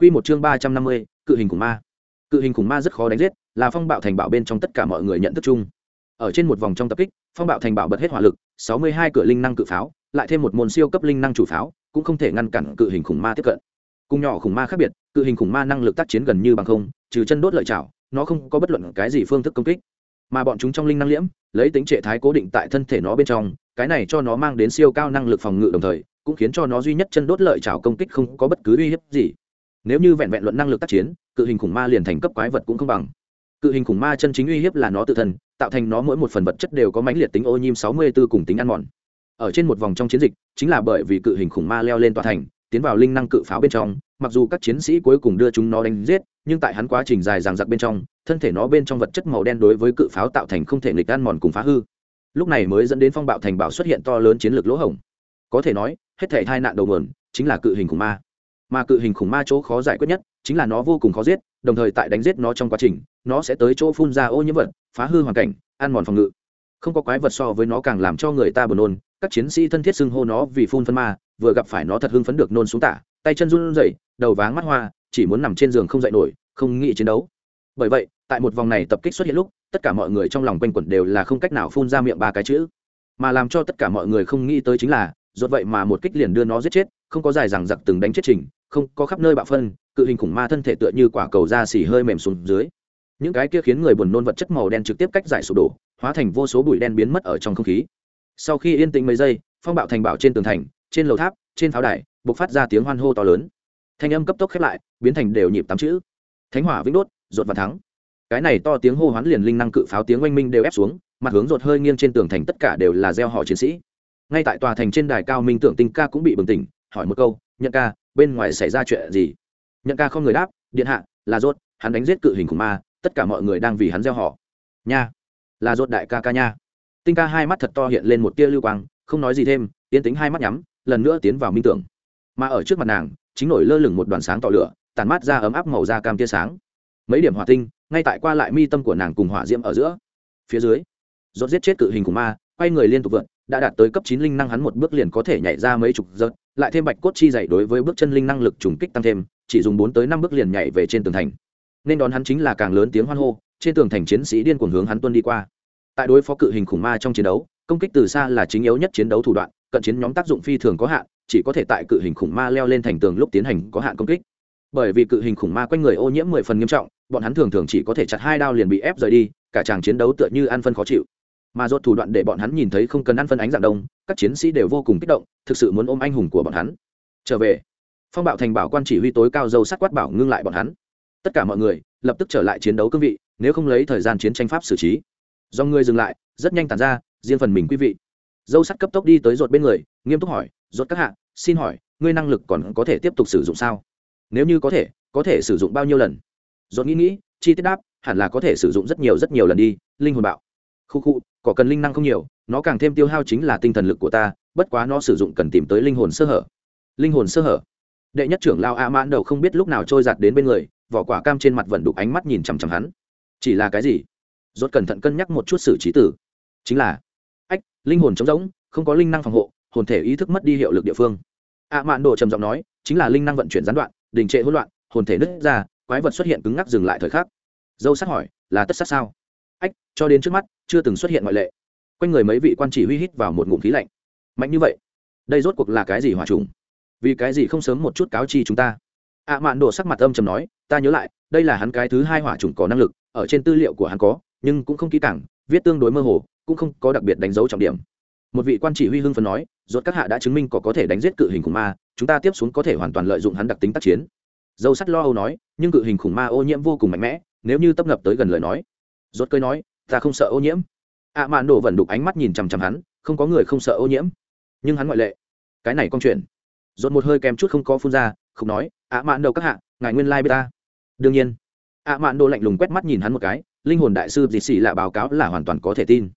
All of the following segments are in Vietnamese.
Quy một chương ba trăm năm mươi, cự hình khủng ma. Cự hình khủng ma rất khó đánh giết, là phong bạo thành bảo bên trong tất cả mọi người nhận thức chung. Ở trên một vòng trong tập kích, phong bạo thành bảo bật hết hỏa lực, sáu mươi hai cửa linh năng cự pháo, lại thêm một môn siêu cấp linh năng chủ pháo, cũng không thể ngăn cản cự hình khủng ma tiếp cận. Cùng nhỏ khủng ma khác biệt, cự hình khủng ma năng lực tác chiến gần như bằng không, trừ chân đốt lợi chảo, nó không có bất luận cái gì phương thức công kích. Mà bọn chúng trong linh năng liễm, lấy tính trệ thái cố định tại thân thể nó bên trong, cái này cho nó mang đến siêu cao năng lực phòng ngự đồng thời, cũng khiến cho nó duy nhất chân đốt lợi chảo công kích không có bất cứ uy hiếp gì nếu như vẹn vẹn luận năng lực tác chiến, cự hình khủng ma liền thành cấp quái vật cũng không bằng. Cự hình khủng ma chân chính uy hiếp là nó tự thân, tạo thành nó mỗi một phần vật chất đều có mãnh liệt tính ô nhiễm sáu mươi 64 cùng tính ăn mòn. Ở trên một vòng trong chiến dịch, chính là bởi vì cự hình khủng ma leo lên tòa thành, tiến vào linh năng cự pháo bên trong, mặc dù các chiến sĩ cuối cùng đưa chúng nó đánh giết, nhưng tại hắn quá trình dài dằng dặc bên trong, thân thể nó bên trong vật chất màu đen đối với cự pháo tạo thành không thể nghịch ăn mòn cùng phá hư. Lúc này mới dẫn đến phong bạo thành bảo xuất hiện to lớn chiến lược lỗ hổng. Có thể nói, hết thể tai nạn đầu nguồn chính là cự hình khủng ma mà cự hình khủng ma chỗ khó giải quyết nhất chính là nó vô cùng khó giết, đồng thời tại đánh giết nó trong quá trình, nó sẽ tới chỗ phun ra ô nhiễm vật, phá hư hoàn cảnh, ăn mòn phòng ngự. Không có quái vật so với nó càng làm cho người ta buồn nôn, các chiến sĩ thân thiết xưng hô nó vì phun phân ma, vừa gặp phải nó thật hưng phấn được nôn xuống tả, tay chân run rẩy, đầu váng mắt hoa, chỉ muốn nằm trên giường không dậy nổi, không nghĩ chiến đấu. Bởi vậy, tại một vòng này tập kích xuất hiện lúc, tất cả mọi người trong lòng quanh quẩn đều là không cách nào phun ra miệng ba cái chữ. Mà làm cho tất cả mọi người không nghĩ tới chính là, rốt vậy mà một kích liền đưa nó giết chết, không có dài rằng giặc từng đánh chết trình không có khắp nơi bạo phân, cự hình khủng ma thân thể tựa như quả cầu da xỉ hơi mềm xuống dưới. Những cái kia khiến người buồn nôn vật chất màu đen trực tiếp cách giải sụp đổ, hóa thành vô số bụi đen biến mất ở trong không khí. Sau khi yên tĩnh mấy giây, phong bạo thành bảo trên tường thành, trên lầu tháp, trên pháo đài, bộc phát ra tiếng hoan hô to lớn. Thanh âm cấp tốc khép lại, biến thành đều nhịp tám chữ. Thánh hỏa vĩnh đốt rột và thắng. Cái này to tiếng hô hoán liền linh năng cự pháo tiếng oanh minh đều ép xuống, mặt hướng rột hơi nghiêng trên tường thành tất cả đều là gieo họ chiến sĩ. Ngay tại tòa thành trên đài cao minh tưởng tinh ca cũng bị bừng tỉnh, hỏi một câu nhận ca bên ngoài xảy ra chuyện gì? Nhận ca không người đáp, điện hạ, là rốt, hắn đánh giết cự hình khủng ma, tất cả mọi người đang vì hắn gieo họ. Nha, là rốt đại ca ca nha. Tinh ca hai mắt thật to hiện lên một tia lưu quang, không nói gì thêm tiến tính hai mắt nhắm, lần nữa tiến vào minh tưởng. Mà ở trước mặt nàng, chính nổi lơ lửng một đoàn sáng tỏ lửa tàn mát ra ấm áp màu da cam tia sáng. Mấy điểm hỏa tinh, ngay tại qua lại mi tâm của nàng cùng hỏa diễm ở giữa. Phía dưới, rốt giết chết cự hình của ma, quay người liên tục vượt đã đạt tới cấp chín linh năng hắn một bước liền có thể nhảy ra mấy chục giật lại thêm bạch cốt chi dày đối với bước chân linh năng lực trùng kích tăng thêm, chỉ dùng bốn tới năm bước liền nhảy về trên tường thành. Nên đón hắn chính là càng lớn tiếng hoan hô, trên tường thành chiến sĩ điên cuồng hướng hắn tuân đi qua. Tại đối phó cự hình khủng ma trong chiến đấu, công kích từ xa là chính yếu nhất chiến đấu thủ đoạn, cận chiến nhóm tác dụng phi thường có hạn, chỉ có thể tại cự hình khủng ma leo lên thành tường lúc tiến hành có hạn công kích. Bởi vì cự hình khủng ma quanh người ô nhiễm mười phần nghiêm trọng, bọn hắn thường thường chỉ có thể chặt hai đao liền bị ép rời đi, cả chàng chiến đấu tựa như ăn phân khó chịu mà rốt thủ đoạn để bọn hắn nhìn thấy không cần ăn phân ánh dạng đông, các chiến sĩ đều vô cùng kích động, thực sự muốn ôm anh hùng của bọn hắn. Trở về, phong bạo thành bảo quan chỉ huy tối cao dâu sát quát bảo ngưng lại bọn hắn. Tất cả mọi người, lập tức trở lại chiến đấu cương vị, nếu không lấy thời gian chiến tranh pháp xử trí. Do người dừng lại, rất nhanh tàn ra, riêng phần mình quý vị. Dâu sắt cấp tốc đi tới rột bên người, nghiêm túc hỏi rột các hạ, xin hỏi, ngươi năng lực còn có thể tiếp tục sử dụng sao? Nếu như có thể có thể sử dụng bao nhiêu lần? Rột nghĩ nghĩ, chi tiết đáp, hẳn là có thể sử dụng rất nhiều rất nhiều lần đi, linh hồn bạo khu khu cỏ cần linh năng không nhiều, nó càng thêm tiêu hao chính là tinh thần lực của ta, bất quá nó sử dụng cần tìm tới linh hồn sơ hở. Linh hồn sơ hở? Đệ nhất trưởng lao a mãn đầu không biết lúc nào trôi giạt đến bên người, vỏ quả cam trên mặt vẫn đục ánh mắt nhìn chằm chằm hắn. Chỉ là cái gì? Rốt cẩn thận cân nhắc một chút xử trí tử. Chính là, ách, linh hồn trống rỗng, không có linh năng phòng hộ, hồn thể ý thức mất đi hiệu lực địa phương. A mãn đồ trầm giọng nói, chính là linh năng vận chuyển gián đoạn, đình trệ hỗn loạn, hồn thể nứt ra, quái vật xuất hiện cứng ngắc dừng lại thời khắc. Dâu sát hỏi, là tất sát sao? Ách, cho đến trước mắt chưa từng xuất hiện ngoại lệ. Quanh người mấy vị quan chỉ huy hít vào một ngụm khí lạnh. Mạnh như vậy, đây rốt cuộc là cái gì hỏa trùng? Vì cái gì không sớm một chút cáo chi chúng ta? Ạ à mạn đổ sắc mặt âm chầm nói, ta nhớ lại, đây là hắn cái thứ hai hỏa trùng có năng lực, ở trên tư liệu của hắn có, nhưng cũng không kỹ càng, viết tương đối mơ hồ, cũng không có đặc biệt đánh dấu trọng điểm. Một vị quan chỉ huy hưng phấn nói, rốt các hạ đã chứng minh có có thể đánh giết cự hình khủng ma, chúng ta tiếp xuống có thể hoàn toàn lợi dụng hắn đặc tính tác chiến. Dâu sắt lo âu nói, nhưng cự hình khủng ma ô nhiễm vô cùng mạnh mẽ, nếu như tấp nập tới gần lời nói. Rốt cơi nói ta không sợ ô nhiễm. Ạ mạn đồ vẫn đục ánh mắt nhìn chằm chằm hắn, không có người không sợ ô nhiễm. Nhưng hắn ngoại lệ. Cái này con chuyện. Rốt một hơi kèm chút không có phun ra không nói ạ mạn đồ các hạ, ngài nguyên lai ta. Đương nhiên. Ạ mạn đồ lạnh lùng quét mắt nhìn hắn một cái, linh hồn đại sư dì xì lạ báo cáo là hoàn toàn có thể tin.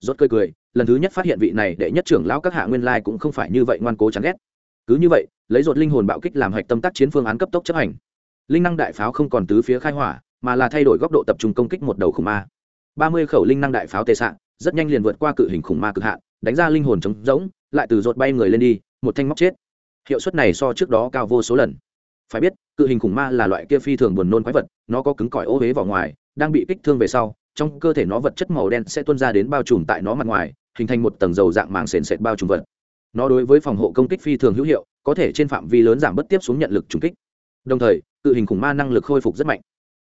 Rốt cười cười, lần thứ nhất phát hiện vị này đệ nhất trưởng lão các hạ nguyên lai cũng không phải như vậy ngoan cố chán ghét. Cứ như vậy, lấy rột linh hồn bạo kích làm hạch tâm tác chiến phương án cấp tốc chấp hành. Linh năng đại pháo không còn tứ phía khai hỏa, mà là thay đổi góc độ tập trung công kích một đầu khủng ma ba mươi khẩu linh năng đại pháo tê xạ rất nhanh liền vượt qua cự hình khủng ma cực hạn, đánh ra linh hồn trống rỗng, lại từ rột bay người lên đi, một thanh móc chết. Hiệu suất này so trước đó cao vô số lần. Phải biết, cự hình khủng ma là loại kia phi thường buồn nôn quái vật, nó có cứng cỏi ô huế vào ngoài, đang bị kích thương về sau, trong cơ thể nó vật chất màu đen sẽ tuôn ra đến bao trùm tại nó mặt ngoài, hình thành một tầng dầu dạng màng sền sệt bao trùm vật. Nó đối với phòng hộ công kích phi thường hữu hiệu, có thể trên phạm vi lớn giảm bất tiếp xuống nhận lực trùng kích. Đồng thời, cự hình khủng ma năng lực khôi phục rất mạnh.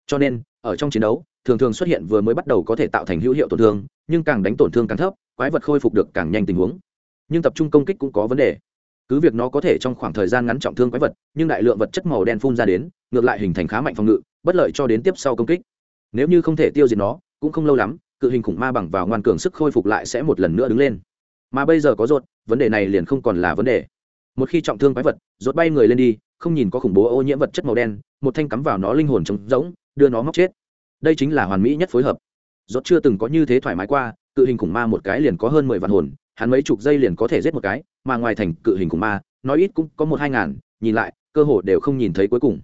Cho nên, ở trong chiến đấu thường thường xuất hiện vừa mới bắt đầu có thể tạo thành hữu hiệu tổn thương, nhưng càng đánh tổn thương càng thấp, quái vật khôi phục được càng nhanh tình huống. Nhưng tập trung công kích cũng có vấn đề. Cứ việc nó có thể trong khoảng thời gian ngắn trọng thương quái vật, nhưng đại lượng vật chất màu đen phun ra đến, ngược lại hình thành khá mạnh phòng ngự, bất lợi cho đến tiếp sau công kích. Nếu như không thể tiêu diệt nó, cũng không lâu lắm, cự hình khủng ma bằng vào ngoan cường sức khôi phục lại sẽ một lần nữa đứng lên. Mà bây giờ có rột, vấn đề này liền không còn là vấn đề. Một khi trọng thương quái vật, rột bay người lên đi, không nhìn có khủng bố ô nhiễm vật chất màu đen, một thanh cắm vào nó linh hồn trống rỗng, đưa nó móc chết đây chính là hoàn mỹ nhất phối hợp. Rốt chưa từng có như thế thoải mái qua, cự hình khủng ma một cái liền có hơn mười vạn hồn, hắn mấy chục giây liền có thể giết một cái, mà ngoài thành cự hình khủng ma, nói ít cũng có một hai ngàn, nhìn lại, cơ hồ đều không nhìn thấy cuối cùng.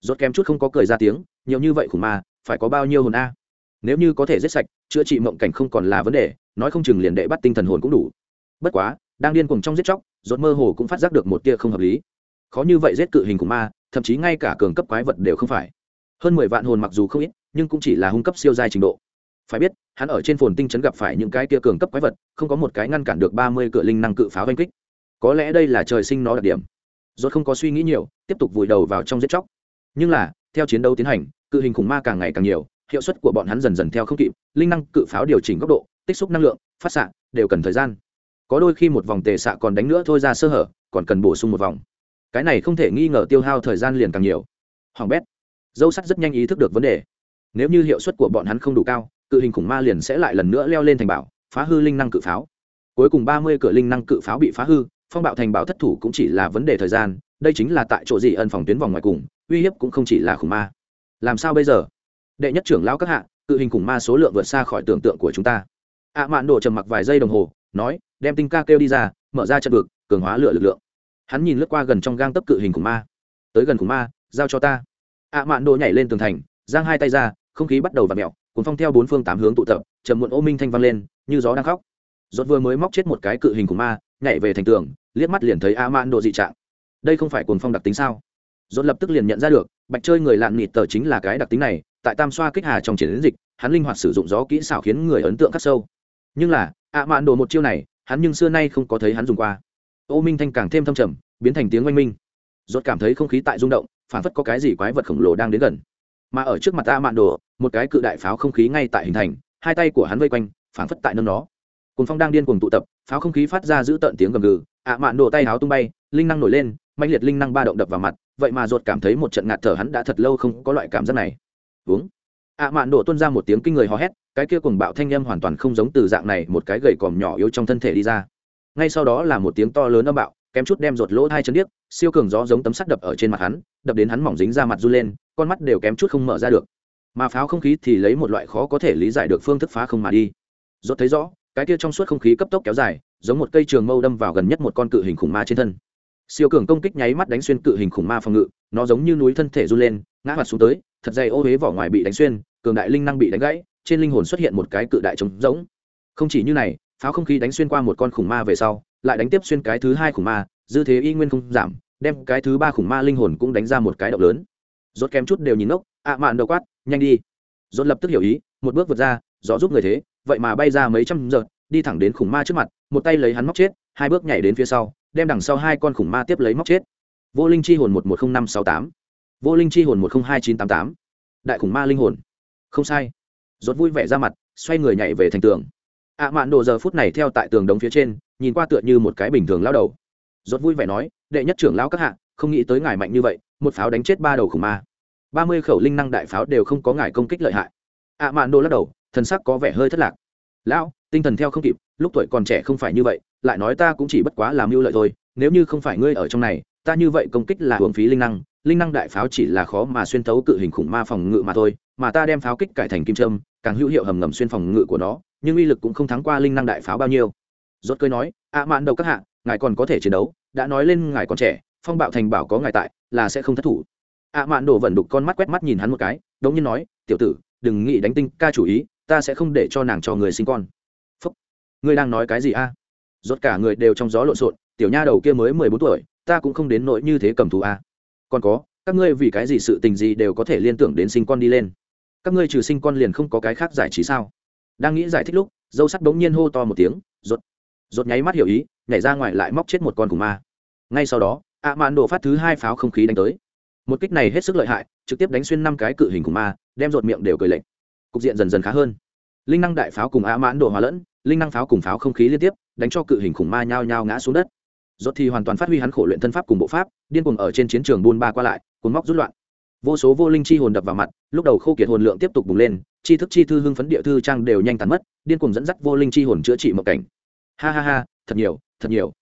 Rốt kém chút không có cười ra tiếng, nhiều như vậy khủng ma, phải có bao nhiêu hồn a? Nếu như có thể giết sạch, chữa trị mộng cảnh không còn là vấn đề, nói không chừng liền đệ bắt tinh thần hồn cũng đủ. Bất quá, đang điên cuồng trong giết chóc, rốt mơ hồ cũng phát giác được một tia không hợp lý. Khó như vậy giết cự hình khủng ma, thậm chí ngay cả cường cấp quái vật đều không phải. Hơn mười vạn hồn mặc dù không ít nhưng cũng chỉ là hung cấp siêu giai trình độ. Phải biết, hắn ở trên phồn tinh trấn gặp phải những cái kia cường cấp quái vật, không có một cái ngăn cản được ba mươi cửa linh năng cự pháo oanh kích. Có lẽ đây là trời sinh nó đặc điểm. Rốt không có suy nghĩ nhiều, tiếp tục vùi đầu vào trong giết chóc. Nhưng là, theo chiến đấu tiến hành, cự hình khủng ma càng ngày càng nhiều, hiệu suất của bọn hắn dần dần theo không kịp, linh năng cự pháo điều chỉnh góc độ, tích xúc năng lượng, phát xạ, đều cần thời gian. Có đôi khi một vòng tề xạ còn đánh nữa thôi ra sơ hở, còn cần bổ sung một vòng. Cái này không thể nghi ngờ tiêu hao thời gian liền càng nhiều. Hoàng bét, dâu sắt rất nhanh ý thức được vấn đề nếu như hiệu suất của bọn hắn không đủ cao, cự hình khủng ma liền sẽ lại lần nữa leo lên thành bảo, phá hư linh năng cự pháo. Cuối cùng ba mươi cửa linh năng cự pháo bị phá hư, phong bạo thành bảo thất thủ cũng chỉ là vấn đề thời gian, đây chính là tại chỗ gì ân phòng tuyến vòng ngoài cùng, uy hiếp cũng không chỉ là khủng ma. Làm sao bây giờ? Đệ nhất trưởng lão các hạ, cự hình khủng ma số lượng vượt xa khỏi tưởng tượng của chúng ta. Ạ mạn đổ trầm mặc vài giây đồng hồ, nói, đem tinh ca kêu đi ra, mở ra trận vực, cường hóa lửa lực lượng. Hắn nhìn lướt qua gần trong gang tấp cự hình khủng ma. Tới gần khủng ma, giao cho ta. Ạ mạn đổ nhảy lên tường thành, giang hai tay ra không khí bắt đầu v ặ mẹo cùng phong theo bốn phương tám hướng tụ tập chầm muộn ô minh thanh vang lên, như gió đang khóc. Rốt vừa mới móc chết một cái cự hình của ma, nhảy về thành tường, liếc mắt liền thấy a man đồ dị trạng. Đây không phải cuồng phong đặc tính sao? Rốt lập tức liền nhận ra được, bạch chơi người lạn nịt tờ chính là cái đặc tính này, tại tam xoa kích hà trong chiến dịch, hắn linh hoạt sử dụng gió kỹ xảo khiến người ấn tượng khắc sâu. Nhưng là, a man đồ một chiêu này, hắn nhưng xưa nay không có thấy hắn dùng qua. Ô minh thanh càng thêm thâm trầm, biến thành tiếng oanh minh. Rốt cảm thấy không khí tại rung động, phản phất có cái gì quái vật khổng lồ đang đến gần mà ở trước mặt ta mạn đồ, một cái cự đại pháo không khí ngay tại hình thành, hai tay của hắn vây quanh phản phất tại nâng nó. Cùng phong đang điên cuồng tụ tập, pháo không khí phát ra giữ tợn tiếng gầm gừ ạ mạn đồ tay háo tung bay, linh năng nổi lên mạnh liệt linh năng ba động đập vào mặt, vậy mà ruột cảm thấy một trận ngạt thở hắn đã thật lâu không có loại cảm giác này. Uống. Ạ mạn đồ tuôn ra một tiếng kinh người hò hét, cái kia cùng bạo thanh âm hoàn toàn không giống từ dạng này một cái gầy còm nhỏ yếu trong thân thể đi ra. Ngay sau đó là một tiếng to lớn âm bạo, kém chút đem ruột lỗ hai chân điếc, siêu cường gió giống tấm sắt đập ở trên mặt hắn, đập đến hắn mỏng dính ra mặt run lên con mắt đều kém chút không mở ra được. Mà pháo không khí thì lấy một loại khó có thể lý giải được phương thức phá không mà đi. Rốt thấy rõ, cái kia trong suốt không khí cấp tốc kéo dài, giống một cây trường mâu đâm vào gần nhất một con cự hình khủng ma trên thân. Siêu cường công kích nháy mắt đánh xuyên cự hình khủng ma phòng ngự, nó giống như núi thân thể run lên, ngã mặt xuống tới, thật dày ô huế vỏ ngoài bị đánh xuyên, cường đại linh năng bị đánh gãy, trên linh hồn xuất hiện một cái cự đại trống rỗng. Không chỉ như này, pháo không khí đánh xuyên qua một con khủng ma về sau, lại đánh tiếp xuyên cái thứ hai khủng ma, dư thế y nguyên không giảm, đem cái thứ ba khủng ma linh hồn cũng đánh ra một cái động lớn rốt kém chút đều nhìn ngốc, ạ mạn đầu quát, nhanh đi. Rốt lập tức hiểu ý, một bước vượt ra, gió giúp người thế, vậy mà bay ra mấy trăm giờ đi thẳng đến khủng ma trước mặt, một tay lấy hắn móc chết, hai bước nhảy đến phía sau, đem đằng sau hai con khủng ma tiếp lấy móc chết. Vô linh chi hồn một một không năm sáu tám. Vô linh chi hồn một không hai chín tám tám. Đại khủng ma linh hồn. Không sai. Rốt vui vẻ ra mặt, xoay người nhảy về thành tường. ạ mạn đồ giờ phút này theo tại tường đống phía trên, nhìn qua tựa như một cái bình thường lao đầu. Rốt vui vẻ nói, đệ nhất trưởng lão các hạ không nghĩ tới ngài mạnh như vậy, một pháo đánh chết ba đầu khủng ma. Ba mươi khẩu linh năng đại pháo đều không có ngài công kích lợi hại. Ạ mạn đồ lắc đầu, thần sắc có vẻ hơi thất lạc. Lão, tinh thần theo không kịp, lúc tuổi còn trẻ không phải như vậy, lại nói ta cũng chỉ bất quá làm mưu lợi thôi, nếu như không phải ngươi ở trong này, ta như vậy công kích là hưởng phí linh năng linh năng đại pháo chỉ là khó mà xuyên thấu cự hình khủng ma phòng ngự mà thôi, mà ta đem pháo kích cải thành kim trâm càng hữu hiệu hầm ngầm xuyên phòng ngự của nó, nhưng uy lực cũng không thắng qua linh năng đại pháo bao nhiêu. Rốt cười nói ạ mạn đầu các hạ, ngài còn có thể chiến đấu, đã nói lên ngài còn trẻ phong bạo thành bảo có ngài tại, là sẽ không thất thủ. Ạ mạn đổ vẩn đục con mắt quét mắt nhìn hắn một cái, đống nhiên nói, tiểu tử, đừng nghĩ đánh tinh ca chủ ý, ta sẽ không để cho nàng cho người sinh con. Phúc. Ngươi đang nói cái gì a? Rốt cả người đều trong gió lộn xộn, tiểu nha đầu kia mới mười bốn tuổi, ta cũng không đến nỗi như thế cầm thú a. Còn có, các ngươi vì cái gì sự tình gì đều có thể liên tưởng đến sinh con đi lên? Các ngươi trừ sinh con liền không có cái khác giải trí sao? Đang nghĩ giải thích lúc, dâu sắt bỗng nhiên hô to một tiếng rột rột nháy mắt hiểu ý, nhảy ra ngoài lại móc chết một con cùng ma. Ngay sau đó ạ mạn đổ phát thứ hai pháo không khí đánh tới. Một kích này hết sức lợi hại, trực tiếp đánh xuyên năm cái cự hình của ma, đem rột miệng đều cười lệnh cục diện dần dần khá hơn. Linh năng đại pháo cùng ạ mãn đổ hòa lẫn, linh năng pháo cùng pháo không khí liên tiếp, đánh cho cự hình khủng ma nhao nhao ngã xuống đất. Rốt thì hoàn toàn phát huy hắn khổ luyện thân pháp cùng bộ pháp, điên cuồng ở trên chiến trường buôn ba qua lại, cuốn móc rút loạn. Vô số vô linh chi hồn đập vào mặt, lúc đầu khô kiệt hồn lượng tiếp tục bùng lên, chi thức chi thư hưng phấn địa thư trang đều nhanh tàn mất, điên cuồng dẫn dắt vô linh chi hồn chữa trị một cảnh. Ha ha ha, thật nhiều thật nhiều.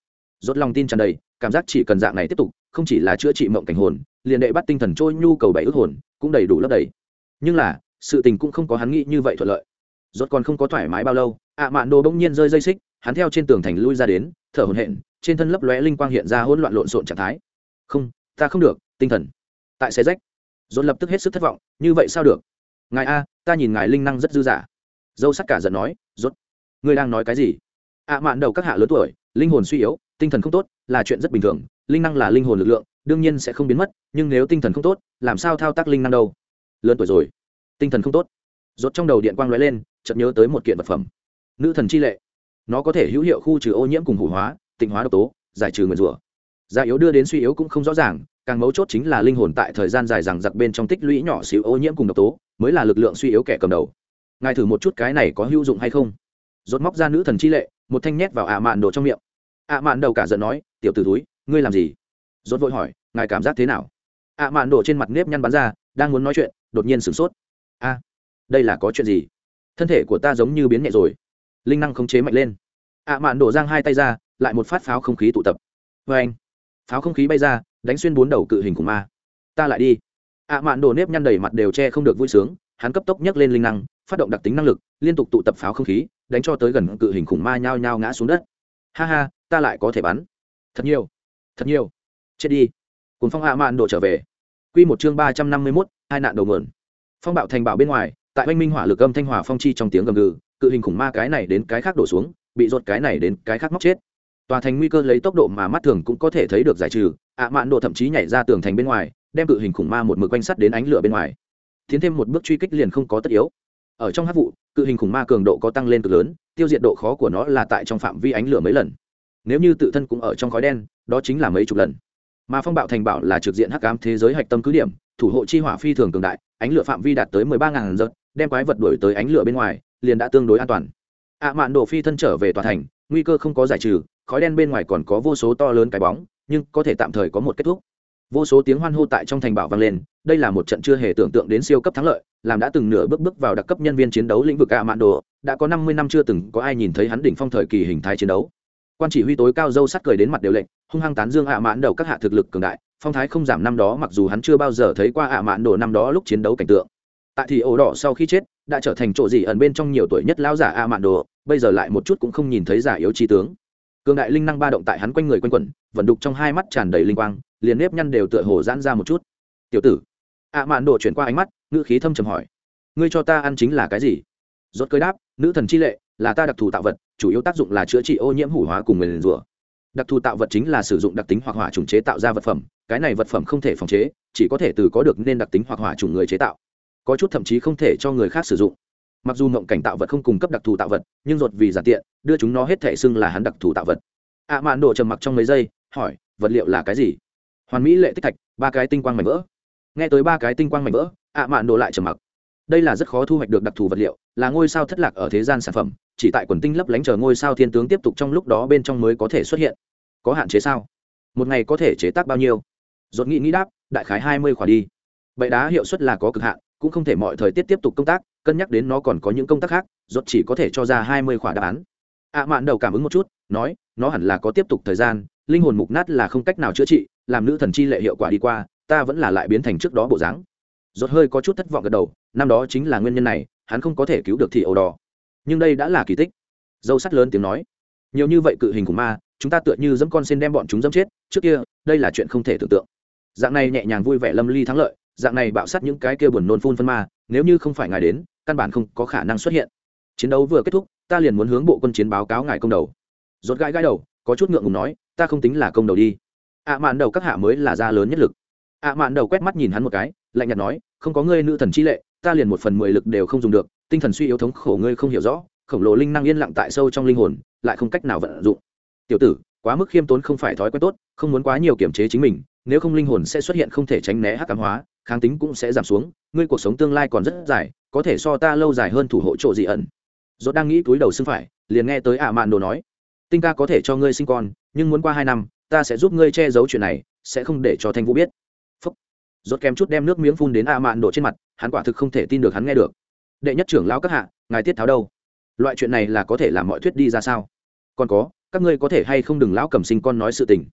Rốt lòng tin tràn đầy cảm giác chỉ cần dạng này tiếp tục, không chỉ là chữa trị mộng cảnh hồn, liền đệ bắt tinh thần trôi nhu cầu bảy ước hồn, cũng đầy đủ lấp đầy. Nhưng là, sự tình cũng không có hắn nghĩ như vậy thuận lợi. Rốt còn không có thoải mái bao lâu, ạ mạn đồ bỗng nhiên rơi dây xích, hắn theo trên tường thành lui ra đến, thở hổn hển, trên thân lấp lóe linh quang hiện ra hỗn loạn lộn xộn trạng thái. Không, ta không được, tinh thần. Tại xe rách. Rốt lập tức hết sức thất vọng, như vậy sao được? Ngài a, ta nhìn ngài linh năng rất dư dả. Dâu sắc cả giận nói, rốt, ngươi đang nói cái gì? ạ mạn đầu các hạ lớn tuổi, linh hồn suy yếu, tinh thần không tốt là chuyện rất bình thường, linh năng là linh hồn lực lượng, đương nhiên sẽ không biến mất, nhưng nếu tinh thần không tốt, làm sao thao tác linh năng đâu? Lớn tuổi rồi, tinh thần không tốt. Rốt trong đầu điện quang lóe lên, chợt nhớ tới một kiện vật phẩm. Nữ thần chi lệ. Nó có thể hữu hiệu khu trừ ô nhiễm cùng hủ hóa, tịnh hóa độc tố, giải trừ nguyền rủa. Gia yếu đưa đến suy yếu cũng không rõ ràng, càng mấu chốt chính là linh hồn tại thời gian dài rằng giặc bên trong tích lũy nhỏ xíu ô nhiễm cùng độc tố, mới là lực lượng suy yếu kẻ cầm đầu. Ngài thử một chút cái này có hữu dụng hay không? Rốt móc ra nữ thần chi lệ, một thanh nhét vào ạ mạn đồ trong miệng. ạ mạn đầu cả giận nói tiểu tử túi ngươi làm gì? Rốt vội hỏi, ngài cảm giác thế nào? Ạ mạn đổ trên mặt nếp nhăn bắn ra, đang muốn nói chuyện, đột nhiên sửng sốt. A, đây là có chuyện gì? Thân thể của ta giống như biến nhẹ rồi. Linh năng khống chế mạnh lên. Ạ mạn đổ giang hai tay ra, lại một phát pháo không khí tụ tập. Vê anh pháo không khí bay ra, đánh xuyên bốn đầu cự hình của ma. Ta lại đi. Ạ mạn đổ nếp nhăn đầy mặt đều che không được vui sướng, hắn cấp tốc nhấc lên linh năng, phát động đặc tính năng lực, liên tục tụ tập pháo không khí, đánh cho tới gần cự hình khủng ma nhao nhao ngã xuống đất. Ha ha, ta lại có thể bắn thật nhiều. Thật nhiều. Chết đi. Cùng phong ạ mạn đổ trở về. Q một chương ba trăm năm mươi mốt, hai nạn đầu mượn phong bạo thành bảo bên ngoài, tại oanh minh hỏa lực âm thanh hỏa phong chi trong tiếng gầm gừ, cự hình khủng ma cái này đến cái khác đổ xuống, bị rột cái này đến cái khác móc chết. Tòa thành nguy cơ lấy tốc độ mà mắt thường cũng có thể thấy được giải trừ ạ mạn độ thậm chí nhảy ra tường thành bên ngoài, đem cự hình khủng ma một mực quanh sắt đến ánh lửa bên ngoài. Tiến thêm một bước truy kích liền không có tất yếu. Ở trong hát vụ, cự hình khủng ma cường độ có tăng lên cực lớn, tiêu diệt độ khó của nó là tại trong phạm vi ánh lửa mấy lần nếu như tự thân cũng ở trong khói đen, đó chính là mấy chục lần. Mà phong bạo thành bảo là trực diện hắc ám thế giới hạch tâm cứ điểm, thủ hộ chi hỏa phi thường cường đại, ánh lửa phạm vi đạt tới mười ba ngàn giật đem quái vật đuổi tới ánh lửa bên ngoài, liền đã tương đối an toàn. Ạ mạn độ phi thân trở về tòa thành, nguy cơ không có giải trừ, khói đen bên ngoài còn có vô số to lớn cái bóng, nhưng có thể tạm thời có một kết thúc. Vô số tiếng hoan hô tại trong thành bảo vang lên, đây là một trận chưa hề tưởng tượng đến siêu cấp thắng lợi, làm đã từng nửa bước bước vào đặc cấp nhân viên chiến đấu lĩnh vực ạ mạn đồ, đã có năm mươi năm chưa từng có ai nhìn thấy hắn đỉnh phong thời kỳ hình thái chiến đấu quan chỉ huy tối cao dâu sắt cười đến mặt đều lệnh hung hăng tán dương ạ mãn đầu các hạ thực lực cường đại, phong thái không giảm năm đó mặc dù hắn chưa bao giờ thấy qua ạ mãn đồ năm đó lúc chiến đấu cảnh tượng. Tại thì ổ đỏ sau khi chết, đã trở thành chỗ gì ẩn bên trong nhiều tuổi nhất lão giả a mãn đồ, bây giờ lại một chút cũng không nhìn thấy giả yếu trí tướng. Cường đại linh năng ba động tại hắn quanh người quanh quẩn, vận đục trong hai mắt tràn đầy linh quang, liền nếp nhăn đều tựa hồ giãn ra một chút. Tiểu tử. ạ mãn đồ chuyển qua ánh mắt, ngữ khí thâm trầm hỏi. Ngươi cho ta ăn chính là cái gì? Rốt cơi đáp, nữ thần chi lệ là ta đặc thù tạo vật, chủ yếu tác dụng là chữa trị ô nhiễm hủ hóa cùng người liền rủa. Đặc thù tạo vật chính là sử dụng đặc tính hoặc hỏa trùng chế tạo ra vật phẩm, cái này vật phẩm không thể phòng chế, chỉ có thể từ có được nên đặc tính hoặc hỏa trùng người chế tạo. Có chút thậm chí không thể cho người khác sử dụng. Mặc dù mộng cảnh tạo vật không cung cấp đặc thù tạo vật, nhưng ruột vì giản tiện, đưa chúng nó hết thể xưng là hắn đặc thù tạo vật. Ạ à mạn độ trầm mặc trong mấy giây, hỏi, vật liệu là cái gì? Hoàn mỹ lệ tích thạch, ba cái tinh quang mảnh vỡ. Nghe tới ba cái tinh quang mảnh vỡ ạ à mạn độ lại trầm mặc. Đây là rất khó thu hoạch được đặc thù vật liệu, là ngôi sao thất lạc ở thế gian sản phẩm chỉ tại quần tinh lấp lánh chờ ngôi sao thiên tướng tiếp tục trong lúc đó bên trong mới có thể xuất hiện. Có hạn chế sao? Một ngày có thể chế tác bao nhiêu? Dốt nghĩ nghĩ đáp, đại khái hai mươi khỏa đi. Bậy đá hiệu suất là có cực hạn, cũng không thể mọi thời tiết tiếp tục công tác, cân nhắc đến nó còn có những công tác khác, rốt chỉ có thể cho ra hai mươi khỏa đáp án. Ạ mạn đầu cảm ứng một chút, nói, nó hẳn là có tiếp tục thời gian, linh hồn mục nát là không cách nào chữa trị, làm nữ thần chi lệ hiệu quả đi qua, ta vẫn là lại biến thành trước đó bộ dáng. Rốt hơi có chút thất vọng gật đầu, năm đó chính là nguyên nhân này, hắn không có thể cứu được thị ẩu đỏ nhưng đây đã là kỳ tích. Dâu sắt lớn tiếng nói, nhiều như vậy cự hình của ma, chúng ta tựa như dẫm con xin đem bọn chúng dẫm chết, trước kia, đây là chuyện không thể tưởng tượng. Dạng này nhẹ nhàng vui vẻ lâm ly thắng lợi, dạng này bạo sát những cái kia buồn nôn phun phân ma, nếu như không phải ngài đến, căn bản không có khả năng xuất hiện. Chiến đấu vừa kết thúc, ta liền muốn hướng bộ quân chiến báo cáo ngài công đầu. Rốt gãi gãi đầu, có chút ngượng ngùng nói, ta không tính là công đầu đi. Ạ mạn đầu các hạ mới là gia lớn nhất lực. Ạ mạn đầu quét mắt nhìn hắn một cái, lạnh nhạt nói, không có ngươi nữ thần chi lệ, ta liền một phần mười lực đều không dùng được tinh thần suy yếu thống khổ ngươi không hiểu rõ, khổng lồ linh năng yên lặng tại sâu trong linh hồn, lại không cách nào vận dụng. Tiểu tử, quá mức khiêm tốn không phải thói quen tốt, không muốn quá nhiều kiểm chế chính mình, nếu không linh hồn sẽ xuất hiện không thể tránh né hắc ám hóa, kháng tính cũng sẽ giảm xuống, ngươi cuộc sống tương lai còn rất dài, có thể so ta lâu dài hơn thủ hộ trộ dị ẩn. Dốt đang nghĩ túi đầu xưng phải, liền nghe tới ạ mạn đồ nói, tinh ca có thể cho ngươi sinh con, nhưng muốn qua hai năm, ta sẽ giúp ngươi che giấu chuyện này, sẽ không để cho thanh vũ biết. Phúc. Rốt kém chút đem nước miếng phun đến a mạn đổ trên mặt, hắn quả thực không thể tin được hắn nghe được đệ nhất trưởng lão các hạ, ngài tiết tháo đâu? Loại chuyện này là có thể làm mọi thuyết đi ra sao? Còn có, các ngươi có thể hay không đừng lão cầm sinh con nói sự tình.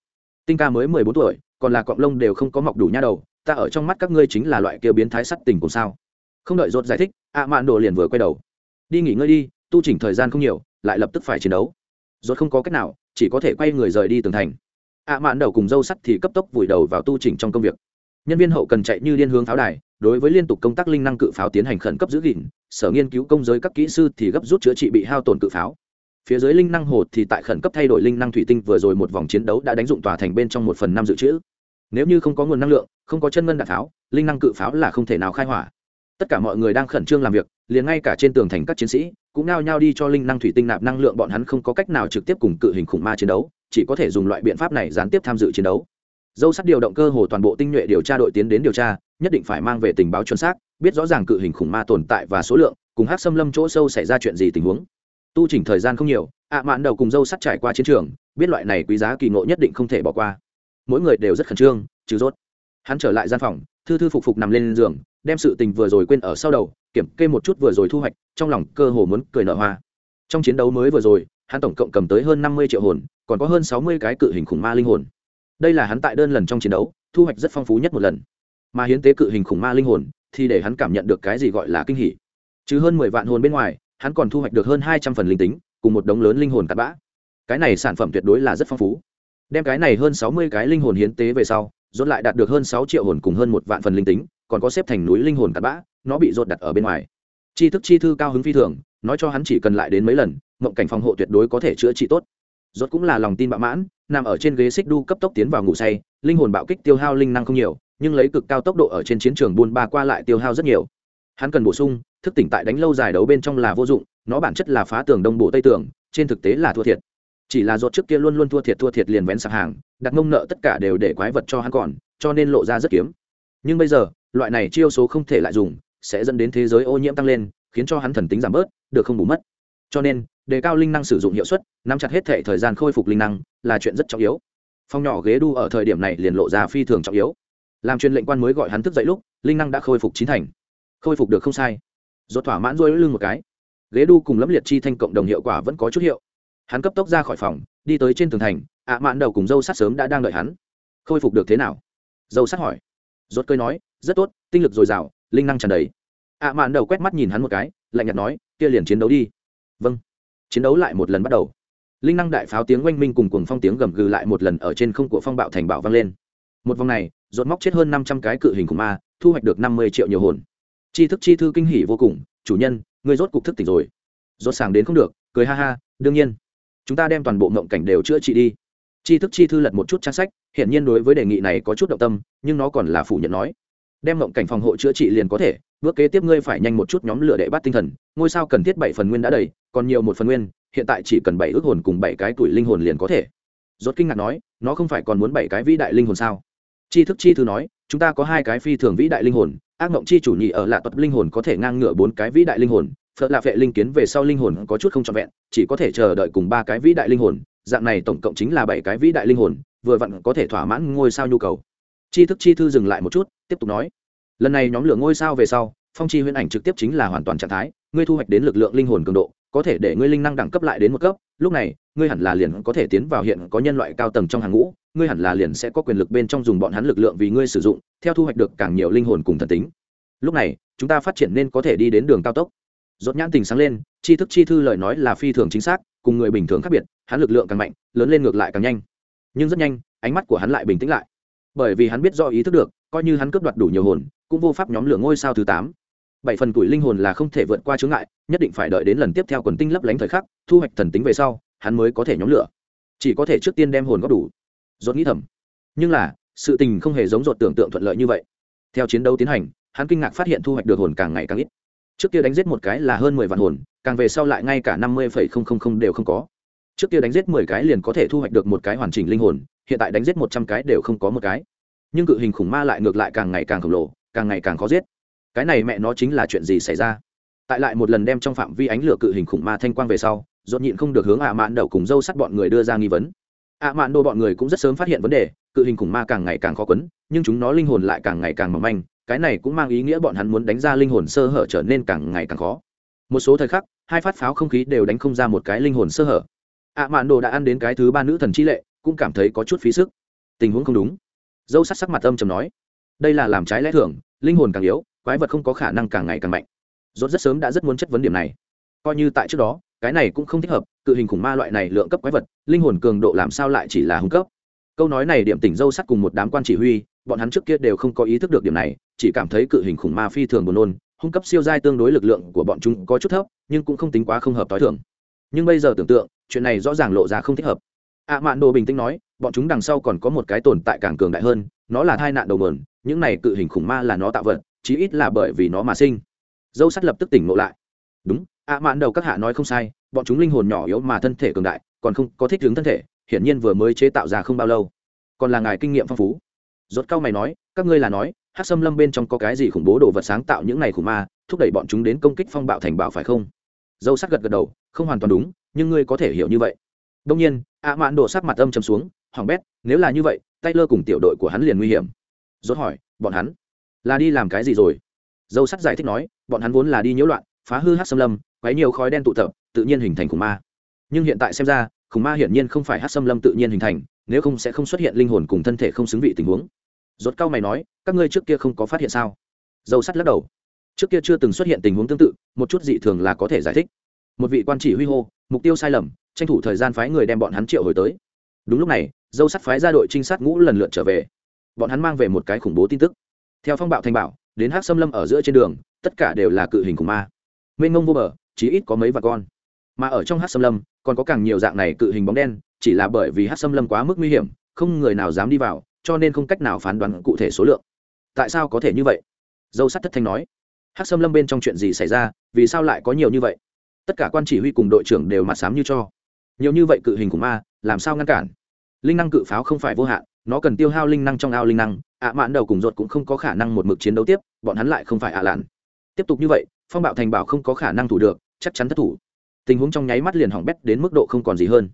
Tinh ca mới mười bốn tuổi, còn là cọng lông đều không có mọc đủ nha đầu, ta ở trong mắt các ngươi chính là loại kia biến thái sắt tình cùng sao? Không đợi rốt giải thích, ạ mạn đổ liền vừa quay đầu. Đi nghỉ ngơi đi, tu chỉnh thời gian không nhiều, lại lập tức phải chiến đấu. Rốt không có cách nào, chỉ có thể quay người rời đi tường thành. Ạ mạn đầu cùng dâu sắt thì cấp tốc vùi đầu vào tu chỉnh trong công việc. Nhân viên hậu cần chạy như liên hướng pháo đài đối với liên tục công tác linh năng cự pháo tiến hành khẩn cấp giữ gìn, sở nghiên cứu công giới các kỹ sư thì gấp rút chữa trị bị hao tổn cự pháo. Phía dưới linh năng hồ thì tại khẩn cấp thay đổi linh năng thủy tinh vừa rồi một vòng chiến đấu đã đánh dụng tòa thành bên trong một phần năm dự trữ. Nếu như không có nguồn năng lượng, không có chân ngân đạn pháo, linh năng cự pháo là không thể nào khai hỏa. Tất cả mọi người đang khẩn trương làm việc, liền ngay cả trên tường thành các chiến sĩ cũng nao nhao đi cho linh năng thủy tinh nạp năng lượng bọn hắn không có cách nào trực tiếp cùng cự hình khủng ma chiến đấu, chỉ có thể dùng loại biện pháp này gián tiếp tham dự chiến đấu. Dâu sắt điều động cơ hồ toàn bộ tinh nhuệ điều tra đội tiến đến điều tra nhất định phải mang về tình báo chuẩn xác, biết rõ ràng cự hình khủng ma tồn tại và số lượng, cùng hát xâm lâm chỗ sâu xảy ra chuyện gì tình huống. Tu chỉnh thời gian không nhiều, ạ mạn đầu cùng dâu sắt trải qua chiến trường, biết loại này quý giá kỳ ngộ nhất định không thể bỏ qua. Mỗi người đều rất khẩn trương, trừ rốt. Hắn trở lại gian phòng, thư thư phục phục nằm lên giường, đem sự tình vừa rồi quên ở sau đầu, kiểm kê một chút vừa rồi thu hoạch, trong lòng cơ hồ muốn cười nở hoa. Trong chiến đấu mới vừa rồi, hắn tổng cộng cầm tới hơn năm mươi triệu hồn, còn có hơn sáu mươi cái cự hình khủng ma linh hồn. Đây là hắn tại đơn lần trong chiến đấu, thu hoạch rất phong phú nhất một lần mà hiến tế cự hình khủng ma linh hồn, thì để hắn cảm nhận được cái gì gọi là kinh hỉ. Chứ hơn mười vạn hồn bên ngoài, hắn còn thu hoạch được hơn hai trăm phần linh tính, cùng một đống lớn linh hồn cặn bã. Cái này sản phẩm tuyệt đối là rất phong phú. Đem cái này hơn sáu mươi cái linh hồn hiến tế về sau dốt lại đạt được hơn sáu triệu hồn cùng hơn một vạn phần linh tính, còn có xếp thành núi linh hồn cặn bã, nó bị dột đặt ở bên ngoài. Tri thức chi thư cao hứng phi thường, nói cho hắn chỉ cần lại đến mấy lần, mộng cảnh phòng hộ tuyệt đối có thể chữa trị tốt. Rốt cũng là lòng tin bạo mãn, nằm ở trên ghế xích đu cấp tốc tiến vào ngủ say, linh hồn bạo kích tiêu hao linh năng không nhiều nhưng lấy cực cao tốc độ ở trên chiến trường buôn ba qua lại tiêu hao rất nhiều. Hắn cần bổ sung, thức tỉnh tại đánh lâu dài đấu bên trong là vô dụng, nó bản chất là phá tường đông bộ tây tường, trên thực tế là thua thiệt. Chỉ là rốt trước kia luôn luôn thua thiệt thua thiệt liền vén sạc hàng, đặt ngông nợ tất cả đều để quái vật cho hắn còn, cho nên lộ ra rất kiếm. Nhưng bây giờ, loại này chiêu số không thể lại dùng, sẽ dẫn đến thế giới ô nhiễm tăng lên, khiến cho hắn thần tính giảm bớt, được không bù mất. Cho nên, đề cao linh năng sử dụng hiệu suất, nắm chặt hết thể thời gian khôi phục linh năng, là chuyện rất trọng yếu. Phong nhỏ ghế đu ở thời điểm này liền lộ ra phi thường trọng yếu làm truyền lệnh quan mới gọi hắn thức dậy lúc, linh năng đã khôi phục chín thành. Khôi phục được không sai. Dốt thỏa mãn rôi lưng một cái. Ghế đu cùng lẫm liệt chi thanh cộng đồng hiệu quả vẫn có chút hiệu. Hắn cấp tốc ra khỏi phòng, đi tới trên tường thành, ạ à mạn đầu cùng dâu sắt sớm đã đang đợi hắn. Khôi phục được thế nào? Dâu sắt hỏi. Rốt cơi nói, rất tốt, tinh lực dồi dào, linh năng tràn đầy. Ạ à mạn đầu quét mắt nhìn hắn một cái, lạnh nhạt nói, kia liền chiến đấu đi. Vâng. Chiến đấu lại một lần bắt đầu. Linh năng đại pháo tiếng oanh minh cùng cùng phong tiếng gầm gừ lại một lần ở trên không của phong bạo thành bạo vang lên. Một vòng này dột móc chết hơn năm trăm cái cự hình của ma, thu hoạch được năm mươi triệu nhiều hồn. Chi thức chi thư kinh hỉ vô cùng, chủ nhân người rốt cục thức tỉnh rồi. Rốt sàng đến không được, cười ha ha, đương nhiên, chúng ta đem toàn bộ ngộng cảnh đều chữa trị đi. Chi thức chi thư lật một chút trang sách hiện nhiên đối với đề nghị này có chút động tâm, nhưng nó còn là phủ nhận nói, đem ngộng cảnh phòng hộ chữa trị liền có thể, bước kế tiếp ngươi phải nhanh một chút nhóm lửa đệ bắt tinh thần, ngôi sao cần thiết bảy phần nguyên đã đầy, còn nhiều một phần nguyên, hiện tại chỉ cần bảy ước hồn cùng bảy cái tuổi linh hồn liền có thể. Rốt kinh ngạc nói, nó không phải còn muốn bảy cái vĩ đại linh hồn sao? Chi thức chi thư nói, chúng ta có hai cái phi thường vĩ đại linh hồn, ác mộng chi chủ nhị ở lạ tuật linh hồn có thể ngang ngửa bốn cái vĩ đại linh hồn, phật lạ vệ linh kiến về sau linh hồn có chút không trọn vẹn, chỉ có thể chờ đợi cùng ba cái vĩ đại linh hồn, dạng này tổng cộng chính là bảy cái vĩ đại linh hồn, vừa vặn có thể thỏa mãn ngôi sao nhu cầu. Chi thức chi thư dừng lại một chút, tiếp tục nói, lần này nhóm lửa ngôi sao về sau, phong chi huyễn ảnh trực tiếp chính là hoàn toàn trạng thái, ngươi thu hoạch đến lực lượng linh hồn cường độ, có thể để ngươi linh năng đẳng cấp lại đến một cấp, lúc này, ngươi hẳn là liền có thể tiến vào hiện có nhân loại cao tầng trong hàng ngũ ngươi hẳn là liền sẽ có quyền lực bên trong dùng bọn hắn lực lượng vì ngươi sử dụng, theo thu hoạch được càng nhiều linh hồn cùng thần tính. Lúc này, chúng ta phát triển nên có thể đi đến đường cao tốc. Rốt nhãn tình sáng lên, tri thức chi thư lời nói là phi thường chính xác, cùng người bình thường khác biệt, hắn lực lượng càng mạnh, lớn lên ngược lại càng nhanh. Nhưng rất nhanh, ánh mắt của hắn lại bình tĩnh lại. Bởi vì hắn biết do ý thức được, coi như hắn cướp đoạt đủ nhiều hồn, cũng vô pháp nhóm lửa ngôi sao thứ tám. Bảy phần tuổi linh hồn là không thể vượt qua chướng ngại, nhất định phải đợi đến lần tiếp theo quần tinh lấp lánh thời khắc, thu hoạch thần tính về sau, hắn mới có thể nhóm lửa. Chỉ có thể trước tiên đem hồn góp đủ dốt nghĩ thầm. Nhưng là, sự tình không hề giống ruột tưởng tượng thuận lợi như vậy. Theo chiến đấu tiến hành, hắn kinh ngạc phát hiện thu hoạch được hồn càng ngày càng ít. Trước kia đánh giết một cái là hơn mười vạn hồn, càng về sau lại ngay cả năm mươi phẩy không không không đều không có. Trước kia đánh giết mười cái liền có thể thu hoạch được một cái hoàn chỉnh linh hồn, hiện tại đánh giết một trăm cái đều không có một cái. Nhưng cự hình khủng ma lại ngược lại càng ngày càng khổng lồ, càng ngày càng khó giết. Cái này mẹ nó chính là chuyện gì xảy ra? Tại lại một lần đem trong phạm vi ánh lửa cự hình khủng ma thanh quang về sau dột nhịn không được hướng ạ mạn đầu cùng dâu sắt bọn người đưa ra nghi vấn ạ mạn đồ bọn người cũng rất sớm phát hiện vấn đề, cự hình khủng ma càng ngày càng khó quấn, nhưng chúng nó linh hồn lại càng ngày càng mỏng manh, cái này cũng mang ý nghĩa bọn hắn muốn đánh ra linh hồn sơ hở trở nên càng ngày càng khó. Một số thời khắc, hai phát pháo không khí đều đánh không ra một cái linh hồn sơ hở. ạ mạn đồ đã ăn đến cái thứ ba nữ thần chi lệ, cũng cảm thấy có chút phí sức. Tình huống không đúng. Dâu sắc sắc mặt âm chầm nói, đây là làm trái lẽ thường, linh hồn càng yếu, quái vật không có khả năng càng ngày càng mạnh. Rốt rất sớm đã rất muốn chất vấn điểm này. Coi như tại trước đó, cái này cũng không thích hợp cự hình khủng ma loại này lượng cấp quái vật, linh hồn cường độ làm sao lại chỉ là hung cấp? Câu nói này điểm tỉnh dâu sắt cùng một đám quan chỉ huy, bọn hắn trước kia đều không có ý thức được điểm này, chỉ cảm thấy cự hình khủng ma phi thường buồn nôn, hung cấp siêu giai tương đối lực lượng của bọn chúng có chút thấp, nhưng cũng không tính quá không hợp t h i thường nhưng bây giờ tưởng tượng, chuyện này rõ ràng lộ ra không thích hợp. Ạ mạn đồ bình tĩnh nói, bọn chúng đằng sau còn có một cái tồn tại càng cường đại hơn, nó là thai nạn đầu mườn những này cự hình khủng ma là nó tạo vật, chí ít là bởi vì nó mà sinh. Dâu sắt lập tức tỉnh ngộ lại. Đúng ạ mạn đầu các hạ nói không sai bọn chúng linh hồn nhỏ yếu mà thân thể cường đại, còn không có thích ứng thân thể, hiển nhiên vừa mới chế tạo ra không bao lâu. Còn là ngài kinh nghiệm phong phú. Rốt cao mày nói, các ngươi là nói hát xâm lâm bên trong có cái gì khủng bố đồ vật sáng tạo những này khủng ma, thúc đẩy bọn chúng đến công kích phong bạo thành bảo phải không? Dâu sắc gật gật đầu, không hoàn toàn đúng, nhưng ngươi có thể hiểu như vậy. Đông nhiên ạ mạn đổ sắc mặt âm chầm xuống, hoàng bét, nếu là như vậy tay lơ cùng tiểu đội của hắn liền nguy hiểm. Rốt hỏi, bọn hắn là đi làm cái gì rồi? Dâu sắc giải thích nói, bọn hắn vốn là đi nhiễu loạn, phá hư hát xâm lâm, quấy nhiều khói đen tụ tập tự nhiên hình thành khủng ma. Nhưng hiện tại xem ra, khủng ma hiển nhiên không phải hát xâm lâm tự nhiên hình thành, nếu không sẽ không xuất hiện linh hồn cùng thân thể không xứng vị tình huống. Rốt cao mày nói, các ngươi trước kia không có phát hiện sao? Dâu sắt lắc đầu. Trước kia chưa từng xuất hiện tình huống tương tự, một chút dị thường là có thể giải thích. Một vị quan chỉ huy hô, mục tiêu sai lầm, tranh thủ thời gian phái người đem bọn hắn triệu hồi tới. Đúng lúc này, dâu sắt phái ra đội trinh sát ngũ lần lượt trở về. Bọn hắn mang về một cái khủng bố tin tức. Theo phong bạo thành bảo đến hát xâm lâm ở giữa trên đường, tất cả đều là cự hình của ma. Mênh ngông vô bờ chỉ ít có mấy vạn con mà ở trong hát xâm lâm, còn có càng nhiều dạng này cự hình bóng đen, chỉ là bởi vì hát xâm lâm quá mức nguy hiểm, không người nào dám đi vào, cho nên không cách nào phán đoán cụ thể số lượng. Tại sao có thể như vậy? Dâu sắt thất thanh nói. Hát xâm lâm bên trong chuyện gì xảy ra, vì sao lại có nhiều như vậy? Tất cả quan chỉ huy cùng đội trưởng đều mặt sám như cho. Nhiều như vậy cự hình của ma, làm sao ngăn cản? Linh năng cự pháo không phải vô hạn, nó cần tiêu hao linh năng trong ao linh năng, ạ mạn đầu cùng ruột cũng không có khả năng một mực chiến đấu tiếp, bọn hắn lại không phải ạ lạn. Tiếp tục như vậy, phong bạo thành bảo không có khả năng thủ được, chắc chắn thất thủ tình huống trong nháy mắt liền hỏng bét đến mức độ không còn gì hơn.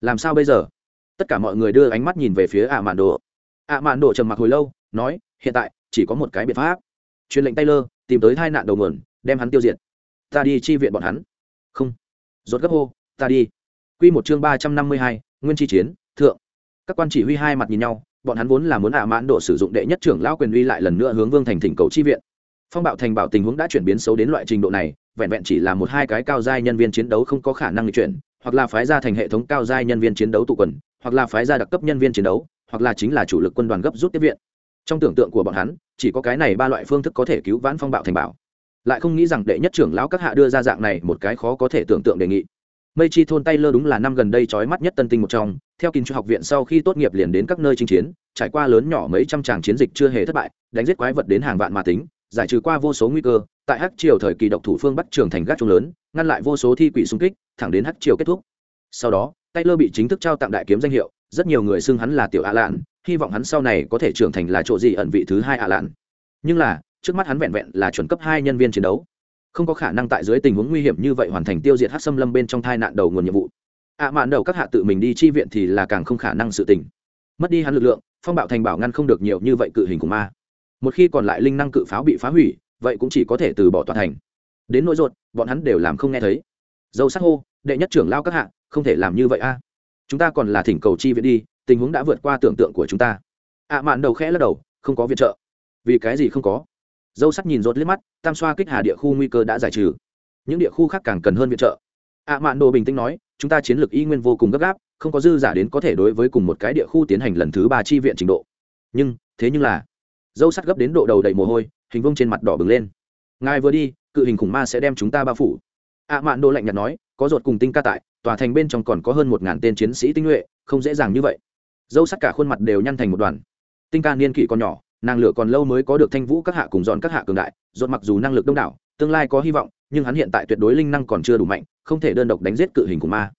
Làm sao bây giờ? Tất cả mọi người đưa ánh mắt nhìn về phía ạ mạn đồ. ạ mạn đồ trầm mặc hồi lâu, nói, hiện tại, chỉ có một cái biện pháp. Truyền lệnh taylor, tìm tới hai nạn đầu mườn đem hắn tiêu diệt. Ta đi chi viện bọn hắn. Không. Rốt gấp hô, ta đi. Quy một chương ba trăm năm mươi hai, nguyên chi chiến, thượng. Các quan chỉ huy hai mặt nhìn nhau, bọn hắn vốn là muốn ạ mãn độ sử dụng đệ nhất trưởng lão quyền uy lại lần nữa hướng vương thành thỉnh cầu chi viện. Phong bạo thành bảo tình huống đã chuyển biến xấu đến loại trình độ này vẹn vẹn chỉ là một hai cái cao giai nhân viên chiến đấu không có khả năng chuyển, hoặc là phái ra thành hệ thống cao giai nhân viên chiến đấu tụ quần, hoặc là phái ra đặc cấp nhân viên chiến đấu, hoặc là chính là chủ lực quân đoàn gấp rút tiếp viện. Trong tưởng tượng của bọn hắn, chỉ có cái này ba loại phương thức có thể cứu vãn phong bạo thành bảo lại không nghĩ rằng đệ nhất trưởng lão các hạ đưa ra dạng này một cái khó có thể tưởng tượng đề nghị. Mây chi thôn tay lơ đúng là năm gần đây trói mắt nhất tân tinh một trong, theo kinh chu học viện sau khi tốt nghiệp liền đến các nơi chinh chiến, trải qua lớn nhỏ mấy trăm tràng chiến dịch chưa hề thất bại, đánh giết quái vật đến hàng vạn mà tính, giải trừ qua vô số nguy cơ tại hắc triều thời kỳ độc thủ phương bắc trường thành gác trung lớn, ngăn lại vô số thi quỷ xung kích, thẳng đến hắc triều kết thúc. Sau đó, taylor bị chính thức trao tặng đại kiếm danh hiệu, rất nhiều người xưng hắn là tiểu ạ lạn hy vọng hắn sau này có thể trưởng thành là chỗ gì ẩn vị thứ hai ạ lạn nhưng là, trước mắt hắn vẹn vẹn là chuẩn cấp hai nhân viên chiến đấu. Không có khả năng tại dưới tình huống nguy hiểm như vậy hoàn thành tiêu diệt hát xâm lâm bên trong thai nạn đầu nguồn nhiệm vụ. Ạ mạn đầu các hạ tự mình đi chi viện thì là càng không khả năng sự tình. Mất đi hắn lực lượng, phong bạo thành bảo ngăn không được nhiều như vậy cự hình của ma. Một khi còn lại linh năng cự pháo bị phá hủy vậy cũng chỉ có thể từ bỏ toàn thành. Đến nỗi ruột, bọn hắn đều làm không nghe thấy. Dâu sắc hô, đệ nhất trưởng lao các hạ, không thể làm như vậy a. Chúng ta còn là thỉnh cầu chi viện đi, tình huống đã vượt qua tưởng tượng của chúng ta. Ạ mạn đầu khẽ lắc đầu, không có viện trợ. Vì cái gì không có? Dâu sắc nhìn rốt liếc mắt, tam xoa kích hà địa khu nguy cơ đã giải trừ. Những địa khu khác càng cần hơn viện trợ. Ạ mạn đồ bình tĩnh nói, chúng ta chiến lược y nguyên vô cùng gấp gáp, không có dư giả đến có thể đối với cùng một cái địa khu tiến hành lần thứ ba chi viện trình độ. Nhưng, thế nhưng là dâu sắt gấp đến độ đầu đầy mồ hôi hình vông trên mặt đỏ bừng lên. Ngài vừa đi, cự hình khủng ma sẽ đem chúng ta bao phủ. Ạ mạn Đô lạnh nhạt nói, có ruột cùng tinh ca tại, tòa thành bên trong còn có hơn một ngàn tên chiến sĩ tinh nhuệ, không dễ dàng như vậy. Dâu sắc cả khuôn mặt đều nhăn thành một đoàn. Tinh ca niên kỷ còn nhỏ, nàng lửa còn lâu mới có được thanh vũ các hạ cùng dọn các hạ cường đại dọn mặc dù năng lực đông đảo, tương lai có hy vọng, nhưng hắn hiện tại tuyệt đối linh năng còn chưa đủ mạnh, không thể đơn độc đánh giết cự hình của ma.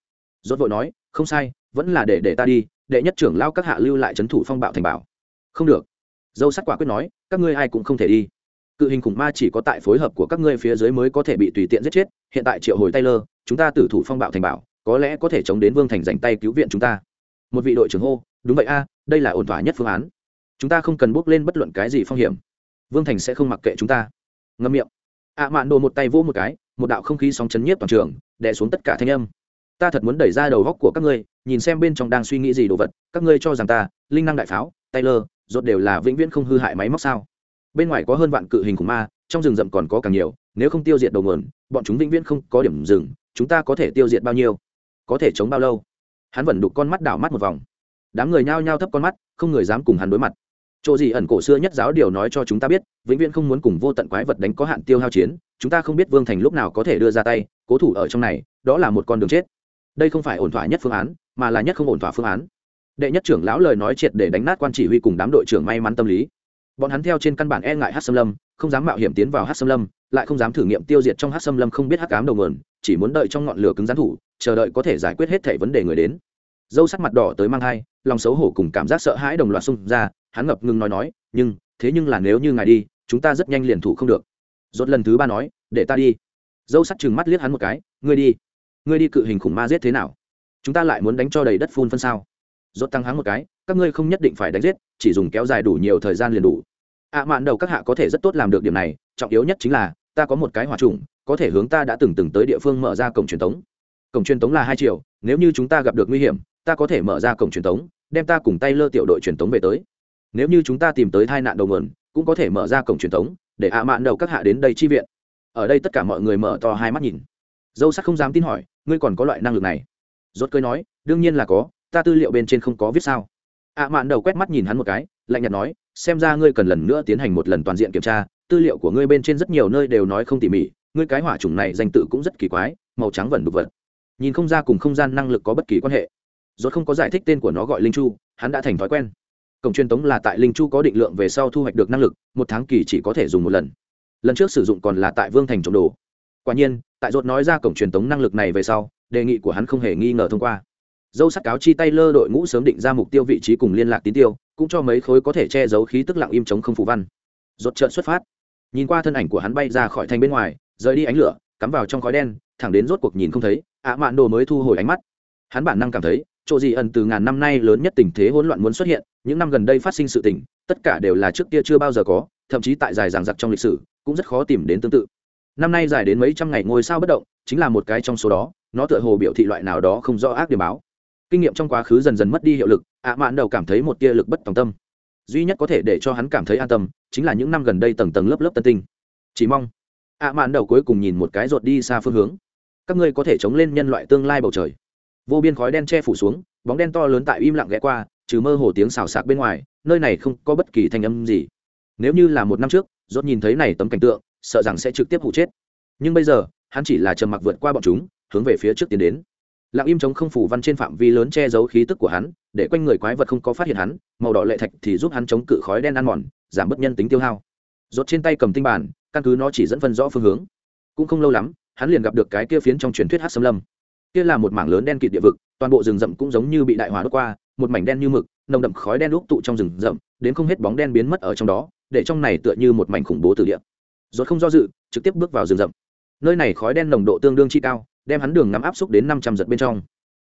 Dốt vội nói, không sai, vẫn là để để ta đi, đệ nhất trưởng lao các hạ lưu lại trấn thủ phong bạo thành bảo. Không được. Dâu sắc quả quyết nói, các ngươi ai cũng không thể đi cự hình khủng ma chỉ có tại phối hợp của các ngươi phía dưới mới có thể bị tùy tiện giết chết, hiện tại triệu hồi taylor, chúng ta tử thủ phong bạo thành bảo có lẽ có thể chống đến vương thành dành tay cứu viện chúng ta. Một vị đội trưởng hô, đúng vậy a, đây là ổn thỏa nhất phương án. Chúng ta không cần bước lên bất luận cái gì phong hiểm. Vương thành sẽ không mặc kệ chúng ta. Ngâm miệng. Ạ mạn đồ một tay vỗ một cái, một đạo không khí sóng chấn nhiếp toàn trường, đè xuống tất cả thanh âm. Ta thật muốn đẩy ra đầu góc của các ngươi, nhìn xem bên trong đang suy nghĩ gì đồ vật, các ngươi cho rằng ta, linh năng đại pháo, taylor, rốt đều là vĩnh viễn không hư hại máy móc sao? Bên ngoài có hơn vạn cự hình khủng ma, trong rừng rậm còn có càng nhiều, nếu không tiêu diệt đầu nguồn, bọn chúng vĩnh viễn không có điểm dừng, chúng ta có thể tiêu diệt bao nhiêu? Có thể chống bao lâu? Hắn vẫn đục con mắt đảo mắt một vòng. Đám người nhao nhao thấp con mắt, không người dám cùng hắn đối mặt. Chỗ gì ẩn cổ xưa nhất giáo điều nói cho chúng ta biết, vĩnh viễn không muốn cùng vô tận quái vật đánh có hạn tiêu hao chiến, chúng ta không biết vương thành lúc nào có thể đưa ra tay, cố thủ ở trong này, đó là một con đường chết. Đây không phải ổn thỏa nhất phương án, mà là nhất không ổn thỏa phương án. Đệ nhất trưởng lão lời nói triệt để đánh nát quan chỉ huy cùng đám đội trưởng may mắn tâm lý bọn hắn theo trên căn bản e ngại hát xâm lâm, không dám mạo hiểm tiến vào hát xâm lâm, lại không dám thử nghiệm tiêu diệt trong hát xâm lâm không biết hát cám đầu nguồn, chỉ muốn đợi trong ngọn lửa cứng rắn thủ, chờ đợi có thể giải quyết hết thể vấn đề người đến. Dâu sắc mặt đỏ tới mang hai, lòng xấu hổ cùng cảm giác sợ hãi đồng loạt xung ra, hắn ngập ngừng nói nói, nhưng, thế nhưng là nếu như ngài đi, chúng ta rất nhanh liền thủ không được. Rốt lần thứ ba nói, để ta đi. Dâu sắc chừng mắt liếc hắn một cái, ngươi đi. Ngươi đi cự hình khủng ma giết thế nào? Chúng ta lại muốn đánh cho đầy đất phun phân sao? Rốt tăng hắn một cái, các ngươi không nhất định phải đánh giết, chỉ dùng kéo dài đủ nhiều thời gian liền đủ. Ạ mạn đầu các hạ có thể rất tốt làm được điểm này, trọng yếu nhất chính là, ta có một cái hỏa trùng, có thể hướng ta đã từng từng tới địa phương mở ra cổng truyền tống. Cổng truyền tống là hai triệu nếu như chúng ta gặp được nguy hiểm, ta có thể mở ra cổng truyền tống, đem ta cùng tay lơ tiểu đội truyền tống về tới. Nếu như chúng ta tìm tới tai nạn đầu nguồn, cũng có thể mở ra cổng truyền tống, để ạ mạn đầu các hạ đến đây chi viện. Ở đây tất cả mọi người mở to hai mắt nhìn. Dâu sắc không dám tin hỏi, ngươi còn có loại năng lực này? Rốt cơi nói, đương nhiên là có ta tư liệu bên trên không có viết sao? Ạ mạn đầu quét mắt nhìn hắn một cái, lạnh nhạt nói, xem ra ngươi cần lần nữa tiến hành một lần toàn diện kiểm tra, tư liệu của ngươi bên trên rất nhiều nơi đều nói không tỉ mỉ, ngươi cái hỏa chủng này danh tự cũng rất kỳ quái, màu trắng vẩn đục vật. Nhìn không ra cùng không gian năng lực có bất kỳ quan hệ. Rốt không có giải thích tên của nó gọi linh chu, hắn đã thành thói quen. Cổng truyền tống là tại linh chu có định lượng về sau thu hoạch được năng lực, một tháng kỳ chỉ có thể dùng một lần. Lần trước sử dụng còn là tại vương thành trộm đồ. Quả nhiên, tại rốt nói ra cổng truyền tống năng lực này về sau, đề nghị của hắn không hề nghi ngờ thông qua dâu sắc cáo chi tay lơ đội ngũ sớm định ra mục tiêu vị trí cùng liên lạc tín tiêu, cũng cho mấy khối có thể che giấu khí tức lặng im chống không phù văn. Rốt trợn xuất phát. Nhìn qua thân ảnh của hắn bay ra khỏi thành bên ngoài, rời đi ánh lửa, cắm vào trong khói đen, thẳng đến rốt cuộc nhìn không thấy, ạ mạn đồ mới thu hồi ánh mắt. Hắn bản năng cảm thấy, chỗ gì ẩn từ ngàn năm nay lớn nhất tình thế hỗn loạn muốn xuất hiện, những năm gần đây phát sinh sự tình, tất cả đều là trước kia chưa bao giờ có, thậm chí tại dài dằng dặc trong lịch sử, cũng rất khó tìm đến tương tự. Năm nay dài đến mấy trăm ngày ngôi sao bất động, chính là một cái trong số đó, nó tựa hồ biểu thị loại nào đó không rõ ác điểm báo kinh nghiệm trong quá khứ dần dần mất đi hiệu lực, ạ mạn đầu cảm thấy một tia lực bất tòng tâm. Duy nhất có thể để cho hắn cảm thấy an tâm, chính là những năm gần đây tầng tầng lớp lớp tân tinh. Chỉ mong, ạ mạn đầu cuối cùng nhìn một cái rột đi xa phương hướng. Các ngươi có thể chống lên nhân loại tương lai bầu trời. Vô biên khói đen che phủ xuống, bóng đen to lớn tại im lặng ghé qua, trừ mơ hồ tiếng xào xạc bên ngoài, nơi này không có bất kỳ thanh âm gì. Nếu như là một năm trước, rốt nhìn thấy này tấm cảnh tượng, sợ rằng sẽ trực tiếp hụ chết. Nhưng bây giờ, hắn chỉ là trầm mặc vượt qua bọn chúng, hướng về phía trước tiến đến lặng im chống không phủ văn trên phạm vi lớn che giấu khí tức của hắn, để quanh người quái vật không có phát hiện hắn, màu đỏ lệ thạch thì giúp hắn chống cự khói đen ăn mòn, giảm bất nhân tính tiêu hao. Rốt trên tay cầm tinh bản, căn cứ nó chỉ dẫn phân rõ phương hướng. Cũng không lâu lắm, hắn liền gặp được cái kia phiến trong truyền thuyết hát xâm lâm. Kia là một mảng lớn đen kịt địa vực, toàn bộ rừng rậm cũng giống như bị đại hỏa đốt qua, một mảnh đen như mực, nồng đậm khói đen lúc tụ trong rừng rậm, đến không hết bóng đen biến mất ở trong đó, để trong này tựa như một mảnh khủng bố từ địa. Rốt không do dự, trực tiếp bước vào rừng rậm. Nơi này khói đen nồng độ tương đương chi cao đem hắn đường ngắm áp xúc đến năm trăm giật bên trong.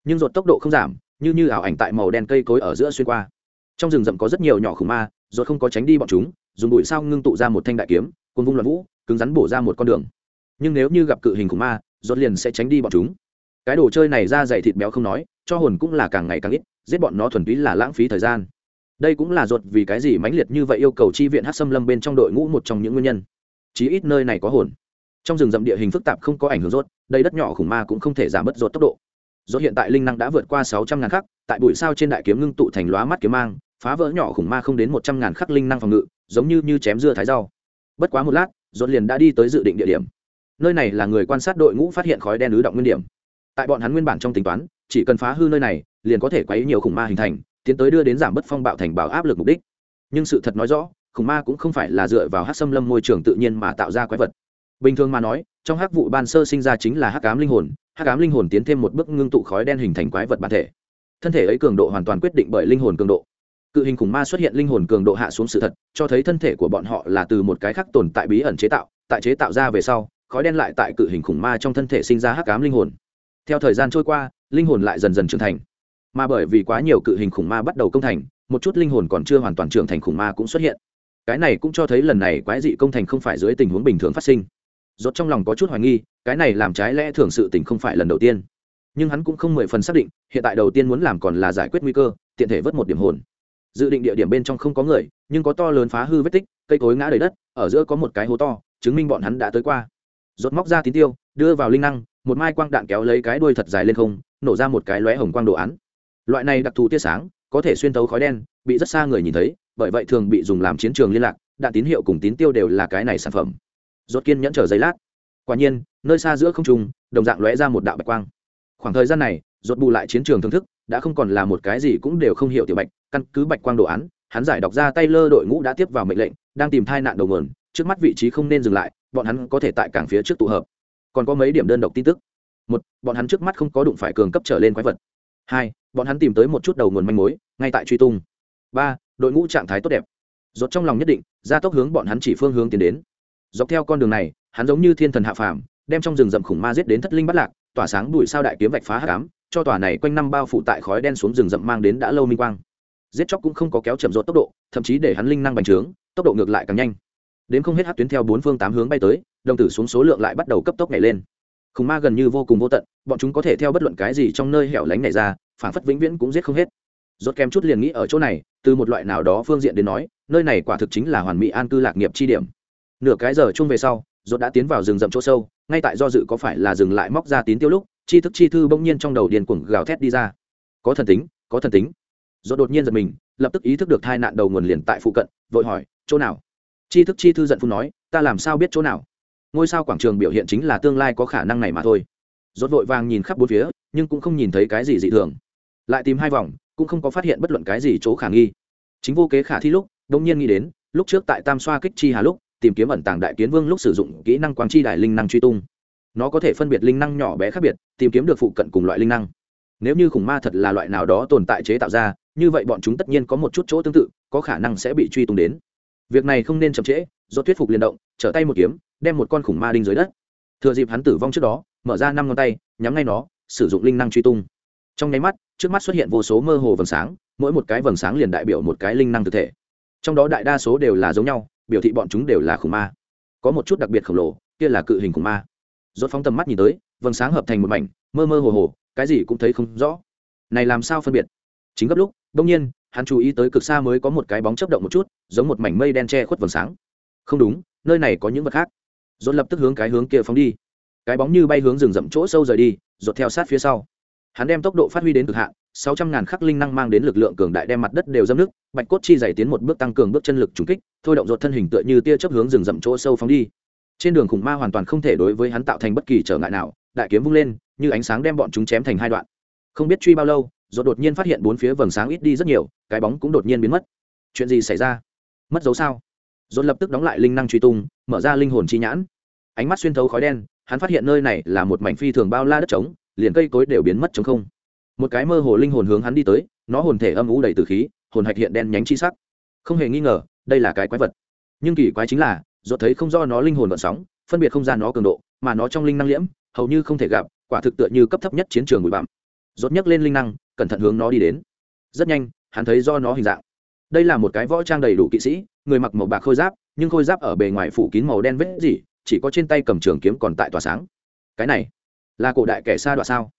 Nhưng rột tốc độ không giảm, như như ảo ảnh tại màu đen cây cối ở giữa xuyên qua. Trong rừng rậm có rất nhiều nhỏ khủng ma rột không có tránh đi bọn chúng, dùng bụi sao ngưng tụ ra một thanh đại kiếm côn vung loạn vũ, cứng rắn bổ ra một con đường. Nhưng nếu như gặp cự hình khủng ma rột liền sẽ tránh đi bọn chúng. Cái đồ chơi này ra dày thịt béo không nói, cho hồn cũng là càng ngày càng ít, giết bọn nó thuần túy là lãng phí thời gian. Đây cũng là ruột vì cái gì mãnh liệt như vậy yêu cầu chi viện hát xâm lâm bên trong đội ngũ một trong những nguyên nhân. Chí ít nơi này có hồn. Trong rừng rậm địa hình phức tạp không có ảnh hưởng rốt đây đất nhỏ khủng ma cũng không thể giảm bớt rốt tốc độ. Rốt hiện tại linh năng đã vượt qua sáu trăm ngàn khắc, tại bụi sao trên đại kiếm ngưng tụ thành lóa mắt kiếm mang, phá vỡ nhỏ khủng ma không đến một trăm ngàn khắc linh năng phòng ngự, giống như như chém dưa thái rau. Bất quá một lát, rốt liền đã đi tới dự định địa điểm. Nơi này là người quan sát đội ngũ phát hiện khói đen ứ động nguyên điểm. Tại bọn hắn nguyên bản trong tính toán, chỉ cần phá hư nơi này, liền có thể quấy nhiều khủng ma hình thành, tiến tới đưa đến giảm bất phong bạo thành bảo áp lực mục đích. Nhưng sự thật nói rõ, khủng ma cũng không phải là dựa vào hắc xâm lâm môi trường tự nhiên mà tạo ra quái vật bình thường mà nói, trong hắc vụ ban sơ sinh ra chính là hắc ám linh hồn, hắc ám linh hồn tiến thêm một bước ngưng tụ khói đen hình thành quái vật bản thể. Thân thể ấy cường độ hoàn toàn quyết định bởi linh hồn cường độ. Cự hình khủng ma xuất hiện linh hồn cường độ hạ xuống sự thật, cho thấy thân thể của bọn họ là từ một cái khác tồn tại bí ẩn chế tạo, tại chế tạo ra về sau, khói đen lại tại cự hình khủng ma trong thân thể sinh ra hắc ám linh hồn. Theo thời gian trôi qua, linh hồn lại dần dần trưởng thành. Mà bởi vì quá nhiều cự hình khủng ma bắt đầu công thành, một chút linh hồn còn chưa hoàn toàn trưởng thành khủng ma cũng xuất hiện. Cái này cũng cho thấy lần này quái dị công thành không phải dưới tình huống bình thường phát sinh rốt trong lòng có chút hoài nghi, cái này làm trái lẽ thường sự tình không phải lần đầu tiên. Nhưng hắn cũng không mười phần xác định, hiện tại đầu tiên muốn làm còn là giải quyết nguy cơ, tiện thể vớt một điểm hồn. Dự định địa điểm bên trong không có người, nhưng có to lớn phá hư vết tích, cây cối ngã đầy đất, ở giữa có một cái hố to, chứng minh bọn hắn đã tới qua. Rốt móc ra tín tiêu, đưa vào linh năng, một mai quang đạn kéo lấy cái đuôi thật dài lên không, nổ ra một cái lóe hồng quang đồ án. Loại này đặc thù tia sáng, có thể xuyên tấu khói đen, bị rất xa người nhìn thấy, bởi vậy thường bị dùng làm chiến trường liên lạc, đạn tín hiệu cùng tín tiêu đều là cái này sản phẩm rốt kiên nhẫn chờ giây lát. Quả nhiên, nơi xa giữa không trung, đồng dạng lóe ra một đạo bạch quang. Khoảng thời gian này, rốt bù lại chiến trường thưởng thức, đã không còn là một cái gì cũng đều không hiểu tiểu bạch, căn cứ bạch quang đồ án, hắn giải đọc ra tay lơ đội ngũ đã tiếp vào mệnh lệnh, đang tìm thai nạn đầu nguồn, trước mắt vị trí không nên dừng lại, bọn hắn có thể tại cảng phía trước tụ hợp. Còn có mấy điểm đơn độc tin tức. Một, bọn hắn trước mắt không có đụng phải cường cấp trở lên quái vật. Hai, bọn hắn tìm tới một chút đầu nguồn manh mối, ngay tại truy tung. Ba, đội ngũ trạng thái tốt đẹp. Rốt trong lòng nhất định, gia tốc hướng bọn hắn chỉ phương hướng tiến đến dọc theo con đường này, hắn giống như thiên thần hạ phàm, đem trong rừng rậm khủng ma giết đến thất linh bắt lạc, tỏa sáng đuổi sao đại kiếm vạch phá hạ cám cho tòa này quanh năm bao phủ tại khói đen xuống rừng rậm mang đến đã lâu minh quang. Giết chóc cũng không có kéo chậm rốt tốc độ, thậm chí để hắn linh năng bành trướng, tốc độ ngược lại càng nhanh. Đến không hết hát tuyến theo bốn phương tám hướng bay tới, đồng tử xuống số lượng lại bắt đầu cấp tốc nhảy lên. Khủng ma gần như vô cùng vô tận, bọn chúng có thể theo bất luận cái gì trong nơi hẻo lánh này ra phản phất vĩnh viễn cũng giết không hết. Rốt kém chút liền nghĩ ở chỗ này, từ một loại nào đó phương diện đến nói, nơi này quả thực chính là hoàn mỹ an cư lạc nghiệp chi điểm nửa cái giờ chung về sau, rốt đã tiến vào rừng rậm chỗ sâu, ngay tại do dự có phải là dừng lại móc ra tín tiêu lúc, chi thức chi thư bỗng nhiên trong đầu điền cuồng gào thét đi ra. Có thần tính, có thần tính. Rốt đột nhiên giật mình, lập tức ý thức được tai nạn đầu nguồn liền tại phụ cận, vội hỏi, chỗ nào? Chi thức chi thư giận phun nói, ta làm sao biết chỗ nào? Ngôi sao quảng trường biểu hiện chính là tương lai có khả năng này mà thôi. Rốt vội vàng nhìn khắp bốn phía, nhưng cũng không nhìn thấy cái gì dị thường. Lại tìm hai vòng, cũng không có phát hiện bất luận cái gì chỗ khả nghi. Chính vô kế khả thi lúc đông nhiên nghĩ đến, lúc trước tại tam xoa kích chi hà lúc tìm kiếm ẩn tàng đại kiến vương lúc sử dụng kỹ năng quang chi đại linh năng truy tung. Nó có thể phân biệt linh năng nhỏ bé khác biệt, tìm kiếm được phụ cận cùng loại linh năng. Nếu như khủng ma thật là loại nào đó tồn tại chế tạo ra, như vậy bọn chúng tất nhiên có một chút chỗ tương tự, có khả năng sẽ bị truy tung đến. Việc này không nên chậm trễ, do thuyết phục liên động, trở tay một kiếm, đem một con khủng ma đinh dưới đất. Thừa dịp hắn tử vong trước đó, mở ra năm ngón tay, nhắm ngay nó, sử dụng linh năng truy tung. Trong nháy mắt, trước mắt xuất hiện vô số mơ hồ vầng sáng, mỗi một cái vầng sáng liền đại biểu một cái linh năng thực thể. Trong đó đại đa số đều là giống nhau biểu thị bọn chúng đều là khủng ma. Có một chút đặc biệt khổng lồ, kia là cự hình khủng ma. Rốt phóng tầm mắt nhìn tới, vầng sáng hợp thành một mảnh, mơ mơ hồ hồ, cái gì cũng thấy không rõ. Này làm sao phân biệt? Chính gấp lúc đông nhiên, hắn chú ý tới cực xa mới có một cái bóng chớp động một chút, giống một mảnh mây đen che khuất vầng sáng. Không đúng, nơi này có những vật khác. Rốt lập tức hướng cái hướng kia phóng đi. Cái bóng như bay hướng rừng rậm chỗ sâu rời đi, rốt theo sát phía sau. Hắn đem tốc độ phát huy đến cực hạn sáu trăm ngàn khắc linh năng mang đến lực lượng cường đại đem mặt đất đều dâm nước, bạch cốt chi dày tiến một bước tăng cường bước chân lực trùng kích, thôi động rột thân hình tựa như tia chớp hướng rừng rậm chỗ sâu phóng đi. Trên đường khủng ma hoàn toàn không thể đối với hắn tạo thành bất kỳ trở ngại nào, đại kiếm vung lên, như ánh sáng đem bọn chúng chém thành hai đoạn. Không biết truy bao lâu rột đột nhiên phát hiện bốn phía vầng sáng ít đi rất nhiều, cái bóng cũng đột nhiên biến mất. Chuyện gì xảy ra? Mất dấu sao? Rột lập tức đóng lại linh năng truy tung, mở ra linh hồn chi nhãn. Ánh mắt xuyên thấu khói đen, hắn phát hiện nơi này là một mảnh phi thường bao la đất trống, liền cây cối đều biến mất trống không một cái mơ hồ linh hồn hướng hắn đi tới, nó hồn thể âm ú đầy từ khí, hồn hạch hiện đen nhánh chi sắc. Không hề nghi ngờ, đây là cái quái vật. Nhưng kỳ quái chính là, do thấy không do nó linh hồn vận sóng, phân biệt không gian nó cường độ, mà nó trong linh năng liễm, hầu như không thể gặp, quả thực tựa như cấp thấp nhất chiến trường bụi bặm. Rốt nhấc lên linh năng, cẩn thận hướng nó đi đến. Rất nhanh, hắn thấy do nó hình dạng. Đây là một cái võ trang đầy đủ kỵ sĩ, người mặc màu bạc khôi giáp, nhưng khôi giáp ở bề ngoài phủ kín màu đen vết gì chỉ có trên tay cầm trường kiếm còn tại tỏa sáng. Cái này là cổ đại kẻ xa đoạn sao?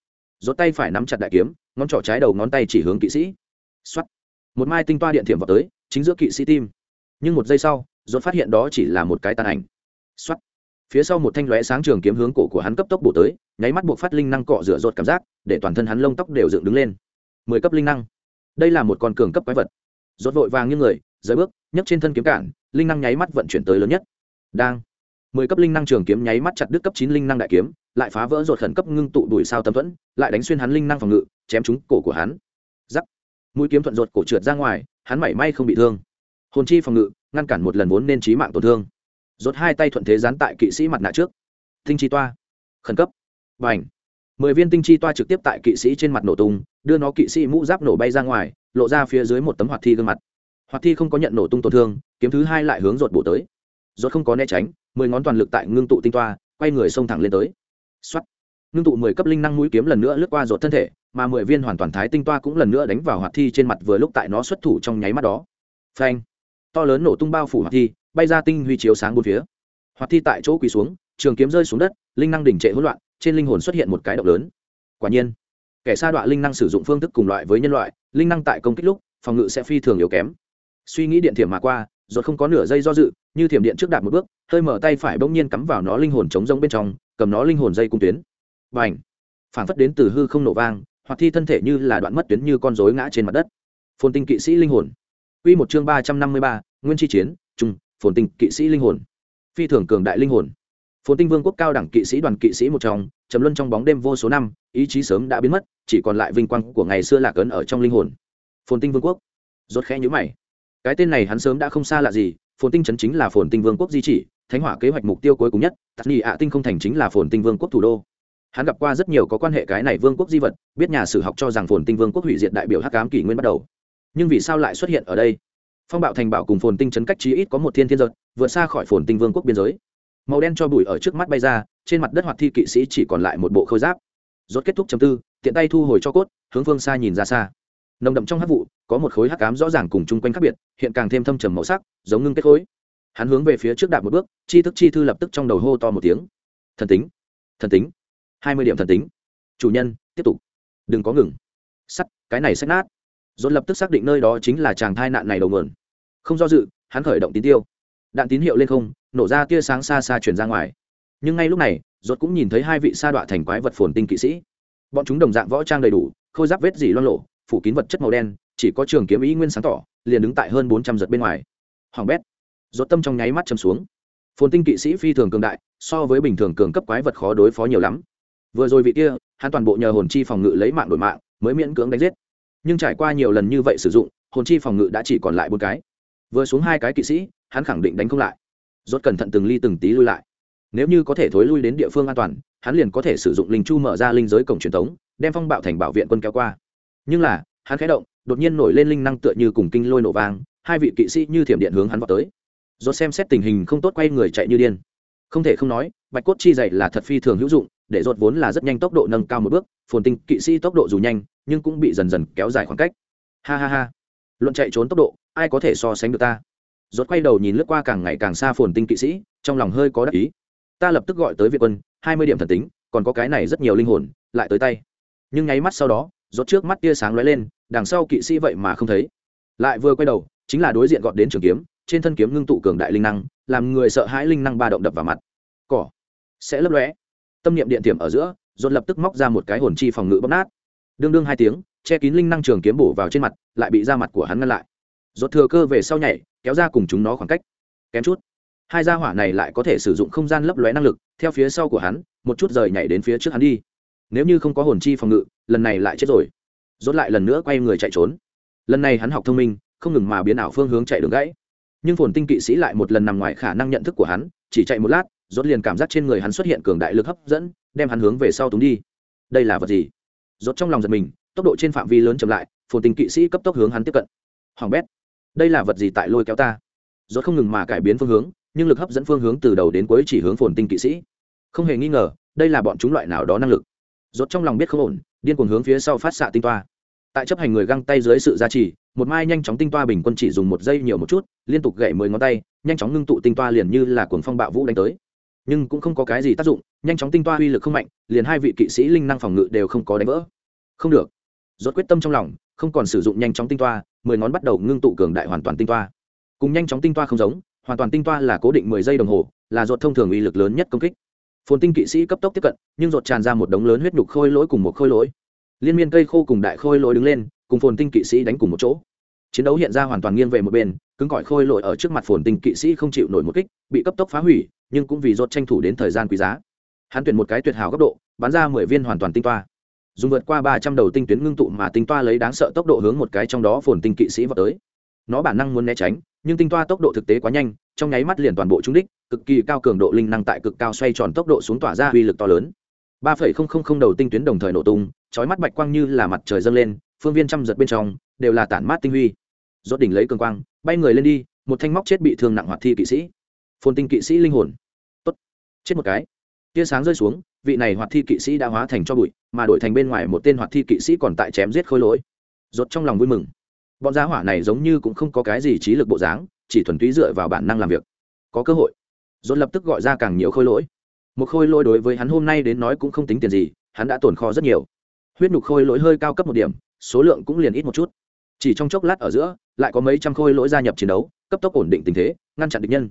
Rốt tay phải nắm chặt đại kiếm, ngón trỏ trái đầu ngón tay chỉ hướng kỵ sĩ. Soát. một mai tinh toa điện thiểm vào tới, chính giữa kỵ sĩ tim. Nhưng một giây sau, rốt phát hiện đó chỉ là một cái tàn ảnh. Soát. phía sau một thanh lóe sáng trường kiếm hướng cổ của hắn cấp tốc bổ tới, nháy mắt buộc phát linh năng cọ rửa rột cảm giác, để toàn thân hắn lông tóc đều dựng đứng lên. Mười cấp linh năng. Đây là một con cường cấp quái vật. Rốt vội vàng như người giơ bước, nhấc trên thân kiếm cản, linh năng nháy mắt vận chuyển tới lớn nhất. Đang mười cấp linh năng trường kiếm nháy mắt chặt đứt cấp chín linh năng đại kiếm, lại phá vỡ ruột khẩn cấp ngưng tụ đùi sao tâm thuẫn, lại đánh xuyên hắn linh năng phòng ngự, chém trúng cổ của hắn. Giắc mũi kiếm thuận ruột cổ trượt ra ngoài, hắn mảy may không bị thương. Hồn chi phòng ngự, ngăn cản một lần vốn nên trí mạng tổn thương. Rốt hai tay thuận thế gián tại kỵ sĩ mặt nạ trước. Tinh chi toa. Khẩn cấp. Và ảnh mười viên tinh chi toa trực tiếp tại kỵ sĩ trên mặt nổ tung, đưa nó kỵ sĩ mũ giáp nổ bay ra ngoài, lộ ra phía dưới một tấm hoạt thi gương mặt. Hoạt thi không có nhận nổ tung tổn thương, kiếm thứ hai lại hướng rột bổ tới. Rột không có né tránh mười ngón toàn lực tại ngưng tụ tinh toa, quay người xông thẳng lên tới. Xuất ngưng tụ mười cấp linh năng mũi kiếm lần nữa lướt qua rột thân thể, mà mười viên hoàn toàn thái tinh toa cũng lần nữa đánh vào hoạt thi trên mặt vừa lúc tại nó xuất thủ trong nháy mắt đó. Phanh. To lớn nổ tung bao phủ hoạt thi, bay ra tinh huy chiếu sáng bốn phía. Hoạt thi tại chỗ quỳ xuống, trường kiếm rơi xuống đất, linh năng đỉnh trệ hỗn loạn, trên linh hồn xuất hiện một cái động lớn. Quả nhiên, kẻ sa đọa linh năng sử dụng phương thức cùng loại với nhân loại, linh năng tại công kích lúc, phòng ngự sẽ phi thường yếu kém. Suy nghĩ điện thiểm mà qua rồi không có nửa giây do dự, như thiểm điện trước đạp một bước, hơi mở tay phải bỗng nhiên cắm vào nó linh hồn chống rông bên trong, cầm nó linh hồn dây cung tuyến. Và ảnh phản phất đến từ hư không nổ vang, hoặc thi thân thể như là đoạn mất tuyến như con rối ngã trên mặt đất. Phồn tinh kỵ sĩ linh hồn. Quy một chương ba trăm năm mươi ba, nguyên chi chiến trung phồn tinh kỵ sĩ linh hồn. Phi thường cường đại linh hồn. Phồn tinh vương quốc cao đẳng kỵ sĩ đoàn kỵ sĩ một trong, trầm luân trong bóng đêm vô số năm, ý chí sớm đã biến mất, chỉ còn lại vinh quang của ngày xưa lạc ấn ở trong linh hồn. Phồn tinh vương quốc. Rốt khẽ nhíu mày cái tên này hắn sớm đã không xa lạ gì, phồn tinh chấn chính là phồn tinh vương quốc di chỉ, thánh hỏa kế hoạch mục tiêu cuối cùng nhất tắt nhị ạ tinh không thành chính là phồn tinh vương quốc thủ đô. Hắn gặp qua rất nhiều có quan hệ cái này vương quốc di vật, biết nhà sử học cho rằng phồn tinh vương quốc hủy diệt đại biểu hắc cám kỷ nguyên bắt đầu. Nhưng vì sao lại xuất hiện ở đây? Phong bạo thành bảo cùng phồn tinh chấn cách chí ít có một thiên thiên giật vượt xa khỏi phồn tinh vương quốc biên giới. Màu đen cho bụi ở trước mắt bay ra, trên mặt đất hoạt thi kỵ sĩ chỉ còn lại một bộ khôi giáp. Rốt kết thúc chấm tư, tiện tay thu hồi cho cốt, hướng phương xa nhìn ra xa nồng đậm trong hắc vụ, có một khối hắc cám rõ ràng cùng chung quanh khác biệt, hiện càng thêm thâm trầm màu sắc, giống ngưng kết khối. Hắn hướng về phía trước đạp một bước, chi thức chi thư lập tức trong đầu hô to một tiếng. Thần tính thần tính, hai mươi điểm thần tính. Chủ nhân, tiếp tục. Đừng có ngừng. Sắt, cái này sách nát. Dồn lập tức xác định nơi đó chính là chàng thai nạn này đầu nguồn. Không do dự, hắn khởi động tín tiêu. Đạn tín hiệu lên không, nổ ra tia sáng xa xa chuyển ra ngoài. Nhưng ngay lúc này dốt cũng nhìn thấy hai vị sa đọa thành quái vật phồn tinh kỵ sĩ. Bọn chúng đồng dạng võ trang đầy đủ, khôi giáp vết dỉ loan lộ phủ kín vật chất màu đen, chỉ có trường kiếm ý nguyên sáng tỏ, liền đứng tại hơn bốn trăm giật bên ngoài. Hoàng bét dốt tâm trong nháy mắt châm xuống. Phồn tinh kỵ sĩ phi thường cường đại, so với bình thường cường cấp quái vật khó đối phó nhiều lắm. Vừa rồi vị kia, hắn toàn bộ nhờ hồn chi phòng ngự lấy mạng đổi mạng, mới miễn cưỡng đánh giết. Nhưng trải qua nhiều lần như vậy sử dụng, hồn chi phòng ngự đã chỉ còn lại bốn cái. Vừa xuống hai cái kỵ sĩ, hắn khẳng định đánh không lại. Rốt cẩn thận từng ly từng tí lui lại. Nếu như có thể thối lui đến địa phương an toàn, hắn liền có thể sử dụng linh chu mở ra linh giới cổng truyền thống, đem phong bạo thành bảo viện quân kéo qua nhưng là, hắn khẽ động, đột nhiên nổi lên linh năng tựa như cùng kinh lôi nổ vang, hai vị kỵ sĩ như thiểm điện hướng hắn vào tới. Rốt xem xét tình hình không tốt quay người chạy như điên. Không thể không nói, bạch cốt chi dày là thật phi thường hữu dụng, để rột vốn là rất nhanh tốc độ nâng cao một bước, phồn tinh kỵ sĩ tốc độ dù nhanh, nhưng cũng bị dần dần kéo dài khoảng cách. Ha ha ha. Luận chạy trốn tốc độ, ai có thể so sánh được ta? Rốt quay đầu nhìn lướt qua càng ngày càng xa phồn tinh kỵ sĩ, trong lòng hơi có đắc ý. Ta lập tức gọi tới việt quân, hai mươi điểm thần tính, còn có cái này rất nhiều linh hồn, lại tới tay. Nhưng nháy mắt sau đó rốt trước mắt tia sáng lóe lên, đằng sau kỵ sĩ vậy mà không thấy. Lại vừa quay đầu, chính là đối diện gọt đến trường kiếm, trên thân kiếm ngưng tụ cường đại linh năng, làm người sợ hãi linh năng ba động đập vào mặt. Cỏ sẽ lấp lóe. Tâm niệm điện tiềm ở giữa, rốt lập tức móc ra một cái hồn chi phòng ngự bóp nát. Đương đương hai tiếng, che kín linh năng trường kiếm bổ vào trên mặt, lại bị da mặt của hắn ngăn lại. Rốt thừa cơ về sau nhảy, kéo ra cùng chúng nó khoảng cách. Kém chút, hai gia hỏa này lại có thể sử dụng không gian lấp lóe năng lực, theo phía sau của hắn, một chút rời nhảy đến phía trước hắn đi nếu như không có hồn chi phòng ngự, lần này lại chết rồi. Rốt lại lần nữa quay người chạy trốn. Lần này hắn học thông minh, không ngừng mà biến ảo phương hướng chạy đường gãy. Nhưng phồn tinh kỵ sĩ lại một lần nằm ngoài khả năng nhận thức của hắn, chỉ chạy một lát, rốt liền cảm giác trên người hắn xuất hiện cường đại lực hấp dẫn, đem hắn hướng về sau túng đi. Đây là vật gì? Rốt trong lòng giật mình, tốc độ trên phạm vi lớn chậm lại, phồn tinh kỵ sĩ cấp tốc hướng hắn tiếp cận. Hoàng bét, đây là vật gì tại lôi kéo ta? Rốt không ngừng mà cải biến phương hướng, nhưng lực hấp dẫn phương hướng từ đầu đến cuối chỉ hướng phồn tinh kỵ sĩ. Không hề nghi ngờ, đây là bọn chúng loại nào đó năng lực rốt trong lòng biết không ổn, điên cuồng hướng phía sau phát xạ tinh toa. Tại chấp hành người găng tay dưới sự gia trì, một mai nhanh chóng tinh toa bình quân chỉ dùng một giây nhiều một chút, liên tục gậy mười ngón tay, nhanh chóng ngưng tụ tinh toa liền như là cuồng phong bạo vũ đánh tới. Nhưng cũng không có cái gì tác dụng, nhanh chóng tinh toa uy lực không mạnh, liền hai vị kỵ sĩ linh năng phòng ngự đều không có đánh vỡ. Không được. Rốt quyết tâm trong lòng, không còn sử dụng nhanh chóng tinh toa, mười ngón bắt đầu ngưng tụ cường đại hoàn toàn tinh toa. Cùng nhanh chóng tinh toa không giống, hoàn toàn tinh toa là cố định mười giây đồng hồ, là rốt thông thường uy lực lớn nhất công kích phồn tinh kỵ sĩ cấp tốc tiếp cận, nhưng rột tràn ra một đống lớn huyết nhục khôi lỗi cùng một khôi lỗi. Liên miên cây khô cùng đại khôi lỗi đứng lên, cùng phồn tinh kỵ sĩ đánh cùng một chỗ. Chiến đấu hiện ra hoàn toàn nghiêng về một bên, cứng cỏi khôi lỗi ở trước mặt phồn tinh kỵ sĩ không chịu nổi một kích, bị cấp tốc phá hủy, nhưng cũng vì rột tranh thủ đến thời gian quý giá. Hắn tuyển một cái tuyệt hảo góc độ, bắn ra mười viên hoàn toàn tinh toa. Dùng vượt qua ba trăm đầu tinh tuyến ngưng tụ mà tinh toa lấy đáng sợ tốc độ hướng một cái trong đó phồn tinh kỵ sĩ vào tới. Nó bản năng muốn né tránh, nhưng tinh toa tốc độ thực tế quá nhanh, trong nháy mắt liền toàn bộ trúng đích cực kỳ cao cường độ linh năng tại cực cao xoay tròn tốc độ xuống tỏa ra uy lực to lớn. Ba phẩy không không không đầu tinh tuyến đồng thời nổ tung, chói mắt bạch quang như là mặt trời dâng lên, phương viên trăm giật bên trong, đều là tản mát tinh huy. Rốt đỉnh lấy cường quang, bay người lên đi, một thanh móc chết bị thương nặng hoạt thi kỵ sĩ. Phồn tinh kỵ sĩ linh hồn. Tốt. Chết một cái. Tia sáng rơi xuống, vị này hoạt thi kỵ sĩ đã hóa thành cho bụi, mà đổi thành bên ngoài một tên hoạt thi kỵ sĩ còn tại chém giết khôi lỗi. Rốt trong lòng vui mừng. Bọn gia hỏa này giống như cũng không có cái gì trí lực bộ dáng, chỉ thuần túy dựa vào bản năng làm việc. Có cơ hội rốt lập tức gọi ra càng nhiều khôi lỗi. Một khôi lỗi đối với hắn hôm nay đến nói cũng không tính tiền gì, hắn đã tổn kho rất nhiều. Huyết nhục khôi lỗi hơi cao cấp một điểm, số lượng cũng liền ít một chút. Chỉ trong chốc lát ở giữa, lại có mấy trăm khôi lỗi gia nhập chiến đấu, cấp tốc ổn định tình thế, ngăn chặn địch nhân.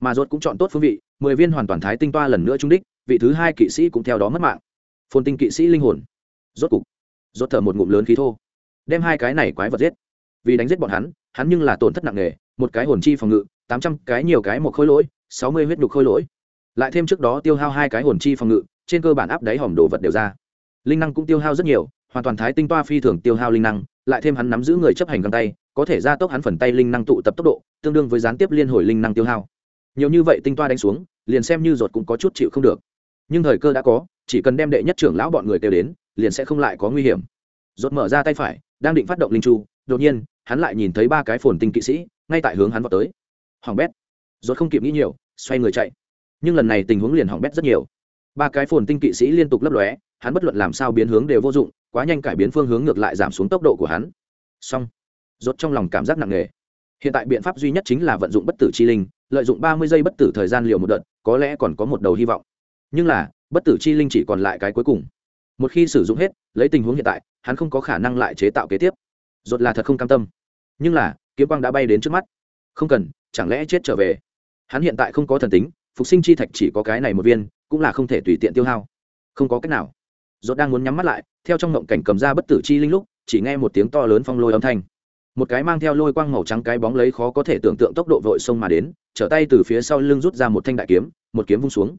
Mà rốt cũng chọn tốt phương vị, mười viên hoàn toàn thái tinh toa lần nữa trúng đích, vị thứ hai kỵ sĩ cũng theo đó mất mạng. Phồn tinh kỵ sĩ linh hồn. Rốt cục rốt thở một ngụm lớn khí thô. Đem hai cái này quái vật giết. Vì đánh giết bọn hắn hắn nhưng là tổn thất nặng nề, một cái hồn chi phòng ngự, tám trăm cái nhiều cái một khôi lỗi sáu mươi huyết nhục khôi lỗi. Lại thêm trước đó tiêu hao hai cái hồn chi phòng ngự, trên cơ bản áp đáy hòm đồ vật đều ra. Linh năng cũng tiêu hao rất nhiều, hoàn toàn thái tinh toa phi thường tiêu hao linh năng, lại thêm hắn nắm giữ người chấp hành găng tay, có thể gia tốc hắn phần tay linh năng tụ tập tốc độ, tương đương với gián tiếp liên hồi linh năng tiêu hao. Nhiều như vậy tinh toa đánh xuống, liền xem như ruột cũng có chút chịu không được. Nhưng thời cơ đã có, chỉ cần đem đệ nhất trưởng lão bọn người kêu đến, liền sẽ không lại có nguy hiểm. Ruột mở ra tay phải, đang định phát động linh chu, đột nhiên, hắn lại nhìn thấy ba cái phồn tinh kỵ sĩ, ngay tại hướng hắn vào tới. Hoàng bét. Rốt không kịp nghĩ nhiều, xoay người chạy. Nhưng lần này tình huống liền hỏng bét rất nhiều. Ba cái phồn tinh kỵ sĩ liên tục lấp lóe, hắn bất luận làm sao biến hướng đều vô dụng, quá nhanh cải biến phương hướng ngược lại giảm xuống tốc độ của hắn. Xong, rốt trong lòng cảm giác nặng nề. Hiện tại biện pháp duy nhất chính là vận dụng bất tử chi linh, lợi dụng ba mươi giây bất tử thời gian liều một đợt, có lẽ còn có một đầu hy vọng. Nhưng là, bất tử chi linh chỉ còn lại cái cuối cùng. Một khi sử dụng hết, lấy tình huống hiện tại, hắn không có khả năng lại chế tạo kế tiếp. Rốt là thật không cam tâm. Nhưng là, kiếm quang đã bay đến trước mắt. Không cần, chẳng lẽ chết trở về? Hắn hiện tại không có thần tính, phục sinh chi thạch chỉ có cái này một viên, cũng là không thể tùy tiện tiêu hao. Không có cách nào. Rốt đang muốn nhắm mắt lại, theo trong ngộng cảnh cầm ra bất tử chi linh lúc, chỉ nghe một tiếng to lớn phong lôi âm thanh. Một cái mang theo lôi quang màu trắng cái bóng lấy khó có thể tưởng tượng tốc độ vội sông mà đến, trở tay từ phía sau lưng rút ra một thanh đại kiếm, một kiếm vung xuống.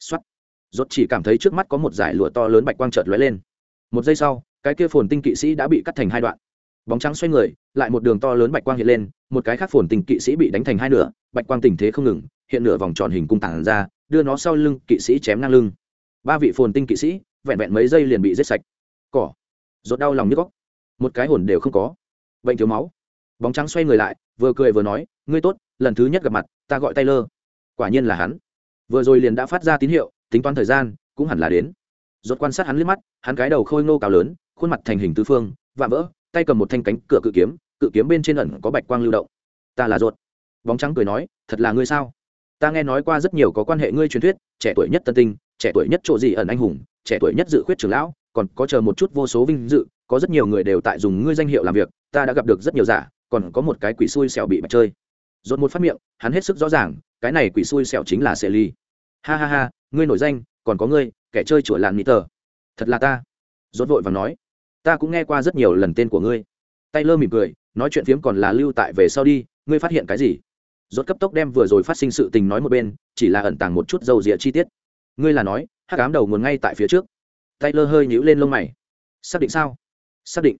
Xoắt rốt chỉ cảm thấy trước mắt có một dải lụa to lớn bạch quang chợt lóe lên. Một giây sau, cái kia phồn tinh kỵ sĩ đã bị cắt thành hai đoạn bóng trắng xoay người, lại một đường to lớn bạch quang hiện lên, một cái khác phồn tình kỵ sĩ bị đánh thành hai nửa, bạch quang tình thế không ngừng, hiện nửa vòng tròn hình cung tản ra, đưa nó sau lưng kỵ sĩ chém ngang lưng. Ba vị phồn tinh kỵ sĩ, vẹn vẹn mấy giây liền bị giết sạch. Cỏ, rốt đau lòng như góc. Một cái hồn đều không có. Bệnh thiếu máu. Bóng trắng xoay người lại, vừa cười vừa nói, ngươi tốt, lần thứ nhất gặp mặt, ta gọi taylor. Quả nhiên là hắn. Vừa rồi liền đã phát ra tín hiệu, tính toán thời gian, cũng hẳn là đến. Rốt quan sát hắn liếc mắt, hắn cái đầu khôi ngô cao lớn, khuôn mặt thành hình tứ phương, vạm vỡ tay cầm một thanh cánh cửa cự kiếm cự kiếm bên trên ẩn có bạch quang lưu động. Ta là ruột. Bóng trắng cười nói, thật là ngươi sao? Ta nghe nói qua rất nhiều có quan hệ ngươi truyền thuyết, trẻ tuổi nhất tân tinh, trẻ tuổi nhất chỗ gì ẩn anh hùng, trẻ tuổi nhất dự khuyết trưởng lão, còn có chờ một chút vô số vinh dự, có rất nhiều người đều tại dùng ngươi danh hiệu làm việc, ta đã gặp được rất nhiều giả, còn có một cái quỷ xui xẻo bị bạch chơi. Dồn một phát miệng, hắn hết sức rõ ràng, cái này quỷ xui xẻo chính là sệ ly. Ha ha ha, ngươi nổi danh, còn có ngươi, kẻ chơi chùa làn mỹ tờ. Thật là ta. Dốt vội và nói ta cũng nghe qua rất nhiều lần tên của ngươi. Tay lơ mỉm cười, nói chuyện phiếm còn là lưu tại về sau đi, ngươi phát hiện cái gì? Rốt cấp tốc đem vừa rồi phát sinh sự tình nói một bên, chỉ là ẩn tàng một chút dầu dịa chi tiết. Ngươi là nói, hắc ám đầu nguồn ngay tại phía trước. Tay lơ hơi nhíu lên lông mày. Xác định sao? Xác định.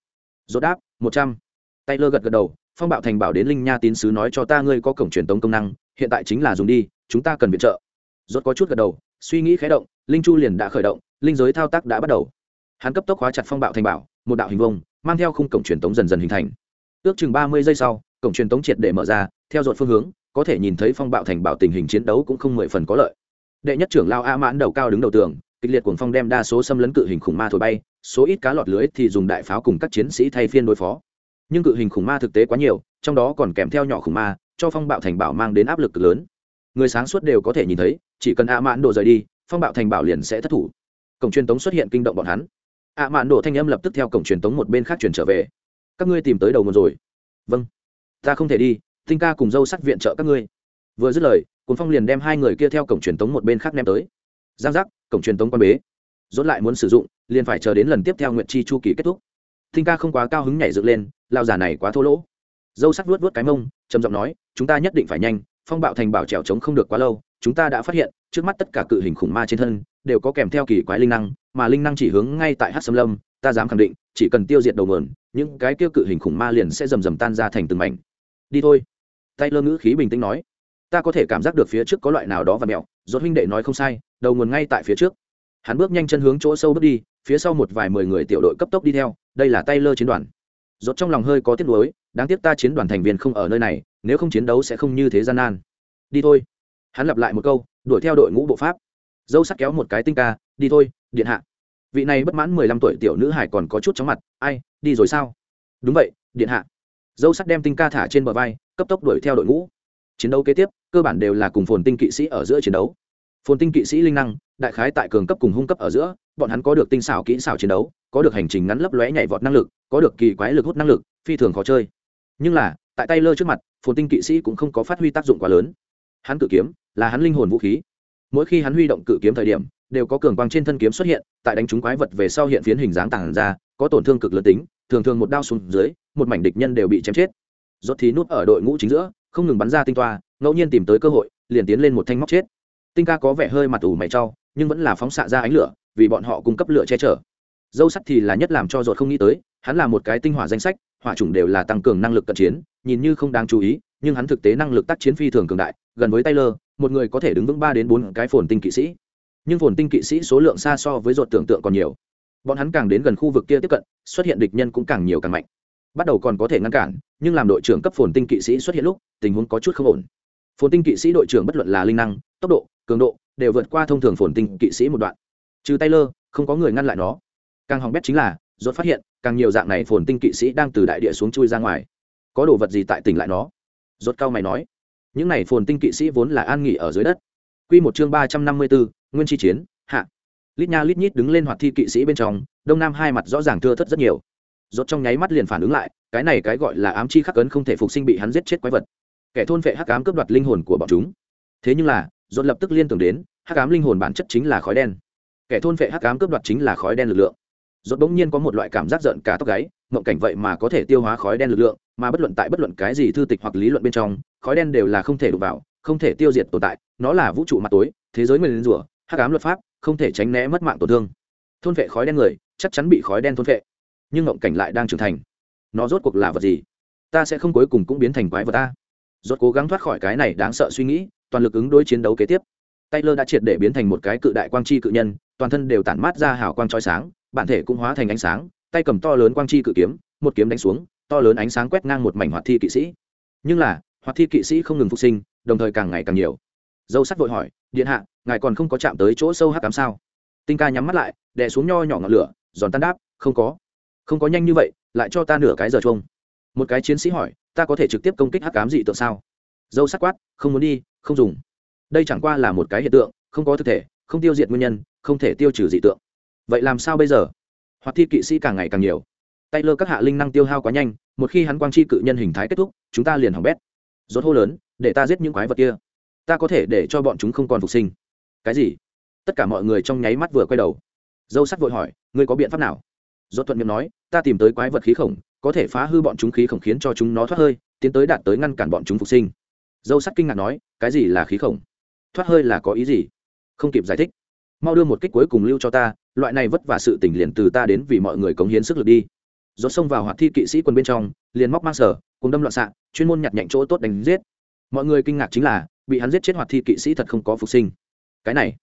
Rốt đáp, một trăm. Tay lơ gật gật đầu, phong bạo thành bảo đến linh nha tín sứ nói cho ta ngươi có cổng truyền tống công năng, hiện tại chính là dùng đi, chúng ta cần viện trợ. Rốt có chút gật đầu, suy nghĩ khé động, linh chu liền đã khởi động, linh giới thao tác đã bắt đầu hắn cấp tốc hóa chặt phong bạo thành bảo, một đạo hình vông mang theo khung cổng truyền tống dần dần hình thành. Ước chừng ba mươi giây sau, cổng truyền tống triệt để mở ra, theo dọn phương hướng, có thể nhìn thấy phong bạo thành bảo tình hình chiến đấu cũng không mười phần có lợi. Đệ nhất trưởng lao a mãn đầu cao đứng đầu tường, kịch liệt cuồng phong đem đa số xâm lấn cự hình khủng ma thổi bay, số ít cá lọt lưới thì dùng đại pháo cùng các chiến sĩ thay phiên đối phó. Nhưng cự hình khủng ma thực tế quá nhiều, trong đó còn kèm theo nhỏ khủng ma, cho phong bạo thành bảo mang đến áp lực cực lớn. Người sáng suốt đều có thể nhìn thấy, chỉ cần a mãn đổ rời đi, phong bạo thành bảo liền sẽ thất thủ. Cổng truyền tống xuất hiện kinh động bọn hắn a mạn đổ thanh âm lập tức theo cổng truyền tống một bên khác truyền trở về. Các ngươi tìm tới đầu nguồn rồi. Vâng. Ta không thể đi, tinh ca cùng dâu sắt viện trợ các ngươi. Vừa dứt lời, cuốn phong liền đem hai người kia theo cổng truyền tống một bên khác ném tới. Giang giác, cổng truyền tống quan bế. Dốt lại muốn sử dụng, liền phải chờ đến lần tiếp theo nguyện chi chu kỳ kết thúc. Tinh ca không quá cao hứng nhảy dựng lên, lao giả này quá thô lỗ. Dâu sắt vuốt vuốt cái mông, trầm giọng nói, chúng ta nhất định phải nhanh, phong bạo thành bảo trèo trống không được quá lâu chúng ta đã phát hiện, trước mắt tất cả cự hình khủng ma trên thân, đều có kèm theo kỳ quái linh năng, mà linh năng chỉ hướng ngay tại hát xâm lâm, ta dám khẳng định, chỉ cần tiêu diệt đầu mườn những cái tiêu cự hình khủng ma liền sẽ rầm rầm tan ra thành từng mảnh. Đi thôi. Tay lơ ngữ khí bình tĩnh nói. Ta có thể cảm giác được phía trước có loại nào đó và mẹo dốt huynh đệ nói không sai, đầu nguồn ngay tại phía trước. Hắn bước nhanh chân hướng chỗ sâu bước đi, phía sau một vài mười người tiểu đội cấp tốc đi theo, đây là tay lơ chiến đoàn. Dốt trong lòng hơi có tiếc nuối, đáng tiếc ta chiến đoàn thành viên không ở nơi này, nếu không chiến đấu sẽ không như thế gian nan. Đi thôi hắn lặp lại một câu, đuổi theo đội ngũ bộ pháp. Dâu sắc kéo một cái tinh ca, đi thôi, điện hạ. Vị này bất mãn mười lăm tuổi tiểu nữ hải còn có chút chóng mặt, ai, đi rồi sao? Đúng vậy, điện hạ. Dâu sắc đem tinh ca thả trên bờ vai, cấp tốc đuổi theo đội ngũ. Chiến đấu kế tiếp, cơ bản đều là cùng phồn tinh kỵ sĩ ở giữa chiến đấu. Phồn tinh kỵ sĩ linh năng, đại khái tại cường cấp cùng hung cấp ở giữa, bọn hắn có được tinh xảo kỹ xảo chiến đấu, có được hành trình ngắn lấp lóe nhảy vọt năng lực, có được kỳ quái lực hút năng lực, phi thường khó chơi. Nhưng là, tại tay lơ trước mặt, phồn tinh kỵ sĩ cũng không có phát huy tác dụng quá lớn hắn cự kiếm, là hắn linh hồn vũ khí. Mỗi khi hắn huy động cự kiếm thời điểm, đều có cường quang trên thân kiếm xuất hiện, tại đánh trúng quái vật về sau hiện phiến hình dáng tàng ra, có tổn thương cực lớn tính, thường thường một đao xuống dưới, một mảnh địch nhân đều bị chém chết. Rốt thì nút ở đội ngũ chính giữa, không ngừng bắn ra tinh toa, ngẫu nhiên tìm tới cơ hội, liền tiến lên một thanh móc chết. Tinh ca có vẻ hơi mặt ủ mày trau nhưng vẫn là phóng xạ ra ánh lửa, vì bọn họ cung cấp lửa che chở. Dâu sắt thì là nhất làm cho rột không nghĩ tới, hắn là một cái tinh hỏa danh sách, hỏa chủng đều là tăng cường năng lực cận chiến, nhìn như không đáng chú ý nhưng hắn thực tế năng lực tác chiến phi thường cường đại, gần với taylor, một người có thể đứng vững ba đến bốn cái phồn tinh kỵ sĩ. Nhưng phồn tinh kỵ sĩ số lượng xa so với ruột tưởng tượng còn nhiều. Bọn hắn càng đến gần khu vực kia tiếp cận, xuất hiện địch nhân cũng càng nhiều càng mạnh. Bắt đầu còn có thể ngăn cản, nhưng làm đội trưởng cấp phồn tinh kỵ sĩ xuất hiện lúc, tình huống có chút không ổn. Phồn tinh kỵ sĩ đội trưởng bất luận là linh năng, tốc độ, cường độ, đều vượt qua thông thường phồn tinh kỵ sĩ một đoạn. Trừ taylor, không có người ngăn lại nó. Càng hỏng bét chính là, rốt phát hiện, càng nhiều dạng này phồn tinh kỵ sĩ đang từ đại địa xuống chui ra ngoài. Có đồ vật gì tại tỉnh lại nó? Rốt cao mày nói, những này phồn tinh kỵ sĩ vốn là an nghỉ ở dưới đất. Quy một chương ba trăm năm mươi bốn nguyên chi chiến, hạ. Lít nha lít nhít đứng lên hoạt thi kỵ sĩ bên trong, đông nam hai mặt rõ ràng thưa thất rất nhiều. Rốt trong nháy mắt liền phản ứng lại, cái này cái gọi là ám chi khắc cấn không thể phục sinh bị hắn giết chết quái vật. Kẻ thôn vệ hắc ám cướp đoạt linh hồn của bọn chúng. Thế nhưng là, rốt lập tức liên tưởng đến, hắc ám linh hồn bản chất chính là khói đen. Kẻ thôn vệ hắc ám cướp đoạt chính là khói đen lực lượng. Rốt bỗng nhiên có một loại cảm giác giận cả tóc gáy mộng cảnh vậy mà có thể tiêu hóa khói đen lực lượng, mà bất luận tại bất luận cái gì thư tịch hoặc lý luận bên trong, khói đen đều là không thể đụng vào, không thể tiêu diệt tồn tại, nó là vũ trụ mặt tối, thế giới nguyền rủa, hắc ám luật pháp, không thể tránh né mất mạng tổn thương. Thôn vệ khói đen người, chắc chắn bị khói đen thôn vệ. Nhưng mộng cảnh lại đang trưởng thành. Nó rốt cuộc là vật gì? Ta sẽ không cuối cùng cũng biến thành quái vật ta. Rốt cố gắng thoát khỏi cái này đáng sợ suy nghĩ, toàn lực ứng đối chiến đấu kế tiếp. Taylor đã triệt để biến thành một cái cự đại quang chi cự nhân, toàn thân đều tản mát ra hào quang chói sáng, bản thể cũng hóa thành ánh sáng tay cầm to lớn quang chi cự kiếm, một kiếm đánh xuống, to lớn ánh sáng quét ngang một mảnh hoạt thi kỵ sĩ. Nhưng là, hoạt thi kỵ sĩ không ngừng phục sinh, đồng thời càng ngày càng nhiều. Dâu sắt vội hỏi, điện hạ, ngài còn không có chạm tới chỗ sâu hắc cám sao? Tinh ca nhắm mắt lại, đè xuống nho nhỏ ngọn lửa, giòn tan đáp, không có. Không có nhanh như vậy, lại cho ta nửa cái giờ chung một cái chiến sĩ hỏi, ta có thể trực tiếp công kích hắc cám dị tượng sao? Dâu sắc quát, không muốn đi, không dùng. Đây chẳng qua là một cái hiện tượng, không có thực thể, không tiêu diệt nguyên nhân, không thể tiêu trừ dị tượng. Vậy làm sao bây giờ? Hoặc thi kỵ sĩ càng ngày càng nhiều. Tay lơ các hạ linh năng tiêu hao quá nhanh, một khi hắn quang chi cự nhân hình thái kết thúc, chúng ta liền hỏng bét. Rốt hô lớn, để ta giết những quái vật kia. Ta có thể để cho bọn chúng không còn phục sinh. Cái gì? Tất cả mọi người trong nháy mắt vừa quay đầu. Dâu sắt vội hỏi, ngươi có biện pháp nào? Rốt thuận miệng nói, ta tìm tới quái vật khí khổng, có thể phá hư bọn chúng khí khổng khiến cho chúng nó thoát hơi, tiến tới đạt tới ngăn cản bọn chúng phục sinh. Dâu sắt kinh ngạc nói, cái gì là khí khổng? Thoát hơi là có ý gì? Không kịp giải thích. Mau đưa một kích cuối cùng lưu cho ta loại này vất vả sự tình liền từ ta đến vì mọi người cống hiến sức lực đi. Rốt xông vào hoạt thi kỵ sĩ quân bên trong, liền móc mang sở, cùng đâm loạn xạ, chuyên môn nhặt nhạnh chỗ tốt đánh giết. Mọi người kinh ngạc chính là, bị hắn giết chết hoạt thi kỵ sĩ thật không có phục sinh. Cái này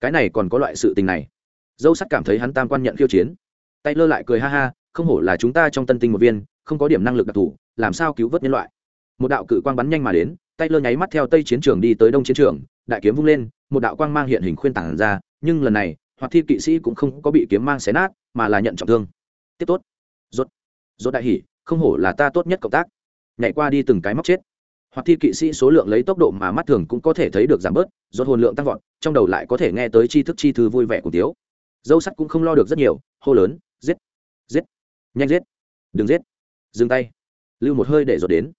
cái này còn có loại sự tình này. Dâu sắt cảm thấy hắn tam quan nhận khiêu chiến. Tay lơ lại cười ha ha, không hổ là chúng ta trong tân tinh một viên, không có điểm năng lực đặc thù, làm sao cứu vớt nhân loại. Một đạo cự quang bắn nhanh mà đến, tay lơ nháy mắt theo tây chiến trường đi tới đông chiến trường, đại kiếm vung lên, một đạo quang mang hiện hình khuyên tảng ra, nhưng lần này hoặc thi kỵ sĩ cũng không có bị kiếm mang xé nát, mà là nhận trọng thương. Tiếp tốt. Rốt. Rốt đại hỉ, không hổ là ta tốt nhất cộng tác. Nhảy qua đi từng cái móc chết. Hoặc thi kỵ sĩ số lượng lấy tốc độ mà mắt thường cũng có thể thấy được giảm bớt, rốt hồn lượng tăng vọt, trong đầu lại có thể nghe tới chi thức chi thư vui vẻ của tiếu. Dâu sắt cũng không lo được rất nhiều, hô lớn, giết giết, nhanh giết, đừng giết. Dừng tay. Lưu một hơi để rồi đến.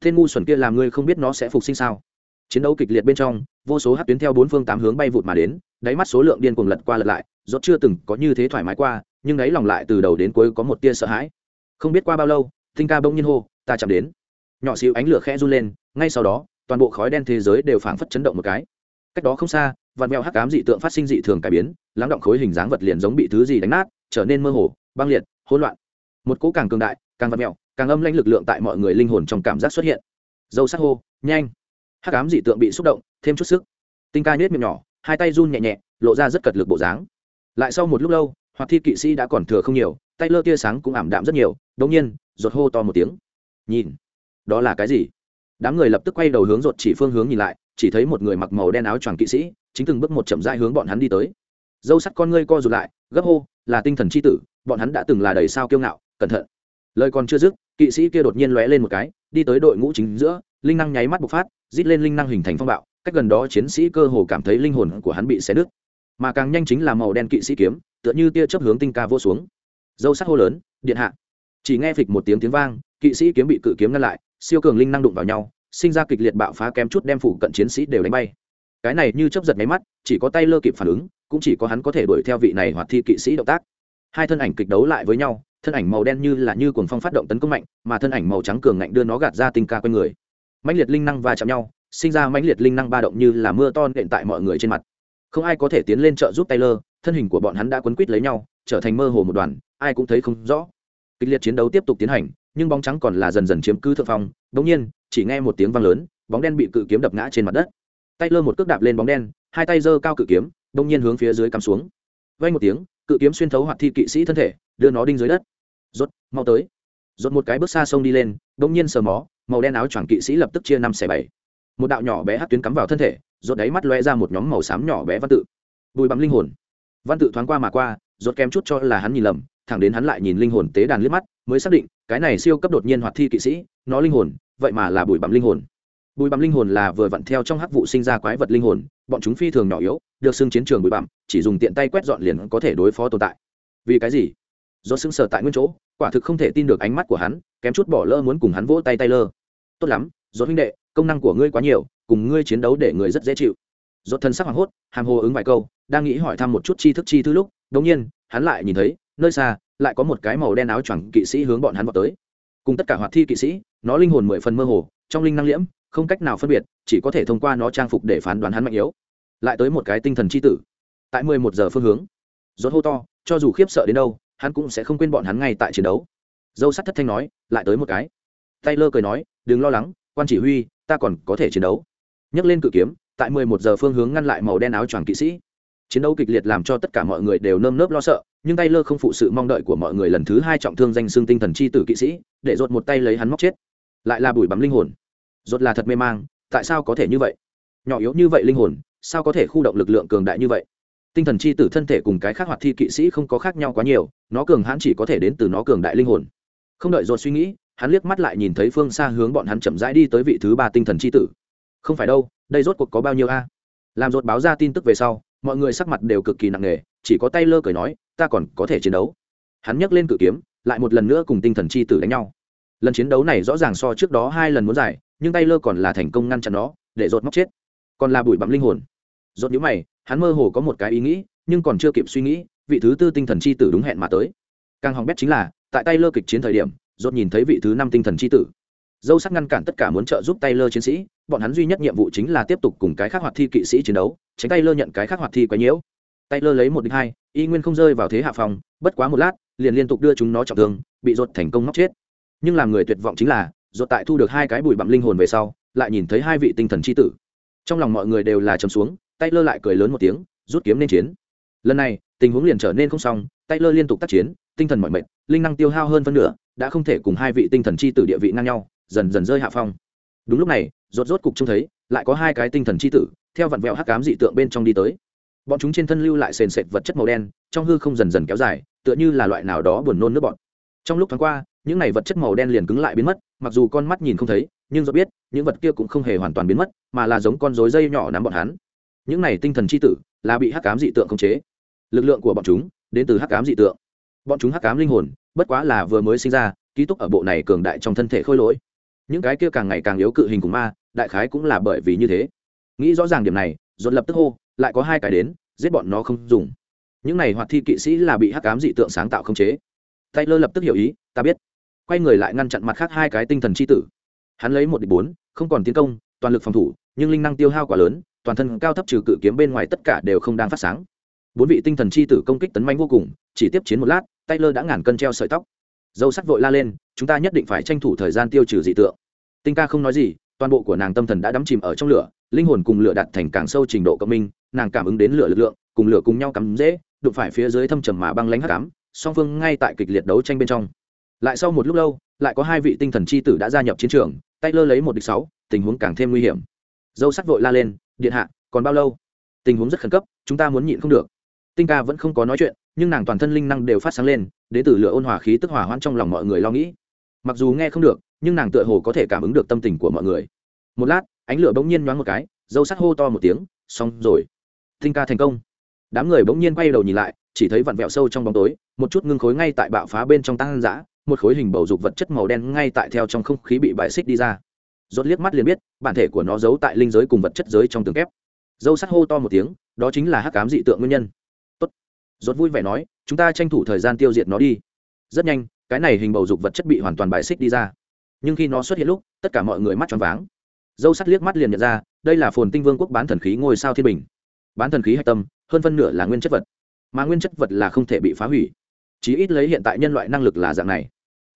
Thiên ngu xuẩn kia làm ngươi không biết nó sẽ phục sinh sao? Chiến đấu kịch liệt bên trong, vô số hát tuyến theo bốn phương tám hướng bay vụt mà đến, đáy mắt số lượng điên cuồng lật qua lật lại, rốt chưa từng có như thế thoải mái qua, nhưng đáy lòng lại từ đầu đến cuối có một tia sợ hãi. Không biết qua bao lâu, tinh ca bỗng nhiên hô, ta chạm đến. Nhỏ xíu ánh lửa khẽ run lên, ngay sau đó, toàn bộ khói đen thế giới đều phảng phất chấn động một cái. Cách đó không xa, vạn mèo hắc ám dị tượng phát sinh dị thường cải biến, lắng động khối hình dáng vật liền giống bị thứ gì đánh nát, trở nên mơ hồ, băng liệt, hỗn loạn. Một cỗ càng cường đại, càng vạn mèo càng âm lãnh lực lượng tại mọi người linh hồn trong cảm giác xuất hiện. Dâu sắc hô, nhanh! Hắc ám dị tượng bị xúc động, thêm chút sức. Tinh ca nhếch miệng nhỏ, hai tay run nhẹ nhẹ, lộ ra rất cật lực bộ dáng. Lại sau một lúc lâu hoặc thi kỵ sĩ đã còn thừa không nhiều, tay lơ tia sáng cũng ảm đạm rất nhiều đống nhiên rột hô to một tiếng. Nhìn, đó là cái gì? Đám người lập tức quay đầu hướng rột chỉ phương hướng nhìn lại, chỉ thấy một người mặc màu đen áo choàng kỵ sĩ, chính từng bước một chậm rãi hướng bọn hắn đi tới. Dâu sắt con ngươi co rụt lại, gấp hô, là tinh thần c h i tử, bọn hắn đã từng là đầy sao kiêu ngạo, cẩn thận. Lời còn chưa dứt, kỵ sĩ kia đột nhiên lóe lên một cái, đi tới đội ngũ chính giữa linh năng nháy mắt bộc phát, rít lên linh năng hình thành phong bạo, cách gần đó chiến sĩ cơ hồ cảm thấy linh hồn của hắn bị xé nứt. Mà càng nhanh chính là màu đen kỵ sĩ kiếm, tựa như tia chớp hướng tinh ca vô xuống. Dâu sắc hô lớn, điện hạ. Chỉ nghe phịch một tiếng tiếng vang, kỵ sĩ kiếm bị cự kiếm ngăn lại, siêu cường linh năng đụng vào nhau, sinh ra kịch liệt bạo phá kém chút đem phủ cận chiến sĩ đều đánh bay. Cái này như chấp giật máy mắt, chỉ có tay lơ kịp phản ứng, cũng chỉ có hắn có thể đuổi theo vị này hoặc thi kỵ sĩ động tác. Hai thân ảnh kịch đấu lại với nhau, thân ảnh màu đen như là như cuồng phong phát động tấn công mạnh, mà thân ảnh màu trắng cường ngạnh đưa nó gạt ra tinh ca quanh người mãnh liệt linh năng va chạm nhau, sinh ra mãnh liệt linh năng ba động như là mưa to nện tại mọi người trên mặt. Không ai có thể tiến lên trợ giúp taylor, thân hình của bọn hắn đã quấn quít lấy nhau, trở thành mơ hồ một đoàn, ai cũng thấy không rõ. Kịch liệt chiến đấu tiếp tục tiến hành, nhưng bóng trắng còn là dần dần chiếm cứ thượng phong bỗng nhiên, chỉ nghe một tiếng vang lớn, bóng đen bị cự kiếm đập ngã trên mặt đất. Taylor một cước đạp lên bóng đen, hai tay giơ cao cự kiếm bỗng nhiên hướng phía dưới cắm xuống. Vay một tiếng, cự kiếm xuyên thấu hoạt thi kỵ sĩ thân thể, đưa nó đinh dưới đất. Rốt, mau tới rốt một cái bước xa sông đi lên, bỗng nhiên sờ mó, màu đen áo choàng kỵ sĩ lập tức chia năm xẻ bảy. Một đạo nhỏ bé hát tuyến cắm vào thân thể, rốt đáy mắt loe ra một nhóm màu xám nhỏ bé văn tự. Bùi bắm linh hồn. Văn tự thoáng qua mà qua, rốt kém chút cho là hắn nhìn lầm, thẳng đến hắn lại nhìn linh hồn tế đàn liếc mắt, mới xác định, cái này siêu cấp đột nhiên hoạt thi kỵ sĩ, nó linh hồn, vậy mà là bùi bắm linh hồn. Bùi bặm linh hồn là vừa vặn theo trong hắc vụ sinh ra quái vật linh hồn, bọn chúng phi thường nhỏ yếu, được xưng chiến trường bụi bặm, chỉ dùng tiện tay quét dọn liền có thể đối phó tồn tại. Vì cái gì? Do xưng sở tại nguyên chỗ quả thực không thể tin được ánh mắt của hắn, kém chút bỏ lỡ muốn cùng hắn vỗ tay tay lơ tốt lắm do huynh đệ, công năng của ngươi quá nhiều, cùng ngươi chiến đấu để người rất dễ chịu. Do thân sắc hoảng hốt, hàm hồ ứng vài câu, đang nghĩ hỏi thăm một chút chi thức chi thứ lúc đống nhiên, hắn lại nhìn thấy, nơi xa, lại có một cái màu đen áo choàng kỵ sĩ hướng bọn hắn vào tới. Cùng tất cả hoạt thi kỵ sĩ, nó linh hồn mười phần mơ hồ, trong linh năng liễm, không cách nào phân biệt, chỉ có thể thông qua nó trang phục để phán đoán hắn mạnh yếu. Lại tới một cái tinh thần c h i tử. Tại mười một giờ phương hướng rốt hô to, cho dù khiếp sợ đến đâu hắn cũng sẽ không quên bọn hắn ngay tại chiến đấu. Dâu sắt thất thanh nói, lại tới một cái. Tay lơ cười nói, đừng lo lắng, quan chỉ huy, ta còn có thể chiến đấu. Nhấc lên cự kiếm, tại mười một giờ phương hướng ngăn lại màu đen áo choàng kỵ sĩ. Chiến đấu kịch liệt làm cho tất cả mọi người đều nơm nớp lo sợ, nhưng tay lơ không phụ sự mong đợi của mọi người lần thứ hai trọng thương danh xương tinh thần chi tử kỵ sĩ, để rột một tay lấy hắn móc chết. Lại là bùi bắm linh hồn. Rột là thật mê mang, tại sao có thể như vậy? Nhỏ yếu như vậy linh hồn, sao có thể khu động lực lượng cường đại như vậy? Tinh thần chi tử thân thể cùng cái khác hoạt thi kỵ sĩ không có khác nhau quá nhiều, nó cường hãn chỉ có thể đến từ nó cường đại linh hồn. Không đợi rốt suy nghĩ, hắn liếc mắt lại nhìn thấy phương xa hướng bọn hắn chậm rãi đi tới vị thứ ba tinh thần chi tử. Không phải đâu, đây rốt cuộc có bao nhiêu a? Làm rốt báo ra tin tức về sau, mọi người sắc mặt đều cực kỳ nặng nề, chỉ có tay lơ cười nói, ta còn có thể chiến đấu. Hắn nhấc lên cự kiếm, lại một lần nữa cùng tinh thần chi tử đánh nhau. Lần chiến đấu này rõ ràng so trước đó hai lần muốn giải nhưng tay lơ còn là thành công ngăn chặn nó, để dột móc chết. Còn là bụi bặm linh hồn. Dột nhũ mày hắn mơ hồ có một cái ý nghĩ, nhưng còn chưa kịp suy nghĩ, vị thứ tư tinh thần c h i tử đúng hẹn mà tới. Càng hỏng bét chính là, tại tay lơ kịch chiến thời điểm dốt nhìn thấy vị thứ năm tinh thần c h i tử. Dâu sắc ngăn cản tất cả muốn trợ giúp tay lơ chiến sĩ, bọn hắn duy nhất nhiệm vụ chính là tiếp tục cùng cái khác hoạt thi kỵ sĩ chiến đấu, tránh tay lơ nhận cái khác hoạt thi quấy nhiễu. Tay lơ lấy một đích hai, y nguyên không rơi vào thế hạ phòng, bất quá một lát, liền liên tục đưa chúng nó trọng thương, bị rột thành công móc chết. Nhưng làm người tuyệt vọng chính là, rốt tại thu được hai cái bụi bặm linh hồn về sau, lại nhìn thấy hai vị tinh thần chi tử. Trong lòng mọi người đều là trầm xuống tay lơ lại cười lớn một tiếng, rút kiếm nên chiến. Lần này, tình huống liền trở nên không xong tay lơ liên tục tác chiến, tinh thần mọi mệt, linh năng tiêu hao hơn phân nửa, đã không thể cùng hai vị tinh thần chi tử địa vị ngang nhau, dần dần rơi hạ phong. Đúng lúc này, rốt rốt cục trông thấy, lại có hai cái tinh thần chi tử, theo vặn vẹo hắc ám dị tượng bên trong đi tới. Bọn chúng trên thân lưu lại sền sệt vật chất màu đen, trong hư không dần dần kéo dài, tựa như là loại nào đó buồn nôn nước bọn trong lúc thoáng qua, những này vật chất màu đen liền cứng lại biến mất, mặc dù con mắt nhìn không thấy, nhưng do biết, những vật kia cũng không hề hoàn toàn biến mất, mà là giống con rối dây nhỏ nắm bọn hắn những này tinh thần c h i tử là bị hắc cám dị tượng khống chế. Lực lượng của bọn chúng đến từ hắc cám dị tượng. Bọn chúng hắc cám linh hồn bất quá là vừa mới sinh ra, ký túc ở bộ này cường đại trong thân thể khôi lỗi. Những cái kia càng ngày càng yếu cự hình của ma, đại khái cũng là bởi vì như thế. Nghĩ rõ ràng điểm này dồn lập tức hô, lại có hai cái đến, giết bọn nó không dùng. Những này hoạt thi kỵ sĩ là bị hắc cám dị tượng sáng tạo khống chế. Tay lơ lập tức hiểu ý, ta biết. Quay người lại ngăn chặn mặt khác hai cái tinh thần c h i tử. Hắn lấy một địch bốn, không còn tiến công, toàn lực phòng thủ, nhưng linh năng tiêu hao quá lớn toàn thân cao thấp trừ cự kiếm bên ngoài tất cả đều không đang phát sáng. Bốn vị tinh thần c h i tử công kích tấn manh vô cùng, chỉ tiếp chiến một lát tay lơ đã ngàn cân treo sợi tóc. Dâu sắt vội la lên, chúng ta nhất định phải tranh thủ thời gian tiêu trừ dị tượng. Tinh ca không nói gì, toàn bộ của nàng tâm thần đã đắm chìm ở trong lửa, linh hồn cùng lửa đạt thành càng sâu trình độ cộng minh, nàng cảm ứng đến lửa lực lượng, cùng lửa cùng nhau cắm dễ đụng phải phía dưới thâm trầm mà băng lánh hắc cám. song phương ngay tại kịch liệt đấu tranh bên trong. Lại sau một lúc lâu, lại có hai vị tinh thần c h i tử đã gia nhập chiến trường tay lơ lấy một địch sáu, tình huống càng thêm nguy hiểm. Dâu sắt vội la lên điện hạ, còn bao lâu? Tình huống rất khẩn cấp, chúng ta muốn nhịn không được. Tinh ca vẫn không có nói chuyện, nhưng nàng toàn thân linh năng đều phát sáng lên đến từ lửa ôn hòa khí tức hỏa hoãn trong lòng mọi người lo nghĩ. Mặc dù nghe không được, nhưng nàng tựa hồ có thể cảm ứng được tâm tình của mọi người. Một lát, ánh lửa bỗng nhiên nhoáng một cái, dâu sắt hô to một tiếng, xong rồi. Tinh ca thành công. Đám người bỗng nhiên quay đầu nhìn lại, chỉ thấy vặn vẹo sâu trong bóng tối, một chút ngưng khối ngay tại bạo phá bên trong tăng giã một khối hình bầu dục vật chất màu đen ngay tại theo trong không khí bị bại xích đi ra rốt liếc mắt liền biết, bản thể của nó giấu tại linh giới cùng vật chất giới trong tường kép. Dâu sắt hô to một tiếng, đó chính là hắc cám dị tượng nguyên nhân. Tốt. Rốt vui vẻ nói, chúng ta tranh thủ thời gian tiêu diệt nó đi. Rất nhanh, cái này hình bầu dục vật chất bị hoàn toàn bại xích đi ra. Nhưng khi nó xuất hiện lúc, tất cả mọi người mắt tròn váng. Dâu sắt liếc mắt liền nhận ra, đây là phồn tinh vương quốc bán thần khí ngôi sao thiên bình. Bán thần khí hạch tâm, hơn phân nửa là nguyên chất vật. Mà nguyên chất vật là không thể bị phá hủy. Chí ít lấy hiện tại nhân loại năng lực là dạng này.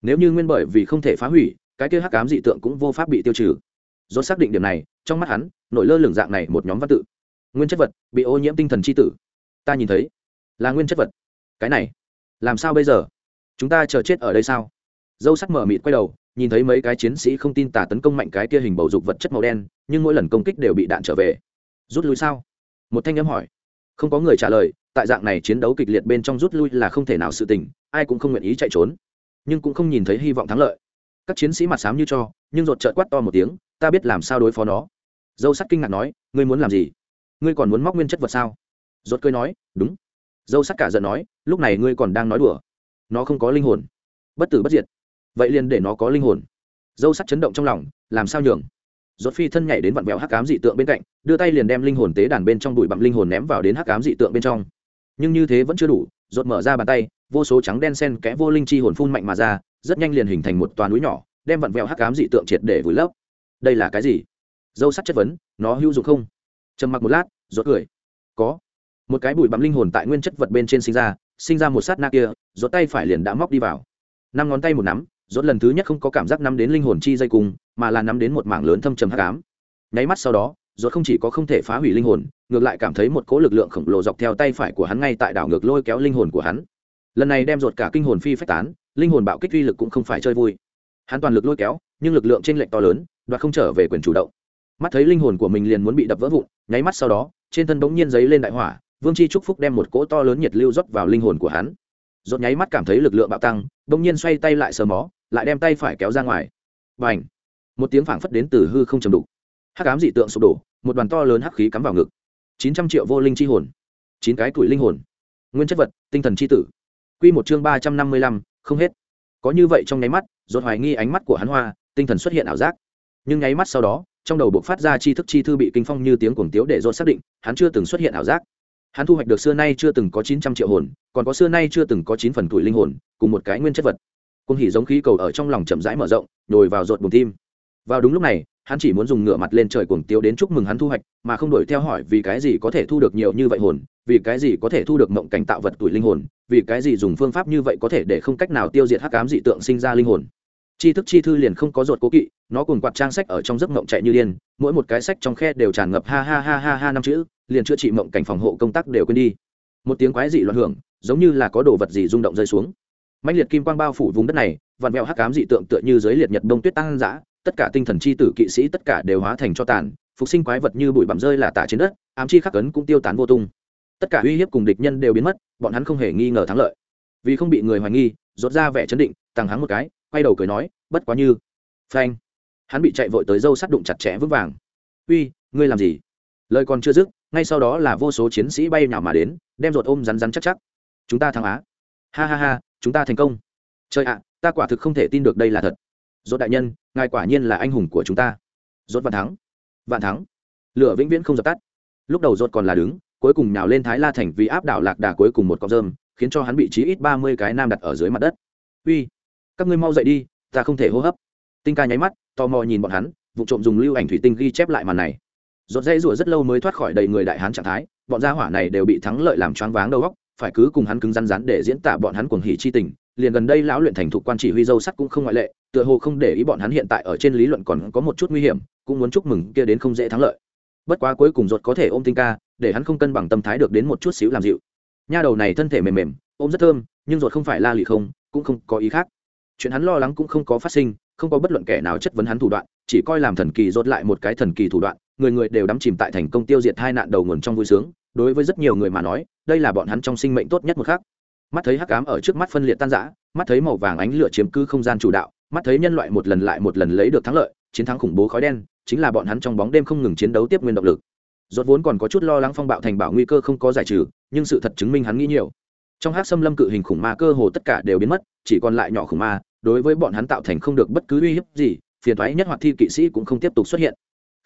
Nếu như nguyên bởi vì không thể phá hủy cái kia hắc ám dị tượng cũng vô pháp bị tiêu trừ. Do xác định điểm này, trong mắt hắn, nổi lơ lửng dạng này một nhóm văn tự. Nguyên chất vật, bị ô nhiễm tinh thần c h i tử. Ta nhìn thấy, là nguyên chất vật. Cái này, làm sao bây giờ? Chúng ta chờ chết ở đây sao? Dâu sắc mở mịt quay đầu, nhìn thấy mấy cái chiến sĩ không tin tả tấn công mạnh cái kia hình bầu dục vật chất màu đen, nhưng mỗi lần công kích đều bị đạn trở về. Rút lui sao? Một thanh n hỏi. Không có người trả lời, tại dạng này chiến đấu kịch liệt bên trong rút lui là không thể nào sự tình, ai cũng không nguyện ý chạy trốn. Nhưng cũng không nhìn thấy hy vọng thắng lợi các chiến sĩ mặt xám như cho, nhưng rột trợt quát to một tiếng, ta biết làm sao đối phó nó. Dâu sắt kinh ngạc nói, ngươi muốn làm gì? Ngươi còn muốn móc nguyên chất vật sao? Rột cười nói, đúng. Dâu sắt cả giận nói, lúc này ngươi còn đang nói đùa. Nó không có linh hồn. Bất tử bất diệt. Vậy liền để nó có linh hồn. Dâu sắt chấn động trong lòng, làm sao nhường? Rốt phi thân nhảy đến vặn vẹo hắc ám dị tượng bên cạnh, đưa tay liền đem linh hồn tế đàn bên trong bụi bặm linh hồn ném vào đến hắc ám dị tượng bên trong. Nhưng như thế vẫn chưa đủ rốt mở ra bàn tay, vô số trắng đen sen kẽ vô linh chi hồn phun mạnh mà ra rất nhanh liền hình thành một toà núi nhỏ, đem vặn vẹo hắc ám dị tượng triệt để vùi lấp. Đây là cái gì? Dâu sắt chất vấn, nó hữu dụng không? Trầm mặc một lát, rốt cười. Có. Một cái bụi bặm linh hồn tại nguyên chất vật bên trên sinh ra sinh ra một sát na kia, rốt tay phải liền đã móc đi vào. Năm ngón tay một nắm, rốt lần thứ nhất không có cảm giác nắm đến linh hồn chi dây cùng, mà là nắm đến một mảng lớn thâm trầm hắc ám. Nháy mắt sau đó, rốt không chỉ có không thể phá hủy linh hồn, ngược lại cảm thấy một cỗ lực lượng khổng lồ dọc theo tay phải của hắn ngay tại đảo ngược lôi kéo linh hồn của hắn. Lần này đem rốt cả kinh hồn phi phách tán linh hồn bạo kích uy lực cũng không phải chơi vui. Hắn toàn lực lôi kéo, nhưng lực lượng trên lệnh to lớn, đoạt không trở về quyền chủ động. Mắt thấy linh hồn của mình liền muốn bị đập vỡ vụn, nháy mắt sau đó, trên thân bỗng nhiên giấy lên đại hỏa, vương chi trúc phúc đem một cỗ to lớn nhiệt lưu rót vào linh hồn của hắn. Dột nháy mắt cảm thấy lực lượng bạo tăng, bỗng nhiên xoay tay lại sờ mó, lại đem tay phải kéo ra ngoài. Và ảnh một tiếng phảng phất đến từ hư không chầm đục. Hắc ám dị tượng sụp đổ, một đoàn to lớn hắc khí cắm vào ngực. Chín trăm triệu vô linh chi hồn. Chín cái tuổi linh hồn. Nguyên chất vật, tinh thần chi tử. Quy một chương ba trăm năm mươi lăm không hết. Có như vậy trong nháy mắt dồn hoài nghi ánh mắt của hắn hoa, tinh thần xuất hiện ảo giác. Nhưng nháy mắt sau đó, trong đầu buộc phát ra chi thức chi thư bị kinh phong như tiếng cuồng tiếu để dồn xác định, hắn chưa từng xuất hiện ảo giác. Hắn thu hoạch được xưa nay chưa từng có chín trăm triệu hồn, còn có xưa nay chưa từng có chín phần tuổi linh hồn, cùng một cái nguyên chất vật. Cung hỉ giống khí cầu ở trong lòng chậm rãi mở rộng, nhồi vào rột bùn tim. Vào đúng lúc này, hắn chỉ muốn dùng ngựa mặt lên trời cuồng tiếu đến chúc mừng hắn thu hoạch, mà không đuổi theo hỏi vì cái gì có thể thu được nhiều như vậy hồn, vì cái gì có thể thu được mộng cảnh tạo vật tuổi linh hồn vì cái gì dùng phương pháp như vậy có thể để không cách nào tiêu diệt hắc ám dị tượng sinh ra linh hồn? Chi thức chi thư liền không có ruột cố kỵ, nó cùng quạt trang sách ở trong giấc mộng chạy như điên, mỗi một cái sách trong khe đều tràn ngập ha ha ha ha ha năm chữ, liền chữa trị mộng cảnh phòng hộ công tác đều quên đi. Một tiếng quái dị loạn hưởng, giống như là có đồ vật gì rung động rơi xuống. Mạnh liệt kim quang bao phủ vùng đất này, vặn vẹo hắc ám dị tượng tựa như dưới liệt nhật đông tuyết tăng dã, tất cả tinh thần chi tử kỵ sĩ tất cả đều hóa thành cho tàn, phục sinh quái vật như bụi bặm rơi là tả trên đất, ám chi khắc ấn cũng tiêu tán vô tung tất cả uy hiếp cùng địch nhân đều biến mất, bọn hắn không hề nghi ngờ thắng lợi. Vì không bị người hoài nghi, rốt ra vẻ chấn định, tăng hắn một cái, quay đầu cười nói, bất quá như. Phanh. Hắn bị chạy vội tới dâu sắt đụng chặt chẽ vững vàng. Uy, ngươi làm gì? Lời còn chưa dứt, ngay sau đó là vô số chiến sĩ bay nhào mà đến, đem ruột ôm rắn rắn chắc chắc. Chúng ta thắng á. Ha ha ha, chúng ta thành công. Trời ạ, ta quả thực không thể tin được đây là thật. Dốt đại nhân, ngài quả nhiên là anh hùng của chúng ta. Dốt vạn thắng. Vạn thắng. Lửa vĩnh viễn không dập tắt. Lúc đầu dốt còn là đứng cuối cùng nhào lên thái la thành vì áp đảo lạc đà cuối cùng một cọc rơm, khiến cho hắn bị chí ít ba mươi cái nam đặt ở dưới mặt đất. Uy, các ngươi mau dậy đi, ta không thể hô hấp. Tinh ca nháy mắt, tò mò nhìn bọn hắn, vụ trộm dùng lưu ảnh thủy tinh ghi chép lại màn này. Giọt dây rủa rất lâu mới thoát khỏi đầy người đại hán trạng thái, bọn gia hỏa này đều bị thắng lợi làm choáng váng đầu óc, phải cứ cùng hắn cứng rắn rắn để diễn tả bọn hắn cuồng hỉ chi tình, liền gần đây lão luyện thành thục quan chỉ huy dâu sắt cũng không ngoại lệ, tựa hồ không để ý bọn hắn hiện tại ở trên lý luận còn có một chút nguy hiểm, cũng muốn chúc mừng kia đến không dễ thắng lợi. Bất quá cuối cùng ruột có thể ôm tinh ca để hắn không cân bằng tâm thái được đến một chút xíu làm dịu. Nha đầu này thân thể mềm mềm, ôm rất thơm, nhưng ruột không phải la lì không, cũng không có ý khác. Chuyện hắn lo lắng cũng không có phát sinh, không có bất luận kẻ nào chất vấn hắn thủ đoạn, chỉ coi làm thần kỳ rốt lại một cái thần kỳ thủ đoạn, người người đều đắm chìm tại thành công tiêu diệt hai nạn đầu nguồn trong vui sướng, đối với rất nhiều người mà nói, đây là bọn hắn trong sinh mệnh tốt nhất một khác mắt thấy hắc ám ở trước mắt phân liệt tan rã, mắt thấy màu vàng ánh lửa chiếm cứ không gian chủ đạo, mắt thấy nhân loại một lần lại một lần lấy được thắng lợi, chiến thắng khủng bố khói đen, chính là bọn hắn trong bóng đêm không ngừng chiến đấu tiếp nguyên động lực rốt vốn còn có chút lo lắng phong bạo thành bảo nguy cơ không có giải trừ, nhưng sự thật chứng minh hắn nghĩ nhiều. Trong hắc xâm lâm cự hình khủng ma cơ hồ tất cả đều biến mất, chỉ còn lại nhỏ khủng ma, đối với bọn hắn tạo thành không được bất cứ uy hiếp gì, phiền toái nhất hoặc thi kỵ sĩ cũng không tiếp tục xuất hiện.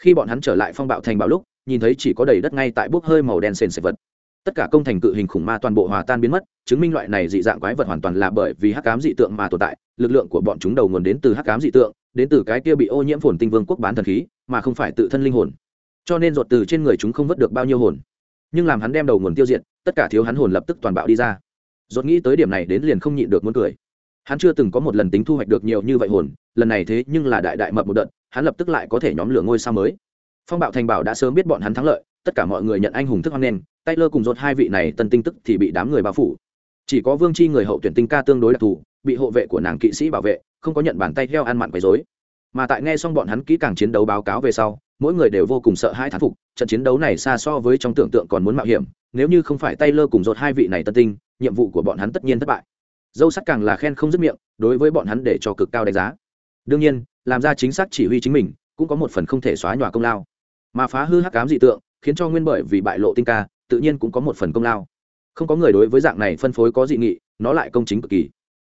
Khi bọn hắn trở lại phong bạo thành bảo lúc, nhìn thấy chỉ có đầy đất ngay tại bốc hơi màu đen sền sệt vật. Tất cả công thành cự hình khủng ma toàn bộ hòa tan biến mất, chứng minh loại này dị dạng quái vật hoàn toàn là bởi vì hắc cám dị tượng mà tồn tại, lực lượng của bọn chúng đầu nguồn đến từ hắc cám dị tượng, đến từ cái kia bị ô nhiễm phồn tinh vương quốc bán thần khí, mà không phải tự thân linh hồn cho nên ruột từ trên người chúng không vớt được bao nhiêu hồn. Nhưng làm hắn đem đầu nguồn tiêu diệt, tất cả thiếu hắn hồn lập tức toàn bạo đi ra. Ruột nghĩ tới điểm này đến liền không nhịn được muốn cười. Hắn chưa từng có một lần tính thu hoạch được nhiều như vậy hồn, lần này thế nhưng là đại đại mập một đợt, hắn lập tức lại có thể nhóm lửa ngôi sao mới. Phong bạo thành bảo đã sớm biết bọn hắn thắng lợi, tất cả mọi người nhận anh hùng thức hoan nghênh tay lơ cùng dốt hai vị này tân tinh tức thì bị đám người bao phủ. Chỉ có vương chi người hậu tuyển tinh ca tương đối đặc thù, bị hộ vệ của nàng kỵ sĩ bảo vệ, không có nhận bàn tay theo ăn mặn quấy dối mà tại nghe xong bọn hắn kỹ càng chiến đấu báo cáo về sau mỗi người đều vô cùng sợ hãi thán phục, trận chiến đấu này xa so với trong tưởng tượng còn muốn mạo hiểm, nếu như không phải tay lơ cùng dột hai vị này tân tinh, nhiệm vụ của bọn hắn tất nhiên thất bại. Dâu sắc càng là khen không dứt miệng, đối với bọn hắn để cho cực cao đánh giá. Đương nhiên, làm ra chính xác chỉ huy chính mình, cũng có một phần không thể xóa nhòa công lao. Mà phá hư hắc cám dị tượng, khiến cho nguyên bởi vì bại lộ tinh ca, tự nhiên cũng có một phần công lao. Không có người đối với dạng này phân phối có dị nghị, nó lại công chính cực kỳ.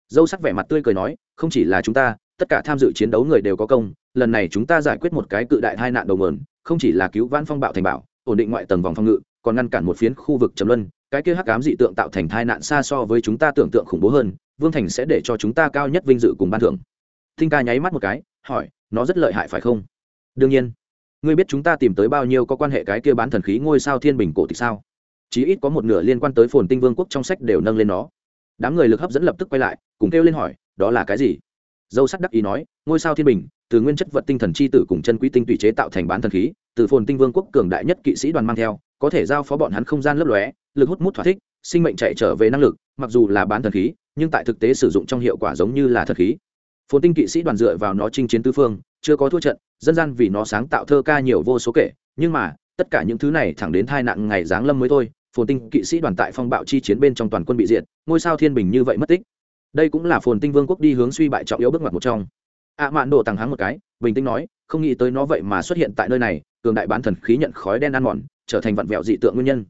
Dâu sắc vẻ mặt tươi cười nói, không chỉ là chúng ta, tất cả tham dự chiến đấu người đều có công lần này chúng ta giải quyết một cái cự đại hai nạn đầu mườn không chỉ là cứu vãn phong bạo thành bảo ổn định ngoại tầng vòng phòng ngự, còn ngăn cản một phiến khu vực trầm luân, cái kia hắc ám dị tượng tạo thành tai nạn xa so với chúng ta tưởng tượng khủng bố hơn, vương thành sẽ để cho chúng ta cao nhất vinh dự cùng ban thưởng. Thinh ca nháy mắt một cái, hỏi, nó rất lợi hại phải không? Đương nhiên. Ngươi biết chúng ta tìm tới bao nhiêu có quan hệ cái kia bán thần khí ngôi sao thiên bình cổ tịch sao? Chí ít có một nửa liên quan tới phồn tinh vương quốc trong sách đều nâng lên nó. Đám người lực hấp dẫn lập tức quay lại, cùng kêu lên hỏi, đó là cái gì? Dâu sắc đắc ý nói, ngôi sao thiên bình, từ nguyên chất vật tinh thần c h i tử cùng chân quý tinh tùy chế tạo thành bán thần khí, từ phồn tinh vương quốc cường đại nhất kỵ sĩ đoàn mang theo, có thể giao phó bọn hắn không gian lấp lóe, lực hút mút thỏa thích, sinh mệnh chạy trở về năng lực, mặc dù là bán thần khí, nhưng tại thực tế sử dụng trong hiệu quả giống như là thật khí. Phồn tinh kỵ sĩ đoàn dựa vào nó chinh chiến tư phương, chưa có thua trận, dân gian vì nó sáng tạo thơ ca nhiều vô số kể, nhưng mà, tất cả những thứ này thẳng đến tai nạn ngày giáng lâm mới thôi, phồn tinh kỵ sĩ đoàn tại phong bạo chi chiến bên trong toàn quân bị diệt, ngôi sao thiên bình như vậy mất tích đây cũng là phồn tinh vương quốc đi hướng suy bại trọng yếu bước ngoặt một trong. Ạ mạn đổ tăng hắng một cái, bình tĩnh nói, không nghĩ tới nó vậy mà xuất hiện tại nơi này, cường đại bán thần khí nhận khói đen ăn mòn, trở thành vặn vẹo dị tượng nguyên nhân.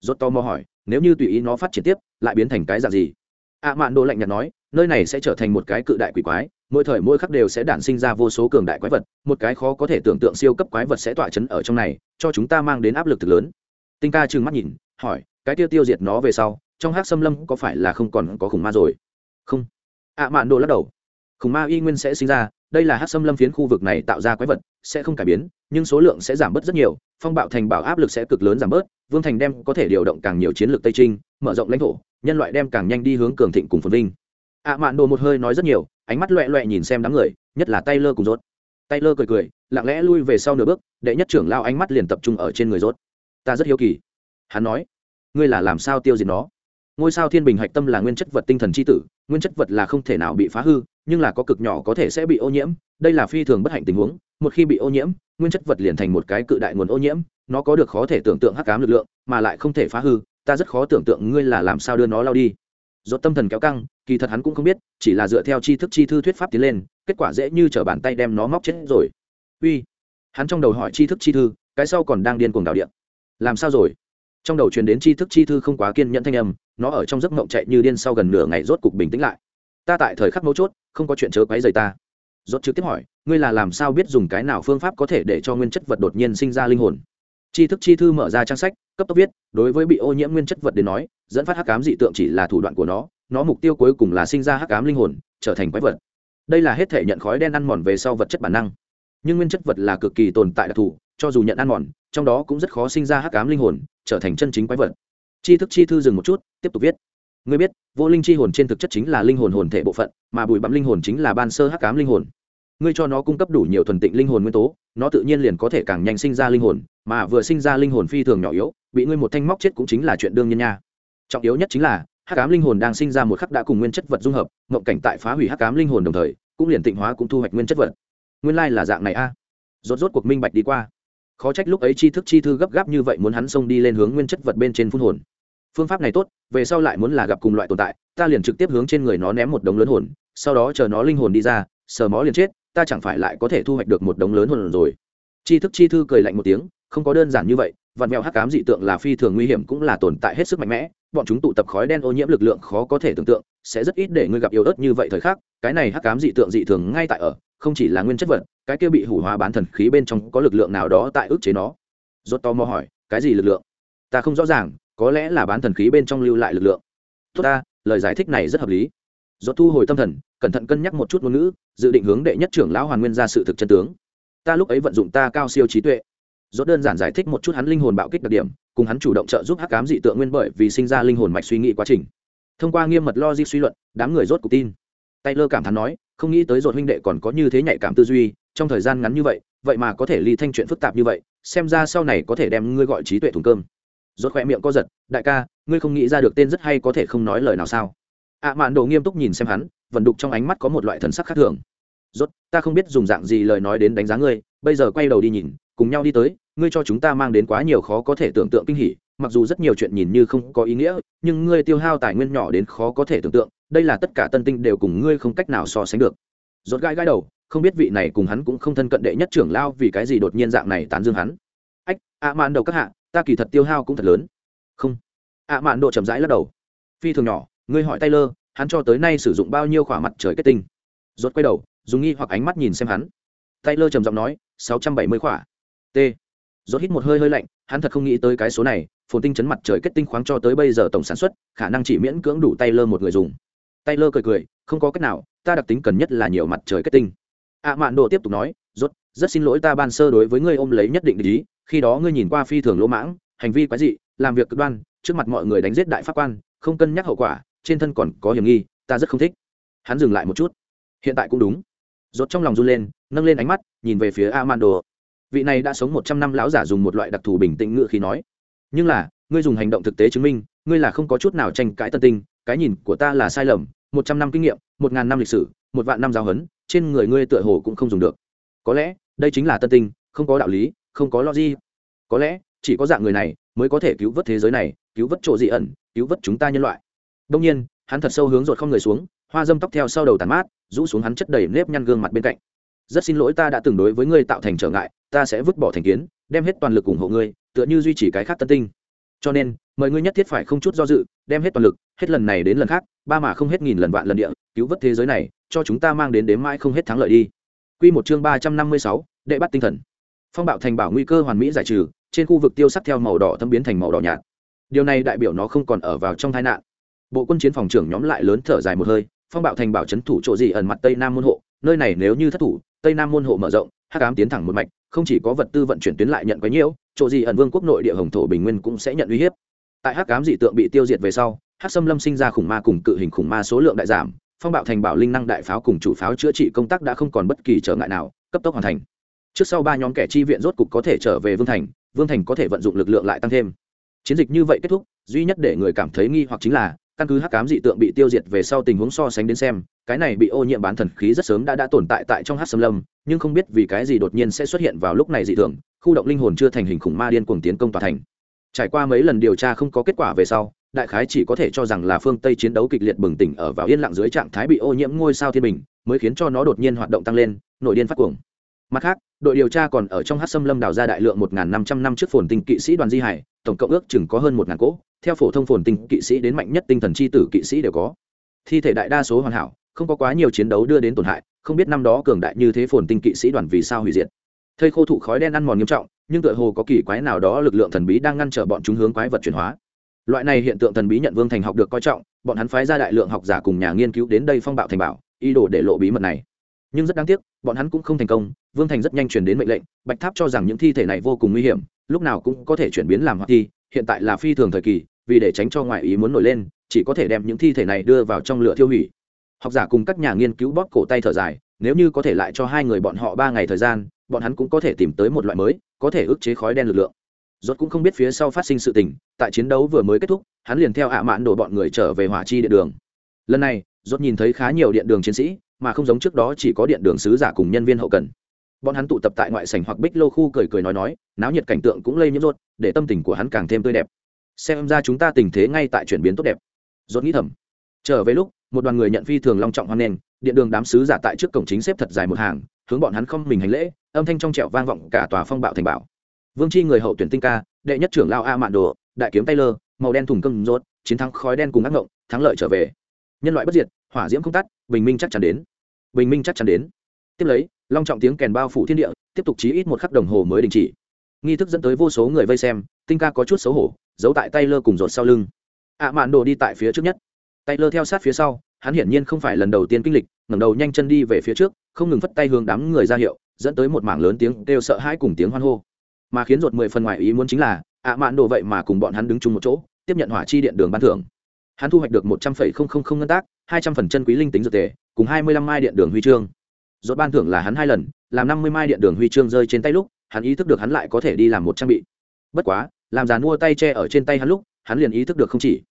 Rốt to mò hỏi, nếu như tùy ý nó phát triển tiếp, lại biến thành cái dạng gì? Ạ mạn Đồ lạnh nhạt nói, nơi này sẽ trở thành một cái cự đại quỷ quái, mỗi thời mỗi khắc đều sẽ đản sinh ra vô số cường đại quái vật, một cái khó có thể tưởng tượng siêu cấp quái vật sẽ tỏa chấn ở trong này, cho chúng ta mang đến áp lực thực lớn. Tinh ca trừng mắt nhìn, hỏi, cái tiêu tiêu diệt nó về sau, trong hát xâm lâm có phải là không còn có khủng ma rồi? Không. Ạ mạn đồ lắc đầu. Khủng ma y nguyên sẽ sinh ra, đây là hát xâm lâm phiến khu vực này tạo ra quái vật, sẽ không cải biến, nhưng số lượng sẽ giảm bớt rất nhiều, phong bạo thành bảo áp lực sẽ cực lớn giảm bớt, vương thành đem có thể điều động càng nhiều chiến lược tây trinh, mở rộng lãnh thổ, nhân loại đem càng nhanh đi hướng cường thịnh cùng phồn vinh. Ạ mạn đồ một hơi nói rất nhiều, ánh mắt loẹ loẹ nhìn xem đám người, nhất là tay lơ cùng rốt. Tay lơ cười cười, lặng lẽ lui về sau nửa bước, đệ nhất trưởng lao ánh mắt liền tập trung ở trên người rốt. Ta rất hiếu kỳ. Hắn nói, ngươi là làm sao tiêu diệt nó? Ngôi sao thiên bình hạch tâm là nguyên chất vật tinh thần c h i tử, nguyên chất vật là không thể nào bị phá hư, nhưng là có cực nhỏ có thể sẽ bị ô nhiễm, đây là phi thường bất hạnh tình huống, một khi bị ô nhiễm, nguyên chất vật liền thành một cái cự đại nguồn ô nhiễm, nó có được khó thể tưởng tượng hắc cám lực lượng, mà lại không thể phá hư, ta rất khó tưởng tượng ngươi là làm sao đưa nó lao đi. Do tâm thần kéo căng, kỳ thật hắn cũng không biết, chỉ là dựa theo tri thức chi thư thuyết pháp tiến lên, kết quả dễ như t bàn tay đem nó móc chết rồi. Uy. Hắn trong đầu hỏi tri thức chi thư, cái sau còn đang điên cuồng đảo điện. Làm sao rồi? Trong đầu truyền đến tri thức chi thư không quá kiên nhẫn thanh âm, nó ở trong giấc mộng chạy như điên sau gần nửa ngày rốt cục bình tĩnh lại. Ta tại thời khắc mấu chốt, không có chuyện chớ quấy rầy ta. Rốt trực tiếp hỏi, ngươi là làm sao biết dùng cái nào phương pháp có thể để cho nguyên chất vật đột nhiên sinh ra linh hồn? Tri thức chi thư mở ra trang sách, cấp tốc viết, đối với bị ô nhiễm nguyên chất vật đến nói, dẫn phát hắc ám dị tượng chỉ là thủ đoạn của nó nó mục tiêu cuối cùng là sinh ra hắc ám linh hồn, trở thành quái vật. Đây là hết thể nhận khói đen ăn mòn về sau vật chất bản năng. Nhưng nguyên chất vật là cực kỳ tồn tại đặc thù, cho dù nhận ăn mòn, trong đó cũng rất khó sinh ra hắc ám linh hồn trở thành chân chính quái vật. Chi thức chi thư dừng một chút, tiếp tục viết. Ngươi biết, vô linh chi hồn trên thực chất chính là linh hồn hồn thể bộ phận, mà bụi bặm linh hồn chính là ban sơ hắc cám linh hồn. Ngươi cho nó cung cấp đủ nhiều thuần tịnh linh hồn nguyên tố, nó tự nhiên liền có thể càng nhanh sinh ra linh hồn, mà vừa sinh ra linh hồn phi thường nhỏ yếu, bị ngươi một thanh móc chết cũng chính là chuyện đương nhiên nha. Trọng yếu nhất chính là, hắc cám linh hồn đang sinh ra một khắc đã cùng nguyên chất vật dung hợp, ngộng cảnh tại phá hủy hắc cám linh hồn đồng thời, cũng liền tịnh hóa cũng thu hoạch nguyên chất vật. Nguyên lai là dạng này a. Rốt rốt cuộc minh bạch đi qua khó trách lúc ấy chi thức chi thư gấp gáp như vậy muốn hắn xông đi lên hướng nguyên chất vật bên trên phun hồn. Phương pháp này tốt, về sau lại muốn là gặp cùng loại tồn tại, ta liền trực tiếp hướng trên người nó ném một đống lớn hồn, sau đó chờ nó linh hồn đi ra, sờ mó liền chết, ta chẳng phải lại có thể thu hoạch được một đống lớn hồn rồi. Chi thức chi thư cười lạnh một tiếng, không có đơn giản như vậy, vạn mèo hắc cám dị tượng là phi thường nguy hiểm cũng là tồn tại hết sức mạnh mẽ, bọn chúng tụ tập khói đen ô nhiễm lực lượng khó có thể tưởng tượng, sẽ rất ít để ngươi gặp yếu ớt như vậy thời khắc, cái này hắc cám dị tượng dị thường ngay tại ở không chỉ là nguyên chất vật, cái kia bị hủ hóa bán thần khí bên trong có lực lượng nào đó tại ức chế nó? Rốt to mò hỏi, cái gì lực lượng? Ta không rõ ràng, có lẽ là bán thần khí bên trong lưu lại lực lượng. Tốt ta, lời giải thích này rất hợp lý. Rốt thu hồi tâm thần, cẩn thận cân nhắc một chút ngôn ngữ, dự định hướng đệ nhất trưởng lão hoàn nguyên ra sự thực chân tướng. Ta lúc ấy vận dụng ta cao siêu trí tuệ. Rốt đơn giản giải thích một chút hắn linh hồn bạo kích đặc điểm, cùng hắn chủ động trợ giúp hắc ám dị tượng nguyên bởi vì sinh ra linh hồn mạch suy nghĩ quá trình. Thông qua nghiêm mật logic suy luận, đám người rốt cục tin. Taylor cảm thán nói không nghĩ tới rốt huynh đệ còn có như thế nhạy cảm tư duy, trong thời gian ngắn như vậy vậy mà có thể ly thanh chuyện phức tạp như vậy, xem ra sau này có thể đem ngươi gọi trí tuệ thùng cơm. Rốt khỏe miệng co giật, đại ca, ngươi không nghĩ ra được tên rất hay có thể không nói lời nào sao? Ạ mạn đồ nghiêm túc nhìn xem hắn vận đục trong ánh mắt có một loại thần sắc khác thường. Rốt, ta không biết dùng dạng gì lời nói đến đánh giá ngươi, bây giờ quay đầu đi nhìn, cùng nhau đi tới, ngươi cho chúng ta mang đến quá nhiều khó có thể tưởng tượng kinh hỉ, mặc dù rất nhiều chuyện nhìn như không có ý nghĩa, nhưng ngươi tiêu hao tài nguyên nhỏ đến khó có thể tưởng tượng đây là tất cả tân tinh đều cùng ngươi không cách nào so sánh được. Rốt gai gai đầu, không biết vị này cùng hắn cũng không thân cận đệ nhất trưởng lao vì cái gì đột nhiên dạng này tán dương hắn. Ách, ạ mạn đầu các hạ, ta kỳ thật tiêu hao cũng thật lớn. Không. Ạ mạn độ chậm rãi lắc đầu. Phi thường nhỏ, ngươi hỏi taylor, hắn cho tới nay sử dụng bao nhiêu khỏa mặt trời kết tinh? Rốt quay đầu, dùng nghi hoặc ánh mắt nhìn xem hắn. Taylor trầm giọng nói, sáu trăm bảy mươi khỏa. T. Rốt hít một hơi hơi lạnh, hắn thật không nghĩ tới cái số này, phồn tinh chấn mặt trời kết tinh khoáng cho tới bây giờ tổng sản xuất, khả năng chỉ miễn cưỡng đủ taylor một người dùng taylor cười cười, không có cách nào, ta đặc tính cần nhất là nhiều mặt trời kết tinh. Ạ mạn Đồ tiếp tục nói, rốt, rất xin lỗi ta ban sơ đối với ngươi ôm lấy nhất định lý khi đó ngươi nhìn qua phi thường lỗ mãng, hành vi quái dị, làm việc cực đoan, trước mặt mọi người đánh giết đại pháp quan, không cân nhắc hậu quả, trên thân còn có hiểm nghi, ta rất không thích. Hắn dừng lại một chút. Hiện tại cũng đúng. Rốt trong lòng run lên, nâng lên ánh mắt, nhìn về phía amando vị này đã sống một trăm năm lão giả dùng một loại đặc thù bình tĩnh ngựa khi nói, nhưng là, ngươi dùng hành động thực tế chứng minh, ngươi là không có chút nào tranh cãi tân tinh, cái nhìn của ta là sai lầm một trăm năm kinh nghiệm, một ngàn năm lịch sử, một vạn năm giáo huấn, trên người ngươi tựa hồ cũng không dùng được. Có lẽ, đây chính là tân tinh, không có đạo lý, không có logic. Có lẽ, chỉ có dạng người này mới có thể cứu vớt thế giới này, cứu vớt chỗ dị ẩn, cứu vớt chúng ta nhân loại. Đông nhiên, hắn thật sâu hướng rột không người xuống, hoa dâm tóc theo sau đầu tàn mát, rũ xuống hắn chất đầy nếp nhăn gương mặt bên cạnh. Rất xin lỗi ta đã từng đối với ngươi tạo thành trở ngại, ta sẽ vứt bỏ thành kiến, đem hết toàn lực ủng hộ ngươi, tựa như duy trì cái khác tân tinh. Cho nên mời ngươi nhất thiết phải không chút do dự, đem hết toàn lực, hết lần này đến lần khác, ba mà không hết nghìn lần vạn lần địa, cứu vớt thế giới này, cho chúng ta mang đến đếm mãi không hết thắng lợi đi. Quy một chương ba trăm năm mươi sáu, đệ bắt tinh thần. Phong bạo thành bảo nguy cơ hoàn mỹ giải trừ, trên khu vực tiêu sắc theo màu đỏ thâm biến thành màu đỏ nhạt. Điều này đại biểu nó không còn ở vào trong tai nạn. Bộ quân chiến phòng trưởng nhóm lại lớn thở dài một hơi, phong bạo thành bảo c thủ chỗ gì ẩn mặt tây nam môn hộ, nơi này nếu như thất thủ, tây nam môn hộ mở rộng, hắc ám tiến thẳng một mạch, không chỉ có vật tư vận chuyển tuyến lại nhận quấy nhiễu, chỗ gì ẩn vương quốc nội địa hồng thổ bình nguyên cũng sẽ nhận uy hiếp tại hắc cám dị tượng bị tiêu diệt về sau, hắc xâm lâm sinh ra khủng ma cùng cự hình khủng ma số lượng đại giảm, phong bạo thành bảo linh năng đại pháo cùng chủ pháo chữa trị công tác đã không còn bất kỳ trở ngại nào, cấp tốc hoàn thành. Trước sau ba nhóm kẻ chi viện rốt cục có thể trở về vương thành vương thành có thể vận dụng lực lượng lại tăng thêm. Chiến dịch như vậy kết thúc, duy nhất để người cảm thấy nghi hoặc chính là, căn cứ hắc cám dị tượng bị tiêu diệt về sau tình huống so sánh đến xem, cái này bị ô nhiễm bán thần khí rất sớm đã đã tồn tại tại trong hắc xâm lâm, nhưng không biết vì cái gì đột nhiên sẽ xuất hiện vào lúc này dị thường, khu động linh hồn chưa thành hình khủng ma điên cuồng tiến công tòa thành trải qua mấy lần điều tra không có kết quả về sau, đại khái chỉ có thể cho rằng là phương tây chiến đấu kịch liệt bừng tỉnh ở vào yên lặng dưới trạng thái bị ô nhiễm ngôi sao thiên bình, mới khiến cho nó đột nhiên hoạt động tăng lên, nội điên phát cuồng. Mặt khác, đội điều tra còn ở trong hát xâm lâm đào ra đại lượng một năm trăm năm trước phồn tinh kỵ sĩ đoàn di hải, tổng cộng ước chừng có hơn một ngàn cỗ, theo phổ thông phồn tinh kỵ sĩ đến mạnh nhất tinh thần c h i tử kỵ sĩ đều có. Thi thể đại đa số hoàn hảo, không có quá nhiều chiến đấu đưa đến tổn hại, không biết năm đó cường đại như thế phồn tinh kỵ sĩ đoàn vì sao hủy diệt. Thây khô thụ khói đen ăn mòn nghiêm trọng nhưng tựa hồ có kỳ quái nào đó lực lượng thần bí đang ngăn trở bọn chúng hướng quái vật chuyển hóa. Loại này hiện tượng thần bí nhận vương thành học được coi trọng, bọn hắn phái ra đại lượng học giả cùng nhà nghiên cứu đến đây phong bạo thành bảo, ý đồ để lộ bí mật này. Nhưng rất đáng tiếc, bọn hắn cũng không thành công, vương thành rất nhanh chuyển đến mệnh lệnh, bạch tháp cho rằng những thi thể này vô cùng nguy hiểm, lúc nào cũng có thể chuyển biến làm hoạt thi, hiện tại là phi thường thời kỳ, vì để tránh cho ngoại ý muốn nổi lên, chỉ có thể đem những thi thể này đưa vào trong lửa tiêu hủy. Học giả cùng các nhà nghiên cứu bóp cổ tay thở dài, nếu như có thể lại cho hai người bọn họ ba ngày thời gian, bọn hắn cũng có thể tìm tới một loại mới có thể ức chế khói đen lực lượng. Rốt cũng không biết phía sau phát sinh sự tình, tại chiến đấu vừa mới kết thúc, hắn liền theo ạ mạn đổ bọn người trở về hỏa chi điện đường. Lần này, rốt nhìn thấy khá nhiều điện đường chiến sĩ, mà không giống trước đó chỉ có điện đường sứ giả cùng nhân viên hậu cần. Bọn hắn tụ tập tại ngoại sảnh hoặc bích lô khu cười cười nói nói, náo nhiệt cảnh tượng cũng lây nhiễm rốt, để tâm tình của hắn càng thêm tươi đẹp. Xem ra chúng ta tình thế ngay tại chuyển biến tốt đẹp. Rốt nghĩ thầm. Trở về lúc, một đoàn người nhận phi thường long trọng hoan nghênh, điện đường đám sứ giả tại trước cổng chính xếp thật dài một hàng hướng bọn hắn không mình hành lễ, âm thanh trong trẻo vang vọng cả tòa phong bạo thành bảo vương chi người hậu tuyển tinh ca, đệ nhất trưởng lao a mạn đồ, đại kiếm taylor, màu đen thùng cơm rốt, chiến thắng khói đen cùng ác ngộng, thắng lợi trở về. Nhân loại bất diệt, hỏa diễm không tắt, bình minh chắc chắn đến. Bình minh chắc chắn đến. Tiếp lấy, long trọng tiếng kèn bao phủ thiên địa, tiếp tục chí ít một khắc đồng hồ mới đình chỉ. Nghi thức dẫn tới vô số người vây xem, tinh ca có chút xấu hổ, giấu tại tay lơ cùng rột sau lưng. Ạ mạn đồ đi tại phía trước nhất. Tay lơ theo sát phía sau, hắn hiển nhiên không phải lần đầu tiên kinh lịch, ngẩng đầu nhanh chân đi về phía trước không ngừng phất tay hướng đám người ra hiệu, dẫn tới một mảng lớn tiếng kêu sợ hãi cùng tiếng hoan hô. Mà khiến ruột mười phần ngoài ý muốn chính là, ạ mạn đồ vậy mà cùng bọn hắn đứng chung một chỗ, tiếp nhận hỏa chi điện đường ban thưởng. Hắn thu hoạch được một trăm phẩy không không không ngân tác, hai trăm phần chân quý linh tính dược tề, cùng hai mươi lăm mai điện đường huy chương. Rốt ban thưởng là hắn hai lần, làm năm mươi mai điện đường huy chương rơi trên tay lúc, hắn ý thức được hắn lại có thể đi làm một trang bị. Bất quá, làm giàn mua tay che ở trên tay hắn lúc, hắn liền ý thức được không chỉ.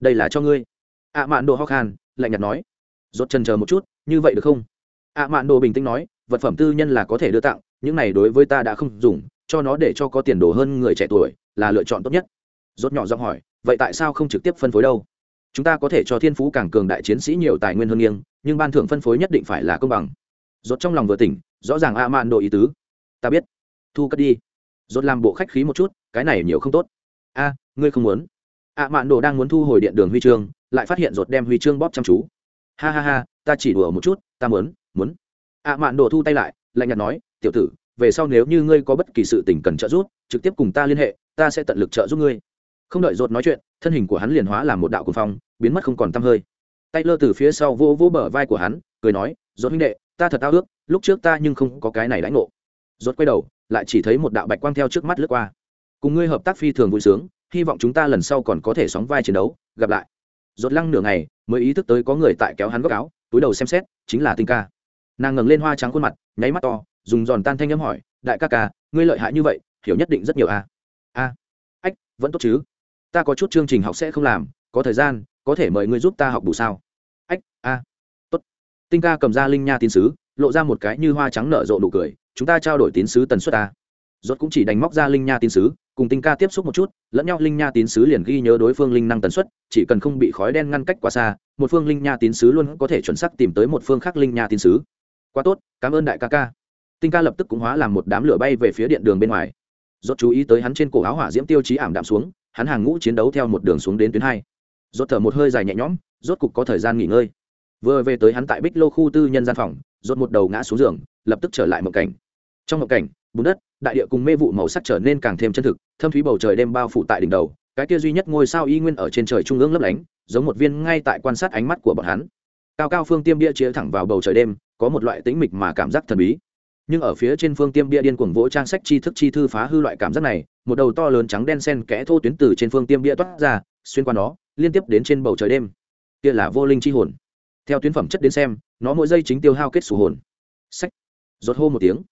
Đây là cho ngươi. ạ mạn đồ ho khan, lạnh nhạt nói. Rốt chân chờ một chút, như vậy được không? Ạ mạn đồ bình tĩnh nói, vật phẩm tư nhân là có thể đưa tặng, những này đối với ta đã không dùng, cho nó để cho có tiền đồ hơn người trẻ tuổi, là lựa chọn tốt nhất. Rốt nhỏ giọng hỏi, vậy tại sao không trực tiếp phân phối đâu? Chúng ta có thể cho thiên phú càng cường đại chiến sĩ nhiều tài nguyên hơn nghiêng, nhưng ban thưởng phân phối nhất định phải là công bằng. Rốt trong lòng vừa tỉnh, rõ ràng a mạn Đồ ý tứ. Ta biết. Thu cất đi. Rốt làm bộ khách khí một chút, cái này nhiều không tốt. A, ngươi không muốn. A mạn Đồ đang muốn thu hồi điện đường huy chương, lại phát hiện rốt đem huy chương bóp chăm chú. Ha ha ha, ta chỉ đùa một chút, ta muốn muốn. Ạ mạn đồ thu tay lại, lạnh nhạt nói, tiểu tử, về sau nếu như ngươi có bất kỳ sự tình cần trợ giúp, trực tiếp cùng ta liên hệ, ta sẽ tận lực trợ giúp ngươi. Không đợi rốt nói chuyện, thân hình của hắn liền hóa làm một đạo cuồng phong, biến mất không còn tăm hơi. Tay lơ từ phía sau vô vô bờ vai của hắn, cười nói rốt huynh đệ, ta thật ao ước, lúc trước ta nhưng không có cái này lãnh ngộ. Rốt quay đầu, lại chỉ thấy một đạo bạch quang theo trước mắt lướt qua. Cùng ngươi hợp tác phi thường vui sướng, hy vọng chúng ta lần sau còn có thể sóng vai chiến đấu, gặp lại. Rốt lăng nửa ngày, mới ý thức tới có người tại kéo hắn góc áo, túi đầu xem xét, chính là tinh ca nàng ngẩng lên hoa trắng khuôn mặt, nháy mắt to, dùng giòn tan thanh âm hỏi, đại ca ca, ngươi lợi hại như vậy, hiểu nhất định rất nhiều a à? a, ách, vẫn tốt chứ. Ta có chút chương trình học sẽ không làm, có thời gian, có thể mời ngươi giúp ta học bù sao? Ách, a, tốt. Tinh ca cầm ra linh nha tín sứ, lộ ra một cái như hoa trắng nở rộ nụ cười, chúng ta trao đổi tín sứ tần suất ta rốt cũng chỉ đánh móc ra linh nha tín sứ, cùng tinh ca tiếp xúc một chút, lẫn nhau linh nha tín sứ liền ghi nhớ đối phương linh năng tần suất, chỉ cần không bị khói đen ngăn cách quá xa, một phương linh nha tín sứ luôn có thể chuẩn xác tìm tới một phương khác linh nha tín sứ quá tốt, cảm ơn đại ca ca. Tinh ca lập tức cũng hóa làm một đám lửa bay về phía điện đường bên ngoài. Rốt chú ý tới hắn trên cổ áo hỏa diễm tiêu chí ảm đạm xuống, hắn hàng ngũ chiến đấu theo một đường xuống đến tuyến hai. Rốt thở một hơi dài nhẹ nhõm, rốt cục có thời gian nghỉ ngơi. Vừa về tới hắn tại bích lô khu tư nhân gian phòng, rốt một đầu ngã xuống giường, lập tức trở lại mộng cảnh. Trong mộng cảnh, bùn đất, đại địa cùng mê vụ màu sắc trở nên càng thêm chân thực, thâm thúy bầu trời đêm bao phủ tại đỉnh đầu, cái kia duy nhất ngôi sao y nguyên ở trên trời trung ương lấp lánh, giống một viên ngay tại quan sát ánh mắt của bọn hắn. Cao cao phương tiêm bia chĩa thẳng vào bầu trời đêm có một loại tĩnh mịch mà cảm giác thần bí. Nhưng ở phía trên phương tiêm bia điên cuồng vỗ trang sách tri thức chi thư phá hư loại cảm giác này, một đầu to lớn trắng đen sen kẽ thô tuyến từ trên phương tiêm bia toát ra, xuyên qua nó, liên tiếp đến trên bầu trời đêm. Kia là vô linh chi hồn. Theo tuyến phẩm chất đến xem, nó mỗi giây chính tiêu hao kết sủ hồn. Sách. Rột hô một tiếng.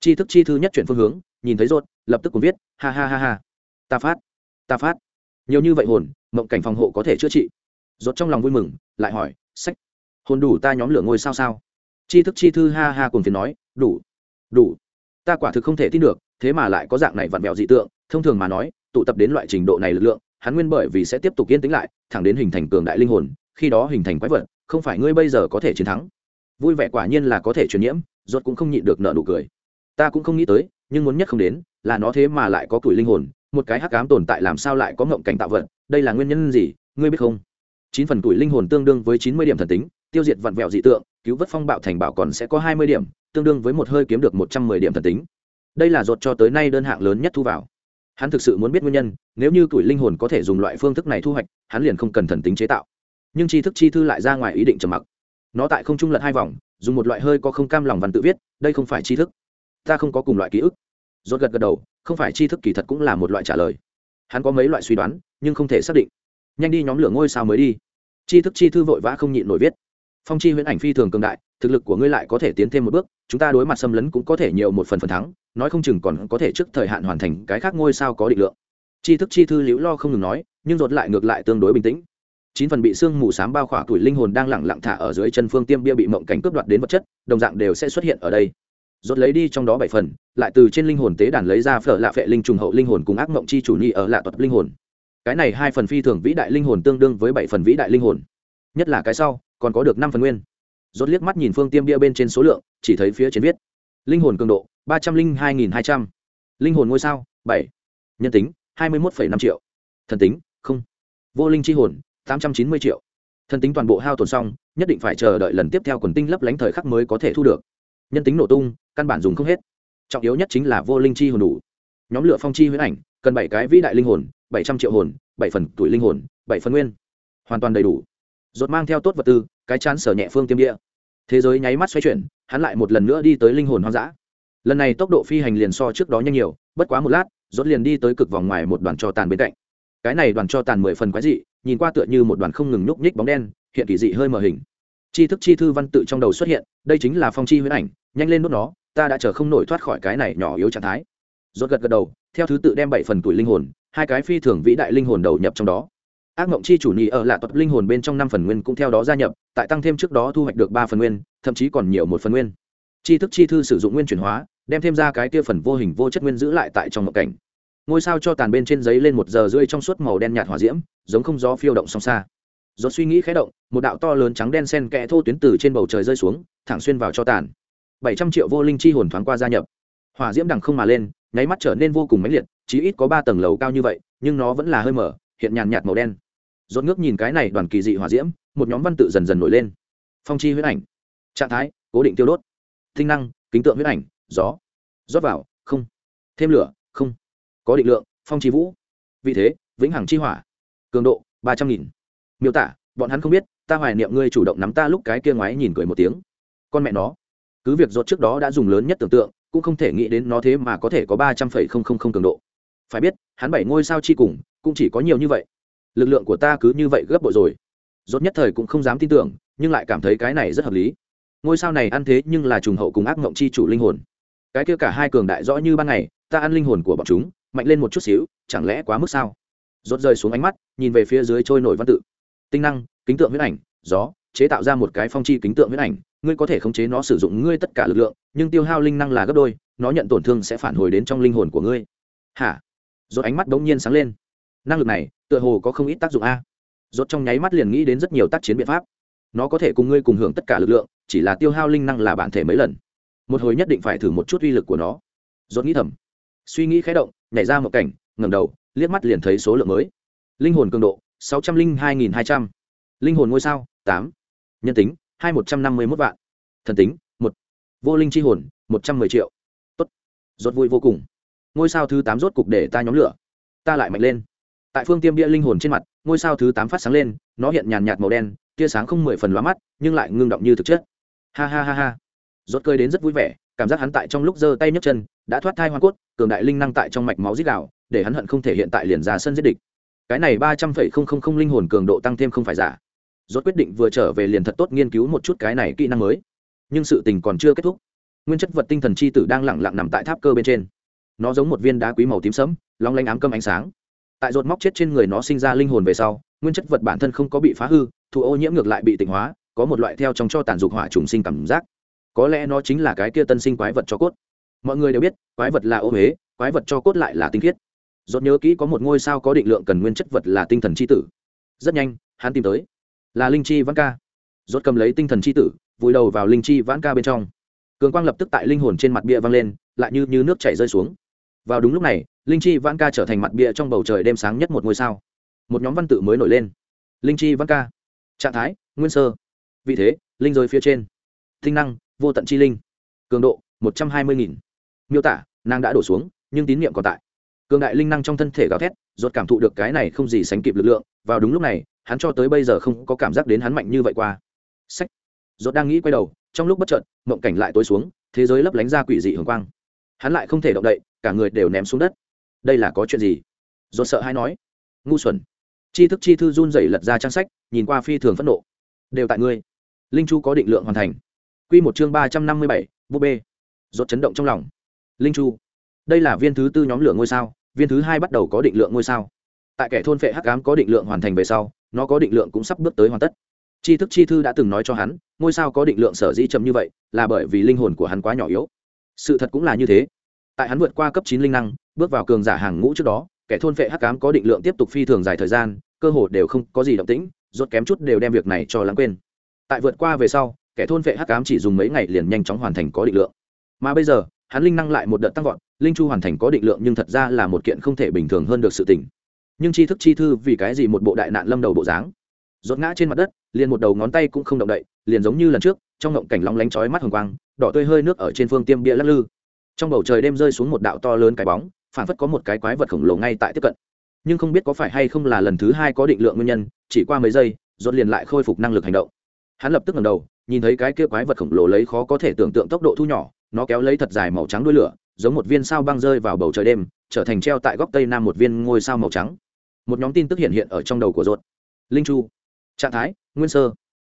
Tri thức chi thư nhất chuyển phương hướng, nhìn thấy rột lập tức cũng viết, ha ha ha ha. Ta phát. Ta phát. Nhiều như vậy hồn, mộng cảnh phòng hộ có thể chữa trị. Rột trong lòng vui mừng, lại hỏi, sách, hồn đủ ta nhóm lửa ngôi sao sao? Chi thức chi thư ha ha cùng phiền nói, đủ đủ. Ta quả thực không thể tin được, thế mà lại có dạng này vặn vẹo dị tượng. Thông thường mà nói, tụ tập đến loại trình độ này lực lượng, hắn nguyên bởi vì sẽ tiếp tục yên tĩnh lại, thẳng đến hình thành cường đại linh hồn, khi đó hình thành quái vật, không phải ngươi bây giờ có thể chiến thắng. Vui vẻ quả nhiên là có thể truyền nhiễm ruột cũng không nhịn được nợ nụ cười. Ta cũng không nghĩ tới, nhưng muốn nhất không đến, là nó thế mà lại có tuổi linh hồn, một cái hắc ám tồn tại làm sao lại có ngộng cảnh tạo vật, đây là nguyên nhân gì, ngươi biết không? Chín phần tuổi linh hồn tương đương với chín mươi điểm thần tính, tiêu diệt vặn vẹo dị tượng cứu vớt phong bạo thành bảo còn sẽ có hai mươi điểm, tương đương với một hơi kiếm được một trăm mười điểm thần tính. Đây là ruột cho tới nay đơn hạng lớn nhất thu vào. Hắn thực sự muốn biết nguyên nhân, nếu như tuổi linh hồn có thể dùng loại phương thức này thu hoạch, hắn liền không cần thần tính chế tạo. Nhưng tri thức chi thư lại ra ngoài ý định trầm mặc. Nó tại không trung lật hai vòng, dùng một loại hơi có không cam lòng văn tự viết, đây không phải tri thức. Ta không có cùng loại ký ức. Rốt gật gật đầu, không phải tri thức kỳ thật cũng là một loại trả lời. Hắn có mấy loại suy đoán, nhưng không thể xác định. Nhanh đi nhóm lửa ngôi sao mới đi. Tri thức chi thư vội vã không nhịn nổi viết phong chi huyễn ảnh phi thường cường đại, thực lực của ngươi lại có thể tiến thêm một bước, chúng ta đối mặt xâm lấn cũng có thể nhiều một phần phần thắng, nói không chừng còn có thể trước thời hạn hoàn thành cái khác ngôi sao có định lượng. Chi thức chi thư liễu lo không ngừng nói, nhưng rột lại ngược lại tương đối bình tĩnh. Chín phần bị sương mù s á m bao khỏa tuổi linh hồn đang lẳng lặng thả ở dưới chân phương tiêm bia bị mộng cảnh cướp đoạt đến vật chất, đồng dạng đều sẽ xuất hiện ở đây. Rốt lấy đi trong đó bảy phần, lại từ trên linh hồn tế đàn lấy ra phở lạ phệ linh trùng hậu linh hồn cùng ác mộng chi chủ ni ở lạ thuật linh hồn. Cái này hai phần phi thường vĩ đại linh hồn tương đương với bảy phần vĩ đại linh hồn. Nhất là cái sau còn có được năm phần nguyên. Rốt liếc mắt nhìn phương tiêm bia bên trên số lượng, chỉ thấy phía trên viết, linh hồn cường độ, ba trăm linh hai nghìn hai trăm. Linh hồn ngôi sao, bảy. Nhân tính, hai mươi một năm triệu. Thần tính, không. Vô linh chi hồn, tám trăm chín mươi triệu. Thần tính toàn bộ hao tổn xong, nhất định phải chờ đợi lần tiếp theo quần tinh lấp lánh thời khắc mới có thể thu được. Nhân tính nổ tung, căn bản dùng không hết. Trọng yếu nhất chính là vô linh chi hồn đủ. Nhóm lửa phong chi huyễn ảnh, cần bảy cái vĩ đại linh hồn, bảy trăm triệu hồn, bảy phần tuổi linh hồn, bảy phần nguyên. Hoàn toàn đầy đủ rột mang theo tốt vật tư, cái chán sở nhẹ phương tiêm địa. Thế giới nháy mắt xoay chuyển, hắn lại một lần nữa đi tới linh hồn hoang dã. Lần này tốc độ phi hành liền so trước đó nhanh nhiều, bất quá một lát, rốt liền đi tới cực vòng ngoài một đoàn cho tàn bên cạnh. Cái này đoàn cho tàn mười phần quái dị, nhìn qua tựa như một đoàn không ngừng nhúc nhích bóng đen, hiện kỳ dị hơi mờ hình. Chi thức chi thư văn tự trong đầu xuất hiện, đây chính là phong chi huyễn ảnh, nhanh lên nốt nó, ta đã chờ không nổi thoát khỏi cái này nhỏ yếu trạng thái. Rốt gật gật đầu, theo thứ tự đem bảy phần tuổi linh hồn, hai cái phi thường vĩ đại linh hồn đầu nhập trong đó ác mộng chi chủ nhị ở lạ thuật linh hồn bên trong năm phần nguyên cũng theo đó gia nhập, tại tăng thêm trước đó thu hoạch được ba phần nguyên, thậm chí còn nhiều một phần nguyên. Chi thức chi thư sử dụng nguyên chuyển hóa, đem thêm ra cái kia phần vô hình vô chất nguyên giữ lại tại trong mộng cảnh. Ngôi sao cho tàn bên trên giấy lên một giờ rưỡi trong suốt màu đen nhạt hỏa diễm, giống không gió phiêu động song xa. Do suy nghĩ khẽ động, một đạo to lớn trắng đen sen kẽ thô tuyến từ trên bầu trời rơi xuống, thẳng xuyên vào cho tàn. Bảy trăm triệu vô linh chi hồn thoáng qua gia nhập. Hỏa diễm đằng không mà lên, nháy mắt trở nên vô cùng mãnh liệt, chí ít có ba tầng lầu cao như vậy, nhưng nó vẫn là hơi mở hiện nhàn nhạt màu đen. Rốt ngước nhìn cái này đoàn kỳ dị hỏa diễm, một nhóm văn tự dần dần nổi lên. Phong chi huyết ảnh. Trạng thái, cố định tiêu đốt. Tinh năng, kính tượng huyết ảnh, gió. Rót vào, không. Thêm lửa, không. Có định lượng, phong chi vũ. Vì thế, vĩnh hằng chi hỏa. Cường độ, ba trăm nghìn. Miêu tả, bọn hắn không biết, ta hoài niệm ngươi chủ động nắm ta lúc cái kia ngoái nhìn cười một tiếng. Con mẹ nó. Cứ việc rốt trước đó đã dùng lớn nhất tưởng tượng, cũng không thể nghĩ đến nó thế mà có thể có ba trăm phẩy không không không cường độ. Phải biết, hắn bảy ngôi sao chi cùng cũng chỉ có nhiều như vậy. Lực lượng của ta cứ như vậy gấp bội rồi. Dốt nhất thời cũng không dám tin tưởng, nhưng lại cảm thấy cái này rất hợp lý. Ngôi sao này ăn thế nhưng là trùng hậu cùng ác mộng chi chủ linh hồn. Cái kia cả hai cường đại rõ như ban ngày, ta ăn linh hồn của bọn chúng, mạnh lên một chút xíu, chẳng lẽ quá mức sao? Rốt rơi xuống ánh mắt, nhìn về phía dưới trôi nổi văn tự. Tinh năng, kính tượng huyết ảnh, gió, chế tạo ra một cái phong chi kính tượng huyết ảnh, ngươi có thể khống chế nó sử dụng ngươi tất cả lực lượng, nhưng tiêu hao linh năng là gấp đôi, nó nhận tổn thương sẽ phản hồi đến trong linh hồn của ngươi. Hả? Rốt ánh mắt đống nhiên sáng lên năng lực này, tựa hồ có không ít tác dụng a. Rốt trong nháy mắt liền nghĩ đến rất nhiều tác chiến biện pháp. Nó có thể cùng ngươi cùng hưởng tất cả lực lượng, chỉ là tiêu hao linh năng là bản thể mấy lần. Một hồi nhất định phải thử một chút uy lực của nó. Rốt nghĩ thầm. Suy nghĩ khẽ động, nhảy ra một cảnh, ngẩng đầu, liếc mắt liền thấy số lượng mới. Linh hồn cường độ, sáu trăm linh hai nghìn hai trăm. Linh hồn ngôi sao, tám. Nhân tính, hai một trăm năm mươi mốt vạn. Thần tính, một. Vô linh c h i hồn, một trăm mười triệu. Tốt. Rốt vui vô cùng. Ngôi sao thứ tám rốt cục để ta nhóm lửa. Ta lại mạnh lên tại phương tiêm bia linh hồn trên mặt, ngôi sao thứ tám phát sáng lên, nó hiện nhàn nhạt màu đen, tia sáng không mười phần lóa mắt, nhưng lại ngưng động như thực chất. Ha ha ha ha. Rốt cười đến rất vui vẻ, cảm giác hắn tại trong lúc giơ tay nhấc chân, đã thoát thai hoa cốt, cường đại linh năng tại trong mạch máu dít đạo để hắn hận không thể hiện tại liền ra sân giết địch. Cái này ba trăm phẩy không không không linh hồn cường độ tăng thêm không phải giả. Rốt quyết định vừa trở về liền thật tốt nghiên cứu một chút cái này kỹ năng mới. Nhưng sự tình còn chưa kết thúc. Nguyên chất vật tinh thần chi tử đang lẳng lặng nằm tại tháp cơ bên trên. Nó giống một viên đá quý màu tím sẫm, long lanh ám cơm ánh sáng tại rột móc chết trên người nó sinh ra linh hồn về sau nguyên chất vật bản thân không có bị phá hư thụ ô nhiễm ngược lại bị tịnh hóa có một loại theo trong cho tàn dục hỏa trùng sinh cảm giác. Có lẽ nó chính là cái kia tân sinh quái vật cho cốt. Mọi người đều biết quái vật là ô huế quái vật cho cốt lại là tinh khiết. Dốt nhớ kỹ có một ngôi sao có định lượng cần nguyên chất vật là tinh thần c h i tử. Rất nhanh hắn tìm tới là linh chi vãn ca. Dốt cầm lấy tinh thần c h i tử vùi đầu vào linh chi vãn ca bên trong. Cường quang lập tức tại linh hồn trên mặt bia vang lên lại như, như nước chảy rơi xuống vào đúng lúc này, linh chi vãn ca trở thành mặt bia trong bầu trời đêm sáng nhất một ngôi sao. Một nhóm văn tự mới nổi lên. Linh chi vãn ca. Trạng thái, nguyên sơ. Vị thế, linh rồi phía trên. Tinh năng, vô tận chi linh. Cường độ, một trăm hai mươi nghìn. Miêu tả, nàng đã đổ xuống, nhưng tín nhiệm còn tại. Cường đại linh năng trong thân thể gào thét ruột cảm thụ được cái này không gì sánh kịp lực lượng. Vào đúng lúc này, hắn cho tới bây giờ không có cảm giác đến hắn mạnh như vậy qua. Sách ruột đang nghĩ quay đầu, trong lúc bất chợt, mộng cảnh lại tối xuống, thế giới lấp lánh ra quỷ dị hưởng quang hắn lại không thể động đậy, cả người đều ném xuống đất. Đây là có chuyện gì? Dồn sợ hay nói. Ngu xuẩn. Chi thức chi thư run rẩy lật ra trang sách, nhìn qua phi thường phẫn nộ. Đều tại ngươi. Linh chu có định lượng hoàn thành. Quy một chương ba trăm năm mươi bảy, búp bê. Dột chấn động trong lòng. Linh chu, đây là viên thứ tư nhóm lượng ngôi sao, viên thứ hai bắt đầu có định lượng ngôi sao. Tại kẻ thôn phệ hắc cám có định lượng hoàn thành về sau, nó có định lượng cũng sắp bước tới hoàn tất. Tri thức chi thư đã từng nói cho hắn, ngôi sao có định lượng sở dĩ chậm như vậy, là bởi vì linh hồn của hắn quá nhỏ yếu sự thật cũng là như thế. Tại hắn vượt qua cấp chín linh năng, bước vào cường giả hàng ngũ trước đó, kẻ thôn vệ hắc cám có định lượng tiếp tục phi thường dài thời gian, cơ hồ đều không có gì động tĩnh, rốt kém chút đều đem việc này cho lãng quên. Tại vượt qua về sau, kẻ thôn vệ hắc cám chỉ dùng mấy ngày liền nhanh chóng hoàn thành có định lượng. Mà bây giờ, hắn linh năng lại một đợt tăng vọt, linh chu hoàn thành có định lượng nhưng thật ra là một kiện không thể bình thường hơn được sự tỉnh nhưng tri thức chi thư vì cái gì một bộ đại nạn lâm đầu bộ dáng? Rốt ngã trên mặt đất, liền một đầu ngón tay cũng không động đậy, liền giống như lần trước trong ngộng cảnh long lánh chói mắt hồng quang đỏ tươi hơi nước ở trên phương tiêm bia lắc lư. Trong bầu trời đêm rơi xuống một đạo to lớn cái bóng phản phất có một cái quái vật khổng lồ ngay tại tiếp cận. Nhưng không biết có phải hay không là lần thứ hai có định lượng nguyên nhân chỉ qua mấy giây dốt liền lại khôi phục năng lực hành động. Hắn lập tức ngẩng đầu nhìn thấy cái kia quái vật khổng lồ lấy khó có thể tưởng tượng tốc độ thu nhỏ nó kéo lấy thật dài màu trắng đuôi lửa giống một viên sao băng rơi vào bầu trời đêm trở thành treo tại góc tây nam một viên ngôi sao màu trắng. Một nhóm tin tức hiện hiện ở trong đầu của ruột, linh chu. Trạng thái nguyên sơ.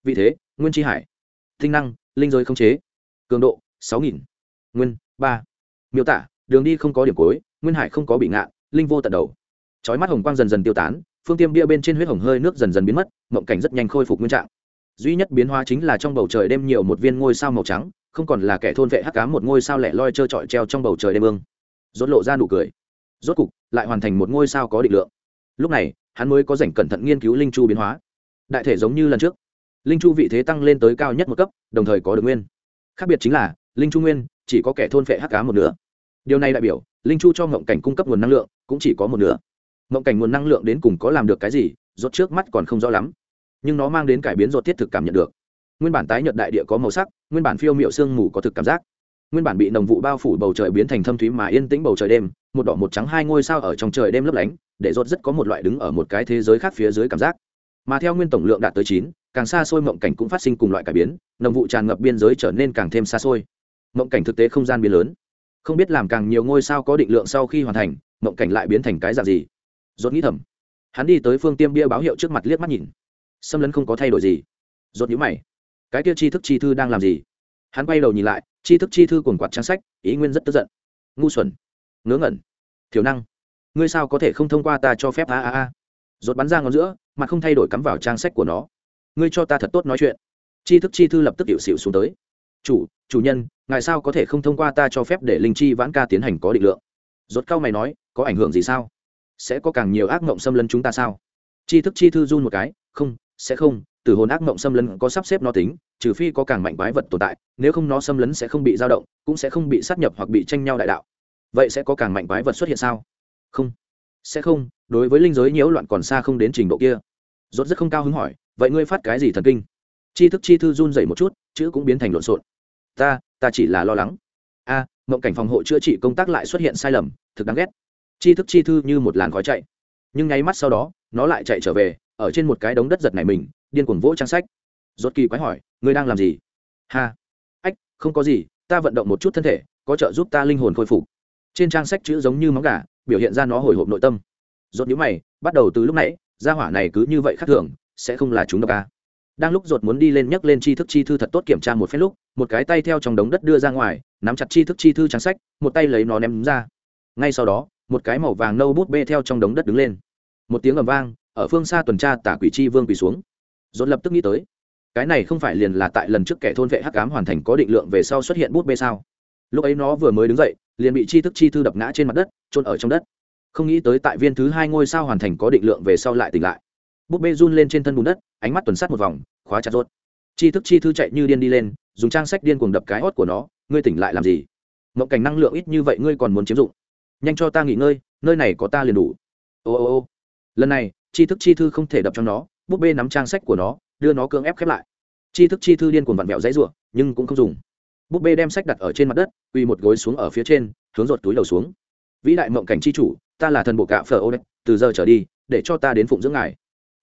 Vị thế nguyên tri hải tinh năng, linh giới không chế. Cường độ, sáu nghìn. Nguyên, ba. Miêu tả, đường đi không có điểm cối nguyên hải không có bị ngạn, linh vô tận đầu. Chói mắt hồng quang dần dần tiêu tán, phương tiêm bia bên trên huyết hồng hơi nước dần dần biến mất, mộng cảnh rất nhanh khôi phục nguyên trạng. Duy nhất biến hóa chính là trong bầu trời đêm nhiều một viên ngôi sao màu trắng, không còn là kẻ thôn vệ hắc cám một ngôi sao lẻ loi trơ trọi treo trong bầu trời đêm ương. Rốt lộ ra nụ cười. Rốt cục, lại hoàn thành một ngôi sao có định lượng. Lúc này, hắn mới có rảnh cẩn thận nghiên cứu linh chu biến hóa. Đại thể giống như lần trước linh chu vị thế tăng lên tới cao nhất một cấp, đồng thời có được nguyên. Khác biệt chính là, linh chu nguyên chỉ có kẻ thôn phệ hắc cá một nửa. Điều này đại biểu, linh chu cho ngộng cảnh cung cấp nguồn năng lượng cũng chỉ có một nửa. Ngộng cảnh nguồn năng lượng đến cùng có làm được cái gì, rốt trước mắt còn không rõ lắm. Nhưng nó mang đến cải biến rốt thiết thực cảm nhận được. Nguyên bản tái nhợt đại địa có màu sắc, nguyên bản phiêu miệu sương mù có thực cảm giác. Nguyên bản bị nồng vụ bao phủ bầu trời biến thành thâm thúy mà yên tĩnh bầu trời đêm, một đỏ một trắng hai ngôi sao ở trong trời đêm lấp lánh, để rốt rất có một loại đứng ở một cái thế giới khác phía dưới cảm giác mà theo nguyên tổng lượng đạt tới chín, càng xa xôi mộng cảnh cũng phát sinh cùng loại cải biến, nồng vụ tràn ngập biên giới trở nên càng thêm xa xôi. Mộng cảnh thực tế không gian biến lớn. Không biết làm càng nhiều ngôi sao có định lượng sau khi hoàn thành, mộng cảnh lại biến thành cái dạng gì. Rốt nghĩ thầm. Hắn đi tới phương tiêm bia báo hiệu trước mặt liếc mắt nhìn. Xâm lấn không có thay đổi gì. Rốt nhíu mày. Cái kia chi thức chi thư đang làm gì? Hắn quay đầu nhìn lại, chi thức chi thư cuồng quạt trang sách, ý nguyên rất tức giận. Ngu xuẩn. Ngớ ngẩn. Thiếu năng. Ngươi sao có thể không thông qua ta cho phép? A a a rốt bắn ra ngón giữa, mà không thay đổi cắm vào trang sách của nó. Ngươi cho ta thật tốt nói chuyện. Chi thức chi thư lập tức hiệu xịu xuống tới. Chủ chủ nhân, ngài sao có thể không thông qua ta cho phép để linh chi vãn ca tiến hành có định lượng? Rốt cao mày nói, có ảnh hưởng gì sao? Sẽ có càng nhiều ác mộng xâm lấn chúng ta sao? Chi thức chi thư run một cái, không, sẽ không, từ hồn ác mộng xâm lấn có sắp xếp nó tính, trừ phi có càng mạnh quái vật tồn tại, nếu không nó xâm lấn sẽ không bị dao động, cũng sẽ không bị sát nhập hoặc bị tranh nhau đại đạo. Vậy sẽ có càng mạnh quái vật xuất hiện sao? Không sẽ không đối với linh giới nhiễu loạn còn xa không đến trình độ kia. Rốt rất không cao hứng hỏi vậy ngươi phát cái gì thần kinh? Chi thức chi thư run dậy một chút chữ cũng biến thành lộn xộn. Ta ta chỉ là lo lắng. A à, mộng cảnh phòng hộ chữa trị công tác lại xuất hiện sai lầm thực đáng ghét. Chi thức chi thư như một làn khói chạy. Nhưng ngay mắt sau đó nó lại chạy trở về ở trên một cái đống đất giật này mình điên cuồng vỗ trang sách. Rốt kỳ quái hỏi ngươi đang làm gì? Ha. Ách không có gì ta vận động một chút thân thể có trợ giúp ta linh hồn khôi phục. Trên trang sách chữ giống như móng gà biểu hiện ra nó hồi hộp nội tâm. Rốt nhíu mày, bắt đầu từ lúc nãy, gia hỏa này cứ như vậy khác thường, sẽ không là chúng độc a đang lúc dột muốn đi lên nhấc lên chi thức chi thư thật tốt kiểm tra một phép lúc, một cái tay theo trong đống đất đưa ra ngoài, nắm chặt chi thức chi thư trang sách, một tay lấy nó ném ra. Ngay sau đó, một cái màu vàng nâu bút bê theo trong đống đất đứng lên. Một tiếng ầm vang, ở phương xa tuần tra tả quỷ chi vương quỳ xuống. Dột lập tức nghĩ tới, cái này không phải liền là tại lần trước kẻ thôn vệ hắc ám hoàn thành có định lượng về sau xuất hiện bút bê sao? Lúc ấy nó vừa mới đứng dậy liền bị chi thức chi thư đập ngã trên mặt đất trôn ở trong đất. Không nghĩ tới tại viên thứ hai ngôi sao hoàn thành có định lượng về sau lại tỉnh lại. Búp bê run lên trên thân bùn đất, ánh mắt tuần sát một vòng, khóa chặt rốt. Chi thức chi thư chạy như điên đi lên, dùng trang sách điên cuồng đập cái hót của nó, ngươi tỉnh lại làm gì? Mộng cảnh năng lượng ít như vậy ngươi còn muốn chiếm dụng. Nhanh cho ta nghỉ ngơi, nơi này có ta liền đủ. Ô ô ô. Lần này, chi thức chi thư không thể đập cho nó, búp bê nắm trang sách của nó, đưa nó cưỡng ép khép lại. Chi thức chi thư điên cuồng vặn vẹo dãy rủa, nhưng cũng không dùng búp bê đem sách đặt ở trên mặt đất, quỳ một gối xuống ở phía trên, hướng rột túi đầu xuống. Vĩ đại mộng cảnh chi chủ, ta là thần bộ cạ phở ô đấy từ giờ trở đi, để cho ta đến phụng dưỡng ngài.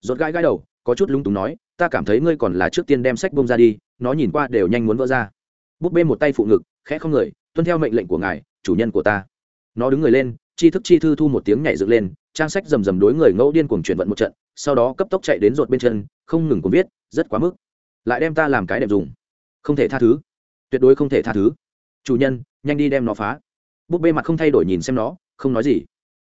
Rột gãi gãi đầu, có chút lung túng nói, ta cảm thấy ngươi còn là trước tiên đem sách bông ra đi, nó nhìn qua đều nhanh muốn vỡ ra. Búp bê một tay phụ ngực, khẽ không người, tuân theo mệnh lệnh của ngài, chủ nhân của ta. Nó đứng người lên, chi thức chi thư thu một tiếng nhảy dựng lên, trang sách rầm rầm đối người ngẫu điên cuồng chuyển vận một trận, sau đó cấp tốc chạy đến rột bên chân, không ngừng cũng viết, rất quá mức. Lại đem ta làm cái đẹp dùng. Không thể tha thứ tuyệt đối không thể tha thứ. Chủ nhân, nhanh đi đem nó phá. Búp bê mặt không thay đổi nhìn xem nó, không nói gì.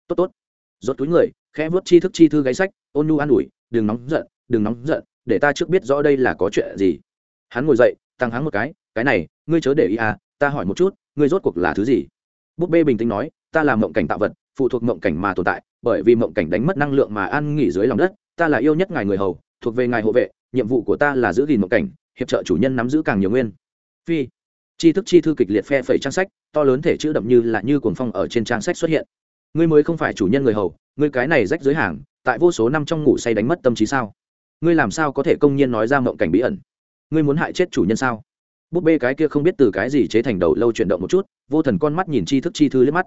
Tốt tốt. Rốt túi người, khẽ vớt chi thức chi thư gáy sách, ôn nhu an ủi, đừng nóng giận, đừng nóng giận, để ta trước biết rõ đây là có chuyện gì. Hắn ngồi dậy, tăng háng một cái cái này, ngươi chớ để ý à ta hỏi một chút, ngươi rốt cuộc là thứ gì? Búp bê bình tĩnh nói, ta là mộng cảnh tạo vật, phụ thuộc mộng cảnh mà tồn tại, bởi vì mộng cảnh đánh mất năng lượng mà an nghỉ dưới lòng đất, ta là yêu nhất ngài người hầu, thuộc về ngài hộ vệ, nhiệm vụ của ta là giữ gìn mộng cảnh, hiệp trợ chủ nhân nắm giữ càng nhiều nguyên phi. Chi thức chi thư kịch liệt phe phẩy trang sách, to lớn thể chữ đậm như là như cuồng phong ở trên trang sách xuất hiện. Ngươi mới không phải chủ nhân người hầu, ngươi cái này rách giới hàng, tại vô số năm trong ngủ say đánh mất tâm trí sao? Ngươi làm sao có thể công nhiên nói ra mộng cảnh bí ẩn? Ngươi muốn hại chết chủ nhân sao? Búp bê cái kia không biết từ cái gì chế thành đầu lâu chuyển động một chút, vô thần con mắt nhìn chi thức chi thư liếc mắt.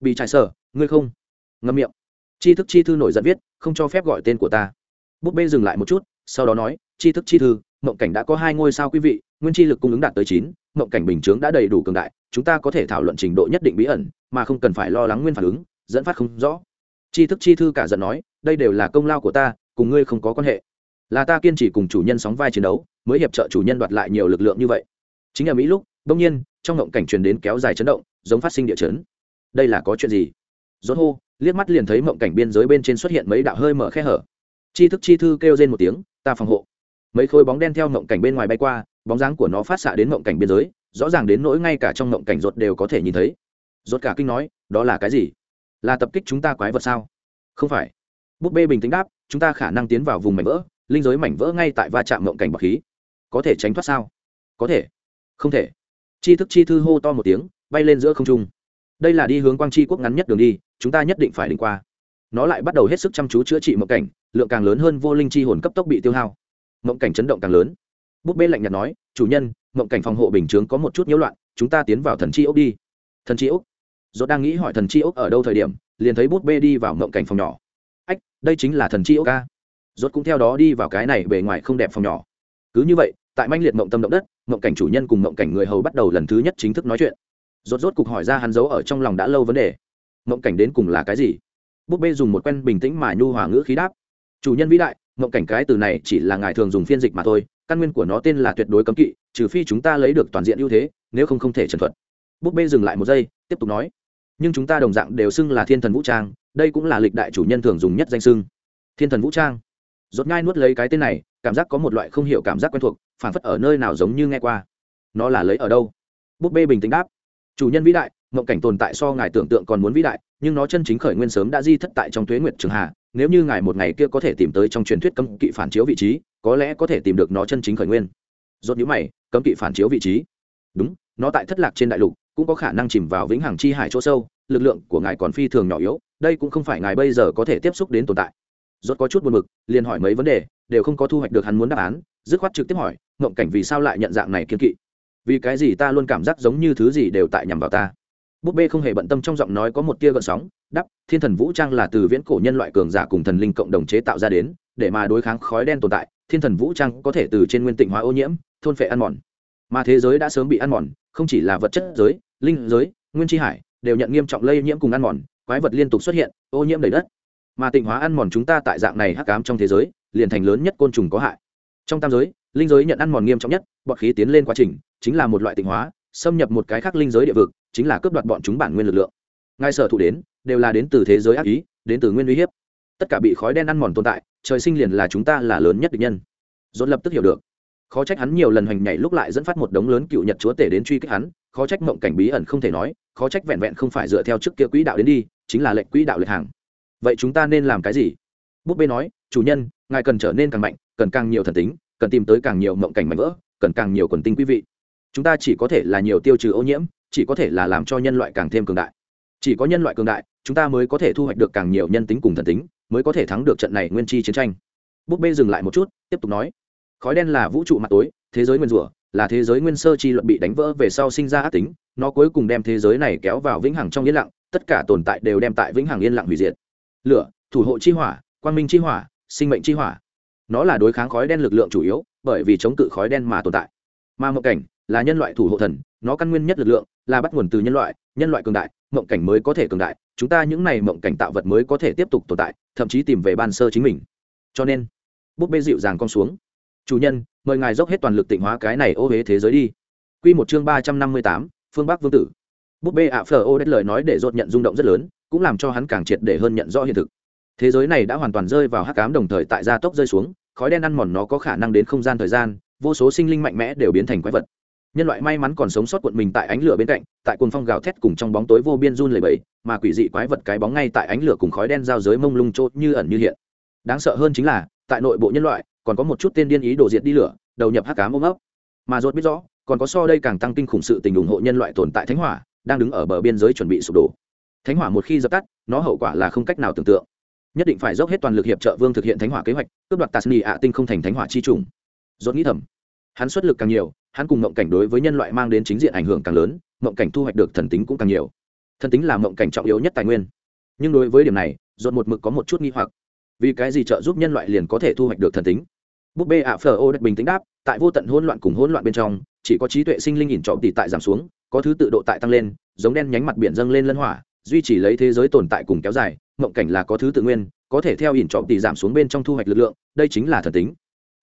Bị trải sở ngươi không? Ngâm miệng. Chi thức chi thư nổi giận viết, không cho phép gọi tên của ta. Búp bê dừng lại một chút, sau đó nói chi thức chi thư mộng cảnh đã có hai ngôi sao quý vị, nguyên chi lực cung ứng đạt tới chín, mộng cảnh bình chướng đã đầy đủ cường đại, chúng ta có thể thảo luận trình độ nhất định bí ẩn, mà không cần phải lo lắng nguyên phản ứng, dẫn phát không rõ. Chi thức chi thư cả giận nói, đây đều là công lao của ta, cùng ngươi không có quan hệ. Là ta kiên trì cùng chủ nhân sóng vai chiến đấu, mới hiệp trợ chủ nhân đoạt lại nhiều lực lượng như vậy. Chính ở mỹ lúc, đông nhiên, trong ngộng cảnh truyền đến kéo dài chấn động, giống phát sinh địa chấn. Đây là có chuyện gì? Rốt hô, liếc mắt liền thấy mộng cảnh biên giới bên trên xuất hiện mấy đạo hơi mở khe hở. Chi thức chi thư kêu lên một tiếng, ta phòng hộ mấy khối bóng đen theo ngộng cảnh bên ngoài bay qua, bóng dáng của nó phát xạ đến ngộng cảnh biên giới, rõ ràng đến nỗi ngay cả trong ngộng cảnh rột đều có thể nhìn thấy. Rột cả kinh nói, đó là cái gì? Là tập kích chúng ta quái vật sao? Không phải. Búp bê bình tĩnh đáp, chúng ta khả năng tiến vào vùng mảnh vỡ, linh giới mảnh vỡ ngay tại va chạm ngộng cảnh bọc khí. Có thể tránh thoát sao? Có thể. Không thể. Chi thức chi thư hô to một tiếng, bay lên giữa không trung. Đây là đi hướng quang chi quốc ngắn nhất đường đi, chúng ta nhất định phải đi qua. Nó lại bắt đầu hết sức chăm chú chữa trị mộng cảnh, lượng càng lớn hơn vô linh chi hồn cấp tốc bị tiêu hao mộng cảnh chấn động càng lớn. Búp bê lạnh nhạt nói, chủ nhân, mộng cảnh phòng hộ bình chướng có một chút nhiễu loạn, chúng ta tiến vào thần chi ốc đi. Thần chi ốc? Dốt đang nghĩ hỏi thần chi ốc ở đâu thời điểm, liền thấy bút bê đi vào mộng cảnh phòng nhỏ. Ách, đây chính là thần chi ốc ca dốt cũng theo đó đi vào cái này bề ngoài không đẹp phòng nhỏ. Cứ như vậy, tại manh liệt mộng tâm động đất, mộng cảnh chủ nhân cùng mộng cảnh người hầu bắt đầu lần thứ nhất chính thức nói chuyện. Rốt rốt cục hỏi ra hắn giấu ở trong lòng đã lâu vấn đề. Mộng cảnh đến cùng là cái gì? Búp bê dùng một quen bình tĩnh mà nhu hòa ngữ khí đáp. Chủ nhân vĩ đại mộng cảnh cái từ này chỉ là ngài thường dùng phiên dịch mà thôi, căn nguyên của nó tên là tuyệt đối cấm kỵ, trừ phi chúng ta lấy được toàn diện ưu thế, nếu không không thể trần thuật. Búp bê dừng lại một giây, tiếp tục nói. Nhưng chúng ta đồng dạng đều xưng là thiên thần vũ trang, đây cũng là lịch đại chủ nhân thường dùng nhất danh xưng. Thiên thần vũ trang. Rốt ngai nuốt lấy cái tên này, cảm giác có một loại không hiểu cảm giác quen thuộc, phản phất ở nơi nào giống như nghe qua. Nó là lấy ở đâu? Búp bê bình tĩnh đáp. Chủ nhân vĩ đại, mộng cảnh tồn tại so ngài tưởng tượng còn muốn vĩ đại nhưng nó chân chính khởi nguyên sớm đã di thất tại trong tuế nguyệt trường hà, nếu như ngài một ngày kia có thể tìm tới trong truyền thuyết cấm kỵ phản chiếu vị trí, có lẽ có thể tìm được nó chân chính khởi nguyên. Rốt nhíu mày, cấm kỵ phản chiếu vị trí. Đúng, nó tại thất lạc trên đại lục, cũng có khả năng chìm vào vĩnh hằng chi hải chỗ sâu, lực lượng của ngài còn phi thường nhỏ yếu, đây cũng không phải ngài bây giờ có thể tiếp xúc đến tồn tại. Rốt có chút buồn bực, liền hỏi mấy vấn đề, đều không có thu hoạch được hắn muốn đáp án, dứt khoát trực tiếp hỏi, ngộng cảnh vì sao lại nhận dạng này kiên kỵ? Vì cái gì ta luôn cảm giác giống như thứ gì đều tại nhằm vào ta? Búp bê không hề bận tâm trong giọng nói có một tia gợn sóng, đắp, thiên thần vũ trang là từ viễn cổ nhân loại cường giả cùng thần linh cộng đồng chế tạo ra đến, để mà đối kháng khói đen tồn tại, thiên thần vũ trang có thể từ trên nguyên tịnh hóa ô nhiễm, thôn phệ ăn mòn. Mà thế giới đã sớm bị ăn mòn, không chỉ là vật chất giới, linh giới, nguyên tri hải, đều nhận nghiêm trọng lây nhiễm cùng ăn mòn, quái vật liên tục xuất hiện, ô nhiễm đầy đất. Mà tịnh hóa ăn mòn chúng ta tại dạng này hắc ám trong thế giới, liền thành lớn nhất côn trùng có hại. Trong tam giới, linh giới nhận ăn mòn nghiêm trọng nhất, bọt khí tiến lên quá trình, chính là một loại tịnh hóa, xâm nhập một cái khác linh giới địa vực chính là cướp đoạt bọn chúng bản nguyên lực lượng. Ngay sở thụ đến, đều là đến từ thế giới ác ý, đến từ nguyên uy hiếp. Tất cả bị khói đen ăn mòn tồn tại, trời sinh liền là chúng ta là lớn nhất địch nhân. Dồn lập tức hiểu được. Khó trách hắn nhiều lần hoành nhảy lúc lại dẫn phát một đống lớn cựu nhật chúa tể đến truy kích hắn, khó trách mộng cảnh bí ẩn không thể nói, khó trách vẹn vẹn không phải dựa theo trước kia quỹ đạo đến đi, chính là lệnh quỹ đạo lệch hàng. Vậy chúng ta nên làm cái gì? Búp bê nói, chủ nhân, ngài cần trở nên càng mạnh, cần càng nhiều thần tính, cần tìm tới càng nhiều mộng cảnh mạnh vỡ, cần càng nhiều quần tinh quý vị. Chúng ta chỉ có thể là nhiều tiêu trừ ô nhiễm chỉ có thể là làm cho nhân loại càng thêm cường đại. Chỉ có nhân loại cường đại, chúng ta mới có thể thu hoạch được càng nhiều nhân tính cùng thần tính, mới có thể thắng được trận này nguyên chi chiến tranh. Búp bê dừng lại một chút, tiếp tục nói. Khói đen là vũ trụ mặt tối, thế giới nguyên rủa, là thế giới nguyên sơ chi luận bị đánh vỡ về sau sinh ra ác tính, nó cuối cùng đem thế giới này kéo vào vĩnh hằng trong yên lặng, tất cả tồn tại đều đem tại vĩnh hằng yên lặng hủy diệt. Lửa, thủ hộ chi hỏa, quang minh chi hỏa, sinh mệnh chi hỏa. Nó là đối kháng khói đen lực lượng chủ yếu, bởi vì chống cự khói đen mà tồn tại. Mà mộng cảnh là nhân loại thủ hộ thần, nó căn nguyên nhất lực lượng là bắt nguồn từ nhân loại nhân loại cường đại, mộng cảnh mới có thể cường đại, chúng ta những này mộng cảnh tạo vật mới có thể tiếp tục tồn tại, thậm chí tìm về ban sơ chính mình. Cho nên, búp bê dịu dàng con xuống. Chủ nhân, mời ngài dốc hết toàn lực tịnh hóa cái này ô huế thế giới đi. Q một chương ba trăm năm mươi tám, phương bắc vương tử. Búp bê ạ phờ ô đất lời nói để dột nhận rung động rất lớn, cũng làm cho hắn càng triệt để hơn nhận rõ hiện thực. Thế giới này đã hoàn toàn rơi vào hắc cám đồng thời tại gia tốc rơi xuống, khói đen ăn mòn nó có khả năng đến không gian thời gian, vô số sinh linh mạnh mẽ đều biến thành quái vật nhân loại may mắn còn sống sót cuộn mình tại ánh lửa bên cạnh tại cuồng phong gào thét cùng trong bóng tối vô biên run lầy bầy, mà quỷ dị quái vật cái bóng ngay tại ánh lửa cùng khói đen giao giới mông lung chốt như ẩn như hiện. Đáng sợ hơn chính là tại nội bộ nhân loại còn có một chút tên điên ý đổ diệt đi lửa đầu nhập hắc cám ôm ấp. Mà rốt biết rõ còn có so đây càng tăng kinh khủng sự tình ủng hộ nhân loại tồn tại thánh hỏa đang đứng ở bờ biên giới chuẩn bị sụp đổ. Thánh hỏa một khi dập tắt nó hậu quả là không cách nào tưởng tượng. Nhất định phải dốc hết toàn lực hiệp trợ vương thực hiện thánh hỏa kế hoạch cướp đoạt tasni ạ tinh không thành thánh hỏa chi trùng. Rốt nghĩ thầm hắn xuất lực càng nhiều, hắn cùng mộng cảnh đối với nhân loại mang đến chính diện ảnh hưởng càng lớn, mộng cảnh thu hoạch được thần tính cũng càng nhiều. Thần tính là mộng cảnh trọng yếu nhất tài nguyên. Nhưng đối với điểm này dốt một mực có một chút nghi hoặc. Vì cái gì trợ giúp nhân loại liền có thể thu hoạch được thần tính? Búp bê ạ phờ ô đất bình tĩnh đáp, tại vô tận hỗn loạn cùng hỗn loạn bên trong, chỉ có trí tuệ sinh linh nhìn trọng tỷ tại giảm xuống, có thứ tự độ tại tăng lên, giống đen nhánh mặt biển dâng lên lân hỏa, duy trì lấy thế giới tồn tại cùng kéo dài, mộng cảnh là có thứ tự nguyên, có thể theo ỉn trọng tỷ giảm xuống bên trong thu hoạch lực lượng, đây chính là thần tính.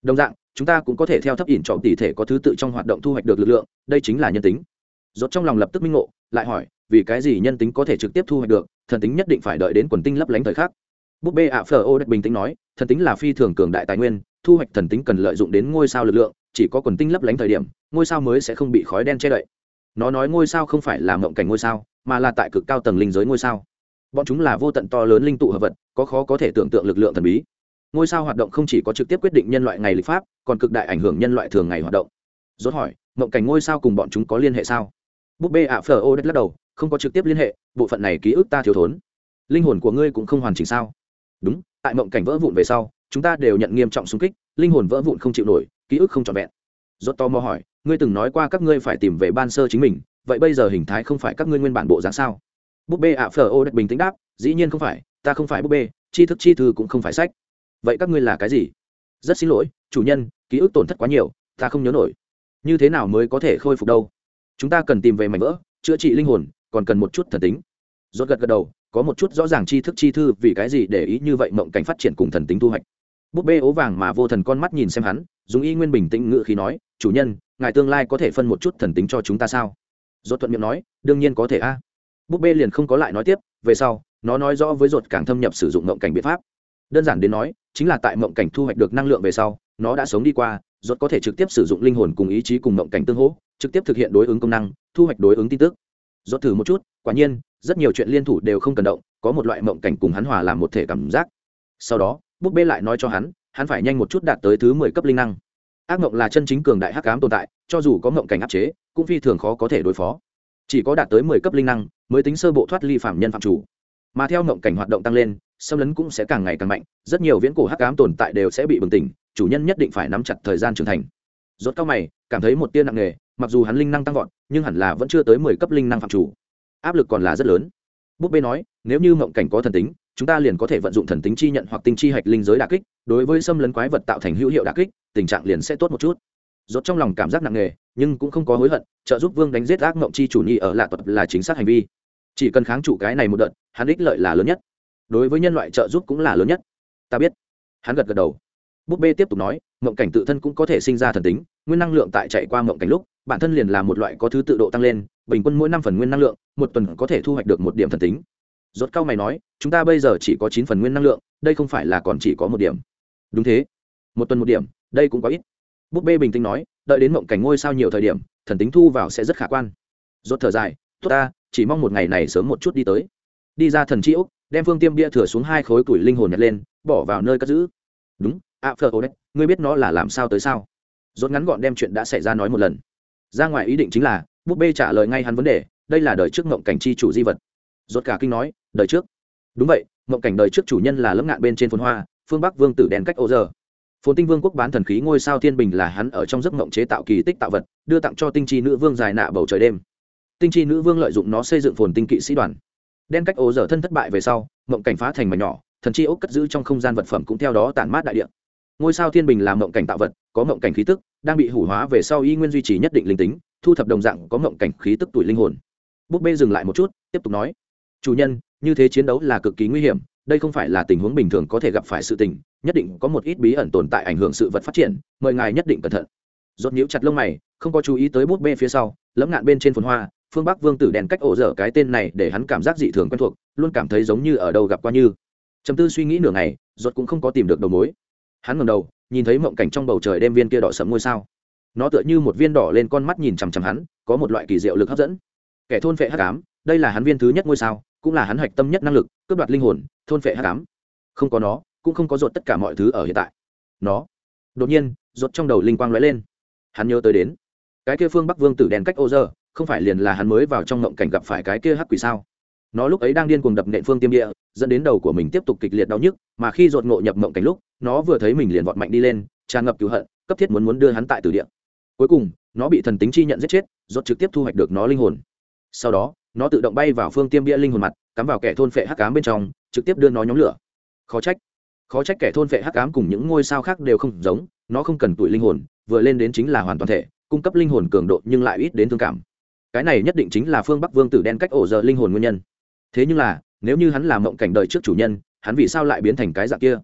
Đồng dạng chúng ta cũng có thể theo thấp ỉn trọng tỷ thể có thứ tự trong hoạt động thu hoạch được lực lượng, đây chính là nhân tính. Rốt trong lòng lập tức minh ngộ, lại hỏi, vì cái gì nhân tính có thể trực tiếp thu hoạch được, thần tính nhất định phải đợi đến quần tinh lấp lánh thời khắc. Búp bê ạ phờ ô đất bình tĩnh nói, thần tính là phi thường cường đại tài nguyên, thu hoạch thần tính cần lợi dụng đến ngôi sao lực lượng, chỉ có quần tinh lấp lánh thời điểm, ngôi sao mới sẽ không bị khói đen che đậy. Nó nói ngôi sao không phải là mộng cảnh ngôi sao, mà là tại cực cao tầng linh giới ngôi sao. Bọn chúng là vô tận to lớn linh tụ hợp vật, có khó có thể tưởng tượng lực lượng thần bí ngôi sao hoạt động không chỉ có trực tiếp quyết định nhân loại ngày lịch pháp, còn cực đại ảnh hưởng nhân loại thường ngày hoạt động. Rốt hỏi, mộng cảnh ngôi sao cùng bọn chúng có liên hệ sao? Búp bê ạ, phờ ô đất lắc đầu, không có trực tiếp liên hệ, bộ phận này ký ức ta thiếu thốn. Linh hồn của ngươi cũng không hoàn chỉnh sao? Đúng, tại mộng cảnh vỡ vụn về sau, chúng ta đều nhận nghiêm trọng xung kích, linh hồn vỡ vụn không chịu nổi, ký ức không trọn vẹn. Rốt to mò hỏi, ngươi từng nói qua các ngươi phải tìm về ban sơ chính mình, vậy bây giờ hình thái không phải các ngươi nguyên bản bộ dáng sao? Búp bê ạ, phờ ô đất bình tĩnh đáp, dĩ nhiên không phải, ta không phải búp bê, tri thức chi thư cũng không phải sách vậy các ngươi là cái gì? Rất xin lỗi, chủ nhân, ký ức tổn thất quá nhiều, ta không nhớ nổi. Như thế nào mới có thể khôi phục đâu? Chúng ta cần tìm về mảnh vỡ, chữa trị linh hồn, còn cần một chút thần tính. Rốt gật gật đầu, có một chút rõ ràng tri thức chi thư, vì cái gì để ý như vậy mộng cảnh phát triển cùng thần tính thu hoạch búp bê ố vàng mà vô thần con mắt nhìn xem hắn, dùng y nguyên bình tĩnh ngự khi nói, chủ nhân, ngài tương lai có thể phân một chút thần tính cho chúng ta sao? Rốt thuận miệng nói, đương nhiên có thể a. Búp bê liền không có lại nói tiếp, về sau, nó nói rõ với ruột càng thâm nhập sử dụng mộng cảnh biện pháp. Đơn giản đến nói chính là tại mộng cảnh thu hoạch được năng lượng về sau, nó đã sống đi qua ruột có thể trực tiếp sử dụng linh hồn cùng ý chí cùng mộng cảnh tương hỗ, trực tiếp thực hiện đối ứng công năng, thu hoạch đối ứng tin tức. Ruột thử một chút, quả nhiên, rất nhiều chuyện liên thủ đều không cần động, có một loại mộng cảnh cùng hắn hòa làm một thể cảm giác. Sau đó, búp bê lại nói cho hắn hắn phải nhanh một chút đạt tới thứ mười cấp linh năng. Ác mộng là chân chính cường đại hắc ám tồn tại, cho dù có mộng cảnh áp chế, cũng phi thường khó có thể đối phó. Chỉ có đạt tới mười cấp linh năng, mới tính sơ bộ thoát ly phạm nhân phạm chủ. Mà theo mộng cảnh hoạt động tăng lên xâm lấn cũng sẽ càng ngày càng mạnh, rất nhiều viễn cổ hắc ám tồn tại đều sẽ bị bừng tỉnh, chủ nhân nhất định phải nắm chặt thời gian trưởng thành. Rốt cao mày, cảm thấy một tia nặng nề, mặc dù hắn linh năng tăng vọt, nhưng hẳn là vẫn chưa tới mười cấp linh năng phạm chủ. Áp lực còn là rất lớn. Búp bê nói, nếu như mộng cảnh có thần tính, chúng ta liền có thể vận dụng thần tính chi nhận hoặc tinh chi hạch linh giới đà kích, đối với xâm lấn quái vật tạo thành hữu hiệu đà kích, tình trạng liền sẽ tốt một chút. Rốt trong lòng cảm giác nặng nề, nhưng cũng không có hối hận, trợ giúp vương đánh giết ác mộng chi chủ nhi ở lạ thuật là chính xác hành vi. Chỉ cần kháng trụ cái này một đợt, hắn ích lợi là lớn nhất đối với nhân loại trợ giúp cũng là lớn nhất. Ta biết. Hắn gật gật đầu. Búp bê tiếp tục nói, mộng cảnh tự thân cũng có thể sinh ra thần tính, nguyên năng lượng tại chạy qua mộng cảnh lúc, bản thân liền là một loại có thứ tự độ tăng lên, bình quân mỗi năm phần nguyên năng lượng, một tuần có thể thu hoạch được một điểm thần tính. Rốt cao mày nói, chúng ta bây giờ chỉ có chín phần nguyên năng lượng, đây không phải là còn chỉ có một điểm. Đúng thế. Một tuần một điểm, đây cũng có ít. Búp bê bình tĩnh nói, đợi đến mộng cảnh ngôi sao nhiều thời điểm, thần tính thu vào sẽ rất khả quan. Rốt thở dài, tốt ta, chỉ mong một ngày này sớm một chút đi tới. Đi ra thần chi úc đem phương tiêm bia thừa xuống hai khối tuổi linh hồn nhặt lên bỏ vào nơi cất giữ. Đúng Ạ, phờ ô đấy ngươi biết nó là làm sao tới sao? Rốt ngắn gọn đem chuyện đã xảy ra nói một lần. Ra ngoài ý định chính là búp bê trả lời ngay hắn vấn đề đây là đời trước ngộng cảnh chi chủ di vật. Rốt cả kinh nói đời trước. Đúng vậy ngộng cảnh đời trước chủ nhân là lẫm ngạn bên trên phồn hoa phương bắc vương tử đèn cách ô giờ. Phồn tinh vương quốc bán thần khí ngôi sao thiên bình là hắn ở trong giấc ngộng chế tạo kỳ tích tạo vật đưa tặng cho tinh chi nữ vương dài nạ bầu trời đêm. Tinh chi nữ vương lợi dụng nó xây dựng phồn tinh kỵ sĩ đoàn đen cách ô dở thân thất bại về sau, mộng cảnh phá thành mà nhỏ, thần chi ốc cất giữ trong không gian vật phẩm cũng theo đó tản mát đại địa. Ngôi sao thiên bình là mộng cảnh tạo vật, có mộng cảnh khí tức, đang bị hủ hóa về sau y nguyên duy trì nhất định linh tính, thu thập đồng dạng có mộng cảnh khí tức tuổi linh hồn. Búp bê dừng lại một chút, tiếp tục nói. Chủ nhân, như thế chiến đấu là cực kỳ nguy hiểm, đây không phải là tình huống bình thường có thể gặp phải sự tình, nhất định có một ít bí ẩn tồn tại ảnh hưởng sự vật phát triển, mời ngài nhất định cẩn thận. Rốt nhíu chặt lông mày, không có chú ý tới bút bê phía sau, lẫm ngạn bên trên phồn hoa phương bắc vương tử đèn cách ổ dở cái tên này để hắn cảm giác dị thường quen thuộc, luôn cảm thấy giống như ở đâu gặp qua như. Trầm tư suy nghĩ nửa ngày ruột cũng không có tìm được đầu mối. Hắn ngẩng đầu, nhìn thấy mộng cảnh trong bầu trời đêm viên kia đỏ sẫm ngôi sao. Nó tựa như một viên đỏ lên con mắt nhìn chằm chằm hắn, có một loại kỳ diệu lực hấp dẫn. Kẻ thôn phệ hắc ám, đây là hắn viên thứ nhất ngôi sao, cũng là hắn hạch tâm nhất năng lực, cướp đoạt linh hồn, thôn phệ hắc ám. Không có nó, cũng không có ruột tất cả mọi thứ ở hiện tại. Nó. Đột nhiên ruột trong đầu linh quang lóe lên. Hắn nhớ tới đến. Cái kia phương bắc vương tử đèn cách ô dơ không phải liền là hắn mới vào trong ngộng cảnh gặp phải cái kia hắc quỷ sao? Nó lúc ấy đang điên cuồng đập nện phương tiêm địa, dẫn đến đầu của mình tiếp tục kịch liệt đau nhức, mà khi rột ngộ nhập ngộng cảnh lúc, nó vừa thấy mình liền vọt mạnh đi lên, tràn ngập cứu hận, cấp thiết muốn muốn đưa hắn tại tử địa. Cuối cùng, nó bị thần tính chi nhận giết chết rột trực tiếp thu hoạch được nó linh hồn. Sau đó, nó tự động bay vào phương tiêm bia linh hồn mặt, cắm vào kẻ thôn phệ hắc cám bên trong, trực tiếp đưa nó nhóm lửa. Khó trách khó trách kẻ thôn phệ hắc ám cùng những ngôi sao khác đều không giống, nó không cần tuổi linh hồn, vừa lên đến chính là hoàn toàn thể, cung cấp linh hồn cường độ nhưng lại ít đến thương cảm cái này nhất định chính là phương bắc vương tử đen cách ổ giờ linh hồn nguyên nhân thế nhưng là nếu như hắn làm mộng cảnh đời trước chủ nhân hắn vì sao lại biến thành cái dạng kia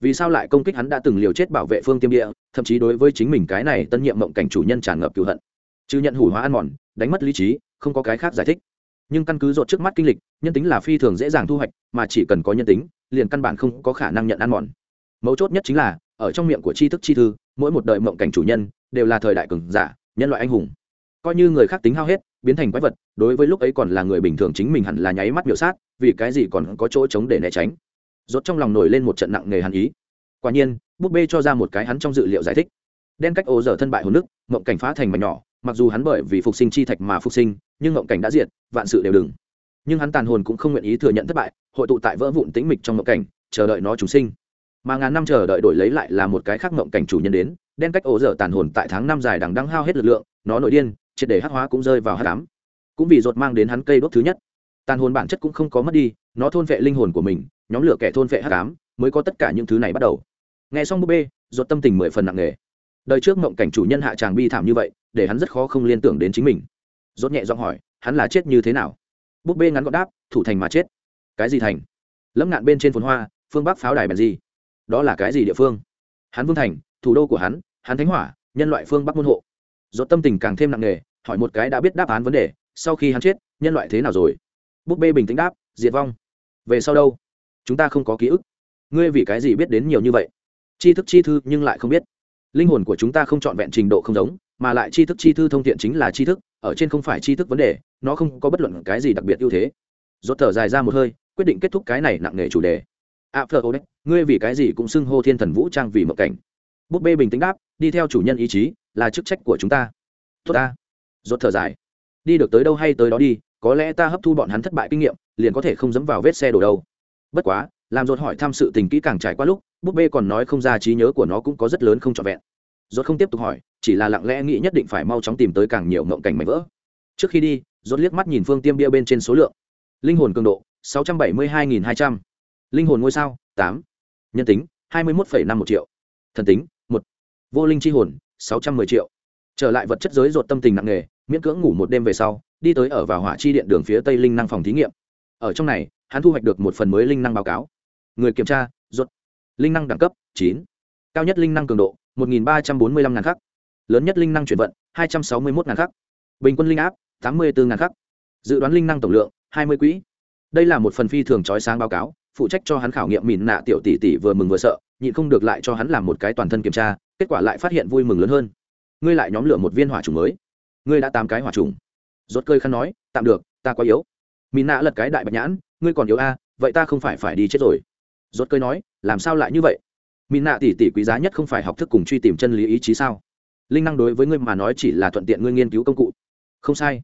vì sao lại công kích hắn đã từng liều chết bảo vệ phương tiêm địa thậm chí đối với chính mình cái này tân nhiệm mộng cảnh chủ nhân tràn ngập cựu hận chứ nhận hủ hóa ăn mòn đánh mất lý trí không có cái khác giải thích nhưng căn cứ dột trước mắt kinh lịch nhân tính là phi thường dễ dàng thu hoạch mà chỉ cần có nhân tính liền căn bản không có khả năng nhận ăn mòn mấu chốt nhất chính là ở trong miệng của tri thức chi thư mỗi một đời mộng cảnh chủ nhân đều là thời đại cường giả nhân loại anh hùng coi như người khác tính hao hết biến thành quái vật, đối với lúc ấy còn là người bình thường chính mình hẳn là nháy mắt biểu sát, vì cái gì còn có chỗ trống để né tránh. Rốt trong lòng nổi lên một trận nặng nề hàn ý. Quả nhiên, búp bê cho ra một cái hắn trong dự liệu giải thích. Đen cách ô dở thân bại hồn nước, mộng cảnh phá thành mảnh nhỏ, mặc dù hắn bởi vì phục sinh chi thạch mà phục sinh, nhưng mộng cảnh đã diệt, vạn sự đều đừng. Nhưng hắn tàn hồn cũng không nguyện ý thừa nhận thất bại, hội tụ tại vỡ vụn tĩnh mịch trong mộng cảnh, chờ đợi nó trùng sinh. Mà ngàn năm chờ đợi đổi lấy lại là một cái khác mộng cảnh chủ nhân đến, đen cách ổ dở tàn hồn tại tháng năm dài đằng đang hao hết lực lượng, nó nội điên triệt để hắc hóa cũng rơi vào hắc ám. Cũng vì rốt mang đến hắn cây đốt thứ nhất. Tàn hồn bản chất cũng không có mất đi, nó thôn vệ linh hồn của mình, nhóm lửa kẻ thôn vệ hắc ám, mới có tất cả những thứ này bắt đầu. Nghe xong búp bê rốt tâm tình mười phần nặng nề. Đời trước mộng cảnh chủ nhân hạ tràng bi thảm như vậy, để hắn rất khó không liên tưởng đến chính mình. Rốt nhẹ giọng hỏi, hắn là chết như thế nào? Búp bê ngắn gọn đáp, thủ thành mà chết. Cái gì thành? Lẫm ngạn bên trên phồn hoa, phương bắc pháo đài bèn gì? Đó là cái gì địa phương? Hắn vương thành, thủ đô của hắn hắn thánh hỏa, nhân loại phương bắc môn hộ rốt tâm tình càng thêm nặng nề, hỏi một cái đã biết đáp án vấn đề, sau khi hắn chết, nhân loại thế nào rồi? Búp bê bình tĩnh đáp, diệt vong. Về sau đâu? Chúng ta không có ký ức. Ngươi vì cái gì biết đến nhiều như vậy? Tri thức chi thư nhưng lại không biết. Linh hồn của chúng ta không trọn vẹn trình độ không giống, mà lại tri thức chi thư thông tiện chính là tri thức, ở trên không phải tri thức vấn đề, nó không có bất luận cái gì đặc biệt ưu thế. Rốt thở dài ra một hơi, quyết định kết thúc cái này nặng nề chủ đề. A phờ ô đấy ngươi vì cái gì cũng xưng hô thiên thần vũ trang vì mộng cảnh? Búp bê bình tĩnh đáp đi theo chủ nhân ý chí là chức trách của chúng ta. Tốt ta. Rốt thở dài. Đi được tới đâu hay tới đó đi có lẽ ta hấp thu bọn hắn thất bại kinh nghiệm liền có thể không dẫm vào vết xe đổ đâu. Bất quá làm rốt hỏi thăm sự tình kỹ càng trải qua lúc búp bê còn nói không ra trí nhớ của nó cũng có rất lớn không trọn vẹn. Rốt không tiếp tục hỏi chỉ là lặng lẽ nghĩ nhất định phải mau chóng tìm tới càng nhiều mộng cảnh mảnh vỡ. Trước khi đi rốt liếc mắt nhìn phương tiêm bia bên trên số lượng. Linh hồn cường độ 672.200. linh hồn ngôi sao 8. nhân tính 21,5 một triệu. Thần tính vô linh chi hồn 610 triệu. Trở lại vật chất giới ruột tâm tình nặng nề miễn cưỡng ngủ một đêm về sau đi tới ở vào hỏa chi điện đường phía tây linh năng phòng thí nghiệm. Ở trong này hắn thu hoạch được một phần mới linh năng báo cáo. Người kiểm tra ruột. linh năng đẳng cấp chín, cao nhất linh năng cường độ 1.345 ngàn khắc. Lớn nhất linh năng chuyển vận 261 ngàn khắc. Bình quân linh áp 84 ngàn khắc. Dự đoán linh năng tổng lượng 20 quỹ. Đây là một phần phi thường trói sáng báo cáo phụ trách cho hắn khảo nghiệm mìn nạ tiểu tỷ tỷ vừa mừng vừa sợ nhịn không được lại cho hắn làm một cái toàn thân kiểm tra kết quả lại phát hiện vui mừng lớn hơn. Ngươi lại nhóm lửa một viên hỏa trùng mới. Ngươi đã tám cái hỏa trùng. Rốt cơi khăn nói, tạm được, ta quá yếu. Mìn nạ lật cái đại bạch nhãn, ngươi còn yếu a vậy ta không phải phải đi chết rồi. Rốt cơi nói, làm sao lại như vậy? Mìn nạ tỷ tỷ quý giá nhất không phải học thức cùng truy tìm chân lý ý chí sao? Linh năng đối với ngươi mà nói chỉ là thuận tiện ngươi nghiên cứu công cụ. Không sai.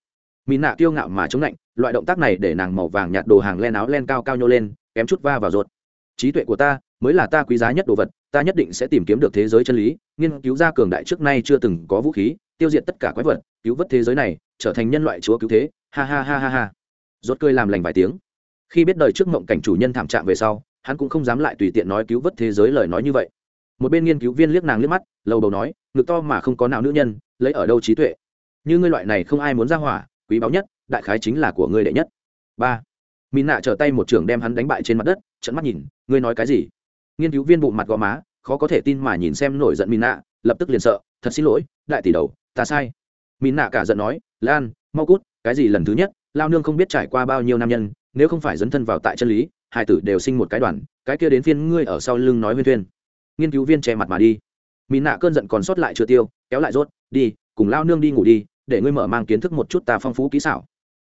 Mìn nạ kiêu ngạo mà chống lạnh, loại động tác này để nàng màu vàng nhạt đồ hàng len áo len cao cao nhô lên, kém chút va vào ruột trí tuệ của ta mới là ta quý giá nhất đồ vật ta nhất định sẽ tìm kiếm được thế giới chân lý, nghiên cứu ra cường đại trước nay chưa từng có vũ khí, tiêu diệt tất cả quái vật, cứu vớt thế giới này, trở thành nhân loại chúa cứu thế, ha ha ha ha ha. Rốt cười làm lành vài tiếng. Khi biết đời trước mộng cảnh chủ nhân thảm trạng về sau, hắn cũng không dám lại tùy tiện nói cứu vớt thế giới lời nói như vậy. Một bên nghiên cứu viên liếc nàng liếc mắt, lầu đầu nói, ngực to mà không có nào nữ nhân, lấy ở đâu trí tuệ? Như ngươi loại này không ai muốn ra hỏa, quý báu nhất, đại khái chính là của ngươi đệ nhất. Ba. Mỹ nạ trở tay một trường đem hắn đánh bại trên mặt đất trận mắt nhìn, ngươi nói cái gì? Nghiên cứu viên bụng mặt gò má, khó có thể tin mà nhìn xem nổi giận min nạ lập tức liền sợ, thật xin lỗi, đại tỷ đầu, ta sai. Min nạ cả giận nói, lan, mau cút, cái gì lần thứ nhất, lao nương không biết trải qua bao nhiêu nam nhân, nếu không phải dấn thân vào tại chân lý, hai tử đều sinh một cái đoàn, cái kia đến phiên ngươi ở sau lưng nói huyên thuyên. Nghiên cứu viên che mặt mà đi. Mỹ nạ cơn giận còn sót lại chưa tiêu, kéo lại rốt, đi, cùng lao nương đi ngủ đi, để ngươi mở mang kiến thức một chút ta phong phú kỹ xảo.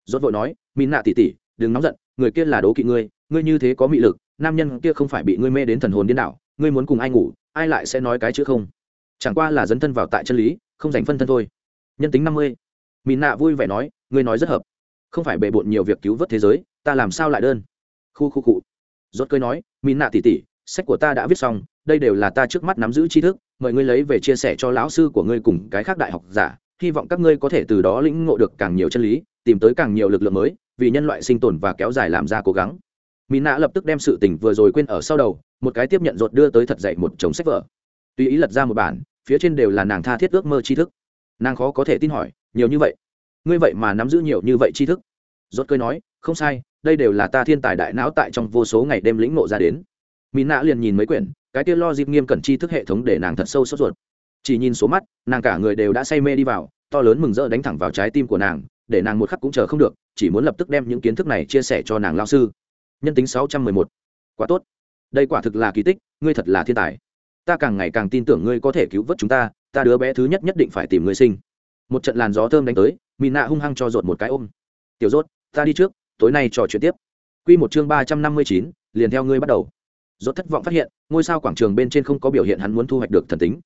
Rốt vội nói mỹ nạ tỉ tỉ đừng nóng giận, người kia là đố kỵ ngươi ngươi như thế có mị lực nam nhân kia không phải bị ngươi mê đến thần hồn điên đảo, ngươi muốn cùng ai ngủ, ai lại sẽ nói cái chữ không? Chẳng qua là dấn thân vào tại chân lý, không dành phân thân thôi. Nhân tính năm mươi. Mỹ nạ vui vẻ nói, ngươi nói rất hợp. Không phải bề bộn nhiều việc cứu vớt thế giới, ta làm sao lại đơn? Khu khu cụ rốt cười nói mìn nạ tỉ tỉ sách của ta đã viết xong, đây đều là ta trước mắt nắm giữ tri thức, mời ngươi lấy về chia sẻ cho lão sư của ngươi cùng cái khác đại học giả, hy vọng các ngươi có thể từ đó lĩnh ngộ được càng nhiều chân lý, tìm tới càng nhiều lực lượng mới, vì nhân loại sinh tồn và kéo dài làm ra cố gắng mỹ nạ lập tức đem sự tình vừa rồi quên ở sau đầu, một cái tiếp nhận rột đưa tới thật dậy một chồng sách vở. Tùy ý lật ra một bản, phía trên đều là nàng tha thiết ước mơ tri thức. Nàng khó có thể tin hỏi, nhiều như vậy? Ngươi vậy mà nắm giữ nhiều như vậy tri thức? Rốt cười nói, không sai, đây đều là ta thiên tài đại não tại trong vô số ngày đêm lĩnh ngộ ra đến. Mỹ nạ liền nhìn mấy quyển, cái kia lo dịp nghiêm cẩn tri thức hệ thống để nàng thật sâu sốt ruột. Chỉ nhìn số mắt, nàng cả người đều đã say mê đi vào, to lớn mừng rỡ đánh thẳng vào trái tim của nàng, để nàng một khắc cũng chờ không được, chỉ muốn lập tức đem những kiến thức này chia sẻ cho nàng lao sư nhân tính sáu trăm mười một. Quá tốt. Đây quả thực là kỳ tích, ngươi thật là thiên tài. Ta càng ngày càng tin tưởng ngươi có thể cứu vớt chúng ta ta đứa bé thứ nhất nhất định phải tìm ngươi sinh. Một trận làn gió thơm đánh tới mỹ nạ hung hăng cho rột một cái ôm. Tiểu rốt ta đi trước, tối nay trò chuyện tiếp. Q một chương ba trăm năm mươi chín, liền theo ngươi bắt đầu. Rốt thất vọng phát hiện, ngôi sao quảng trường bên trên không có biểu hiện hắn muốn thu hoạch được thần tính.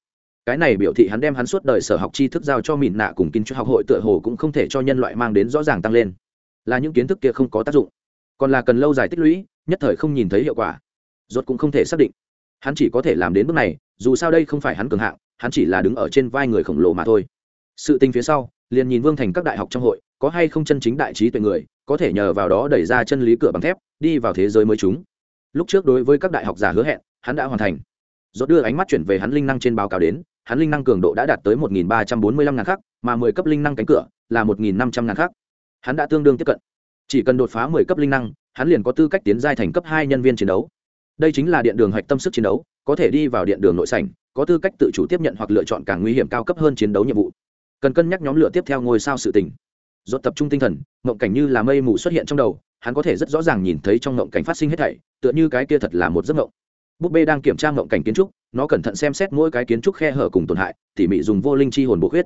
Cái này biểu thị hắn đem hắn suốt đời sở học tri thức giao cho mìn nạ cùng kinh cho học hội tựa hồ cũng không thể cho nhân loại mang đến rõ ràng tăng lên. Là những kiến thức kia không có tác dụng còn là cần lâu dài tích lũy, nhất thời không nhìn thấy hiệu quả. Rốt cũng không thể xác định. Hắn chỉ có thể làm đến bước này, dù sao đây không phải hắn cường hạng, hắn chỉ là đứng ở trên vai người khổng lồ mà thôi. Sự tình phía sau, liền nhìn vương thành các đại học trong hội, có hay không chân chính đại trí tuệ người, có thể nhờ vào đó đẩy ra chân lý cửa bằng thép, đi vào thế giới mới chúng. Lúc trước đối với các đại học giả hứa hẹn, hắn đã hoàn thành. Rốt đưa ánh mắt chuyển về hắn linh năng trên báo cáo đến, hắn linh năng cường độ đã đạt tới một nghìn ba trăm bốn mươi lăm ngàn khắc, mà mười cấp linh năng cánh cửa là một nghìn năm trăm ngàn khắc. Hắn đã tương đương tiếp cận chỉ cần đột phá mười cấp linh năng, hắn liền có tư cách tiến giai thành cấp hai nhân viên chiến đấu. Đây chính là điện đường hạch tâm sức chiến đấu, có thể đi vào điện đường nội sảnh, có tư cách tự chủ tiếp nhận hoặc lựa chọn càng nguy hiểm cao cấp hơn chiến đấu nhiệm vụ. Cần cân nhắc nhóm lửa tiếp theo ngôi sao sự tình. Dốt tập trung tinh thần, mộng cảnh như là mây mù xuất hiện trong đầu, hắn có thể rất rõ ràng nhìn thấy trong mộng cảnh phát sinh hết thảy, tựa như cái kia thật là một giấc mộng. Búp bê đang kiểm tra mộng cảnh kiến trúc, nó cẩn thận xem xét mỗi cái kiến trúc khe hở cùng tổn hại, tỉ mỉ dùng vô linh chi hồn bổ huyết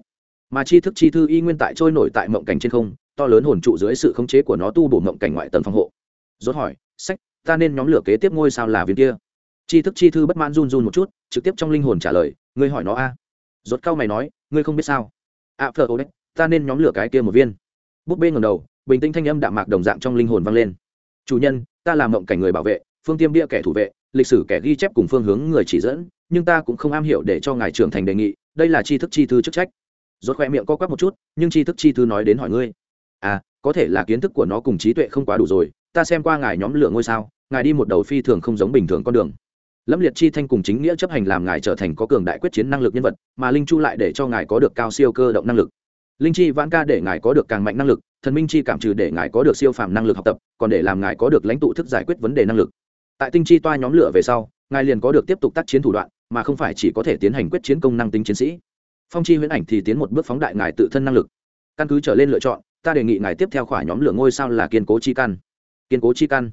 mà chi thức chi thư y nguyên tại trôi nổi tại mộng cảnh trên không to lớn hồn trụ dưới sự khống chế của nó tu bổ mộng cảnh ngoại tầng phòng hộ. Rốt hỏi, sách, ta nên nhóm lửa kế tiếp ngôi sao là viên kia? Chi thức chi thư bất mãn run run một chút, trực tiếp trong linh hồn trả lời, ngươi hỏi nó a. Rốt cao mày nói, ngươi không biết sao? A phở phờ, ô đấy, ta nên nhóm lửa cái kia một viên. Búp bê ngầm đầu, bình tĩnh thanh âm đạm mạc đồng dạng trong linh hồn vang lên. Chủ nhân, ta làm mộng cảnh người bảo vệ, phương tiêm bia kẻ thủ vệ, lịch sử kẻ ghi chép cùng phương hướng người chỉ dẫn, nhưng ta cũng không am hiểu để cho ngài trưởng thành đề nghị, đây là tri thức chi thư chức trách. Rốt khoe miệng co quắp một chút, nhưng tri thức chi thư nói đến hỏi ngươi à có thể là kiến thức của nó cùng trí tuệ không quá đủ rồi, ta xem qua ngài nhóm lửa ngôi sao, ngài đi một đầu phi thường không giống bình thường con đường. Lâm liệt chi thanh cùng chính nghĩa chấp hành làm ngài trở thành có cường đại quyết chiến năng lực nhân vật, mà linh chu lại để cho ngài có được cao siêu cơ động năng lực. Linh chi vãn ca để ngài có được càng mạnh năng lực, thần minh chi cảm trừ để ngài có được siêu phàm năng lực học tập, còn để làm ngài có được lãnh tụ thức giải quyết vấn đề năng lực. Tại tinh chi toa nhóm lửa về sau, ngài liền có được tiếp tục tác chiến thủ đoạn, mà không phải chỉ có thể tiến hành quyết chiến công năng tính chiến sĩ. Phong chi huyễn ảnh thì tiến một bước phóng đại ngài tự thân năng lực. Căn cứ trở lên lựa chọn ta đề nghị ngài tiếp theo khỏa nhóm lửa ngôi sao là kiên cố chi căn. Kiên cố chi căn?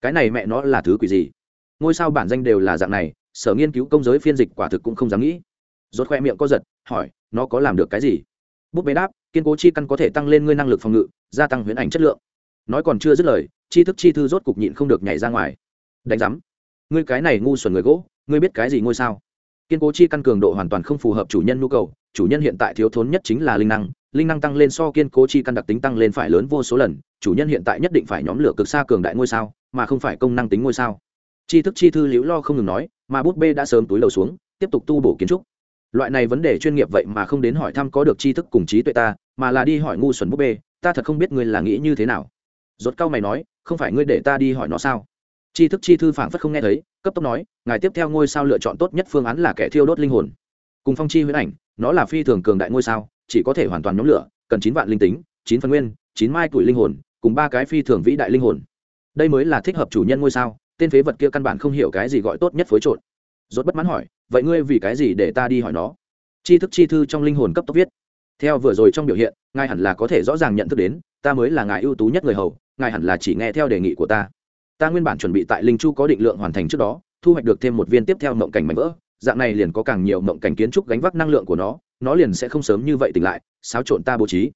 Cái này mẹ nó là thứ quỷ gì? Ngôi sao bản danh đều là dạng này, sở nghiên cứu công giới phiên dịch quả thực cũng không dám nghĩ. Rốt khoe miệng có giật, hỏi, nó có làm được cái gì? Bút bê đáp, kiên cố chi căn có thể tăng lên ngươi năng lực phòng ngự, gia tăng huyễn ảnh chất lượng. Nói còn chưa dứt lời, chi thức chi thư rốt cục nhịn không được nhảy ra ngoài. Đánh giám. Ngươi cái này ngu xuẩn người gỗ, ngươi biết cái gì ngôi sao? Kiên cố chi căn cường độ hoàn toàn không phù hợp chủ nhân nhu cầu, chủ nhân hiện tại thiếu thốn nhất chính là linh năng linh năng tăng lên so kiên cố chi căn đặc tính tăng lên phải lớn vô số lần, chủ nhân hiện tại nhất định phải nhóm lửa cực xa cường đại ngôi sao, mà không phải công năng tính ngôi sao. Chi thức chi thư liễu lo không ngừng nói, mà bút bê đã sớm túi đầu xuống, tiếp tục tu bổ kiến trúc. Loại này vấn đề chuyên nghiệp vậy mà không đến hỏi thăm có được tri thức cùng trí tuệ ta, mà là đi hỏi ngu xuẩn Bút bê, ta thật không biết ngươi là nghĩ như thế nào. Rốt cao mày nói, không phải ngươi để ta đi hỏi nó sao? Tri thức chi thư phảng phất không nghe thấy, cấp tốc nói, ngài tiếp theo ngôi sao lựa chọn tốt nhất phương án là kẻ thiêu đốt linh hồn. Cùng phong chi huyễn ảnh, nó là phi thường cường đại ngôi sao chỉ có thể hoàn toàn nhóm lửa, cần chín vạn linh tính, chín phần nguyên, chín mai tuổi linh hồn, cùng ba cái phi thường vĩ đại linh hồn. Đây mới là thích hợp chủ nhân ngôi sao, tên phế vật kia căn bản không hiểu cái gì gọi tốt nhất phối trộn. Rốt bất mãn hỏi, vậy ngươi vì cái gì để ta đi hỏi nó? Chi thức chi thư trong linh hồn cấp tốc viết. Theo vừa rồi trong biểu hiện, ngài hẳn là có thể rõ ràng nhận thức đến, ta mới là ngài ưu tú nhất người hầu, ngài hẳn là chỉ nghe theo đề nghị của ta. Ta nguyên bản chuẩn bị tại linh chu có định lượng hoàn thành trước đó, thu hoạch được thêm một viên tiếp theo mộng cảnh mảnh vỡ dạng này liền có càng nhiều mộng cảnh kiến trúc gánh vác năng lượng của nó nó liền sẽ không sớm như vậy tỉnh lại, xáo trộn ta bố trí.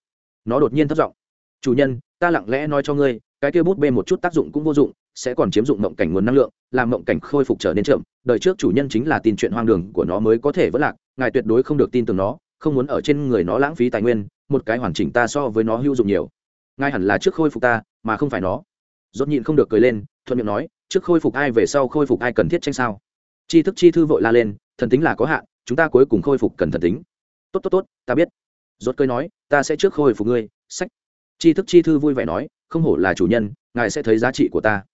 Nó đột nhiên thất giọng, chủ nhân, ta lặng lẽ nói cho ngươi, cái kia bút bê một chút tác dụng cũng vô dụng, sẽ còn chiếm dụng mộng cảnh nguồn năng lượng, làm mộng cảnh khôi phục trở nên chậm, đời trước chủ nhân chính là tin chuyện hoang đường của nó mới có thể vỡ lạc, ngài tuyệt đối không được tin tưởng nó, không muốn ở trên người nó lãng phí tài nguyên, một cái hoàn chỉnh ta so với nó hữu dụng nhiều. Ngài hẳn là trước khôi phục ta, mà không phải nó. Dốt nhịn không được cười lên, thuận miệng nói, trước khôi phục ai về sau khôi phục ai cần thiết tranh sao? Chi thức chi thư vội la lên, thần tính là có hạn, chúng ta cuối cùng khôi phục cần thần tính. Tốt tốt tốt, ta biết. Rốt cười nói, ta sẽ trước khôi phục ngươi. Sách. Chi thức chi thư vui vẻ nói, không hổ là chủ nhân, ngài sẽ thấy giá trị của ta.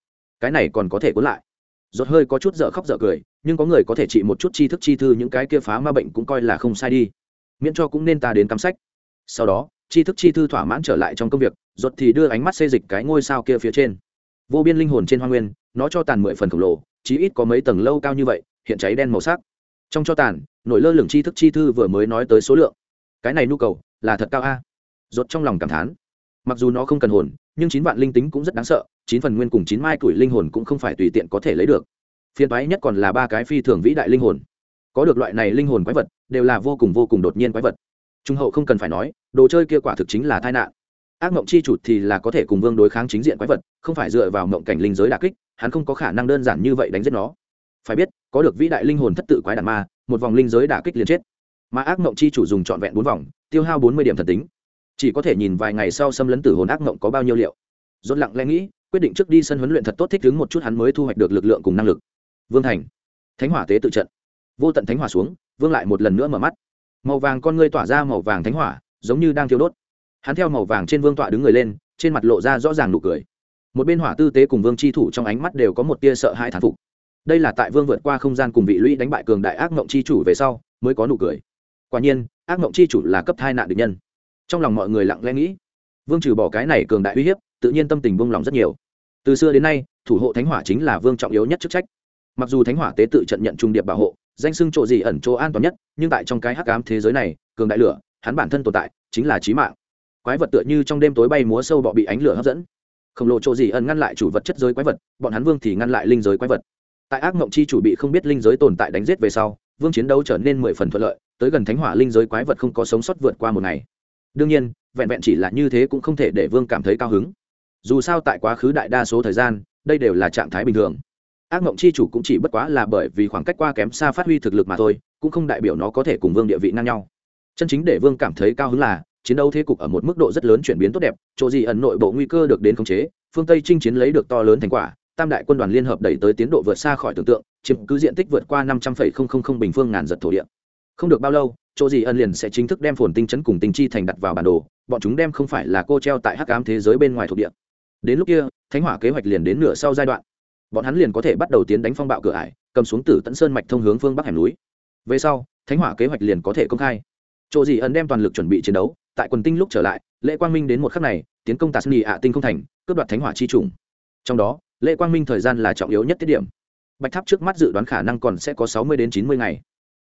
Cái này còn có thể cuốn lại. Rốt hơi có chút dở khóc dở cười, nhưng có người có thể trị một chút chi thức chi thư, những cái kia phá ma bệnh cũng coi là không sai đi. Miễn cho cũng nên ta đến cắm sách. Sau đó chi thức chi thư thỏa mãn trở lại trong công việc, rốt thì đưa ánh mắt xê dịch cái ngôi sao kia phía trên. Vô biên linh hồn trên hoa nguyên, nó cho tàn mười phần khổng lồ chí ít có mấy tầng lâu cao như vậy, hiện cháy đen màu sắc. Trong cho tàn nổi lơ lửng chi thức chi thư vừa mới nói tới số lượng. Cái này nhu cầu là thật cao a. Rốt trong lòng cảm thán. Mặc dù nó không cần hồn, nhưng chín vạn linh tính cũng rất đáng sợ, chín phần nguyên cùng chín mai tuổi linh hồn cũng không phải tùy tiện có thể lấy được. Phiên toái nhất còn là ba cái phi thường vĩ đại linh hồn. Có được loại này linh hồn quái vật, đều là vô cùng vô cùng đột nhiên quái vật. Trung hậu không cần phải nói, đồ chơi kia quả thực chính là tai nạn. Ác mộng chi chủ thì là có thể cùng vương đối kháng chính diện quái vật, không phải dựa vào mộng cảnh linh giới đà kích hắn không có khả năng đơn giản như vậy đánh giết nó. Phải biết, có được vĩ đại linh hồn thất tự quái đàn ma, một vòng linh giới đả kích liền chết. Mà ác mộng chi chủ dùng trọn vẹn bốn vòng, tiêu hao bốn mươi điểm thần tính. Chỉ có thể nhìn vài ngày sau xâm lấn tử hồn ác mộng có bao nhiêu liệu. Dốt lặng lẽ nghĩ, quyết định trước đi sân huấn luyện thật tốt thích ứng một chút hắn mới thu hoạch được lực lượng cùng năng lực. Vương thành. Thánh hỏa tế tự trận. Vô tận thánh hỏa xuống, vương lại một lần nữa mở mắt. Màu vàng con ngươi tỏa ra màu vàng thánh hỏa, giống như đang thiêu đốt. Hắn theo màu vàng trên vương tọa đứng người lên, trên mặt lộ ra rõ ràng nụ cười một bên hỏa tư tế cùng vương chi thủ trong ánh mắt đều có một tia sợ hãi thán phục. Đây là tại vương vượt qua không gian cùng vị lũy đánh bại cường đại ác mộng chi chủ về sau, mới có nụ cười. Quả nhiên, ác mộng chi chủ là cấp hai nạn địch nhân. Trong lòng mọi người lặng lẽ nghĩ, vương trừ bỏ cái này cường đại uy hiếp, tự nhiên tâm tình buông lòng rất nhiều. Từ xưa đến nay, thủ hộ thánh hỏa chính là vương trọng yếu nhất chức trách. Mặc dù thánh hỏa tế tự trận nhận trung điệp bảo hộ, danh sưng chỗ gì ẩn chỗ an toàn nhất, nhưng tại trong cái hắc ám thế giới này, cường đại lửa, hắn bản thân tồn tại, chính là trí mạng. Quái vật tựa như trong đêm tối bay múa sâu bọ bị ánh lửa hấp dẫn khổng lồ chỗ gì ẩn ngăn lại chủ vật chất giới quái vật, bọn hắn vương thì ngăn lại linh giới quái vật. Tại ác mộng chi chủ bị không biết linh giới tồn tại đánh giết về sau, vương chiến đấu trở nên mười phần thuận lợi, tới gần thánh hỏa linh giới quái vật không có sống sót vượt qua một ngày. Đương nhiên, vẹn vẹn chỉ là như thế cũng không thể để vương cảm thấy cao hứng. Dù sao tại quá khứ đại đa số thời gian, đây đều là trạng thái bình thường. Ác mộng chi chủ cũng chỉ bất quá là bởi vì khoảng cách qua kém xa phát huy thực lực mà thôi, cũng không đại biểu nó có thể cùng vương địa vị ngang nhau. Chân chính để vương cảm thấy cao hứng là chiến đấu thế cục ở một mức độ rất lớn chuyển biến tốt đẹp, chỗ gì ẩn nội bộ nguy cơ được đến khống chế, phương tây chinh chiến lấy được to lớn thành quả, tam đại quân đoàn liên hợp đẩy tới tiến độ vượt xa khỏi tưởng tượng, chiếm cứ diện tích vượt qua năm trăm linh bình phương ngàn giật thổ địa. Không được bao lâu, chỗ gì ẩn liền sẽ chính thức đem phồn tinh chấn cùng tinh chi thành đặt vào bản đồ, bọn chúng đem không phải là cô treo tại hắc ám thế giới bên ngoài thuộc địa. Đến lúc kia, thánh hỏa kế hoạch liền đến nửa sau giai đoạn. Bọn hắn liền có thể bắt đầu tiến đánh phong bạo cửa ải, cầm xuống tử tận sơn mạch thông hướng phương bắc hẻm núi. Về sau, thánh hỏa kế hoạch liền có thể công khai. Chỗ gì ẩn đem toàn lực chuẩn bị chiến đấu tại quần tinh lúc trở lại lễ quang minh đến một khắc này, tiến công tạt sni ạ tinh không thành, cướp đoạt thánh hỏa chi trùng. Trong đó lễ quang minh thời gian là trọng yếu nhất tiết điểm. Bạch tháp trước mắt dự đoán khả năng còn sẽ có sáu mươi đến chín mươi ngày.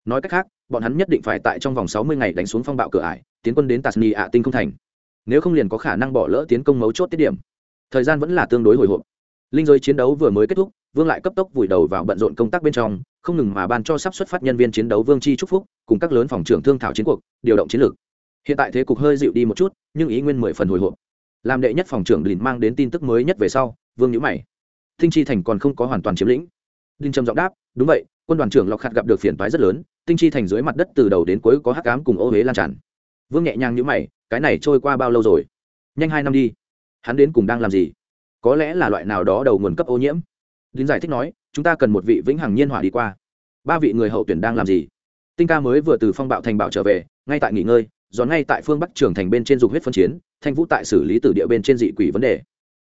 Nói cách khác, bọn hắn nhất định phải tại trong vòng sáu mươi ngày đánh xuống phong bạo cửa ải, tiến quân đến tạt sni ạ tinh không thành. Nếu không liền có khả năng bỏ lỡ tiến công mấu chốt tiết điểm. Thời gian vẫn là tương đối hồi hộp. Linh giới chiến đấu vừa mới kết thúc, vương lại cấp tốc vùi đầu vào bận rộn công tác bên trong, không ngừng mà ban cho sắp xuất phát nhân viên chiến đấu vương chi trúc phúc, cùng các lớn phòng trưởng thương thảo chiến cuộc, điều động chiến lược hiện tại thế cục hơi dịu đi một chút, nhưng ý nguyên mười phần hồi hộp. Làm đệ nhất phòng trưởng đình mang đến tin tức mới nhất về sau, vương nhữ mày. Thinh chi thành còn không có hoàn toàn chiếm lĩnh. Đinh trầm giọng đáp, đúng vậy, quân đoàn trưởng lọc khạt gặp được phiền toái rất lớn tinh chi thành dưới mặt đất từ đầu đến cuối có hắc cám cùng ô huế lan tràn. Vương nhẹ nhàng nhữ mày, cái này trôi qua bao lâu rồi? Nhanh hai năm đi. Hắn đến cùng đang làm gì? Có lẽ là loại nào đó đầu nguồn cấp ô nhiễm. Đinh giải thích nói, chúng ta cần một vị vĩnh hằng nhiên hỏa đi qua. Ba vị người hậu tuyển đang làm gì? Tinh ca mới vừa từ phong bạo thành bảo trở về, ngay tại nghỉ ngơi giòn ngay tại phương bắc trường thành bên trên dục huyết phân chiến thanh vũ tại xử lý tử địa bên trên dị quỷ vấn đề.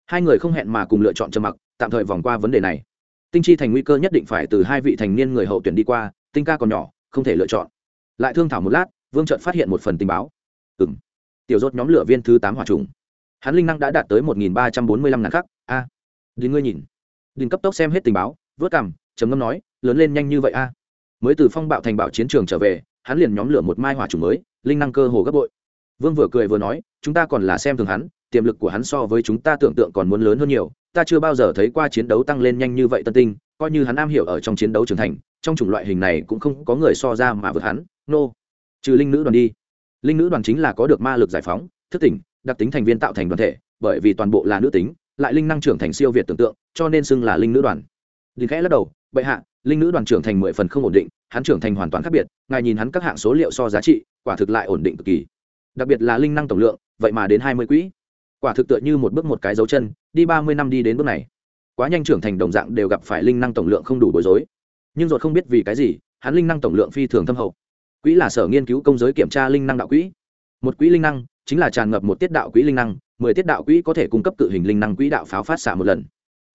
Hai người không hẹn mà cùng lựa chọn trầm mặc tạm thời vòng qua vấn đề này. Tinh chi thành nguy cơ nhất định phải từ hai vị thành niên người hậu tuyển đi qua tinh ca còn nhỏ không thể lựa chọn. Lại thương thảo một lát vương trợt phát hiện một phần tình báo. Ừ m tiểu rốt nhóm lửa viên thứ tám hỏa trùng. Hắn linh năng đã đạt tới một nghìn ba trăm bốn mươi lăm ngàn khắc. A. À, đi ngươi nhìn. Đình cấp tốc xem hết tình báo vớt cằm trầm ngâm nói lớn lên nhanh như vậy a. Mới từ phong bạo thành bảo chiến trường trở về hắn liền nhóm lửa một mai hỏa trùng mới linh năng cơ hồ gấp bội. Vương vừa cười vừa nói, chúng ta còn là xem thường hắn, tiềm lực của hắn so với chúng ta tưởng tượng còn muốn lớn hơn nhiều. Ta chưa bao giờ thấy qua chiến đấu tăng lên nhanh như vậy tân tinh, coi như hắn am hiểu ở trong chiến đấu trưởng thành, trong chủng loại hình này cũng không có người so ra mà vượt hắn. Nô、no. trừ linh nữ đoàn đi. Linh nữ đoàn chính là có được ma lực giải phóng, thức tỉnh, đặc tính thành viên tạo thành đoàn thể, bởi vì toàn bộ là nữ tính, lại linh năng trưởng thành siêu việt tưởng tượng, cho nên xưng là linh nữ đoàn. Đình khẽ lắc đầu, bệ hạ, linh nữ đoàn trưởng thành mười phần không ổn định, hắn trưởng thành hoàn toàn khác biệt, ngài nhìn hắn các hạng số liệu so giá trị quả thực lại ổn định cực kỳ. Đặc biệt là linh năng tổng lượng, vậy mà đến hai mươi quỹ. Quả thực tựa như một bước một cái dấu chân, đi ba mươi năm đi đến bước này. Quá nhanh trưởng thành đồng dạng đều gặp phải linh năng tổng lượng không đủ bối rối. Nhưng ruột không biết vì cái gì, hắn linh năng tổng lượng phi thường thâm hậu. Quỹ là sở nghiên cứu công giới kiểm tra linh năng đạo quỹ. Một quỹ linh năng chính là tràn ngập một tiết đạo quỹ linh năng, mười tiết đạo quỹ có thể cung cấp cự hình linh năng quỹ đạo pháo phát xạ một lần.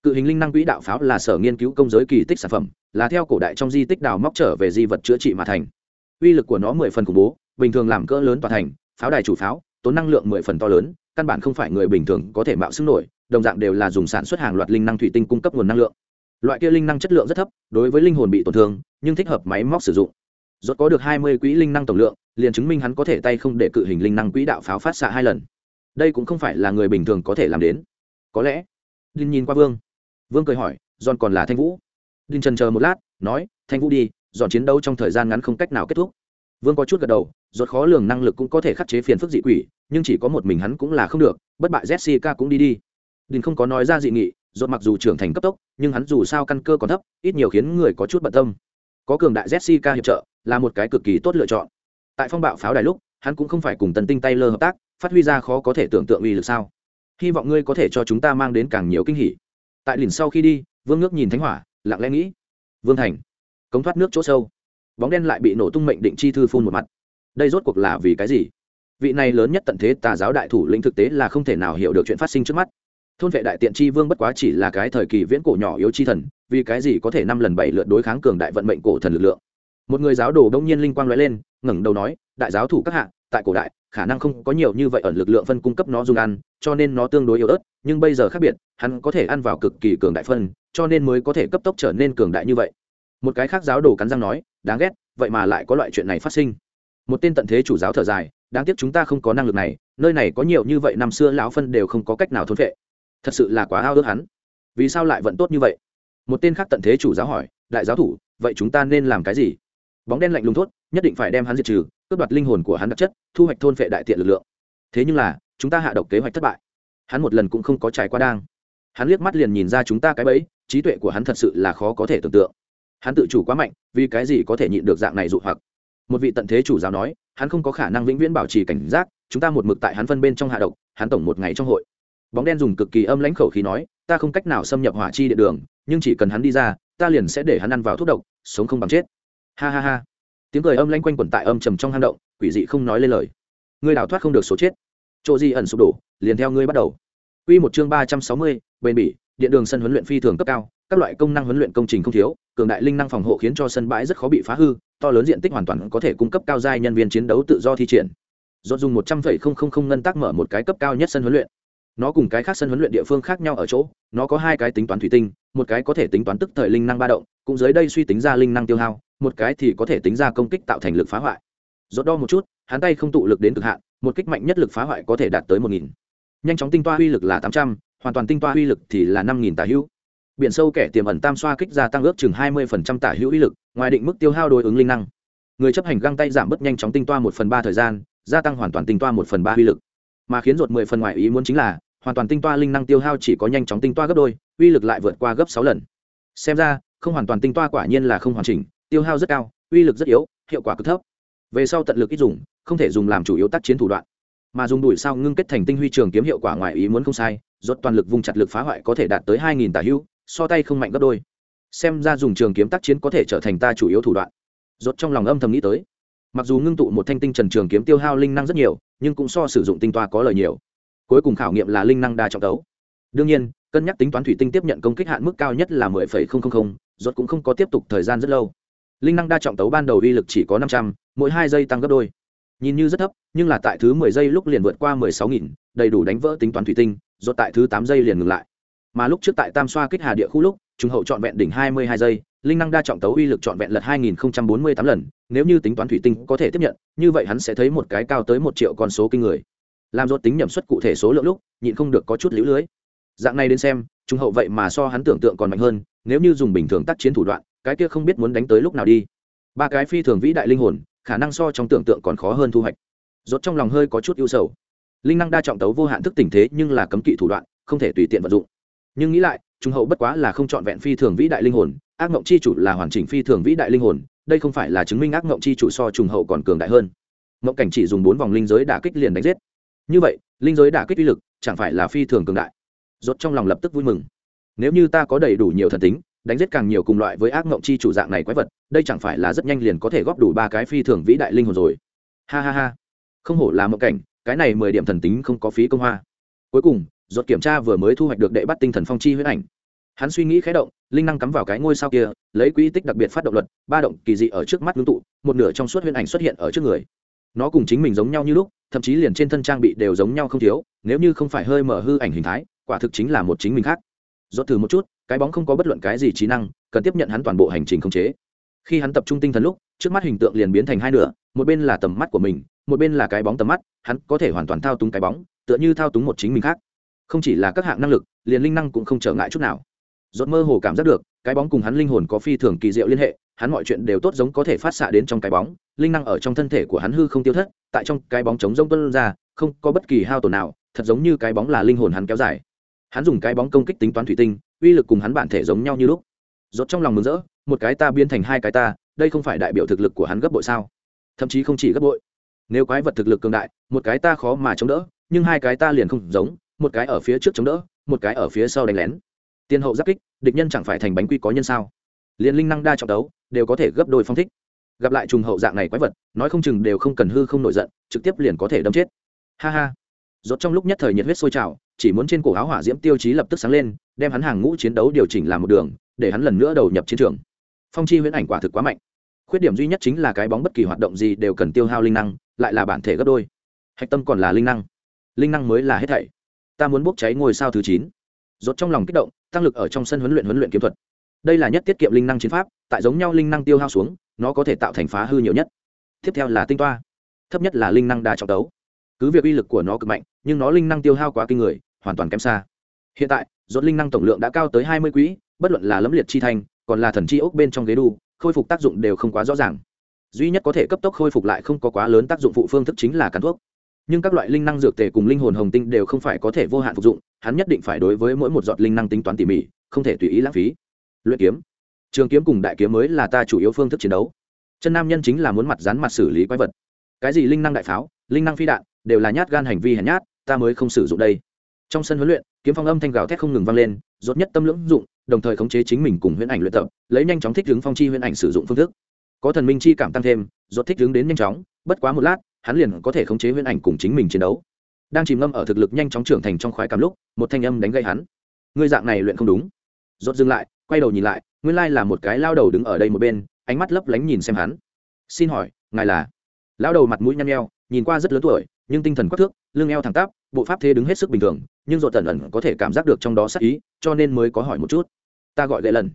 Cự hình linh năng quỹ đạo pháo là sở nghiên cứu công giới kỳ tích sản phẩm, là theo cổ đại trong di tích đào móc trở về di vật chữa trị mà thành. Uy lực của nó mười phần khủng bố bình thường làm cỡ lớn tòa thành, pháo đài chủ pháo, tốn năng lượng mười phần to lớn, căn bản không phải người bình thường có thể mạo xưng nổi, đồng dạng đều là dùng sản xuất hàng loạt linh năng thủy tinh cung cấp nguồn năng lượng. Loại kia linh năng chất lượng rất thấp, đối với linh hồn bị tổn thương, nhưng thích hợp máy móc sử dụng. Rốt có được hai mươi quỹ linh năng tổng lượng, liền chứng minh hắn có thể tay không để cự hình linh năng quỹ đạo pháo phát xạ hai lần. Đây cũng không phải là người bình thường có thể làm đến. Có lẽ, linh nhìn qua vương. Vương cười hỏi, giòn còn là thanh vũ? Linh trần chờ một lát, nói, thanh vũ đi, Giòn chiến đấu trong thời gian ngắn không cách nào kết thúc. Vương có chút gật đầu rốt khó lường năng lực cũng có thể khắc chế phiền phức dị quỷ, nhưng chỉ có một mình hắn cũng là không được, bất bại jessica cũng đi đi. Đình không có nói ra dị nghị, rốt mặc dù trưởng thành cấp tốc, nhưng hắn dù sao căn cơ còn thấp, ít nhiều khiến người có chút bận tâm. Có cường đại jessica hiệp trợ, là một cái cực kỳ tốt lựa chọn. Tại phong bạo pháo đài lúc, hắn cũng không phải cùng tần tinh tay lơ hợp tác, phát huy ra khó có thể tưởng tượng uy lực sao. Hy vọng ngươi có thể cho chúng ta mang đến càng nhiều kinh hỉ. Tại lỉnh sau khi đi, vương ngước nhìn thánh hỏa, lặng lẽ nghĩ. Vương thành, cống thoát nước chỗ sâu. Bóng đen lại bị nổ tung mệnh định chi thư phun một mặt đây rốt cuộc là vì cái gì? Vị này lớn nhất tận thế tà giáo đại thủ lĩnh thực tế là không thể nào hiểu được chuyện phát sinh trước mắt. Thôn vệ đại tiện tri vương bất quá chỉ là cái thời kỳ viễn cổ nhỏ yếu chi thần, vì cái gì có thể năm lần bảy lượt đối kháng cường đại vận mệnh cổ thần lực lượng? Một người giáo đồ đông nhiên linh quang lóe lên, ngẩng đầu nói, đại giáo thủ các hạ, tại cổ đại, khả năng không có nhiều như vậy ở lực lượng phân cung cấp nó dùng ăn, cho nên nó tương đối yếu ớt, nhưng bây giờ khác biệt, hắn có thể ăn vào cực kỳ cường đại phân, cho nên mới có thể cấp tốc trở nên cường đại như vậy. Một cái khác giáo đồ cắn răng nói, đáng ghét, vậy mà lại có loại chuyện này phát sinh một tên tận thế chủ giáo thở dài, đáng tiếc chúng ta không có năng lực này, nơi này có nhiều như vậy năm xưa lão phân đều không có cách nào thôn vệ thật sự là quá ao ước hắn. Vì sao lại vẫn tốt như vậy? Một tên khác tận thế chủ giáo hỏi, đại giáo thủ, vậy chúng ta nên làm cái gì? Bóng đen lạnh lùng thốt, nhất định phải đem hắn diệt trừ, cướp đoạt linh hồn của hắn đặc chất, thu hoạch thôn vệ đại tiện lực lượng. Thế nhưng là, chúng ta hạ độc kế hoạch thất bại. Hắn một lần cũng không có trải qua đang. Hắn liếc mắt liền nhìn ra chúng ta cái bẫy, trí tuệ của hắn thật sự là khó có thể tưởng tượng. Hắn tự chủ quá mạnh, vì cái gì có thể nhịn được dạng này dụ hoặc? Một vị tận thế chủ giáo nói hắn không có khả năng vĩnh viễn bảo trì cảnh giác chúng ta một mực tại hắn phân bên trong hạ độc hắn tổng một ngày trong hội. Bóng đen dùng cực kỳ âm lãnh khẩu khí nói ta không cách nào xâm nhập hỏa chi địa đường nhưng chỉ cần hắn đi ra ta liền sẽ để hắn ăn vào thuốc độc sống không bằng chết. Ha ha ha. Tiếng cười âm lãnh quanh quẩn tại âm trầm trong hang động quỷ dị không nói lên lời. Ngươi đào thoát không được số chết. Chỗ di ẩn sụp đổ liền theo ngươi bắt đầu. Quy một chương ba trăm sáu mươi, bền bỉ, điện đường sân huấn luyện phi thường cấp cao, các loại công năng huấn luyện công trình không thiếu, cường đại linh năng phòng hộ khiến cho sân bãi rất khó bị phá hư, to lớn diện tích hoàn toàn có thể cung cấp cao giai nhân viên chiến đấu tự do thi triển. Rốt dùng một trăm phẩy không không không ngân tác mở một cái cấp cao nhất sân huấn luyện. Nó cùng cái khác sân huấn luyện địa phương khác nhau ở chỗ, nó có hai cái tính toán thủy tinh, một cái có thể tính toán tức thời linh năng ba động, cũng dưới đây suy tính ra linh năng tiêu hao, một cái thì có thể tính ra công kích tạo thành lực phá hoại. Rốt đo một chút, hắn tay không tụ lực đến cực hạn, một kích mạnh nhất lực phá hoại có thể đạt tới một nghìn nhanh chóng tinh toa uy lực là tám trăm hoàn toàn tinh toa uy lực thì là năm nghìn tả hữu biển sâu kẻ tiềm ẩn tam xoa kích gia tăng ước chừng hai mươi phần trăm tả hữu uy lực, ngoài định mức tiêu hao đối ứng linh năng. Người chấp hành găng tay giảm bớt nhanh chóng tinh toa một phần ba thời gian, gia tăng hoàn toàn tinh toa một phần ba uy lực. Mà khiến ruột mười phần ngoài ý muốn chính là, hoàn toàn tinh toa linh năng tiêu hao chỉ có nhanh chóng tinh toa gấp đôi, uy lực lại vượt qua gấp sáu lần. Xem ra, không hoàn toàn tinh toa quả nhiên là không hoàn chỉnh, tiêu hao rất cao, uy lực rất yếu, hiệu quả cực thấp. Về sau tận lực ít dùng, không thể dùng làm chủ yếu tác chiến thủ đoạn. Mà dùng đuổi sao ngưng kết thành tinh huy trường kiếm hiệu quả ngoài ý muốn không sai, rốt toàn lực vùng chặt lực phá hoại có thể đạt tới hai nghìn tả hữu so tay không mạnh gấp đôi. Xem ra dùng trường kiếm tác chiến có thể trở thành ta chủ yếu thủ đoạn. Rốt trong lòng âm thầm nghĩ tới. Mặc dù ngưng tụ một thanh tinh trần trường kiếm tiêu hao linh năng rất nhiều, nhưng cũng so sử dụng tinh toa có lời nhiều. Cuối cùng khảo nghiệm là linh năng đa trọng tấu. Đương nhiên, cân nhắc tính toán thủy tinh tiếp nhận công kích hạn mức cao nhất là mười phẩy không không không, rốt cũng không có tiếp tục thời gian rất lâu. Linh năng đa trọng tấu ban đầu uy lực chỉ có năm trăm, mỗi hai giây tăng gấp đôi. Nhìn như rất thấp, nhưng là tại thứ mười giây lúc liền vượt qua mười sáu nghìn, đầy đủ đánh vỡ tính toán thủy tinh, rốt tại thứ tám giây liền ngừng lại mà lúc trước tại tam xoa kích hà địa khu lúc trung hậu trọn vẹn đỉnh hai mươi hai giây, linh năng đa trọng tấu uy lực trọn vẹn lật hai nghìn bốn mươi tám lần, nếu như tính toán thủy tinh có thể tiếp nhận, như vậy hắn sẽ thấy một cái cao tới một triệu con số kinh người. Làm rốt tính nhẩm suất cụ thể số lượng lúc, nhịn không được có chút lũ lưới. Dạng này đến xem trung hậu vậy mà so hắn tưởng tượng còn mạnh hơn, nếu như dùng bình thường tác chiến thủ đoạn, cái kia không biết muốn đánh tới lúc nào đi. Ba cái phi thường vĩ đại linh hồn, khả năng so trong tưởng tượng còn khó hơn thu hoạch. Rốt trong lòng hơi có chút ưu sầu. Linh năng đa trọng tấu vô hạn thức tình thế nhưng là cấm kỵ thủ đoạn, không thể tùy tiện vận dụng nhưng nghĩ lại, trung hậu bất quá là không chọn vẹn phi thường vĩ đại linh hồn, ác mộng chi chủ là hoàn chỉnh phi thường vĩ đại linh hồn, đây không phải là chứng minh ác mộng chi chủ so trùng hậu còn cường đại hơn. Mộng cảnh chỉ dùng bốn vòng linh giới đả kích liền đánh giết. Như vậy, linh giới đả kích uy lực chẳng phải là phi thường cường đại. Rốt trong lòng lập tức vui mừng. Nếu như ta có đầy đủ nhiều thần tính, đánh giết càng nhiều cùng loại với ác mộng chi chủ dạng này quái vật, đây chẳng phải là rất nhanh liền có thể góp đủ ba cái phi thường vĩ đại linh hồn rồi. Ha ha ha. Không hổ là mộng cảnh, cái này mười điểm thần tính không có phí công hoa. Cuối cùng rốt kiểm tra vừa mới thu hoạch được đệ bắt tinh thần phong chi huyết ảnh. Hắn suy nghĩ khẽ động, linh năng cắm vào cái ngôi sao kia, lấy quỹ tích đặc biệt phát động luật, ba động kỳ dị ở trước mắt ngưng tụ, một nửa trong suốt huyễn ảnh xuất hiện ở trước người. Nó cùng chính mình giống nhau như lúc, thậm chí liền trên thân trang bị đều giống nhau không thiếu, nếu như không phải hơi mở hư ảnh hình thái, quả thực chính là một chính mình khác. Rốt thử một chút, cái bóng không có bất luận cái gì trí năng, cần tiếp nhận hắn toàn bộ hành trình khống chế. Khi hắn tập trung tinh thần lúc, trước mắt hình tượng liền biến thành hai nửa, một bên là tầm mắt của mình, một bên là cái bóng tầm mắt, hắn có thể hoàn toàn thao túng cái bóng, tựa như thao túng một chính mình khác không chỉ là các hạng năng lực, liền linh năng cũng không trở ngại chút nào. Dốt mơ hồ cảm giác được, cái bóng cùng hắn linh hồn có phi thường kỳ diệu liên hệ, hắn mọi chuyện đều tốt giống có thể phát xạ đến trong cái bóng, linh năng ở trong thân thể của hắn hư không tiêu thất, tại trong cái bóng chống rông tuân ra, không có bất kỳ hao tổn nào, thật giống như cái bóng là linh hồn hắn kéo dài. Hắn dùng cái bóng công kích tính toán thủy tinh, uy lực cùng hắn bản thể giống nhau như lúc. Dốt trong lòng mừng rỡ, một cái ta biến thành hai cái ta, đây không phải đại biểu thực lực của hắn gấp bội sao? Thậm chí không chỉ gấp bội. Nếu quái vật thực lực cường đại, một cái ta khó mà chống đỡ, nhưng hai cái ta liền không giống một cái ở phía trước chống đỡ, một cái ở phía sau đánh lén. Tiên hậu giáp kích, địch nhân chẳng phải thành bánh quy có nhân sao? Liền linh năng đa trọng đấu, đều có thể gấp đôi phong thích. Gặp lại trùng hậu dạng này quái vật, nói không chừng đều không cần hư không nổi giận, trực tiếp liền có thể đâm chết. Ha ha. Rốt trong lúc nhất thời nhiệt huyết sôi trào, chỉ muốn trên cổ áo hỏa diễm tiêu chí lập tức sáng lên, đem hắn hàng ngũ chiến đấu điều chỉnh làm một đường, để hắn lần nữa đầu nhập chiến trường. Phong chi huyễn ảnh quả thực quá mạnh. Khuyết điểm duy nhất chính là cái bóng bất kỳ hoạt động gì đều cần tiêu hao linh năng, lại là bản thể gấp đôi. Hạch tâm còn là linh năng. Linh năng mới là hết thảy ta muốn bốc cháy ngôi sao thứ chín. Rốt trong lòng kích động tăng lực ở trong sân huấn luyện huấn luyện kiếm thuật. Đây là nhất tiết kiệm linh năng chiến pháp tại giống nhau linh năng tiêu hao xuống nó có thể tạo thành phá hư nhiều nhất. Tiếp theo là tinh toa. Thấp nhất là linh năng đa trọng tấu. Cứ việc uy lực của nó cực mạnh nhưng nó linh năng tiêu hao quá kinh người hoàn toàn kém xa. Hiện tại rốt linh năng tổng lượng đã cao tới hai mươi quỹ bất luận là lấm liệt chi thành, còn là thần chi ốc bên trong ghế đu khôi phục tác dụng đều không quá rõ ràng. Duy nhất có thể cấp tốc khôi phục lại không có quá lớn tác dụng phụ phương thức chính là cắn thuốc nhưng các loại linh năng dược tề cùng linh hồn hồng tinh đều không phải có thể vô hạn phục dụng, hắn nhất định phải đối với mỗi một giọt linh năng tính toán tỉ mỉ, không thể tùy ý lãng phí. Luyện kiếm. Trường kiếm cùng đại kiếm mới là ta chủ yếu phương thức chiến đấu. Chân nam nhân chính là muốn mặt rán mặt xử lý quái vật. Cái gì linh năng đại pháo, linh năng phi đạn, đều là nhát gan hành vi hèn nhát, ta mới không sử dụng đây. Trong sân huấn luyện, kiếm phong âm thanh gào thét không ngừng vang lên, rốt nhất tâm lưỡng dụng, đồng thời khống chế chính mình cùng huyễn ảnh luyện tập, lấy nhanh chóng thích ứng phong chi huyễn ảnh sử dụng phương thức. Có thần minh chi cảm tăng thêm, rốt thích ứng đến nhanh chóng, bất quá một lát hắn liền có thể khống chế huyễn ảnh cùng chính mình chiến đấu. Đang chìm ngâm ở thực lực nhanh chóng trưởng thành trong khoái cảm lúc, một thanh âm đánh gậy hắn. Ngươi dạng này luyện không đúng. Rốt dừng lại, quay đầu nhìn lại, nguyên lai là một cái lao đầu đứng ở đây một bên, ánh mắt lấp lánh nhìn xem hắn. Xin hỏi, ngài là? Lao đầu mặt mũi nhăn nheo, nhìn qua rất lớn tuổi, nhưng tinh thần quắc thước, lưng eo thẳng tắp, bộ pháp thế đứng hết sức bình thường, nhưng rồi tần ẩn có thể cảm giác được trong đó sắc ý, cho nên mới có hỏi một chút. Ta gọi lệ lần.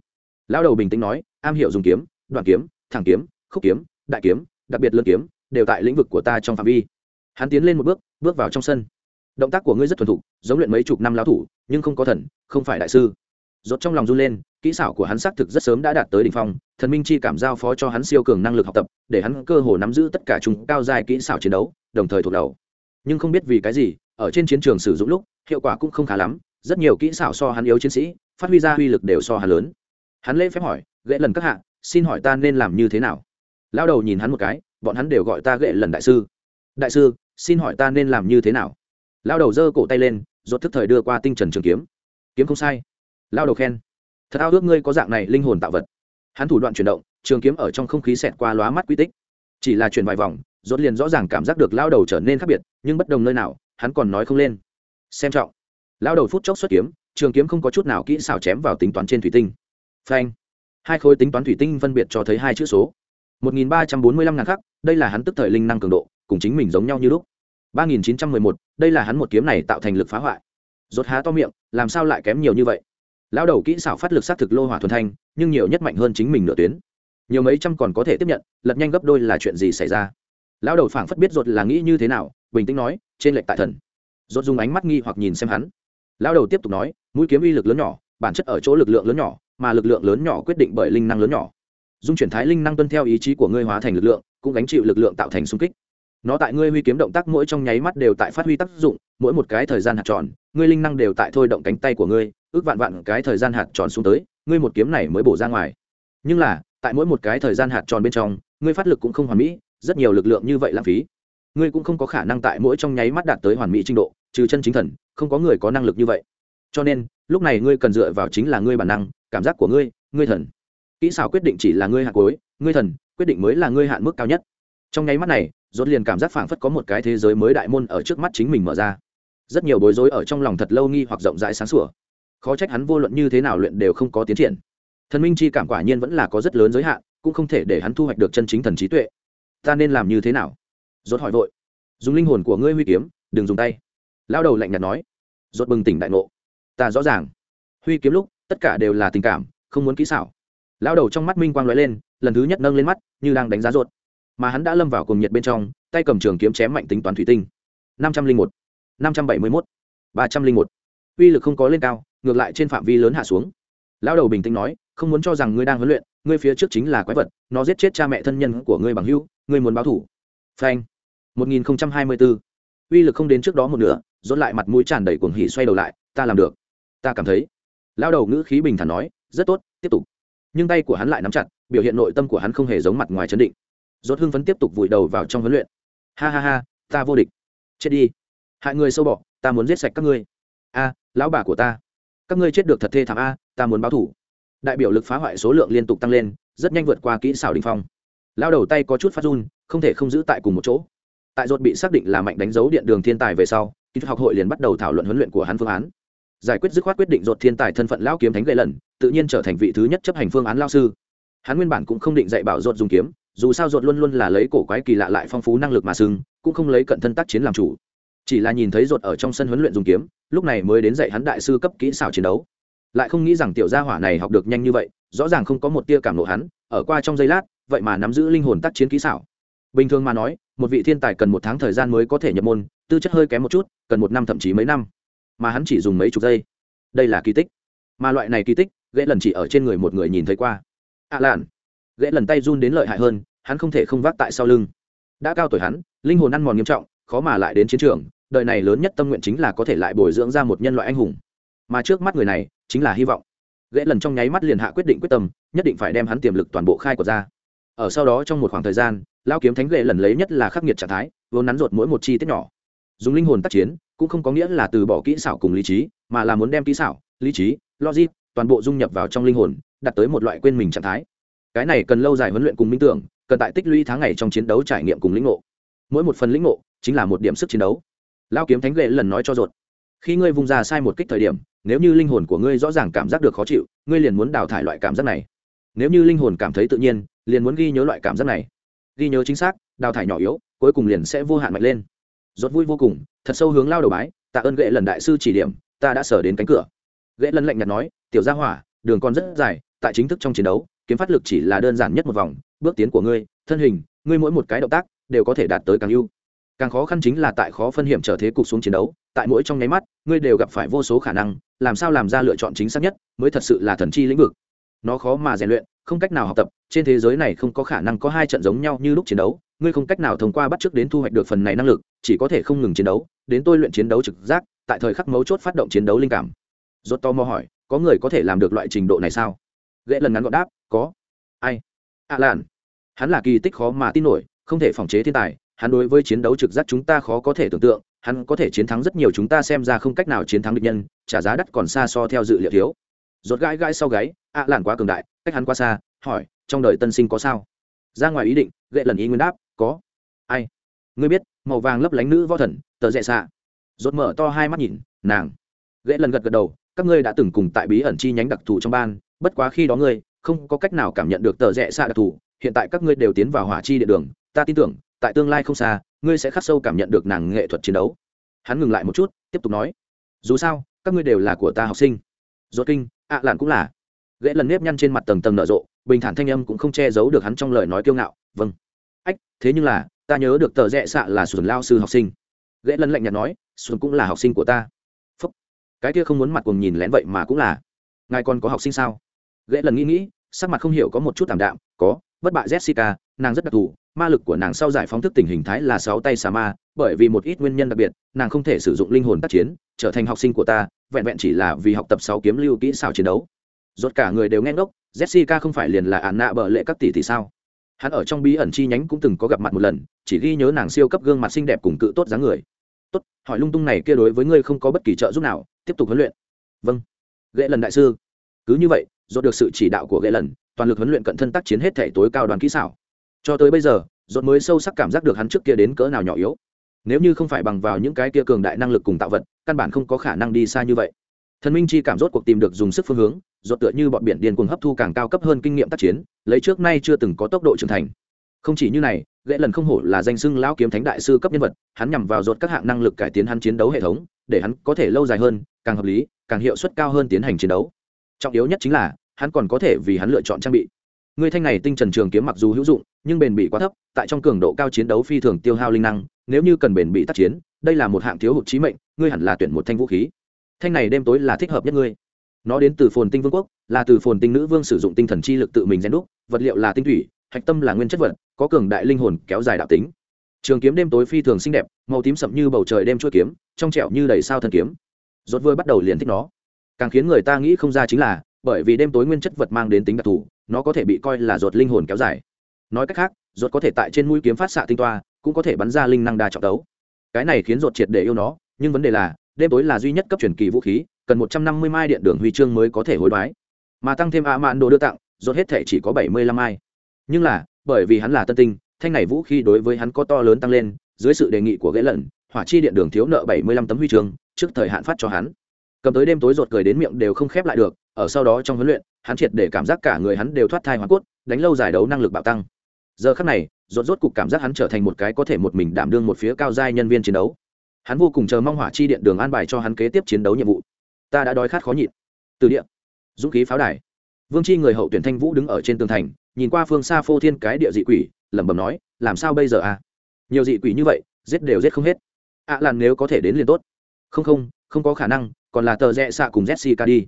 Lao đầu bình tĩnh nói, am hiểu dùng kiếm, đoạn kiếm, thẳng kiếm, khúc kiếm, đại kiếm, đặc biệt lớn kiếm đều tại lĩnh vực của ta trong phạm vi. Hắn tiến lên một bước bước vào trong sân. Động tác của ngươi rất thuần thục, giống luyện mấy chục năm lao thủ, nhưng không có thần, không phải đại sư. Rốt trong lòng run lên, kỹ xảo của hắn xác thực rất sớm đã đạt tới đỉnh phong, thần minh chi cảm giao phó cho hắn siêu cường năng lực học tập, để hắn cơ hồ nắm giữ tất cả chúng cao dài kỹ xảo chiến đấu, đồng thời thuộc đầu. Nhưng không biết vì cái gì, ở trên chiến trường sử dụng lúc, hiệu quả cũng không khá lắm, rất nhiều kỹ xảo so hắn yếu chiến sĩ, phát huy ra uy lực đều so hắn lớn. Hắn lễ phép hỏi gệ lần các hạ, xin hỏi ta nên làm như thế nào? Lao đầu nhìn hắn một cái bọn hắn đều gọi ta gệ lần đại sư. Đại sư, xin hỏi ta nên làm như thế nào? Lao đầu giơ cổ tay lên, rốt thức thời đưa qua tinh trần trường kiếm. Kiếm không sai. Lao đầu khen. Thật ao ước ngươi có dạng này linh hồn tạo vật. Hắn thủ đoạn chuyển động, trường kiếm ở trong không khí xẹt qua lóa mắt quy tích. Chỉ là chuyển vài vòng, rốt liền rõ ràng cảm giác được lao đầu trở nên khác biệt, nhưng bất đồng nơi nào, hắn còn nói không lên. Xem trọng. Lao đầu phút chốc xuất kiếm, trường kiếm không có chút nào kỹ xảo chém vào tính toán trên thủy tinh. Phanh. Hai khối tính toán thủy tinh phân biệt cho thấy hai chữ số một nghìn ba trăm bốn mươi lăm ngàn khắc, đây là hắn tức thời linh năng cường độ, cùng chính mình giống nhau như lúc. ba nghìn chín trăm mười một, đây là hắn một kiếm này tạo thành lực phá hoại. Rốt há to miệng, làm sao lại kém nhiều như vậy? Lao đầu kỹ xảo phát lực xác thực lô hỏa thuần thanh, nhưng nhiều nhất mạnh hơn chính mình nửa tuyến. Nhiều mấy trăm còn có thể tiếp nhận, lật nhanh gấp đôi là chuyện gì xảy ra? Lao đầu phảng phất biết rốt là nghĩ như thế nào, bình tĩnh nói, trên lệch tại thần. Rốt dùng ánh mắt nghi hoặc nhìn xem hắn. Lao đầu tiếp tục nói, mũi kiếm uy lực lớn nhỏ, bản chất ở chỗ lực lượng lớn nhỏ, mà lực lượng lớn nhỏ quyết định bởi linh năng lớn nhỏ dung chuyển thái linh năng tuân theo ý chí của ngươi hóa thành lực lượng, cũng gánh chịu lực lượng tạo thành xung kích. Nó tại ngươi huy kiếm động tác mỗi trong nháy mắt đều tại phát huy tác dụng, mỗi một cái thời gian hạt tròn, ngươi linh năng đều tại thôi động cánh tay của ngươi, ước vạn vạn cái thời gian hạt tròn xuống tới, ngươi một kiếm này mới bổ ra ngoài. Nhưng là, tại mỗi một cái thời gian hạt tròn bên trong, ngươi phát lực cũng không hoàn mỹ, rất nhiều lực lượng như vậy lãng phí. Ngươi cũng không có khả năng tại mỗi trong nháy mắt đạt tới hoàn mỹ trình độ, trừ chân chính thần, không có người có năng lực như vậy. Cho nên, lúc này ngươi cần dựa vào chính là ngươi bản năng, cảm giác của ngươi ngươi thần kỹ xảo quyết định chỉ là ngươi hạn cuối, ngươi thần, quyết định mới là ngươi hạn mức cao nhất. Trong nháy mắt này dốt liền cảm giác phảng phất có một cái thế giới mới đại môn ở trước mắt chính mình mở ra. Rất nhiều bối rối ở trong lòng thật lâu nghi hoặc rộng rãi sáng sủa. Khó trách hắn vô luận như thế nào luyện đều không có tiến triển. Thần minh chi cảm quả nhiên vẫn là có rất lớn giới hạn, cũng không thể để hắn thu hoạch được chân chính thần trí tuệ. Ta nên làm như thế nào? Dốt hỏi vội. Dùng linh hồn của ngươi huy kiếm, đừng dùng tay. Lao đầu lạnh nhạt nói. Dốt bừng tỉnh đại ngộ. Ta rõ ràng. Huy kiếm lúc, tất cả đều là tình cảm, không muốn kỹ xảo lao đầu trong mắt minh quang l ó e lên, lần thứ nhất nâng lên mắt, như đang đánh giá ruột. Mà hắn đã lâm vào cùng nhiệt bên trong, tay cầm trường kiếm chém mạnh tính toán thủy tinh. năm trăm linh một, năm trăm bảy mươi mốt, ba trăm linh một. Uy lực không có lên cao, ngược lại trên phạm vi lớn hạ xuống. Lão đầu bình tĩnh nói, không muốn cho rằng ngươi đang huấn luyện, ngươi phía trước chính là quái vật, nó giết chết cha mẹ thân nhân của ngươi bằng hữu, ngươi muốn báo thủ. Phanh. một nghìn hai mươi bốn uy lực không đến trước đó một nửa dốt lại mặt mũi tràn đầy cuồng hỉ xoay đầu lại, ta làm được, ta cảm thấy. Lão đầu ngữ khí bình thản nói, rất tốt, tiếp tục nhưng tay của hắn lại nắm chặt, biểu hiện nội tâm của hắn không hề giống mặt ngoài chấn định. Rốt hưng phấn tiếp tục vùi đầu vào trong huấn luyện. Ha ha ha, ta vô địch. Chết đi. Hại người sâu bọ, ta muốn giết sạch các ngươi. A, lão bà của ta. Các ngươi chết được thật thê thảm a, ta muốn báo thủ. Đại biểu lực phá hoại số lượng liên tục tăng lên, rất nhanh vượt qua kỹ xảo đình phong. Lao đầu tay có chút phát run, không thể không giữ tại cùng một chỗ. Tại rốt bị xác định là mạnh đánh dấu điện đường thiên tài về sau, kỹ thuật học hội liền bắt đầu thảo luận huấn luyện của hắn phương án giải quyết dứt khoát quyết định dột thiên tài thân phận lão kiếm thánh gậy lần, tự nhiên trở thành vị thứ nhất chấp hành phương án lao sư. Hắn nguyên bản cũng không định dạy bảo dột dùng kiếm, dù sao dột luôn luôn là lấy cổ quái kỳ lạ lại phong phú năng lực mà sưng cũng không lấy cận thân tác chiến làm chủ. Chỉ là nhìn thấy dột ở trong sân huấn luyện dùng kiếm, lúc này mới đến dạy hắn đại sư cấp kỹ xảo chiến đấu. Lại không nghĩ rằng tiểu gia hỏa này học được nhanh như vậy, rõ ràng không có một tia cảm nộ hắn, ở qua trong giây lát, vậy mà nắm giữ linh hồn tác chiến kỹ xảo. Bình thường mà nói, một vị thiên tài cần một tháng thời gian mới có thể nhập môn, tư chất hơi kém một chút, cần một năm thậm chí mấy năm mà hắn chỉ dùng mấy chục giây. Đây là kỳ tích. Mà loại này kỳ tích ghệ lần chỉ ở trên người một người nhìn thấy qua. Ạ à lạn. Ghệ lần tay run đến lợi hại hơn, hắn không thể không vác tại sau lưng. Đã cao tuổi hắn, linh hồn ăn mòn nghiêm trọng, khó mà lại đến chiến trường, đời này lớn nhất tâm nguyện chính là có thể lại bồi dưỡng ra một nhân loại anh hùng. Mà trước mắt người này, chính là hy vọng. Ghệ lần trong nháy mắt liền hạ quyết định quyết tâm, nhất định phải đem hắn tiềm lực toàn bộ khai của ra. Ở sau đó trong một khoảng thời gian lao kiếm thánh ghệ lần lấy nhất là khắc nghiệt trạng thái, vốn nắn ruột mỗi một chi tiết nhỏ. Dùng linh hồn tác chiến cũng không có nghĩa là từ bỏ kỹ xảo cùng lý trí, mà là muốn đem kỹ xảo, lý trí, logic, toàn bộ dung nhập vào trong linh hồn đặt tới một loại quên mình trạng thái. Cái này cần lâu dài huấn luyện cùng minh tưởng, cần tại tích lũy tháng ngày trong chiến đấu trải nghiệm cùng lĩnh ngộ. Mỗi một phần lĩnh ngộ chính là một điểm sức chiến đấu. Lao kiếm thánh lệ lần nói cho ruột, khi ngươi vùng ra sai một kích thời điểm, nếu như linh hồn của ngươi rõ ràng cảm giác được khó chịu, ngươi liền muốn đào thải loại cảm giác này. Nếu như linh hồn cảm thấy tự nhiên, liền muốn ghi nhớ loại cảm giác này. Ghi nhớ chính xác, đào thải nhỏ yếu, cuối cùng liền sẽ vô hạn mạnh lên rốt vui vô cùng, thật sâu hướng lao đầu bái, tạ ơn ghệ lần đại sư chỉ điểm, ta đã sở đến cánh cửa. Ghệ lần lạnh nhạt nói, tiểu gia hỏa, đường còn rất dài, tại chính thức trong chiến đấu, kiếm phát lực chỉ là đơn giản nhất một vòng, bước tiến của ngươi, thân hình, ngươi mỗi một cái động tác, đều có thể đạt tới càng ưu. Càng khó khăn chính là tại khó phân hiểm trở thế cục xuống chiến đấu, tại mỗi trong nháy mắt, ngươi đều gặp phải vô số khả năng, làm sao làm ra lựa chọn chính xác nhất, mới thật sự là thần chi lĩnh vực. Nó khó mà rèn luyện không cách nào học tập, trên thế giới này không có khả năng có hai trận giống nhau như lúc chiến đấu, ngươi không cách nào thông qua bắt trước đến thu hoạch được phần này năng lực, chỉ có thể không ngừng chiến đấu, đến tôi luyện chiến đấu trực giác, tại thời khắc mấu chốt phát động chiến đấu linh cảm. Rốt to mò hỏi, có người có thể làm được loại trình độ này sao? Ghệ lần ngắn gọn đáp, có. Ai? Ạ à hắn là kỳ tích khó mà tin nổi, không thể phòng chế thiên tài, hắn đối với chiến đấu trực giác chúng ta khó có thể tưởng tượng, hắn có thể chiến thắng rất nhiều chúng ta xem ra không cách nào chiến thắng địch nhân, trả giá đắt còn xa so theo dự liệu thiếu. Rốt gãi gãi sau gáy ạ à lạn quá cường đại, cách hắn quá xa, hỏi, trong đời tân sinh có sao? Ra ngoài ý định, gậy lần ý nguyên đáp, có. Ai? Ngươi biết, màu vàng lấp lánh nữ võ thần, tờ rẽ xạ. Rốt mở to hai mắt nhìn, nàng. Gậy lần gật gật đầu, các ngươi đã từng cùng tại bí ẩn chi nhánh đặc thù trong ban, bất quá khi đó ngươi, không có cách nào cảm nhận được tờ rẽ xạ đặc thù, hiện tại các ngươi đều tiến vào hỏa chi địa đường, ta tin tưởng, tại tương lai không xa, ngươi sẽ khắc sâu cảm nhận được nàng nghệ thuật chiến đấu. Hắn ngừng lại một chút, tiếp tục nói. Dù sao, các ngươi đều là của ta học sinh. Dốt kinh, ạ lạn cũng là ghệ lần nếp nhăn trên mặt tầng tầng nở rộ, bình thản thanh âm cũng không che giấu được hắn trong lời nói kiêu ngạo vâng. Ách, thế nhưng là, ta nhớ được tờ rẽ xạ là sùn lao sư học sinh. Ghệ lần lạnh nhạt nói, sùn cũng là học sinh của ta. Phúc. cái kia không muốn mặt cùng nhìn lén vậy mà cũng là. Ngài còn có học sinh sao? Ghệ lần nghĩ nghĩ, sắc mặt không hiểu có một chút thảm đạm, có, bất bại jessica, nàng rất đặc thù, ma lực của nàng sau giải phóng thức tình hình thái là sáu tay xà ma, bởi vì một ít nguyên nhân đặc biệt, nàng không thể sử dụng linh hồn tác chiến, trở thành học sinh của ta, vẹn vẹn chỉ là vì học tập sáu kiếm lưu kỹ xảo chiến đấu rốt cả người đều nghe ngốc, jessica không phải liền là ạn nạ bợ lệ các tỷ thì sao? Hắn ở trong bí ẩn chi nhánh cũng từng có gặp mặt một lần, chỉ ghi nhớ nàng siêu cấp gương mặt xinh đẹp cùng cự tốt dáng người. Tốt, hỏi lung tung này kia đối với ngươi không có bất kỳ trợ giúp nào, tiếp tục huấn luyện. Vâng. Ghệ lần đại sư. Cứ như vậy do được sự chỉ đạo của ghệ lần, toàn lực huấn luyện cận thân tác chiến hết thể tối cao đoàn kỹ xảo. Cho tới bây giờ dốt mới sâu sắc cảm giác được hắn trước kia đến cỡ nào nhỏ yếu. Nếu như không phải bằng vào những cái kia cường đại năng lực cùng tạo vật, căn bản không có khả năng đi xa như vậy. Thần minh chi cảm rốt cuộc tìm được dùng sức phương hướng rốt tựa như bọn biển điên cuồng hấp thu càng cao cấp hơn kinh nghiệm tác chiến, lấy trước nay chưa từng có tốc độ trưởng thành. Không chỉ như này ghệ lần không hổ là danh xưng lão kiếm thánh đại sư cấp nhân vật, hắn nhằm vào rốt các hạng năng lực cải tiến hắn chiến đấu hệ thống, để hắn có thể lâu dài hơn, càng hợp lý, càng hiệu suất cao hơn tiến hành chiến đấu. Trọng yếu nhất chính là, hắn còn có thể vì hắn lựa chọn trang bị. Người thanh này tinh trần trường kiếm mặc dù hữu dụng, nhưng bền bị quá thấp, tại trong cường độ cao chiến đấu phi thường tiêu hao linh năng, nếu như cần bền bị tác chiến, đây là một hạng thiếu hụt trí mệnh, ngươi hẳn là tuyển một thanh vũ khí. Thanh này đêm tối là thích hợp nhất ngươi nó đến từ phồn tinh vương quốc, là từ phồn tinh nữ vương sử dụng tinh thần chi lực tự mình rèn đúc, vật liệu là tinh thủy, hạch tâm là nguyên chất vật, có cường đại linh hồn kéo dài đạo tính. Trường kiếm đêm tối phi thường xinh đẹp, màu tím sậm như bầu trời đêm chuỗi kiếm, trong trẻo như đầy sao thần kiếm. Rốt vơi bắt đầu liền thích nó. Càng khiến người ta nghĩ không ra chính là, bởi vì đêm tối nguyên chất vật mang đến tính đặc thù, nó có thể bị coi là ruột linh hồn kéo dài. Nói cách khác ruột có thể tại trên mũi kiếm phát xạ tinh toa, cũng có thể bắn ra linh năng đa trọng đấu cái này khiến ruột triệt để yêu nó, nhưng vấn đề là, đêm tối là duy nhất cấp truyền kỳ vũ khí cần một trăm năm mươi mai điện đường huy chương mới có thể hối đoái. Mà tăng thêm ạ mạn đồ đưa tặng ruột hết thể chỉ có bảy mươi lăm mai. Nhưng là, bởi vì hắn là tân tinh, thanh này vũ khí đối với hắn có to lớn tăng lên, dưới sự đề nghị của ghế lần hỏa chi điện đường thiếu nợ bảy mươi lăm tấm huy chương, trước thời hạn phát cho hắn. Cầm tới đêm tối ruột cười đến miệng đều không khép lại được, ở sau đó trong huấn luyện, hắn triệt để cảm giác cả người hắn đều thoát thai hoàn cốt, đánh lâu giải đấu năng lực bạo tăng. Giờ khắc này, rốt rốt cục cảm giác hắn trở thành một cái có thể một mình đảm đương một phía cao giai nhân viên chiến đấu. Hắn vô cùng chờ mong hỏa chi điện đường an bài cho hắn kế tiếp chiến đấu nhiệm vụ ta đã đói khát khó nhịn. Từ địa, dũng khí pháo đài. Vương chi người hậu tuyển thanh vũ đứng ở trên tường thành, nhìn qua phương xa phô thiên cái địa dị quỷ, lẩm bẩm nói, làm sao bây giờ à? Nhiều dị quỷ như vậy, giết đều giết không hết. Ạ à làn nếu có thể đến liền tốt. Không không không có khả năng, còn là tờ rẽ xạ cùng jessica đi.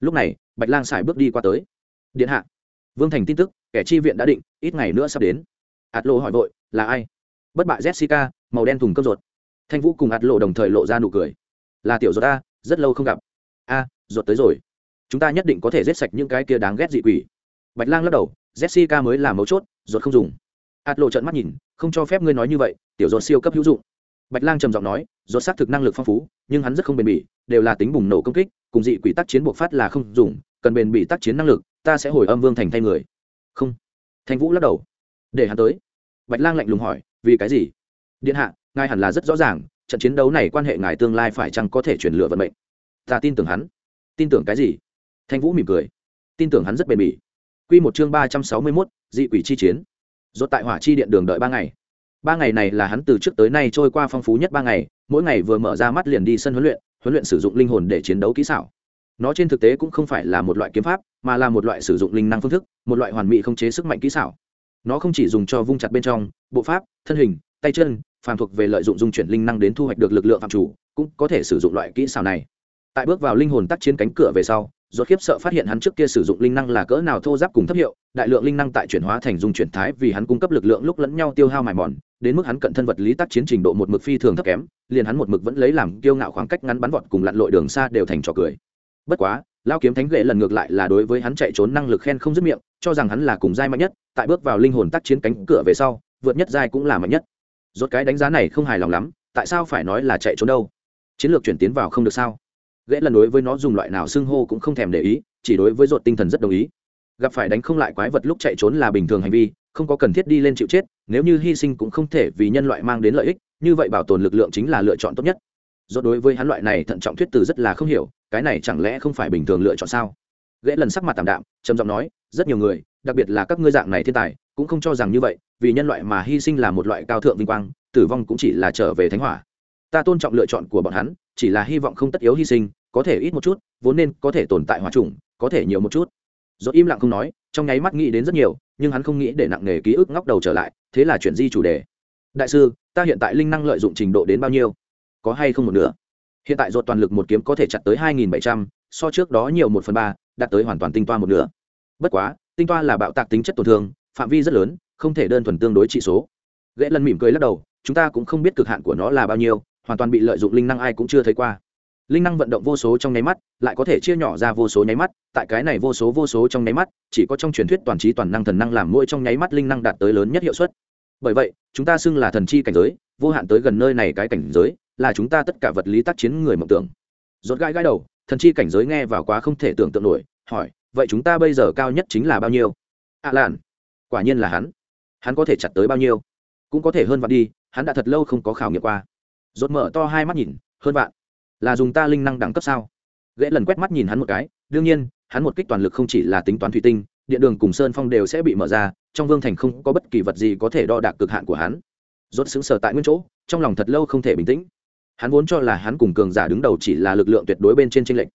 Lúc này, bạch lang sải bước đi qua tới. Điện hạ. Vương thành tin tức, kẻ chi viện đã định, ít ngày nữa sắp đến. Ạt lộ hỏi vội, là ai? Bất bại jessica, màu đen thùng cấp ruột. Thanh vũ cùng ạt lộ đồng thời lộ ra nụ cười. Là tiểu ruột a rất lâu không gặp a, ruột tới rồi. Chúng ta nhất định có thể giết sạch những cái kia đáng ghét dị quỷ. Bạch lang lắc đầu, jessica mới là mấu chốt, ruột không dùng. Ạt lộ trợn mắt nhìn, không cho phép ngươi nói như vậy, tiểu ruột siêu cấp hữu dụng. Bạch lang trầm giọng nói, ruột xác thực năng lực phong phú, nhưng hắn rất không bền bỉ, đều là tính bùng nổ công kích, cùng dị quỷ tác chiến buộc phát là không dùng, cần bền bỉ tác chiến năng lực, ta sẽ hồi âm vương thành thay người. Không. Thanh vũ lắc đầu. Để hắn tới. Bạch lang lạnh lùng hỏi, vì cái gì? Điện hạ, ngài hẳn là rất rõ ràng, trận chiến đấu này quan hệ ngài tương lai phải chăng có thể chuyển lựa vận mệnh? Ta tin tưởng hắn. Tin tưởng cái gì? Thanh vũ mỉm cười. Tin tưởng hắn rất bền bỉ. Quy một chương ba trăm sáu mươi mốt, dị quỷ chi chiến. Rốt tại hỏa chi điện đường đợi ba ngày. Ba ngày này là hắn từ trước tới nay trôi qua phong phú nhất ba ngày, mỗi ngày vừa mở ra mắt liền đi sân huấn luyện huấn luyện sử dụng linh hồn để chiến đấu kỹ xảo. Nó trên thực tế cũng không phải là một loại kiếm pháp, mà là một loại sử dụng linh năng phương thức, một loại hoàn mỹ không chế sức mạnh kỹ xảo. Nó không chỉ dùng cho vung chặt bên trong, bộ pháp, thân hình, tay chân, phàm thuộc về lợi dụng dung chuyển linh năng đến thu hoạch được lực lượng phạm chủ, cũng có thể sử dụng loại kỹ xảo này tại bước vào linh hồn tắc chiến cánh cửa về sau do khiếp sợ phát hiện hắn trước kia sử dụng linh năng là cỡ nào thô giáp cùng thấp hiệu, đại lượng linh năng tại chuyển hóa thành dung chuyển thái vì hắn cung cấp lực lượng lúc lẫn nhau tiêu hao mài mòn, đến mức hắn cận thân vật lý tác chiến trình độ một mực phi thường thấp kém, liền hắn một mực vẫn lấy làm kiêu ngạo khoảng cách ngắn bắn vọt cùng lặn lội đường xa đều thành trò cười. Bất quá, lao kiếm thánh ghệ lần ngược lại là đối với hắn chạy trốn năng lực khen không dứt miệng, cho rằng hắn là cùng giai mạnh nhất, tại bước vào linh hồn tác chiến cánh cửa về sau, vượt nhất giai cũng là mạnh nhất. Rốt cái đánh giá này không hài lòng lắm, tại sao phải nói là chạy trốn đâu? Chiến lược chuyển tiến vào không được sao? Ghệ lần đối với nó dùng loại nào xưng hô cũng không thèm để ý, chỉ đối với ruột tinh thần rất đồng ý. Gặp phải đánh không lại quái vật lúc chạy trốn là bình thường hành vi, không có cần thiết đi lên chịu chết, nếu như hy sinh cũng không thể vì nhân loại mang đến lợi ích, như vậy bảo tồn lực lượng chính là lựa chọn tốt nhất. Do đối với hắn loại này thận trọng thuyết từ rất là không hiểu, cái này chẳng lẽ không phải bình thường lựa chọn sao? Ghệ lần sắc mặt tạm đạm, trầm giọng nói, rất nhiều người, đặc biệt là các ngươi dạng này thiên tài, cũng không cho rằng như vậy, vì nhân loại mà hy sinh là một loại cao thượng vinh quang, tử vong cũng chỉ là trở về thánh hỏa. Ta tôn trọng lựa chọn của bọn hắn, chỉ là hy vọng không tất yếu hy sinh có thể ít một chút, vốn nên có thể tồn tại hòa trùng, có thể nhiều một chút. Dốt im lặng không nói, trong nháy mắt nghĩ đến rất nhiều, nhưng hắn không nghĩ để nặng nề ký ức ngóc đầu trở lại, thế là chuyển di chủ đề. Đại sư, ta hiện tại linh năng lợi dụng trình độ đến bao nhiêu? Có hay không một nửa? Hiện tại dột toàn lực một kiếm có thể chặt tới hai nghìn bảy trăm, so trước đó nhiều một phần ba, đạt tới hoàn toàn tinh toa một nửa. Bất quá, tinh toa là bạo tạc tính chất tổn thương, phạm vi rất lớn, không thể đơn thuần tương đối trị số. Ghệ lần mỉm cười lắc đầu, chúng ta cũng không biết cực hạn của nó là bao nhiêu, hoàn toàn bị lợi dụng linh năng ai cũng chưa thấy qua linh năng vận động vô số trong nháy mắt, lại có thể chia nhỏ ra vô số nháy mắt, tại cái này vô số vô số trong nháy mắt, chỉ có trong truyền thuyết toàn trí toàn năng thần năng làm mỗi trong nháy mắt linh năng đạt tới lớn nhất hiệu suất. Bởi vậy, chúng ta xưng là thần chi cảnh giới, vô hạn tới gần nơi này cái cảnh giới, là chúng ta tất cả vật lý tác chiến người mộng tưởng. Rốt gai gai đầu, thần chi cảnh giới nghe vào quá không thể tưởng tượng nổi, hỏi, vậy chúng ta bây giờ cao nhất chính là bao nhiêu? Ạ à lạn. Quả nhiên là hắn. Hắn có thể chặt tới bao nhiêu? Cũng có thể hơn vạn đi, hắn đã thật lâu không có khảo nghiệm qua. Rốt mở to hai mắt nhìn, hơn vạn là dùng ta linh năng đẳng cấp sao? Ghệ lần quét mắt nhìn hắn một cái đương nhiên hắn một kích toàn lực không chỉ là tính toán thủy tinh điện đường cùng sơn phong đều sẽ bị mở ra trong vương thành không có bất kỳ vật gì có thể đo đạc cực hạn của hắn. Rốt xứng sở tại nguyên chỗ trong lòng thật lâu không thể bình tĩnh. Hắn vốn cho là hắn cùng cường giả đứng đầu chỉ là lực lượng tuyệt đối bên trên trên lệch,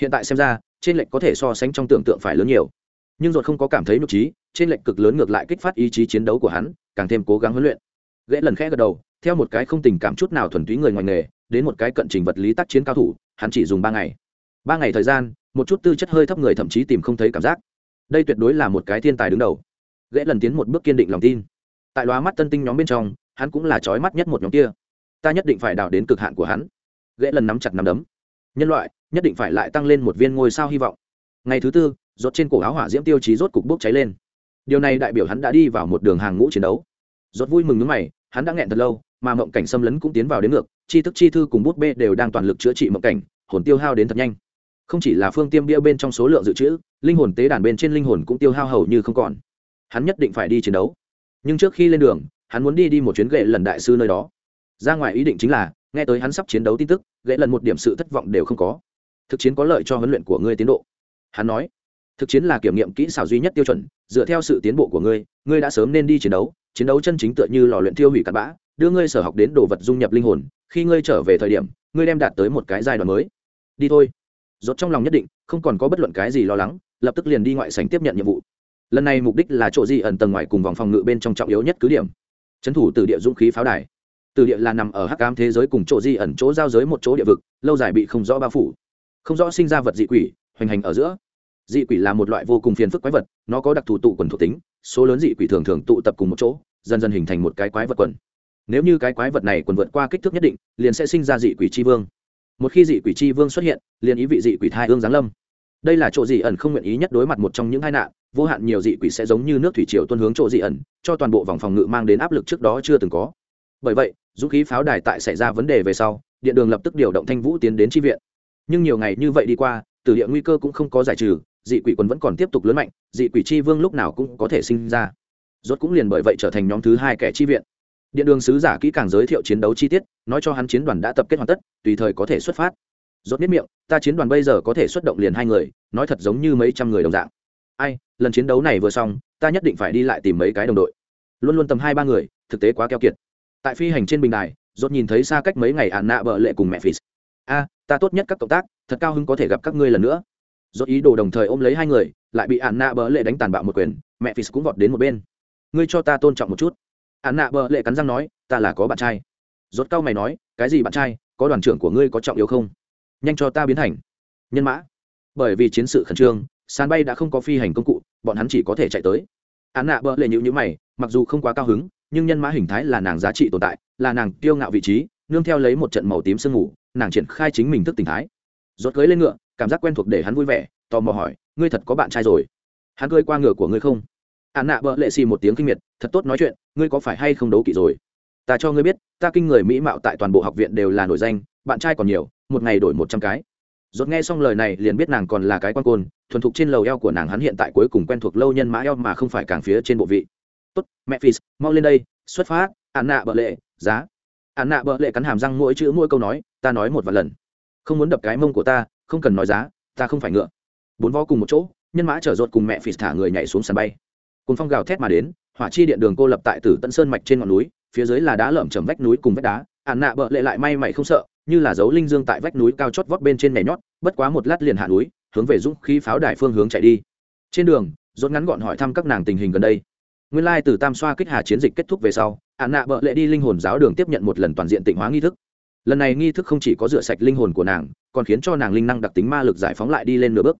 hiện tại xem ra trên lệnh có thể so sánh trong tưởng tượng phải lớn nhiều. Nhưng rốt không có cảm thấy nhục trí trên lệnh cực lớn ngược lại kích phát ý chí chiến đấu của hắn càng thêm cố gắng huấn luyện. Ghệ lần khẽ gật đầu theo một cái không tình cảm chút nào thuần túy người ngoài nghề đến một cái cận trình vật lý tác chiến cao thủ, hắn chỉ dùng ba ngày. Ba ngày thời gian, một chút tư chất hơi thấp người thậm chí tìm không thấy cảm giác. Đây tuyệt đối là một cái thiên tài đứng đầu. Ghệ lần tiến một bước kiên định lòng tin. Tại lóa mắt tân tinh nhóm bên trong, hắn cũng là trói mắt nhất một nhóm kia. Ta nhất định phải đào đến cực hạn của hắn. Ghệ lần nắm chặt nắm đấm. Nhân loại, nhất định phải lại tăng lên một viên ngôi sao hy vọng. Ngày thứ tư, rốt trên cổ áo hỏa diễm tiêu chí rốt cục bốc cháy lên. Điều này đại biểu hắn đã đi vào một đường hàng ngũ chiến đấu. Rốt vui mừng nước mày, hắn đã nghẹn thật lâu mà mộng cảnh xâm lấn cũng tiến vào đến ngược, chi thức chi thư cùng bút bê đều đang toàn lực chữa trị mộng cảnh, hồn tiêu hao đến thật nhanh. Không chỉ là phương tiêm bia bên trong số lượng dự trữ, linh hồn tế đàn bên trên linh hồn cũng tiêu hao hầu như không còn. Hắn nhất định phải đi chiến đấu. Nhưng trước khi lên đường, hắn muốn đi đi một chuyến gậy lần đại sư nơi đó. Ra ngoài ý định chính là, nghe tới hắn sắp chiến đấu tin tức gậy lần một điểm sự thất vọng đều không có. Thực chiến có lợi cho huấn luyện của ngươi tiến độ. Hắn nói, thực chiến là kiểm nghiệm kỹ xảo duy nhất tiêu chuẩn, dựa theo sự tiến bộ của ngươi ngươi đã sớm nên đi chiến đấu chiến đấu chân chính tựa như lò luyện tiêu hủy cặn bã đưa ngươi sở học đến đồ vật dung nhập linh hồn, khi ngươi trở về thời điểm, ngươi đem đạt tới một cái giai đoạn mới. Đi thôi. Rốt trong lòng nhất định, không còn có bất luận cái gì lo lắng, lập tức liền đi ngoại sảnh tiếp nhận nhiệm vụ. Lần này mục đích là chỗ gì ẩn tầng ngoài cùng vòng phòng ngự bên trong trọng yếu nhất cứ điểm. Trấn thủ từ địa dũng khí pháo đài. Từ địa là nằm ở hắc ám thế giới cùng chỗ di ẩn chỗ giao giới một chỗ địa vực, lâu dài bị không rõ bao phủ. Không rõ sinh ra vật dị quỷ, hoành hành ở giữa. Dị quỷ là một loại vô cùng phiền phức quái vật, nó có đặc thù tụ quần thuộc tính, số lớn dị quỷ thường thường tụ tập cùng một chỗ, dần dần hình thành một cái quái vật quần nếu như cái quái vật này quần vượt qua kích thước nhất định, liền sẽ sinh ra dị quỷ tri vương. Một khi dị quỷ tri vương xuất hiện, liền ý vị dị quỷ thai ương giáng lâm. Đây là chỗ dị ẩn không nguyện ý nhất đối mặt một trong những tai nạn, vô hạn nhiều dị quỷ sẽ giống như nước thủy triều tuân hướng chỗ dị ẩn, cho toàn bộ vòng phòng ngự mang đến áp lực trước đó chưa từng có. Bởi vậy, dũng khí pháo đài tại xảy ra vấn đề về sau, điện đường lập tức điều động thanh vũ tiến đến tri viện. Nhưng nhiều ngày như vậy đi qua, từ địa nguy cơ cũng không có giải trừ, dị quỷ quân vẫn còn tiếp tục lớn mạnh, dị quỷ chi vương lúc nào cũng có thể sinh ra. Rốt cũng liền bởi vậy trở thành nhóm thứ hai kẻ chi viện điện đường sứ giả kỹ càng giới thiệu chiến đấu chi tiết, nói cho hắn chiến đoàn đã tập kết hoàn tất, tùy thời có thể xuất phát. Rốt biết miệng, ta chiến đoàn bây giờ có thể xuất động liền hai người, nói thật giống như mấy trăm người đồng dạng. Ai, lần chiến đấu này vừa xong, ta nhất định phải đi lại tìm mấy cái đồng đội. Luôn luôn tầm hai ba người, thực tế quá keo kiệt. Tại phi hành trên bình đài, rốt nhìn thấy xa cách mấy ngày ạn nạ bợ lệ cùng mẹ phì. A, ta tốt nhất các cộng tác, thật cao hứng có thể gặp các ngươi lần nữa. Rốt ý đồ đồng thời ôm lấy hai người, lại bị ạn nạ bợ lệ đánh tàn bạo một quyền, mẹ phì cũng vọt đến một bên. Ngươi cho ta tôn trọng một chút ạn nạ bợ lệ cắn răng nói, ta là có bạn trai. Rốt cao mày nói, cái gì bạn trai? Có đoàn trưởng của ngươi có trọng yếu không? Nhanh cho ta biến thành nhân mã. Bởi vì chiến sự khẩn trương, sàn bay đã không có phi hành công cụ, bọn hắn chỉ có thể chạy tới. Án nạ Bờ lệ nhữ nhữ mày, mặc dù không quá cao hứng, nhưng nhân mã hình thái là nàng giá trị tồn tại, là nàng kiêu ngạo vị trí, nương theo lấy một trận màu tím sương ngủ nàng triển khai chính mình thức tình thái. Rốt cưới lên ngựa, cảm giác quen thuộc để hắn vui vẻ, tò mò hỏi, ngươi thật có bạn trai rồi? Hắn cưới qua ngựa của ngươi không? Ạn nạ bợ lệ xì một tiếng kinh miệt, thật tốt nói chuyện, ngươi có phải hay không đấu kỵ rồi? Ta cho ngươi biết, ta kinh người mỹ mạo tại toàn bộ học viện đều là nổi danh, bạn trai còn nhiều, một ngày đổi một trăm cái. Rốt nghe xong lời này liền biết nàng còn là cái quan côn, thuần thục trên lầu eo của nàng hắn hiện tại cuối cùng quen thuộc lâu nhân mã eo mà không phải càng phía trên bộ vị. Tốt, mẹ phì, mau lên đây, xuất phát ạn nạ bợ lệ, giá. Ạn nạ bợ lệ cắn hàm răng mỗi chữ mỗi câu nói, ta nói một vài lần, không muốn đập cái mông của ta, không cần nói giá, ta không phải ngựa. Bốn vó cùng một chỗ, nhân mã chở rốt cùng mẹ phì thả người nhảy xuống sân bay cùng phong gào thét mà đến, hỏa chi điện đường cô lập tại tử tân sơn mạch trên ngọn núi, phía dưới là đá lởm chầm vách núi cùng vách đá. Ạn nạ bợ lệ lại may mày không sợ, như là dấu linh dương tại vách núi cao chót vót bên trên nhảy nhót, bất quá một lát liền hạ núi, hướng về dũng khí pháo đài phương hướng chạy đi. Trên đường, rốt ngắn gọn hỏi thăm các nàng tình hình gần đây. Nguyên lai từ tam xoa kích hà chiến dịch kết thúc về sau ạn nạ bợ lệ đi linh hồn giáo đường tiếp nhận một lần toàn diện tịnh hóa nghi thức. Lần này nghi thức không chỉ có rửa sạch linh hồn của nàng, còn khiến cho nàng linh năng đặc tính ma lực giải phóng lại đi lên nửa bước.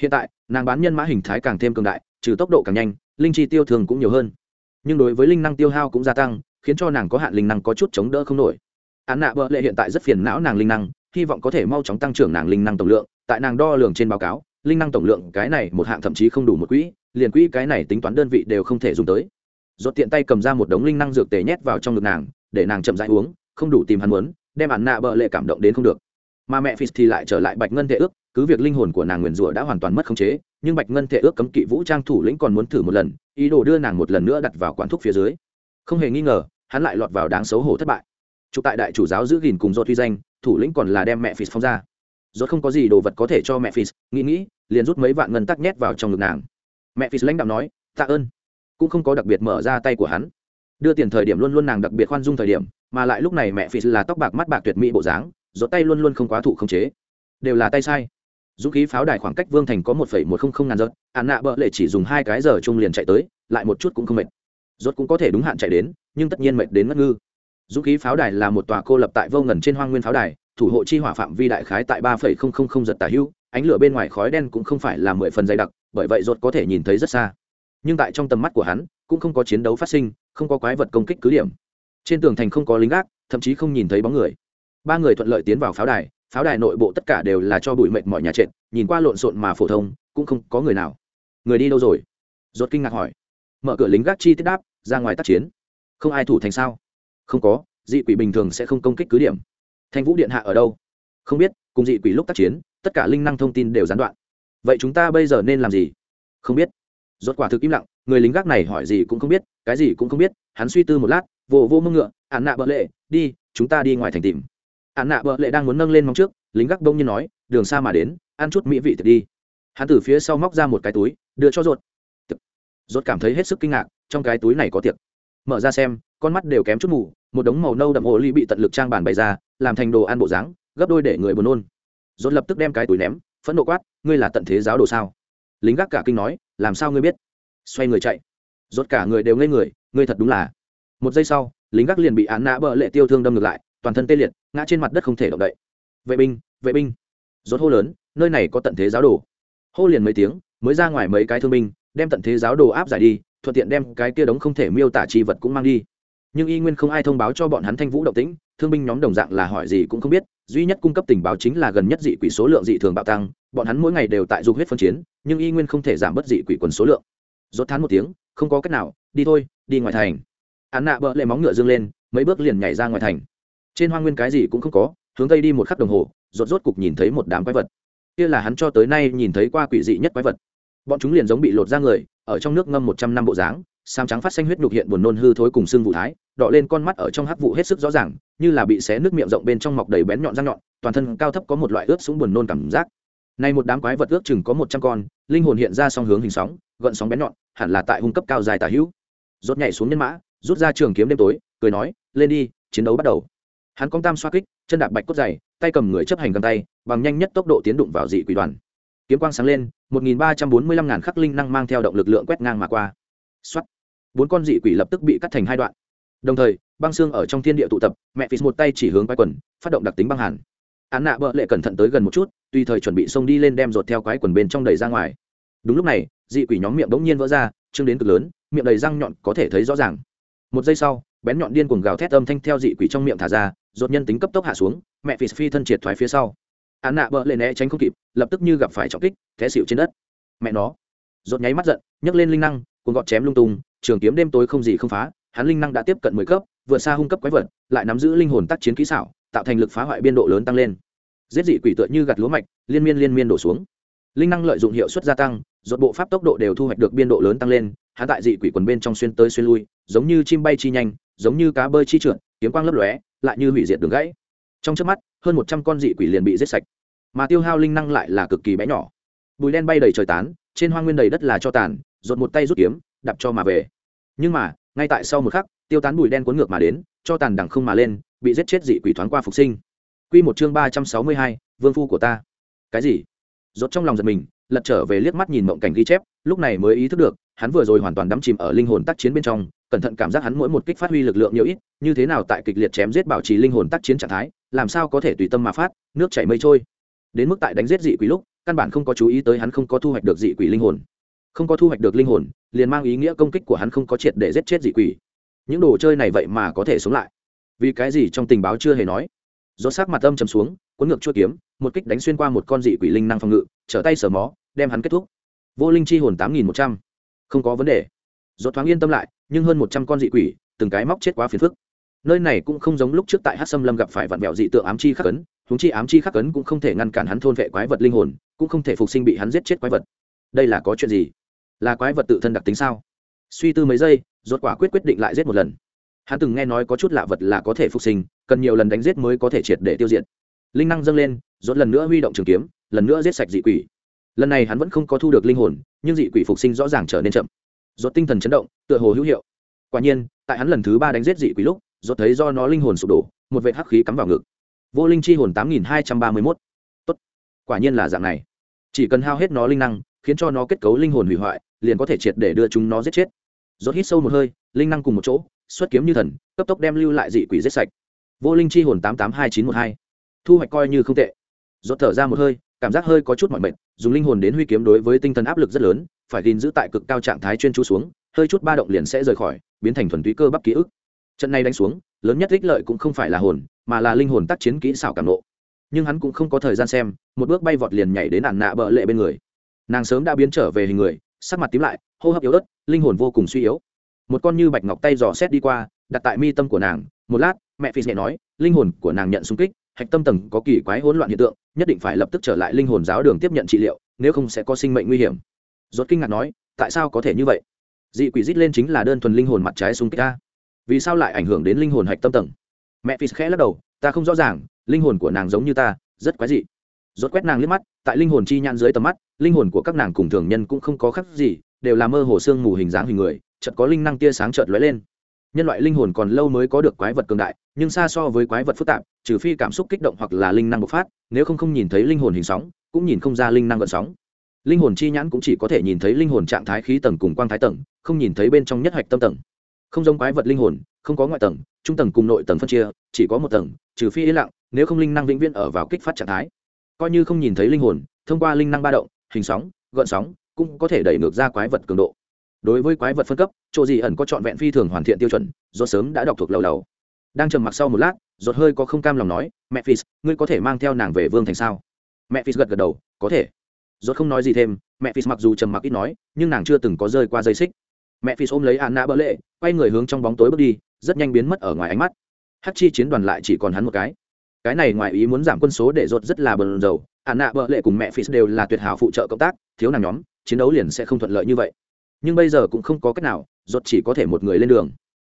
Hiện tại, nàng bán nhân mã hình thái càng thêm cường đại, trừ tốc độ càng nhanh linh chi tiêu thường cũng nhiều hơn. Nhưng đối với linh năng tiêu hao cũng gia tăng, khiến cho nàng có hạn linh năng có chút chống đỡ không nổi. Án nạ bợ lệ hiện tại rất phiền não nàng linh năng, hy vọng có thể mau chóng tăng trưởng nàng linh năng tổng lượng. Tại nàng đo lường trên báo cáo, linh năng tổng lượng cái này một hạng thậm chí không đủ một quỹ, liền quỹ cái này tính toán đơn vị đều không thể dùng tới. Dốt tiện tay cầm ra một đống linh năng dược tề nhét vào trong ngực nàng, để nàng chậm rãi uống, không đủ tìm hắn muốn, đem án nạ bợ lệ cảm động đến không được. Mà mẹ phi thì lại trở lại bạch ngân thể ước cứ việc linh hồn của nàng nguyền rủa đã hoàn toàn mất khống chế, nhưng bạch ngân thể ước cấm kỵ vũ trang thủ lĩnh còn muốn thử một lần, ý đồ đưa nàng một lần nữa đặt vào quán thuốc phía dưới. Không hề nghi ngờ, hắn lại lọt vào đáng xấu hổ thất bại. Chụp tại đại chủ giáo giữ gìn cùng dột thuy danh, thủ lĩnh còn là đem mẹ phì phong ra. Dột không có gì đồ vật có thể cho mẹ phì nghĩ nghĩ, liền rút mấy vạn ngân tắc nhét vào trong ngực nàng. Mẹ phì lãnh đạo nói, tạ ơn. Cũng không có đặc biệt mở ra tay của hắn. Đưa tiền thời điểm luôn luôn nàng đặc biệt khoan dung thời điểm, mà lại lúc này mẹ phì là tóc bạc mắt bạc tuyệt mỹ bộ dáng do tay luôn luôn không quá thụ không chế. Đều là tay sai dũng khí pháo đài khoảng cách vương thành có một phẩy một không không ngàn giật, ạn nạ bợ lệ chỉ dùng hai cái giờ chung liền chạy tới, lại một chút cũng không mệt. Rốt cũng có thể đúng hạn chạy đến, nhưng tất nhiên mệt đến ngất ngư. Dũng khí pháo đài là một tòa cô lập tại vô ngần trên hoang nguyên pháo đài, thủ hộ chi hỏa phạm vi đại khái tại ba phẩy không không không giật tả hữu ánh lửa bên ngoài khói đen cũng không phải là mười phần dày đặc, bởi vậy rốt có thể nhìn thấy rất xa. Nhưng tại trong tầm mắt của hắn, cũng không có chiến đấu phát sinh, không có quái vật công kích cứ điểm. Trên tường thành không có lính gác, thậm chí không nhìn thấy bóng người. Ba người thuận lợi tiến vào pháo đài pháo đài nội bộ tất cả đều là cho bụi mệt mọi nhà trệt, nhìn qua lộn xộn mà phổ thông, cũng không có người nào. Người đi đâu rồi? Rốt kinh ngạc hỏi. Mở cửa lính gác chi tiết đáp, ra ngoài tác chiến. Không ai thủ thành sao? Không có, dị quỷ bình thường sẽ không công kích cứ điểm. Thanh vũ điện hạ ở đâu? Không biết, cùng dị quỷ lúc tác chiến, tất cả linh năng thông tin đều gián đoạn. Vậy chúng ta bây giờ nên làm gì? Không biết. Rốt quả thực im lặng, người lính gác này hỏi gì cũng không biết, cái gì cũng không biết, hắn suy tư một lát, vồ vô mông ngựa ạn nạ bợ lệ, đi, chúng ta đi ngoài thành tìm ạn nạ bợ lệ đang muốn nâng lên móng trước, lính gác bông như nói, đường xa mà đến, ăn chút mỹ vị thật đi. Hắn từ phía sau móc ra một cái túi, đưa cho ruột. Rốt cảm thấy hết sức kinh ngạc, trong cái túi này có tiệc. Mở ra xem, con mắt đều kém chút mù, một đống màu nâu đậm ô ly bị tận lực trang bàn bày ra, làm thành đồ ăn bộ dáng, gấp đôi để người buồn nôn. Rốt lập tức đem cái túi ném, phẫn nộ quát, ngươi là tận thế giáo đồ sao? Lính gác cả kinh nói, làm sao ngươi biết? Xoay người chạy. Rốt cả người đều ngây người, ngươi thật đúng là. Một giây sau, lính gác liền bị án nã bợ lệ tiêu thương đâm ngược lại toàn thân tê liệt, ngã trên mặt đất không thể động đậy. Vệ binh vệ binh. Rốt hô lớn, nơi này có tận thế giáo đồ. Hô liền mấy tiếng, mới ra ngoài mấy cái thương binh, đem tận thế giáo đồ áp giải đi, thuận tiện đem cái kia đống không thể miêu tả chi vật cũng mang đi. Nhưng y nguyên không ai thông báo cho bọn hắn thanh vũ động tĩnh, thương binh nhóm đồng dạng là hỏi gì cũng không biết, duy nhất cung cấp tình báo chính là gần nhất dị quỷ số lượng dị thường bạo tăng, bọn hắn mỗi ngày đều tại dục huyết phân chiến, nhưng y nguyên không thể giảm bớt dị quỷ quần số lượng. Rốt thán một tiếng, không có cách nào, đi thôi, đi ngoài thành. Hắn nạ bỡ lệ móng ngựa dương lên, mấy bước liền nhảy ra ngoài thành trên hoang nguyên cái gì cũng không có, hướng tây đi một khắc đồng hồ rột rốt cục nhìn thấy một đám quái vật. Kia là hắn cho tới nay nhìn thấy qua quỷ dị nhất quái vật. Bọn chúng liền giống bị lột ra người, ở trong nước ngâm một trăm năm bộ dáng sam trắng phát xanh huyết nhục hiện buồn nôn hư thối cùng xương vụ thái đọ lên con mắt ở trong hắc vụ hết sức rõ ràng, như là bị xé nước miệng rộng bên trong mọc đầy bén nhọn răng nhọn, toàn thân cao thấp có một loại ướt súng buồn nôn cảm giác. Này một đám quái vật ước chừng có một trăm con, linh hồn hiện ra song hướng hình sóng, gợn sóng bén nhọn, hẳn là tại hung cấp cao dài tà hữu. Rốt nhảy xuống nhân mã, rút ra trường kiếm đêm tối, cười nói, lên đi, chiến đấu bắt đầu hắn cong tam xoa kích, chân đạp bạch cốt dày, tay cầm người chấp hành găng tay, bằng nhanh nhất tốc độ tiến đụng vào dị quỷ đoàn. Kiếm quang sáng lên, một nghìn ba trăm bốn mươi lăm ngàn khắc linh năng mang theo động lực lượng quét ngang mà qua. Xuất bốn con dị quỷ lập tức bị cắt thành hai đoạn. Đồng thời, băng xương ở trong thiên địa tụ tập, mẹ phí một tay chỉ hướng quái quần, phát động đặc tính băng hàn. Án nạ bợ lệ cẩn thận tới gần một chút, tùy thời chuẩn bị xông đi lên đem rột theo quái quần bên trong đầy ra ngoài. Đúng lúc này, dị quỷ nhóm miệng bỗng nhiên vỡ ra chương đến cực lớn, miệng đầy răng nhọn có thể thấy rõ ràng. Một giây sau bén nhọn điên cuồng gào thét âm thanh theo dị quỷ trong miệng thả ra rốt nhân tính cấp tốc hạ xuống, mẹ phí phi thân triệt thoái phía sau. Án nạ bợ lên né tránh không kịp, lập tức như gặp phải trọng kích, té xịu trên đất. Mẹ nó. Rốt nháy mắt giận, nhấc lên linh năng, cuồng gọt chém lung tung, trường kiếm đêm tối không gì không phá, hắn linh năng đã tiếp cận mười cấp, vượt xa hung cấp quái vật, lại nắm giữ linh hồn tác chiến kỹ xảo, tạo thành lực phá hoại biên độ lớn tăng lên. Giết dị quỷ tựa như gặt lúa mạch, liên miên liên miên đổ xuống. Linh năng lợi dụng hiệu suất gia tăng dột bộ pháp tốc độ đều thu hoạch được biên độ lớn tăng lên, hắn tại dị quỷ quần bên trong xuyên tới xuyên lui, giống như chim bay chi nhanh giống như cá bơi chi trượt, kiếm quang lấp lóe, lại như hủy diệt đường gãy. Trong trước mắt, hơn một trăm con dị quỷ liền bị giết sạch. Mà tiêu hao linh năng lại là cực kỳ bé nhỏ. Bùi đen bay đầy trời tán, trên hoang nguyên đầy đất là cho tàn dột một tay rút kiếm đập cho mà về. Nhưng mà, ngay tại sau một khắc, tiêu tán bụi đen cuốn ngược mà đến, cho tàn đằng không mà lên, bị giết chết dị quỷ thoáng qua phục sinh. Quy một chương ba trăm sáu mươi hai, vương phu của ta. Cái gì? Rốt trong lòng giật mình, lật trở về liếc mắt nhìn mộng cảnh ghi chép, lúc này mới ý thức được hắn vừa rồi hoàn toàn đắm chìm ở linh hồn tác chiến bên trong, cẩn thận cảm giác hắn mỗi một kích phát huy lực lượng nhiều ít, như thế nào tại kịch liệt chém giết bảo trì linh hồn tác chiến trạng thái, làm sao có thể tùy tâm mà phát, nước chảy mây trôi. Đến mức tại đánh giết dị quỷ lúc, căn bản không có chú ý tới hắn không có thu hoạch được dị quỷ linh hồn. Không có thu hoạch được linh hồn, liền mang ý nghĩa công kích của hắn không có triệt để giết chết dị quỷ. Những đồ chơi này vậy mà có thể sống lại. Vì cái gì trong tình báo chưa hề nói? Do sắc mặt âm trầm xuống, cuốn ngược chua kiếm, một kích đánh xuyên qua một con dị quỷ linh năng phòng ngự, trở tay sờ mó, đem hắn kết thúc. Vô linh chi hồn tám nghìn một trăm không có vấn đề. Do thoáng yên tâm lại, nhưng hơn một trăm con dị quỷ, từng cái móc chết quá phiền phức. Nơi này cũng không giống lúc trước tại hát xâm lâm gặp phải vạn mẹo dị tượng ám chi khắc cấn húng chi ám chi khắc cấn cũng không thể ngăn cản hắn thôn vệ quái vật linh hồn, cũng không thể phục sinh bị hắn giết chết quái vật. Đây là có chuyện gì? Là quái vật tự thân đặc tính sao? Suy tư mấy giây, rốt quả quyết quyết định lại giết một lần. Hắn từng nghe nói có chút lạ vật là có thể phục sinh, cần nhiều lần đánh giết mới có thể triệt để tiêu diệt. Linh năng dâng lên, rốt lần nữa huy động trường kiếm, lần nữa giết sạch dị quỷ. Lần này hắn vẫn không có thu được linh hồn nhưng dị quỷ phục sinh rõ ràng trở nên chậm. Rốt tinh thần chấn động, tựa hồ hữu hiệu. Quả nhiên, tại hắn lần thứ ba đánh giết dị quỷ lúc, rốt thấy do nó linh hồn sụp đổ, một vệt hắc khí cắm vào ngực. Vô linh chi hồn tám nghìn hai trăm ba mươi mốt. Tốt. Quả nhiên là dạng này. Chỉ cần hao hết nó linh năng, khiến cho nó kết cấu linh hồn hủy hoại, liền có thể triệt để đưa chúng nó giết chết. Rốt hít sâu một hơi, linh năng cùng một chỗ, xuất kiếm như thần, cấp tốc đem lưu lại dị quỷ giết sạch. Vô linh chi hồn tám tám hai chín một hai. Thu hoạch coi như không tệ. Rốt thở ra một hơi cảm giác hơi có chút mỏi mệt, dùng linh hồn đến huy kiếm đối với tinh thần áp lực rất lớn, phải gìn giữ tại cực cao trạng thái chuyên chú xuống, hơi chút ba động liền sẽ rời khỏi, biến thành thuần túy cơ bắp ký ức. Trận này đánh xuống, lớn nhất ích lợi cũng không phải là hồn, mà là linh hồn tác chiến kỹ xảo cảm nộ. Nhưng hắn cũng không có thời gian xem, một bước bay vọt liền nhảy đến ạn nạ bợ lệ bên người. Nàng sớm đã biến trở về hình người, sắc mặt tím lại, hô hấp yếu ớt, linh hồn vô cùng suy yếu. Một con như bạch ngọc tay dò xét đi qua, đặt tại mi tâm của nàng một lát, mẹ phi nhẹ nói, linh hồn của nàng nhận xung kích, hạch tâm tầng có kỳ quái hỗn loạn hiện tượng, nhất định phải lập tức trở lại linh hồn giáo đường tiếp nhận trị liệu, nếu không sẽ có sinh mệnh nguy hiểm. Rốt kinh ngạc nói, tại sao có thể như vậy? Dị quỷ rít lên chính là đơn thuần linh hồn mặt trái xung kích ta. Vì sao lại ảnh hưởng đến linh hồn hạch tâm tầng? Mẹ phi khẽ lắc đầu, ta không rõ ràng, linh hồn của nàng giống như ta, rất quái dị. Rốt quét nàng liếc mắt, tại linh hồn chi nhãn dưới tầm mắt, linh hồn của các nàng cùng thường nhân cũng không có khác gì, đều là mơ hồ xương mù hình dáng hình người, chợt có linh năng tia sáng chợt lóe lên nhân loại linh hồn còn lâu mới có được quái vật cường đại, nhưng xa so với quái vật phức tạp, trừ phi cảm xúc kích động hoặc là linh năng bộc phát, nếu không không nhìn thấy linh hồn hình sóng, cũng nhìn không ra linh năng gợn sóng. Linh hồn chi nhãn cũng chỉ có thể nhìn thấy linh hồn trạng thái khí tầng cùng quang thái tầng, không nhìn thấy bên trong nhất hạch tâm tầng. Không giống quái vật linh hồn, không có ngoại tầng, trung tầng cùng nội tầng phân chia, chỉ có một tầng, trừ phi yên lặng, nếu không linh năng vĩnh viễn ở vào kích phát trạng thái. Coi như không nhìn thấy linh hồn, thông qua linh năng ba động, hình sóng, gợn sóng, cũng có thể đẩy ngược ra quái vật cường độ đối với quái vật phân cấp, chỗ gì ẩn có trọn vẹn phi thường hoàn thiện tiêu chuẩn, do sớm đã đọc thuộc lầu đầu đang trầm mặc sau một lát giọt hơi có không cam lòng nói, mẹ phis ngươi có thể mang theo nàng về vương thành sao? Mẹ phis gật gật đầu, có thể. Giọt không nói gì thêm, mẹ phis mặc dù trầm mặc ít nói, nhưng nàng chưa từng có rơi qua dây xích. Mẹ phis ôm lấy an nã bỡ lệ, quay người hướng trong bóng tối bước đi, rất nhanh biến mất ở ngoài ánh mắt. Hắc chi chiến đoàn lại chỉ còn hắn một cái. Cái này ngoài ý muốn giảm quân số để giọt rất là bần dầu nã bỡ lệ cùng mẹ phis đều là tuyệt hảo phụ trợ cộng tác, thiếu nàng nhóm, chiến đấu liền sẽ không thuận lợi như vậy nhưng bây giờ cũng không có cách nào ruột chỉ có thể một người lên đường.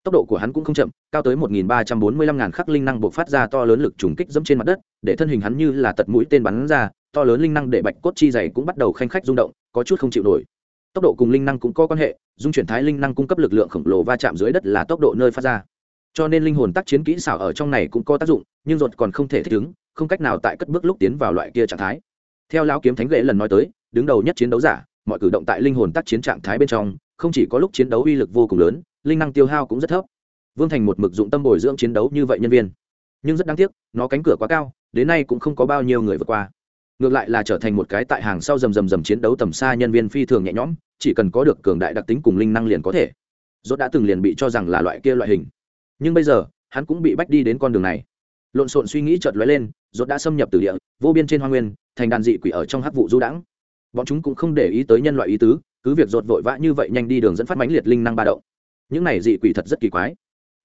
Tốc độ của hắn cũng không chậm, cao tới một nghìn ba trăm bốn mươi lăm ngàn khắc linh năng buộc phát ra to lớn lực trùng kích dẫm trên mặt đất, để thân hình hắn như là tật mũi tên bắn ra, to lớn linh năng để bạch cốt chi dày cũng bắt đầu khanh khách rung động, có chút không chịu nổi. Tốc độ cùng linh năng cũng có quan hệ, dung chuyển thái linh năng cung cấp lực lượng khổng lồ va chạm dưới đất là tốc độ nơi phát ra. Cho nên linh hồn tác chiến kỹ xảo ở trong này cũng có tác dụng, nhưng ruột còn không thể thích ứng, không cách nào tại cất bước lúc tiến vào loại kia trạng thái. Theo lão kiếm thánh lễ lần nói tới, đứng đầu nhất chiến đấu giả mọi cử động tại linh hồn tác chiến trạng thái bên trong, không chỉ có lúc chiến đấu uy lực vô cùng lớn, linh năng tiêu hao cũng rất thấp. Vương thành một mực dụng tâm bồi dưỡng chiến đấu như vậy nhân viên. Nhưng rất đáng tiếc, nó cánh cửa quá cao, đến nay cũng không có bao nhiêu người vượt qua. Ngược lại là trở thành một cái tại hàng sau rầm rầm rầm chiến đấu tầm xa nhân viên phi thường nhẹ nhõm, chỉ cần có được cường đại đặc tính cùng linh năng liền có thể. Dốt đã từng liền bị cho rằng là loại kia loại hình. Nhưng bây giờ, hắn cũng bị bách đi đến con đường này. Lộn xộn suy nghĩ chợt lóe lên dốt đã xâm nhập từ địa, vô biên trên hoa nguyên, thành đàn dị quỷ ở trong hắc vụ du đãng bọn chúng cũng không để ý tới nhân loại ý tứ, cứ việc dột vội vã như vậy nhanh đi đường dẫn phát mánh liệt linh năng ba động. Những này dị quỷ thật rất kỳ quái.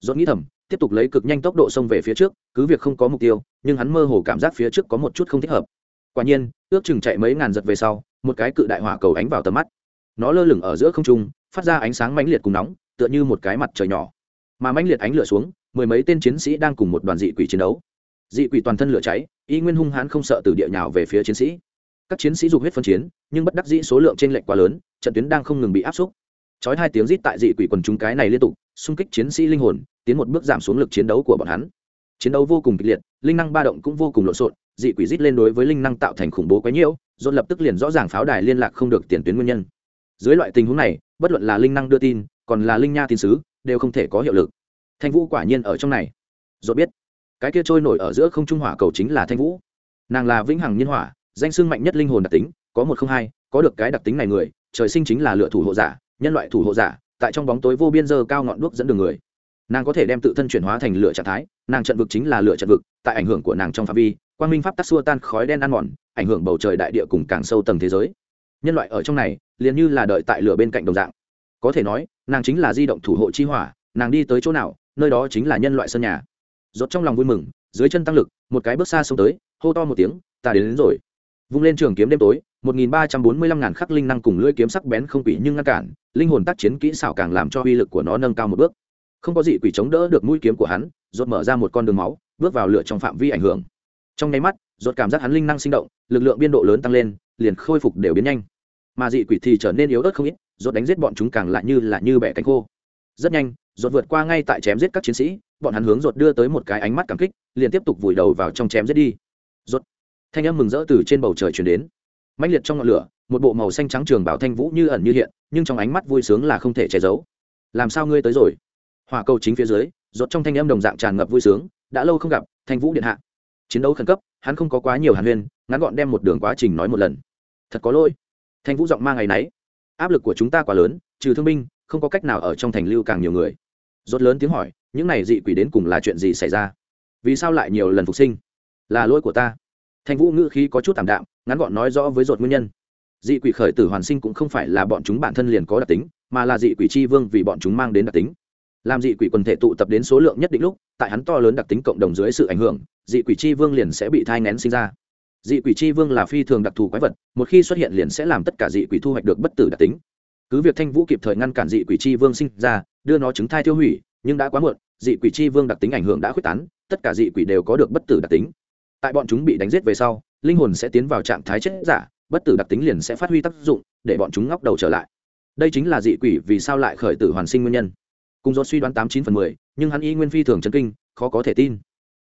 Dốt nghĩ thầm, tiếp tục lấy cực nhanh tốc độ xông về phía trước, cứ việc không có mục tiêu, nhưng hắn mơ hồ cảm giác phía trước có một chút không thích hợp. Quả nhiên, ước chừng chạy mấy ngàn giật về sau, một cái cự đại hỏa cầu ánh vào tầm mắt. Nó lơ lửng ở giữa không trung, phát ra ánh sáng mãnh liệt cùng nóng, tựa như một cái mặt trời nhỏ. Mà mãnh liệt ánh lửa xuống, mười mấy tên chiến sĩ đang cùng một đoàn dị quỷ chiến đấu. Dị quỷ toàn thân lửa cháy, y nguyên hung hãn không sợ từ địa nhào về phía chiến sĩ các chiến sĩ dục huyết phân chiến, nhưng bất đắc dĩ số lượng trên lệch quá lớn, trận tuyến đang không ngừng bị áp xúc. Chói hai tiếng rít tại dị quỷ quần chúng cái này liên tục, xung kích chiến sĩ linh hồn, tiến một bước giảm xuống lực chiến đấu của bọn hắn. Chiến đấu vô cùng kịch liệt, linh năng ba động cũng vô cùng lộn xộn, dị quỷ rít lên đối với linh năng tạo thành khủng bố quái nhiễu dồn lập tức liền rõ ràng pháo đài liên lạc không được tiền tuyến nguyên nhân. Dưới loại tình huống này, bất luận là linh năng đưa tin, còn là linh nha tin sứ, đều không thể có hiệu lực. Thanh vũ quả nhiên ở trong này. Dồn biết, cái kia trôi nổi ở giữa không trung hỏa cầu chính là thanh vũ. Nàng là vĩnh hằng nhiên hỏa danh xưng mạnh nhất linh hồn đặc tính có một không hai có được cái đặc tính này người trời sinh chính là lựa thủ hộ giả nhân loại thủ hộ giả tại trong bóng tối vô biên dơ cao ngọn đuốc dẫn đường người. Nàng có thể đem tự thân chuyển hóa thành lửa trạng thái nàng trận vực chính là lửa trận vực tại ảnh hưởng của nàng trong phạm vi quang minh pháp tắc xua tan khói đen ăn mòn ảnh hưởng bầu trời đại địa cùng càng sâu tầng thế giới. Nhân loại ở trong này liền như là đợi tại lửa bên cạnh đồng dạng. Có thể nói nàng chính là di động thủ hộ chi hỏa nàng đi tới chỗ nào nơi đó chính là nhân loại sân nhà. Rốt trong lòng vui mừng dưới chân tăng lực một cái bước xa xông tới hô to một tiếng ta đến, đến rồi vung lên trường kiếm đêm tối, một nghìn ba trăm bốn mươi lăm ngàn khắc linh năng cùng lưỡi kiếm sắc bén không quỷ nhưng ngăn cản, linh hồn tác chiến kỹ xảo càng làm cho uy lực của nó nâng cao một bước. Không có gì quỷ chống đỡ được mũi kiếm của hắn, rốt mở ra một con đường máu, bước vào lửa trong phạm vi ảnh hưởng. Trong nháy mắt, rốt cảm giác hắn linh năng sinh động, lực lượng biên độ lớn tăng lên, liền khôi phục đều biến nhanh. Mà dị quỷ thì trở nên yếu ớt không ít, rốt đánh giết bọn chúng càng lại như là như bẻ cánh khô. Rất nhanh, rốt vượt qua ngay tại chém giết các chiến sĩ, bọn hắn hướng rốt đưa tới một cái ánh mắt cảm kích, liền tiếp tục vùi đầu vào trong chém giết đi. Rốt thanh âm mừng rỡ từ trên bầu trời truyền đến. Mãnh liệt trong ngọn lửa, một bộ màu xanh trắng trường bảo thanh vũ như ẩn như hiện, nhưng trong ánh mắt vui sướng là không thể che giấu. Làm sao ngươi tới rồi? Hỏa cầu chính phía dưới, rốt trong thanh âm đồng dạng tràn ngập vui sướng, đã lâu không gặp, thanh vũ điện hạ. Chiến đấu khẩn cấp, hắn không có quá nhiều hàn huyên, ngắn gọn đem một đường quá trình nói một lần. Thật có lỗi. Thanh vũ giọng mang ngày nấy. Áp lực của chúng ta quá lớn, trừ thương binh, không có cách nào ở trong thành lưu càng nhiều người. Rốt lớn tiếng hỏi, những này dị quỷ đến cùng là chuyện gì xảy ra? Vì sao lại nhiều lần phục sinh? Là lỗi của ta thanh vũ ngữ khí có chút tạm đạm, ngắn gọn nói rõ với ruột nguyên nhân. Dị quỷ khởi tử hoàn sinh cũng không phải là bọn chúng bản thân liền có đặc tính, mà là dị quỷ chi vương vì bọn chúng mang đến đặc tính. Làm dị quỷ quần thể tụ tập đến số lượng nhất định lúc, tại hắn to lớn đặc tính cộng đồng dưới sự ảnh hưởng, dị quỷ chi vương liền sẽ bị thai ngén sinh ra. Dị quỷ chi vương là phi thường đặc thù quái vật, một khi xuất hiện liền sẽ làm tất cả dị quỷ thu hoạch được bất tử đặc tính. Cứ việc thanh vũ kịp thời ngăn cản dị quỷ chi vương sinh ra, đưa nó trứng thai tiêu hủy, nhưng đã quá muộn, dị quỷ chi vương đặc tính ảnh hưởng đã khuếch tán, tất cả dị quỷ đều có được bất tử đặc tính tại bọn chúng bị đánh giết về sau, linh hồn sẽ tiến vào trạng thái chết giả, bất tử đặc tính liền sẽ phát huy tác dụng, để bọn chúng ngóc đầu trở lại. Đây chính là dị quỷ vì sao lại khởi tử hoàn sinh nguyên nhân. Cùng do suy đoán tám chín phần mười, nhưng hắn y nguyên phi thường chấn kinh, khó có thể tin.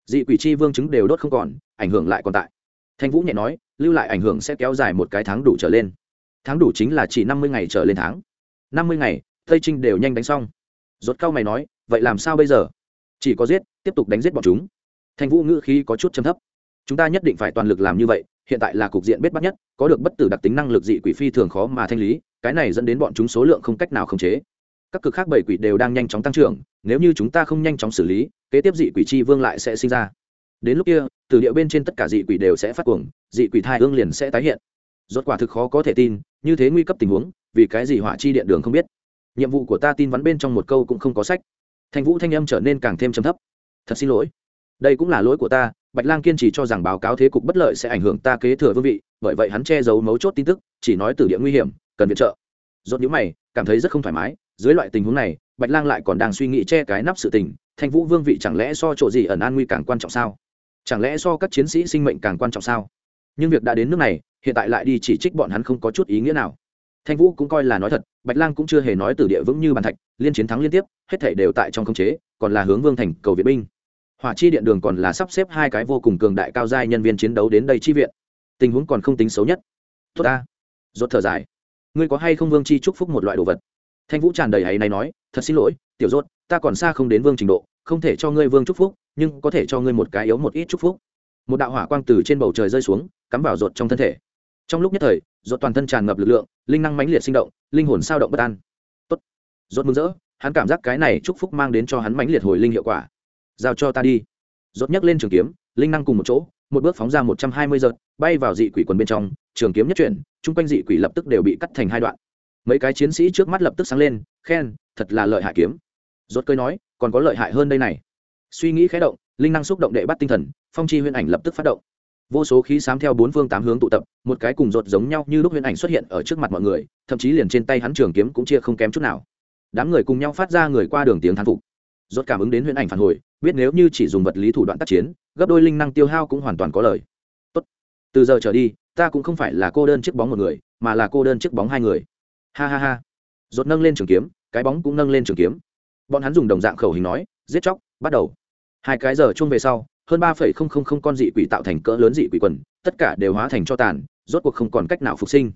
Dị quỷ chi vương chứng đều đốt không còn, ảnh hưởng lại còn tại. Thanh vũ nhẹ nói, lưu lại ảnh hưởng sẽ kéo dài một cái tháng đủ trở lên. Tháng đủ chính là chỉ năm mươi ngày trở lên tháng. Năm mươi ngày, tây trinh đều nhanh đánh xong. Rốt cao mày nói, vậy làm sao bây giờ? Chỉ có giết, tiếp tục đánh giết bọn chúng. Thanh vũ ngữ khí có chút chấm thấp chúng ta nhất định phải toàn lực làm như vậy, hiện tại là cục diện biết bắt nhất, có được bất tử đặc tính năng lực dị quỷ phi thường khó mà thanh lý, cái này dẫn đến bọn chúng số lượng không cách nào khống chế. Các cực khác bảy quỷ đều đang nhanh chóng tăng trưởng, nếu như chúng ta không nhanh chóng xử lý, kế tiếp dị quỷ chi vương lại sẽ sinh ra. Đến lúc kia, từ địa bên trên tất cả dị quỷ đều sẽ phát cuồng, dị quỷ thai ương liền sẽ tái hiện. Rốt quả thực khó có thể tin, như thế nguy cấp tình huống, vì cái gì hỏa chi điện đường không biết? Nhiệm vụ của ta tin vắn bên trong một câu cũng không có sách. Thanh vũ thanh âm trở nên càng thêm trầm thấp. Thật xin lỗi. Đây cũng là lỗi của ta bạch lang kiên trì cho rằng báo cáo thế cục bất lợi sẽ ảnh hưởng ta kế thừa vương vị, bởi vậy hắn che giấu mấu chốt tin tức, chỉ nói từ địa nguy hiểm, cần viện trợ. Rốt nhíu mày, cảm thấy rất không thoải mái, dưới loại tình huống này, bạch lang lại còn đang suy nghĩ che cái nắp sự tình, thanh vũ vương vị chẳng lẽ so chỗ gì ẩn an nguy càng quan trọng sao? Chẳng lẽ so các chiến sĩ sinh mệnh càng quan trọng sao? Nhưng việc đã đến nước này, hiện tại lại đi chỉ trích bọn hắn không có chút ý nghĩa nào. Thanh vũ cũng coi là nói thật, bạch lang cũng chưa hề nói từ địa vững như bàn thạch, liên chiến thắng liên tiếp, hết thể đều tại trong khống chế, còn là hướng vương thành cầu viện binh hỏa chi điện đường còn là sắp xếp hai cái vô cùng cường đại cao giai nhân viên chiến đấu đến đây chi viện. Tình huống còn không tính xấu nhất. Tốt ta. Rốt thở dài. Ngươi có hay không vương chi chúc phúc một loại đồ vật? Thanh vũ tràn đầy ấy này nói, thật xin lỗi, tiểu rốt, ta còn xa không đến vương trình độ, không thể cho ngươi vương chúc phúc, nhưng có thể cho ngươi một cái yếu một ít chúc phúc. Một đạo hỏa quang từ trên bầu trời rơi xuống, cắm vào rột trong thân thể. Trong lúc nhất thời rột toàn thân tràn ngập lực lượng, linh năng mãnh liệt sinh động, linh hồn sao động bất an. Tốt. Rột mừng rỡ, hắn cảm giác cái này chúc phúc mang đến cho hắn mãnh liệt hồi linh hiệu quả giao cho ta đi. Rốt nhấc lên trường kiếm, linh năng cùng một chỗ, một bước phóng ra một trăm hai mươi giật, bay vào dị quỷ quần bên trong, trường kiếm nhất chuyển, chung quanh dị quỷ lập tức đều bị cắt thành hai đoạn. Mấy cái chiến sĩ trước mắt lập tức sáng lên, khen, thật là lợi hại kiếm. Rốt cơi nói, còn có lợi hại hơn đây này. Suy nghĩ khé động, linh năng xúc động đệ bắt tinh thần, phong chi huyễn ảnh lập tức phát động. Vô số khí sám theo bốn phương tám hướng tụ tập, một cái cùng rột giống nhau như lúc huyễn ảnh xuất hiện ở trước mặt mọi người, thậm chí liền trên tay hắn trường kiếm cũng chia không kém chút nào. Đám người cùng nhau phát ra người qua đường tiếng thán phục. Rốt cảm ứng đến huyễn ảnh phản hồi biết nếu như chỉ dùng vật lý thủ đoạn tác chiến, gấp đôi linh năng tiêu hao cũng hoàn toàn có lời. Tốt. Từ giờ trở đi, ta cũng không phải là cô đơn chiếc bóng một người, mà là cô đơn chiếc bóng hai người. Ha ha ha. Rốt nâng lên trường kiếm, cái bóng cũng nâng lên trường kiếm. Bọn hắn dùng đồng dạng khẩu hình nói, giết chóc, bắt đầu. Hai cái giờ chung về sau, hơn ba phẩy không không không con dị quỷ tạo thành cỡ lớn dị quỷ quần, tất cả đều hóa thành cho tàn, rốt cuộc không còn cách nào phục sinh.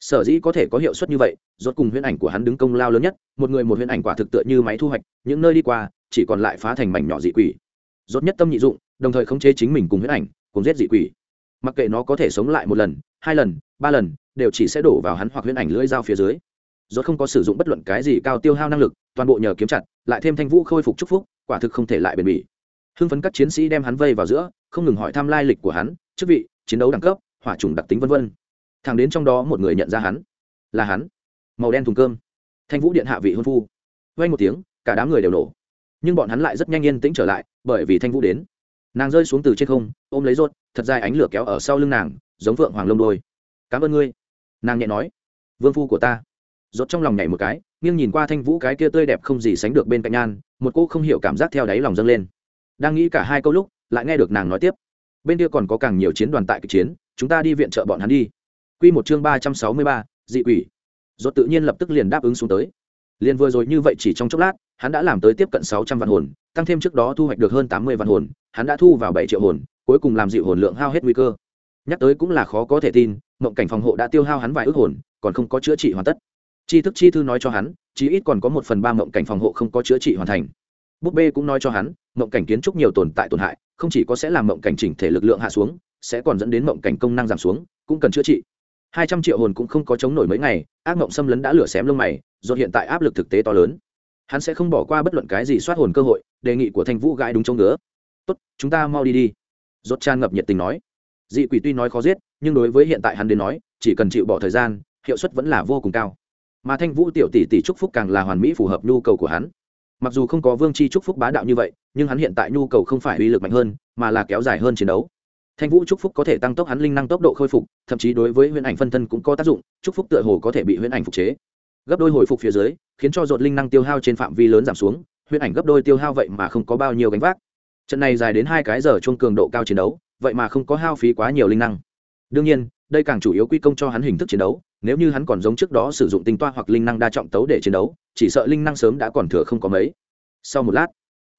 Sở dĩ có thể có hiệu suất như vậy, rốt cùng huyễn ảnh của hắn đứng công lao lớn nhất, một người một huyễn ảnh quả thực tựa như máy thu hoạch, những nơi đi qua chỉ còn lại phá thành mảnh nhỏ dị quỷ. Rốt nhất tâm nhị dụng, đồng thời khống chế chính mình cùng huyết ảnh, cùng giết dị quỷ. Mặc kệ nó có thể sống lại một lần, hai lần, ba lần, đều chỉ sẽ đổ vào hắn hoặc huyết ảnh lưỡi dao phía dưới. Rốt không có sử dụng bất luận cái gì cao tiêu hao năng lực, toàn bộ nhờ kiếm chặt, lại thêm thanh vũ khôi phục chúc phúc, quả thực không thể lại bền bỉ. Hưng phấn các chiến sĩ đem hắn vây vào giữa, không ngừng hỏi thăm lai lịch của hắn, chức vị, chiến đấu đẳng cấp, hỏa trùng đặc tính vân vân. Thẳng đến trong đó một người nhận ra hắn, là hắn. Màu đen thùng cơm. Thanh vũ điện hạ vị hôn phu. Vay một tiếng, cả đám người đều nổ nhưng bọn hắn lại rất nhanh yên tĩnh trở lại bởi vì thanh vũ đến. Nàng rơi xuống từ trên không ôm lấy rốt thật dài ánh lửa kéo ở sau lưng nàng giống vượng hoàng lông đôi. Cảm ơn ngươi. Nàng nhẹ nói. Vương phu của ta. Rốt trong lòng nhảy một cái nghiêng nhìn qua thanh vũ cái kia tươi đẹp không gì sánh được bên cạnh nhan một cô không hiểu cảm giác theo đáy lòng dâng lên. Đang nghĩ cả hai câu lúc lại nghe được nàng nói tiếp. Bên kia còn có càng nhiều chiến đoàn tại kịch chiến chúng ta đi viện trợ bọn hắn đi. Quy một chương ba trăm sáu mươi ba, dị quỷ. Rốt tự nhiên lập tức liền đáp ứng xuống tới. Liên vừa rồi như vậy chỉ trong chốc lát, hắn đã làm tới tiếp cận sáu trăm vạn hồn, tăng thêm trước đó thu hoạch được hơn tám mươi vạn hồn, hắn đã thu vào bảy triệu hồn, cuối cùng làm dịu hồn lượng hao hết nguy cơ. Nhắc tới cũng là khó có thể tin, mộng cảnh phòng hộ đã tiêu hao hắn vài ước hồn, còn không có chữa trị hoàn tất. Chi thức chi thư nói cho hắn, chí ít còn có một phần ba mộng cảnh phòng hộ không có chữa trị hoàn thành. Búp bê cũng nói cho hắn, mộng cảnh kiến trúc nhiều tồn tại tổn hại, không chỉ có sẽ làm mộng cảnh chỉnh thể lực lượng hạ xuống, sẽ còn dẫn đến mộng cảnh công năng giảm xuống, cũng cần chữa trị hai trăm triệu hồn cũng không có chống nổi mấy ngày, ác mộng xâm lấn đã lửa xém lông mày do hiện tại áp lực thực tế to lớn. Hắn sẽ không bỏ qua bất luận cái gì soát hồn cơ hội, đề nghị của thanh vũ gãi đúng chống ngứa. Tốt, chúng ta mau đi đi. Rốt tràn ngập nhiệt tình nói. Dị quỷ tuy nói khó giết, nhưng đối với hiện tại hắn đến nói, chỉ cần chịu bỏ thời gian, hiệu suất vẫn là vô cùng cao. Mà thanh vũ tiểu tỷ tỷ trúc phúc càng là hoàn mỹ phù hợp nhu cầu của hắn. Mặc dù không có vương chi trúc phúc bá đạo như vậy, nhưng hắn hiện tại nhu cầu không phải uy lực mạnh hơn, mà là kéo dài hơn chiến đấu thanh vũ trúc phúc có thể tăng tốc hắn linh năng tốc độ khôi phục, thậm chí đối với huyễn ảnh phân thân cũng có tác dụng, trúc phúc tựa hồ có thể bị huyễn ảnh phục chế. Gấp đôi hồi phục phía dưới, khiến cho dột linh năng tiêu hao trên phạm vi lớn giảm xuống, huyễn ảnh gấp đôi tiêu hao vậy mà không có bao nhiêu gánh vác. Trận này dài đến hai cái giờ chung cường độ cao chiến đấu, vậy mà không có hao phí quá nhiều linh năng. Đương nhiên, đây càng chủ yếu quy công cho hắn hình thức chiến đấu, nếu như hắn còn giống trước đó sử dụng tinh toa hoặc linh năng đa trọng tấu để chiến đấu, chỉ sợ linh năng sớm đã còn thừa không có mấy. Sau một lát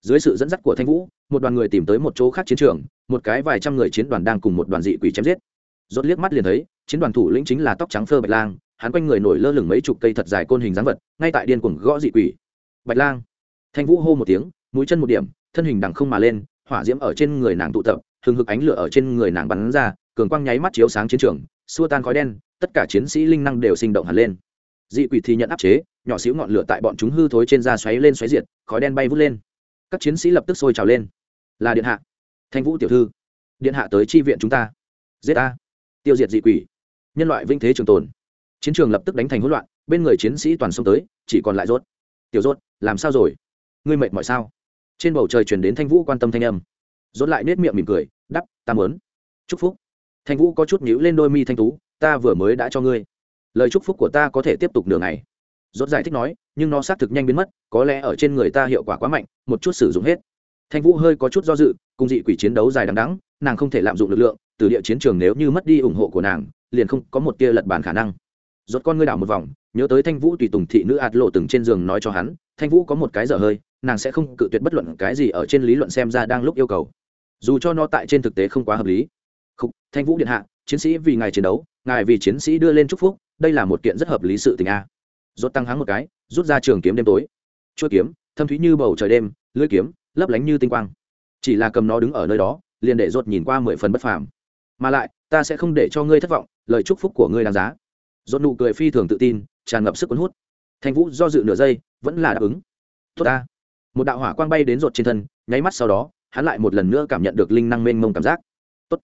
dưới sự dẫn dắt của thanh vũ, một đoàn người tìm tới một chỗ khác chiến trường, một cái vài trăm người chiến đoàn đang cùng một đoàn dị quỷ chém giết. Rốt liếc mắt liền thấy, chiến đoàn thủ lĩnh chính là tóc trắng phơ bạch lang, hắn quanh người nổi lơ lửng mấy chục cây thật dài côn hình dáng vật, ngay tại điên cuồng gõ dị quỷ. Bạch lang. Thanh vũ hô một tiếng, mũi chân một điểm, thân hình đằng không mà lên, hỏa diễm ở trên người nàng tụ tập, hừng hực ánh lửa ở trên người nàng bắn ra, cường quang nháy mắt chiếu sáng chiến trường, xua tan khói đen, tất cả chiến sĩ linh năng đều sinh động hẳn lên. Dị quỷ thì nhận áp chế, nhỏ xíu ngọn lửa tại bọn chúng hư thối trên da xoáy lên xoáy diệt, khói đen bay vút lên các chiến sĩ lập tức sôi trào lên. Là điện hạ. Thanh vũ tiểu thư, điện hạ tới chi viện chúng ta. Giết ta. Tiêu diệt dị quỷ. Nhân loại vinh thế trường tồn. Chiến trường lập tức đánh thành hỗn loạn, bên người chiến sĩ toàn xông tới, chỉ còn lại rốt. Tiểu rốt, làm sao rồi? Ngươi mệt mọi sao? Trên bầu trời truyền đến thanh vũ quan tâm thanh âm. Rốt lại nết miệng mỉm cười, đắp, ta mớn chúc phúc. Thanh vũ có chút nhíu lên đôi mi thanh tú, ta vừa mới đã cho ngươi. Lời chúc phúc của ta có thể tiếp tục nửa ngày rốt giải thích nói, nhưng nó xác thực nhanh biến mất, có lẽ ở trên người ta hiệu quả quá mạnh, một chút sử dụng hết. Thanh vũ hơi có chút do dự, cùng dị quỷ chiến đấu dài đằng đẵng, nàng không thể lạm dụng lực lượng, từ địa chiến trường nếu như mất đi ủng hộ của nàng, liền không có một tia lật bàn khả năng. Rốt con ngươi đảo một vòng, nhớ tới thanh vũ tùy tùng thị nữ ạt lộ từng trên giường nói cho hắn, thanh vũ có một cái dở hơi, nàng sẽ không cự tuyệt bất luận cái gì ở trên lý luận xem ra đang lúc yêu cầu. Dù cho nó tại trên thực tế không quá hợp lý. Không thanh vũ điện hạ, chiến sĩ vì ngài chiến đấu, ngài vì chiến sĩ đưa lên chúc phúc, đây là một kiện rất hợp lý sự tình a rốt tăng háng một cái, rút ra trường kiếm đêm tối. Chuôi kiếm, thâm thúy như bầu trời đêm, lưỡi kiếm, lấp lánh như tinh quang. Chỉ là cầm nó đứng ở nơi đó, liền để rốt nhìn qua mười phần bất phàm. Mà lại, ta sẽ không để cho ngươi thất vọng, lời chúc phúc của ngươi đáng giá. Rốt nụ cười phi thường tự tin, tràn ngập sức cuốn hút. Thanh vũ do dự nửa giây, vẫn là đáp ứng. Tốt ta. Một đạo hỏa quang bay đến rốt trên thân, nháy mắt sau đó, hắn lại một lần nữa cảm nhận được linh năng mênh mông cảm giác. Tốt.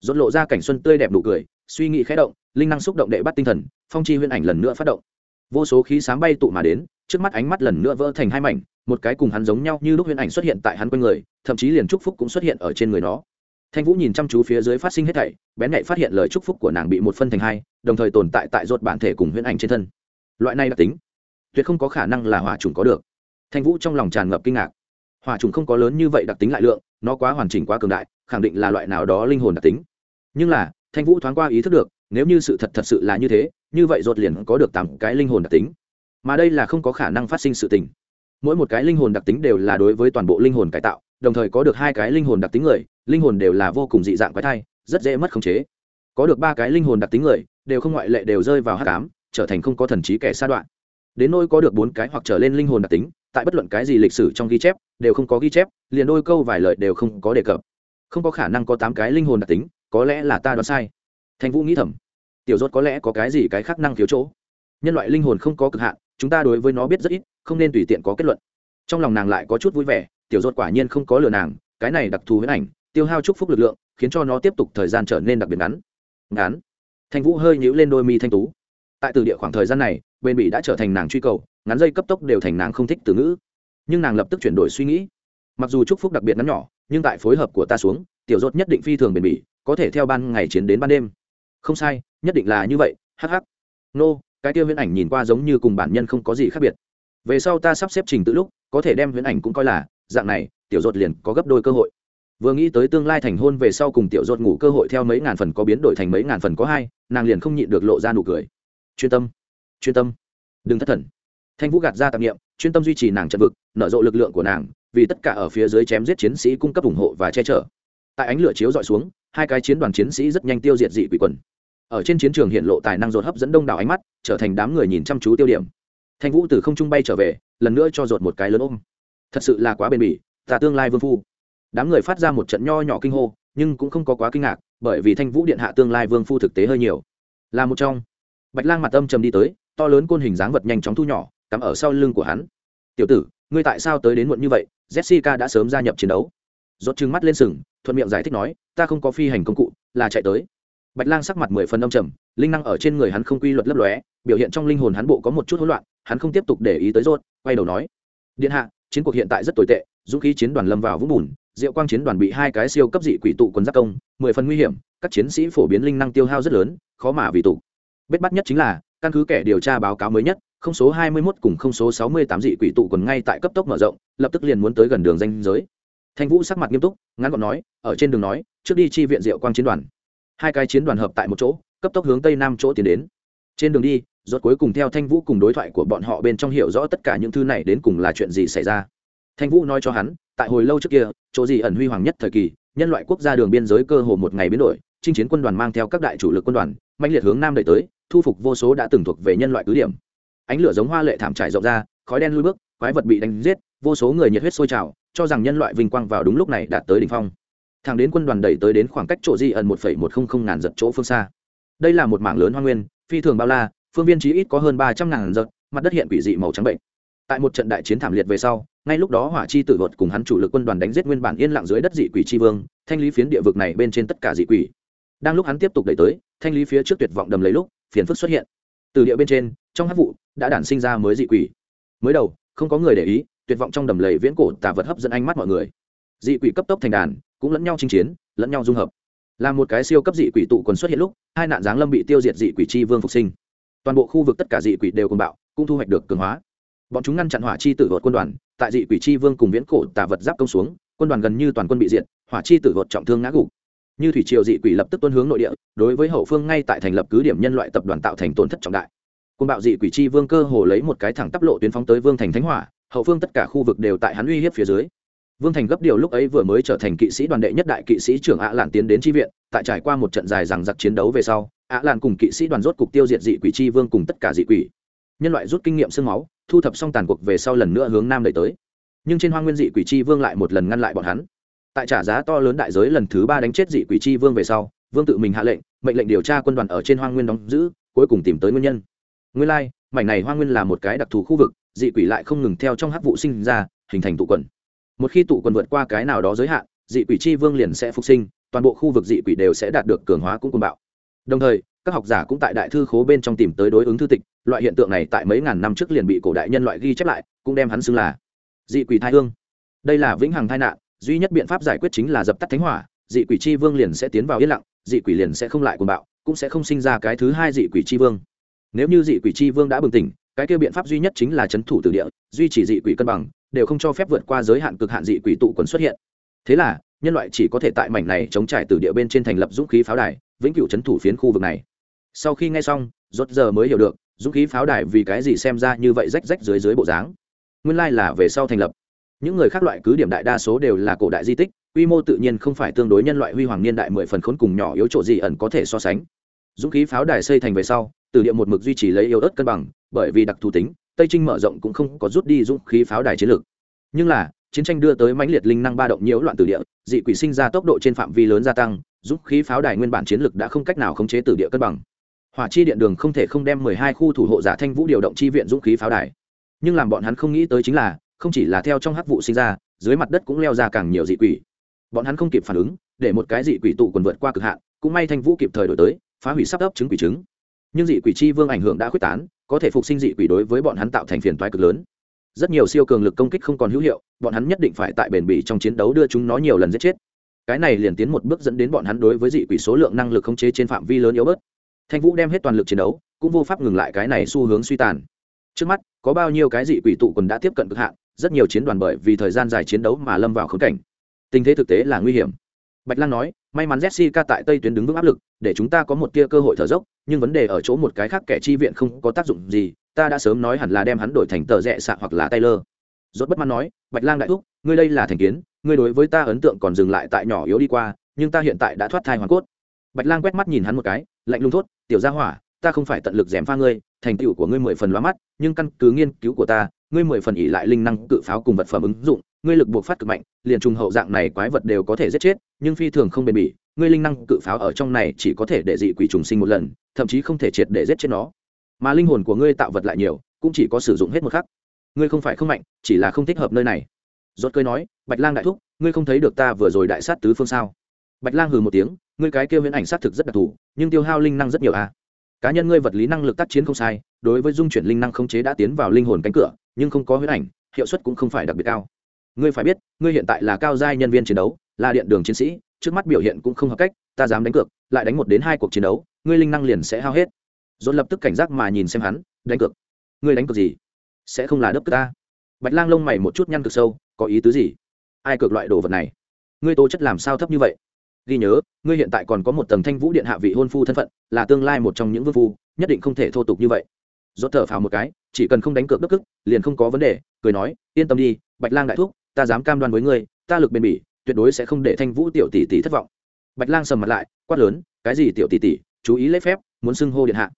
Rốt lộ ra cảnh xuân tươi đẹp nụ cười, suy nghĩ khẽ động, linh năng xúc động đệ bắt tinh thần, phong chi huyễn ảnh lần nữa phát động vô số khí sáng bay tụ mà đến, trước mắt ánh mắt lần nữa vỡ thành hai mảnh, một cái cùng hắn giống nhau như lúc huyền ảnh xuất hiện tại hắn quanh người, thậm chí liền chúc phúc cũng xuất hiện ở trên người nó. Thanh vũ nhìn chăm chú phía dưới phát sinh hết thảy, bén nhạy phát hiện lời chúc phúc của nàng bị một phân thành hai, đồng thời tồn tại tại ruột bản thể cùng huyền ảnh trên thân. Loại này đặc tính, tuyệt không có khả năng là hỏa trùng có được. Thanh vũ trong lòng tràn ngập kinh ngạc. Hỏa trùng không có lớn như vậy đặc tính lại lượng, nó quá hoàn chỉnh quá cường đại, khẳng định là loại nào đó linh hồn đặc tính. Nhưng là, thanh vũ thoáng qua ý thức được, nếu như sự thật thật sự là như thế như vậy ruột liền có được tám cái linh hồn đặc tính. Mà đây là không có khả năng phát sinh sự tình. Mỗi một cái linh hồn đặc tính đều là đối với toàn bộ linh hồn cải tạo, đồng thời có được hai cái linh hồn đặc tính người, linh hồn đều là vô cùng dị dạng quái thai, rất dễ mất khống chế. Có được ba cái linh hồn đặc tính người, đều không ngoại lệ đều rơi vào hát cám trở thành không có thần trí kẻ sa đoạn. Đến nỗi có được bốn cái hoặc trở lên linh hồn đặc tính, tại bất luận cái gì lịch sử trong ghi chép, đều không có ghi chép, liền đôi câu vài lời đều không có đề cập. Không có khả năng có tám cái linh hồn đặc tính, có lẽ là ta đoán sai. Thành vũ nghĩ thầm tiểu rốt có lẽ có cái gì cái khác năng thiếu chỗ. Nhân loại linh hồn không có cực hạn, chúng ta đối với nó biết rất ít, không nên tùy tiện có kết luận. Trong lòng nàng lại có chút vui vẻ, tiểu rốt quả nhiên không có lừa nàng, cái này đặc thù với ảnh, tiêu hao chúc phúc lực lượng, khiến cho nó tiếp tục thời gian trở nên đặc biệt ngắn. Ngắn. Thanh vũ hơi nhíu lên đôi mi thanh tú. Tại từ địa khoảng thời gian này bên bị đã trở thành nàng truy cầu, ngắn dây cấp tốc đều thành nàng không thích từ ngữ. Nhưng nàng lập tức chuyển đổi suy nghĩ. Mặc dù chúc phúc đặc biệt ngắn nhỏ, nhưng tại phối hợp của ta xuống, tiểu rốt nhất định phi thường bền bỉ, có thể theo ban ngày chiến đến ban đêm không sai, nhất định là như vậy hh nô, cái tiêu huyễn ảnh nhìn qua giống như cùng bản nhân không có gì khác biệt. Về sau ta sắp xếp trình tự lúc, có thể đem huyễn ảnh cũng coi là, dạng này, tiểu dột liền có gấp đôi cơ hội. Vừa nghĩ tới tương lai thành hôn về sau cùng tiểu dột ngủ cơ hội theo mấy ngàn phần có biến đổi thành mấy ngàn phần có hai, nàng liền không nhịn được lộ ra nụ cười. Chuyên tâm chuyên tâm. Đừng thất thần. Thanh vũ gạt ra tạp nghiệm chuyên tâm duy trì nàng trận vực, nở rộ lực lượng của nàng, vì tất cả ở phía dưới chém giết chiến sĩ cung cấp ủng hộ và che chở. Tại ánh lửa chiếu dọi xuống hai cái chiến đoàn chiến sĩ rất nhanh tiêu diệt dị quỷ quần. Ở trên chiến trường hiện lộ tài năng dột hấp dẫn đông đảo ánh mắt, trở thành đám người nhìn chăm chú tiêu điểm. Thanh vũ từ không trung bay trở về, lần nữa cho dột một cái lớn ôm. Thật sự là quá bền bỉ, ta tương lai vương phu. Đám người phát ra một trận nho nhỏ kinh hô, nhưng cũng không có quá kinh ngạc, bởi vì thanh vũ điện hạ tương lai vương phu thực tế hơi nhiều. Là một trong. Bạch lang mặt âm trầm đi tới, to lớn côn hình dáng vật nhanh chóng thu nhỏ, cắm ở sau lưng của hắn. Tiểu tử, ngươi tại sao tới đến muộn như vậy? Jessica đã sớm gia nhập chiến đấu rốt trừng mắt lên sừng, thuận miệng giải thích nói, ta không có phi hành công cụ, là chạy tới. Bạch lang sắc mặt mười phần âm trầm, linh năng ở trên người hắn không quy luật lấp lóe, biểu hiện trong linh hồn hắn bộ có một chút hỗn loạn, hắn không tiếp tục để ý tới rốt, quay đầu nói, điện hạ, chiến cuộc hiện tại rất tồi tệ, dũng khí chiến đoàn lâm vào vũng bùn, diệu quang chiến đoàn bị hai cái siêu cấp dị quỷ tụ quân giáp công, mười phần nguy hiểm, các chiến sĩ phổ biến linh năng tiêu hao rất lớn, khó mà vì tụ. Bết bắt nhất chính là, căn cứ kẻ điều tra báo cáo mới nhất, không số 21 cùng không số 68 dị quỷ tụ quần ngay tại cấp tốc mở rộng, lập tức liền muốn tới gần đường danh giới thanh vũ sắc mặt nghiêm túc, ngắn gọn nói, ở trên đường nói, trước đi chi viện diệu quang chiến đoàn. Hai cái chiến đoàn hợp tại một chỗ, cấp tốc hướng tây nam chỗ tiến đến. Trên đường đi, rốt cuối cùng theo thanh vũ cùng đối thoại của bọn họ bên trong hiểu rõ tất cả những thứ này đến cùng là chuyện gì xảy ra. Thanh vũ nói cho hắn, tại hồi lâu trước kia, chỗ gì ẩn huy hoàng nhất thời kỳ, nhân loại quốc gia đường biên giới cơ hồ một ngày biến đổi, chinh chiến quân đoàn mang theo các đại chủ lực quân đoàn mạnh liệt hướng nam đẩy tới, thu phục vô số đã từng thuộc về nhân loại cứ điểm. Ánh lửa giống hoa lệ thảm trải rộng ra, khói đen lui bước, quái vật bị đánh giết, vô số người nhiệt huyết sôi trào cho rằng nhân loại vinh quang vào đúng lúc này đạt tới đỉnh phong. Thẳng đến quân đoàn đẩy tới đến khoảng cách chỗ di ẩn một một không không ngàn giật chỗ phương xa. Đây là một mảng lớn hoa nguyên, phi thường bao la, phương viên chí ít có hơn ba trăm ngàn giật, mặt đất hiện quỷ dị màu trắng bệnh. Tại một trận đại chiến thảm liệt về sau, ngay lúc đó hỏa chi tử vật cùng hắn chủ lực quân đoàn đánh giết nguyên bản yên lặng dưới đất dị quỷ chi vương, thanh lý phiến địa vực này bên trên tất cả dị quỷ. Đang lúc hắn tiếp tục đẩy tới, thanh lý phía trước tuyệt vọng đầm lấy lúc, phiền phức xuất hiện. Từ địa bên trên, trong hát vụ, đã đản sinh ra mới dị quỷ. Mới đầu, không có người để ý tuyệt vọng trong đầm lầy viễn cổ tà vật hấp dẫn ánh mắt mọi người. Dị quỷ cấp tốc thành đàn, cũng lẫn nhau chinh chiến, lẫn nhau dung hợp. Là một cái siêu cấp dị quỷ tụ quần xuất hiện lúc, hai nạn giáng lâm bị tiêu diệt dị quỷ chi vương phục sinh. Toàn bộ khu vực tất cả dị quỷ đều cùng bạo, cũng thu hoạch được cường hóa. Bọn chúng ngăn chặn hỏa chi tử vợt quân đoàn, tại dị quỷ chi vương cùng viễn cổ tà vật giáp công xuống, quân đoàn gần như toàn quân bị diệt, hỏa chi tử vợt trọng thương ngã gục. Như thủy triều dị quỷ lập tức tuân hướng nội địa, đối với hậu phương ngay tại thành lập cứ điểm nhân loại tập đoàn tạo thành tổn thất trọng đại. Quân bạo dị quỷ chi vương cơ hồ lấy một cái thẳng tắp lộ tuyến phóng tới vương thành thánh hỏa hậu phương tất cả khu vực đều tại hắn uy hiếp phía dưới. Vương thành gấp điều lúc ấy vừa mới trở thành kỵ sĩ đoàn đệ nhất đại kỵ sĩ trưởng ạ lạn tiến đến tri viện, tại trải qua một trận dài rằng giặc chiến đấu về sau ạ lạn cùng kỵ sĩ đoàn rốt cục tiêu diệt dị quỷ chi vương cùng tất cả dị quỷ. Nhân loại rút kinh nghiệm sương máu, thu thập xong tàn cuộc về sau lần nữa hướng nam đẩy tới. Nhưng trên hoa nguyên dị quỷ chi vương lại một lần ngăn lại bọn hắn. Tại trả giá to lớn đại giới lần thứ ba đánh chết dị quỷ chi vương về sau, vương tự mình hạ lệnh, mệnh lệnh điều tra quân đoàn ở trên hoa nguyên đóng giữ, cuối cùng tìm tới nguyên nhân. Nguyên lai, mảnh này hoa nguyên là một cái đặc thù khu vực dị quỷ lại không ngừng theo trong hắc vụ sinh ra, hình thành tụ quần. Một khi tụ quần vượt qua cái nào đó giới hạn, dị quỷ chi vương liền sẽ phục sinh, toàn bộ khu vực dị quỷ đều sẽ đạt được cường hóa cũng côn bạo. Đồng thời, các học giả cũng tại đại thư khố bên trong tìm tới đối ứng thư tịch, loại hiện tượng này tại mấy ngàn năm trước liền bị cổ đại nhân loại ghi chép lại, cũng đem hắn xưng là dị quỷ thai hương. Đây là vĩnh hằng tai nạn, duy nhất biện pháp giải quyết chính là dập tắt thánh hỏa, dị quỷ chi vương liền sẽ tiến vào yên lặng, dị quỷ liền sẽ không lại cuồng bạo, cũng sẽ không sinh ra cái thứ hai dị quỷ chi vương. Nếu như dị quỷ chi vương đã bừng tỉnh cái kia biện pháp duy nhất chính là c h ấ n thủ từ địa, duy trì dị quỷ cân bằng, đều không cho phép vượt qua giới hạn cực hạn dị quỷ tụ quần xuất hiện. Thế là, nhân loại chỉ có thể tại mảnh này chống trải từ địa bên trên thành lập dũng khí pháo đài, vĩnh cửu c h ấ n thủ phiến khu vực này. Sau khi nghe xong, rốt giờ mới hiểu được, dũng khí pháo đài vì cái gì xem ra như vậy rách rách dưới dưới bộ dáng. Nguyên lai là về sau thành lập. Những người khác loại cứ điểm đại đa số đều là cổ đại di tích, quy mô tự nhiên không phải tương đối nhân loại huy hoàng niên đại mười phần khốn cùng nhỏ yếu chỗ gì ẩn có thể so sánh. Dũng khí pháo đài xây thành về sau từ địa một mực duy trì lấy yếu ớt cân bằng bởi vì đặc thù tính, tây trinh mở rộng cũng không có rút đi dũng khí pháo đài chiến lược. Nhưng là, chiến tranh đưa tới mãnh liệt linh năng ba động nhiễu loạn từ địa, dị quỷ sinh ra tốc độ trên phạm vi lớn gia tăng, dũng khí pháo đài nguyên bản chiến lược đã không cách nào khống chế từ địa cân bằng. Hỏa chi điện đường không thể không đem mười hai khu thủ hộ giả thanh vũ điều động chi viện dũng khí pháo đài. Nhưng làm bọn hắn không nghĩ tới chính là, không chỉ là theo trong hắc vụ sinh ra, dưới mặt đất cũng leo ra càng nhiều dị quỷ. Bọn hắn không kịp phản ứng, để một cái dị quỷ tụ quần vượt qua cực hạn, cũng may thanh vũ kịp thời đổi tới, phá hủy sắp ấp trứng quỷ trứng nhưng dị quỷ chi vương ảnh hưởng đã quyết tán có thể phục sinh dị quỷ đối với bọn hắn tạo thành phiền toái cực lớn. Rất nhiều siêu cường lực công kích không còn hữu hiệu, bọn hắn nhất định phải tại bền bỉ trong chiến đấu đưa chúng nó nhiều lần giết chết. Cái này liền tiến một bước dẫn đến bọn hắn đối với dị quỷ số lượng năng lực khống chế trên phạm vi lớn yếu bớt. Thanh vũ đem hết toàn lực chiến đấu, cũng vô pháp ngừng lại cái này xu hướng suy tàn. Trước mắt, có bao nhiêu cái dị quỷ tụ quần đã tiếp cận cực hạn, rất nhiều chiến đoàn bởi vì thời gian dài chiến đấu mà lâm vào khống cảnh. Tình thế thực tế là nguy hiểm. Bạch lang nói may mắn jessica tại tây tuyến đứng vững áp lực, để chúng ta có một tia cơ hội thở dốc, nhưng vấn đề ở chỗ một cái khác kẻ chi viện không có tác dụng gì, ta đã sớm nói hẳn là đem hắn đổi thành tờ rẽ xạ hoặc là taylor. Rốt bất mãn nói, bạch lang đại thúc, ngươi đây là thành kiến, ngươi đối với ta ấn tượng còn dừng lại tại nhỏ yếu đi qua, nhưng ta hiện tại đã thoát thai hoàn cốt. Bạch lang quét mắt nhìn hắn một cái, lạnh lùng thốt, tiểu gia hỏa, ta không phải tận lực dèm pha ngươi, thành tựu của ngươi mười phần lóa mắt, nhưng căn cứ nghiên cứu của ta, ngươi mười phần ỉ lại linh năng cự pháo cùng vật phẩm ứng dụng ngươi lực buộc phát cực mạnh, liền trùng hậu dạng này quái vật đều có thể giết chết, nhưng phi thường không bền bỉ, ngươi linh năng cự pháo ở trong này chỉ có thể để dị quỷ trùng sinh một lần, thậm chí không thể triệt để giết chết nó. Mà linh hồn của ngươi tạo vật lại nhiều, cũng chỉ có sử dụng hết một khắc. Ngươi không phải không mạnh, chỉ là không thích hợp nơi này. Rốt cười nói, bạch lang đại thúc, ngươi không thấy được ta vừa rồi đại sát tứ phương sao? Bạch lang hừ một tiếng, ngươi cái kêu huyễn ảnh sát thực rất đặc thù, nhưng tiêu hao linh năng rất nhiều a à. cá nhân ngươi vật lý năng lực tác chiến không sai, đối với dung chuyển linh năng khống chế đã tiến vào linh hồn cánh cửa, nhưng không có huyễn ảnh, hiệu suất cũng không phải đặc biệt cao ngươi phải biết, ngươi hiện tại là cao giai nhân viên chiến đấu, là điện đường chiến sĩ, trước mắt biểu hiện cũng không hợp cách, ta dám đánh cược, lại đánh một đến hai cuộc chiến đấu, ngươi linh năng liền sẽ hao hết. Dồn lập tức cảnh giác mà nhìn xem hắn, đánh cược. Ngươi đánh cược gì? Sẽ không là đấp cược ta. Bạch lang lông mày một chút nhăn cực sâu, có ý tứ gì? Ai cược loại đồ vật này? Ngươi tố chất làm sao thấp như vậy? Ghi nhớ, ngươi hiện tại còn có một tầng thanh vũ điện hạ vị hôn phu thân phận, là tương lai một trong những vương phu, nhất định không thể thô tục như vậy. Dốt thở phào một cái, chỉ cần không đánh cược đức cức, liền không có vấn đề, cười nói, yên tâm đi, bạch lang đại thúc ta dám cam đoan với ngươi, ta lực bền bỉ, tuyệt đối sẽ không để thanh vũ tiểu tỷ tỷ thất vọng. Bạch lang sầm mặt lại, quát lớn, cái gì tiểu tỷ tỷ, chú ý lấy phép, muốn xưng hô điện hạ.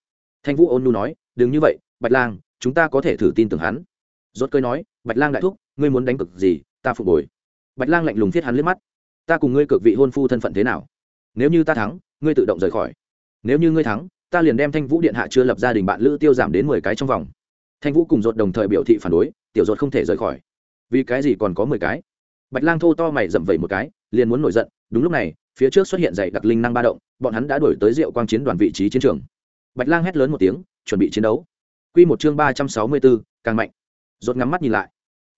Thanh vũ ôn nu nói, đừng như vậy, bạch lang, chúng ta có thể thử tin tưởng hắn. Rốt cơi nói, bạch lang đại thúc, ngươi muốn đánh cực gì, ta phục hồi. Bạch lang lạnh lùng thiết hắn liếc mắt. Ta cùng ngươi cực vị hôn phu thân phận thế nào? Nếu như ta thắng, ngươi tự động rời khỏi. Nếu như ngươi thắng, ta liền đem thanh vũ điện hạ chưa lập gia đình bạn lữ tiêu giảm đến mười cái trong vòng. Thanh vũ cùng Rốt đồng thời biểu thị phản đối, tiểu Rốt không thể rời khỏi vì cái gì còn có mười cái? Bạch lang thô to mày dậm vẩy một cái, liền muốn nổi giận. Đúng lúc này, phía trước xuất hiện dày đặc linh năng ba động, bọn hắn đã đổi tới rượu quang chiến đoàn vị trí chiến trường. Bạch lang hét lớn một tiếng, chuẩn bị chiến đấu. Q một chương ba trăm sáu mươi bốn, càng mạnh. Rột ngắm mắt nhìn lại.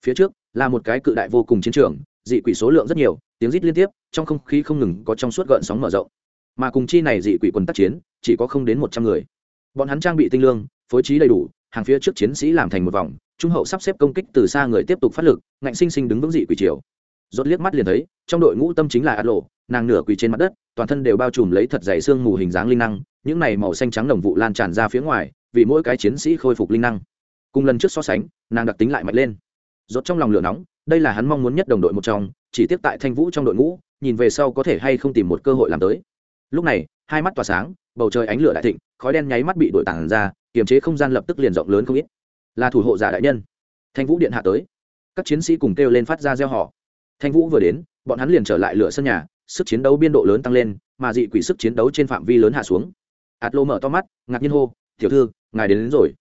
Phía trước, là một cái cự đại vô cùng chiến trường, dị quỷ số lượng rất nhiều, tiếng rít liên tiếp, trong không khí không ngừng có trong suốt gợn sóng mở rộng. Mà cùng chi này dị quỷ quân tác chiến, chỉ có không đến một trăm người. Bọn hắn trang bị tinh lương, phối trí đầy đủ, hàng phía trước chiến sĩ làm thành một vòng trung hậu sắp xếp công kích từ xa người tiếp tục phát lực, ngạnh sinh sinh đứng vững dị quỷ triều. Rốt liếc mắt liền thấy, trong đội ngũ tâm chính là át lộ, nàng nửa quỳ trên mặt đất, toàn thân đều bao trùm lấy thật dày xương mù hình dáng linh năng, những này màu xanh trắng đồng vụ lan tràn ra phía ngoài, vì mỗi cái chiến sĩ khôi phục linh năng. Cùng lần trước so sánh, nàng đặc tính lại mạnh lên. Rốt trong lòng lửa nóng, đây là hắn mong muốn nhất đồng đội một trong, chỉ tiếp tại thanh vũ trong đội ngũ, nhìn về sau có thể hay không tìm một cơ hội làm tới. Lúc này, hai mắt tỏa sáng, bầu trời ánh lửa đại thịnh, khói đen nháy mắt bị đội tản ra, kiềm chế không gian lập tức liền rộng lớn không ít là thủ hộ giả đại nhân. Thanh vũ điện hạ tới. Các chiến sĩ cùng kêu lên phát ra gieo họ thanh vũ vừa đến bọn hắn liền trở lại lửa sân nhà sức chiến đấu biên độ lớn tăng lên mà dị quỷ sức chiến đấu trên phạm vi lớn hạ xuống. Ạt lô mở to mắt ngạc nhiên hô tiểu thư ngài đến, đến rồi.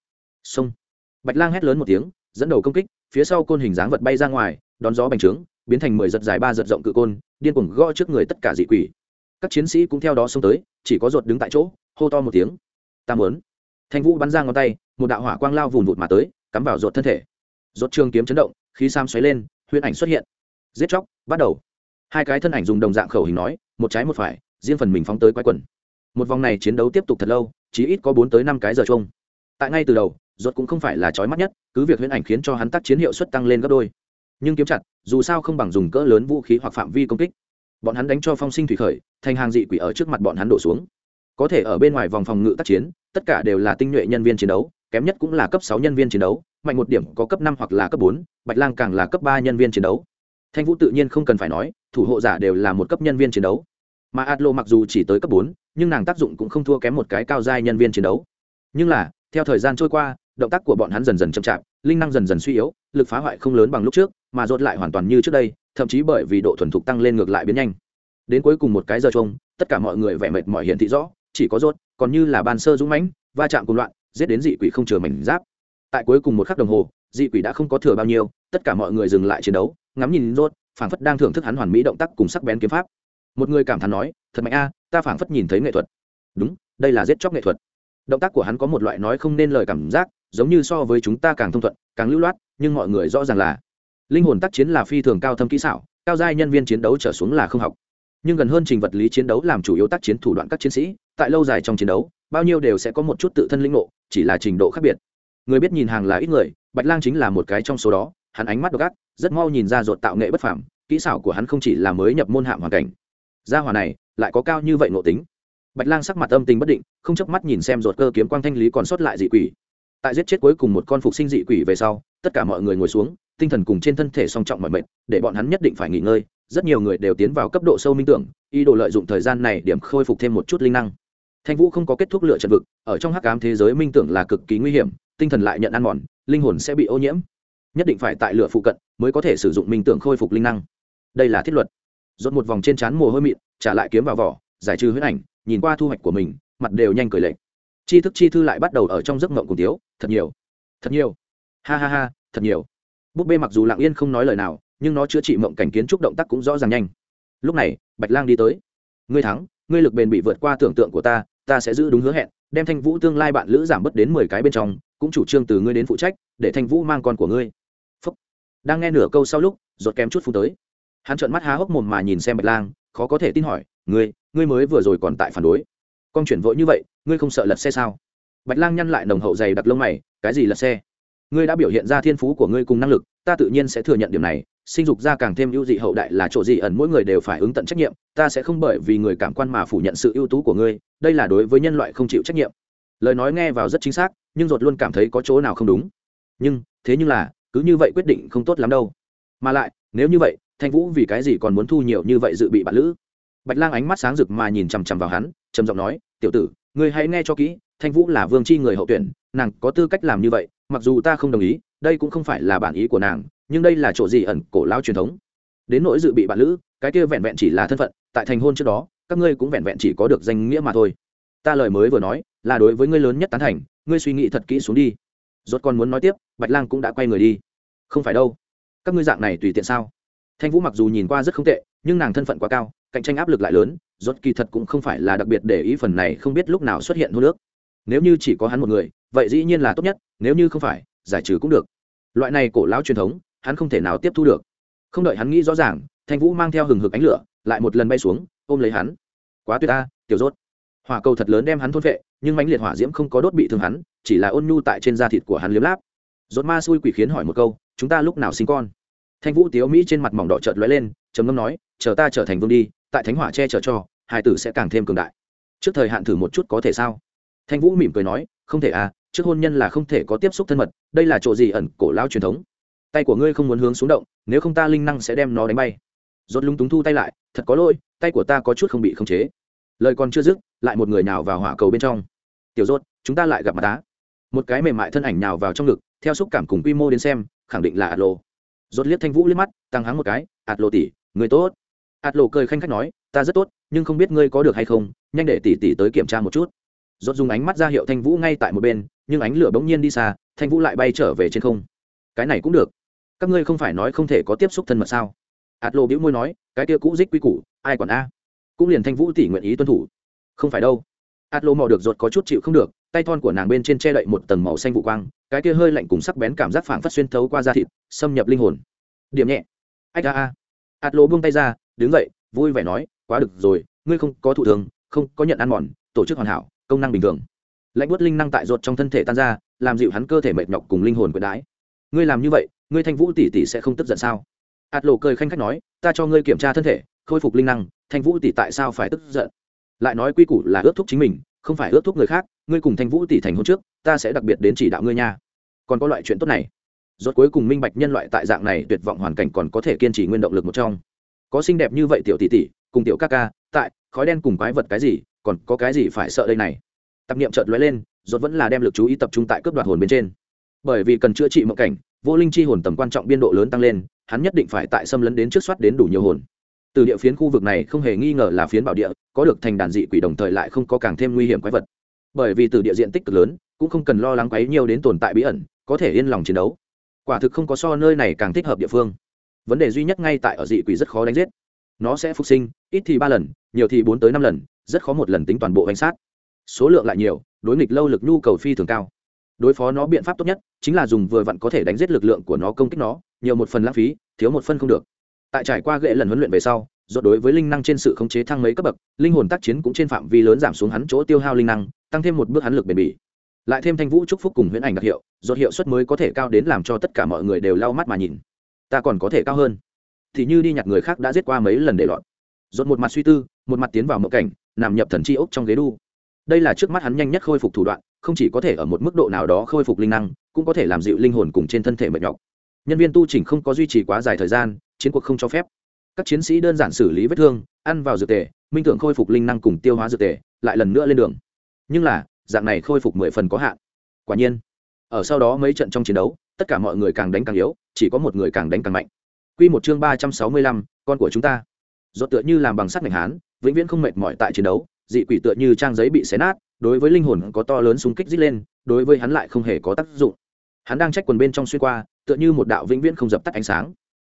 Xông bạch lang hét lớn một tiếng dẫn đầu công kích phía sau côn hình dáng vật bay ra ngoài đón gió bành trướng biến thành mười giật dài ba giật rộng cự côn điên cuồng gõ trước người tất cả dị quỷ. Các chiến sĩ cũng theo đó xông tới chỉ có ruột đứng tại chỗ hô to một tiếng. Ta muốn. Thanh vũ bắn ra ngón tay một đạo hỏa quang lao vùn vụt mà tới, cắm vào ruột thân thể. Ruột trường kiếm chấn động, khí sam xoáy lên, huyễn ảnh xuất hiện. Giết chóc, bắt đầu. Hai cái thân ảnh dùng đồng dạng khẩu hình nói, một trái một phải, riêng phần mình phóng tới quái quần. Một vòng này chiến đấu tiếp tục thật lâu chỉ ít có bốn tới năm cái giờ chung. Tại ngay từ đầu, ruột cũng không phải là trói mắt nhất, cứ việc huyễn ảnh khiến cho hắn tác chiến hiệu suất tăng lên gấp đôi. Nhưng kiếm chặt, dù sao không bằng dùng cỡ lớn vũ khí hoặc phạm vi công kích. Bọn hắn đánh cho phong sinh thủy khởi, thành hàng dị quỷ ở trước mặt bọn hắn đổ xuống. Có thể ở bên ngoài vòng phòng ngự tác chiến, tất cả đều là tinh nhuệ nhân viên chiến đấu kém nhất cũng là cấp sáu nhân viên chiến đấu, mạnh một điểm có cấp năm hoặc là cấp bốn, bạch lang càng là cấp ba nhân viên chiến đấu. Thanh vũ tự nhiên không cần phải nói, thủ hộ giả đều là một cấp nhân viên chiến đấu. Mà atlo mặc dù chỉ tới cấp bốn, nhưng nàng tác dụng cũng không thua kém một cái cao giai nhân viên chiến đấu. Nhưng là, theo thời gian trôi qua, động tác của bọn hắn dần dần chậm chạp, linh năng dần dần suy yếu, lực phá hoại không lớn bằng lúc trước, mà rốt lại hoàn toàn như trước đây, thậm chí bởi vì độ thuần thục tăng lên ngược lại biến nhanh. Đến cuối cùng một cái giờ trông tất cả mọi người vẻ mệt mỏi hiện thị rõ, chỉ có rốt, còn như là ban sơ dũng mãnh, va chạm cùng loạn giết đến dị quỷ không chừa mảnh giáp. Tại cuối cùng một khắc đồng hồ, dị quỷ đã không có thừa bao nhiêu, tất cả mọi người dừng lại chiến đấu, ngắm nhìn rốt, phảng phất đang thưởng thức hắn hoàn mỹ động tác cùng sắc bén kiếm pháp. Một người cảm thán nói, thật mạnh a, ta phảng phất nhìn thấy nghệ thuật. Đúng, đây là giết chóc nghệ thuật. Động tác của hắn có một loại nói không nên lời cảm giác, giống như so với chúng ta càng thông thuận, càng lưu loát, nhưng mọi người rõ ràng là linh hồn tác chiến là phi thường cao thâm kỹ xảo, cao giai nhân viên chiến đấu trở xuống là không học. Nhưng gần hơn trình vật lý chiến đấu làm chủ yếu tác chiến thủ đoạn các chiến sĩ, tại lâu dài trong chiến đấu bao nhiêu đều sẽ có một chút tự thân linh ngộ, chỉ là trình độ khác biệt. Người biết nhìn hàng là ít người, bạch lang chính là một cái trong số đó, hắn ánh mắt độc ác, rất mau nhìn ra ruột tạo nghệ bất phàm, kỹ xảo của hắn không chỉ là mới nhập môn hạm hoàn cảnh. Gia hòa này, lại có cao như vậy ngộ tính. Bạch lang sắc mặt âm tình bất định, không chớp mắt nhìn xem ruột cơ kiếm quang thanh lý còn sót lại dị quỷ. Tại giết chết cuối cùng một con phục sinh dị quỷ về sau, tất cả mọi người ngồi xuống, tinh thần cùng trên thân thể song trọng mọi mệnh để bọn hắn nhất định phải nghỉ ngơi. Rất nhiều người đều tiến vào cấp độ sâu minh tưởng, ý đồ lợi dụng thời gian này điểm khôi phục thêm một chút linh năng thanh vũ không có kết thúc lựa trận vực, ở trong hắc ám thế giới minh tưởng là cực kỳ nguy hiểm, tinh thần lại nhận ăn mòn, linh hồn sẽ bị ô nhiễm. Nhất định phải tại lửa phụ cận mới có thể sử dụng minh tưởng khôi phục linh năng. Đây là thiết luật. Dốt một vòng trên trán mồ hôi mịn, trả lại kiếm vào vỏ, giải trừ huyết ảnh, nhìn qua thu hoạch của mình, mặt đều nhanh cười lệ chi thức chi thư lại bắt đầu ở trong giấc mộng cùng tiếu thật nhiều thật nhiều. Ha ha ha, thật nhiều. Búp bê mặc dù lặng yên không nói lời nào, nhưng nó chữa trị mộng cảnh kiến trúc động tác cũng rõ ràng nhanh. Lúc này, bạch lang đi tới. Ngươi thắng, ngươi lực bền bị vượt qua tưởng tượng của ta ta sẽ giữ đúng hứa hẹn, đem thanh vũ tương lai bạn lữ giảm bớt đến mười cái bên trong, cũng chủ trương từ ngươi đến phụ trách, để thanh vũ mang con của ngươi. Phúc. đang nghe nửa câu sau lúc ruột kém chút phút tới. Hắn trợn mắt há hốc mồm mà nhìn xem bạch lang, khó có thể tin hỏi, ngươi ngươi mới vừa rồi còn tại phản đối. Con chuyển vội như vậy, ngươi không sợ lật xe sao? Bạch lang nhăn lại nồng hậu dày đặc lông mày, cái gì lật xe? Ngươi đã biểu hiện ra thiên phú của ngươi cùng năng lực, ta tự nhiên sẽ thừa nhận điểm này. Sinh dục ra càng thêm ưu dị hậu đại là chỗ gì ẩn, mỗi người đều phải ứng tận trách nhiệm, ta sẽ không bởi vì người cảm quan mà phủ nhận sự ưu tú của ngươi, đây là đối với nhân loại không chịu trách nhiệm. Lời nói nghe vào rất chính xác, nhưng ruột luôn cảm thấy có chỗ nào không đúng. Nhưng, thế nhưng là, cứ như vậy quyết định không tốt lắm đâu. Mà lại, nếu như vậy, thanh vũ vì cái gì còn muốn thu nhiều như vậy dự bị bạn lữ? Bạch lang ánh mắt sáng rực mà nhìn chằm chằm vào hắn, trầm giọng nói, tiểu tử, ngươi hãy nghe cho kỹ, thanh vũ là vương c h i người hậu tuyển, nàng có tư cách làm như vậy mặc dù ta không đồng ý, đây cũng không phải là bản ý của nàng, nhưng đây là chỗ gì ẩn cổ lao truyền thống. Đến nỗi dự bị bạn lữ, cái kia vẹn vẹn chỉ là thân phận, tại thành hôn trước đó, các ngươi cũng vẹn vẹn chỉ có được danh nghĩa mà thôi. Ta lời mới vừa nói, là đối với ngươi lớn nhất tán thành, ngươi suy nghĩ thật kỹ xuống đi. Rốt còn muốn nói tiếp, bạch lang cũng đã quay người đi. Không phải đâu. Các ngươi dạng này tùy tiện sao? Thanh vũ mặc dù nhìn qua rất không tệ, nhưng nàng thân phận quá cao, cạnh tranh áp lực lại lớn, rốt kỳ thật cũng không phải là đặc biệt để ý phần này không biết lúc nào xuất hiện hôn nước nếu như chỉ có hắn một người vậy dĩ nhiên là tốt nhất, nếu như không phải, giải trừ cũng được. Loại này cổ lão truyền thống, hắn không thể nào tiếp thu được. Không đợi hắn nghĩ rõ ràng, thanh vũ mang theo hừng hực ánh lửa, lại một lần bay xuống, ôm lấy hắn. Quá tuyệt ta, tiểu rốt. Hỏa cầu thật lớn đem hắn thôn vệ nhưng mãnh liệt hỏa diễm không có đốt bị thương hắn, chỉ là ôn nhu tại trên da thịt của hắn liếm láp. Rốt ma xui quỷ khiến hỏi một câu, chúng ta lúc nào sinh con? Thanh vũ tiếu mỹ trên mặt mỏng đỏ chợt lóe lên, trầm ngâm nói, chờ ta trở thành vương đi, tại thánh hỏa che chở cho, hai tử sẽ càng thêm cường đại. Trước thời hạn thử một chút có thể sao? Thanh vũ mỉm cười nói, không thể à trước hôn nhân là không thể có tiếp xúc thân mật, đây là chỗ gì ẩn cổ lao truyền thống. Tay của ngươi không muốn hướng xuống động, nếu không ta linh năng sẽ đem nó đánh bay. Rốt lúng túng thu tay lại, thật có lỗi, tay của ta có chút không bị khống chế. Lời còn chưa dứt, lại một người nào vào hỏa cầu bên trong. Tiểu rốt, chúng ta lại gặp mặt tá một cái mềm mại thân ảnh nào vào trong ngực, theo xúc cảm cùng quy mô đến xem, khẳng định là ạt lộ rốt liếc thanh vũ liếc mắt, tăng hắng một cái ạt lộ tỷ, người tốt. Ạt lộ cười khanh khách nói, ta rất tốt, nhưng không biết ngươi có được hay không, nhanh để tỷ tỷ tới kiểm tra một chút. Rốt dùng ánh mắt ra hiệu thanh vũ ngay tại một bên nhưng ánh lửa bỗng nhiên đi xa, thanh vũ lại bay trở về trên không. Cái này cũng được. Các ngươi không phải nói không thể có tiếp xúc thân mật sao? Ạt lộ bĩu môi nói, cái kia cũ dích quy củ, ai còn a? Cũng liền thanh vũ tỷ nguyện ý tuân thủ. Không phải đâu. Ạt lộ mò được ruột có chút chịu không được, tay thon của nàng bên trên che đậy một tầng màu xanh vụ quang, cái kia hơi lạnh cùng sắc bén cảm giác phảng phất xuyên thấu qua da thịt, xâm nhập linh hồn. Điểm nhẹ. Ách a a. Ạt lộ buông tay ra, đứng dậy, vui vẻ nói, quá được rồi, ngươi không có thụ thường, không có nhận ăn mòn, tổ chức hoàn hảo, công năng bình thường lạnh bút linh năng tại ruột trong thân thể tan ra, làm dịu hắn cơ thể mệt nhọc cùng linh hồn quyền đái ngươi làm như vậy, ngươi thanh vũ tỷ tỷ sẽ không tức giận sao? Ạt lộ cười khanh khách nói, ta cho ngươi kiểm tra thân thể, khôi phục linh năng, thanh vũ tỷ tại sao phải tức giận? Lại nói quy củ là ước thúc chính mình, không phải ước thúc người khác, ngươi cùng thanh vũ tỷ thành hôn trước, ta sẽ đặc biệt đến chỉ đạo ngươi nha. Còn có loại chuyện tốt này. Rốt cuối cùng minh bạch nhân loại tại dạng này tuyệt vọng hoàn cảnh còn có thể kiên trì nguyên động lực một trong. Có xinh đẹp như vậy tiểu tỷ tỷ, cùng tiểu ca ca, tại, khói đen cùng quái vật cái gì, còn có cái gì phải sợ đây này? Tạp niệm chợt lóe lên, rốt vẫn là đem lực chú ý tập trung tại cướp đoạt hồn bên trên. Bởi vì cần chữa trị mộng cảnh, vô linh chi hồn tầm quan trọng biên độ lớn tăng lên, hắn nhất định phải tại xâm lấn đến trước soát đến đủ nhiều hồn. Từ địa phiến khu vực này không hề nghi ngờ là phiến bảo địa, có được thành đàn dị quỷ đồng thời lại không có càng thêm nguy hiểm quái vật. Bởi vì từ địa diện tích cực lớn, cũng không cần lo lắng quấy nhiều đến tồn tại bí ẩn, có thể yên lòng chiến đấu. Quả thực không có so nơi này càng thích hợp địa phương. Vấn đề duy nhất ngay tại ở dị quỷ rất khó đánh giết. Nó sẽ phục sinh, ít thì ba lần, nhiều thì bốn tới năm lần, rất khó một lần tính toàn bộ danh sát số lượng lại nhiều, đối nghịch lâu lực nhu cầu phi thường cao. Đối phó nó biện pháp tốt nhất chính là dùng vừa vặn có thể đánh giết lực lượng của nó công kích nó, nhiều một phần lãng phí, thiếu một phân không được. Tại trải qua gệ lần huấn luyện về sau do đối với linh năng trên sự khống chế thăng mấy cấp bậc, linh hồn tác chiến cũng trên phạm vi lớn giảm xuống hắn chỗ tiêu hao linh năng, tăng thêm một bước hắn lực bền bỉ. Lại thêm thanh vũ chúc phúc cùng huyễn ảnh đặc hiệu do hiệu suất mới có thể cao đến làm cho tất cả mọi người đều lau mắt mà nhìn. Ta còn có thể cao hơn. Thì như đi nhặt người khác đã giết qua mấy lần để lọt. Dột một mặt suy tư, một mặt tiến vào mộng cảnh, nằm nhập thần chi ốc trong ghế đu đây là trước mắt hắn nhanh nhất khôi phục thủ đoạn, không chỉ có thể ở một mức độ nào đó khôi phục linh năng, cũng có thể làm dịu linh hồn cùng trên thân thể mệt nhọc. Nhân viên tu chỉnh không có duy trì quá dài thời gian, chiến cuộc không cho phép. Các chiến sĩ đơn giản xử lý vết thương, ăn vào dược tề, minh tưởng khôi phục linh năng cùng tiêu hóa dược tề, lại lần nữa lên đường. Nhưng là, dạng này khôi phục mười phần có hạn. Quả nhiên, ở sau đó mấy trận trong chiến đấu, tất cả mọi người càng đánh càng yếu, chỉ có một người càng đánh càng mạnh. Quy một chương ba trăm sáu mươi lăm, con của chúng ta. Rốt tựa như làm bằng sắt ngành hán, vĩnh viễn không mệt mỏi tại chiến đấu dị quỷ tựa như trang giấy bị xé nát, đối với linh hồn có to lớn xung kích dít lên, đối với hắn lại không hề có tác dụng. Hắn đang trách quần bên trong xuyên qua, tựa như một đạo vĩnh viễn không dập tắt ánh sáng.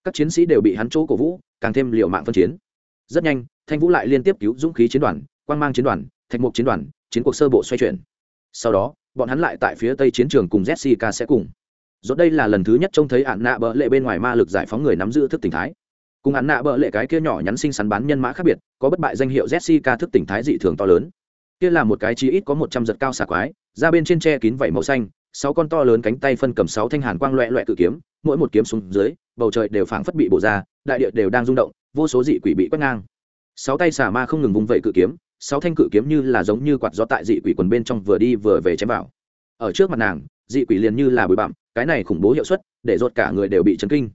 Các chiến sĩ đều bị hắn chỗ cổ vũ, càng thêm liều mạng phân chiến. Rất nhanh, thanh vũ lại liên tiếp cứu dũng khí chiến đoàn, quang mang chiến đoàn, thạch mục chiến đoàn, chiến cuộc sơ bộ xoay chuyển. Sau đó, bọn hắn lại tại phía tây chiến trường cùng jessica sẽ cùng. Rốt đây là lần thứ nhất trông thấy ạn nạ bỡ lệ bên ngoài ma lực giải phóng người nắm giữ thức tỉnh thái cùng hắn nạ bỡ lệ cái kia nhỏ nhắn xinh xắn bán nhân mã khác biệt, có bất bại danh hiệu jessica thức tỉnh thái dị thường to lớn. Kia là một cái chí ít có một trăm giật cao xà quái ra bên trên tre kín vảy màu xanh, sáu con to lớn cánh tay phân cầm sáu thanh hàn quang loẹ loẹ cự kiếm, mỗi một kiếm xuống dưới, bầu trời đều phảng phất bị bổ ra, đại địa đều đang rung động, vô số dị quỷ bị quét ngang. Sáu tay xà ma không ngừng vung vẩy cự kiếm, sáu thanh cự kiếm như là giống như quạt gió tại dị quỷ quần bên trong vừa đi vừa về chém vào. Ở trước mặt nàng, dị quỷ liền như là bụi bặm, cái này khủng bố hiệu suất, để rốt cả người đều bị chấn kinh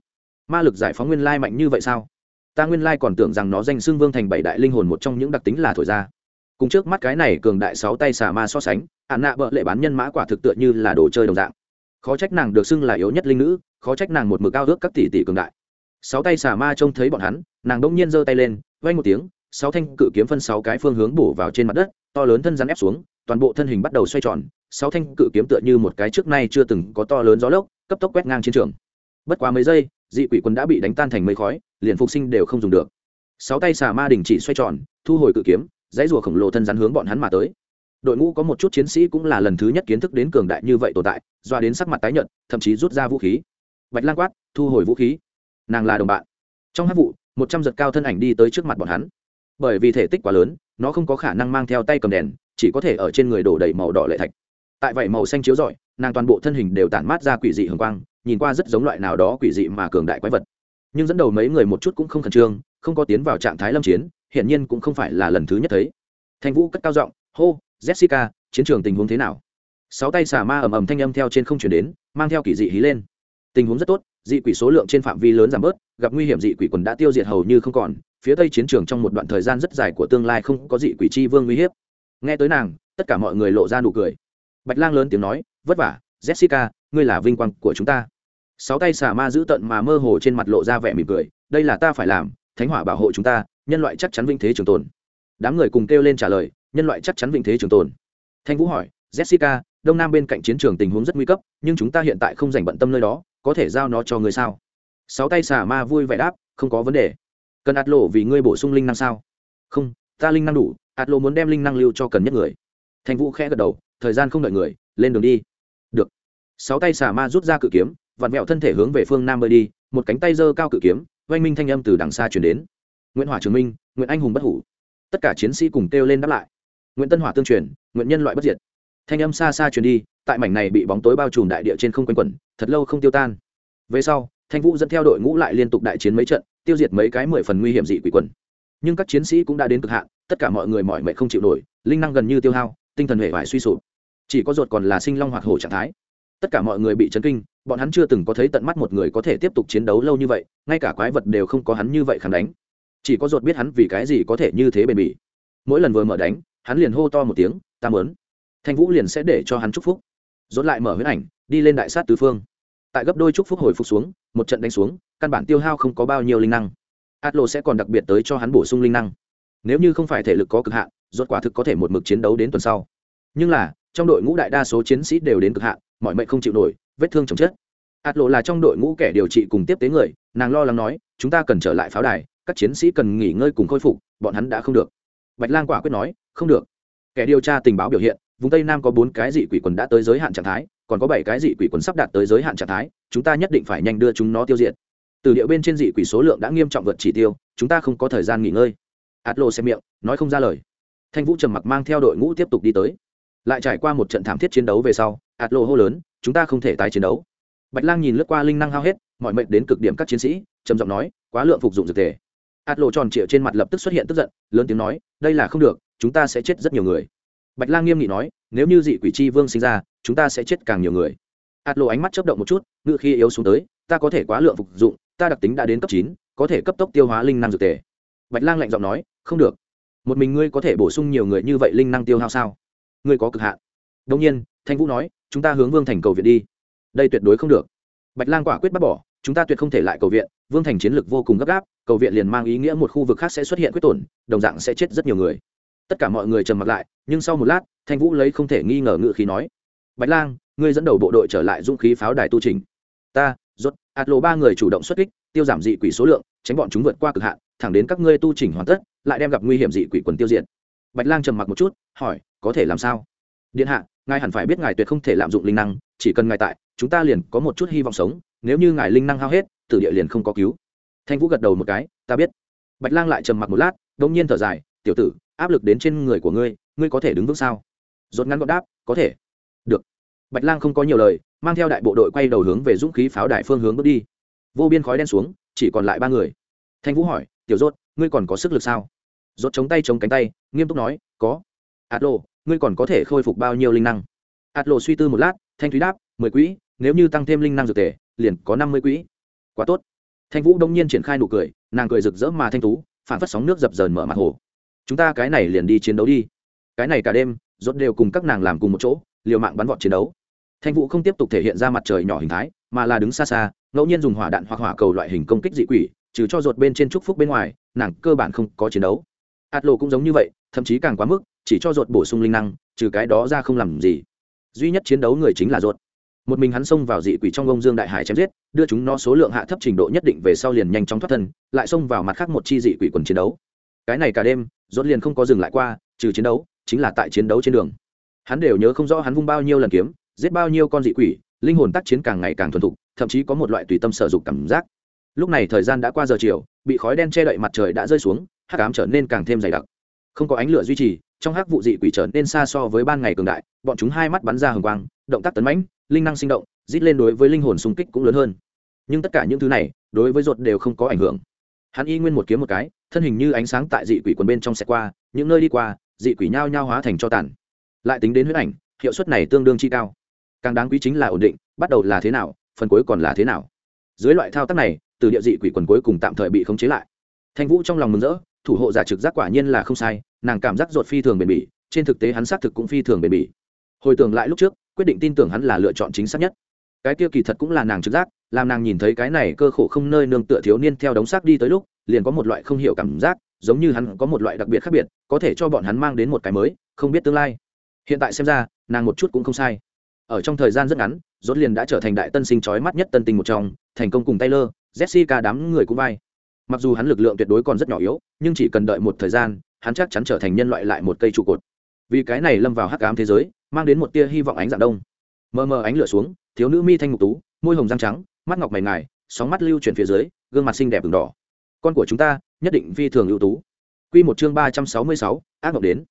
ma lực giải phóng nguyên lai mạnh như vậy sao? Ta nguyên lai còn tưởng rằng nó danh xưng vương thành bảy đại linh hồn một trong những đặc tính là thổi ra. Cùng trước mắt cái này cường đại sáu tay xà ma so sánh ạn nạ bợ lệ bán nhân mã quả thực tựa như là đồ chơi đồng dạng. Khó trách nàng được xưng là yếu nhất linh nữ, khó trách nàng một mực cao ước các tỷ tỷ cường đại. Sáu tay xà ma trông thấy bọn hắn, nàng đông nhiên giơ tay lên vay một tiếng, sáu thanh cự kiếm phân sáu cái phương hướng bổ vào trên mặt đất, to lớn thân rắn ép xuống, toàn bộ thân hình bắt đầu xoay tròn, sáu thanh cự kiếm tựa như một cái trước nay chưa từng có to lớn gió lốc, cấp tốc quét ngang chiến trường. Bất quá mấy giây dị quỷ quân đã bị đánh tan thành mây khói, liền phục sinh đều không dùng được. Sáu tay xà ma đình chỉ xoay tròn, thu hồi cự kiếm, dãy rùa khổng lồ thân rắn hướng bọn hắn mà tới. Đội ngũ có một chút chiến sĩ cũng là lần thứ nhất kiến thức đến cường đại như vậy tồn tại, doa đến sắc mặt tái nhợt, thậm chí rút ra vũ khí. Bạch lang quát, thu hồi vũ khí. Nàng là đồng bạn. Trong hát vụ, một trăm giật cao thân ảnh đi tới trước mặt bọn hắn. Bởi vì thể tích quá lớn, nó không có khả năng mang theo tay cầm đèn, chỉ có thể ở trên người đổ đầy màu đỏ lệ thạch. Tại vậy màu xanh chiếu rọi, nàng toàn bộ thân hình đều tản mát ra quỷ dị hường quang nhìn qua rất giống loại nào đó quỷ dị mà cường đại quái vật. Nhưng dẫn đầu mấy người một chút cũng không khẩn trương, không có tiến vào trạng thái lâm chiến, hiển nhiên cũng không phải là lần thứ nhất thấy. Thanh vũ cất cao giọng, hô, jessica, chiến trường tình huống thế nào? Sáu tay xà ma ầm ầm thanh âm theo trên không chuyển đến, mang theo kỳ dị hí lên. Tình huống rất tốt, dị quỷ số lượng trên phạm vi lớn giảm bớt, gặp nguy hiểm dị quỷ quần đã tiêu diệt hầu như không còn, phía tây chiến trường trong một đoạn thời gian rất dài của tương lai không có dị quỷ chi vương uy hiếp. Nghe tới nàng, tất cả mọi người lộ ra nụ cười. Bạch lang lớn tiếng nói, vất vả, jessica, ngươi là vinh quang của chúng ta sáu tay xà ma giữ tận mà mơ hồ trên mặt lộ ra vẻ mỉm cười, đây là ta phải làm, thánh hỏa bảo hộ chúng ta, nhân loại chắc chắn vinh thế trường tồn. Đám người cùng kêu lên trả lời, nhân loại chắc chắn vinh thế trường tồn. Thanh vũ hỏi, jessica, đông nam bên cạnh chiến trường tình huống rất nguy cấp, nhưng chúng ta hiện tại không dành bận tâm nơi đó, có thể giao nó cho người sao? Sáu tay xà ma vui vẻ đáp, không có vấn đề. Cần ạt lộ vì ngươi bổ sung linh năng sao? Không, ta linh năng đủ ạt lộ muốn đem linh năng lưu cho cần nhất người. Thanh vũ khẽ gật đầu, thời gian không đợi người, lên đường đi. Được. Sáu tay xà ma rút ra cự kiếm vặn vẹo thân thể hướng về phương nam bơi đi, một cánh tay giơ cao cự kiếm, oanh minh thanh âm từ đằng xa chuyển đến. Nguyễn hỏa trường minh, nguyễn anh hùng bất hủ. Tất cả chiến sĩ cùng kêu lên đáp lại. Nguyễn tân hỏa tương truyền, nguyễn nhân loại bất diệt. Thanh âm xa xa truyền đi, tại mảnh này bị bóng tối bao trùm đại địa trên không quanh quẩn, thật lâu không tiêu tan. Về sau, thanh vũ dẫn theo đội ngũ lại liên tục đại chiến mấy trận, tiêu diệt mấy cái mười phần nguy hiểm dị quỷ quần. Nhưng các chiến sĩ cũng đã đến cực hạn, tất cả mọi người mỏi mệt không chịu nổi, linh năng gần như tiêu hao, tinh thần hệ vải suy sụp. Chỉ có ruột còn là sinh long hoạt hổ trạng thái tất cả mọi người bị chấn kinh, bọn hắn chưa từng có thấy tận mắt một người có thể tiếp tục chiến đấu lâu như vậy, ngay cả quái vật đều không có hắn như vậy khẳng đánh. Chỉ có ruột biết hắn vì cái gì có thể như thế bền bỉ. Mỗi lần vừa mở đánh, hắn liền hô to một tiếng, ta mớn thanh vũ liền sẽ để cho hắn chúc phúc. Dốt lại mở huyết ảnh, đi lên đại sát tứ phương. Tại gấp đôi chúc phúc hồi phục xuống, một trận đánh xuống, căn bản tiêu hao không có bao nhiêu linh năng. Atlo sẽ còn đặc biệt tới cho hắn bổ sung linh năng. Nếu như không phải thể lực có cực hạn, rốt quả thực có thể một mực chiến đấu đến tuần sau. Nhưng là, trong đội ngũ đại đa số chiến sĩ đều đến cực hạn mọi mệnh không chịu nổi, vết thương chồng chết. Atlo là trong đội ngũ kẻ điều trị cùng tiếp tế người, nàng lo lắng nói, chúng ta cần trở lại pháo đài, các chiến sĩ cần nghỉ ngơi cùng khôi phục, bọn hắn đã không được. Bạch lang quả quyết nói, không được. Kẻ điều tra tình báo biểu hiện, vùng tây nam có bốn cái dị quỷ quần đã tới giới hạn trạng thái, còn có bảy cái dị quỷ quần sắp đạt tới giới hạn trạng thái, chúng ta nhất định phải nhanh đưa chúng nó tiêu diệt. Từ điệu bên trên dị quỷ số lượng đã nghiêm trọng vượt chỉ tiêu, chúng ta không có thời gian nghỉ ngơi. Ạt lộ xem miệng, nói không ra lời. Thanh vũ trầm mặc mang theo đội ngũ tiếp tục đi tới lại trải qua một trận thảm thiết chiến đấu về sau, ạt lộ hô lớn, chúng ta không thể tái chiến đấu. Bạch lang nhìn lướt qua linh năng hao hết, mọi mệnh đến cực điểm các chiến sĩ, trầm giọng nói, quá lượng phục dụng dược tề ạt lộ tròn trịa trên mặt lập tức xuất hiện tức giận, lớn tiếng nói, đây là không được, chúng ta sẽ chết rất nhiều người. Bạch lang nghiêm nghị nói, nếu như dị quỷ c h i vương sinh ra, chúng ta sẽ chết càng nhiều người. Ạt lộ ánh mắt chấp động một chút ngự khi yếu xuống tới, ta có thể quá lượng phục dụng, ta đặc tính đã đến cấp chín, có thể cấp tốc tiêu hóa linh năng dược tề bạch lang lạnh giọng nói, không được. Một mình ngươi có thể bổ sung nhiều người như vậy linh năng tiêu hao sao? Ngươi có cực hạn. Đông nhiên, thanh vũ nói, chúng ta hướng vương thành cầu viện đi. Đây tuyệt đối không được. Bạch lang quả quyết bắt bỏ, chúng ta tuyệt không thể lại cầu viện. Vương thành chiến lược vô cùng gấp gáp, cầu viện liền mang ý nghĩa một khu vực khác sẽ xuất hiện quyết tổn, đồng dạng sẽ chết rất nhiều người. Tất cả mọi người trầm mặt lại, nhưng sau một lát, thanh vũ lấy không thể nghi ngờ ngự khí nói, bạch lang, ngươi dẫn đầu bộ đội trở lại dũng khí pháo đài tu trình. Ta, rốt ạt lộ ba người chủ động xuất kích, tiêu giảm dị quỷ số lượng, tránh bọn chúng vượt qua cực hạn, thẳng đến các ngươi tu chỉnh hoàn tất, lại đem gặp nguy hiểm dị quỷ quần tiêu diệt bạch lang trầm mặc một chút, hỏi, có thể làm sao? Điện hạ, ngài hẳn phải biết ngài tuyệt không thể lạm dụng linh năng, chỉ cần ngài tại, chúng ta liền có một chút hy vọng sống, nếu như ngài linh năng hao hết, tử địa liền không có cứu. Thanh vũ gật đầu một cái, ta biết. Bạch lang lại trầm mặc một lát đông nhiên thở dài, tiểu tử, áp lực đến trên người của ngươi ngươi có thể đứng vững sao? Rốt ngắn gọn đáp, có thể. Được. Bạch lang không có nhiều lời, mang theo đại bộ đội quay đầu hướng về dũng khí pháo đài phương hướng bước đi. Vô biên khói đen xuống, chỉ còn lại ba người. Thanh vũ hỏi, tiểu rốt, ngươi còn có sức lực sao? Rốt chống tay chống cánh tay, nghiêm túc nói, có. Atlo, ngươi còn có thể khôi phục bao nhiêu linh năng? Atlo suy tư một lát, thanh thúy đáp, mười quỹ, nếu như tăng thêm linh năng dược tề, liền có năm mươi quỹ. Quá tốt. Thanh vũ đông nhiên triển khai nụ cười, nàng cười rực rỡ mà thanh tú, phản phất sóng nước dập dờn mở mặt hồ. Chúng ta cái này liền đi chiến đấu đi. Cái này cả đêm, rốt đều cùng các nàng làm cùng một chỗ, liều mạng bắn vọt chiến đấu. Thanh vũ không tiếp tục thể hiện ra mặt trời nhỏ hình thái, mà là đứng xa xa, ngẫu nhiên dùng hỏa đạn hoặc hỏa cầu loại hình công kích dị quỷ, trừ cho ruột bên trên trúc phúc bên ngoài, nàng cơ bản không có chiến đấu ạt lộ cũng giống như vậy, thậm chí càng quá mức, chỉ cho ruột bổ sung linh năng, trừ cái đó ra không làm gì. Duy nhất chiến đấu người chính là ruột. Một mình hắn xông vào dị quỷ trong ông dương đại hải chém giết, đưa chúng nó số lượng hạ thấp trình độ nhất định về sau liền nhanh chóng thoát thân, lại xông vào mặt khác một chi dị quỷ quần chiến đấu. Cái này cả đêm, ruột liền không có dừng lại qua, trừ chiến đấu, chính là tại chiến đấu trên đường. Hắn đều nhớ không rõ hắn vung bao nhiêu lần kiếm, giết bao nhiêu con dị quỷ, linh hồn tác chiến càng ngày càng thuần thục, thậm chí có một loại tùy tâm sở dục cảm giác. Lúc này thời gian đã qua giờ chiều, bị khói đen che đậy mặt trời đã rơi xuống hắc ám trở nên càng thêm dày đặc. Không có ánh lửa duy trì, trong hắc vụ dị quỷ trở nên xa so với ban ngày cường đại, bọn chúng hai mắt bắn ra hừng quang, động tác tấn mãnh, linh năng sinh động, rít lên đối với linh hồn xung kích cũng lớn hơn. Nhưng tất cả những thứ này, đối với ruột đều không có ảnh hưởng. Hắn y nguyên một kiếm một cái, thân hình như ánh sáng tại dị quỷ quần bên trong xe qua, những nơi đi qua, dị quỷ nhao nhao hóa thành cho tàn. Lại tính đến huyết ảnh, hiệu suất này tương đương chi cao. Càng đáng quý chính là ổn định, bắt đầu là thế nào, phần cuối còn là thế nào. Dưới loại thao tác này, từ địa dị quỷ quần cuối cùng tạm thời bị khống chế lại. Thanh vũ trong lòng mừng rỡ thủ hộ giả trực giác quả nhiên là không sai, nàng cảm giác ruột phi thường bền bỉ, trên thực tế hắn xác thực cũng phi thường bền bỉ. Hồi tưởng lại lúc trước, quyết định tin tưởng hắn là lựa chọn chính xác nhất. Cái kia kỳ thật cũng là nàng trực giác, làm nàng nhìn thấy cái này cơ khổ không nơi nương tựa thiếu niên theo đống xác đi tới lúc, liền có một loại không hiểu cảm giác, giống như hắn có một loại đặc biệt khác biệt, có thể cho bọn hắn mang đến một cái mới, không biết tương lai. Hiện tại xem ra, nàng một chút cũng không sai. Ở trong thời gian rất ngắn, rốt liền đã trở thành đại tân sinh chói mắt nhất tân tinh một trong, thành công cùng taylor, jessica đám người cũng vai mặc dù hắn lực lượng tuyệt đối còn rất nhỏ yếu nhưng chỉ cần đợi một thời gian hắn chắc chắn trở thành nhân loại lại một cây trụ cột. Vì cái này lâm vào hắc ám thế giới mang đến một tia hy vọng ánh dạng đông. Mờ mờ ánh lửa xuống thiếu nữ mi thanh ngục tú môi hồng răng trắng mắt ngọc mày ngài sóng mắt lưu chuyển phía dưới gương mặt xinh đẹp đường đỏ. Con của chúng ta nhất định phi thường ưu tú. Quy một chương ba trăm sáu mươi sáu, ác ngọc đến.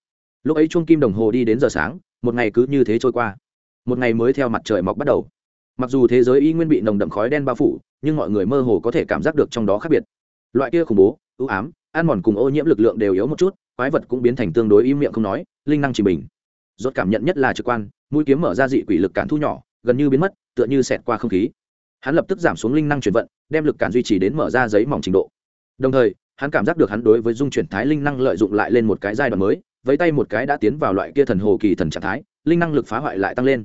Lúc ấy chuông kim đồng hồ đi đến giờ sáng, một ngày cứ như thế trôi qua. Một ngày mới theo mặt trời mọc bắt đầu. Mặc dù thế giới y nguyên bị nồng đậm khói đen bao phủ nhưng mọi người mơ hồ có thể cảm giác được trong đó khác biệt loại kia khủng bố, ưu ám, ăn mòn cùng ô nhiễm lực lượng đều yếu một chút, quái vật cũng biến thành tương đối im miệng không nói, linh năng chỉ bình rốt cảm nhận nhất là trực quan, mũi kiếm mở ra dị quỷ lực cản thu nhỏ, gần như biến mất, tựa như xẹt qua không khí. Hắn lập tức giảm xuống linh năng chuyển vận, đem lực cản duy trì đến mở ra giấy mỏng trình độ. Đồng thời, hắn cảm giác được hắn đối với dung chuyển thái linh năng lợi dụng lại lên một cái giai đoạn mới với tay một cái đã tiến vào loại kia thần hồ kỳ thần trạng thái, linh năng lực phá hoại lại tăng lên.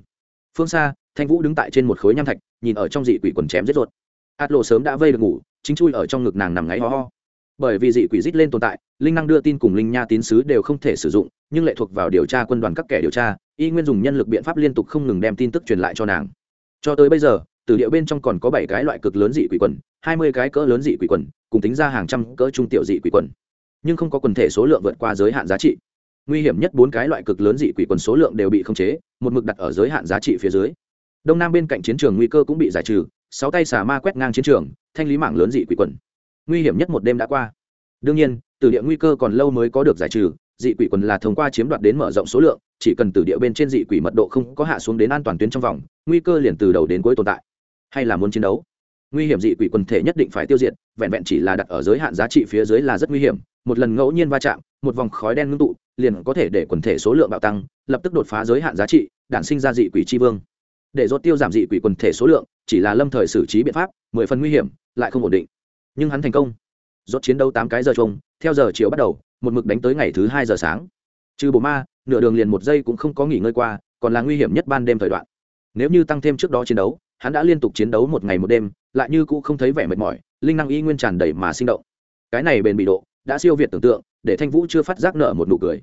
Phương xa, thanh vũ đứng tại trên một khối nham thạch, nhìn ở trong dị quỷ quần chém giết ruột. Át lộ sớm đã vây được ngủ chính chui ở trong ngực nàng nằm ngáy ho ho. Bởi vì dị quỷ rít lên tồn tại, linh năng đưa tin cùng linh nha tín sứ đều không thể sử dụng, nhưng lệ thuộc vào điều tra quân đoàn các kẻ điều tra, y nguyên dùng nhân lực biện pháp liên tục không ngừng đem tin tức truyền lại cho nàng. Cho tới bây giờ từ địa bên trong còn có bảy cái loại cực lớn dị quỷ quần, hai mươi cái cỡ lớn dị quỷ quần, cùng tính ra hàng trăm cỡ trung tiểu dị quỷ quần. Nhưng không có quần thể số lượng vượt qua giới hạn giá trị. Nguy hiểm nhất bốn cái loại cực lớn dị quỷ quần số lượng đều bị khống chế, một mực đặt ở giới hạn giá trị phía dưới đông nam bên cạnh chiến trường nguy cơ cũng bị giải trừ, sáu tay xà ma quét ngang chiến trường, thanh lý mạng lớn dị quỷ quần. Nguy hiểm nhất một đêm đã qua. Đương nhiên, từ địa nguy cơ còn lâu mới có được giải trừ, dị quỷ quần là thông qua chiếm đoạt đến mở rộng số lượng, chỉ cần từ địa bên trên dị quỷ mật độ không có hạ xuống đến an toàn tuyến trong vòng, nguy cơ liền từ đầu đến cuối tồn tại. Hay là muốn chiến đấu? Nguy hiểm dị quỷ quần thể nhất định phải tiêu diệt, vẹn vẹn chỉ là đặt ở giới hạn giá trị phía dưới là rất nguy hiểm, một lần ngẫu nhiên va chạm, một vòng khói đen ngưng tụ, liền có thể để quần thể số lượng bạo tăng, lập tức đột phá giới hạn giá trị, đản sinh ra dị quỷ tri vương để rốt tiêu giảm dị quỷ quần thể số lượng, chỉ là lâm thời xử trí biện pháp, mười phần nguy hiểm, lại không ổn định. Nhưng hắn thành công. Rốt chiến đấu tám cái giờ chung, theo giờ chiều bắt đầu, một mực đánh tới ngày thứ hai giờ sáng. Trừ bộ ma, nửa đường liền một giây cũng không có nghỉ ngơi qua, còn là nguy hiểm nhất ban đêm thời đoạn. Nếu như tăng thêm trước đó chiến đấu, hắn đã liên tục chiến đấu một ngày một đêm, lại như cũ không thấy vẻ mệt mỏi, linh năng y nguyên tràn đầy mà sinh động. Cái này bền bị độ, đã siêu việt tưởng tượng, để thanh vũ chưa phát giác nợ một nụ cười.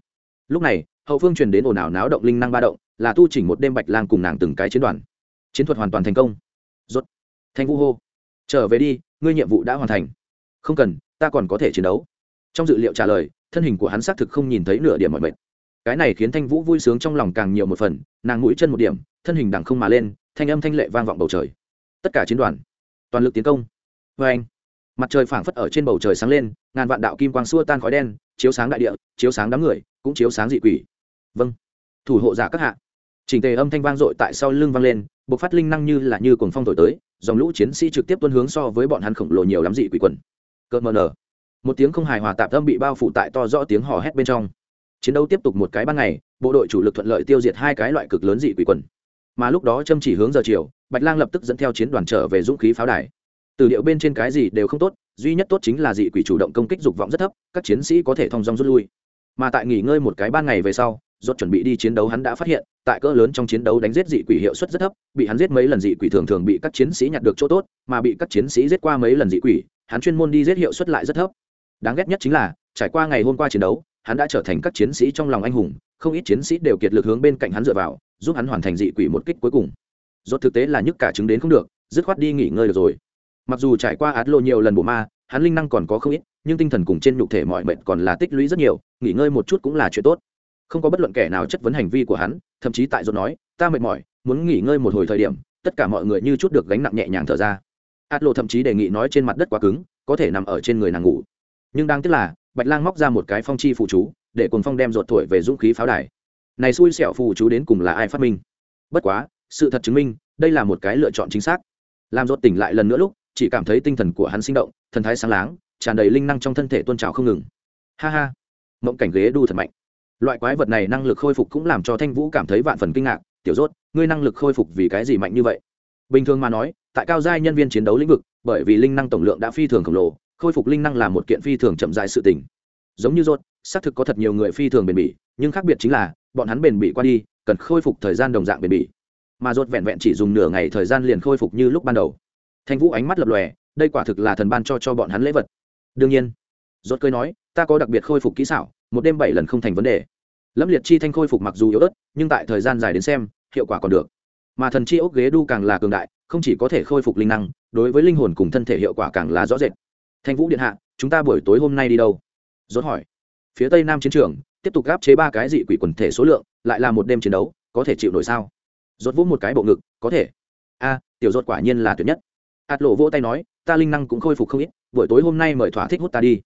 Lúc này hậu phương truyền đến ồn ào náo động linh năng ba động, là tu chỉnh một đêm bạch lang cùng nàng từng cái chiến đoàn. Chiến thuật hoàn toàn thành công. Rốt. Thanh vũ hô. Trở về đi, ngươi nhiệm vụ đã hoàn thành. Không cần, ta còn có thể chiến đấu. Trong dự liệu trả lời, thân hình của hắn xác thực không nhìn thấy nửa điểm mọi mệt. Cái này khiến thanh vũ vui sướng trong lòng càng nhiều một phần, nàng mũi chân một điểm, thân hình đằng không mà lên, thanh âm thanh lệ vang vọng bầu trời. Tất cả chiến đoàn, toàn lực tiến công. Vê anh, mặt trời phảng phất ở trên bầu trời sáng lên, ngàn vạn đạo kim quang xua tan khói đen, chiếu sáng đại địa, chiếu sáng đám người, cũng chiếu sáng dị quỷ vâng. Thủ hộ giả các hạ. Chỉnh tề âm thanh vang dội tại sau lưng vang lên, bộc phát linh năng như là như cuồng phong thổi tới, dòng lũ chiến sĩ trực tiếp tuân hướng so với bọn hắn khổng lồ nhiều lắm dị quỷ quần. Cợt mờ nở. Một tiếng không hài hòa tạp âm bị bao phủ tại to rõ tiếng hò hét bên trong. Chiến đấu tiếp tục một cái ban ngày, bộ đội chủ lực thuận lợi tiêu diệt hai cái loại cực lớn dị quỷ quần. Mà lúc đó châm chỉ hướng giờ chiều, bạch lang lập tức dẫn theo chiến đoàn trở về dũng khí pháo đài. Từ điệu bên trên cái gì đều không tốt, duy nhất tốt chính là dị quỷ chủ động công kích dục vọng rất thấp, các chiến sĩ có thể thong dong rút lui. Mà tại nghỉ ngơi một cái ban ngày về sau rốt chuẩn bị đi chiến đấu hắn đã phát hiện, tại cỡ lớn trong chiến đấu đánh giết dị quỷ hiệu suất rất thấp, bị hắn giết mấy lần dị quỷ thường thường bị các chiến sĩ nhặt được chỗ tốt, mà bị các chiến sĩ giết qua mấy lần dị quỷ, hắn chuyên môn đi giết hiệu suất lại rất thấp. Đáng ghét nhất chính là, trải qua ngày hôm qua chiến đấu, hắn đã trở thành các chiến sĩ trong lòng anh hùng, không ít chiến sĩ đều kiệt lực hướng bên cạnh hắn dựa vào, giúp hắn hoàn thành dị quỷ một kích cuối cùng. Rốt thực tế là nhức cả chứng đến không được, dứt khoát đi nghỉ ngơi được rồi. Mặc dù trải qua át lộ nhiều lần bổ ma, hắn linh năng còn có không ít, nhưng tinh thần cùng trên nhục thể mọi mệnh còn là tích lũy rất nhiều, nghỉ ngơi một chút cũng là chuyện tốt không có bất luận kẻ nào chất vấn hành vi của hắn, thậm chí tại rốt nói, ta mệt mỏi, muốn nghỉ ngơi một hồi thời điểm, tất cả mọi người như chút được gánh nặng nhẹ nhàng thở ra. Át lộ thậm chí đề nghị nói trên mặt đất quá cứng, có thể nằm ở trên người nàng ngủ. Nhưng đang tiếc là, bạch lang móc ra một cái phong chi phụ chú, để cùng phong đem ruột thổi về dũng khí pháo đài. Này xui xẻo phụ chú đến cùng là ai phát minh? Bất quá, sự thật chứng minh, đây là một cái lựa chọn chính xác. Làm ruột tỉnh lại lần nữa lúc, chỉ cảm thấy tinh thần của hắn sinh động, thần thái sáng láng, tràn đầy linh năng trong thân thể tôn trào không ngừng. Ha ha. Mộng cảnh ghế đu thật mạnh loại quái vật này năng lực khôi phục cũng làm cho thanh vũ cảm thấy vạn phần kinh ngạc, tiểu rốt, ngươi năng lực khôi phục vì cái gì mạnh như vậy? Bình thường mà nói, tại cao giai nhân viên chiến đấu lĩnh vực, bởi vì linh năng tổng lượng đã phi thường khổng lồ, khôi phục linh năng là một kiện phi thường chậm dài sự tình. Giống như rốt, xác thực có thật nhiều người phi thường bền bỉ, nhưng khác biệt chính là, bọn hắn bền bỉ qua đi, cần khôi phục thời gian đồng dạng bền bỉ. Mà rốt vẹn vẹn chỉ dùng nửa ngày thời gian liền khôi phục như lúc ban đầu. Thanh vũ ánh mắt lập lòe, đây quả thực là thần ban cho cho bọn hắn lễ vật. Đương nhiên. Rốt cười nói, ta có đặc biệt khôi phục kỹ xảo một đêm bảy lần không thành vấn đề. Lâm liệt chi thanh khôi phục mặc dù yếu ớt, nhưng tại thời gian dài đến xem, hiệu quả còn được. Mà thần chi ốc ghế đu càng là cường đại, không chỉ có thể khôi phục linh năng, đối với linh hồn cùng thân thể hiệu quả càng là rõ rệt. Thanh vũ điện hạ, chúng ta buổi tối hôm nay đi đâu? Rốt hỏi. Phía tây nam chiến trường, tiếp tục gáp chế ba cái dị quỷ quần thể số lượng, lại là một đêm chiến đấu, có thể chịu nổi sao? Rốt vỗ một cái bộ ngực, có thể. A, tiểu rốt quả nhiên là tuyệt nhất. Hạt lộ vỗ tay nói, ta linh năng cũng khôi phục không ít, buổi tối hôm nay mời thỏa thích hút ta đi.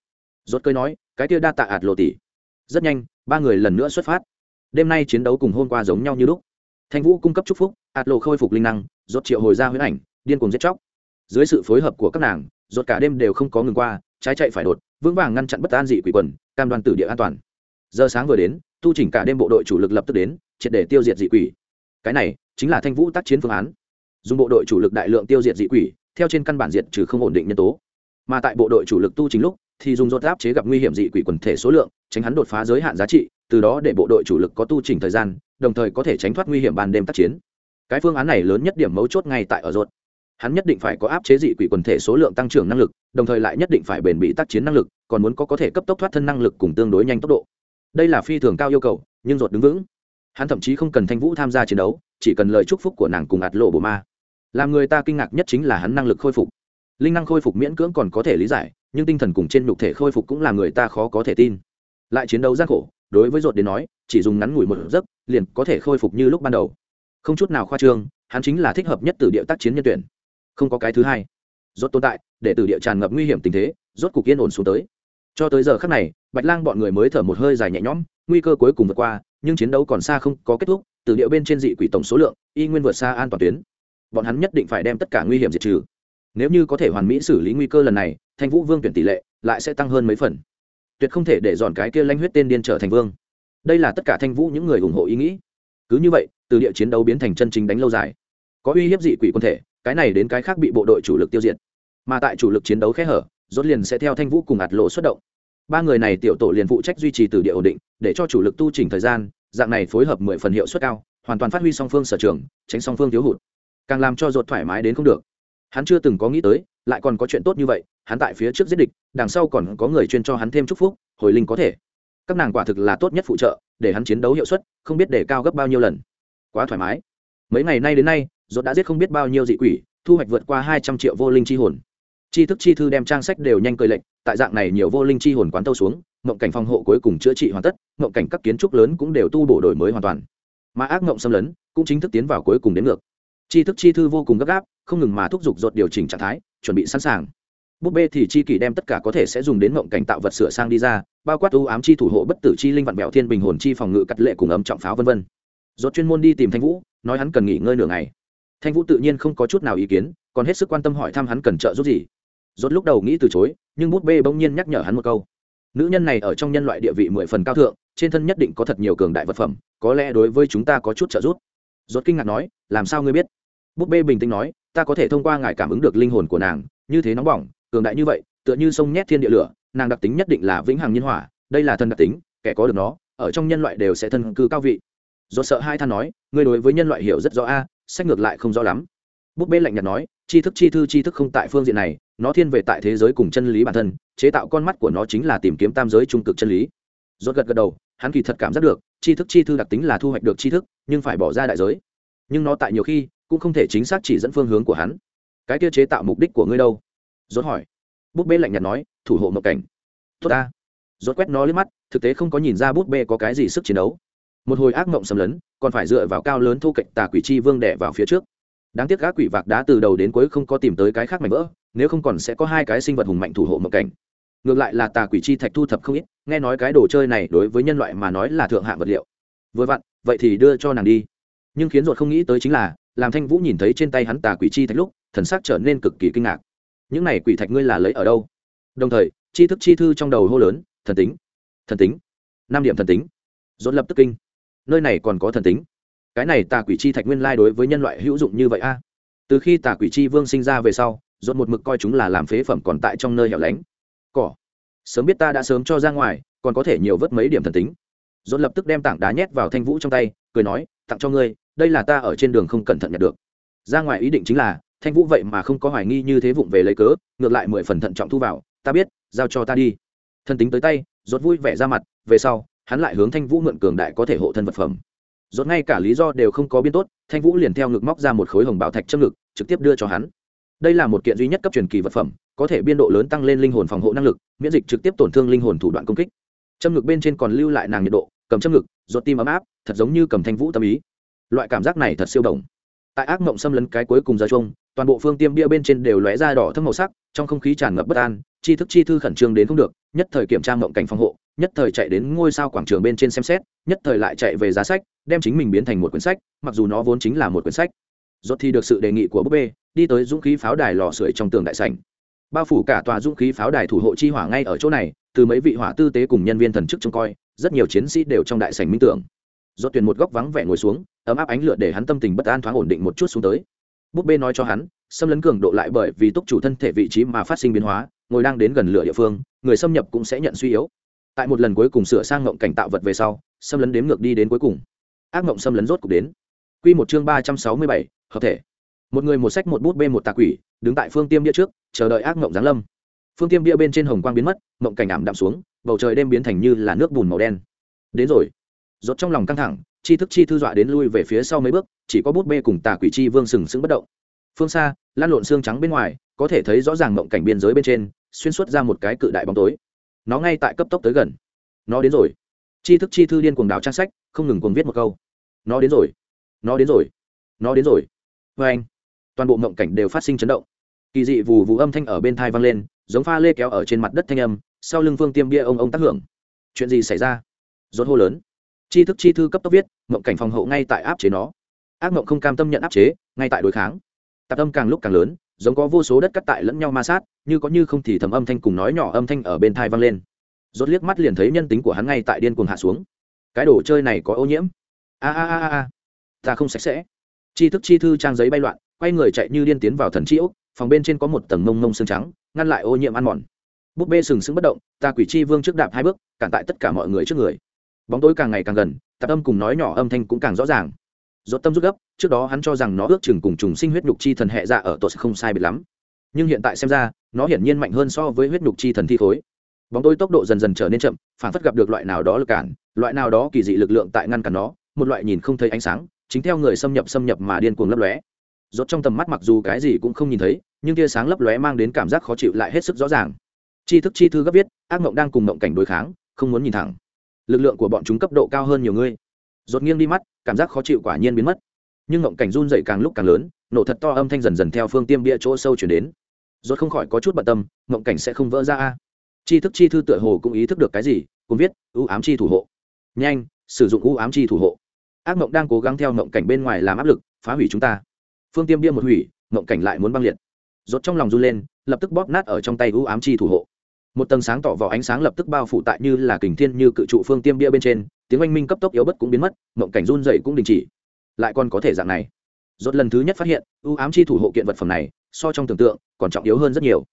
Rốt cười nói, cái kia đa tạ hạt lộ tỷ rất nhanh, ba người lần nữa xuất phát. Đêm nay chiến đấu cùng hôm qua giống nhau như lúc. Thanh vũ cung cấp chúc phúc ạt lộ khôi phục linh năng, rốt triệu hồi ra huyễn ảnh, điên cuồng giết chóc. Dưới sự phối hợp của các nàng, rốt cả đêm đều không có ngừng qua, trái chạy phải đột, vững vàng ngăn chặn bất an dị quỷ quần, cam đoan tử địa an toàn. Giờ sáng vừa đến, tu chỉnh cả đêm bộ đội chủ lực lập tức đến, triệt để tiêu diệt dị quỷ. Cái này chính là thanh vũ tác chiến phương án. Dùng bộ đội chủ lực đại lượng tiêu diệt dị quỷ, theo trên căn bản diệt trừ không ổn định nhân tố. Mà tại bộ đội chủ lực tu chính lúc thì dùng rốt áp chế gặp nguy hiểm dị quỷ quần thể số lượng, tránh hắn đột phá giới hạn giá trị, từ đó để bộ đội chủ lực có tu trình thời gian, đồng thời có thể tránh thoát nguy hiểm ban đêm tác chiến. Cái phương án này lớn nhất điểm mấu chốt ngay tại ở rốt. Hắn nhất định phải có áp chế dị quỷ quần thể số lượng tăng trưởng năng lực, đồng thời lại nhất định phải bền bỉ tác chiến năng lực, còn muốn có có thể cấp tốc thoát thân năng lực cùng tương đối nhanh tốc độ. Đây là phi thường cao yêu cầu, nhưng rốt đứng vững. Hắn thậm chí không cần thanh vũ tham gia chiến đấu, chỉ cần lời chúc phúc của nàng cùng ạt lộ bộ ma. Làm người ta kinh ngạc nhất chính là hắn năng lực khôi phục. Linh năng khôi phục miễn cưỡng còn có thể lý giải nhưng tinh thần cùng trên nhục thể khôi phục cũng là người ta khó có thể tin. Lại chiến đấu gian khổ, đối với ruột đến nói, chỉ dùng ngắn ngủi một giấc, liền có thể khôi phục như lúc ban đầu. Không chút nào khoa trương, hắn chính là thích hợp nhất từ địa tác chiến nhân tuyển. Không có cái thứ hai. Rốt tồn tại, để từ địa tràn ngập nguy hiểm tình thế, rốt cục yên ổn xuống tới. Cho tới giờ khắc này, bạch lang bọn người mới thở một hơi dài nhẹ nhõm, nguy cơ cuối cùng vượt qua, nhưng chiến đấu còn xa không có kết thúc, từ địa bên trên dị quỷ tổng số lượng, y nguyên vượt xa an toàn tuyến. Bọn hắn nhất định phải đem tất cả nguy hiểm diệt trừ nếu như có thể hoàn mỹ xử lý nguy cơ lần này, thanh vũ vương tuyển tỷ lệ lại sẽ tăng hơn mấy phần. Tuyệt không thể để dọn cái kia lanh huyết tên điên trở thành vương. Đây là tất cả thanh vũ những người ủng hộ ý nghĩ. Cứ như vậy, từ địa chiến đấu biến thành chân chính đánh lâu dài. Có uy hiếp dị quỷ quân thể, cái này đến cái khác bị bộ đội chủ lực tiêu diệt. Mà tại chủ lực chiến đấu khẽ hở, rốt liền sẽ theo thanh vũ cùng ạt lộ xuất động. Ba người này tiểu tổ liền phụ trách duy trì từ địa ổn định, để cho chủ lực tu chỉnh thời gian, dạng này phối hợp mười phần hiệu suất cao, hoàn toàn phát huy song phương sở trường, tránh song phương thiếu hụt. Càng làm cho ruột thoải mái đến không được hắn chưa từng có nghĩ tới, lại còn có chuyện tốt như vậy, hắn tại phía trước giết địch, đằng sau còn có người chuyên cho hắn thêm chúc phúc, hồi linh có thể. Các nàng quả thực là tốt nhất phụ trợ, để hắn chiến đấu hiệu suất không biết để cao gấp bao nhiêu lần. Quá thoải mái. Mấy ngày nay đến nay dốt đã giết không biết bao nhiêu dị quỷ, thu hoạch vượt qua hai trăm triệu vô linh chi hồn. Chi thức chi thư đem trang sách đều nhanh cười lệnh tại dạng này nhiều vô linh chi hồn quán tâu xuống, mộng cảnh phòng hộ cuối cùng chữa trị hoàn tất, mộng cảnh các kiến trúc lớn cũng đều tu bổ đổi mới hoàn toàn. Mà ác mộng xâm lấn cũng chính thức tiến vào cuối cùng đến ngược chi thức chi thư vô cùng gấp gáp, không ngừng mà thúc giục dột điều chỉnh trạng thái, chuẩn bị sẵn sàng. Búp bê thì chi kỷ đem tất cả có thể sẽ dùng đến mộng cảnh tạo vật sửa sang đi ra, bao quát ưu ám chi thủ hộ bất tử chi linh vạn bẹo thiên bình hồn chi phòng ngự cắt lệ cùng ấm trọng pháo vân vân. Dột chuyên môn đi tìm thanh vũ, nói hắn cần nghỉ ngơi nửa ngày. Thanh vũ tự nhiên không có chút nào ý kiến, còn hết sức quan tâm hỏi thăm hắn cần trợ giúp gì. Dốt lúc đầu nghĩ từ chối, nhưng bút bê bỗng nhiên nhắc nhở hắn một câu. Nữ nhân này ở trong nhân loại địa vị mười phần cao thượng, trên thân nhất định có thật nhiều cường đại vật phẩm, có lẽ đối với chúng ta có chút trợ giúp. Dốt kinh ngạc nói, làm sao ngươi biết? Bút bê bình tĩnh nói, ta có thể thông qua ngài cảm ứng được linh hồn của nàng, như thế nóng bỏng, cường đại như vậy, tựa như sông nhét thiên địa lửa, nàng đặc tính nhất định là vĩnh hằng nhân hỏa, đây là thần đặc tính, kẻ có được nó, ở trong nhân loại đều sẽ thân cư cao vị. Do sợ hai than nói, ngươi đối với nhân loại hiểu rất rõ a, sách ngược lại không rõ lắm. Bút bê lạnh nhạt nói, tri thức chi thư, tri thức không tại phương diện này, nó thiên về tại thế giới cùng chân lý bản thân, chế tạo con mắt của nó chính là tìm kiếm tam giới trung cực chân lý. Rốt gật gật đầu, hắn kỳ thật cảm giác được, tri thức chi thư đặc tính là thu hoạch được tri thức, nhưng phải bỏ ra đại giới. Nhưng nó tại nhiều khi cũng không thể chính xác chỉ dẫn phương hướng của hắn. Cái kia chế tạo mục đích của ngươi đâu? Rốt hỏi. Bút bê lạnh nhạt nói, thủ hộ mộng cảnh. Tốt ta. Rốt quét nó lên mắt, thực tế không có nhìn ra bút bê có cái gì sức chiến đấu. Một hồi ác mộng xâm lấn, còn phải dựa vào cao lớn thu cạnh tà quỷ chi vương đẻ vào phía trước. Đáng tiếc gã quỷ vạc đá từ đầu đến cuối không có tìm tới cái khác mảnh vỡ, nếu không còn sẽ có hai cái sinh vật hùng mạnh thủ hộ mộng cảnh. Ngược lại là tà quỷ chi thạch thu thập không ít, nghe nói cái đồ chơi này đối với nhân loại mà nói là thượng hạng vật liệu. Vừa vặn, vậy thì đưa cho nàng đi. Nhưng khiến ruột không nghĩ tới chính là làm thanh vũ nhìn thấy trên tay hắn tà quỷ chi thạch lúc, thần sắc trở nên cực kỳ kinh ngạc. Những này quỷ thạch ngươi là lấy ở đâu? Đồng thời, chi thức chi thư trong đầu hô lớn, thần tính thần tính, năm điểm thần tính dồn lập tức kinh. Nơi này còn có thần tính. Cái này tà quỷ chi thạch nguyên lai đối với nhân loại hữu dụng như vậy a. Từ khi tà quỷ chi vương sinh ra về sau dồn một mực coi chúng là làm phế phẩm còn tại trong nơi hẻo lánh. Cỏ. Sớm biết ta đã sớm cho ra ngoài, còn có thể nhiều vớt mấy điểm thần tính. Dồn lập tức đem tảng đá nhét vào thanh vũ trong tay, cười nói, tặng cho ngươi đây là ta ở trên đường không cẩn thận nhận được. Ra ngoài ý định chính là, thanh vũ vậy mà không có hoài nghi như thế vụng về lấy cớ, ngược lại mười phần thận trọng thu vào, ta biết, giao cho ta đi. Thân tính tới tay, rốt vui vẻ ra mặt, về sau, hắn lại hướng thanh vũ mượn cường đại có thể hộ thân vật phẩm. Rốt ngay cả lý do đều không có biên tốt, thanh vũ liền theo ngực móc ra một khối hồng bảo thạch châm ngực, trực tiếp đưa cho hắn. Đây là một kiện duy nhất cấp truyền kỳ vật phẩm, có thể biên độ lớn tăng lên linh hồn phòng hộ năng lực, miễn dịch trực tiếp tổn thương linh hồn thủ đoạn công kích. Châm ngực bên trên còn lưu lại nàng nhiệt độ, cầm châm ngực, rốt tim ấm áp, thật giống như cầm thanh vũ tâm ý loại cảm giác này thật siêu động. Tại ác mộng xâm lấn cái cuối cùng giờ chung, toàn bộ phương tiêm bia bên trên đều lóe ra đỏ thâm màu sắc, trong không khí tràn ngập bất an chi thức chi thư khẩn trương đến không được, nhất thời kiểm tra mộng cảnh phòng hộ, nhất thời chạy đến ngôi sao quảng trường bên trên xem xét, nhất thời lại chạy về giá sách, đem chính mình biến thành một quyển sách, mặc dù nó vốn chính là một quyển sách. Rốt thì được sự đề nghị của búp bê, đi tới dũng khí pháo đài lò sưởi trong tường đại sảnh. Bao phủ cả tòa dũng khí pháo đài thủ hộ chi hỏa ngay ở chỗ này, từ mấy vị hỏa tư tế cùng nhân viên thần chức trông coi, rất nhiều chiến sĩ đều trong đại sảnh minh tưởng. Rốt tuyển một góc vắng vẻ ngồi xuống ấm áp ánh lửa để hắn tâm tình bất an thoáng ổn định một chút xuống tới. Búp bê nói cho hắn, xâm lấn cường độ lại bởi vì túc chủ thân thể vị trí mà phát sinh biến hóa, ngồi đang đến gần lửa địa phương, người xâm nhập cũng sẽ nhận suy yếu. Tại một lần cuối cùng sửa sang ngộng cảnh tạo vật về sau, xâm lấn đếm ngược đi đến cuối cùng. Ác ngộng xâm lấn rốt cục đến. Q một chương ba trăm sáu mươi bảy, hợp thể. Một người một sách một bút bê một tà quỷ, đứng tại phương tiêm bia trước, chờ đợi ác ngộng giáng lâm. Phương tiêm bia bên trên hồng quang biến mất, ngộng cảnh ảm đạm xuống, bầu trời đêm biến thành như là nước bùn màu đen. Đến rồi. Rốt trong lòng căng thẳng chi thức chi thư dọa đến lui về phía sau mấy bước, chỉ có bút bê cùng tà quỷ chi vương sừng sững bất động. Phương xa, lan lộn xương trắng bên ngoài, có thể thấy rõ ràng mộng cảnh biên giới bên trên, xuyên suốt ra một cái cự đại bóng tối. Nó ngay tại cấp tốc tới gần. Nó đến rồi. Chi thức chi thư điên cuồng đảo trang sách, không ngừng cuồng viết một câu. Nó đến rồi. Nó đến rồi. Nó đến rồi. Vê anh, toàn bộ mộng cảnh đều phát sinh chấn động. Kỳ dị vù vù âm thanh ở bên thai vang lên, giống pha lê kéo ở trên mặt đất thanh âm, sau lưng phương tiêm bia ông ông tác hưởng. Chuyện gì xảy ra? Rốt hô lớn chi thức chi thư cấp tốc viết, mộng cảnh phòng hậu ngay tại áp chế nó. Ác mộng không cam tâm nhận áp chế, ngay tại đối kháng. Tạp âm càng lúc càng lớn, giống có vô số đất cắt tại lẫn nhau ma sát, như có như không thì thầm âm thanh cùng nói nhỏ âm thanh ở bên thai vang lên. Rốt liếc mắt liền thấy nhân tính của hắn ngay tại điên cuồng hạ xuống. Cái đồ chơi này có ô nhiễm. A a a a ta không sạch sẽ. Chi thức chi thư trang giấy bay loạn, quay người chạy như điên tiến vào thần chiếu phòng bên trên có một tầng mông mông xương trắng, ngăn lại ô nhiễm ăn mòn. Búp bê sừng sững bất động, ta quỷ chi vương trước đạp hai bước, cản tại tất cả mọi người trước người bóng tối càng ngày càng gần, tạp âm cùng nói nhỏ âm thanh cũng càng rõ ràng. Dốt tâm rút gấp, trước đó hắn cho rằng nó ước chừng cùng trùng sinh huyết nhục chi thần hệ dạ ở tột không sai biệt lắm. Nhưng hiện tại xem ra, nó hiển nhiên mạnh hơn so với huyết nhục chi thần thi khối. Bóng tối tốc độ dần dần trở nên chậm, phản phất gặp được loại nào đó lực cản, loại nào đó kỳ dị lực lượng tại ngăn cản nó, một loại nhìn không thấy ánh sáng, chính theo người xâm nhập xâm nhập mà điên cuồng lấp lóe. Rốt trong tầm mắt mặc dù cái gì cũng không nhìn thấy, nhưng tia sáng lấp lóe mang đến cảm giác khó chịu lại hết sức rõ ràng. Chi thức chi thư gấp viết, ác mộng đang cùng mộng cảnh đối kháng, không muốn nhìn thẳng lực lượng của bọn chúng cấp độ cao hơn nhiều ngươi. Rốt nghiêng đi mắt, cảm giác khó chịu quả nhiên biến mất. Nhưng ngộng cảnh run dậy càng lúc càng lớn, nổ thật to âm thanh dần dần theo phương tiêm bia chỗ sâu chuyển đến. Rốt không khỏi có chút bận tâm, ngộng cảnh sẽ không vỡ ra a. Chi thức chi thư tựa hồ cũng ý thức được cái gì, cũng viết ưu ám chi thủ hộ. Nhanh, sử dụng ưu ám chi thủ hộ. Ác mộng đang cố gắng theo mộng cảnh bên ngoài làm áp lực, phá hủy chúng ta. Phương tiêm bia một hủy mộng cảnh lại muốn băng liệt. Rốt trong lòng run lên, lập tức bóp nát ở trong tay ưu ám chi thủ hộ một tầng sáng tỏ vào ánh sáng lập tức bao phủ tại như là kình thiên như cự trụ phương tiêm bia bên trên, tiếng oanh minh cấp tốc yếu bất cũng biến mất, mộng cảnh run dậy cũng đình chỉ. Lại còn có thể dạng này. Rốt lần thứ nhất phát hiện, ưu ám chi thủ hộ kiện vật phẩm này, so trong tưởng tượng, còn trọng yếu hơn rất nhiều.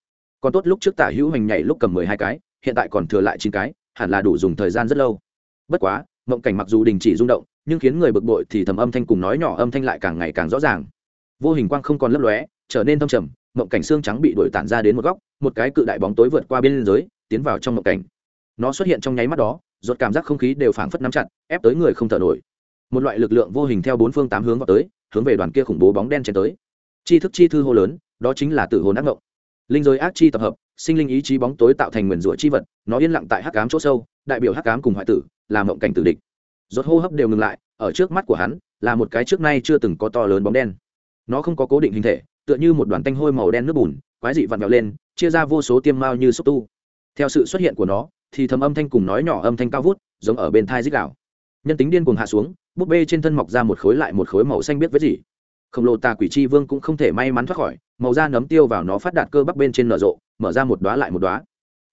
Còn tốt lúc trước tả hữu hành nhảy lúc cầm mười hai cái, hiện tại còn thừa lại chín cái, hẳn là đủ dùng thời gian rất lâu. Bất quá, mộng cảnh mặc dù đình chỉ rung động, nhưng khiến người bực bội thì thầm âm thanh cùng nói nhỏ âm thanh lại càng ngày càng rõ ràng. Vô hình quang không còn lấp lóe, trở nên thâm trầm, mộng cảnh xương trắng bị đổi tản ra đến một góc một cái cự đại bóng tối vượt qua biên giới, tiến vào trong mộng cảnh. Nó xuất hiện trong nháy mắt đó, rốt cảm giác không khí đều phảng phất nắm chặt, ép tới người không thở nổi. Một loại lực lượng vô hình theo bốn phương tám hướng vào tới, hướng về đoàn kia khủng bố bóng đen chen tới. Chi thức chi thư hô lớn, đó chính là tử hồn ác ngộng. Linh giới ác chi tập hợp, sinh linh ý chí bóng tối tạo thành nguyền rủa chi vật, nó yên lặng tại hắc ám chỗ sâu, đại biểu hắc ám cùng hoại tử làm mộng cảnh tử địch. Rốt hô hấp đều ngừng lại, ở trước mắt của hắn, là một cái trước nay chưa từng có to lớn bóng đen. Nó không có cố định hình thể tựa như một đoàn tanh hôi màu đen nước bùn, quái dị vặn vẹo lên, chia ra vô số tiêm mao như xúc tu. Theo sự xuất hiện của nó, thì thầm âm thanh cùng nói nhỏ âm thanh cao vút, giống ở bên thai dích đảo nhân tính điên cuồng hạ xuống, búp bê trên thân mọc ra một khối lại một khối màu xanh biết với gì khổng lồ tà quỷ chi vương cũng không thể may mắn thoát khỏi, màu da nấm tiêu vào nó phát đạt cơ bắp bên trên nở rộ, mở ra một đoá lại một đoá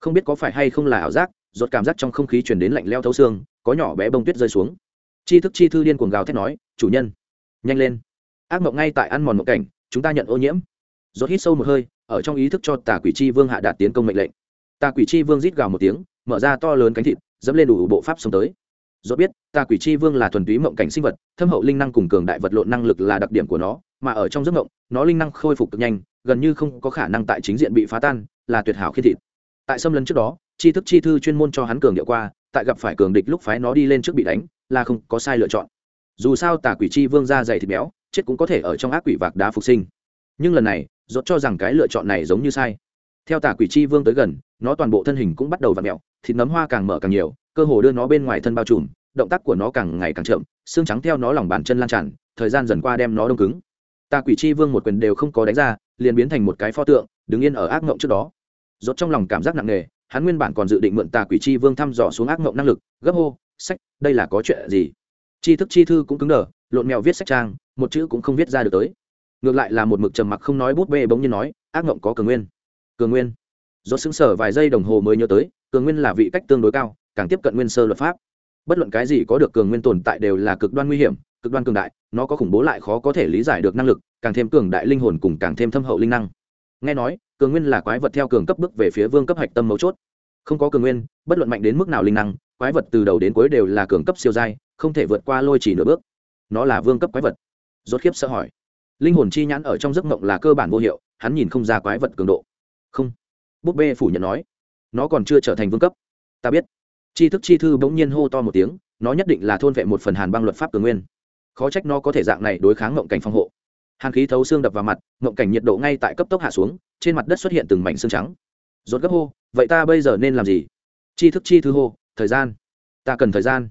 không biết có phải hay không là ảo giác giọt cảm giác trong không khí truyền đến lạnh leo thấu xương, có nhỏ bé bông tuyết rơi xuống. Chi thức chi thư điên cuồng gào thét nói, chủ nhân, nhanh lên. Ác mộng ngay tại ăn mòn mộng cảnh chúng ta nhận ô nhiễm. Rốt hít sâu một hơi, ở trong ý thức cho tà quỷ chi vương hạ đạt tiến công mệnh lệnh. Tà quỷ chi vương rít gào một tiếng, mở ra to lớn cánh thịt, dẫm lên đủ bộ pháp xông tới. Rốt biết, tà quỷ chi vương là thuần túy mộng cảnh sinh vật, thâm hậu linh năng cùng cường đại vật lộn năng lực là đặc điểm của nó, mà ở trong giấc mộng, nó linh năng khôi phục cực nhanh, gần như không có khả năng tại chính diện bị phá tan, là tuyệt hảo khi thịt. Tại xâm lấn trước đó chi thức chi thư chuyên môn cho hắn cường điệu qua, tại gặp phải cường địch lúc phái nó đi lên trước bị đánh, là không có sai lựa chọn. Dù sao tà quỷ chi vương ra dày thịt béo chết cũng có thể ở trong ác quỷ vạc đá phục sinh. Nhưng lần này dốt cho rằng cái lựa chọn này giống như sai. Theo tà quỷ chi vương tới gần, nó toàn bộ thân hình cũng bắt đầu v ặ mẹo, thịt nấm hoa càng mở càng nhiều, cơ hồ đưa nó bên ngoài thân bao trùm, động tác của nó càng ngày càng chậm, xương trắng theo nó lòng bàn chân lan tràn, thời gian dần qua đem nó đông cứng. Tà quỷ chi vương một quyền đều không có đánh ra, liền biến thành một cái pho tượng, đứng yên ở ác mộng trước đó. Rốt trong lòng cảm giác nặng nề, hắn nguyên bản còn dự định mượn tà quỷ chi vương thăm dò xuống ác mộng năng lực, gấp hô, sách, đây là có chuyện gì? Chi thức chi thư cũng cứng đờ, lộn mèo viết sách trang một chữ cũng không viết ra được tới. Ngược lại là một mực trầm mặc không nói bút bê bỗng nhiên nói, ác mộng có cường nguyên. Cường nguyên. Do xứng sở vài giây đồng hồ mới nhớ tới, cường nguyên là vị cách tương đối cao, càng tiếp cận nguyên sơ luật pháp. Bất luận cái gì có được cường nguyên tồn tại đều là cực đoan nguy hiểm, cực đoan cường đại, nó có khủng bố lại khó có thể lý giải được năng lực, càng thêm cường đại linh hồn cùng càng thêm thâm hậu linh năng. Nghe nói, cường nguyên là quái vật theo cường cấp bước về phía vương cấp hạch tâm mấu chốt. Không có cường nguyên, bất luận mạnh đến mức nào linh năng, quái vật từ đầu đến cuối đều là cường cấp siêu dai không thể vượt qua lôi chỉ nửa bước. Nó là vương cấp quái vật rốt khiếp sợ hỏi. Linh hồn chi nhãn ở trong giấc mộng là cơ bản vô hiệu, hắn nhìn không ra quái vật cường độ. Không. Búp bê phủ nhận nói. Nó còn chưa trở thành vương cấp. Ta biết. Chi thức chi thư bỗng nhiên hô to một tiếng, nó nhất định là thôn vệ một phần hàn băng luật pháp cường nguyên. Khó trách nó có thể dạng này đối kháng mộng cảnh phòng hộ. Hàn khí thấu xương đập vào mặt, mộng cảnh nhiệt độ ngay tại cấp tốc hạ xuống, trên mặt đất xuất hiện từng mảnh xương trắng. Rốt gấp hô, vậy ta bây giờ nên làm gì? Chi thức chi thư hô, thời gian. Ta cần thời gian.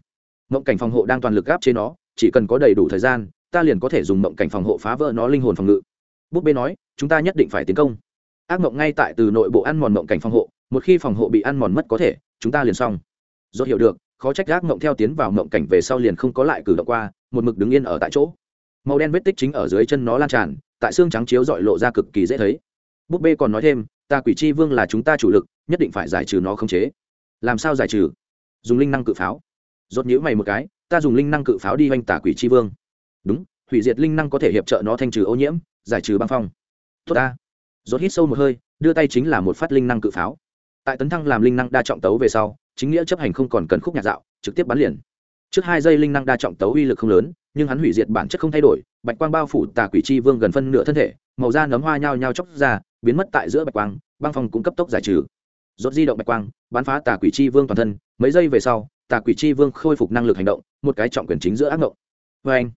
Mộng cảnh phòng hộ đang toàn lực gáp chế nó, chỉ cần có đầy đủ thời gian ta liền có thể dùng mộng cảnh phòng hộ phá vỡ nó linh hồn phòng ngự. Búp bê nói, chúng ta nhất định phải tiến công. Ác mộng ngay tại từ nội bộ ăn mòn mộng cảnh phòng hộ, một khi phòng hộ bị ăn mòn mất có thể, chúng ta liền xong. Do hiểu được, khó trách ác mộng theo tiến vào mộng cảnh về sau liền không có lại cử động qua, một mực đứng yên ở tại chỗ. Màu đen vết tích chính ở dưới chân nó lan tràn, tại xương trắng chiếu dọi lộ ra cực kỳ dễ thấy. Búp bê còn nói thêm, ta quỷ chi vương là chúng ta chủ lực, nhất định phải giải trừ nó khống chế. Làm sao giải trừ? Dùng linh năng cự pháo. Rốt nhữ mày một cái, ta dùng linh năng cự pháo đi oanh tả quỷ chi vương đúng, hủy diệt linh năng có thể hiệp trợ nó thanh trừ ô nhiễm, giải trừ băng phong. Tốt ta. Rốt hít sâu một hơi, đưa tay chính là một phát linh năng cự pháo. Tại tấn thăng làm linh năng đa trọng tấu về sau, chính nghĩa chấp hành không còn cần khúc nhạc dạo, trực tiếp bắn liền. Trước hai giây linh năng đa trọng tấu uy lực không lớn, nhưng hắn hủy diệt bản chất không thay đổi, bạch quang bao phủ tà quỷ chi vương gần phân nửa thân thể, màu da nấm hoa nhao nhao chóc ra, biến mất tại giữa bạch quang, băng phong cũng cấp tốc giải trừ. Rốt di động bạch quang, bắn phá tà quỷ chi vương toàn thân, mấy giây về sau, tà quỷ chi vương khôi phục năng lực hành động, một cái trọng quyền chính giữa ác mộng vê vâng. anh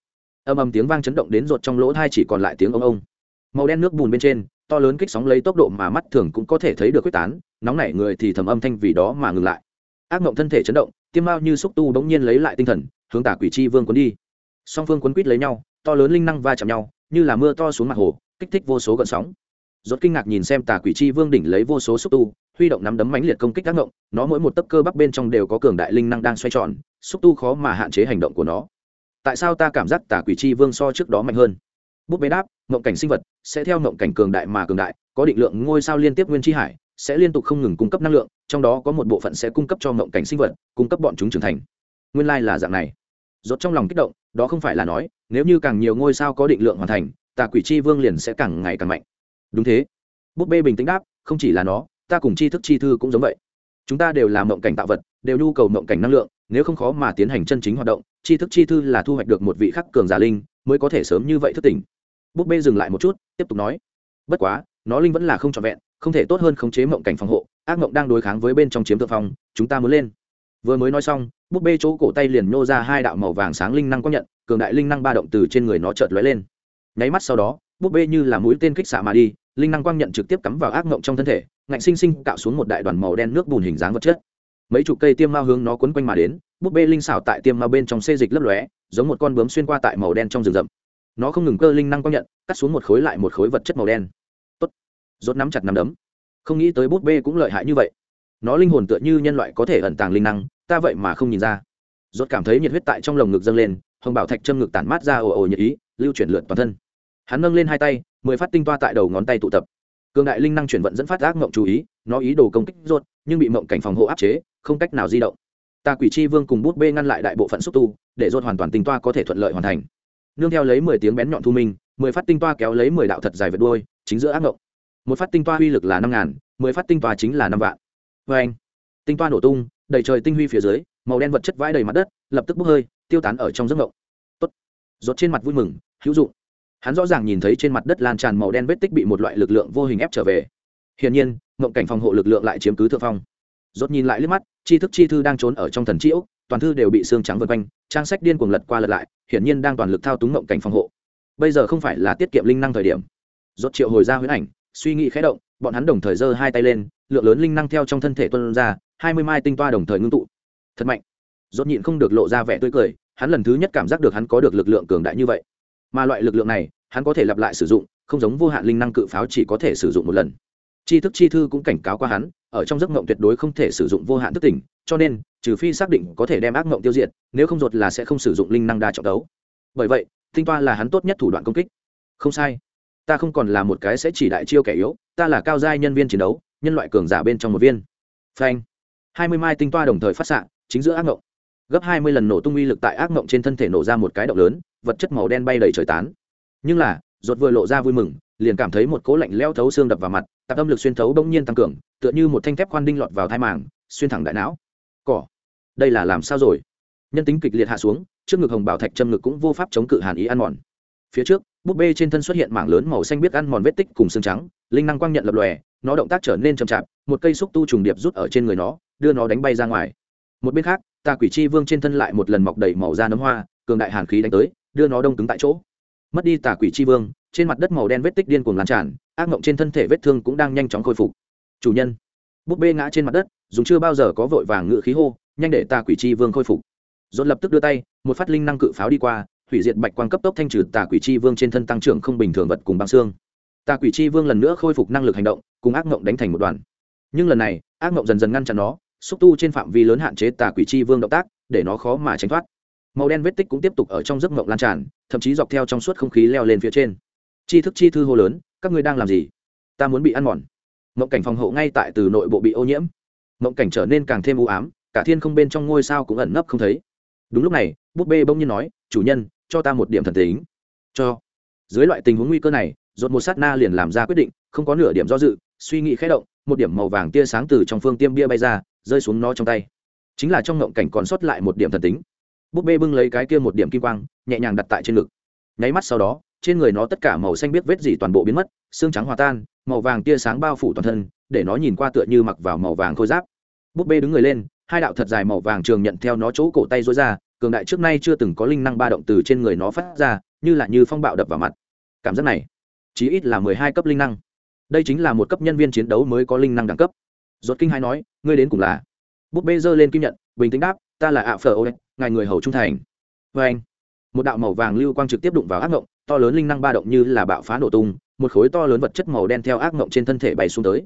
âm âm tiếng vang chấn động đến ruột trong lỗ thai chỉ còn lại tiếng ông ông. Màu đen nước bùn bên trên, to lớn kích sóng lấy tốc độ mà mắt thường cũng có thể thấy được quyết tán, nóng nảy người thì thầm âm thanh vì đó mà ngừng lại. Ác mộng thân thể chấn động, tiêm mao như xúc tu bỗng nhiên lấy lại tinh thần, hướng tả quỷ chi vương cuốn đi. Song phương cuốn quýt lấy nhau, to lớn linh năng va chạm nhau, như là mưa to xuống mặt hồ, kích thích vô số gợn sóng. Rốt kinh ngạc nhìn xem tà quỷ chi vương đỉnh lấy vô số xúc tu, huy động nắm đấm mãnh liệt công kích các ngộng nó mỗi một tấc cơ bắp bên trong đều có cường đại linh năng đang xoay tròn, xúc tu khó mà hạn chế hành động của nó tại sao ta cảm giác tà quỷ chi vương so trước đó mạnh hơn? Bút bê đáp, mộng cảnh sinh vật sẽ theo mộng cảnh cường đại mà cường đại, có định lượng ngôi sao liên tiếp nguyên chi hải, sẽ liên tục không ngừng cung cấp năng lượng, trong đó có một bộ phận sẽ cung cấp cho mộng cảnh sinh vật, cung cấp bọn chúng trưởng thành. Nguyên lai là dạng này. Rốt trong lòng kích động, đó không phải là nói, nếu như càng nhiều ngôi sao có định lượng hoàn thành, tà quỷ chi vương liền sẽ càng ngày càng mạnh. Đúng thế. Búp bê bình tĩnh đáp, không chỉ là nó, ta cùng chi thức chi thư cũng giống vậy. Chúng ta đều là mộng cảnh tạo vật, đều nhu cầu mộng cảnh năng lượng nếu không khó mà tiến hành chân chính hoạt động, chi thức chi thư là thu hoạch được một vị khắc cường giả linh, mới có thể sớm như vậy thức tỉnh. Búp bê dừng lại một chút, tiếp tục nói. Bất quá, nó linh vẫn là không trọn vẹn, không thể tốt hơn khống chế mộng cảnh phòng hộ, ác mộng đang đối kháng với bên trong chiếm thượng phong, chúng ta muốn lên. Vừa mới nói xong, búp bê chỗ cổ tay liền nhô ra hai đạo màu vàng sáng linh năng quang nhận, cường đại linh năng ba động từ trên người nó chợt lóe lên. Nháy mắt sau đó, búp bê như là mũi tên kích xạ mà đi, linh năng quang nhận trực tiếp cắm vào ác mộng trong thân thể, ngạnh sinh sinh cạo xuống một đại đoàn màu đen nước bùn hình dáng vật chất mấy chục cây tiêm mao hướng nó quấn quanh mà đến, búp bê linh xảo tại tiêm mao bên trong xê dịch lấp lóe, giống một con bướm xuyên qua tại màu đen trong rừng rậm. Nó không ngừng cơ linh năng công nhận, cắt xuống một khối lại một khối vật chất màu đen. Tốt. Rốt nắm chặt nắm đấm. Không nghĩ tới búp bê cũng lợi hại như vậy. Nó linh hồn tựa như nhân loại có thể ẩn tàng linh năng, ta vậy mà không nhìn ra. Rốt cảm thấy nhiệt huyết tại trong lồng ngực dâng lên, hồng bảo thạch châm ngực tản mát ra ồ ồ nhiệt ý, lưu chuyển lượn toàn thân. Hắn nâng lên hai tay, mười phát tinh toa tại đầu ngón tay tụ tập. Cường đại linh năng chuyển vận dẫn phát ác mộng chú ý, nó ý đồ công kích rốt, nhưng bị mộng cảnh phòng hộ áp chế không cách nào di động. Ta quỷ chi vương cùng bút bê ngăn lại đại bộ phận xúc tu, để dột hoàn toàn tinh toa có thể thuận lợi hoàn thành. Nương theo lấy mười tiếng bén nhọn thu minh, mười phát tinh toa kéo lấy mười đạo thật dài vượt đuôi, chính giữa ác mộng một phát tinh toa uy lực là năm ngàn, mười phát tinh toa chính là năm vạn. Vê anh. Tinh toa nổ tung, đầy trời tinh huy phía dưới, màu đen vật chất vãi đầy mặt đất, lập tức bốc hơi, tiêu tán ở trong giấc mộng tốt. Rốt trên mặt vui mừng, hữu dụng. Hắn rõ ràng nhìn thấy trên mặt đất lan tràn màu đen vết tích bị một loại lực lượng vô hình ép trở về. Hiển nhiên mộng cảnh phòng hộ lực lượng lại chiếm cứ thượng phong rốt nhìn lại liếc mắt chi thức chi thư đang trốn ở trong thần triệu, toàn thư đều bị xương trắng vân quanh trang sách điên cuồng lật qua lật lại hiển nhiên đang toàn lực thao túng ngậm cảnh phòng hộ. Bây giờ không phải là tiết kiệm linh năng thời điểm. Rốt triệu hồi ra huyễn ảnh suy nghĩ khẽ động bọn hắn đồng thời giơ hai tay lên lượng lớn linh năng theo trong thân thể tuôn ra hai mươi mai tinh toa đồng thời ngưng tụ. Thật mạnh. Rốt nhịn không được lộ ra vẻ tươi cười hắn lần thứ nhất cảm giác được hắn có được lực lượng cường đại như vậy. Mà loại lực lượng này hắn có thể lặp lại sử dụng không giống vô hạn linh năng cự pháo chỉ có thể sử dụng một lần. Tri thức chi thư cũng cảnh cáo qua hắn ở trong giấc mộng tuyệt đối không thể sử dụng vô hạn thức tỉnh, cho nên, trừ phi xác định có thể đem ác mộng tiêu diệt, nếu không ruột là sẽ không sử dụng linh năng đa trọng đấu. Bởi vậy, tinh toa là hắn tốt nhất thủ đoạn công kích. Không sai. Ta không còn là một cái sẽ chỉ đại chiêu kẻ yếu, ta là cao giai nhân viên chiến đấu, nhân loại cường giả bên trong một viên. Phanh. Hai mươi mai tinh toa đồng thời phát xạ, chính giữa ác mộng. Gấp hai mươi lần nổ tung uy lực tại ác mộng trên thân thể nổ ra một cái động lớn, vật chất màu đen bay đầy trời tán. Nhưng là, ruột vừa lộ ra vui mừng liền cảm thấy một cố lạnh leo thấu xương đập vào mặt, tạp âm lực xuyên thấu bỗng nhiên tăng cường, tựa như một thanh thép khoan đinh lọt vào thai màng, xuyên thẳng đại não. Cỏ, đây là làm sao rồi? Nhân tính kịch liệt hạ xuống, trước ngực hồng bảo thạch châm ngực cũng vô pháp chống cự hàn ý ăn mòn. Phía trước, búp bê trên thân xuất hiện mảng lớn màu xanh biết ăn mòn vết tích cùng xương trắng, linh năng quang nhận lập lòe, nó động tác trở nên chậm chạp, một cây xúc tu trùng điệp rút ở trên người nó, đưa nó đánh bay ra ngoài. Một bên khác, tà quỷ chi vương trên thân lại một lần mọc đầy màu da nấm hoa, cường đại hàn khí đánh tới, đưa nó đông cứng tại chỗ. Mất đi tà quỷ chi vương trên mặt đất màu đen vết tích điên cuồng lan tràn, ác mộng trên thân thể vết thương cũng đang nhanh chóng khôi phục. Chủ nhân, búp bê ngã trên mặt đất, dùng chưa bao giờ có vội vàng ngự khí hô, nhanh để tà quỷ chi vương khôi phục. Dồn lập tức đưa tay, một phát linh năng cự pháo đi qua, hủy diệt bạch quang cấp tốc thanh trừ tà quỷ chi vương trên thân tăng trưởng không bình thường vật cùng băng xương. Tà quỷ chi vương lần nữa khôi phục năng lực hành động, cùng ác mộng đánh thành một đoàn. Nhưng lần này, ác mộng dần dần ngăn chặn nó, xúc tu trên phạm vi lớn hạn chế tà quỷ chi vương động tác, để nó khó mà tránh thoát. Màu đen vết tích cũng tiếp tục ở trong giấc mộng lan tràn, thậm chí dọc theo trong suốt không khí leo lên phía trên chi thức chi thư hô lớn, các ngươi đang làm gì? Ta muốn bị ăn mòn. Mộng cảnh phòng hộ ngay tại từ nội bộ bị ô nhiễm. Mộng cảnh trở nên càng thêm u ám, cả thiên không bên trong ngôi sao cũng ẩn nấp không thấy. Đúng lúc này, búp bê bỗng nhiên nói, chủ nhân, cho ta một điểm thần tính. Cho. Dưới loại tình huống nguy cơ này dột một sát na liền làm ra quyết định, không có nửa điểm do dự, suy nghĩ khẽ động, một điểm màu vàng tia sáng từ trong phương tiêm bia bay ra, rơi xuống nó trong tay. Chính là trong ngộng cảnh còn sót lại một điểm thần tính. Búp bê bưng lấy cái kia một điểm kim quang, nhẹ nhàng đặt tại trên ngực. Nháy mắt sau đó trên người nó tất cả màu xanh biết vết gì toàn bộ biến mất, xương trắng hòa tan, màu vàng tia sáng bao phủ toàn thân, để nó nhìn qua tựa như mặc vào màu vàng khôi giáp. Búp bê đứng người lên, hai đạo thật dài màu vàng trường nhận theo nó chỗ cổ tay rối ra, cường đại trước nay chưa từng có linh năng ba động từ trên người nó phát ra, như là như phong bạo đập vào mặt. Cảm giác này, chí ít là mười hai cấp linh năng. Đây chính là một cấp nhân viên chiến đấu mới có linh năng đẳng cấp. Rốt kinh hai nói, ngươi đến cùng là? Búp bê giơ lên kim nhận, bình tĩnh đáp, ta là ạ phở ô ngài người hầu trung thành. Vê anh một đạo màu vàng lưu quang trực tiếp đụng vào ác ngộng to lớn linh năng ba động như là bạo phá nổ tung, một khối to lớn vật chất màu đen theo ác mộng trên thân thể bay xuống tới.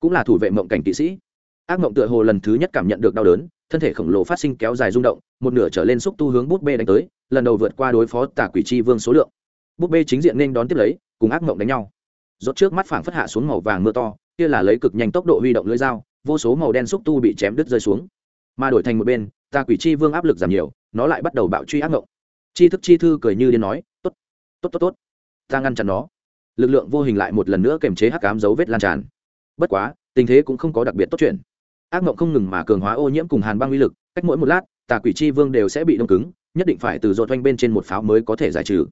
Cũng là thủ vệ mộng cảnh kỵ sĩ. Ác mộng tựa hồ lần thứ nhất cảm nhận được đau đớn, thân thể khổng lồ phát sinh kéo dài rung động, một nửa trở lên xúc tu hướng bút bê đánh tới, lần đầu vượt qua đối phó tà quỷ chi vương số lượng. Bút bê chính diện nên đón tiếp lấy, cùng ác mộng đánh nhau. Rốt trước mắt phảng phất hạ xuống màu vàng mưa to, kia là lấy cực nhanh tốc độ huy động lưỡi dao, vô số màu đen xúc tu bị chém đứt rơi xuống. Mà đổi thành một bên, tà quỷ chi vương áp lực giảm nhiều, nó lại bắt đầu bạo truy ác mộng. Chi thức chi thư cười như điên nói tốt tốt tốt. Ta ngăn chặn nó. Lực lượng vô hình lại một lần nữa kềm chế hắc ám dấu vết lan tràn. Bất quá, tình thế cũng không có đặc biệt tốt chuyện. Ác mộng không ngừng mà cường hóa ô nhiễm cùng hàn băng uy lực, cách mỗi một lát, tà quỷ chi vương đều sẽ bị đông cứng, nhất định phải từ dột oanh bên trên một pháo mới có thể giải trừ.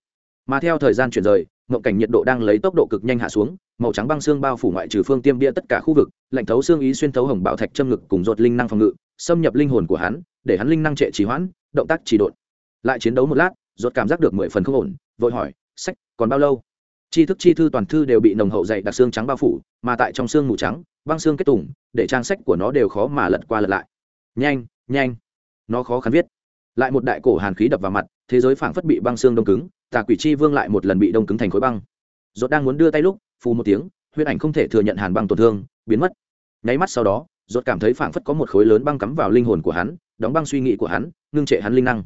Mà theo thời gian chuyển rời, mộng cảnh nhiệt độ đang lấy tốc độ cực nhanh hạ xuống, màu trắng băng xương bao phủ ngoại trừ phương tiêm bia tất cả khu vực, lạnh thấu xương ý xuyên thấu hồng bảo thạch châm ngực cùng dột linh năng phòng ngự, xâm nhập linh hồn của hắn, để hắn linh năng trệ trì hoãn, động tác trì đột lại chiến đấu một lát dột cảm giác được mười phần không ổn, vội hỏi sách còn bao lâu? Chi thức chi thư toàn thư đều bị nồng hậu dày đặc xương trắng bao phủ mà tại trong xương mù trắng băng xương kết tủng, để trang sách của nó đều khó mà lật qua lật lại. Nhanh nhanh. Nó khó khăn viết. Lại một đại cổ hàn khí đập vào mặt thế giới phảng phất bị băng xương đông cứng tà quỷ chi vương lại một lần bị đông cứng thành khối băng. Dốt đang muốn đưa tay lúc phù một tiếng huyết ảnh không thể thừa nhận hàn băng tổn thương biến mất. Nháy mắt sau đó dốt cảm thấy phảng phất có một khối lớn băng cắm vào linh hồn của hắn đóng băng suy nghĩ của hắn ngưng trệ hắn linh năng.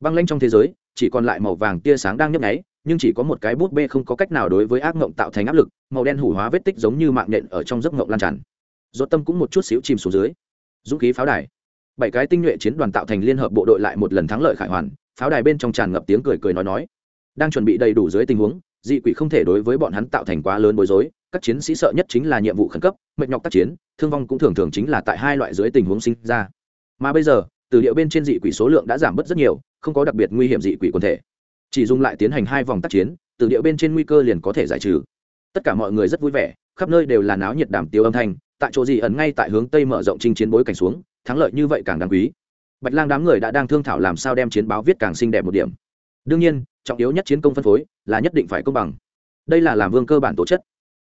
Băng lanh trong thế giới chỉ còn lại màu vàng tia sáng đang nhấp nháy nhưng chỉ có một cái bút bê không có cách nào đối với ác mộng tạo thành áp lực, màu đen hủ hóa vết tích giống như mạng nhện ở trong giấc mộng lan tràn. Dốt tâm cũng một chút xíu chìm xuống dưới. Dũng khí pháo đài. Bảy cái tinh nhuệ chiến đoàn tạo thành liên hợp bộ đội lại một lần thắng lợi khải hoàn, pháo đài bên trong tràn ngập tiếng cười cười nói nói. Đang chuẩn bị đầy đủ dưới tình huống, dị quỷ không thể đối với bọn hắn tạo thành quá lớn bối rối, các chiến sĩ sợ nhất chính là nhiệm vụ khẩn cấp, mệt nhọc tác chiến, thương vong cũng thường thường chính là tại hai loại dưới tình huống sinh ra. Mà bây giờ, từ điệu bên trên dị quỷ số lượng đã giảm bớt rất nhiều, không có đặc biệt nguy hiểm dị quỷ quần thể chỉ dùng lại tiến hành hai vòng tác chiến, từ điệu bên trên nguy cơ liền có thể giải trừ. Tất cả mọi người rất vui vẻ, khắp nơi đều là náo nhiệt đàm tiêu âm thanh, tại chỗ gì ẩn ngay tại hướng tây mở rộng chinh chiến bối cảnh xuống, thắng lợi như vậy càng đáng quý. Bạch lang đám người đã đang thương thảo làm sao đem chiến báo viết càng xinh đẹp một điểm. Đương nhiên, trọng yếu nhất chiến công phân phối là nhất định phải công bằng. Đây là làm vương cơ bản tổ chất.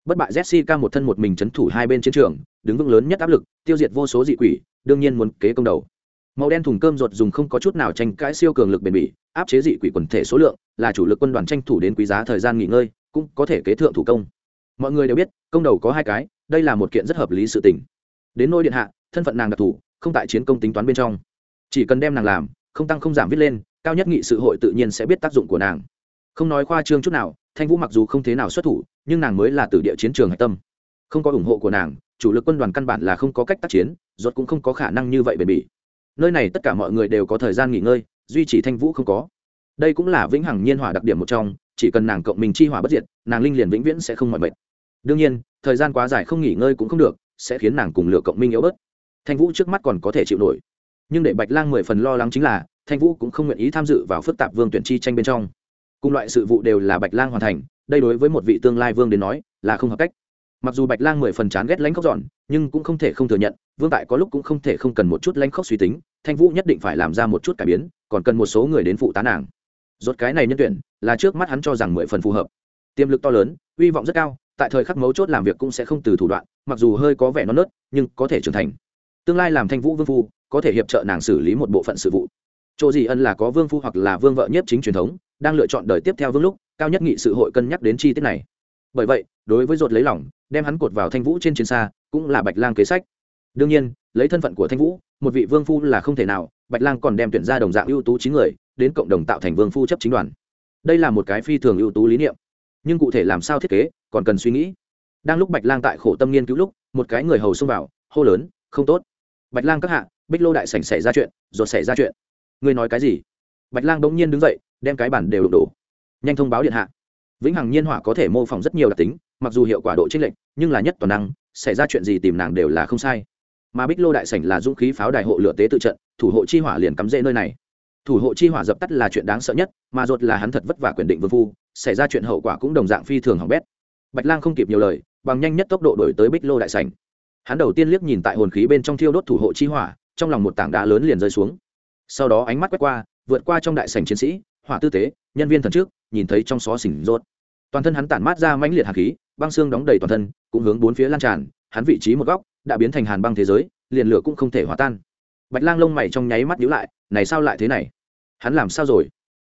Bất bại jessica một thân một mình c h ấ n thủ hai bên chiến trường, đứng vững lớn nhất áp lực, tiêu diệt vô số dị quỷ, đương nhiên muốn kế công đầu màu đen thùng cơm ruột dùng không có chút nào tranh cãi siêu cường lực bền bỉ, áp chế dị quỷ quần thể số lượng, là chủ lực quân đoàn tranh thủ đến quý giá thời gian nghỉ ngơi, cũng có thể kế thượng thủ công. Mọi người đều biết, công đầu có hai cái, đây là một kiện rất hợp lý sự tình. Đến nôi điện hạ, thân phận nàng đặc thù, không tại chiến công tính toán bên trong. Chỉ cần đem nàng làm, không tăng không giảm viết lên, cao nhất nghị sự hội tự nhiên sẽ biết tác dụng của nàng. Không nói khoa trương chút nào, thanh vũ mặc dù không thế nào xuất thủ, nhưng nàng mới là từ địa chiến trường hạch tâm. Không có ủng hộ của nàng, chủ lực quân đoàn căn bản là không có cách tác chiến, ruột cũng không có khả năng như vậy bền bỉ nơi này tất cả mọi người đều có thời gian nghỉ ngơi, duy trì thanh vũ không có. Đây cũng là vĩnh hằng nhiên hỏa đặc điểm một trong, chỉ cần nàng cộng mình chi hỏa bất diệt, nàng linh liền vĩnh viễn sẽ không mỏi mệt. Đương nhiên, thời gian quá dài không nghỉ ngơi cũng không được, sẽ khiến nàng cùng lửa cộng minh yếu bớt. Thanh vũ trước mắt còn có thể chịu nổi. Nhưng để bạch lang mười phần lo lắng chính là, thanh vũ cũng không nguyện ý tham dự vào phức tạp vương tuyển chi tranh bên trong. Cùng loại sự vụ đều là bạch lang hoàn thành, đây đối với một vị tương lai vương đến nói, là không hợp cách mặc dù bạch lang mười phần chán ghét lãnh khóc dọn, nhưng cũng không thể không thừa nhận, vương tại có lúc cũng không thể không cần một chút lãnh khóc suy tính, thanh vũ nhất định phải làm ra một chút cải biến, còn cần một số người đến phụ tá nàng. Rốt cái này nhân tuyển, là trước mắt hắn cho rằng mười phần phù hợp. Tiềm lực to lớn, uy vọng rất cao, tại thời khắc mấu chốt làm việc cũng sẽ không từ thủ đoạn, mặc dù hơi có vẻ non nớt, nhưng có thể trưởng thành. Tương lai làm thanh vũ vương phu, có thể hiệp trợ nàng xử lý một bộ phận sự vụ. Chỗ gì ân là có vương phu hoặc là vương vợ nhất chính truyền thống, đang lựa chọn đời tiếp theo vương lúc, cao nhất nghị sự hội cân nhắc đến chi tiết này bởi vậy, đối với ruột lấy lỏng đem hắn cột vào thanh vũ trên chiến xa cũng là bạch lang kế sách. Đương nhiên, lấy thân phận của thanh vũ, một vị vương phu là không thể nào, bạch lang còn đem tuyển ra đồng dạng ưu tú chín người, đến cộng đồng tạo thành vương phu chấp chính đoàn. Đây là một cái phi thường ưu tú lý niệm. Nhưng cụ thể làm sao thiết kế, còn cần suy nghĩ. Đang lúc bạch lang tại khổ tâm nghiên cứu lúc, một cái người hầu xông vào, hô lớn, không tốt. Bạch lang các hạ, bích lô đại sảnh xảy ra chuyện rồi xảy ra chuyện. Ngươi nói cái gì? Bạch lang bỗng nhiên đứng dậy, đem cái bản đều đổ. Nhanh thông báo điện hạ vĩnh hằng nhiên hỏa có thể mô phỏng rất nhiều đặc tính, mặc dù hiệu quả độ chênh lệch, nhưng là nhất toàn năng, xảy ra chuyện gì tìm nàng đều là không sai. Mà bích lô đại sảnh là dũng khí pháo đài hộ lửa tế tự trận, thủ hộ chi hỏa liền cắm rễ nơi này. Thủ hộ chi hỏa dập tắt là chuyện đáng sợ nhất, mà ruột là hắn thật vất vả quyền định vương phu, xảy ra chuyện hậu quả cũng đồng dạng phi thường hỏng bét. Bạch lang không kịp nhiều lời, bằng nhanh nhất tốc độ đổi tới bích lô đại sảnh. Hắn đầu tiên liếc nhìn tại hồn khí bên trong thiêu đốt thủ hộ chi hỏa, trong lòng một tảng đá lớn liền rơi xuống. Sau đó ánh mắt quét qua, vượt qua trong đại sảnh chiến sĩ hỏa tư tế, nhân viên thần trước, nhìn thấy trong xó xỉnh rốt. Toàn thân hắn tản mát ra mãnh liệt hàn khí, băng xương đóng đầy toàn thân, cũng hướng bốn phía lan tràn, hắn vị trí một góc, đã biến thành hàn băng thế giới, liền lửa cũng không thể hòa tan. Bạch lang lông mày trong nháy mắt nhíu lại, này sao lại thế này? Hắn làm sao rồi?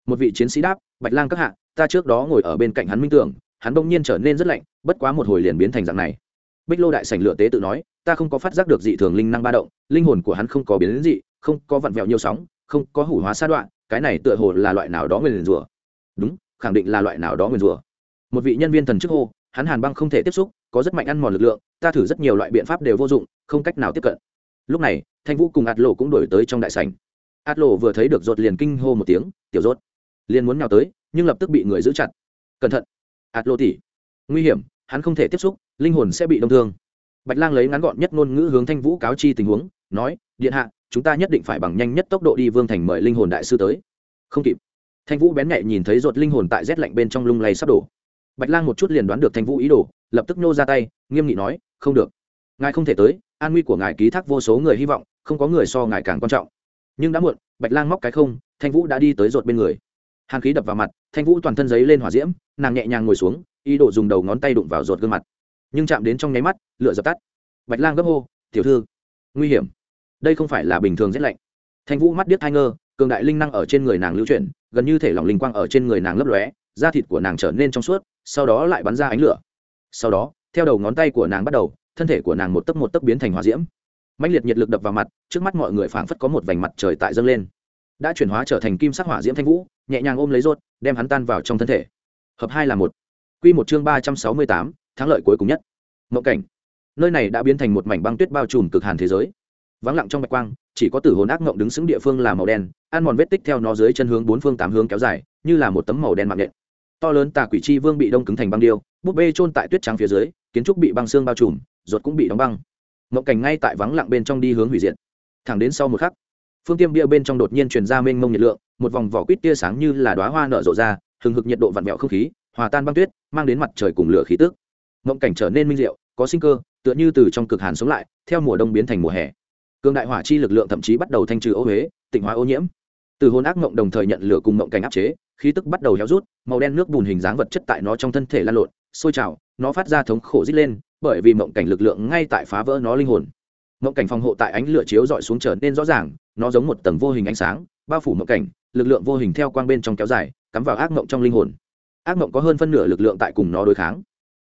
Một vị chiến sĩ đáp, bạch lang các hạ, ta trước đó ngồi ở bên cạnh hắn minh tưởng, hắn bỗng nhiên trở nên rất lạnh, bất quá một hồi liền biến thành dạng này. Bích lô đại sảnh lửa tế tự nói, ta không có phát giác được dị thường linh năng ba động, linh hồn của hắn không có biến đến dị, không có vặn vẹo nhiều sóng, không có hủ hóa sa đoạn cái này tựa hồ là loại nào đó nguyền rủa. Đúng, khẳng định là loại nào đó nguyền rủa. Một vị nhân viên thần chức hô, hắn hàn băng không thể tiếp xúc, có rất mạnh ăn mòn lực lượng, ta thử rất nhiều loại biện pháp đều vô dụng, không cách nào tiếp cận. Lúc này, thanh vũ cùng ạt lộ cũng đổi tới trong đại sảnh. Ạt lộ vừa thấy được rột liền kinh hô một tiếng, tiểu rốt, liền muốn nhào tới, nhưng lập tức bị người giữ chặt. Cẩn thận, ạt lộ tỉ nguy hiểm, hắn không thể tiếp xúc, linh hồn sẽ bị đông thương. Bạch lang lấy ngắn gọn nhất ngôn ngữ hướng thanh vũ cáo chi tình huống, nói, điện hạ chúng ta nhất định phải bằng nhanh nhất tốc độ đi vương thành mời linh hồn đại sư tới. Không kịp. Thanh vũ bén nhạy nhìn thấy ruột linh hồn tại rét lạnh bên trong lung lay sắp đổ. Bạch lang một chút liền đoán được thanh vũ ý đồ, lập tức nô ra tay, nghiêm nghị nói, không được. Ngài không thể tới, an nguy của ngài ký thác vô số người hy vọng, không có người so ngài càng quan trọng. Nhưng đã muộn, bạch lang móc cái không, thanh vũ đã đi tới ruột bên người. Hàng khí đập vào mặt, thanh vũ toàn thân giấy lên hỏa diễm, nàng nhẹ nhàng ngồi xuống, ý đồ dùng đầu ngón tay đụng vào ruột gương mặt. Nhưng chạm đến trong nháy mắt, lửa dập tắt. Bạch lang gấp hô, tiểu thư, nguy hiểm đây không phải là bình thường rét lạnh. Thanh vũ mắt điếc thai ngơ, cường đại linh năng ở trên người nàng lưu chuyển, gần như thể lỏng linh quang ở trên người nàng lấp lóe, da thịt của nàng trở nên trong suốt, sau đó lại bắn ra ánh lửa. Sau đó, theo đầu ngón tay của nàng bắt đầu, thân thể của nàng một tấc một tấc biến thành hỏa diễm. Mạnh liệt nhiệt lực đập vào mặt, trước mắt mọi người phảng phất có một vành mặt trời tại dâng lên. Đã chuyển hóa trở thành kim sắc hỏa diễm thanh vũ, nhẹ nhàng ôm lấy rốt, đem hắn tan vào trong thân thể. Hợp hai là một. Quy một chương ba trăm sáu mươi tám, thắng lợi cuối cùng nhất. Mộng cảnh. Nơi này đã biến thành một mảnh băng tuyết bao trùm cực hàn thế giới vắng lặng trong bạch quang, chỉ có tử hồn ác ngộng đứng xứng địa phương là màu đen, ăn mòn vết tích theo nó dưới chân hướng bốn phương tám hướng kéo dài, như là một tấm màu đen mạng nhện. To lớn tà quỷ chi vương bị đông cứng thành băng điêu, búp bê trôn tại tuyết trắng phía dưới, kiến trúc bị băng xương bao trùm, ruột cũng bị đóng băng. Ngộng cảnh ngay tại vắng lặng bên trong đi hướng hủy diệt. Thẳng đến sau một khắc, phương tiêm bia bên trong đột nhiên truyền ra mênh mông nhiệt lượng, một vòng vỏ quýt tia sáng như là đoá hoa nở rộ ra, hừng hực nhiệt độ vặn vẹo không khí, hòa tan băng tuyết, mang đến mặt trời cùng lửa khí tức. Ngộng cảnh trở nên minh diệu, có sinh cơ, tựa như từ trong cực hàn sống lại, theo mùa đông biến thành mùa hè cường đại hỏa chi lực lượng thậm chí bắt đầu thanh trừ ô huế tịnh hóa ô nhiễm. Từ hồn ác mộng đồng thời nhận lửa cùng mộng cảnh áp chế, khí tức bắt đầu héo rút, màu đen nước bùn hình dáng vật chất tại nó trong thân thể lan lộn, sôi trào, nó phát ra thống khổ rít lên, bởi vì mộng cảnh lực lượng ngay tại phá vỡ nó linh hồn. Mộng cảnh phòng hộ tại ánh lửa chiếu dọi xuống trở nên rõ ràng, nó giống một tầng vô hình ánh sáng, bao phủ mộng cảnh, lực lượng vô hình theo quang bên trong kéo dài, cắm vào ác mộng trong linh hồn. Ác mộng có hơn phân nửa lực lượng tại cùng nó đối kháng.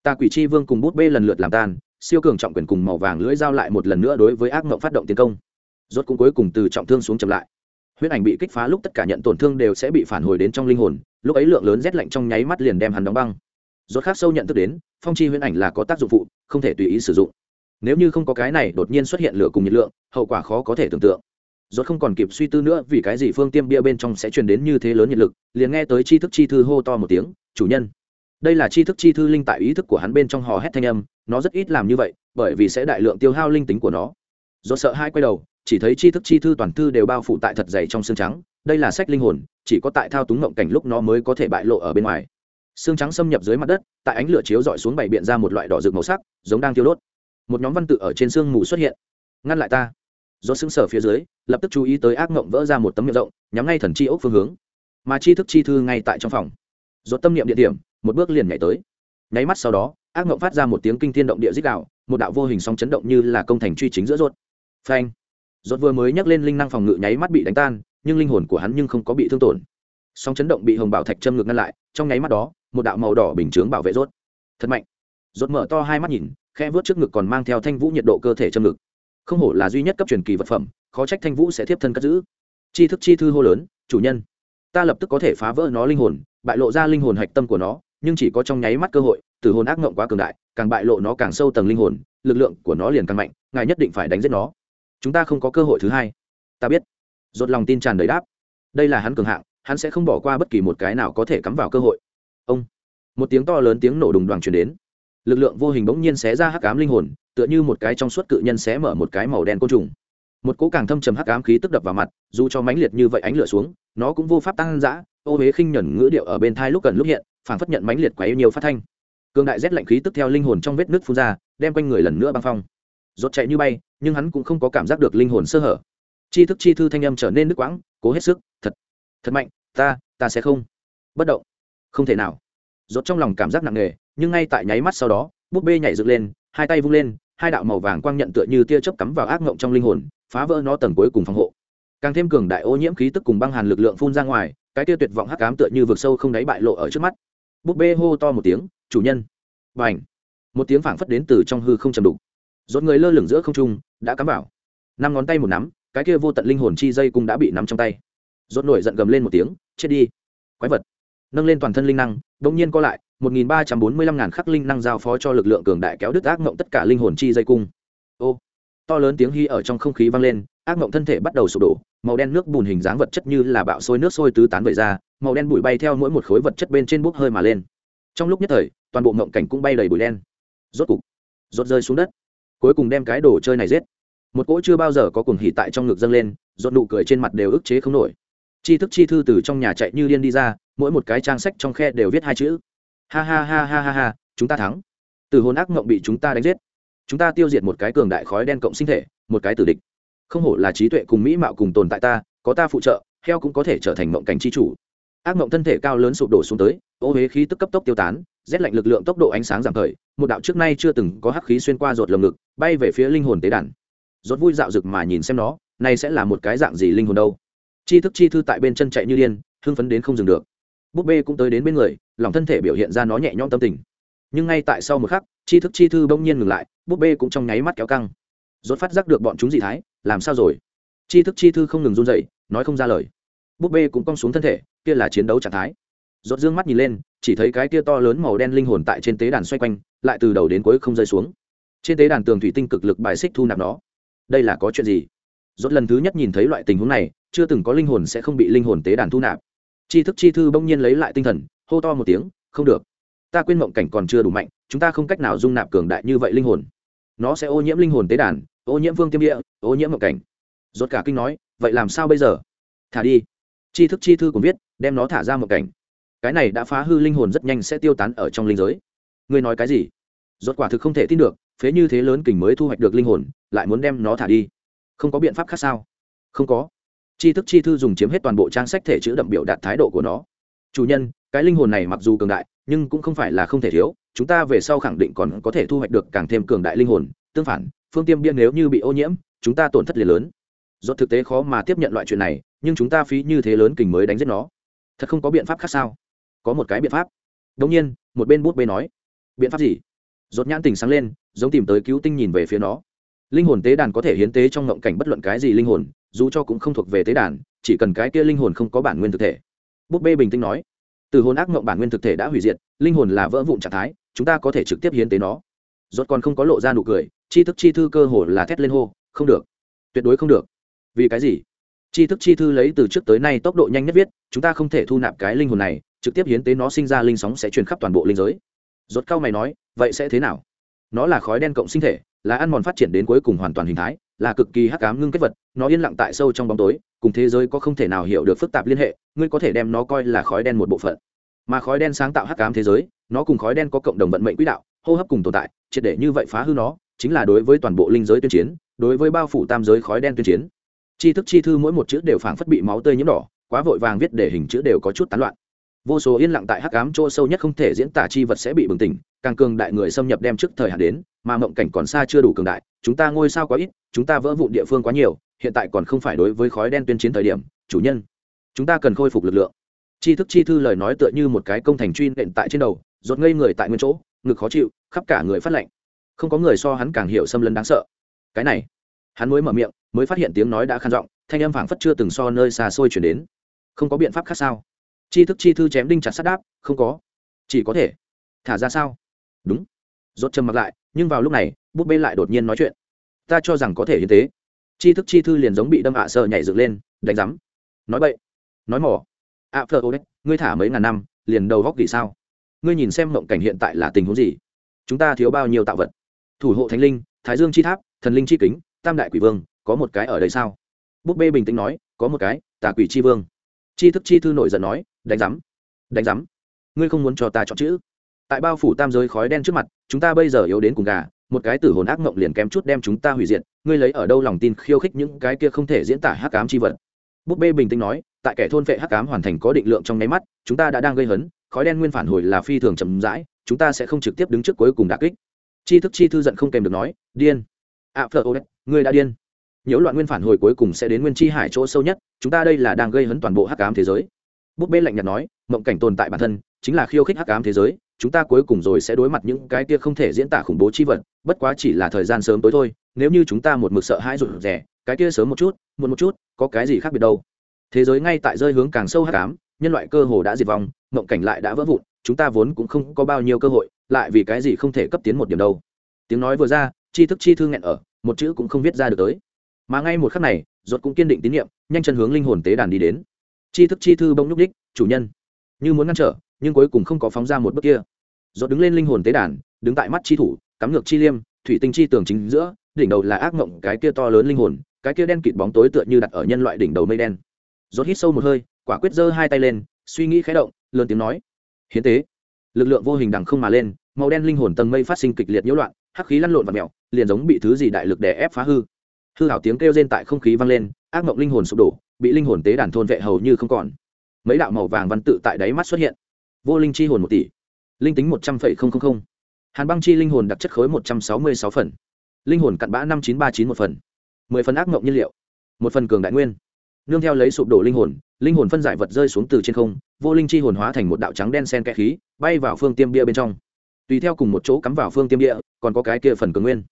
Tà quỷ chi vương cùng bút bê lần lượt làm tan siêu cường trọng quyền cùng màu vàng lưỡi dao lại một lần nữa đối với ác mộng phát động tiến công. Rốt cũng cuối cùng từ trọng thương xuống chậm lại. Huyết ảnh bị kích phá lúc tất cả nhận tổn thương đều sẽ bị phản hồi đến trong linh hồn, lúc ấy lượng lớn rét lạnh trong nháy mắt liền đem hắn đóng băng. Rốt khác sâu nhận thức đến, phong chi huyết ảnh là có tác dụng phụ, không thể tùy ý sử dụng. Nếu như không có cái này đột nhiên xuất hiện lửa cùng nhiệt lượng, hậu quả khó có thể tưởng tượng. Rốt không còn kịp suy tư nữa vì cái gì phương tiêm bia bên trong sẽ truyền đến như thế lớn nhiệt lực, liền nghe tới chi thức chi thư hô to một tiếng, chủ nhân! Đây là chi thức chi thư linh tại ý thức của hắn bên trong hò hét thanh âm, nó rất ít làm như vậy, bởi vì sẽ đại lượng tiêu hao linh tính của nó. Do sợ hai quay đầu, chỉ thấy chi thức chi thư toàn thư đều bao phủ tại thật dày trong xương trắng, đây là sách linh hồn, chỉ có tại thao túng mộng cảnh lúc nó mới có thể bại lộ ở bên ngoài. Xương trắng xâm nhập dưới mặt đất, tại ánh lửa chiếu dọi xuống bảy biện ra một loại đỏ rực màu sắc, giống đang tiêu đốt. Một nhóm văn tự ở trên xương mù xuất hiện. Ngăn lại ta. Do xương sở phía dưới, lập tức chú ý tới ác mộng vỡ ra một tấm miệng rộng, nhắm ngay thần chi ốc phương hướng. Mà chi thức chi thư ngay tại trong phòng. Rốt tâm niệm địa điểm, một bước liền nhảy tới. Nháy mắt sau đó, ác ngộng phát ra một tiếng kinh thiên động địa dích đạo một đạo vô hình sóng chấn động như là công thành truy chính giữa rốt. Phanh! Rốt vừa mới nhấc lên linh năng phòng ngự nháy mắt bị đánh tan, nhưng linh hồn của hắn nhưng không có bị thương tổn. Sóng chấn động bị hồng bảo thạch châm ngược ngăn lại, trong nháy mắt đó, một đạo màu đỏ bình chướng bảo vệ rốt. Thật mạnh! Rốt mở to hai mắt nhìn khe vớt trước ngực còn mang theo thanh vũ nhiệt độ cơ thể châm ngực. Không hổ là duy nhất cấp truyền kỳ vật phẩm, khó trách thanh vũ sẽ tiếp thân cất giữ. Chi thức chi thư hô lớn, chủ nhân! Ta lập tức có thể phá vỡ nó linh hồn, bại lộ ra linh hồn hạch tâm của nó, nhưng chỉ có trong nháy mắt cơ hội từ hồn ác ngộng quá cường đại, càng bại lộ nó càng sâu tầng linh hồn, lực lượng của nó liền càng mạnh, ngài nhất định phải đánh giết nó. Chúng ta không có cơ hội thứ hai. Ta biết. Rốt lòng tin tràn đầy đáp. Đây là hắn cường hạng, hắn sẽ không bỏ qua bất kỳ một cái nào có thể cắm vào cơ hội. Ông. Một tiếng to lớn tiếng nổ đùng đoàn truyền đến. Lực lượng vô hình bỗng nhiên xé ra hắc ám linh hồn, tựa như một cái trong suốt cự nhân xé mở một cái màu đen côn trùng một cỗ càng thâm trầm hắc ám khí tức đập vào mặt, dù cho mãnh liệt như vậy ánh lửa xuống, nó cũng vô pháp tăng dã. Ô huế khinh nhẫn ngữ điệu ở bên thai lúc cần lúc hiện, phảng phất nhận mãnh liệt quá yêu nhiều phát thanh. Cường đại rét lạnh khí tức theo linh hồn trong vết nước phun ra, đem quanh người lần nữa băng phong. Rốt chạy như bay, nhưng hắn cũng không có cảm giác được linh hồn sơ hở. Chi thức chi thư thanh âm trở nên nước quãng, cố hết sức, thật thật mạnh, ta ta sẽ không. Bất động. Không thể nào. Rốt trong lòng cảm giác nặng nề, nhưng ngay tại nháy mắt sau đó, búp bê nhảy dựng lên, hai tay vung lên, hai đạo màu vàng quang nhận tựa như tia chớp cắm vào ác ngộng trong linh hồn phá vỡ nó tầng cuối cùng phòng hộ. Càng thêm cường đại ô nhiễm khí tức cùng băng hàn lực lượng phun ra ngoài, cái tia tuyệt vọng hắc ám tựa như vực sâu không đáy bại lộ ở trước mắt. Búp bê hô to một tiếng, chủ nhân! Và một tiếng phảng phất đến từ trong hư không chầm đục. Rốt người lơ lửng giữa không trung, đã cắm vào. Năm ngón tay một nắm, cái kia vô tận linh hồn chi dây cũng đã bị nắm trong tay. Rốt nổi giận gầm lên một tiếng, chết đi! Quái vật! Nâng lên toàn thân linh năng bỗng nhiên co lại, một nghìn ba trăm bốn mươi lăm ngàn khắc linh năng giao phó cho lực lượng cường đại kéo đứt ác mộng tất cả linh hồn chi dây cung. Ô! To lớn tiếng hy ở trong không khí vang lên, ác mộng thân thể bắt đầu sụp đổ, màu đen nước bùn hình dáng vật chất như là bạo sôi nước sôi tứ tán vẩy ra, màu đen bụi bay theo mỗi một khối vật chất bên trên bốc hơi mà lên. Trong lúc nhất thời, toàn bộ mộng cảnh cũng bay đầy bụi đen. Rốt cục, rốt rơi xuống đất. Cuối cùng đem cái đồ chơi này giết. Một cỗ chưa bao giờ có cuồng hỉ tại trong ngực dâng lên, rốt nụ cười trên mặt đều ức chế không nổi. Chi thức chi thư từ trong nhà chạy như điên đi ra, mỗi một cái trang sách trong khe đều viết hai chữ. Ha ha ha ha ha ha, chúng ta thắng. Từ hồn ác mộng bị chúng ta đánh giết chúng ta tiêu diệt một cái cường đại khói đen cộng sinh thể, một cái tử địch. Không hổ là trí tuệ cùng mỹ mạo cùng tồn tại ta, có ta phụ trợ, heo cũng có thể trở thành mộng cảnh chi chủ. Ác mộng thân thể cao lớn sụp đổ xuống tới, ô huế khí tức cấp tốc tiêu tán, rét lạnh lực lượng tốc độ ánh sáng giảm thời, một đạo trước nay chưa từng có hắc khí xuyên qua ruột lồng ngực, bay về phía linh hồn tế đàn. Rốt vui dạo rực mà nhìn xem nó, này sẽ là một cái dạng gì linh hồn đâu? Chi thức chi thư tại bên chân chạy như điên, hưng phấn đến không dừng được. Búp bê cũng tới đến bên người, lòng thân thể biểu hiện ra nó nhẹ nhõm tâm tình. Nhưng ngay tại sau một khắc, chi thức chi thư bỗng nhiên ngừng lại búp bê cũng trong nháy mắt kéo căng. Rốt phát giác được bọn chúng dị thái, làm sao rồi? Chi thức chi thư không ngừng run dậy nói không ra lời. Búp bê cũng cong xuống thân thể, kia là chiến đấu trạng thái. Rốt dương mắt nhìn lên, chỉ thấy cái kia to lớn màu đen linh hồn tại trên tế đàn xoay quanh, lại từ đầu đến cuối không rơi xuống. Trên tế đàn tường thủy tinh cực lực bài xích thu nạp nó. Đây là có chuyện gì? Rốt lần thứ nhất nhìn thấy loại tình huống này, chưa từng có linh hồn sẽ không bị linh hồn tế đàn thu nạp. Chi thức chi thư bỗng nhiên lấy lại tinh thần, hô to một tiếng, không được. Ta quên mộng cảnh còn chưa đủ mạnh, chúng ta không cách nào dung nạp cường đại như vậy linh hồn nó sẽ ô nhiễm linh hồn tế đàn, ô nhiễm vương tiêm địa, ô nhiễm mộng cảnh. Rốt cả kinh nói, vậy làm sao bây giờ? Thả đi. Chi thức chi thư cũng viết, đem nó thả ra mộng cảnh. Cái này đã phá hư linh hồn rất nhanh sẽ tiêu tán ở trong linh giới. Ngươi nói cái gì? Rốt quả thực không thể tin được, phế như thế lớn kình mới thu hoạch được linh hồn, lại muốn đem nó thả đi. Không có biện pháp khác sao? Không có. Chi thức chi thư dùng chiếm hết toàn bộ trang sách thể chữ đậm biểu đạt thái độ của nó. Chủ nhân, cái linh hồn này mặc dù cường đại, nhưng cũng không phải là không thể thiếu chúng ta về sau khẳng định còn có thể thu hoạch được càng thêm cường đại linh hồn, tương phản, phương tiêm biên nếu như bị ô nhiễm, chúng ta tổn thất liền lớn. Do thực tế khó mà tiếp nhận loại chuyện này, nhưng chúng ta phí như thế lớn kình mới đánh giết nó. Thật không có biện pháp khác sao? Có một cái biện pháp. Đông nhiên, một bên bút bê nói, biện pháp gì? Dột nhãn tình sáng lên, giống tìm tới cứu tinh nhìn về phía nó. Linh hồn tế đàn có thể hiến tế trong ngộng cảnh bất luận cái gì linh hồn, dù cho cũng không thuộc về tế đàn, chỉ cần cái kia linh hồn không có bản nguyên thực thể. Búp bê bình tĩnh nói từ hồn ác mộng bản nguyên thực thể đã hủy diệt, linh hồn là vỡ vụn trạng thái, chúng ta có thể trực tiếp hiến tế nó. Rốt còn không có lộ ra nụ cười chi thức chi thư cơ hồ là thét lên hô, không được, tuyệt đối không được. Vì cái gì? Chi thức chi thư lấy từ trước tới nay tốc độ nhanh nhất viết, chúng ta không thể thu nạp cái linh hồn này, trực tiếp hiến tế nó sinh ra linh sóng sẽ truyền khắp toàn bộ linh giới. Rốt cao mày nói, vậy sẽ thế nào? Nó là khói đen cộng sinh thể, là ăn mòn phát triển đến cuối cùng hoàn toàn hình thái, là cực kỳ hắc ám ngưng kết vật, nó yên lặng tại sâu trong bóng tối, cùng thế giới có không thể nào hiểu được phức tạp liên hệ, ngươi có thể đem nó coi là khói đen một bộ phận. Mà khói đen sáng tạo hắc ám thế giới, nó cùng khói đen có cộng đồng vận mệnh quỹ đạo, hô hấp cùng tồn tại, triệt để như vậy phá hư nó, chính là đối với toàn bộ linh giới tuyên chiến, đối với bao phủ tam giới khói đen tuyên chiến. Tri thức chi thư mỗi một chữ đều phảng phất bị máu tươi nhiễm đỏ, quá vội vàng viết để hình chữ đều có chút tán loạn. Vô số yên lặng tại hắc ám chỗ sâu nhất không thể diễn tả chi vật sẽ bị bừng tỉnh càng cường đại người xâm nhập đem trước thời hạn đến, mà mộng cảnh còn xa chưa đủ cường đại, chúng ta ngôi sao quá ít, chúng ta vỡ vụn địa phương quá nhiều, hiện tại còn không phải đối với khói đen tuyên chiến thời điểm, chủ nhân, chúng ta cần khôi phục lực lượng. Chi thức chi thư lời nói tựa như một cái công thành truy nện tại trên đầu rột ngây người tại nguyên chỗ, ngực khó chịu, khắp cả người phát lạnh. Không có người so hắn càng hiểu xâm lấn đáng sợ. Cái này, hắn mới mở miệng, mới phát hiện tiếng nói đã khăn giọng, thanh âm phảng phất chưa từng so nơi xa xôi chuyển đến. Không có biện pháp khác sao? Chi thức chi thư chém đinh chặt sắt đáp, không có. Chỉ có thể thả ra sao? Đúng. Rốt trầm mặc lại, nhưng vào lúc này bút bê lại đột nhiên nói chuyện. Ta cho rằng có thể như thế. Chi thức chi thư liền giống bị đâm ạ sợ nhảy dựng lên, đánh rắm nói bậy. Nói mỏ. Ạ phờ ô đấy ngươi thả mấy ngàn năm, liền đầu góc gì sao? Ngươi nhìn xem mộng cảnh hiện tại là tình huống gì? Chúng ta thiếu bao nhiêu tạo vật? Thủ hộ thánh linh, thái dương chi tháp, thần linh chi kính, tam đại quỷ vương, có một cái ở đây sao? Búp bê bình tĩnh nói, có một cái, tà quỷ chi vương. Chi thức chi thư nổi giận nói, đánh rắm đánh rắm ngươi không muốn cho ta chọn chữ tại bao phủ tam giới khói đen trước mặt, chúng ta bây giờ yếu đến cùng gà, một cái tử hồn ác mộng liền kém chút đem chúng ta hủy diệt, ngươi lấy ở đâu lòng tin khiêu khích những cái kia không thể diễn tả hắc ám chi vật? Búp bê bình tĩnh nói, tại kẻ thôn vệ hắc ám hoàn thành có định lượng trong nháy mắt, chúng ta đã đang gây hấn, khói đen nguyên phản hồi là phi thường chậm rãi, chúng ta sẽ không trực tiếp đứng trước cuối cùng đả kích. Chi thức chi thư giận không kèm được nói, điên. Ạ phờ, ô ngươi đã điên. Nhiễu loạn nguyên phản hồi cuối cùng sẽ đến nguyên chi hải chỗ sâu nhất, chúng ta đây là đang gây hấn toàn bộ hắc ám thế giới. Búp bê lạnh nhạt nói, mộng cảnh tồn tại bản thân, chính là khiêu khích hắc ám thế giới chúng ta cuối cùng rồi sẽ đối mặt những cái kia không thể diễn tả khủng bố chi vật, bất quá chỉ là thời gian sớm tối thôi, nếu như chúng ta một mực sợ hãi rụt rè, cái kia sớm một chút, muộn một chút, có cái gì khác biệt đâu. Thế giới ngay tại rơi hướng càng sâu hắc ám, nhân loại cơ hồ đã diệt vong, mộng cảnh lại đã vỡ vụn, chúng ta vốn cũng không có bao nhiêu cơ hội, lại vì cái gì không thể cấp tiến một điểm đâu. Tiếng nói vừa ra chi thức chi thư nghẹn ở, một chữ cũng không viết ra được tới. Mà ngay một khắc này, ruột cũng kiên định tín nhiệm, nhanh chân hướng linh hồn tế đàn đi đến. Chi thức chi thư bỗng nhúc đích chủ nhân, như muốn ngăn trở nhưng cuối cùng không có phóng ra một bước kia. Ruột đứng lên linh hồn tế đàn, đứng tại mắt chi thủ, cắm ngược chi liêm, thủy tinh chi tường chính giữa, đỉnh đầu là ác mộng, cái kia to lớn linh hồn, cái kia đen kịt bóng tối tựa như đặt ở nhân loại đỉnh đầu mây đen. Rốt hít sâu một hơi, quả quyết giơ hai tay lên, suy nghĩ khẽ động, lớn tiếng nói, hiến tế. Lực lượng vô hình đằng không mà lên, màu đen linh hồn tầng mây phát sinh kịch liệt nhiễu loạn, hắc khí lăn lộn và mèo, liền giống bị thứ gì đại lực đè ép phá hư. Hư hảo tiếng kêu rên tại không khí vang lên, ác mộng linh hồn sụp đổ, bị linh hồn tế đàn thôn vệ hầu như không còn. Mấy đạo màu vàng văn tự tại đáy mắt xuất hiện vô linh chi hồn một tỷ. Linh tính một trăm linh không không hàn băng chi linh hồn đặc chất khối một trăm sáu mươi sáu phần. Linh hồn cặn bã năm chín ba chín một phần. Mười phần ác mộng nhiên liệu. Một phần cường đại nguyên. Nương theo lấy sụp đổ linh hồn linh hồn phân giải vật rơi xuống từ trên không, vô linh chi hồn hóa thành một đạo trắng đen sen kẽ khí, bay vào phương tiêm bia bên trong. Tùy theo cùng một chỗ cắm vào phương tiêm bia, còn có cái kia phần cường nguyên.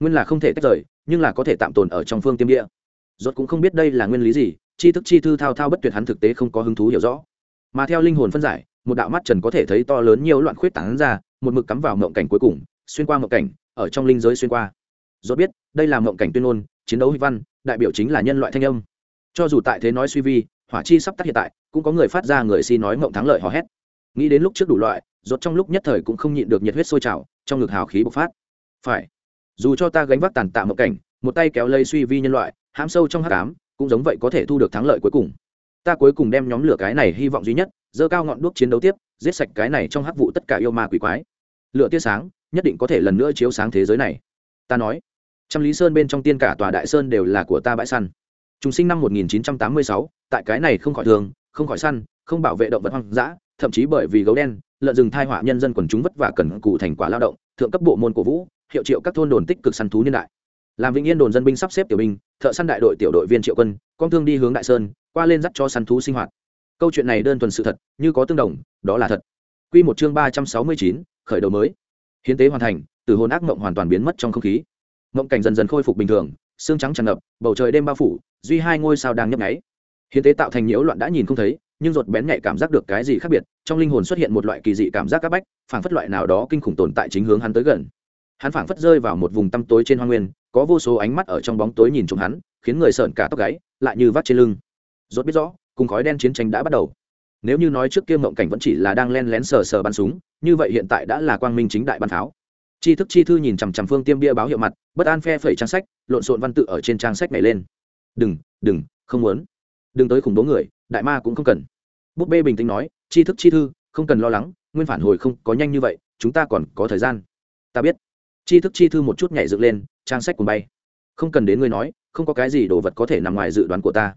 Nguyên là không thể tách rời, nhưng là có thể tạm tồn ở trong phương tiêm bia. Rốt cũng không biết đây là nguyên lý gì chi thức chi thư thao thao bất tuyệt hắn thực tế không có hứng thú hiểu rõ. Mà theo linh hồn phân giải một đạo mắt trần có thể thấy to lớn nhiều loạn khuyết tán ra, một mực cắm vào mộng cảnh cuối cùng, xuyên qua mộng cảnh, ở trong linh giới xuyên qua. Rốt biết, đây là mộng cảnh tuyên ngôn, chiến đấu huy văn, đại biểu chính là nhân loại thanh âm. Cho dù tại thế nói suy vi, hỏa chi sắp tắt hiện tại, cũng có người phát ra người si nói mộng thắng lợi hò hét. Nghĩ đến lúc trước đủ loại, rốt trong lúc nhất thời cũng không nhịn được nhiệt huyết sôi trào, trong ngực hào khí bộc phát. Phải, dù cho ta gánh vác tàn tạ mộng cảnh, một tay kéo lây suy vi nhân loại, hãm sâu trong hắc ám, cũng giống vậy có thể thu được thắng lợi cuối cùng. Ta cuối cùng đem nhóm lửa cái này hy vọng duy nhất dơ cao ngọn đuốc chiến đấu tiếp giết sạch cái này trong hắc vụ tất cả yêu ma quỷ quái. Lửa tia sáng nhất định có thể lần nữa chiếu sáng thế giới này. Ta nói trăm lý sơn bên trong tiên cả tòa đại sơn đều là của ta bãi săn. Chúng sinh năm 1986, tại cái này không khỏi thường không khỏi săn không bảo vệ động vật hoang dã thậm chí bởi vì gấu đen lợn rừng thai họa nhân dân quần chúng vất vả cần cụ thành quả lao động thượng cấp bộ môn cổ vũ hiệu triệu các thôn đồn tích cực săn thú niên đại. Làm vĩnh yên đồn dân binh sắp xếp tiểu binh thợ săn đại đội tiểu đội viên triệu quân con thương đi hướng đại sơn qua lên dắt cho săn thú sinh hoạt câu chuyện này đơn thuần sự thật, như có tương đồng, đó là thật. Quy một chương ba trăm sáu mươi chín, khởi đầu mới. Hiến tế hoàn thành từ hồn ác mộng hoàn toàn biến mất trong không khí. Mộng cảnh dần dần khôi phục bình thường, xương trắng tràn ngập, bầu trời đêm bao phủ, duy hai ngôi sao đang nhấp nháy. Hiến tế tạo thành nhiễu loạn đã nhìn không thấy, nhưng ruột bén nhạy cảm giác được cái gì khác biệt, trong linh hồn xuất hiện một loại kỳ dị cảm giác các bách, phảng phất loại nào đó kinh khủng tồn tại chính hướng hắn tới gần. Hắn phảng phất rơi vào một vùng tăm tối trên hoa nguyên, có vô số ánh mắt ở trong bóng tối nhìn trộm hắn, khiến người sợn cả tóc gáy, lại như vắt trên lưng. Rốt biết rõ cùng khói đen chiến tranh đã bắt đầu. Nếu như nói trước kia mộng cảnh vẫn chỉ là đang len lén sờ sờ bắn súng, như vậy hiện tại đã là quang minh chính đại bắn pháo. Chi thức chi thư nhìn chằm chằm phương tiêm bia báo hiệu mặt, bất an phe phẩy trang sách, lộn xộn văn tự ở trên trang sách này lên. Đừng đừng, không muốn. Đừng tới khủng bố người, đại ma cũng không cần. Búp bê bình tĩnh nói chi thức chi thư, không cần lo lắng, nguyên phản hồi không có nhanh như vậy, chúng ta còn có thời gian. Ta biết. Chi thức chi thư một chút nhảy dựng lên, trang sách cùng bay. Không cần đến ngươi nói, không có cái gì đồ vật có thể nằm ngoài dự đoán của ta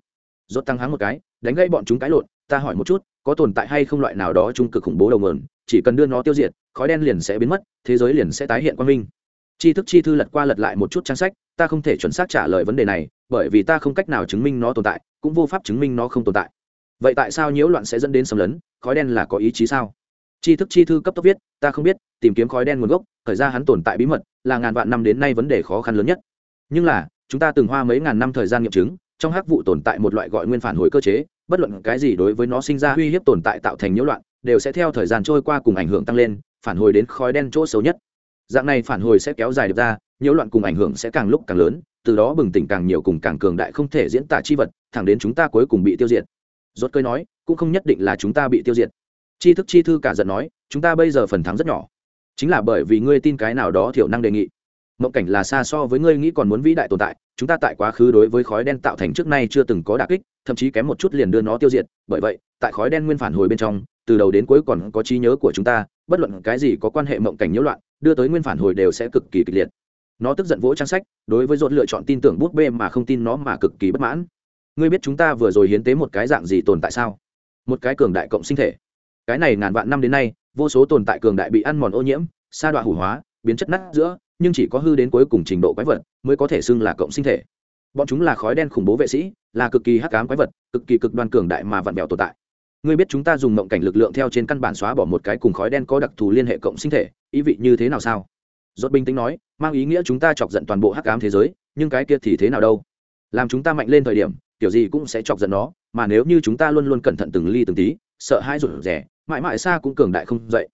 rốt tăng háng một cái, đánh gãy bọn chúng cái lộn, ta hỏi một chút, có tồn tại hay không loại nào đó trung cực khủng bố đầu mườn chỉ cần đưa nó tiêu diệt, khói đen liền sẽ biến mất, thế giới liền sẽ tái hiện quang minh. Tri thức chi thư lật qua lật lại một chút trang sách, ta không thể chuẩn xác trả lời vấn đề này, bởi vì ta không cách nào chứng minh nó tồn tại, cũng vô pháp chứng minh nó không tồn tại. Vậy tại sao nhiễu loạn sẽ dẫn đến xâm lấn, khói đen là có ý chí sao? Tri thức chi thư cấp tốc viết, ta không biết, tìm kiếm khói đen nguồn gốc thời ra hắn tồn tại bí mật, là ngàn vạn năm đến nay vấn đề khó khăn lớn nhất. Nhưng là, chúng ta từng hoa mấy ngàn năm thời gian nghiệm chứng trong hắc vụ tồn tại một loại gọi nguyên phản hồi cơ chế, bất luận cái gì đối với nó sinh ra uy hiếp tồn tại tạo thành nhiễu loạn, đều sẽ theo thời gian trôi qua cùng ảnh hưởng tăng lên, phản hồi đến khói đen chỗ xấu nhất. Dạng này phản hồi sẽ kéo dài được ra, nhiễu loạn cùng ảnh hưởng sẽ càng lúc càng lớn, từ đó bừng tỉnh càng nhiều cùng càng cường đại không thể diễn tả chi vật, thẳng đến chúng ta cuối cùng bị tiêu diệt. Rốt cơi nói, cũng không nhất định là chúng ta bị tiêu diệt. Chi thức chi thư cả giận nói, chúng ta bây giờ phần thắng rất nhỏ. Chính là bởi vì ngươi tin cái nào đó thiểu năng đề nghị mộng cảnh là xa so với ngươi nghĩ còn muốn vĩ đại tồn tại, chúng ta tại quá khứ đối với khói đen tạo thành trước nay chưa từng có đà kích, thậm chí kém một chút liền đưa nó tiêu diệt. Bởi vậy, tại khói đen nguyên phản hồi bên trong, từ đầu đến cuối còn có trí nhớ của chúng ta, bất luận cái gì có quan hệ mộng cảnh nhiễu loạn, đưa tới nguyên phản hồi đều sẽ cực kỳ kịch liệt. Nó tức giận vỗ trang sách, đối với dột lựa chọn tin tưởng bút bê mà không tin nó mà cực kỳ bất mãn. Ngươi biết chúng ta vừa rồi hiến tế một cái dạng gì tồn tại sao? Một cái cường đại cộng sinh thể. Cái này ngàn vạn năm đến nay, vô số tồn tại cường đại bị ăn mòn ô nhiễm, sa đọa hủ hóa, biến chất nát giữa nhưng chỉ có hư đến cuối cùng trình độ quái vật mới có thể xưng là cộng sinh thể. Bọn chúng là khói đen khủng bố vệ sĩ, là cực kỳ hắc cám quái vật, cực kỳ cực đoan cường đại mà vặn vẹo tồn tại. Ngươi biết chúng ta dùng mộng cảnh lực lượng theo trên căn bản xóa bỏ một cái cùng khói đen có đặc thù liên hệ cộng sinh thể, ý vị như thế nào sao? Dốt bình tĩnh nói, mang ý nghĩa chúng ta chọc giận toàn bộ hắc ám thế giới, nhưng cái kia thì thế nào đâu? Làm chúng ta mạnh lên thời điểm, kiểu gì cũng sẽ chọc giận nó, mà nếu như chúng ta luôn luôn cẩn thận từng ly từng tí, sợ hãi rụt rẻ mãi mãi xa cũng cường đại không dậy.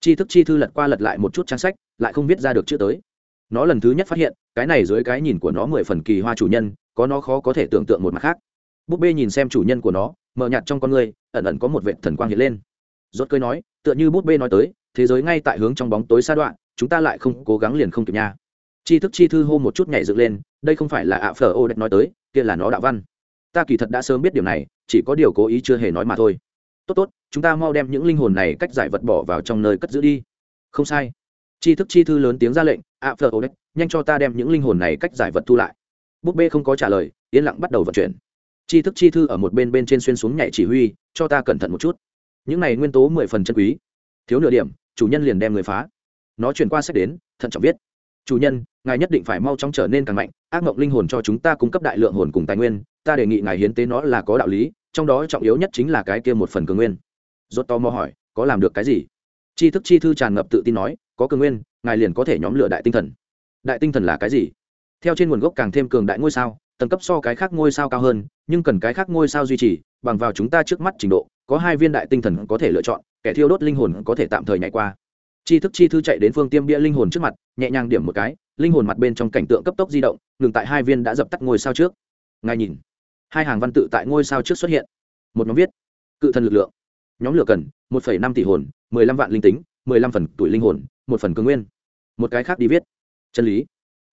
Tri thức chi thư lật qua lật lại một chút trang sách, lại không viết ra được chữ tới nó lần thứ nhất phát hiện, cái này dưới cái nhìn của nó mười phần kỳ hoa chủ nhân, có nó khó có thể tưởng tượng một mặt khác. Búp bê nhìn xem chủ nhân của nó, mờ nhạt trong con người, ẩn ẩn có một vệ thần quang hiện lên. Rốt cơi nói, tựa như búp bê nói tới, thế giới ngay tại hướng trong bóng tối xa đoạn, chúng ta lại không cố gắng liền không kịp nha. Chi thức chi thư hô một chút nhảy dựng lên, đây không phải là ạ phở ô đất nói tới, kia là nó đạo văn. Ta kỳ thật đã sớm biết điều này, chỉ có điều cố ý chưa hề nói mà thôi. Tốt tốt, chúng ta mau đem những linh hồn này cách giải vật bỏ vào trong nơi cất giữ đi. Không sai chi thức chi thư lớn tiếng ra lệnh ạ phở ô nhanh cho ta đem những linh hồn này cách giải vật thu lại. Búp bê không có trả lời, yên lặng bắt đầu vận chuyển. Chi thức chi thư ở một bên bên trên xuyên xuống nhảy chỉ huy, cho ta cẩn thận một chút. Những này nguyên tố mười phần chân quý. Thiếu nửa điểm, chủ nhân liền đem người phá. Nó chuyển qua sách đến, thận trọng viết. Chủ nhân, ngài nhất định phải mau chóng trở nên càng mạnh, ác mộng linh hồn cho chúng ta cung cấp đại lượng hồn cùng tài nguyên, ta đề nghị ngài hiến tế nó là có đạo lý, trong đó trọng yếu nhất chính là cái kia một phần cường nguyên. Rốt to mò hỏi, có làm được cái gì? Chi thức chi thư tràn ngập tự tin nói có cường nguyên, ngài liền có thể nhóm lửa đại tinh thần. Đại tinh thần là cái gì? Theo trên nguồn gốc càng thêm cường đại ngôi sao, tầng cấp so cái khác ngôi sao cao hơn, nhưng cần cái khác ngôi sao duy trì, bằng vào chúng ta trước mắt trình độ, có hai viên đại tinh thần có thể lựa chọn, kẻ thiêu đốt linh hồn có thể tạm thời nhảy qua. Chi thức chi thư chạy đến phương tiêm bia linh hồn trước mặt, nhẹ nhàng điểm một cái, linh hồn mặt bên trong cảnh tượng cấp tốc di động, ngừng tại hai viên đã dập tắt ngôi sao trước. Ngài nhìn, hai hàng văn tự tại ngôi sao trước xuất hiện. Một nhóm viết, cự thần lực lượng. Nhóm lửa cần, một năm tỷ hồn, mười lăm vạn linh tính, mười lăm phần tuổi linh hồn một phần cường nguyên, một cái khác đi viết. Chân lý.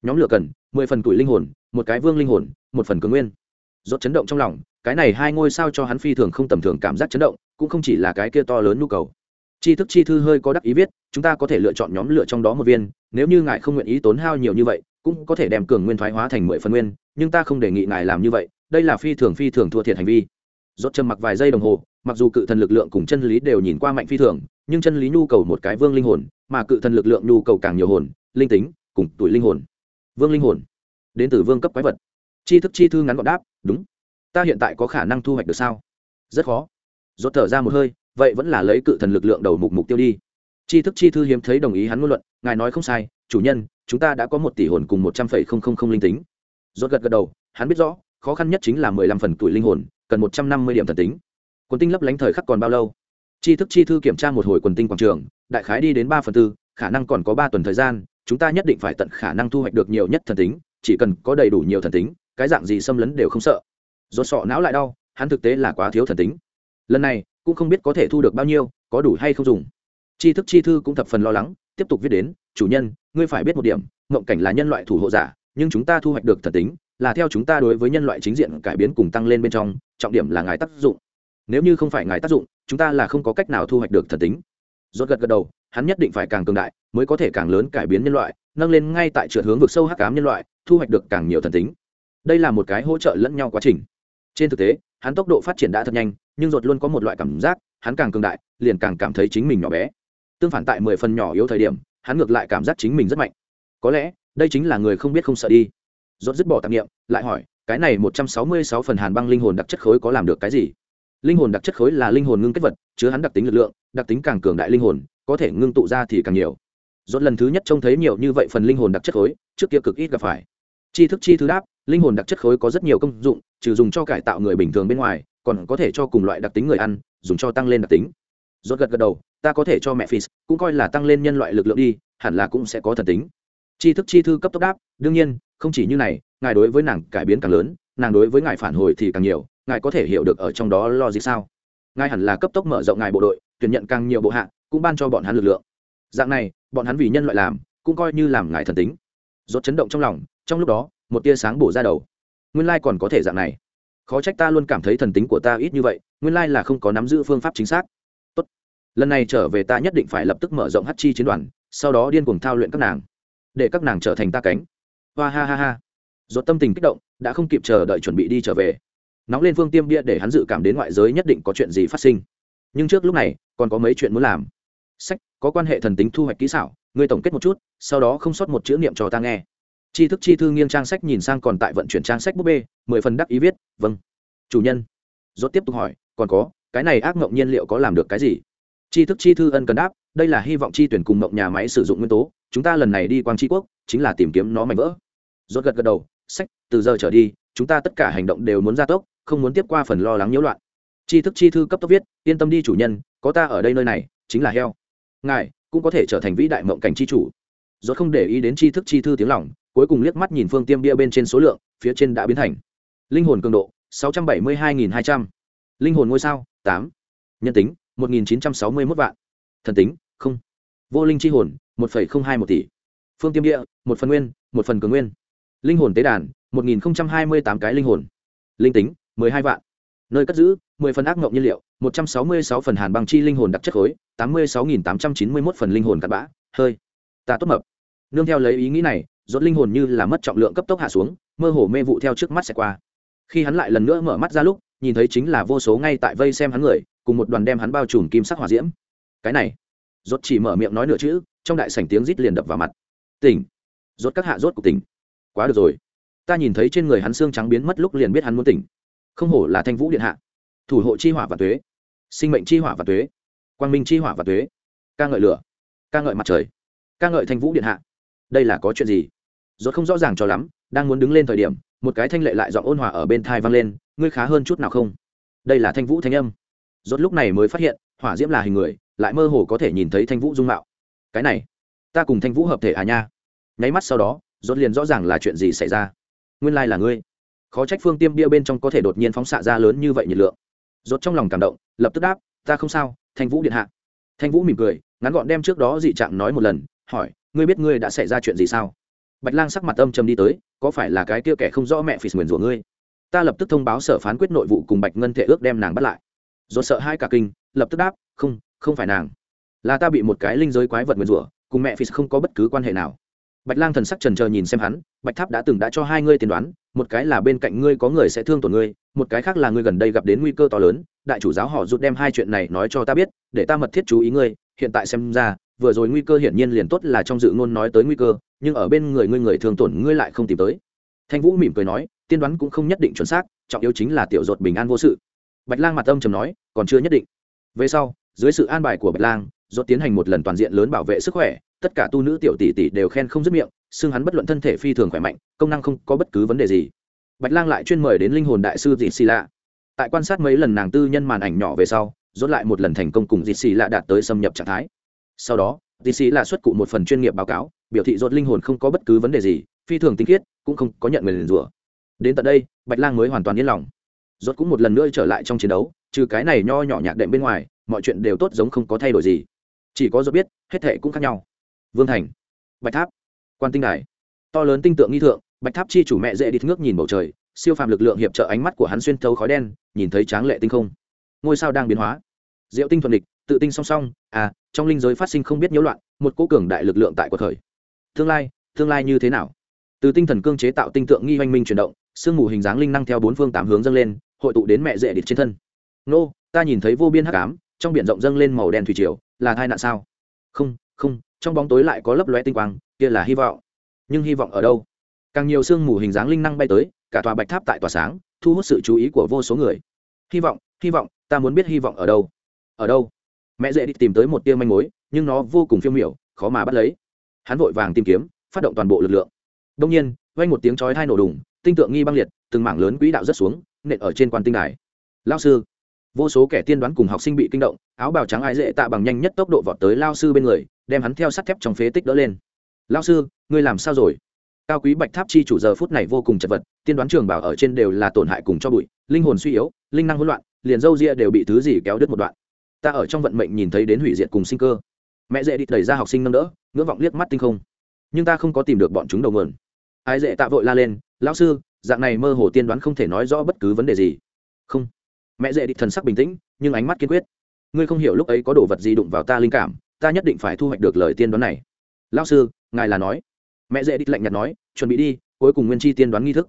Nhóm lửa cần, mười phần tuổi linh hồn, một cái vương linh hồn, một phần cường nguyên. Rốt chấn động trong lòng, cái này hai ngôi sao cho hắn phi thường không tầm thường cảm giác chấn động, cũng không chỉ là cái kia to lớn nhu cầu. Chi thức chi thư hơi có đắc ý viết, chúng ta có thể lựa chọn nhóm lựa trong đó một viên, nếu như ngài không nguyện ý tốn hao nhiều như vậy, cũng có thể đem cường nguyên thoái hóa thành mười phần nguyên, nhưng ta không đề nghị ngài làm như vậy, đây là phi thường phi thường thua thiệt hành vi. Rốt trầm mặc vài giây đồng hồ, mặc dù cự thần lực lượng cùng chân lý đều nhìn qua mạnh phi thường nhưng chân lý nhu cầu một cái vương linh hồn, mà cự thần lực lượng nhu cầu càng nhiều hồn, linh tính, cùng tuổi linh hồn. Vương linh hồn. Đến từ vương cấp quái vật. Chi thức chi thư ngắn gọn đáp, đúng. Ta hiện tại có khả năng thu hoạch được sao? Rất khó. Dốt thở ra một hơi, vậy vẫn là lấy cự thần lực lượng đầu mục mục tiêu đi. Chi thức chi thư hiếm thấy đồng ý hắn ngôn luận, ngài nói không sai, chủ nhân, chúng ta đã có một tỷ hồn cùng một trăm phẩy không không không linh tính. Dốt gật gật đầu, hắn biết rõ, khó khăn nhất chính là mười lăm phần tuổi linh hồn, cần một trăm năm mươi điểm thần tính. Quần tinh lấp lánh thời khắc còn bao lâu? Chi thức chi thư kiểm tra một hồi quần tinh quảng trường, đại khái đi đến ba phần tư, khả năng còn có ba tuần thời gian, chúng ta nhất định phải tận khả năng thu hoạch được nhiều nhất thần tính, chỉ cần có đầy đủ nhiều thần tính, cái dạng gì xâm lấn đều không sợ. Rốt sọ não lại đau, hắn thực tế là quá thiếu thần tính. Lần này, cũng không biết có thể thu được bao nhiêu, có đủ hay không dùng. Tri thức chi thư cũng thập phần lo lắng, tiếp tục viết đến, chủ nhân, ngươi phải biết một điểm, ngộng cảnh là nhân loại thủ hộ giả, nhưng chúng ta thu hoạch được thần tính, là theo chúng ta đối với nhân loại chính diện cải biến cùng tăng lên bên trong, trọng điểm là ngài tác dụng. Nếu như không phải ngài tác dụng chúng ta là không có cách nào thu hoạch được thần tính. Rốt gật gật đầu hắn nhất định phải càng cường đại mới có thể càng lớn cải biến nhân loại nâng lên ngay tại trượt hướng vực sâu hắc ám nhân loại thu hoạch được càng nhiều thần tính. Đây là một cái hỗ trợ lẫn nhau quá trình. Trên thực tế hắn tốc độ phát triển đã thật nhanh nhưng rốt luôn có một loại cảm giác hắn càng cường đại liền càng cảm thấy chính mình nhỏ bé. Tương phản tại mười phần nhỏ yếu thời điểm hắn ngược lại cảm giác chính mình rất mạnh. Có lẽ đây chính là người không biết không sợ đi. Rốt dứt bỏ tạp niệm, lại hỏi cái này một trăm sáu mươi sáu phần hàn băng linh hồn đặc chất khối có làm được cái gì? Linh hồn đặc chất khối là linh hồn ngưng kết vật, chứa hắn đặc tính lực lượng, đặc tính càng cường đại linh hồn, có thể ngưng tụ ra thì càng nhiều. Dốt lần thứ nhất trông thấy nhiều như vậy phần linh hồn đặc chất khối, trước kia cực ít gặp phải. Chi thức chi thứ đáp, linh hồn đặc chất khối có rất nhiều công dụng, trừ dùng cho cải tạo người bình thường bên ngoài, còn có thể cho cùng loại đặc tính người ăn, dùng cho tăng lên đặc tính. Rốt gật gật đầu, ta có thể cho mẹ phis cũng coi là tăng lên nhân loại lực lượng đi, hẳn là cũng sẽ có thần tính. Chi thức chi thư cấp tốc đáp, đương nhiên, không chỉ như này, ngài đối với nàng cải biến càng lớn, nàng đối với ngài phản hồi thì càng nhiều ngài có thể hiểu được ở trong đó lo gì sao? Ngài hẳn là cấp tốc mở rộng ngài bộ đội, tuyển nhận càng nhiều bộ hạ, cũng ban cho bọn hắn lực lượng. Dạng này, bọn hắn vì nhân loại làm, cũng coi như làm ngài thần tính. Rốt chấn động trong lòng, trong lúc đó, một tia sáng bổ ra đầu. Nguyên lai còn có thể dạng này. Khó trách ta luôn cảm thấy thần tính của ta ít như vậy, nguyên lai là không có nắm giữ phương pháp chính xác. Tốt. Lần này trở về ta nhất định phải lập tức mở rộng hát chi chiến đoàn, sau đó điên cuồng thao luyện các nàng, để các nàng trở thành ta cánh. Hoa ha ha ha. Rốt tâm tình kích động, đã không kịp chờ đợi chuẩn bị đi trở về nóng lên phương tiêm bia để hắn dự cảm đến ngoại giới nhất định có chuyện gì phát sinh. Nhưng trước lúc này, còn có mấy chuyện muốn làm. Sách, có quan hệ thần tính thu hoạch kỹ xảo, ngươi tổng kết một chút, sau đó không sót một chữ niệm cho ta nghe. Tri thức chi thư nghiêng trang sách nhìn sang còn tại vận chuyển trang sách búp bê, mười phần đắc ý viết vâng. Chủ nhân dốt tiếp tục hỏi, còn có, cái này ác mộng nhiên liệu có làm được cái gì? Tri thức chi thư ân cần đáp, đây là hy vọng chi tuyển cùng mộng nhà máy sử dụng nguyên tố, chúng ta lần này đi quang tri quốc, chính là tìm kiếm nó mạnh vỡ. Rốt gật gật đầu, sách, từ giờ trở đi chúng ta tất cả hành động đều muốn gia tốc không muốn tiếp qua phần lo lắng nhiễu loạn. Tri thức chi thư cấp tốc viết yên tâm đi chủ nhân có ta ở đây nơi này chính là heo. Ngài cũng có thể trở thành vĩ đại mộng cảnh chi chủ. Rốt không để ý đến tri thức chi thư tiếng lòng cuối cùng liếc mắt nhìn phương tiêm bia bên trên số lượng phía trên đã biến thành. Linh hồn cường độ 672.200. linh hồn ngôi sao 8. nhân tính 1.961 vạn. Thần tính không. Vô linh chi hồn 1,021 tỷ. Phương tiêm địa một phần nguyên một phần cường nguyên. Linh hồn tế đàn 1.028 cái linh hồn. Linh tính 12 vạn. Nơi cất giữ 10 phần ác mộng nhiên liệu 166 phần hàn băng chi linh hồn đặc chất khối 86.891 phần linh hồn cát bã, hơi. Ta tốt mập. Nương theo lấy ý nghĩ này, rốt linh hồn như là mất trọng lượng cấp tốc hạ xuống, mơ hồ mê vụ theo trước mắt sẽ qua. Khi hắn lại lần nữa mở mắt ra lúc, nhìn thấy chính là vô số ngay tại vây xem hắn người, cùng một đoàn đem hắn bao trùm kim sắc hỏa diễm. Cái này, rốt chỉ mở miệng nói nửa chữ, trong đại sảnh tiếng rít liền đập vào mặt. Tỉnh. Rốt các hạ rốt cục tỉnh. Quá được rồi ta nhìn thấy trên người hắn xương trắng biến mất lúc liền biết hắn muốn tỉnh. Không hổ là thanh vũ điện hạ. Thủ hộ chi hỏa và tuế. Sinh mệnh chi hỏa và tuế. Quang minh chi hỏa và tuế. Ca ngợi lửa. Ca ngợi mặt trời. Ca ngợi thanh vũ điện hạ. Đây là có chuyện gì? Rốt không rõ ràng cho lắm, đang muốn đứng lên thời điểm, một cái thanh lệ lại giọng ôn hòa ở bên thai vang lên, ngươi khá hơn chút nào không? Đây là thanh vũ thanh âm. Rốt lúc này mới phát hiện, hỏa diễm là hình người, lại mơ hồ có thể nhìn thấy thanh vũ dung mạo. Cái này, ta cùng thanh vũ hợp thể à nha? Nháy mắt sau đó, rốt liền rõ ràng là chuyện gì xảy ra nguyên lai là ngươi. Khó trách phương tiêm bia bên trong có thể đột nhiên phóng xạ ra lớn như vậy nhiệt lượng. Rốt trong lòng cảm động, lập tức đáp, ta không sao, thanh vũ điện hạ. Thanh vũ mỉm cười, ngắn gọn đem trước đó dị trạng nói một lần, hỏi, ngươi biết ngươi đã xảy ra chuyện gì sao? Bạch lang sắc mặt âm trầm đi tới, có phải là cái kia kẻ không rõ mẹ phì nguyền rủa ngươi? Ta lập tức thông báo sở phán quyết nội vụ cùng bạch ngân thể ước đem nàng bắt lại. Rốt sợ hai cả kinh, lập tức đáp, không không phải nàng. Là ta bị một cái linh giới quái vật nguyền rủa, cùng mẹ phì không có bất cứ quan hệ nào bạch lang thần sắc trần chờ nhìn xem hắn, bạch tháp đã từng đã cho hai ngươi tiên đoán, một cái là bên cạnh ngươi có người sẽ thương tổn ngươi, một cái khác là ngươi gần đây gặp đến nguy cơ to lớn, đại chủ giáo họ rút đem hai chuyện này nói cho ta biết, để ta mật thiết chú ý ngươi, hiện tại xem ra, vừa rồi nguy cơ hiển nhiên liền tốt là trong dự ngôn nói tới nguy cơ, nhưng ở bên người ngươi người thường tổn ngươi lại không tìm tới. Thanh vũ mỉm cười nói, tiên đoán cũng không nhất định chuẩn xác, trọng yếu chính là tiểu dột bình an vô sự. Bạch lang mặt âm trầm nói, còn chưa nhất định. Về sau, dưới sự an bài của bạch lang dột tiến hành một lần toàn diện lớn bảo vệ sức khỏe tất cả tu nữ tiểu tỷ tỷ đều khen không dứt miệng xương hắn bất luận thân thể phi thường khỏe mạnh, công năng không có bất cứ vấn đề gì. Bạch lang lại chuyên mời đến linh hồn đại sư dì xì lạ. Tại quan sát mấy lần nàng tư nhân màn ảnh nhỏ về sau dốt lại một lần thành công cùng dì xì lạ đạt tới xâm nhập trạng thái. Sau đó dì xì lạ xuất cụ một phần chuyên nghiệp báo cáo, biểu thị dốt linh hồn không có bất cứ vấn đề gì, phi thường tinh khiết, cũng không có nhận người liền rủa. Đến tận đây, bạch lang mới hoàn toàn yên lòng. Rốt cũng một lần nữa trở lại trong chiến đấu, trừ cái này nho nhỏ nhạc đệm bên ngoài, mọi chuyện đều tốt giống không có thay đổi gì. Chỉ có rốt biết, hết thệ cũng khác nhau vương thành. Bạch tháp. Quan tinh đài. To lớn tinh tượng nghi thượng, bạch tháp chi chủ mẹ dễ đít ngước nhìn bầu trời, siêu phàm lực lượng hiệp trợ ánh mắt của hắn xuyên thấu khói đen, nhìn thấy tráng lệ tinh không. Ngôi sao đang biến hóa. Diệu tinh thuần địch, tự tinh song song à trong linh giới phát sinh không biết nhiễu loạn, một cố cường đại lực lượng tại cuộc khởi. Tương lai tương lai như thế nào? Từ tinh thần cương chế tạo tinh tượng nghi hoanh minh chuyển động, sương mù hình dáng linh năng theo bốn phương tám hướng dâng lên, hội tụ đến mẹ dễ địch trên thân. Nô, ta nhìn thấy vô biên hắc ám, trong biển rộng dâng lên màu đen thủy triều, là tai nạn sao? Không không trong bóng tối lại có lấp lóe tinh quang, kia là hy vọng. Nhưng hy vọng ở đâu? Càng nhiều sương mù hình dáng linh năng bay tới, cả tòa bạch tháp tại tòa sáng, thu hút sự chú ý của vô số người. Hy vọng hy vọng, ta muốn biết hy vọng ở đâu? Ở đâu? Mẹ dễ đi tìm tới một tia manh mối, nhưng nó vô cùng phiêu miểu, khó mà bắt lấy. Hắn vội vàng tìm kiếm, phát động toàn bộ lực lượng. Đông nhiên, vang một tiếng chói thai nổ đùng, tinh tượng nghi băng liệt, từng mảng lớn quỹ đạo rất xuống, nện ở trên quan tinh đài. Lao sư, vô số kẻ tiên đoán cùng học sinh bị kinh động, áo bào trắng ai dễ tạ bằng nhanh nhất tốc độ vọt tới lao sư bên người đem hắn theo sắt thép trong phế tích đỡ lên. Lao sư, ngươi làm sao rồi? Cao quý bạch tháp chi chủ giờ phút này vô cùng chật vật, tiên đoán trường bảo ở trên đều là tổn hại cùng cho bụi, linh hồn suy yếu, linh năng hỗn loạn, liền dâu ria đều bị thứ gì kéo đứt một đoạn. Ta ở trong vận mệnh nhìn thấy đến hủy diệt cùng sinh cơ. Mẹ dễ đi đẩy ra học sinh nâng đỡ, ngưỡng vọng liếc mắt tinh không. Nhưng ta không có tìm được bọn chúng đầu nguồn. Ai dễ tạ vội la lên, lão sư, dạng này mơ hồ tiên đoán không thể nói rõ bất cứ vấn đề gì. Không. Mẹ dễ đi thần sắc bình tĩnh, nhưng ánh mắt kiên quyết. Ngươi không hiểu lúc ấy có đồ vật gì đụng vào ta linh cảm ta nhất định phải thu hoạch được lời tiên đoán này. Lão sư, ngài là nói. Mẹ dễ đích lạnh nhạt nói, chuẩn bị đi, cuối cùng nguyên chi tiên đoán nghi thức.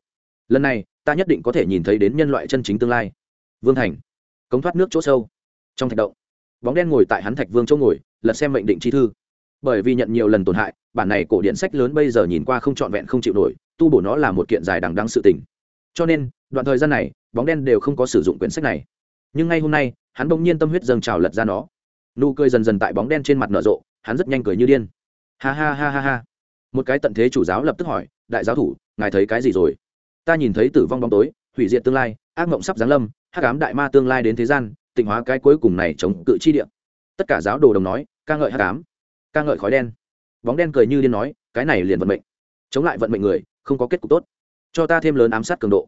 Lần này, ta nhất định có thể nhìn thấy đến nhân loại chân chính tương lai. Vương thành, cống thoát nước chỗ sâu. Trong thạch động, bóng đen ngồi tại hắn thạch vương chỗ ngồi, lật xem mệnh định chi thư. Bởi vì nhận nhiều lần tổn hại, bản này cổ điện sách lớn bây giờ nhìn qua không trọn vẹn không chịu nổi, tu bổ nó là một kiện dài đằng đăng sự tình. Cho nên, đoạn thời gian này, bóng đen đều không có sử dụng quyển sách này. Nhưng ngay hôm nay, hắn bỗng nhiên tâm huyết dâng trào lật ra nó nụ cười dần dần tại bóng đen trên mặt nở rộ, hắn rất nhanh cười như điên. Ha ha ha ha ha. Một cái tận thế chủ giáo lập tức hỏi, đại giáo thủ, ngài thấy cái gì rồi? Ta nhìn thấy tử vong bóng tối, hủy diệt tương lai, ác mộng sắp giáng lâm, hắc ám đại ma tương lai đến thế gian, tịnh hóa cái cuối cùng này chống cự chi địa. Tất cả giáo đồ đồng nói, ca ngợi hắc ám, ca ngợi khói đen. Bóng đen cười như điên nói, cái này liền vận mệnh. Chống lại vận mệnh người, không có kết cục tốt. Cho ta thêm lớn ám sát cường độ.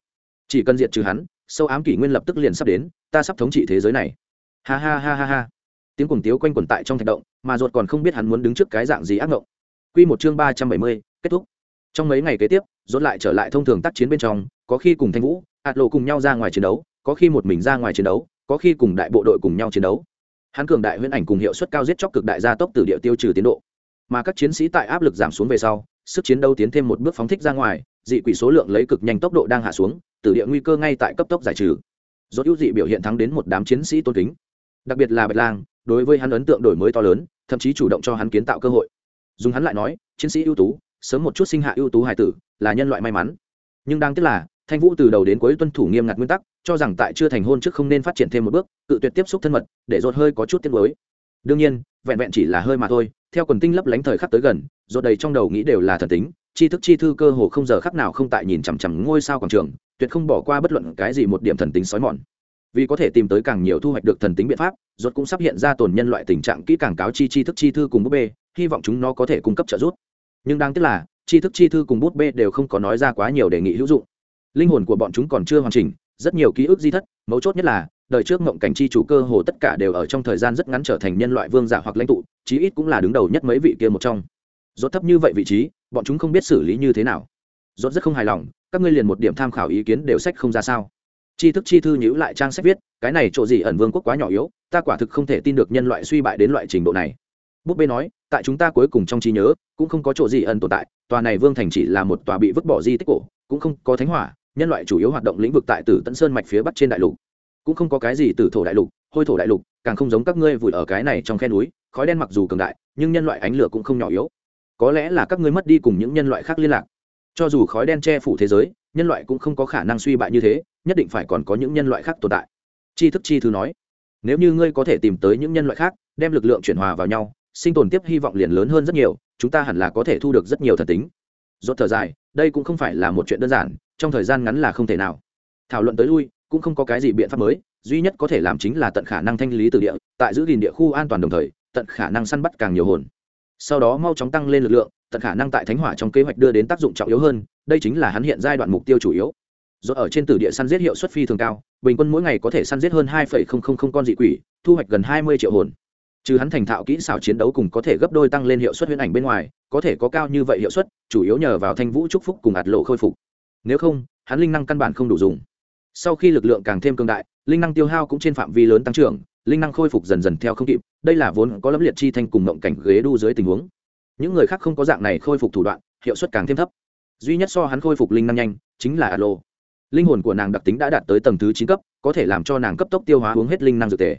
Chỉ cần diệt trừ hắn, sâu ám kỷ nguyên lập tức liền sắp đến, ta sắp thống trị thế giới này. Ha ha ha ha ha tiếng cùng tiếu quanh quẩn tại trong thạch động, mà ruột còn không biết hắn muốn đứng trước cái dạng gì ác ngộng. Q một chương ba trăm bảy mươi, kết thúc. Trong mấy ngày kế tiếp, ruột lại trở lại thông thường tác chiến bên trong, có khi cùng thanh vũ ạt lộ cùng nhau ra ngoài chiến đấu, có khi một mình ra ngoài chiến đấu, có khi cùng đại bộ đội cùng nhau chiến đấu. Hắn cường đại huyễn ảnh cùng hiệu suất cao giết chóc cực đại gia tốc từ địa tiêu trừ tiến độ. Mà các chiến sĩ tại áp lực giảm xuống về sau, sức chiến đấu tiến thêm một bước phóng thích ra ngoài, dị quỷ số lượng lấy cực nhanh tốc độ đang hạ xuống, từ địa nguy cơ ngay tại cấp tốc giải trừ. Do ưu dị biểu hiện thắng đến một đám chiến sĩ tôn kính đặc biệt là bạch lang, đối với hắn ấn tượng đổi mới to lớn, thậm chí chủ động cho hắn kiến tạo cơ hội. Dùng hắn lại nói, chiến sĩ ưu tú, sớm một chút sinh hạ ưu tú hải tử, là nhân loại may mắn. Nhưng đáng tiếc là, thanh vũ từ đầu đến cuối tuân thủ nghiêm ngặt nguyên tắc, cho rằng tại chưa thành hôn trước không nên phát triển thêm một bước, cự tuyệt tiếp xúc thân mật, để dột hơi có chút tiết mới đương nhiên, vẹn vẹn chỉ là hơi mà thôi, theo quần tinh lấp lánh thời khắc tới gần dột đầy trong đầu nghĩ đều là thần tính, tri thức chi thư cơ hồ không giờ khắc nào không tại nhìn chằm chằm ngôi sao quảng trường, tuyệt không bỏ qua bất luận cái gì một điểm thần tính sói mòn vì có thể tìm tới càng nhiều thu hoạch được thần tính biện pháp, rốt cũng sắp hiện ra tồn nhân loại tình trạng kỹ càng cáo chi chi thức chi thư cùng búp bê, hy vọng chúng nó có thể cung cấp trợ giúp. Nhưng đáng tiếc là chi thức chi thư cùng bút bê đều không có nói ra quá nhiều đề nghị hữu dụng. Linh hồn của bọn chúng còn chưa hoàn chỉnh, rất nhiều ký ức di thất, mấu chốt nhất là, đời trước ngộng cảnh chi chủ cơ hồ tất cả đều ở trong thời gian rất ngắn trở thành nhân loại vương giả hoặc lãnh tụ, chí ít cũng là đứng đầu nhất mấy vị kia một trong. Rốt thấp như vậy vị trí, bọn chúng không biết xử lý như thế nào. Rốt rất không hài lòng, các ngươi liền một điểm tham khảo ý kiến đều sách không ra sao. Tri thức chi thư nhữ lại trang sách viết, cái này chỗ gì ẩn vương quốc quá nhỏ yếu, ta quả thực không thể tin được nhân loại suy bại đến loại trình độ này. Búp bê nói, tại chúng ta cuối cùng trong trí nhớ, cũng không có chỗ gì ẩn tồn tại, tòa này vương thành chỉ là một tòa bị vứt bỏ di tích cổ, cũng không có thánh hỏa, nhân loại chủ yếu hoạt động lĩnh vực tại tử tận sơn mạch phía bắc trên đại lục. Cũng không có cái gì từ thổ đại lục, hôi thổ đại lục, càng không giống các ngươi vùi ở cái này trong khe núi, khói đen mặc dù cường đại, nhưng nhân loại ánh lửa cũng không nhỏ yếu. Có lẽ là các ngươi mất đi cùng những nhân loại khác liên lạc. Cho dù khói đen che phủ thế giới nhân loại cũng không có khả năng suy bại như thế, nhất định phải còn có những nhân loại khác tồn tại. Chi thức chi thứ nói, nếu như ngươi có thể tìm tới những nhân loại khác, đem lực lượng chuyển hòa vào nhau, sinh tồn tiếp hy vọng liền lớn hơn rất nhiều, chúng ta hẳn là có thể thu được rất nhiều thần tính. Rốt thở dài, đây cũng không phải là một chuyện đơn giản, trong thời gian ngắn là không thể nào. Thảo luận tới lui, cũng không có cái gì biện pháp mới, duy nhất có thể làm chính là tận khả năng thanh lý từ địa, tại giữ gìn địa khu an toàn đồng thời, tận khả năng săn bắt càng nhiều hồn sau đó mau chóng tăng lên lực lượng, tận khả năng tại thánh hỏa trong kế hoạch đưa đến tác dụng trọng yếu hơn, đây chính là hắn hiện giai đoạn mục tiêu chủ yếu. Do ở trên tử địa săn giết hiệu suất phi thường cao, bình quân mỗi ngày có thể săn giết hơn hai con dị quỷ, thu hoạch gần hai mươi triệu hồn. Trừ hắn thành thạo kỹ xảo chiến đấu cùng có thể gấp đôi tăng lên hiệu suất huyễn ảnh bên ngoài, có thể có cao như vậy hiệu suất, chủ yếu nhờ vào thanh vũ trúc phúc cùng ạt lộ khôi phục. Nếu không, hắn linh năng căn bản không đủ dùng. Sau khi lực lượng càng thêm cường đại, linh năng tiêu hao cũng trên phạm vi lớn tăng trưởng linh năng khôi phục dần dần theo không kịp, đây là vốn có lâm liệt chi thanh cùng mộng cảnh ghế đu dưới tình huống. Những người khác không có dạng này khôi phục thủ đoạn, hiệu suất càng thêm thấp. Duy nhất so hắn khôi phục linh năng nhanh, chính là alo. Linh hồn của nàng đặc tính đã đạt tới tầng thứ chín cấp, có thể làm cho nàng cấp tốc tiêu hóa uống hết linh năng dược tề.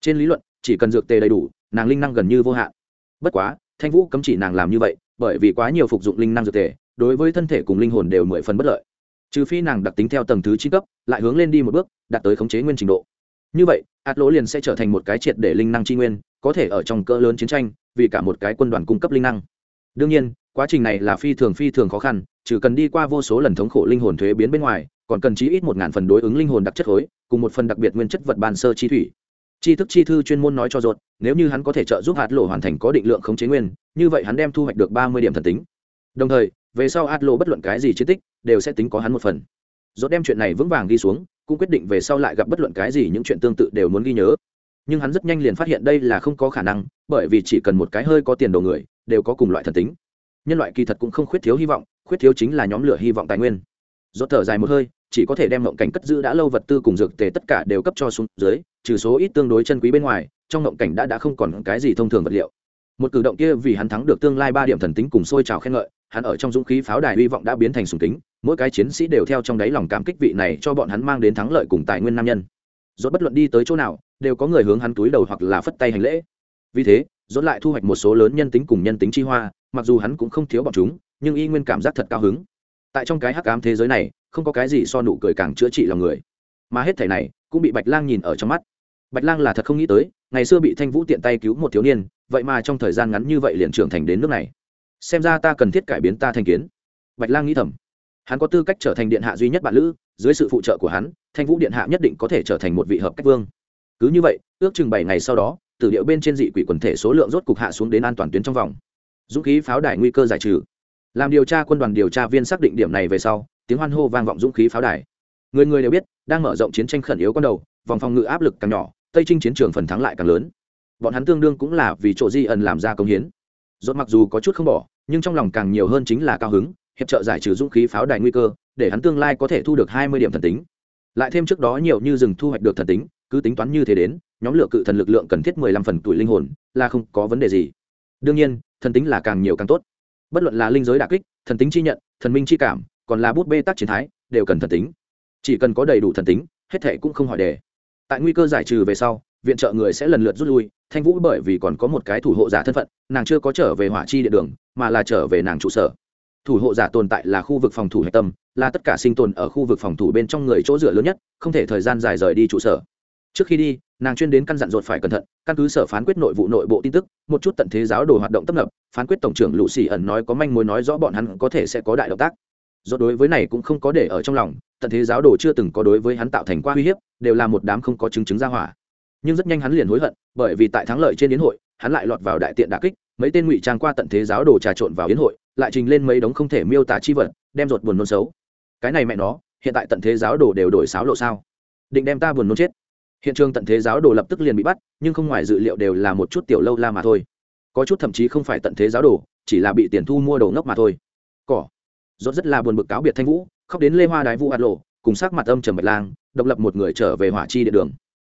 Trên lý luận, chỉ cần dược tề đầy đủ, nàng linh năng gần như vô hạn. Bất quá, thanh vũ cấm chỉ nàng làm như vậy, bởi vì quá nhiều phục dụng linh năng dược tề, đối với thân thể cùng linh hồn đều mười phần bất lợi. Trừ phi nàng đặc tính theo tầng thứ chín cấp, lại hướng lên đi một bước, đạt tới khống chế nguyên trình độ như vậy ạt lỗ liền sẽ trở thành một cái triệt để linh năng tri nguyên, có thể ở trong cỡ lớn chiến tranh, vì cả một cái quân đoàn cung cấp linh năng. Đương nhiên, quá trình này là phi thường phi thường khó khăn, trừ cần đi qua vô số lần thống khổ linh hồn thuế biến bên ngoài, còn cần chí ít một ngàn phần đối ứng linh hồn đặc chất khối, cùng một phần đặc biệt nguyên chất vật bàn sơ chi thủy. Tri thức chi thư chuyên môn nói cho ruột, nếu như hắn có thể trợ giúp hạt lộ hoàn thành có định lượng khống chế nguyên, như vậy hắn đem thu hoạch được ba mươi điểm thần tính. Đồng thời, về sau hạt lộ bất luận cái gì chiến tích, đều sẽ tính có hắn một phần. Ruột đem chuyện này vững vàng đi xuống cũng quyết định về sau lại gặp bất luận cái gì những chuyện tương tự đều muốn ghi nhớ. Nhưng hắn rất nhanh liền phát hiện đây là không có khả năng, bởi vì chỉ cần một cái hơi có tiền đồ người, đều có cùng loại thần tính. Nhân loại kỳ thật cũng không khuyết thiếu hy vọng, khuyết thiếu chính là nhóm lửa hy vọng tài nguyên. Do thở dài một hơi, chỉ có thể đem mộng cảnh cất giữ đã lâu vật tư cùng dược tề tất cả đều cấp cho xuống dưới, trừ số ít tương đối chân quý bên ngoài, trong mộng cảnh đã đã không còn cái gì thông thường vật liệu. Một cử động kia vì hắn thắng được tương lai ba điểm thần tính cùng sôi trào khen ngợi hắn ở trong dũng khí pháo đài hy vọng đã biến thành sùng kính, mỗi cái chiến sĩ đều theo trong đáy lòng cảm kích vị này cho bọn hắn mang đến thắng lợi cùng tài nguyên nam nhân. Rốt bất luận đi tới chỗ nào, đều có người hướng hắn túi đầu hoặc là phất tay hành lễ. Vì thế, rốt lại thu hoạch một số lớn nhân tính cùng nhân tính chi hoa, mặc dù hắn cũng không thiếu bọn chúng, nhưng y nguyên cảm giác thật cao hứng. Tại trong cái hắc ám thế giới này, không có cái gì so nụ cười càng chữa trị lòng người. Mà hết thảy này, cũng bị bạch lang nhìn ở trong mắt. Bạch lang là thật không nghĩ tới, ngày xưa bị thanh vũ tiện tay cứu một thiếu niên, vậy mà trong thời gian ngắn như vậy liền trưởng thành đến nước này xem ra ta cần thiết cải biến ta thành kiến. Bạch lang nghĩ thầm. Hắn có tư cách trở thành điện hạ duy nhất bạn lữ, dưới sự phụ trợ của hắn, thanh vũ điện hạ nhất định có thể trở thành một vị hợp cách vương. Cứ như vậy, ước chừng bảy ngày sau đó, tử điệu bên trên dị quỷ quần thể số lượng rốt cục hạ xuống đến an toàn tuyến trong vòng. Dũng khí pháo đài nguy cơ giải trừ. Làm điều tra quân đoàn điều tra viên xác định điểm này về sau, tiếng hoan hô vang vọng dũng khí pháo đài. Người người đều biết, đang mở rộng chiến tranh khẩn yếu con đầu, vòng phòng ngự áp lực càng nhỏ, tây trinh chiến trường phần thắng lại càng lớn. Bọn hắn tương đương cũng là vì chỗ di ẩn làm ra công hiến dốt mặc dù có chút không bỏ, nhưng trong lòng càng nhiều hơn chính là cao hứng, hiệp trợ giải trừ dũng khí pháo đài nguy cơ, để hắn tương lai có thể thu được hai mươi điểm thần tính. Lại thêm trước đó nhiều như rừng thu hoạch được thần tính, cứ tính toán như thế đến, nhóm lựa cự thần lực lượng cần thiết mười lăm phần tuổi linh hồn, là không có vấn đề gì. Đương nhiên, thần tính là càng nhiều càng tốt. Bất luận là linh giới đà kích, thần tính chi nhận, thần minh chi cảm, còn là bút bê tắc chiến thái, đều cần thần tính. Chỉ cần có đầy đủ thần tính, hết thệ cũng không hỏi đề. Tại nguy cơ giải trừ về sau viện trợ người sẽ lần lượt rút lui, thanh vũ bởi vì còn có một cái thủ hộ giả thân phận, nàng chưa có trở về hỏa chi địa đường, mà là trở về nàng trụ sở. Thủ hộ giả tồn tại là khu vực phòng thủ hạch tâm, là tất cả sinh tồn ở khu vực phòng thủ bên trong người chỗ dựa lớn nhất, không thể thời gian dài rời đi trụ sở. Trước khi đi, nàng chuyên đến căn dặn dột phải cẩn thận, căn cứ sở phán quyết nội vụ nội bộ tin tức, một chút tận thế giáo đồ hoạt động tấp nập, phán quyết tổng trưởng lũ xì ẩn nói có manh mối nói rõ bọn hắn có thể sẽ có đại động tác. Do đối với này cũng không có để ở trong lòng, tận thế giáo đồ chưa từng có đối với hắn tạo thành qua uy hiếp, đều là một đám không có chứng chứng ra hỏa nhưng rất nhanh hắn liền hối hận, bởi vì tại thắng lợi trên yến hội, hắn lại lọt vào đại tiện đà kích, mấy tên ngụy trang qua tận thế giáo đồ trà trộn vào yến hội, lại trình lên mấy đống không thể miêu tả chi vật, đem ruột buồn nôn xấu. Cái này mẹ nó, hiện tại tận thế giáo đồ đều đổi sáo lộ sao? Định đem ta buồn nôn chết. Hiện trường tận thế giáo đồ lập tức liền bị bắt, nhưng không ngoài dự liệu đều là một chút tiểu lâu la mà thôi. Có chút thậm chí không phải tận thế giáo đồ, chỉ là bị tiền thu mua đồ ngốc mà thôi. Cỏ. Rốt rất là buồn bực cáo biệt thanh vũ, khóc đến lê hoa đái vũ ạt lộ, cùng sắc mặt âm trầm bạch lang, độc lập một người trở về hỏa chi địa đường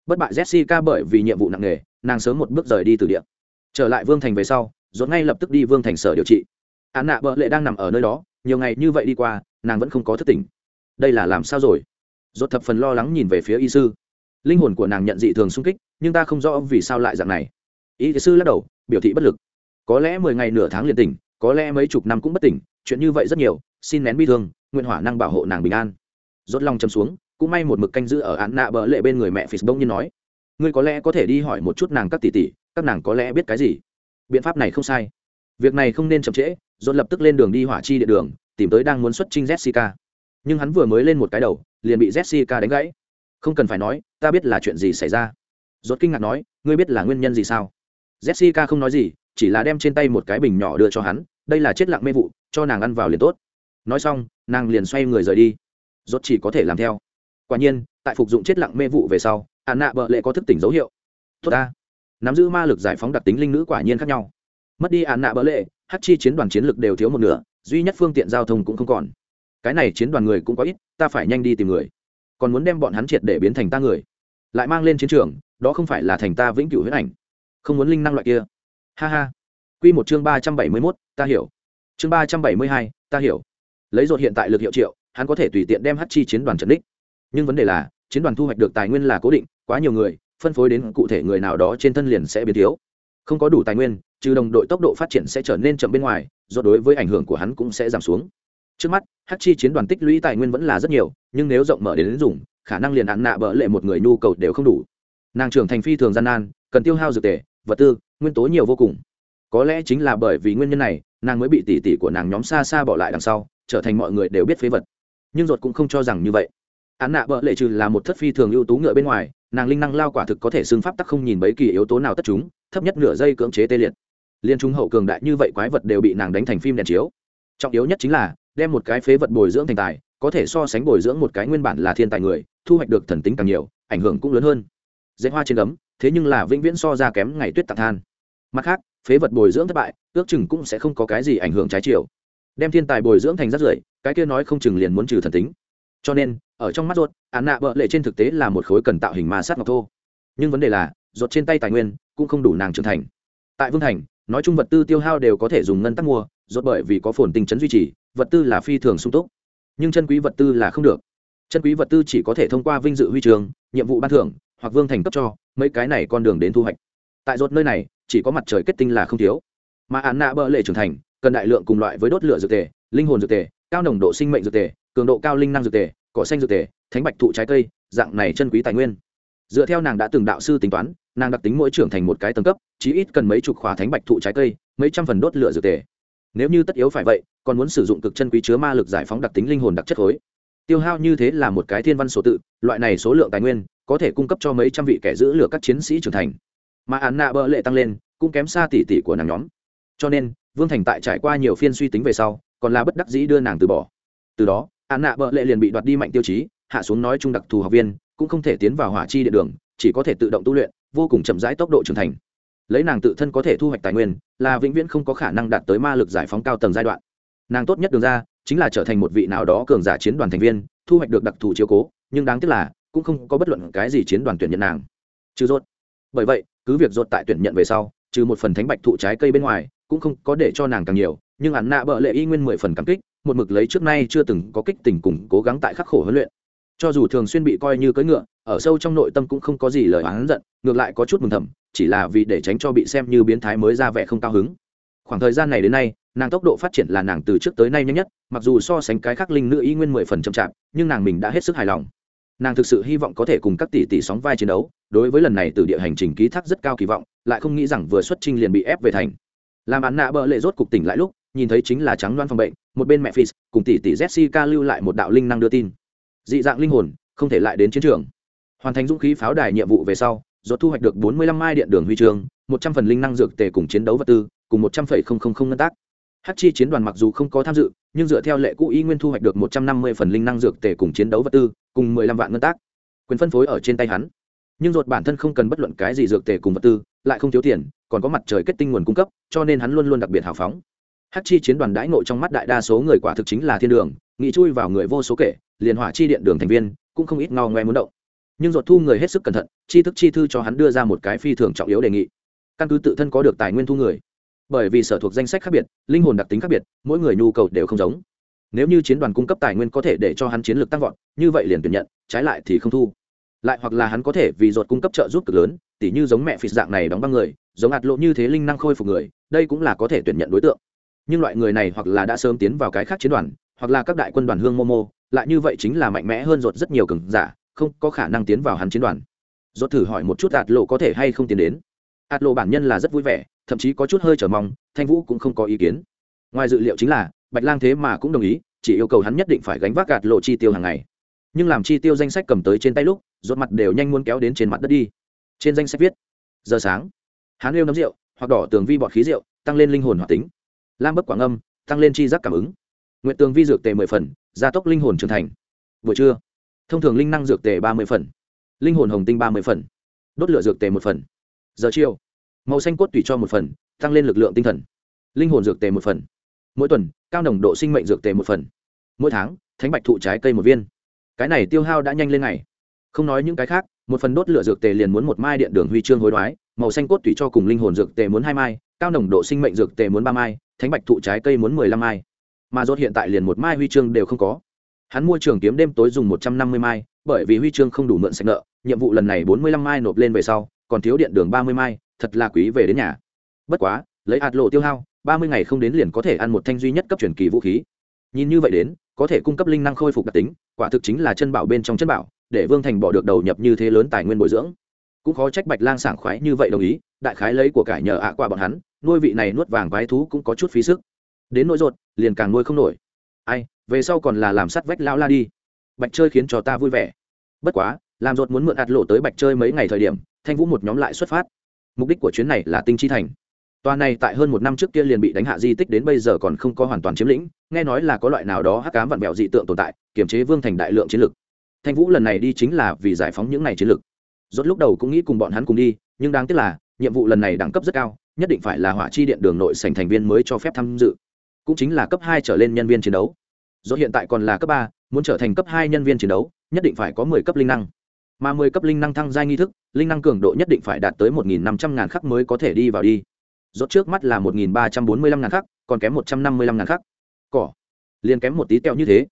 bất bại jessica bởi vì nhiệm vụ nặng nề, nàng sớm một bước rời đi từ địa. Trở lại vương thành về sau, rốt ngay lập tức đi vương thành sở điều trị. Án nạ bợ lệ đang nằm ở nơi đó, nhiều ngày như vậy đi qua, nàng vẫn không có thất tỉnh. Đây là làm sao rồi? Rốt thập phần lo lắng nhìn về phía y sư. Linh hồn của nàng nhận dị thường sung kích, nhưng ta không rõ vì sao lại dạng này. Y sư lắc đầu, biểu thị bất lực. Có lẽ mười ngày nửa tháng liền tỉnh, có lẽ mấy chục năm cũng bất tỉnh, chuyện như vậy rất nhiều, xin nén bi thương, nguyện hỏa năng bảo hộ nàng bình an. Rốt lòng châm xuống cũng may một mực canh giữ ở án nạ bờ lệ bên người mẹ phì bỗng nhiên nói. Ngươi có lẽ có thể đi hỏi một chút nàng các tỷ tỷ, các nàng có lẽ biết cái gì? Biện pháp này không sai. Việc này không nên chậm trễ dồn lập tức lên đường đi hỏa chi địa đường, tìm tới đang muốn xuất trinh jessica. Nhưng hắn vừa mới lên một cái đầu, liền bị jessica đánh gãy. Không cần phải nói, ta biết là chuyện gì xảy ra. Rốt kinh ngạc nói, ngươi biết là nguyên nhân gì sao? Jessica không nói gì, chỉ là đem trên tay một cái bình nhỏ đưa cho hắn, đây là chết lặng mê vụ, cho nàng ăn vào liền tốt. Nói xong, nàng liền xoay người rời đi. Dốt chỉ có thể làm theo quả nhiên, tại phục dụng chết lặng mê vụ về sau ạn nạ bợ lệ có thức tỉnh dấu hiệu. Tốt ta. Nắm giữ ma lực giải phóng đặc tính linh nữ quả nhiên khác nhau. Mất đi ạn nạ bợ lệ, hát chi chiến đoàn chiến lực đều thiếu một nửa, duy nhất phương tiện giao thông cũng không còn. Cái này chiến đoàn người cũng có ít, ta phải nhanh đi tìm người. Còn muốn đem bọn hắn triệt để biến thành ta người. Lại mang lên chiến trường, đó không phải là thành ta vĩnh cửu huyết ảnh. Không muốn linh năng loại kia. Ha ha. Q một chương ba trăm bảy mươi mốt, ta hiểu. Chương ba trăm bảy mươi hai, ta hiểu. Lấy dột hiện tại lực hiệu triệu, hắn có thể tùy tiện đem hát chi chiến đoàn trần đích nhưng vấn đề là chiến đoàn thu hoạch được tài nguyên là cố định quá nhiều người phân phối đến cụ thể người nào đó trên thân liền sẽ biến thiếu. Không có đủ tài nguyên trừ đồng đội tốc độ phát triển sẽ trở nên chậm bên ngoài do đối với ảnh hưởng của hắn cũng sẽ giảm xuống. Trước mắt hắc chi chiến đoàn tích lũy tài nguyên vẫn là rất nhiều nhưng nếu rộng mở đến, đến dùng khả năng liền hạn nạ bỡ lệ một người nhu cầu đều không đủ. Nàng trưởng thành phi thường gian nan cần tiêu hao dược tề vật tư nguyên tố nhiều vô cùng. Có lẽ chính là bởi vì nguyên nhân này nàng mới bị tỉ tỉ của nàng nhóm xa xa bỏ lại đằng sau trở thành mọi người đều biết phế vật. Nhưng ruột cũng không cho rằng như vậy án nạ bợ lệ trừ là một thất phi thường ưu tú ngựa bên ngoài, nàng linh năng lao quả thực có thể xưng pháp tắc không nhìn bấy kỳ yếu tố nào tất chúng, thấp nhất nửa giây cưỡng chế tê liệt. Liên trung hậu cường đại như vậy quái vật đều bị nàng đánh thành phim đèn chiếu. Trọng yếu nhất chính là, đem một cái phế vật bồi dưỡng thành tài, có thể so sánh bồi dưỡng một cái nguyên bản là thiên tài người, thu hoạch được thần tính càng nhiều, ảnh hưởng cũng lớn hơn. Dễ hoa trên gấm thế nhưng là vĩnh viễn so ra kém ngày tuyết tạc than. Mặt khác, phế vật bồi dưỡng thất bại, ước chừng cũng sẽ không có cái gì ảnh hưởng trái chiều. Đem thiên tài bồi dưỡng thành rất rưởi, cái kia nói không chừng liền muốn trừ thần tính cho nên, ở trong mắt ruột, án nạ bợ lệ trên thực tế là một khối cần tạo hình ma sát ngọc thô. Nhưng vấn đề là, ruột trên tay tài nguyên cũng không đủ nàng trưởng thành. Tại vương thành, nói chung vật tư tiêu hao đều có thể dùng ngân tắc mua, ruột bởi vì có phồn tinh chấn duy trì, vật tư là phi thường sung túc. Nhưng chân quý vật tư là không được. Chân quý vật tư chỉ có thể thông qua vinh dự huy trường, nhiệm vụ ban thưởng, hoặc vương thành cấp cho, mấy cái này con đường đến thu hoạch. Tại ruột nơi này, chỉ có mặt trời kết tinh là không thiếu. Mà án nạ bợ lệ trưởng thành, cần đại lượng cùng loại với đốt lửa dược tề, linh hồn dược tề cao nồng độ sinh mệnh dược tề, cường độ cao linh năng dược tề, cỏ xanh dược tề, thánh bạch thụ trái cây, dạng này chân quý tài nguyên. Dựa theo nàng đã từng đạo sư tính toán, nàng đặc tính mỗi trưởng thành một cái tầng cấp, chí ít cần mấy chục khóa thánh bạch thụ trái cây, mấy trăm phần đốt lửa dược tề. Nếu như tất yếu phải vậy, còn muốn sử dụng cực chân quý chứa ma lực giải phóng đặc tính linh hồn đặc chất khối. Tiêu hao như thế là một cái thiên văn số tự, loại này số lượng tài nguyên, có thể cung cấp cho mấy trăm vị kẻ giữ lửa các chiến sĩ trưởng thành. Mà án nạ bợ lệ tăng lên, cũng kém xa tỷ tỷ của nàng nhóm. Cho nên, vương thành tại trải qua nhiều phiên suy tính về sau còn là bất đắc dĩ đưa nàng từ bỏ. Từ đó, an nạ bợ lệ liền bị đoạt đi mạnh tiêu chí, hạ xuống nói chung đặc thù học viên, cũng không thể tiến vào hỏa chi địa đường, chỉ có thể tự động tu luyện, vô cùng chậm rãi tốc độ trưởng thành. Lấy nàng tự thân có thể thu hoạch tài nguyên, là vĩnh viễn không có khả năng đạt tới ma lực giải phóng cao tầng giai đoạn. Nàng tốt nhất đường ra, chính là trở thành một vị nào đó cường giả chiến đoàn thành viên, thu hoạch được đặc thù chiếu cố, nhưng đáng tiếc là, cũng không có bất luận cái gì chiến đoàn tuyển nhận nàng. Trừ rốt. Bởi vậy, cứ việc rốt tại tuyển nhận về sau, trừ một phần thánh bạch thụ trái cây bên ngoài, cũng không có để cho nàng càng nhiều nhưng hắn nạ bợ lệ y nguyên mười phần cảm kích, một mực lấy trước nay chưa từng có kích tình cùng cố gắng tại khắc khổ huấn luyện. Cho dù thường xuyên bị coi như cưỡi ngựa, ở sâu trong nội tâm cũng không có gì lời oán giận, ngược lại có chút mừng thầm, chỉ là vì để tránh cho bị xem như biến thái mới ra vẻ không cao hứng. Khoảng thời gian này đến nay, nàng tốc độ phát triển là nàng từ trước tới nay nhanh nhất, mặc dù so sánh cái khác linh nữ y nguyên mười phần chậm chạp, nhưng nàng mình đã hết sức hài lòng. Nàng thực sự hy vọng có thể cùng các tỷ tỷ sóng vai chiến đấu, đối với lần này từ địa hành trình ký thác rất cao kỳ vọng, lại không nghĩ rằng vừa xuất trình liền bị ép về thành. Làm án nạ bợ lệ rốt cục tỉnh lại lúc nhìn thấy chính là trắng loan phòng bệnh, một bên mẹ phi cùng tỷ tỷ jessica lưu lại một đạo linh năng đưa tin. Dị dạng linh hồn, không thể lại đến chiến trường. Hoàn thành dũng khí pháo đài nhiệm vụ về sau do thu hoạch được bốn mươi lăm mai điện đường huy chương, một trăm phần linh năng dược tề cùng chiến đấu vật tư, cùng một trăm phẩy không không không ngân tác. Hát chi chiến đoàn mặc dù không có tham dự, nhưng dựa theo lệ cũ y nguyên thu hoạch được một trăm năm mươi phần linh năng dược tề cùng chiến đấu vật tư, cùng mười lăm vạn ngân tác. Quyền phân phối ở trên tay hắn. Nhưng ruột bản thân không cần bất luận cái gì dược tề cùng vật tư, lại không thiếu tiền, còn có mặt trời kết tinh nguồn cung cấp, cho nên hắn luôn luôn đặc biệt hào phóng hát chi chiến đoàn đãi ngộ trong mắt đại đa số người quả thực chính là thiên đường, nghĩ chui vào người vô số kể, liền hỏa chi điện đường thành viên cũng không ít ngao ngoe muốn động. Nhưng ruột thu người hết sức cẩn thận, chi thức chi thư cho hắn đưa ra một cái phi thường trọng yếu đề nghị. Căn cứ tự thân có được tài nguyên thu người. Bởi vì sở thuộc danh sách khác biệt, linh hồn đặc tính khác biệt, mỗi người nhu cầu đều không giống. Nếu như chiến đoàn cung cấp tài nguyên có thể để cho hắn chiến lược tăng vọt, như vậy liền tuyển nhận, trái lại thì không thu. Lại hoặc là hắn có thể vì ruột cung cấp trợ giúp cực lớn, tỉ như giống mẹ phì dạng này đóng băng người, giống ạt lộ như thế linh năng khôi phục người, đây cũng là có thể tuyển nhận đối tượng nhưng loại người này hoặc là đã sớm tiến vào cái khác chiến đoàn, hoặc là các đại quân đoàn hương momo, lại như vậy chính là mạnh mẽ hơn rột rất nhiều cường giả, không có khả năng tiến vào hắn chiến đoàn. Rột thử hỏi một chút ạt lộ có thể hay không tiến đến. Ạt lộ bản nhân là rất vui vẻ, thậm chí có chút hơi trở mong, thanh vũ cũng không có ý kiến. Ngoài dự liệu chính là, bạch lang thế mà cũng đồng ý, chỉ yêu cầu hắn nhất định phải gánh vác gạt lộ chi tiêu hàng ngày. Nhưng làm chi tiêu danh sách cầm tới trên tay lúc rốt mặt đều nhanh muốn kéo đến trên mặt đất đi. Trên danh sách viết, giờ sáng. Hắn yêu nấm rượu, hoặc đỏ tường vi bọt khí rượu, tăng lên linh hồn hoạt tính lam bấc quảng âm, tăng lên chi giác cảm ứng. Nguyện tường vi dược tề mười phần, gia tốc linh hồn trưởng thành. Buổi trưa, thông thường linh năng dược tề ba mươi phần, linh hồn hồng tinh ba mươi phần, đốt lửa dược tề một phần. Giờ chiều, màu xanh cốt tùy cho một phần, tăng lên lực lượng tinh thần. Linh hồn dược tề một phần. Mỗi tuần, cao nồng độ sinh mệnh dược tề một phần. Mỗi tháng, thánh bạch thụ trái cây một viên. Cái này tiêu hao đã nhanh lên ngày. Không nói những cái khác, một phần đốt lửa dược tề liền muốn một mai điện đường huy chương hối đoái, màu xanh cốt tùy cho cùng linh hồn dược tề muốn hai mai cao nồng độ sinh mệnh dược tề muốn ba mai, thánh bạch thụ trái cây muốn mười lăm mai. Mà rốt hiện tại liền một mai huy chương đều không có. Hắn mua trường kiếm đêm tối dùng một trăm năm mươi mai, bởi vì huy chương không đủ mượn sạch nợ, nhiệm vụ lần này bốn mươi lăm mai nộp lên về sau, còn thiếu điện đường ba mươi mai, thật là quý về đến nhà. Bất quá, lấy hạt lộ tiêu hao, ba mươi ngày không đến liền có thể ăn một thanh duy nhất cấp truyền kỳ vũ khí. Nhìn như vậy đến, có thể cung cấp linh năng khôi phục đặc tính, quả thực chính là chân bảo bên trong chân bảo, để vương thành bỏ được đầu nhập như thế lớn tài nguyên bồi dưỡng. Cũng khó trách bạch lang sảng khoái như vậy đồng ý, đại khái lấy của cải nhờ ạ qua bọn hắn nuôi vị này nuốt vàng quái thú cũng có chút phí sức. Đến nỗi rột, liền càng nuôi không nổi. Ai, về sau còn là làm sắt vách lao la đi. Bạch chơi khiến cho ta vui vẻ. Bất quá, làm rột muốn mượn ạt lộ tới bạch chơi mấy ngày thời điểm, thanh vũ một nhóm lại xuất phát. Mục đích của chuyến này là tinh chi thành. Tòa này tại hơn một năm trước kia liền bị đánh hạ di tích đến bây giờ còn không có hoàn toàn chiếm lĩnh, nghe nói là có loại nào đó hắc cám vặn vẹo dị tượng tồn tại, kiềm chế vương thành đại lượng chiến lực. Thanh vũ lần này đi chính là vì giải phóng những này chiến lực. Rốt lúc đầu cũng nghĩ cùng bọn hắn cùng đi, nhưng đáng tiếc là, nhiệm vụ lần này đẳng cấp rất cao nhất định phải là hỏa chi điện đường nội sành thành viên mới cho phép tham dự, cũng chính là cấp hai trở lên nhân viên chiến đấu. Do hiện tại còn là cấp ba, muốn trở thành cấp hai nhân viên chiến đấu, nhất định phải có mười cấp linh năng. Mà mười cấp linh năng thăng giai nghi thức, linh năng cường độ nhất định phải đạt tới một nghìn năm trăm ngàn khắc mới có thể đi vào đi. Rốt trước mắt là một nghìn ba trăm bốn mươi lăm ngàn khắc, còn kém một trăm năm mươi lăm ngàn khắc. Cỏ. Liền kém một tí teo như thế.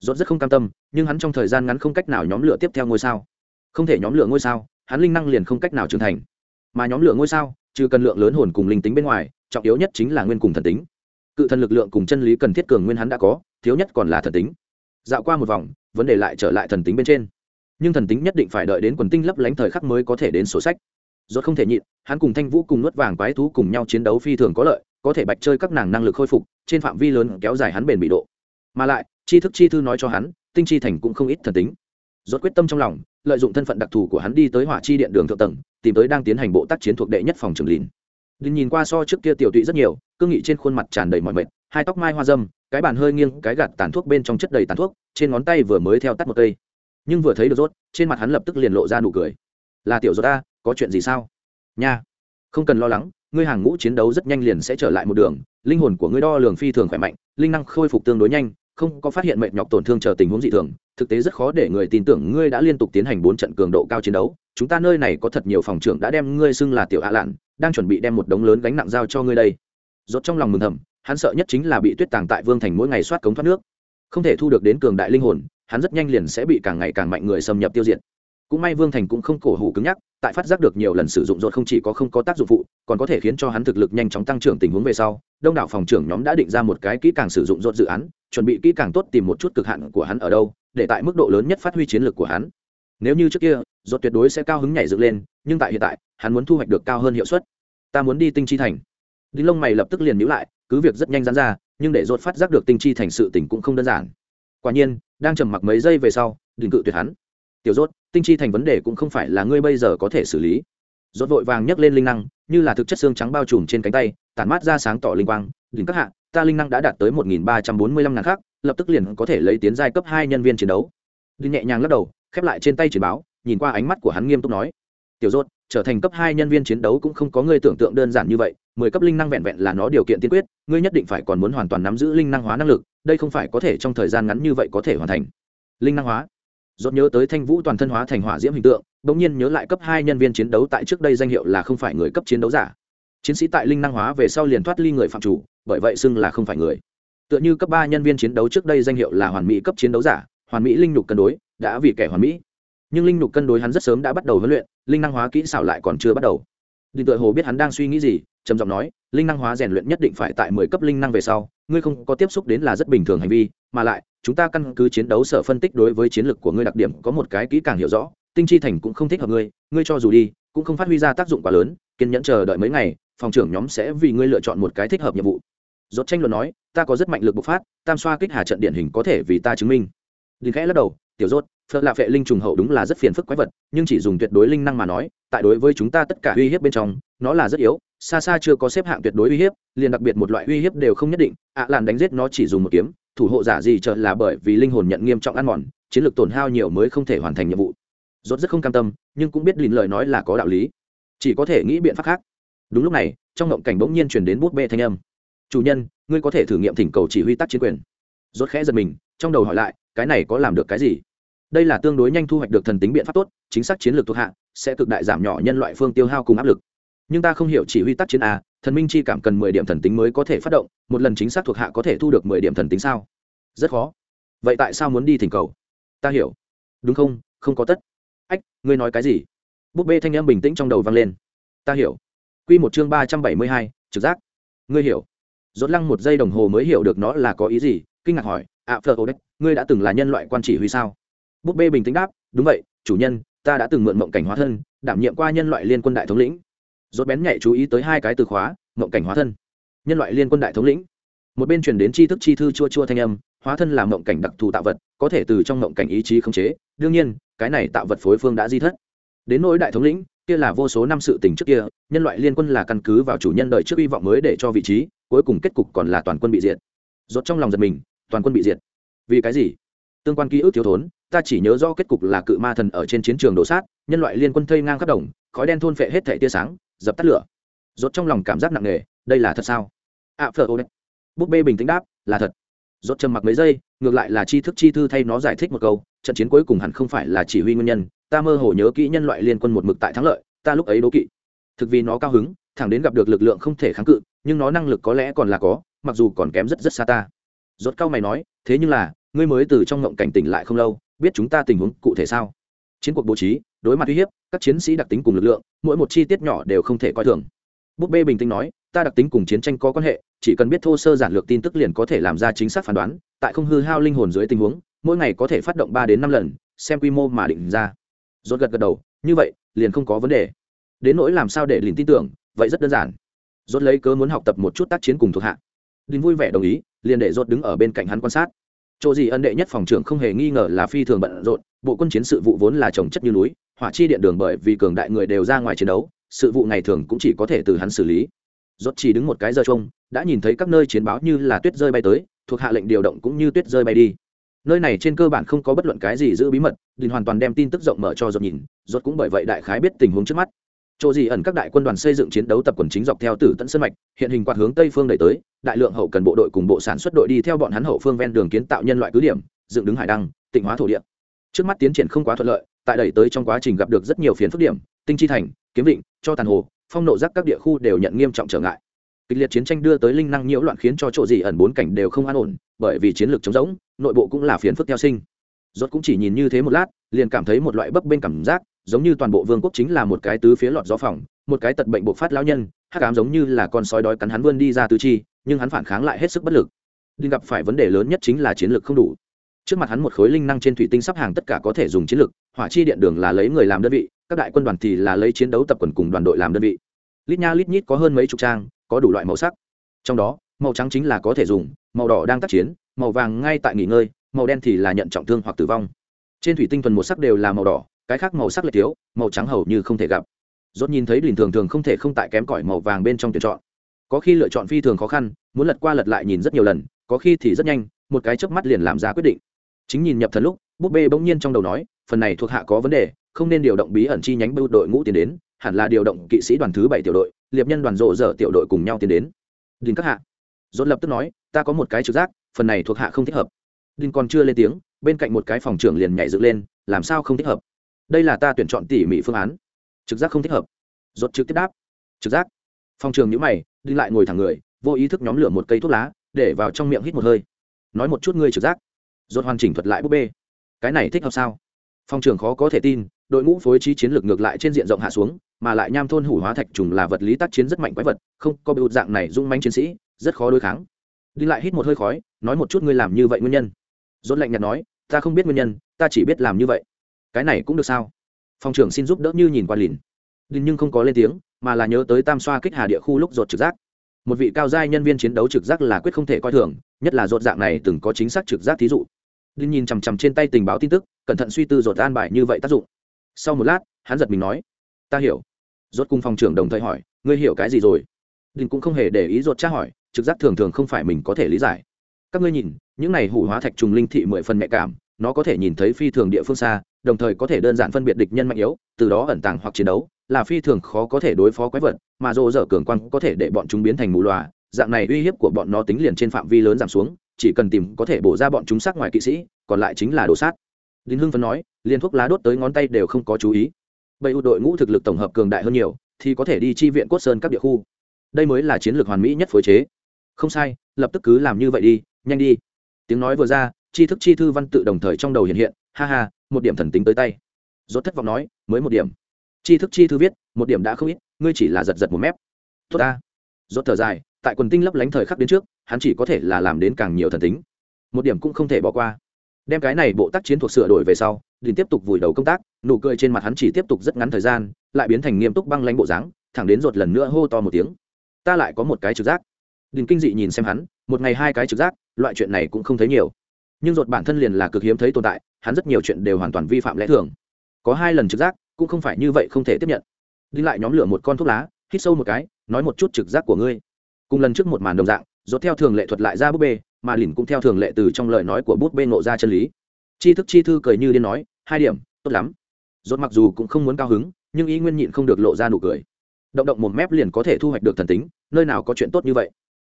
Rốt rất không cam tâm, nhưng hắn trong thời gian ngắn không cách nào nhóm lửa tiếp theo ngôi sao. Không thể nhóm lửa ngôi sao, hắn linh năng liền không cách nào trưởng thành. Mà nhóm lửa ngôi sao trừ cần lượng lớn hồn cùng linh tính bên ngoài, trọng yếu nhất chính là nguyên cùng thần tính. Cự thần lực lượng cùng chân lý cần thiết cường nguyên hắn đã có, thiếu nhất còn là thần tính. Dạo qua một vòng, vấn đề lại trở lại thần tính bên trên. Nhưng thần tính nhất định phải đợi đến quần tinh lấp lánh thời khắc mới có thể đến sổ sách. Rốt không thể nhịn, hắn cùng thanh vũ cùng nuốt vàng quái thú cùng nhau chiến đấu phi thường có lợi, có thể bạch chơi các nàng năng lực khôi phục, trên phạm vi lớn kéo dài hắn bền bị độ. Mà lại, tri thức chi thư nói cho hắn, tinh chi thành cũng không ít thần tính. Rốt quyết tâm trong lòng lợi dụng thân phận đặc thù của hắn đi tới hỏa chi điện đường thượng tầng tìm tới đang tiến hành bộ tác chiến thuộc đệ nhất phòng trưởng lìn Đinh nhìn qua so trước kia tiểu tụy rất nhiều, cương nghị trên khuôn mặt tràn đầy mọi mệt, hai tóc mai hoa dâm cái bàn hơi nghiêng, cái gạt tàn thuốc bên trong chất đầy tàn thuốc, trên ngón tay vừa mới theo tắt một cây. Nhưng vừa thấy được rốt, trên mặt hắn lập tức liền lộ ra nụ cười. "Là tiểu rốt a, có chuyện gì sao?" "Nha, không cần lo lắng, ngươi hàng ngũ chiến đấu rất nhanh liền sẽ trở lại một đường, linh hồn của ngươi đo lường phi thường khỏe mạnh, linh năng khôi phục tương đối nhanh, không có phát hiện mệt nhọc tổn thương chờ tình huống dị thường, thực tế rất khó để người tin tưởng ngươi đã liên tục tiến hành bốn trận cường độ cao chiến đấu. Chúng ta nơi này có thật nhiều phòng trưởng đã đem ngươi xưng là tiểu hạ lạn, đang chuẩn bị đem một đống lớn gánh nặng giao cho ngươi đây. Rốt trong lòng mừng thầm hắn sợ nhất chính là bị tuyết tàng tại vương thành mỗi ngày soát cống thoát nước. Không thể thu được đến cường đại linh hồn hắn rất nhanh liền sẽ bị càng ngày càng mạnh người xâm nhập tiêu diệt. Cũng may vương thành cũng không cổ hủ cứng nhắc tại phát giác được nhiều lần sử dụng rốt không chỉ có không có tác dụng phụ còn có thể khiến cho hắn thực lực nhanh chóng tăng trưởng tình huống về sau. Đông đảo phòng trưởng nhóm đã định ra một cái kỹ càng sử dụng rốt dự án chuẩn bị kỹ càng tốt tìm một chút cực hạn của hắn ở đâu, để tại mức độ lớn nhất phát huy chiến lược của hắn. Nếu như trước kia, rốt tuyệt đối sẽ cao hứng nhảy dựng lên, nhưng tại hiện tại, hắn muốn thu hoạch được cao hơn hiệu suất. Ta muốn đi tinh chi thành. Đinh lông mày lập tức liền nhữ lại, cứ việc rất nhanh dán ra, nhưng để rốt phát giác được tinh chi thành sự tình cũng không đơn giản. Quả nhiên, đang trầm mặc mấy giây về sau đình cự tuyệt hắn. Tiểu rốt, tinh chi thành vấn đề cũng không phải là ngươi bây giờ có thể xử lý. Rốt vội vàng nhấc lên linh năng, như là thực chất xương trắng bao trùm trên cánh tay, tản mát ra sáng tỏ linh quang, đỉnh các hạ ta linh năng đã đạt tới một nghìn ba trăm bốn mươi lăm ngàn khác lập tức liền có thể lấy tiến giai cấp hai nhân viên chiến đấu. Đinh nhẹ nhàng lắc đầu, khép lại trên tay chiến báo, nhìn qua ánh mắt của hắn nghiêm túc nói, tiểu rốt trở thành cấp hai nhân viên chiến đấu cũng không có ngươi tưởng tượng đơn giản như vậy, mười cấp linh năng vẹn vẹn là nó điều kiện tiên quyết, ngươi nhất định phải còn muốn hoàn toàn nắm giữ linh năng hóa năng lực, đây không phải có thể trong thời gian ngắn như vậy có thể hoàn thành. Linh năng hóa. Dốt nhớ tới thanh vũ toàn thân hóa thành hỏa diễm hình tượng, bỗng nhiên nhớ lại cấp hai nhân viên chiến đấu tại trước đây danh hiệu là không phải người cấp chiến đấu giả chiến sĩ tại linh năng hóa về sau liền thoát ly người phạm chủ, bởi vậy xưng là không phải người. Tựa như cấp ba nhân viên chiến đấu trước đây danh hiệu là hoàn mỹ cấp chiến đấu giả, hoàn mỹ linh nhục cân đối, đã vì kẻ hoàn mỹ. Nhưng linh nhục cân đối hắn rất sớm đã bắt đầu huấn luyện, linh năng hóa kỹ xảo lại còn chưa bắt đầu. Đinh tự hồ biết hắn đang suy nghĩ gì, trầm giọng nói, linh năng hóa rèn luyện nhất định phải tại mười cấp linh năng về sau, ngươi không có tiếp xúc đến là rất bình thường hành vi, mà lại, chúng ta căn cứ chiến đấu sở phân tích đối với chiến lược của ngươi đặc điểm có một cái kỹ càng hiểu rõ, tinh chi thành cũng không thích hợp ngươi ngươi cho dù đi, cũng không phát huy ra tác dụng quá lớn, kiên nhẫn chờ đợi mấy ngày phòng trưởng nhóm sẽ vì ngươi lựa chọn một cái thích hợp nhiệm vụ. Dốt tranh luận nói, ta có rất mạnh lực bộc phát, tam xoa kích hà trận điển hình có thể vì ta chứng minh. Đình khẽ lắc đầu, tiểu rốt phật lạ vệ linh trùng hậu đúng là rất phiền phức quái vật, nhưng chỉ dùng tuyệt đối linh năng mà nói, tại đối với chúng ta tất cả uy hiếp bên trong, nó là rất yếu, xa xa chưa có xếp hạng tuyệt đối uy hiếp, liền đặc biệt một loại uy hiếp đều không nhất định, ạ à làn đánh giết nó chỉ dùng một kiếm, thủ hộ giả gì chờ là bởi vì linh hồn nhận nghiêm trọng ăn mòn, chiến lược tổn hao nhiều mới không thể hoàn thành nhiệm vụ. Rốt rất không cam tâm, nhưng cũng biết lìn lời nói là có đạo lý. Chỉ có thể nghĩ biện pháp khác đúng lúc này, trong ngộng cảnh bỗng nhiên chuyển đến bút bê thanh âm. Chủ nhân, ngươi có thể thử nghiệm thỉnh cầu chỉ huy tác chiến quyền. Rốt khẽ giật mình, trong đầu hỏi lại, cái này có làm được cái gì? Đây là tương đối nhanh thu hoạch được thần tính biện pháp tốt, chính xác chiến lược thuộc hạ, sẽ cực đại giảm nhỏ nhân loại phương tiêu hao cùng áp lực. Nhưng ta không hiểu chỉ huy tác chiến a thần minh chi cảm cần mười điểm thần tính mới có thể phát động, một lần chính xác thuộc hạ có thể thu được mười điểm thần tính sao? Rất khó. Vậy tại sao muốn đi thỉnh cầu? Ta hiểu. Đúng không? Không có tất. Ách, ngươi nói cái gì? Búp bê thanh em bình tĩnh trong đầu vang lên. Ta hiểu. Quy một chương ba trăm bảy mươi hai, trực giác. Ngươi hiểu. Rốt lăng một giây đồng hồ mới hiểu được nó là có ý gì, kinh ngạc hỏi ạ phờ ô ngươi đã từng là nhân loại quan chỉ huy sao? Búp bê bình tĩnh đáp, đúng vậy, chủ nhân, ta đã từng mượn mộng cảnh hóa thân, đảm nhiệm qua nhân loại liên quân đại thống lĩnh. Rốt bén nhạy chú ý tới hai cái từ khóa, mộng cảnh hóa thân. Nhân loại liên quân đại thống lĩnh. Một bên truyền đến tri thức chi thư chua chua thanh âm, hóa thân là mộng cảnh đặc thù tạo vật, có thể từ trong mộng cảnh ý chí khống chế, đương nhiên, cái này tạo vật phối phương đã di thất. Đến nỗi đại thống lĩnh kia là vô số năm sự tình trước kia nhân loại liên quân là căn cứ vào chủ nhân đời trước hy vọng mới để cho vị trí cuối cùng kết cục còn là toàn quân bị diệt. Rốt trong lòng giật mình toàn quân bị diệt. Vì cái gì? Tương quan ký ức thiếu thốn ta chỉ nhớ rõ kết cục là cự ma thần ở trên chiến trường đổ sát nhân loại liên quân thây ngang khắp đồng khói đen thôn phệ hết thảy tia sáng dập tắt lửa. Rốt trong lòng cảm giác nặng nề đây là thật sao? Ạ à, phở ô búp bê bình tĩnh đáp là thật. Rốt trầm mặc mấy giây ngược lại là tri thức chi thư thay nó giải thích một câu trận chiến cuối cùng hẳn không phải là chỉ huy nguyên nhân ta mơ hồ nhớ kỹ nhân loại liên quân một mực tại thắng lợi, ta lúc ấy đố kỵ. Thực vì nó cao hứng, thẳng đến gặp được lực lượng không thể kháng cự, nhưng nó năng lực có lẽ còn là có, mặc dù còn kém rất rất xa ta. Rốt cao mày nói, thế nhưng là, ngươi mới từ trong ngộng cảnh tỉnh lại không lâu, biết chúng ta tình huống cụ thể sao? Chiến cuộc bố trí, đối mặt uy hiếp, các chiến sĩ đặc tính cùng lực lượng, mỗi một chi tiết nhỏ đều không thể coi thường. Búp bê bình tĩnh nói, ta đặc tính cùng chiến tranh có quan hệ, chỉ cần biết thô sơ giản lược tin tức liền có thể làm ra chính xác phán đoán, tại không hư hao linh hồn dưới tình huống, mỗi ngày có thể phát động ba đến năm lần, xem quy mô mà định ra rốt gật gật đầu, như vậy, liền không có vấn đề. Đến nỗi làm sao để liền tin tưởng, vậy rất đơn giản. Rốt lấy cớ muốn học tập một chút tác chiến cùng thuộc hạ. Đình vui vẻ đồng ý, liền để rốt đứng ở bên cạnh hắn quan sát. Chỗ gì ân đệ nhất phòng trưởng không hề nghi ngờ là phi thường bận rộn, bộ quân chiến sự vụ vốn là trồng chất như núi, hỏa chi điện đường bởi vì cường đại người đều ra ngoài chiến đấu, sự vụ ngày thường cũng chỉ có thể từ hắn xử lý. Rốt chỉ đứng một cái giờ chung đã nhìn thấy các nơi chiến báo như là tuyết rơi bay tới, thuộc hạ lệnh điều động cũng như tuyết rơi bay đi nơi này trên cơ bản không có bất luận cái gì giữ bí mật, đình hoàn toàn đem tin tức rộng mở cho dột nhìn, dột cũng bởi vậy đại khái biết tình huống trước mắt. Chỗ gì ẩn các đại quân đoàn xây dựng chiến đấu tập quần chính dọc theo tử tận sơn mạch, hiện hình quạt hướng tây phương đẩy tới, đại lượng hậu cần bộ đội cùng bộ sản xuất đội đi theo bọn hắn hậu phương ven đường kiến tạo nhân loại cứ điểm, dựng đứng hải đăng, tịnh hóa thổ địa. Trước mắt tiến triển không quá thuận lợi, tại đẩy tới trong quá trình gặp được rất nhiều phiền phức điểm, tinh chi thành, kiếm định cho tàn hồ, phong nộ giác các địa khu đều nhận nghiêm trọng trở ngại kịch liệt chiến tranh đưa tới linh năng nhiễu loạn khiến cho chỗ gì ẩn bốn cảnh đều không an ổn, bởi vì chiến lược chống rỗng, nội bộ cũng là phiền phức theo sinh. Rốt cũng chỉ nhìn như thế một lát, liền cảm thấy một loại bấp bênh cảm giác, giống như toàn bộ vương quốc chính là một cái tứ phía lọt gió phòng một cái tật bệnh bộc phát lão nhân, hắc ám giống như là con sói đói cắn hắn vươn đi ra tứ chi, nhưng hắn phản kháng lại hết sức bất lực. Đinh gặp phải vấn đề lớn nhất chính là chiến lược không đủ. Trước mặt hắn một khối linh năng trên thủy tinh sắp hàng tất cả có thể dùng chiến lược, hỏa chi điện đường là lấy người làm đơn vị, các đại quân đoàn thì là lấy chiến đấu tập quần cùng đoàn đội làm đơn vị. Lít nha lít nhít có hơn mấy chục trang có đủ loại màu sắc. Trong đó, màu trắng chính là có thể dùng, màu đỏ đang tác chiến, màu vàng ngay tại nghỉ ngơi, màu đen thì là nhận trọng thương hoặc tử vong. Trên thủy tinh thuần một sắc đều là màu đỏ, cái khác màu sắc lệch thiếu, màu trắng hầu như không thể gặp. Rốt nhìn thấy bình thường thường không thể không tại kém cỏi màu vàng bên trong tuyển chọn. Có khi lựa chọn phi thường khó khăn, muốn lật qua lật lại nhìn rất nhiều lần, có khi thì rất nhanh, một cái chớp mắt liền làm ra quyết định. Chính nhìn nhập thần lúc, búp bê bỗng nhiên trong đầu nói, phần này thuộc hạ có vấn đề, không nên điều động bí ẩn chi nhánh bưu đội ngũ tiến đến hẳn là điều động kỵ sĩ đoàn thứ bảy tiểu đội, liệp nhân đoàn rộ dở tiểu đội cùng nhau tiến đến. Đình các hạ, dốt lập tức nói, ta có một cái trực giác, phần này thuộc hạ không thích hợp. Đình còn chưa lên tiếng, bên cạnh một cái phòng trưởng liền nhảy dựng lên, làm sao không thích hợp? Đây là ta tuyển chọn tỉ mỉ phương án. Trực giác không thích hợp. Dốt trực tiếp đáp, trực giác. Phòng trường nhữ mày, đi lại ngồi thẳng người, vô ý thức nhóm lửa một cây thuốc lá, để vào trong miệng hít một hơi. Nói một chút ngươi trực giác. Dốt hoàn chỉnh thuật lại búp bê. Cái này thích hợp sao? Phòng trường khó có thể tin, đội ngũ phối trí chiến lược ngược lại trên diện rộng hạ xuống mà lại nham thôn hủ hóa thạch trùng là vật lý tác chiến rất mạnh quái vật, không có biểu dạng này dung manh chiến sĩ, rất khó đối kháng. Đi lại hít một hơi khói, nói một chút ngươi làm như vậy nguyên nhân. Dốt lạnh nhạt nói, ta không biết nguyên nhân, ta chỉ biết làm như vậy. Cái này cũng được sao? Phòng trưởng xin giúp đỡ như nhìn qua lìn. Đinh nhưng không có lên tiếng, mà là nhớ tới tam xoa kích hà địa khu lúc dột trực giác. Một vị cao giai nhân viên chiến đấu trực giác là quyết không thể coi thường, nhất là dột dạng này từng có chính xác trực giác thí dụ. Đinh nhìn chằm chằm trên tay tình báo tin tức, cẩn thận suy tư dột an bài như vậy tác dụng. Sau một lát, hắn giật mình nói ta hiểu. Rốt cùng phòng trưởng đồng thời hỏi, ngươi hiểu cái gì rồi? Đinh cũng không hề để ý rốt tra hỏi, trực giác thường thường không phải mình có thể lý giải. Các ngươi nhìn, những này hủ hóa thạch trùng linh thị mười phần nhạy cảm, nó có thể nhìn thấy phi thường địa phương xa, đồng thời có thể đơn giản phân biệt địch nhân mạnh yếu, từ đó ẩn tàng hoặc chiến đấu, là phi thường khó có thể đối phó quái vật, mà rộ dở cường quang có thể để bọn chúng biến thành mù loà, dạng này uy hiếp của bọn nó tính liền trên phạm vi lớn giảm xuống, chỉ cần tìm có thể bổ ra bọn chúng sát ngoài kỵ sĩ, còn lại chính là đồ sát. Đinh hưng phấn nói liên thuốc lá đốt tới ngón tay đều không có chú ý bầy ưu đội ngũ thực lực tổng hợp cường đại hơn nhiều, thì có thể đi chi viện cốt sơn các địa khu. Đây mới là chiến lược hoàn mỹ nhất phối chế. Không sai, lập tức cứ làm như vậy đi, nhanh đi. Tiếng nói vừa ra chi thức chi thư văn tự đồng thời trong đầu hiện hiện, ha ha, một điểm thần tính tới tay. Dốt thất vọng nói, mới một điểm. Chi thức chi thư viết, một điểm đã không ít, ngươi chỉ là giật giật một mép. Tốt ta. Dốt thở dài, tại quần tinh lấp lánh thời khắc đến trước, hắn chỉ có thể là làm đến càng nhiều thần tính. Một điểm cũng không thể bỏ qua đem cái này bộ tác chiến thuộc sửa đổi về sau, đình tiếp tục vùi đầu công tác, nụ cười trên mặt hắn chỉ tiếp tục rất ngắn thời gian, lại biến thành nghiêm túc băng lãnh bộ dáng, thẳng đến ruột lần nữa hô to một tiếng. Ta lại có một cái trực giác. Đình kinh dị nhìn xem hắn, một ngày hai cái trực giác, loại chuyện này cũng không thấy nhiều. Nhưng ruột bản thân liền là cực hiếm thấy tồn tại, hắn rất nhiều chuyện đều hoàn toàn vi phạm lẽ thường. Có hai lần trực giác, cũng không phải như vậy không thể tiếp nhận. Đi lại nhóm lửa một con thuốc lá, hít sâu một cái, nói một chút trực giác của ngươi. Cùng lần trước một màn đồng dạng dốt theo thường lệ thuật lại ra búp bê mà lìn cũng theo thường lệ từ trong lời nói của bút bê ngộ ra chân lý. Chi thức chi thư cười như điên nói, hai điểm, tốt lắm. Rốt mặc dù cũng không muốn cao hứng, nhưng ý nguyên nhịn không được lộ ra nụ cười. Động động một mép liền có thể thu hoạch được thần tính, nơi nào có chuyện tốt như vậy.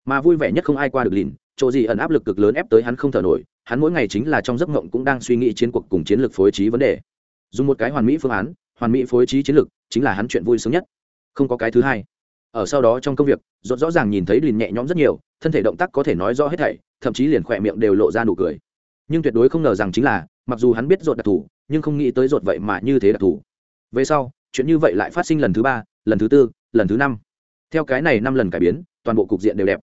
Mà vui vẻ nhất không ai qua được lìn, chỗ gì ẩn áp lực cực lớn ép tới hắn không thở nổi, hắn mỗi ngày chính là trong giấc mộng cũng đang suy nghĩ chiến cuộc cùng chiến lược phối trí vấn đề. Dùng một cái hoàn mỹ phương án, hoàn mỹ phối trí chiến lược chính là hắn chuyện vui sướng nhất. Không có cái thứ hai. Ở sau đó trong công việc, rốt rõ ràng nhìn thấy lìn nhẹ nhõm rất nhiều, thân thể động tác có thể nói rõ hết thảy thậm chí liền khỏe miệng đều lộ ra nụ cười. Nhưng tuyệt đối không ngờ rằng chính là, mặc dù hắn biết rột đặc thù, nhưng không nghĩ tới rột vậy mà như thế đặc thù. Về sau, chuyện như vậy lại phát sinh lần thứ ba, lần thứ tư, lần thứ năm. Theo cái này năm lần cải biến, toàn bộ cục diện đều đẹp.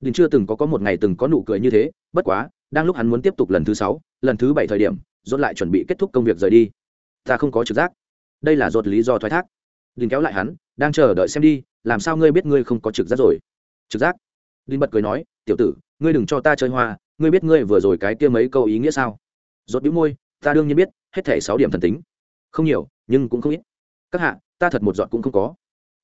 Đình chưa từng có có một ngày từng có nụ cười như thế, bất quá, đang lúc hắn muốn tiếp tục lần thứ sáu, lần thứ bảy thời điểm rốt lại chuẩn bị kết thúc công việc rời đi. Ta không có trực giác. Đây là rốt lý do thoái thác. Đình kéo lại hắn, đang chờ đợi xem đi, làm sao ngươi biết ngươi không có trực giác rồi? Trực giác. Đình bật cười nói, tiểu tử ngươi đừng cho ta chơi hoa, ngươi biết ngươi vừa rồi cái kia mấy câu ý nghĩa sao? Rốt bĩu môi, ta đương nhiên biết, hết thảy sáu điểm thần tính. Không nhiều, nhưng cũng không ít. Các hạ, ta thật một giọt cũng không có.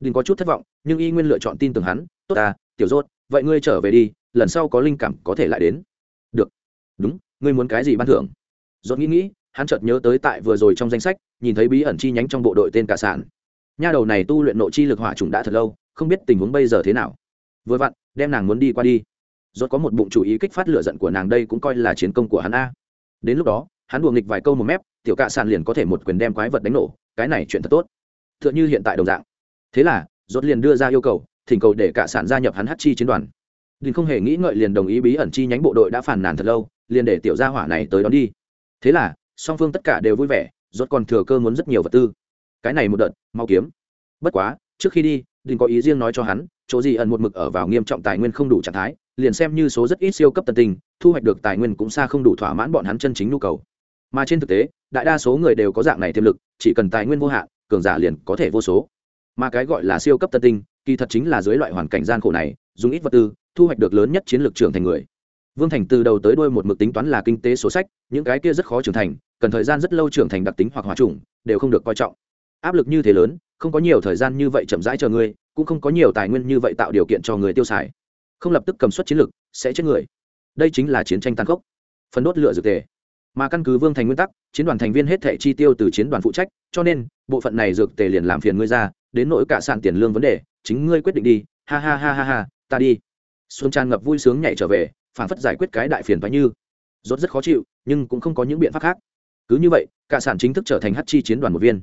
Đừng có chút thất vọng, nhưng y nguyên lựa chọn tin tưởng hắn. Tốt ta, tiểu rốt, vậy ngươi trở về đi, lần sau có linh cảm có thể lại đến. Được. Đúng, ngươi muốn cái gì ban thưởng? Rốt nghĩ nghĩ, hắn chợt nhớ tới tại vừa rồi trong danh sách, nhìn thấy bí ẩn chi nhánh trong bộ đội tên cả sản. Nha đầu này tu luyện nội chi lực hỏa trùng đã thật lâu, không biết tình huống bây giờ thế nào. Vừa vặn, đem nàng muốn đi qua đi rốt có một bụng chủ ý kích phát lửa giận của nàng đây cũng coi là chiến công của hắn a. Đến lúc đó, hắn đùa nghịch vài câu một mép, tiểu cạ sàn liền có thể một quyền đem quái vật đánh nổ, cái này chuyện thật tốt. T h ư ợ n h ư hiện tại đồng dạng. Thế là, rốt liền đưa ra yêu cầu, thỉnh cầu để cạ sàn gia nhập hắn hát chi chiến đoàn. Đình không hề nghĩ ngợi liền đồng ý bí ẩn chi nhánh bộ đội đã phản nàn thật lâu, liền để tiểu gia hỏa này tới đón đi. Thế là, song phương tất cả đều vui vẻ, rốt còn thừa cơ muốn rất nhiều vật tư. Cái này một đợt, mau kiếm. Bất quá, trước khi đi đình có ý riêng nói cho hắn, chỗ gì ẩn một mực ở vào nghiêm trọng tài nguyên không đủ trạng thái liền xem như số rất ít siêu cấp tân tinh, thu hoạch được tài nguyên cũng xa không đủ thỏa mãn bọn hắn chân chính nhu cầu. Mà trên thực tế, đại đa số người đều có dạng này tiềm lực, chỉ cần tài nguyên vô hạn, cường giả liền có thể vô số. Mà cái gọi là siêu cấp tân tinh, kỳ thật chính là dưới loại hoàn cảnh gian khổ này, dùng ít vật tư, thu hoạch được lớn nhất chiến lược trưởng thành người. Vương thành từ đầu tới đuôi một mực tính toán là kinh tế số sách, những cái kia rất khó trưởng thành, cần thời gian rất lâu trưởng thành đặc tính hoặc hòa trùng, đều không được coi trọng. Áp lực như thế lớn, không có nhiều thời gian như vậy chậm rãi chờ ngươi, cũng không có nhiều tài nguyên như vậy tạo điều kiện cho người tiêu xài không lập tức cầm suất chiến lược sẽ chết người. Đây chính là chiến tranh tàn khốc. Phần đốt lửa dược tề. Mà căn cứ vương thành nguyên tắc, chiến đoàn thành viên hết thẻ chi tiêu từ chiến đoàn phụ trách, cho nên, bộ phận này dược tề liền làm phiền ngươi ra, đến nỗi cả sàn tiền lương vấn đề, chính ngươi quyết định đi. Ha ha ha ha ha, ta đi. Xuân tràn ngập vui sướng nhảy trở về phản phất giải quyết cái đại phiền phải như. Rốt rất khó chịu, nhưng cũng không có những biện pháp khác. Cứ như vậy, cả sản chính thức trở thành hát chi chiến đoàn một viên.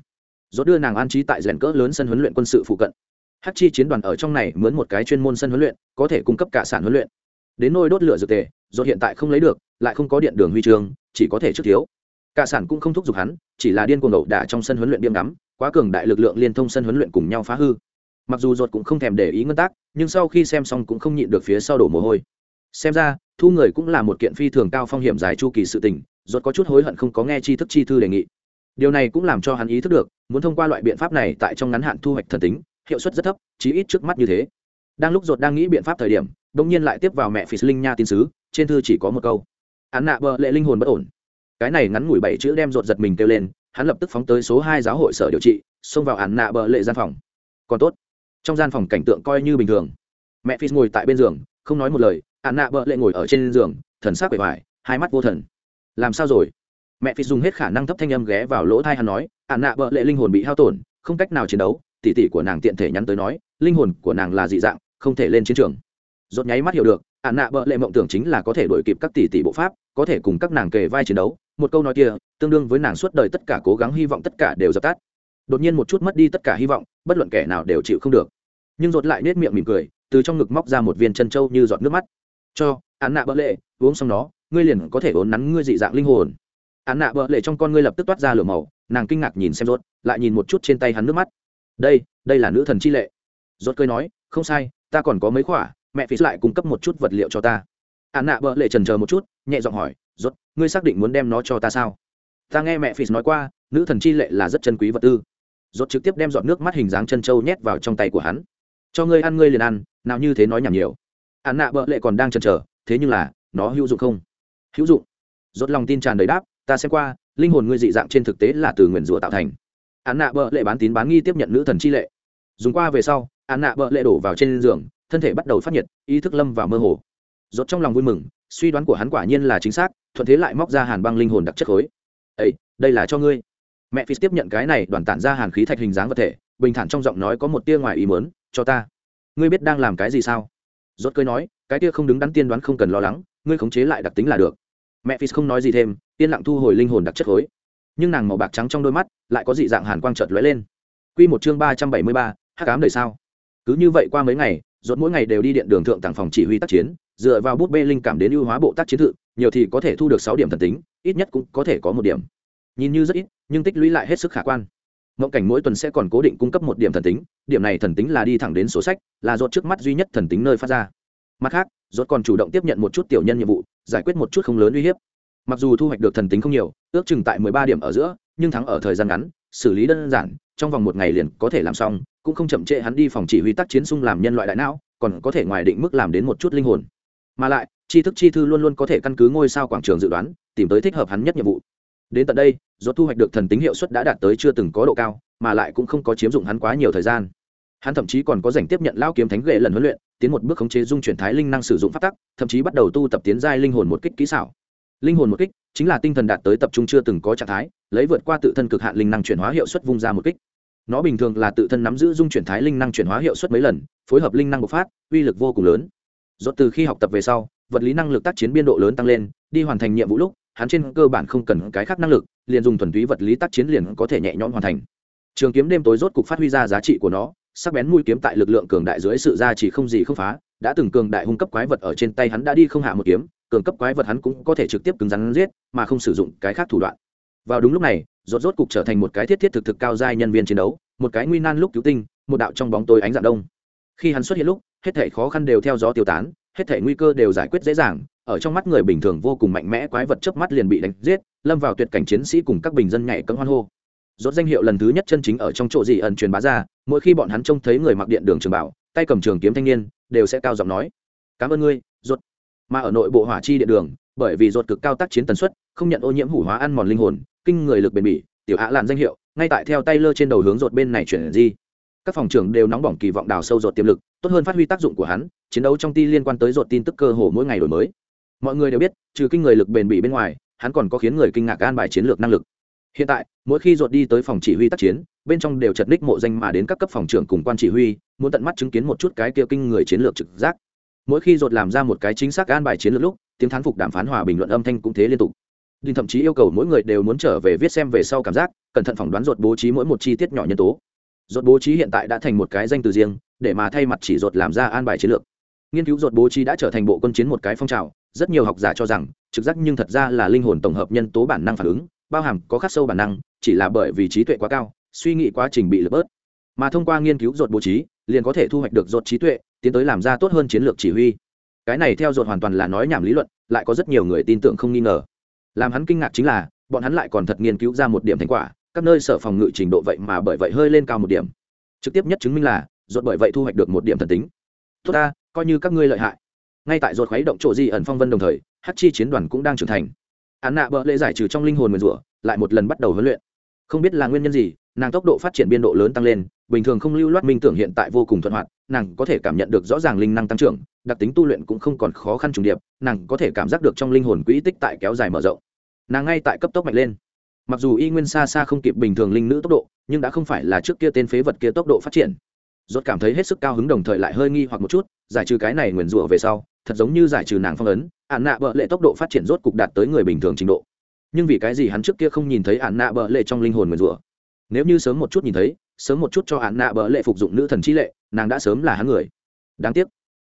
Rốt đưa nàng an trí tại rèn cỡ lớn sân huấn luyện quân sự phụ cận hát chi chiến đoàn ở trong này mướn một cái chuyên môn sân huấn luyện, có thể cung cấp cả sản huấn luyện. Đến nôi đốt lửa dược tề do hiện tại không lấy được, lại không có điện đường huy chương, chỉ có thể trước thiếu. Cả sản cũng không thúc giục hắn, chỉ là điên cuồng ẩu đả trong sân huấn luyện biêm ngắm, quá cường đại lực lượng liên thông sân huấn luyện cùng nhau phá hư. Mặc dù ruột cũng không thèm để ý ngân tác, nhưng sau khi xem xong cũng không nhịn được phía sau đổ mồ hôi. Xem ra, thu người cũng là một kiện phi thường cao phong hiểm dài chu kỳ sự tình ruột có chút hối hận không có nghe chi thức chi thư đề nghị. Điều này cũng làm cho hắn ý thức được, muốn thông qua loại biện pháp này tại trong ngắn hạn thu hoạch thần tính hiệu suất rất thấp chí ít trước mắt như thế. Đang lúc ruột đang nghĩ biện pháp thời điểm đông nhiên lại tiếp vào mẹ phi linh nha tin sứ trên thư chỉ có một câu. Án nạ bờ lệ linh hồn bất ổn. Cái này ngắn ngủi bảy chữ đem ruột giật mình kêu lên hắn lập tức phóng tới số hai giáo hội sở điều trị xông vào án nạ bờ lệ gian phòng. Còn tốt. Trong gian phòng cảnh tượng coi như bình thường. Mẹ phi ngồi tại bên giường không nói một lời án nạ bờ lệ ngồi ở trên giường thần sắc vẻ vải, hai mắt vô thần. Làm sao rồi? Mẹ phi dùng hết khả năng thấp thanh âm ghé vào lỗ thai hắn nói hắn nạ bợ lệ linh hồn bị hao tổn không cách nào chiến đấu tỷ tỷ của nàng tiện thể nhắn tới nói linh hồn của nàng là dị dạng không thể lên chiến trường. Rốt nháy mắt hiểu được ả nạ bợ lệ mộng tưởng chính là có thể đuổi kịp các tỷ tỷ bộ pháp có thể cùng các nàng kề vai chiến đấu. Một câu nói kia tương đương với nàng suốt đời tất cả cố gắng hy vọng tất cả đều dập tắt. Đột nhiên một chút mất đi tất cả hy vọng bất luận kẻ nào đều chịu không được. Nhưng rốt lại nết miệng mỉm cười từ trong ngực móc ra một viên chân trâu như giọt nước mắt. Cho ả nạ bợ lệ uống xong nó, ngươi liền có thể ốn nắn ngươi dị dạng linh hồn. Ả nạ bợ lệ trong con ngươi lập tức toát ra lửa màu nàng kinh ngạc nhìn xem rốt lại nhìn một chút trên tay hắn nước mắt đây đây là nữ thần chi lệ. Rốt cười nói, không sai, ta còn có mấy khỏa, mẹ phí lại cung cấp một chút vật liệu cho ta. Ạn nạ bợ lệ trần chờ một chút, nhẹ giọng hỏi, rốt, ngươi xác định muốn đem nó cho ta sao? Ta nghe mẹ phí nói qua, nữ thần chi lệ là rất chân quý vật tư. Rốt trực tiếp đem giọt nước mắt hình dáng chân trâu nhét vào trong tay của hắn. Cho ngươi ăn ngươi liền ăn, nào như thế nói nhảm nhiều. Ạn nạ bợ lệ còn đang chần chờ, thế nhưng là, nó hữu dụng không? Hữu dụng. Rốt lòng tin tràn đầy đáp, ta xem qua, linh hồn ngươi dị dạng trên thực tế là từ nguyền rủa tạo thành án nạ bợ lệ bán tín bán nghi tiếp nhận nữ thần chi lệ. Dùng qua về sau, án nạ bợ lệ đổ vào trên giường, thân thể bắt đầu phát nhiệt, ý thức lâm vào mơ hồ. Rốt trong lòng vui mừng, suy đoán của hắn quả nhiên là chính xác, thuận thế lại móc ra hàn băng linh hồn đặc chất khối. Ấy đây là cho ngươi. Mẹ phi tiếp nhận cái này đoàn tản ra hàn khí thạch hình dáng vật thể, bình thản trong giọng nói có một tia ngoài ý muốn, cho ta. Ngươi biết đang làm cái gì sao? Rốt cười nói, cái tia không đứng đắn tiên đoán không cần lo lắng, ngươi khống chế lại đặc tính là được. Mẹ phi không nói gì thêm, yên lặng thu hồi linh hồn đặc chất khối nhưng nàng màu bạc trắng trong đôi mắt lại có dị dạng hàn quang chợt lóe lên. Quy một chương ba trăm bảy mươi ba, hắc ám đời sao? Cứ như vậy qua mấy ngày, rốt mỗi ngày đều đi điện đường thượng tặng phòng chỉ huy tác chiến, dựa vào bút bê linh cảm đến ưu hóa bộ tác chiến thự, nhiều thì có thể thu được sáu điểm thần tính, ít nhất cũng có thể có một điểm. Nhìn như rất ít, nhưng tích lũy lại hết sức khả quan. Ngộng cảnh mỗi tuần sẽ còn cố định cung cấp một điểm thần tính, điểm này thần tính là đi thẳng đến số sách, là rốt trước mắt duy nhất thần tính nơi phát ra. Mặt khác, rốt còn chủ động tiếp nhận một chút tiểu nhân nhiệm vụ, giải quyết một chút không lớn uy hiếp mặc dù thu hoạch được thần tính không nhiều, ước chừng tại mười ba điểm ở giữa, nhưng thắng ở thời gian ngắn, xử lý đơn giản, trong vòng một ngày liền có thể làm xong, cũng không chậm trễ hắn đi phòng chỉ huy tác chiến xung làm nhân loại đại não, còn có thể ngoài định mức làm đến một chút linh hồn. Mà lại, tri thức chi thư luôn luôn có thể căn cứ ngôi sao quảng trường dự đoán, tìm tới thích hợp hắn nhất nhiệm vụ. Đến tận đây, do thu hoạch được thần tính hiệu suất đã đạt tới chưa từng có độ cao, mà lại cũng không có chiếm dụng hắn quá nhiều thời gian. Hắn thậm chí còn có dành tiếp nhận lao kiếm thánh ghệ lần huấn luyện, tiến một bước khống chế dung chuyển thái linh năng sử dụng phát tắc, thậm chí bắt đầu tu tập tiến giai linh hồn một kích kỹ xảo linh hồn một kích, chính là tinh thần đạt tới tập trung chưa từng có trạng thái, lấy vượt qua tự thân cực hạn linh năng chuyển hóa hiệu suất vung ra một kích. Nó bình thường là tự thân nắm giữ dung chuyển thái linh năng chuyển hóa hiệu suất mấy lần, phối hợp linh năng bộc phát, uy lực vô cùng lớn. Dốt từ khi học tập về sau, vật lý năng lực tác chiến biên độ lớn tăng lên, đi hoàn thành nhiệm vụ lúc, hắn trên cơ bản không cần cái khác năng lực, liền dùng thuần túy vật lý tác chiến liền có thể nhẹ nhõm hoàn thành. Trường kiếm đêm tối rốt cục phát huy ra giá trị của nó, sắc bén mũi kiếm tại lực lượng cường đại dưới sự ra chỉ không gì không phá, đã từng cường đại hung cấp quái vật ở trên tay hắn đã đi không hạ một kiếm cường cấp quái vật hắn cũng có thể trực tiếp cứng rắn giết, mà không sử dụng cái khác thủ đoạn. Vào đúng lúc này, rốt rốt cục trở thành một cái thiết thiết thực thực cao giai nhân viên chiến đấu, một cái nguy nan lúc cứu tinh, một đạo trong bóng tối ánh dạng đông. Khi hắn xuất hiện lúc, hết thảy khó khăn đều theo gió tiêu tán, hết thảy nguy cơ đều giải quyết dễ dàng, ở trong mắt người bình thường vô cùng mạnh mẽ quái vật chớp mắt liền bị đánh giết, lâm vào tuyệt cảnh chiến sĩ cùng các bình dân nhảy cẫng hoan hô. Rốt danh hiệu lần thứ nhất chân chính ở trong chỗ gì ẩn truyền bá ra, mỗi khi bọn hắn trông thấy người mặc điện đường trường bảo, tay cầm trường kiếm thanh niên, đều sẽ cao giọng nói, cảm ơn ngươi, rốt mà ở nội bộ hỏa chi điện đường, bởi vì ruột cực cao tác chiến tần suất, không nhận ô nhiễm hủ hóa ăn mòn linh hồn, kinh người lực bền bỉ, tiểu hạ làn danh hiệu, ngay tại theo tay lơ trên đầu hướng ruột bên này chuyển di. Các phòng trưởng đều nóng bỏng kỳ vọng đào sâu ruột tiềm lực, tốt hơn phát huy tác dụng của hắn, chiến đấu trong ti liên quan tới ruột tin tức cơ hồ mỗi ngày đổi mới. Mọi người đều biết, trừ kinh người lực bền bỉ bên ngoài, hắn còn có khiến người kinh ngạc an bài chiến lược năng lực. Hiện tại, mỗi khi ruột đi tới phòng chỉ huy tác chiến, bên trong đều chật ních mộ danh mà đến các cấp phòng trưởng cùng quan chỉ huy, muốn tận mắt chứng kiến một chút cái kia kinh người chiến lược trực giác mỗi khi dột làm ra một cái chính xác an bài chiến lược lúc tiếng thán phục đàm phán hòa bình luận âm thanh cũng thế liên tục Đinh thậm chí yêu cầu mỗi người đều muốn trở về viết xem về sau cảm giác, cẩn thận phỏng đoán dột bố trí mỗi một chi tiết nhỏ nhân tố. dột bố trí hiện tại đã thành một cái danh từ riêng, để mà thay mặt chỉ dột làm ra an bài chiến lược. Nghiên cứu dột bố trí đã trở thành bộ quân chiến một cái phong trào, rất nhiều học giả cho rằng, trực giác nhưng thật ra là linh hồn tổng hợp nhân tố bản năng phản ứng, bao hàm có khắc sâu bản năng, chỉ là bởi vì trí tuệ quá cao, suy nghĩ quá trình bị lật bớt. Mà thông qua nghiên cứu dột bố trí, liền có thể thu hoạch được dột trí tuệ, tiến tới làm ra tốt hơn chiến lược chỉ huy. Cái này theo dột hoàn toàn là nói nhảm lý luận, lại có rất nhiều người tin tưởng không nghi ngờ. Làm hắn kinh ngạc chính là bọn hắn lại còn thật nghiên cứu ra một điểm thành quả các nơi sở phòng ngự trình độ vậy mà bởi vậy hơi lên cao một điểm. Trực tiếp nhất chứng minh là dột bởi vậy thu hoạch được một điểm thần tính. Tốt ta coi như các ngươi lợi hại. Ngay tại dột khuấy động chỗ di ẩn phong vân đồng thời hát chi chiến đoàn cũng đang trưởng thành. Án nạ bợ lệ giải trừ trong linh hồn nguyền rủa lại một lần bắt đầu huấn luyện. Không biết là nguyên nhân gì nàng tốc độ phát triển biên độ lớn tăng lên bình thường không lưu loát minh tưởng hiện tại vô cùng thuận hoạt nàng có thể cảm nhận được rõ ràng linh năng tăng trưởng, đặc tính tu luyện cũng không còn khó khăn trùng điệp, nàng có thể cảm giác được trong linh hồn quỹ tích tại kéo dài mở rộng. Nàng ngay tại cấp tốc mạnh lên. Mặc dù y nguyên xa xa không kịp bình thường linh nữ tốc độ, nhưng đã không phải là trước kia tên phế vật kia tốc độ phát triển. Rốt cảm thấy hết sức cao hứng đồng thời lại hơi nghi hoặc một chút, giải trừ cái này nguyền rủa về sau, thật giống như giải trừ nàng phong ấn ạn nạ bợ lệ tốc độ phát triển rốt cục đạt tới người bình thường trình độ. Nhưng vì cái gì hắn trước kia không nhìn thấy ạn nạ bợ lệ trong linh hồn nguyền rủa? Nếu như sớm một chút nhìn thấy sớm một chút cho hắn nạ bợ lệ phục dụng nữ thần chi lệ, nàng đã sớm là hắn người. Đáng tiếc.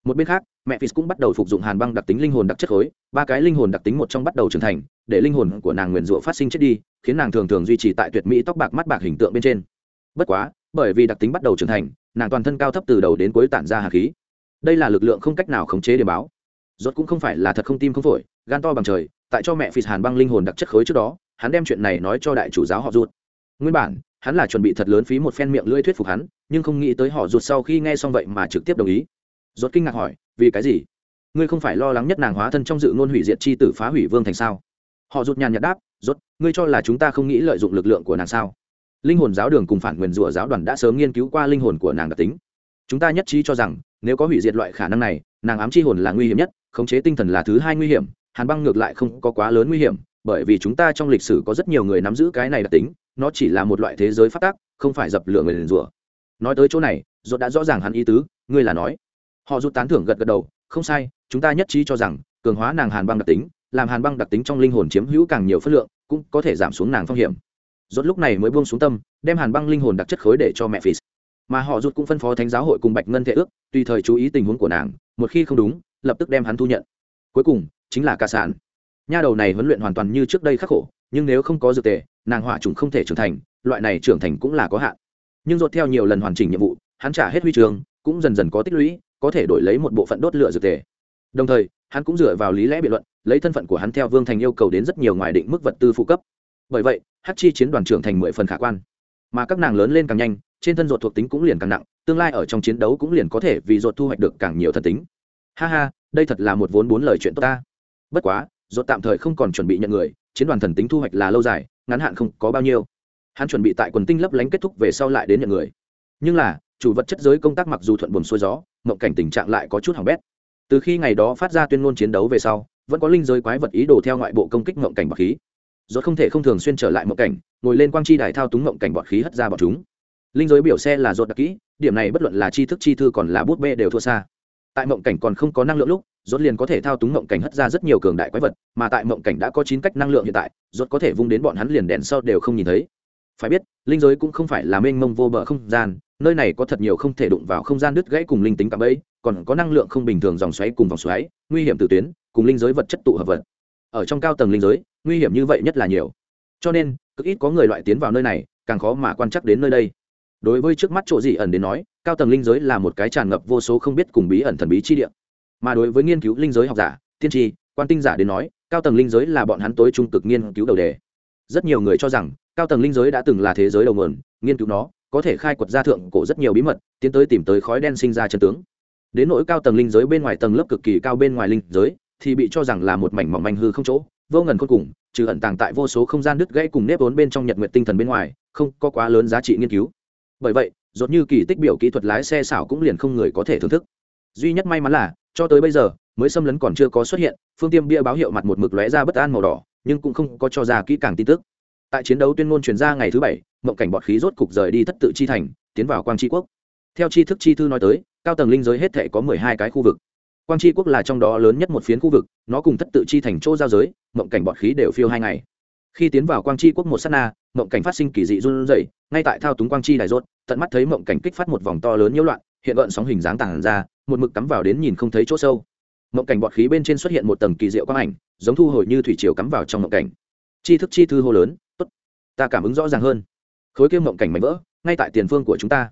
Một bên khác, mẹ phis cũng bắt đầu phục dụng hàn băng đặc tính linh hồn đặc chất khối, ba cái linh hồn đặc tính một trong bắt đầu trưởng thành, để linh hồn của nàng nguyền rủa phát sinh chết đi, khiến nàng thường thường duy trì tại tuyệt mỹ tóc bạc mắt bạc hình tượng bên trên. Bất quá, bởi vì đặc tính bắt đầu trưởng thành, nàng toàn thân cao thấp từ đầu đến cuối tản ra hà khí. Đây là lực lượng không cách nào khống chế để báo. Rốt cũng không phải là thật không tim không phổi, gan to bằng trời, tại cho mẹ phì hàn băng linh hồn đặc chất khối trước đó, hắn đem chuyện này nói cho đại chủ giáo họ ruột. Nguyên bản hắn là chuẩn bị thật lớn phí một phen miệng lưỡi thuyết phục hắn, nhưng không nghĩ tới họ ruột sau khi nghe xong vậy mà trực tiếp đồng ý. Rốt kinh ngạc hỏi, vì cái gì? Ngươi không phải lo lắng nhất nàng hóa thân trong dự ngôn hủy diệt chi tử phá hủy vương thành sao? Họ rụt nhàn nhạt đáp, rốt, ngươi cho là chúng ta không nghĩ lợi dụng lực lượng của nàng sao? Linh hồn giáo đường cùng phản nguyền rủa giáo đoàn đã sớm nghiên cứu qua linh hồn của nàng đặc tính. Chúng ta nhất trí cho rằng, nếu có hủy diệt loại khả năng này, nàng ám chi hồn là nguy hiểm nhất, khống chế tinh thần là thứ hai nguy hiểm, hàn băng ngược lại không có quá lớn nguy hiểm bởi vì chúng ta trong lịch sử có rất nhiều người nắm giữ cái này đặc tính, nó chỉ là một loại thế giới phát tác, không phải dập lửa người liền rủa. Nói tới chỗ này dốt đã rõ ràng hắn ý tứ, ngươi là nói. Họ rút tán thưởng gật gật đầu, không sai, chúng ta nhất trí cho rằng, cường hóa nàng hàn băng đặc tính, làm hàn băng đặc tính trong linh hồn chiếm hữu càng nhiều phất lượng, cũng có thể giảm xuống nàng phong hiểm. Rốt lúc này mới buông xuống tâm, đem hàn băng linh hồn đặc chất khối để cho mẹ phì. Mà họ rút cũng phân phó thánh giáo hội cùng bạch ngân thể ước, tùy thời chú ý tình huống của nàng, một khi không đúng, lập tức đem hắn thu nhận. Cuối cùng, chính là ca sản nha đầu này huấn luyện hoàn toàn như trước đây khắc khổ, nhưng nếu không có dược tề, nàng hỏa trùng không thể trưởng thành, loại này trưởng thành cũng là có hạn. Nhưng dột theo nhiều lần hoàn chỉnh nhiệm vụ, hắn trả hết huy trường cũng dần dần có tích lũy, có thể đổi lấy một bộ phận đốt lửa dược tề. Đồng thời, hắn cũng dựa vào lý lẽ biện luận, lấy thân phận của hắn theo vương thành yêu cầu đến rất nhiều ngoài định mức vật tư phụ cấp. Bởi vậy hát chi chiến đoàn trưởng thành mười phần khả quan. Mà các nàng lớn lên càng nhanh, trên thân ruột thuộc tính cũng liền càng nặng, tương lai ở trong chiến đấu cũng liền có thể vì ruột thu hoạch được càng nhiều thần tính. Ha ha, đây thật là một vốn bốn lời chuyện tốt ta. Bất quá rốt tạm thời không còn chuẩn bị nhận người, chiến đoàn thần tính thu hoạch là lâu dài, ngắn hạn không có bao nhiêu. Hắn chuẩn bị tại quần tinh lấp lánh kết thúc về sau lại đến nhận người. Nhưng là, chủ vật chất giới công tác mặc dù thuận buồm xuôi gió, mộng cảnh tình trạng lại có chút hỏng bét. Từ khi ngày đó phát ra tuyên ngôn chiến đấu về sau, vẫn có linh giới quái vật ý đồ theo ngoại bộ công kích mộng cảnh bọt khí. Rốt không thể không thường xuyên trở lại mộng cảnh, ngồi lên quang chi đài thao túng mộng cảnh bọt khí hất ra bọt chúng. Linh giới biểu xe là rốt đặc kỹ, điểm này bất luận là tri thức chi thư còn là bút bê đều thua xa. Tại mộng cảnh còn không có năng lượng lúc rốt liền có thể thao túng mộng cảnh hất ra rất nhiều cường đại quái vật, mà tại mộng cảnh đã có chín cách năng lượng hiện tại, rốt có thể vung đến bọn hắn liền đèn sau đều không nhìn thấy. Phải biết, linh giới cũng không phải là mênh mông vô bờ không gian, nơi này có thật nhiều không thể đụng vào không gian đứt gãy cùng linh tính cả bẫy, còn có năng lượng không bình thường dòng xoáy cùng vòng xoáy, nguy hiểm từ tuyến, cùng linh giới vật chất tụ hợp vật. Ở trong cao tầng linh giới, nguy hiểm như vậy nhất là nhiều. Cho nên, cực ít có người loại tiến vào nơi này, càng khó mà quan chắc đến nơi đây. Đối với trước mắt chỗ gì ẩn đến nói, cao tầng linh giới là một cái tràn ngập vô số không biết cùng bí ẩn thần bí chi địa mà đối với nghiên cứu linh giới học giả, tiên tri, quan tinh giả đến nói, cao tầng linh giới là bọn hắn tối trung cực nghiên cứu đầu đề. Rất nhiều người cho rằng, cao tầng linh giới đã từng là thế giới đầu nguồn, nghiên cứu nó có thể khai quật ra thượng cổ rất nhiều bí mật, tiến tới tìm tới khói đen sinh ra chân tướng. Đến nỗi cao tầng linh giới bên ngoài tầng lớp cực kỳ cao bên ngoài linh giới, thì bị cho rằng là một mảnh mỏng manh hư không chỗ, vô ngần cuối cùng, trừ ẩn tàng tại vô số không gian đứt gãy cùng nếp vốn bên trong nhật nguyện tinh thần bên ngoài, không có quá lớn giá trị nghiên cứu. Bởi vậy dốt như kỳ tích biểu kỹ thuật lái xe xảo cũng liền không người có thể thưởng thức. Duy nhất may mắn là cho tới bây giờ, mới xâm lấn còn chưa có xuất hiện, phương tiêm bia báo hiệu mặt một mực lóe ra bất an màu đỏ, nhưng cũng không có cho ra kỹ càng tin tức. Tại chiến đấu tuyên ngôn truyền ra ngày thứ bảy, mộng cảnh bọt khí rốt cục rời đi thất tự chi thành, tiến vào quang tri quốc. Theo tri thức chi thư nói tới, cao tầng linh giới hết thể có mười hai cái khu vực. Quang tri quốc là trong đó lớn nhất một phiến khu vực, nó cùng thất tự chi thành chỗ giao giới, mộng cảnh bọt khí đều phiêu hai ngày. Khi tiến vào quang tri quốc một s á t na, mộng cảnh phát sinh kỳ dị run rẩy, ngay tại thao túng quang chi đài rốt, tận mắt thấy mộng cảnh kích phát một vòng to lớn nhiễu loạn hiện gợn sóng hình dáng tàng ra, một mực cắm vào đến nhìn không thấy chỗ sâu. Mộng cảnh bọt khí bên trên xuất hiện một tầng kỳ diệu quang ảnh, giống thu hồi như thủy chiều cắm vào trong mộng cảnh. Chi thức chi thư hô lớn, tốt, ta cảm ứng rõ ràng hơn. Khối kia mộng cảnh mảnh vỡ, ngay tại tiền phương của chúng ta.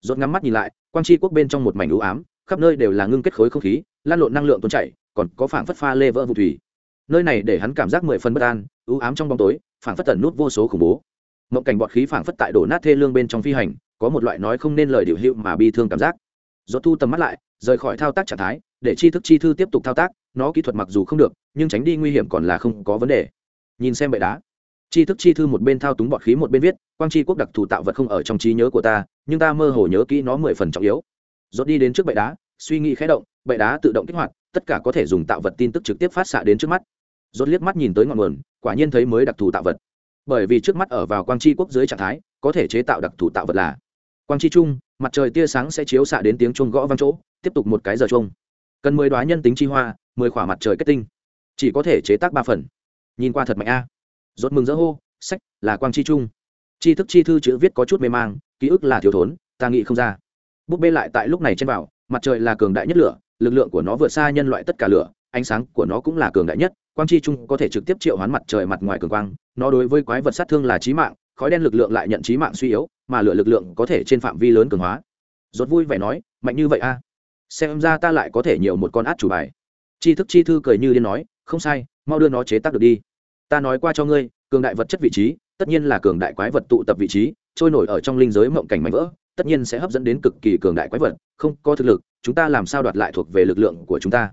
Rốt ngắm mắt nhìn lại, quang chi quốc bên trong một mảnh u ám, khắp nơi đều là ngưng kết khối không khí, lan lộn năng lượng tuôn chảy, còn có phảng phất pha lê vỡ vụ thủy. Nơi này để hắn cảm giác mười phần bất an, u ám trong bóng tối, phảng phất tẩn nút vô số khủng bố. Mộng cảnh bọt khí phảng phất tại đổ nát thê lương bên trong phi hành có một loại nói không nên lời điều hiệu mà bi thương cảm giác. Rốt thu tầm mắt lại, rời khỏi thao tác trạng thái, để chi thức chi thư tiếp tục thao tác, nó kỹ thuật mặc dù không được, nhưng tránh đi nguy hiểm còn là không có vấn đề. Nhìn xem bệ đá chi thức chi thư một bên thao túng bọt khí một bên viết, quang chi quốc đặc thù tạo vật không ở trong trí nhớ của ta, nhưng ta mơ hồ nhớ kỹ nó mười phần trọng yếu. Rốt đi đến trước bệ đá, suy nghĩ khẽ động, bệ đá tự động kích hoạt, tất cả có thể dùng tạo vật tin tức trực tiếp phát xạ đến trước mắt. Rốt liếc mắt nhìn tới ngọn nguồn, quả nhiên thấy mới đặc thù tạo vật. Bởi vì trước mắt ở vào quang chi quốc dưới trạng thái, có thể chế tạo đặc thù tạo vật là quang chi chung mặt trời tia sáng sẽ chiếu xạ đến tiếng chuông gõ vang chỗ tiếp tục một cái giờ chuông. Cần mười đoá nhân tính chi hoa mười khỏa mặt trời kết tinh. Chỉ có thể chế tác ba phần. Nhìn qua thật mạnh a. À. rốt mừng dỡ hô sách là quang chi chung chi thức chi thư chữ viết có chút mê mang ký ức là thiếu thốn ta nghĩ không ra. Búp bê lại tại lúc này trên bảo, mặt trời là cường đại nhất lửa lực lượng của nó vượt xa nhân loại tất cả lửa ánh sáng của nó cũng là cường đại nhất. Quang chi chung có thể trực tiếp triệu hoán mặt trời mặt ngoài cường quang nó đối với quái vật sát thương là chí mạng khói đen lực lượng lại nhận trí mạng suy yếu, mà lửa lực lượng có thể trên phạm vi lớn cường hóa. Rốt vui vẻ nói, mạnh như vậy a xem ra ta lại có thể nhiều một con át chủ bài. Chi thức chi thư cười như điên nói, không sai, mau đưa nó chế tác được đi. Ta nói qua cho ngươi, cường đại vật chất vị trí, tất nhiên là cường đại quái vật tụ tập vị trí, trôi nổi ở trong linh giới mộng cảnh mạnh vỡ, tất nhiên sẽ hấp dẫn đến cực kỳ cường đại quái vật, không có thực lực, chúng ta làm sao đoạt lại thuộc về lực lượng của chúng ta?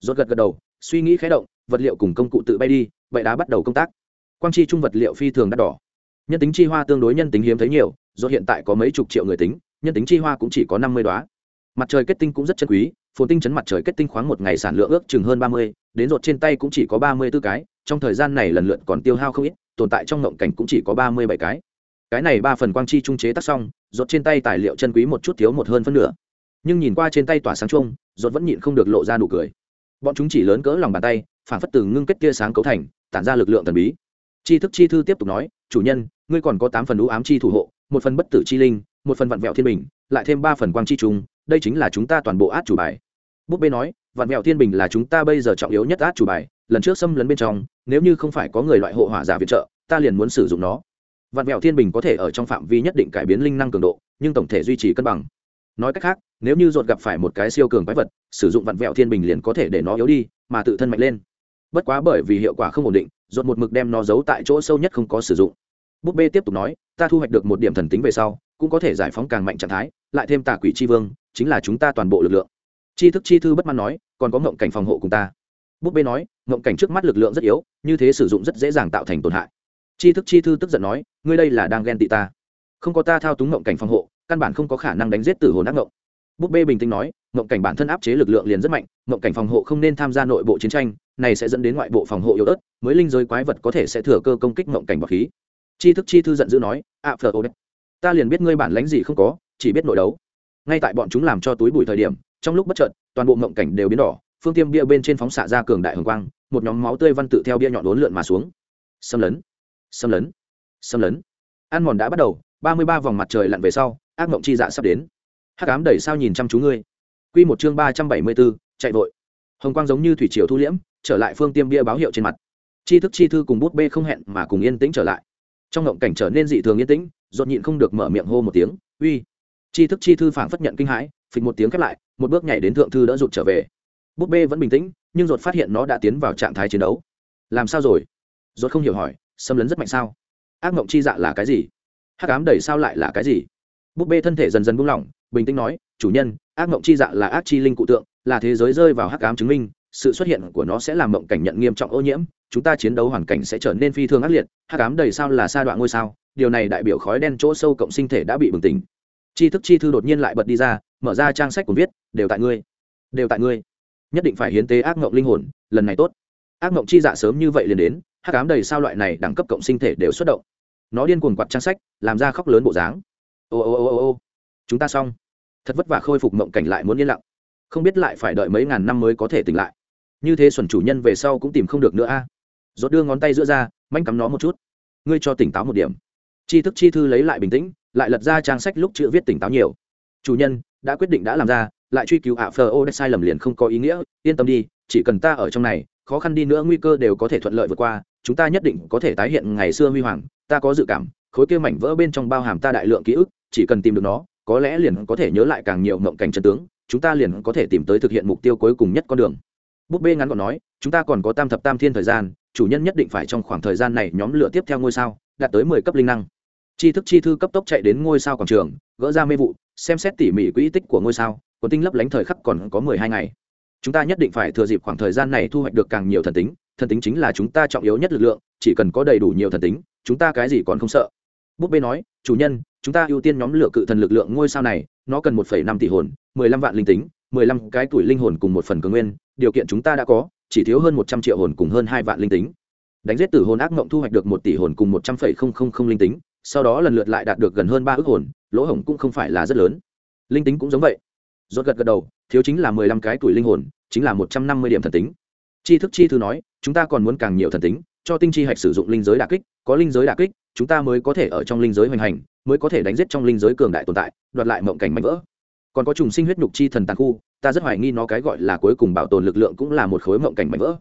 Rốt gật gật đầu, suy nghĩ khé động, vật liệu cùng công cụ tự bay đi, vậy đá bắt đầu công tác. Quang chi trung vật liệu phi thường đắt đỏ nhân tính chi hoa tương đối nhân tính hiếm thấy nhiều, do hiện tại có mấy chục triệu người tính, nhân tính chi hoa cũng chỉ có năm mươi đoá mặt trời kết tinh cũng rất chân quý, phồn tinh chấn mặt trời kết tinh khoáng một ngày sản lượng ước chừng hơn ba mươi, đến rột trên tay cũng chỉ có ba mươi b ố cái, trong thời gian này lần lượt còn tiêu hao không ít, tồn tại trong ngộng cảnh cũng chỉ có ba mươi bảy cái. Cái này ba phần quang chi trung chế tác xong rột trên tay tài liệu chân quý một chút thiếu một hơn phân nửa. Nhưng nhìn qua trên tay tỏa sáng chung rột vẫn nhịn không được lộ ra nụ cười. Bọn chúng chỉ lớn cỡ lòng bàn tay phản phất từ ngưng kết tia sáng cấu thành, tản ra lực lượng thần bí chi thức chi thư tiếp tục nói, chủ nhân, ngươi còn có tám phần u ám chi thủ hộ, một phần bất tử chi linh, một phần vạn vẹo thiên bình, lại thêm ba phần quang chi trùng, đây chính là chúng ta toàn bộ át chủ bài. Búp bê nói, vạn vẹo thiên bình là chúng ta bây giờ trọng yếu nhất át chủ bài, lần trước xâm lấn bên trong, nếu như không phải có người loại hộ hỏa giả viện trợ, ta liền muốn sử dụng nó. Vạn vẹo thiên bình có thể ở trong phạm vi nhất định cải biến linh năng cường độ, nhưng tổng thể duy trì cân bằng. Nói cách khác, nếu như dột gặp phải một cái siêu cường quái vật, sử dụng vạn vẹo thiên bình liền có thể để nó yếu đi, mà tự thân mạnh lên. Bất quá bởi vì hiệu quả không ổn định dột một mực đem nó giấu tại chỗ sâu nhất không có sử dụng. Búp bê tiếp tục nói, ta thu hoạch được một điểm thần tính về sau, cũng có thể giải phóng càng mạnh trạng thái, lại thêm tà quỷ c h i vương, chính là chúng ta toàn bộ lực lượng. Chi thức chi thư bất mãn nói, còn có ngộng cảnh phòng hộ cùng ta. Búp bê nói, ngộng cảnh trước mắt lực lượng rất yếu, như thế sử dụng rất dễ dàng tạo thành tổn hại. Chi thức chi thư tức giận nói, ngươi đây là đang ghen tị ta. Không có ta thao túng ngộng cảnh phòng hộ, căn bản không có khả năng đánh giết tử hồn ác ngộng. Búp bê bình tĩnh nói, ngộng cảnh bản thân áp chế lực lượng liền rất mạnh, ngộng cảnh phòng hộ không nên tham gia nội bộ chiến tranh này sẽ dẫn đến ngoại bộ phòng hộ yếu ớt, mới linh giới quái vật có thể sẽ thừa cơ công kích mộng cảnh bọc khí. Chi thức chi thư giận dữ nói ạ phờ ô ta liền biết ngươi bản lãnh gì không có, chỉ biết nội đấu. Ngay tại bọn chúng làm cho túi bụi thời điểm, trong lúc bất chợt, toàn bộ mộng cảnh đều biến đỏ, phương tiêm bia bên trên phóng xạ ra cường đại hồng quang, một nhóm máu tươi văn tự theo bia nhọn đốn lượn mà xuống. Xâm lấn xâm lấn xâm lấn. Ăn mòn đã bắt đầu, ba mươi ba vòng mặt trời lặn về sau, ác mộng chi dạ sắp đến. Hắc ám đẩy sao nhìn chăm chú ngươi. Q một chương ba trăm bảy mươi bốn, chạy vội. Hồng quang giống như thủy triều thu liễm trở lại phương tiêm bia báo hiệu trên mặt. Chi thức chi thư cùng bút bê không hẹn mà cùng yên tĩnh trở lại. Trong ngộng cảnh trở nên dị thường yên tĩnh dột nhịn không được mở miệng hô một tiếng, uy. Chi thức chi thư phảng phất nhận kinh hãi, phịch một tiếng khép lại, một bước nhảy đến thượng thư đỡ rụt trở về. Bút bê vẫn bình tĩnh, nhưng dột phát hiện nó đã tiến vào trạng thái chiến đấu. Làm sao rồi? Dột không hiểu hỏi, xâm lấn rất mạnh sao? Ác mộng chi dạ là cái gì? Hắc ám đẩy sao lại là cái gì? Búp bê thân thể dần dần buông lỏng, bình tĩnh nói, chủ nhân, ác mộng chi dạ là ác chi linh cụ tượng, là thế giới rơi vào hắc ám chứng minh sự xuất hiện của nó sẽ làm mộng cảnh nhận nghiêm trọng ô nhiễm, chúng ta chiến đấu hoàn cảnh sẽ trở nên phi thường ác liệt hát cám đầy sao là sa đoạn ngôi sao, điều này đại biểu khói đen chỗ sâu cộng sinh thể đã bị bừng tỉnh. Chi thức chi thư đột nhiên lại bật đi ra, mở ra trang sách của viết, đều tại ngươi, đều tại ngươi, nhất định phải hiến tế ác mộng linh hồn, lần này tốt. Ác mộng chi dạ sớm như vậy liền đến hát cám đầy sao loại này đẳng cấp cộng sinh thể đều xuất động. Nó điên cuồng quặt trang sách, làm ra khóc lớn bộ dáng. Ô ô ô ô ô, chúng ta xong. Thật vất vả khôi phục mộng cảnh lại muốn yên lặng. Không biết lại phải đợi mấy ngàn năm mới có thể tỉnh lại như thế xuẩn chủ nhân về sau cũng tìm không được nữa a. À. rốt đưa ngón tay giữa ra, manh cắm nó một chút. Ngươi cho tỉnh táo một điểm. Chi thức chi thư lấy lại bình tĩnh, lại lật ra trang sách lúc chữ viết tỉnh táo nhiều. Chủ nhân, đã quyết định đã làm ra, lại truy cứu ạ phờ ô đất sai lầm liền không có ý nghĩa, yên tâm đi, chỉ cần ta ở trong này, khó khăn đi nữa nguy cơ đều có thể thuận lợi vượt qua, chúng ta nhất định có thể tái hiện ngày xưa huy hoàng, ta có dự cảm, khối kia mảnh vỡ bên trong bao hàm ta đại lượng ký ức, chỉ cần tìm được nó, có lẽ liền có thể nhớ lại càng nhiều mộng cảnh chân tướng, chúng ta liền có thể tìm tới thực hiện mục tiêu cuối cùng nhất con đường búp bê ngắn gọn nói, chúng ta còn có tam thập tam thiên thời gian, chủ nhân nhất định phải trong khoảng thời gian này nhóm lửa tiếp theo ngôi sao, đạt tới mười cấp linh năng. Chi thức chi thư cấp tốc chạy đến ngôi sao quảng trường, gỡ ra mê vụ, xem xét tỉ mỉ quỹ tích của ngôi sao, quần tinh lấp lánh thời khắc còn có mười hai ngày. Chúng ta nhất định phải thừa dịp khoảng thời gian này thu hoạch được càng nhiều thần tính thần tính chính là chúng ta trọng yếu nhất lực lượng, chỉ cần có đầy đủ nhiều thần tính, chúng ta cái gì còn không sợ. Búp bê nói, chủ nhân, chúng ta ưu tiên nhóm lửa cự thần lực lượng ngôi sao này, nó cần một phẩy năm tỷ hồn, mười lăm vạn linh tính, mười lăm cái tuổi linh hồn cùng một phần cường nguyên điều kiện chúng ta đã có, chỉ thiếu hơn một trăm triệu hồn cùng hơn hai vạn linh tính. Đánh giết tử hồn ác mộng thu hoạch được một tỷ hồn cùng một trăm phẩy không không không linh tính, sau đó lần lượt lại đạt được gần hơn ba ước hồn, lỗ hổng cũng không phải là rất lớn. Linh tính cũng giống vậy. Rốt gật gật đầu, thiếu chính là mười lăm cái tuổi linh hồn, chính là một trăm năm mươi điểm thần tính. Chi thức chi thư nói, chúng ta còn muốn càng nhiều thần tính, cho tinh chi hạch sử dụng linh giới đả kích, có linh giới đả kích, chúng ta mới có thể ở trong linh giới hoành hành, mới có thể đánh giết trong linh giới cường đại tồn tại, đoạt lại mộng cảnh mạnh vỡ còn có trùng sinh huyết nhục chi thần tàn khu, ta rất hoài nghi nó cái gọi là cuối cùng bảo tồn lực lượng cũng là một khối mộng cảnh mạnh vỡ.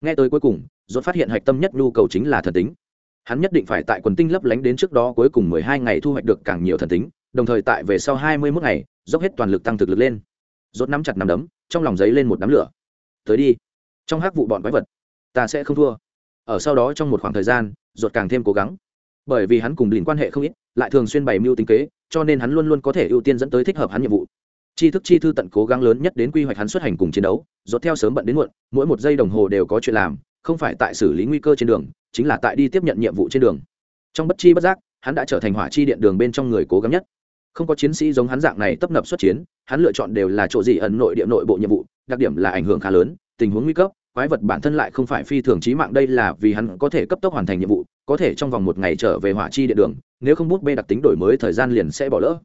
Nghe tới cuối cùng dốt phát hiện hạch tâm nhất nhu cầu chính là thần tính. Hắn nhất định phải tại quần tinh lấp lánh đến trước đó cuối cùng mười hai ngày thu hoạch được càng nhiều thần tính, đồng thời tại về sau hai mươi mốt ngày, dốc hết toàn lực tăng thực lực lên. Dốt nắm chặt nắm đấm, trong lòng giấy lên một đám lửa. Tới đi. Trong hát vụ bọn quái vật, ta sẽ không thua. Ở sau đó trong một khoảng thời gian dốt càng thêm cố gắng. Bởi vì hắn cùng đỉnh quan hệ không ít, lại thường xuyên bày mưu tính kế, cho nên hắn luôn luôn có thể ưu tiên dẫn tới thích hợp hắn nhiệm vụ chi thức chi thư tận cố gắng lớn nhất đến quy hoạch hắn xuất hành cùng chiến đấu dốt theo sớm bận đến muộn, mỗi một giây đồng hồ đều có chuyện làm, không phải tại xử lý nguy cơ trên đường, chính là tại đi tiếp nhận nhiệm vụ trên đường. Trong bất chi bất giác, hắn đã trở thành hỏa chi điện đường bên trong người cố gắng nhất. Không có chiến sĩ giống hắn dạng này tấp nập xuất chiến, hắn lựa chọn đều là chỗ gì ẩn nội địa nội bộ nhiệm vụ, đặc điểm là ảnh hưởng khá lớn, tình huống nguy cấp, quái vật bản thân lại không phải phi thường trí mạng, đây là vì hắn có thể cấp tốc hoàn thành nhiệm vụ, có thể trong vòng một ngày trở về hỏa chi điện đường, nếu không bút bê đặc tính đổi mới thời gian liền sẽ bỏ lỡ.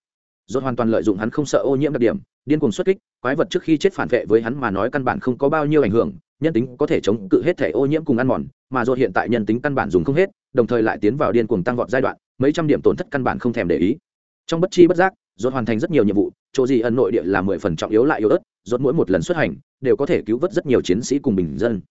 Rốt hoàn toàn lợi dụng hắn không sợ ô nhiễm đặc điểm, điên cuồng xuất kích, quái vật trước khi chết phản vệ với hắn mà nói căn bản không có bao nhiêu ảnh hưởng, nhân tính có thể chống cự hết thể ô nhiễm cùng ăn mòn, mà Rốt hiện tại nhân tính căn bản dùng không hết, đồng thời lại tiến vào điên cuồng tăng vọt giai đoạn, mấy trăm điểm tổn thất căn bản không thèm để ý. Trong bất chi bất giác, Rốt hoàn thành rất nhiều nhiệm vụ, chỗ gì ẩn nội địa là mười phần trọng yếu lại yếu ớt, Rốt mỗi một lần xuất hành, đều có thể cứu vớt rất nhiều chiến sĩ cùng bình dân.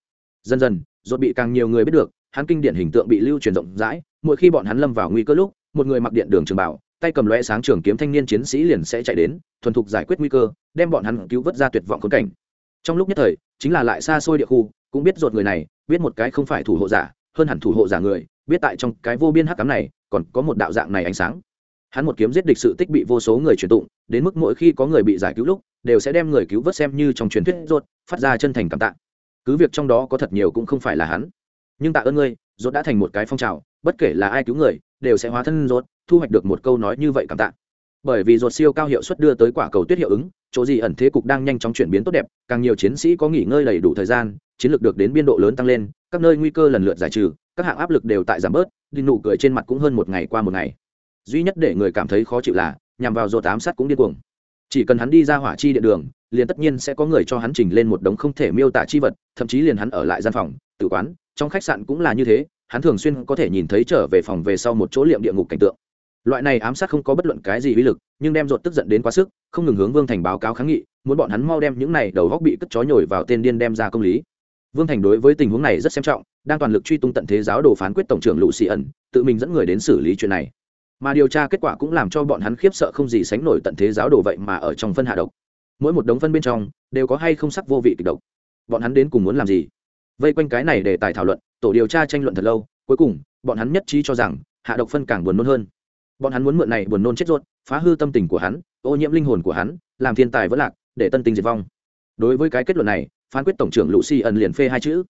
Dần dần, Rốt bị càng nhiều người biết được, hắn kinh điển hình tượng bị lưu truyền rộng rãi, mỗi khi bọn hắn lâm vào nguy cơ lúc, một người mặc điện đường trường bảo tay cầm lóe sáng trường kiếm thanh niên chiến sĩ liền sẽ chạy đến, thuần thục giải quyết nguy cơ, đem bọn hắn cứu vớt ra tuyệt vọng khốn cảnh. Trong lúc nhất thời, chính là lại xa xôi địa khu, cũng biết ruột người này, biết một cái không phải thủ hộ giả, hơn hẳn thủ hộ giả người, biết tại trong cái vô biên hắc cám này, còn có một đạo dạng này ánh sáng. Hắn một kiếm giết địch sự tích bị vô số người truyền tụng, đến mức mỗi khi có người bị giải cứu lúc, đều sẽ đem người cứu vớt xem như trong truyền thuyết ruột, phát ra chân thành cảm tạ. Cứ việc trong đó có thật nhiều cũng không phải là hắn. Nhưng tạ ơn ngươi, ruột đã thành một cái phong trào, bất kể là ai cứu người, đều sẽ hóa thân ruột thu hoạch được một câu nói như vậy cảm tạ. Bởi vì ruột siêu cao hiệu suất đưa tới quả cầu tuyết hiệu ứng, chỗ gì ẩn thế cục đang nhanh chóng chuyển biến tốt đẹp, càng nhiều chiến sĩ có nghỉ ngơi đầy đủ thời gian, chiến lược được đến biên độ lớn tăng lên, các nơi nguy cơ lần lượt giải trừ, các hạng áp lực đều tại giảm bớt, đi nụ cười trên mặt cũng hơn một ngày qua một ngày. Duy nhất để người cảm thấy khó chịu là, nhằm vào ruột ám sát cũng điên cuồng. Chỉ cần hắn đi ra hỏa chi địa đường, liền tất nhiên sẽ có người cho hắn trình lên một đống không thể miêu tả chi vật, thậm chí liền hắn ở lại gian phòng, tử quán, trong khách sạn cũng là như thế, hắn thường xuyên có thể nhìn thấy trở về phòng về sau một chỗ liệm địa ngục cảnh tượng loại này ám sát không có bất luận cái gì uy lực, nhưng đem dột tức giận đến quá sức, không ngừng hướng vương thành báo cáo kháng nghị, muốn bọn hắn mau đem những này đầu góc bị cất chó nhồi vào tên điên đem ra công lý. Vương thành đối với tình huống này rất xem trọng, đang toàn lực truy tung tận thế giáo đồ phán quyết tổng trưởng lụ xị ẩn, tự mình dẫn người đến xử lý chuyện này. Mà điều tra kết quả cũng làm cho bọn hắn khiếp sợ không gì sánh nổi tận thế giáo đồ vậy mà ở trong phân hạ độc. Mỗi một đống phân bên trong, đều có hay không sắc vô vị kịch độc. Bọn hắn đến cùng muốn làm gì? Vây quanh cái này để tài thảo luận, tổ điều tra tranh luận thật lâu, cuối cùng, bọn hắn nhất trí cho rằng, hạ độc phân càng buồn nôn hơn bọn hắn muốn mượn này buồn nôn chết ruột, phá hư tâm tình của hắn, ô nhiễm linh hồn của hắn, làm thiên tài vỡ lạc, để tân tình diệt vong. Đối với cái kết luận này, phán quyết tổng trưởng lũ xì ẩn liền phê hai chữ.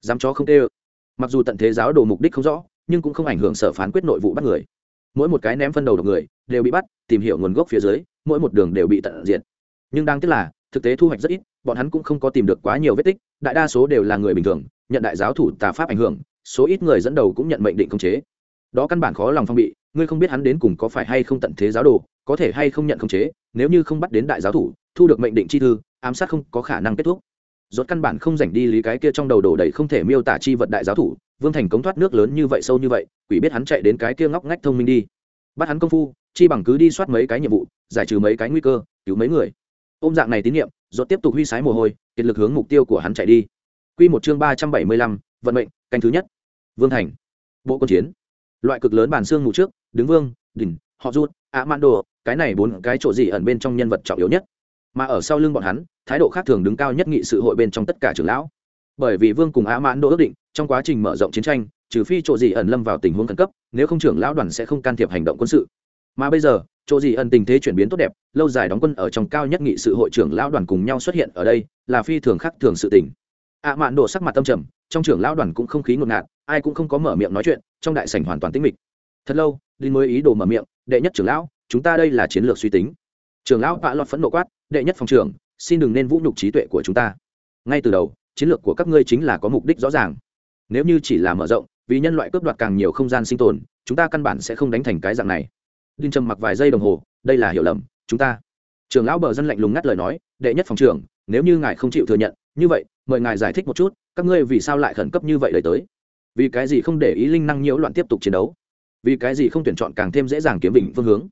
Dám chó không tê ơ. Mặc dù tận thế giáo đồ mục đích không rõ, nhưng cũng không ảnh hưởng sở phán quyết nội vụ bắt người. Mỗi một cái ném phân đầu độc người, đều bị bắt, tìm hiểu nguồn gốc phía dưới, mỗi một đường đều bị tận diện nhưng đáng tiếc là, thực tế thu hoạch rất ít, bọn hắn cũng không có tìm được quá nhiều vết tích, đại đa số đều là người bình thường, nhận đại giáo thủ tà pháp ảnh hưởng, số ít người dẫn đầu cũng nhận mệnh định khống chế. Đó căn bản khó lòng phong bị ngươi không biết hắn đến cùng có phải hay không tận thế giáo đồ, có thể hay không nhận khống chế, nếu như không bắt đến đại giáo thủ, thu được mệnh định chi thư, ám sát không có khả năng kết thúc. Rốt căn bản không dành đi lý cái kia trong đầu đổ đầy không thể miêu tả chi vật đại giáo thủ, vương thành cống thoát nước lớn như vậy sâu như vậy, quỷ biết hắn chạy đến cái kia ngóc ngách thông minh đi. Bắt hắn công phu, chi bằng cứ đi soát mấy cái nhiệm vụ, giải trừ mấy cái nguy cơ, cứu mấy người. Ôm dạng này tín nhiệm, rốt tiếp tục huy sái mồ hôi, kiệt lực hướng mục tiêu của hắn chạy đi. Quy một chương ba trăm bảy mươi lăm, vận mệnh, canh thứ nhất. Vương thành. Bộ quân chiến. Loại cực lớn bàn xương mù trước đứng vương, đỉnh, họ rút ạ mãn đồ cái này bốn cái chỗ gì ẩn bên trong nhân vật trọng yếu nhất. Mà ở sau lưng bọn hắn, thái độ khác thường đứng cao nhất nghị sự hội bên trong tất cả trưởng lão. Bởi vì vương cùng ạ mãn đồ ước định, trong quá trình mở rộng chiến tranh, trừ phi chỗ gì ẩn lâm vào tình huống khẩn cấp, nếu không trưởng lão đoàn sẽ không can thiệp hành động quân sự. Mà bây giờ, chỗ gì ẩn tình thế chuyển biến tốt đẹp, lâu dài đóng quân ở trong cao nhất nghị sự hội trưởng lão đoàn cùng nhau xuất hiện ở đây, là phi thường khác thường sự tình. Ạ mạn đồ sắc mặt tâm trầm, trong trưởng lão đoàn cũng không khí ngột ngạt, ai cũng không có mở miệng nói chuyện, trong đại sảnh hoàn toàn tĩnh mịch thật lâu, linh mới ý đồ mở miệng, đệ nhất trưởng lão, chúng ta đây là chiến lược suy tính. Trưởng lão vạ lọt phẫn nộ quát, đệ nhất phòng trưởng, xin đừng nên vũ nhục trí tuệ của chúng ta. Ngay từ đầu, chiến lược của các ngươi chính là có mục đích rõ ràng. Nếu như chỉ là mở rộng, vì nhân loại cướp đoạt càng nhiều không gian sinh tồn, chúng ta căn bản sẽ không đánh thành cái dạng này. Đinh trầm mặc vài giây đồng hồ, đây là hiểu lầm, chúng ta. Trưởng lão bờ dân lạnh lùng ngắt lời nói, đệ nhất phòng trưởng, nếu như ngài không chịu thừa nhận, như vậy, mời ngài giải thích một chút, các ngươi vì sao lại khẩn cấp như vậy lời tới? Vì cái gì không để ý linh năng nhiễu loạn tiếp tục chiến đấu? Vì cái gì không tuyển chọn càng thêm dễ dàng kiếm vịnh phương hướng?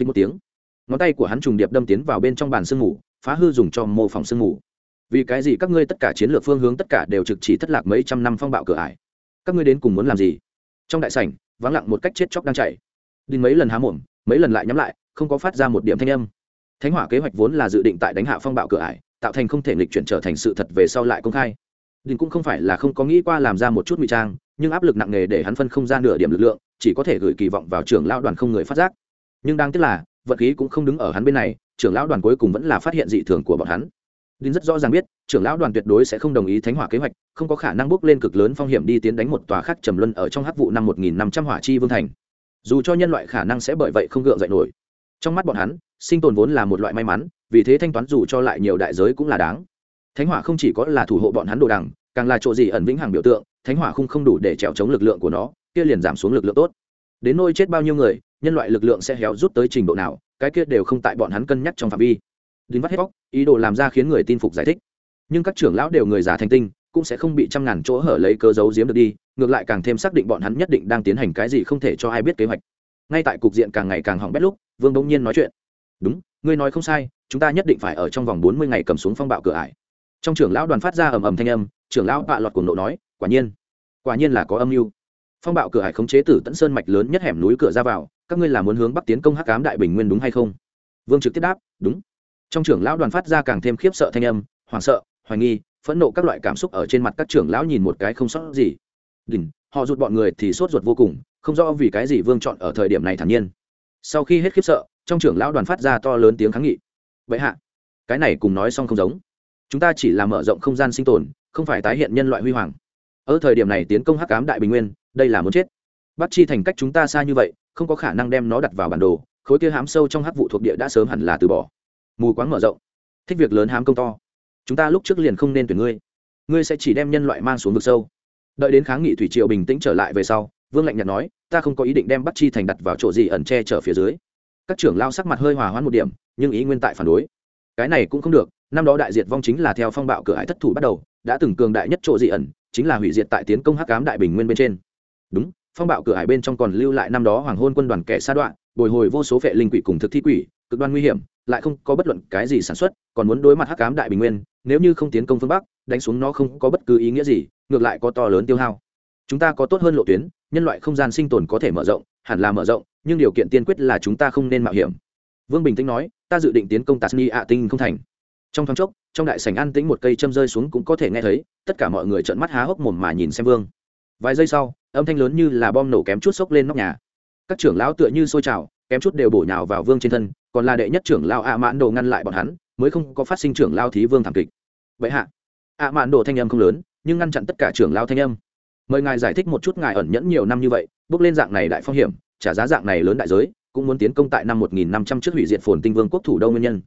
Phí một tiếng, ngón tay của hắn trùng điệp đâm tiến vào bên trong bàn sương mù, phá hư dùng cho mô phỏng sương mù. Vì cái gì các ngươi tất cả chiến lược phương hướng tất cả đều trực chỉ thất lạc mấy trăm năm phong bạo cửa ải? Các ngươi đến cùng muốn làm gì? Trong đại sảnh, vắng lặng một cách chết chóc đang chạy. Đinh mấy lần há mồm, mấy lần lại nhắm lại, không có phát ra một điểm thanh âm. Thánh hỏa kế hoạch vốn là dự định tại đánh hạ phong bạo cửa ải, tạo thành không thể nghịch chuyển trở thành sự thật về sau lại công khai. Đình cũng không phải là không có nghĩ qua làm ra một chút ngụy trang nhưng áp lực nặng nề để hắn phân không ra nửa điểm lực lượng chỉ có thể gửi kỳ vọng vào trưởng lão đoàn không người phát giác nhưng đáng tiếc là vật khí cũng không đứng ở hắn bên này trưởng lão đoàn cuối cùng vẫn là phát hiện dị thường của bọn hắn Đinh rất rõ ràng biết, trưởng lão đoàn tuyệt đối sẽ không đồng ý thánh hỏa kế hoạch, không có khả năng bước lên cực lớn phong hiểm đi tiến đánh một tòa khác trầm luân ở trong hắc vụ năm 1500 hỏa chi vương thành. Dù cho nhân loại khả năng sẽ bởi vậy không gượng dậy nổi. Trong mắt bọn hắn, sinh tồn vốn là một loại may mắn, vì thế thanh toán dù cho lại nhiều đại giới cũng là đáng. Thánh hỏa không chỉ có là thủ hộ bọn hắn đồ đằng, càng là chỗ gì ẩn vĩnh hằng biểu tượng, thánh hỏa khung không đủ để trèo chống lực lượng của nó, kia liền giảm xuống lực lượng tốt. Đến nôi chết bao nhiêu người, nhân loại lực lượng sẽ héo rút tới trình độ nào, cái kia đều không tại bọn hắn cân nhắc trong phạm vi. Đinh vắt hết bóc ý đồ làm ra khiến người tin phục giải thích. Nhưng các trưởng lão đều người giả thành tinh cũng sẽ không bị trăm ngàn chỗ hở lấy cơ giấu giếm được đi ngược lại càng thêm xác định bọn hắn nhất định đang tiến hành cái gì không thể cho ai biết kế hoạch. Ngay tại cục diện càng ngày càng hỏng bét lúc vương bỗng nhiên nói chuyện. Đúng ngươi nói không sai chúng ta nhất định phải ở trong vòng bốn mươi ngày cầm xuống phong bạo cửa ải. Trong trưởng lão đoàn phát ra ầm ầm thanh âm trưởng lão bạ lọt cuồng nộ nói, quả nhiên quả nhiên là có âm mưu. Phong bạo cửa hải khống chế tử tẫn sơn mạch lớn nhất hẻm núi cửa ra vào, các ngươi là muốn hướng bắc tiến công hắc cám đại bình nguyên đúng hay không? Vương trực tiếp đáp, đúng. Trong trưởng lão đoàn phát ra càng thêm khiếp sợ thanh âm, hoảng sợ, hoài nghi, phẫn nộ các loại cảm xúc ở trên mặt các trưởng lão nhìn một cái không sót gì. Đỉnh, họ rụt bọn người thì sốt ruột vô cùng, không rõ vì cái gì vương chọn ở thời điểm này thản nhiên. Sau khi hết khiếp sợ, trong trưởng lão đoàn phát ra to lớn tiếng kháng nghị. Vậy hạ, cái này cùng nói xong không giống chúng ta chỉ là mở rộng không gian sinh tồn, không phải tái hiện nhân loại huy hoàng. Ở thời điểm này tiến công hắc cám đại bình nguyên, đây là muốn chết. Bắt chi thành cách chúng ta xa như vậy, không có khả năng đem nó đặt vào bản đồ, khối kia hám sâu trong hắc vụ thuộc địa đã sớm hẳn là từ bỏ. Mù quáng mở rộng. Thích việc lớn hám công to. Chúng ta lúc trước liền không nên tuyển ngươi. Ngươi sẽ chỉ đem nhân loại mang xuống vực sâu. Đợi đến kháng nghị thủy triều bình tĩnh trở lại về sau, vương lạnh nhạt nói, ta không có ý định đem bắt chi thành đặt vào chỗ gì ẩn che chở phía dưới. Các trưởng lao sắc mặt hơi hòa hoãn một điểm, nhưng ý nguyên tại phản đối. Cái này cũng không được năm đó đại diệt vong chính là theo phong bạo cửa hải thất thủ bắt đầu, đã từng cường đại nhất chỗ dị ẩn, chính là hủy diệt tại tiến công hắc cám đại bình nguyên bên trên. Đúng, phong bạo cửa hải bên trong còn lưu lại năm đó hoàng hôn quân đoàn kẻ sa đoạn, bồi hồi vô số vệ linh quỷ cùng thực thi quỷ, cực đoan nguy hiểm, lại không có bất luận cái gì sản xuất, còn muốn đối mặt hắc cám đại bình nguyên, nếu như không tiến công phương bắc, đánh xuống nó không có bất cứ ý nghĩa gì, ngược lại có to lớn tiêu hao. Chúng ta có tốt hơn lộ tuyến, nhân loại không gian sinh tồn có thể mở rộng, hẳn là mở rộng, nhưng điều kiện tiên quyết là chúng ta không nên mạo hiểm. Vương bình tĩnh nói, ta dự định tiến công tasni ạ tinh không thành trong thoáng chốc, trong đại sảnh an tĩnh một cây châm rơi xuống cũng có thể nghe thấy, tất cả mọi người trợn mắt há hốc mồm mà nhìn xem vương. Vài giây sau, âm thanh lớn như là bom nổ kém chút sốc lên nóc nhà. Các trưởng lão tựa như sôi trào, kém chút đều bổ nhào vào vương trên thân, còn là đệ nhất trưởng lao ạ mãn đồ ngăn lại bọn hắn, mới không có phát sinh trưởng lao thí vương thảm kịch. Vậy hạ, ạ mãn đồ thanh âm không lớn, nhưng ngăn chặn tất cả trưởng lao thanh âm. Mời ngài giải thích một chút ngài ẩn nhẫn nhiều năm như vậy, bước lên dạng này đại phong hiểm, trả giá dạng này lớn đại giới, cũng muốn tiến công tại năm một nghìn năm trăm trước hủy diệt phồn tinh vương quốc thủ đâu nguyên nhân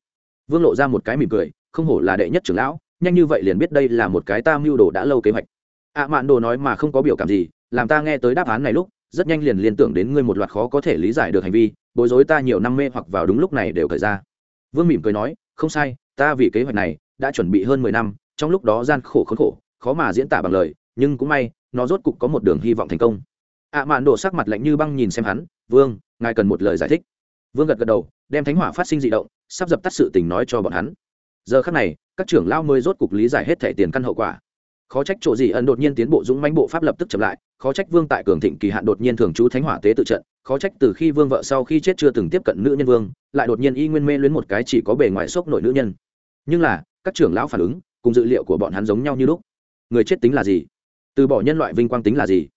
vương lộ ra một cái mỉm cười, không hổ là đệ nhất trưởng lão, nhanh như vậy liền biết đây là một cái ta mưu đồ đã lâu kế hoạch. Ạ mạn đồ nói mà không có biểu cảm gì, làm ta nghe tới đáp án này lúc, rất nhanh liền liên tưởng đến ngươi một loạt khó có thể lý giải được hành vi, bối rối ta nhiều năm mê hoặc vào đúng lúc này đều thời ra. Vương mỉm cười nói, không sai, ta vì kế hoạch này đã chuẩn bị hơn mười năm, trong lúc đó gian khổ khốn khổ, khó mà diễn tả bằng lời, nhưng cũng may, nó rốt cục có một đường hy vọng thành công. Ạ mạn Đồ sắc mặt lạnh như băng nhìn xem hắn, vương, ngài cần một lời giải thích. Vương gật gật đầu, đem thánh hỏa phát sinh d ị động sắp dập tắt sự tình nói cho bọn hắn. Giờ khắc này, các trưởng lao mới rốt cục lý giải hết thẻ tiền căn hậu quả. Khó trách chỗ gì ẩn đột nhiên tiến bộ dũng mãnh bộ pháp lập tức chậm lại, khó trách vương tại cường thịnh kỳ hạn đột nhiên thường trú thánh hỏa tế tự trận, khó trách từ khi vương vợ sau khi chết chưa từng tiếp cận nữ nhân vương, lại đột nhiên y nguyên mê luyến một cái chỉ có bề ngoài sốc nội nữ nhân. Nhưng là, các trưởng lão phản ứng, cùng dữ liệu của bọn hắn giống nhau như lúc. Người chết tính là gì? Từ bỏ nhân loại vinh quang tính là gì?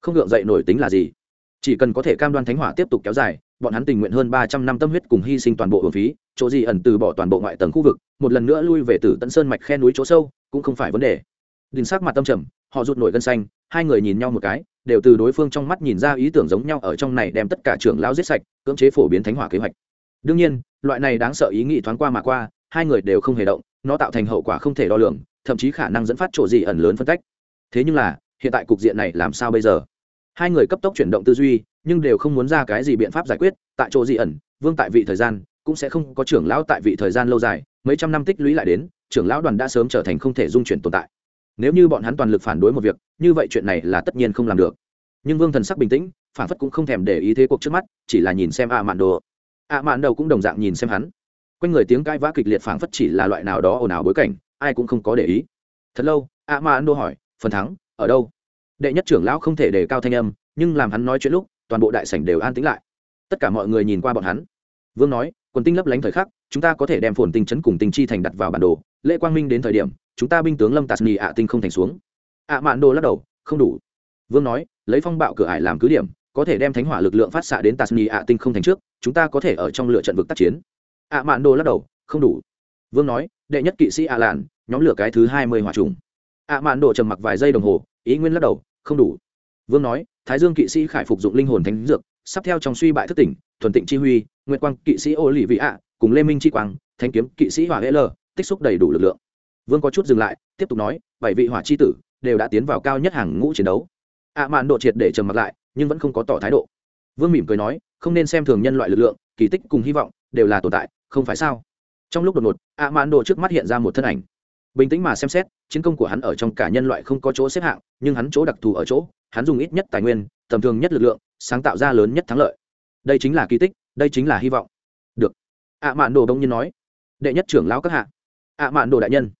Không gượng dậy nổi tính là gì? Chỉ cần có thể cam đoan thánh hỏa tiếp tục kéo dài bọn hắn tình nguyện hơn ba trăm năm tâm huyết cùng hy sinh toàn bộ hưởng phí, chỗ gì ẩn từ bỏ toàn bộ ngoại tầng khu vực, một lần nữa lui về từ tận sơn mạch khe núi chỗ sâu, cũng không phải vấn đề. Đình sắc mặt tâm trầm, họ rụt nổi gân xanh, hai người nhìn nhau một cái, đều từ đối phương trong mắt nhìn ra ý tưởng giống nhau ở trong này đem tất cả trưởng lão giết sạch, cưỡng chế phổ biến thánh hỏa kế hoạch. Đương nhiên, loại này đáng sợ ý nghĩ thoáng qua mà qua, hai người đều không hề động, nó tạo thành hậu quả không thể đo lường, thậm chí khả năng dẫn phát chỗ gì ẩn lớn phân cách thế nhưng là, hiện tại cục diện này làm sao bây giờ? Hai người cấp tốc chuyển động tư duy, nhưng đều không muốn ra cái gì biện pháp giải quyết, tại chỗ di ẩn, vương tại vị thời gian, cũng sẽ không có trưởng lão tại vị thời gian lâu dài, mấy trăm năm tích lũy lại đến, trưởng lão đoàn đã sớm trở thành không thể dung chuyển tồn tại. Nếu như bọn hắn toàn lực phản đối một việc, như vậy chuyện này là tất nhiên không làm được. Nhưng vương thần sắc bình tĩnh, phản phất cũng không thèm để ý thế cuộc trước mắt, chỉ là nhìn xem a mạn đồ a mạn đầu cũng đồng dạng nhìn xem hắn. Quanh người tiếng cãi vã kịch liệt phản phất chỉ là loại nào đó ồn ào bối cảnh, ai cũng không có để ý. Thật lâu a mạn đồ hỏi, phần thắng ở đâu? Đệ nhất trưởng lão không thể đề cao thanh âm, nhưng làm hắn nói chuyện lúc, toàn bộ đại sảnh đều an tĩnh lại. Tất cả mọi người nhìn qua bọn hắn. Vương nói, quần tinh lấp lánh thời khắc, chúng ta có thể đem phồn tinh chấn cùng tinh chi thành đặt vào bản đồ. Lễ quang minh đến thời điểm, chúng ta binh tướng lâm tạt nhì ạ tinh không thành xuống. ạ mạn đồ lắc đầu, không đủ. Vương nói, lấy phong bạo cửa ải làm cứ điểm, có thể đem thánh hỏa lực lượng phát xạ đến tạt nhì ạ tinh không thành trước, chúng ta có thể ở trong lựa trận vực tác chiến. ạ mạn đồ lắc đầu, không đủ. Vương nói, đệ nhất kỵ sĩ ạ lạn, nhóm lửa cái thứ hai mươi hỏa trùng. ạ mạn đồ trầm mặc vài giây đồng hồ ý nguyên lắc đầu, không đủ. Vương nói, thái dương kỵ sĩ khải phục dụng linh hồn thánh dược, sắp theo trong suy bại thất tỉnh, thuần tịnh chi huy, nguyệt quang kỵ sĩ ô lì vị ạ cùng lê minh chi quang thanh kiếm kỵ sĩ hỏa hễ lờ, tích xúc đầy đủ lực lượng. Vương có chút dừng lại, tiếp tục nói, bảy vị hỏa chi tử đều đã tiến vào cao nhất hàng ngũ chiến đấu. Ạ à, mạn độ triệt để trầm mặt lại, nhưng vẫn không có tỏ thái độ. Vương mỉm cười nói, không nên xem thường nhân loại lực lượng, kỳ tích cùng hy vọng đều là tồn tại, không phải sao? Trong lúc đột ngột ạ mạn độ trước mắt hiện ra một thân ảnh bình tĩnh mà xem xét, chiến công của hắn ở trong cả nhân loại không có chỗ xếp hạng, nhưng hắn chỗ đặc thù ở chỗ, hắn dùng ít nhất tài nguyên, tầm thường nhất lực lượng, sáng tạo ra lớn nhất thắng lợi. Đây chính là kỳ tích, đây chính là hy vọng. Được. Ạ mạn đồ đông nhiên nói. Đệ nhất trưởng lão các hạ. Ạ mạn đồ đại nhân.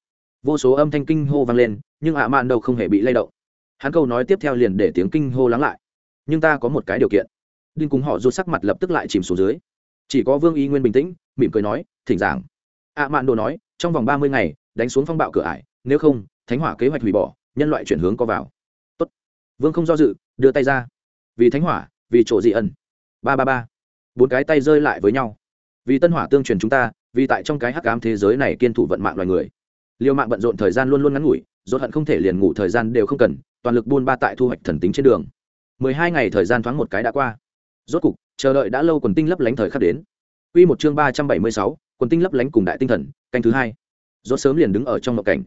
Vô số âm thanh kinh hô vang lên, nhưng ạ mạn đầu không hề bị lay động. Hắn câu nói tiếp theo liền để tiếng kinh hô lắng lại. Nhưng ta có một cái điều kiện. Đinh cùng họ rút sắc mặt lập tức lại chìm xuống dưới. Chỉ có vương y nguyên bình tĩnh, mỉm cười nói, thỉnh giảng. Ạ mạn đồ nói, trong vòng ba mươi ngày đánh xuống phong bạo cửa ải, nếu không, thánh hỏa kế hoạch hủy bỏ, nhân loại chuyển hướng có vào. Tốt. vương không do dự, đưa tay ra. Vì thánh hỏa, vì chỗ dị ẩn. Ba ba ba. Bốn cái tay rơi lại với nhau. Vì tân hỏa tương truyền chúng ta, vì tại trong cái hắc ám thế giới này kiên thủ vận mạng loài người. Liều mạng bận rộn thời gian luôn luôn ngắn ngủi dốt hận không thể liền ngủ thời gian đều không cần, toàn lực buôn ba tại thu hoạch thần tính trên đường. Mười hai ngày thời gian thoáng một cái đã qua. Rốt cục, chờ đợi đã lâu quần tinh lấp lánh thời khắc đến. Quy một chương ba trăm bảy mươi sáu, quần tinh lấp lánh cùng đại tinh thần, canh thứ hai rốt sớm liền đứng ở trong mộng cảnh.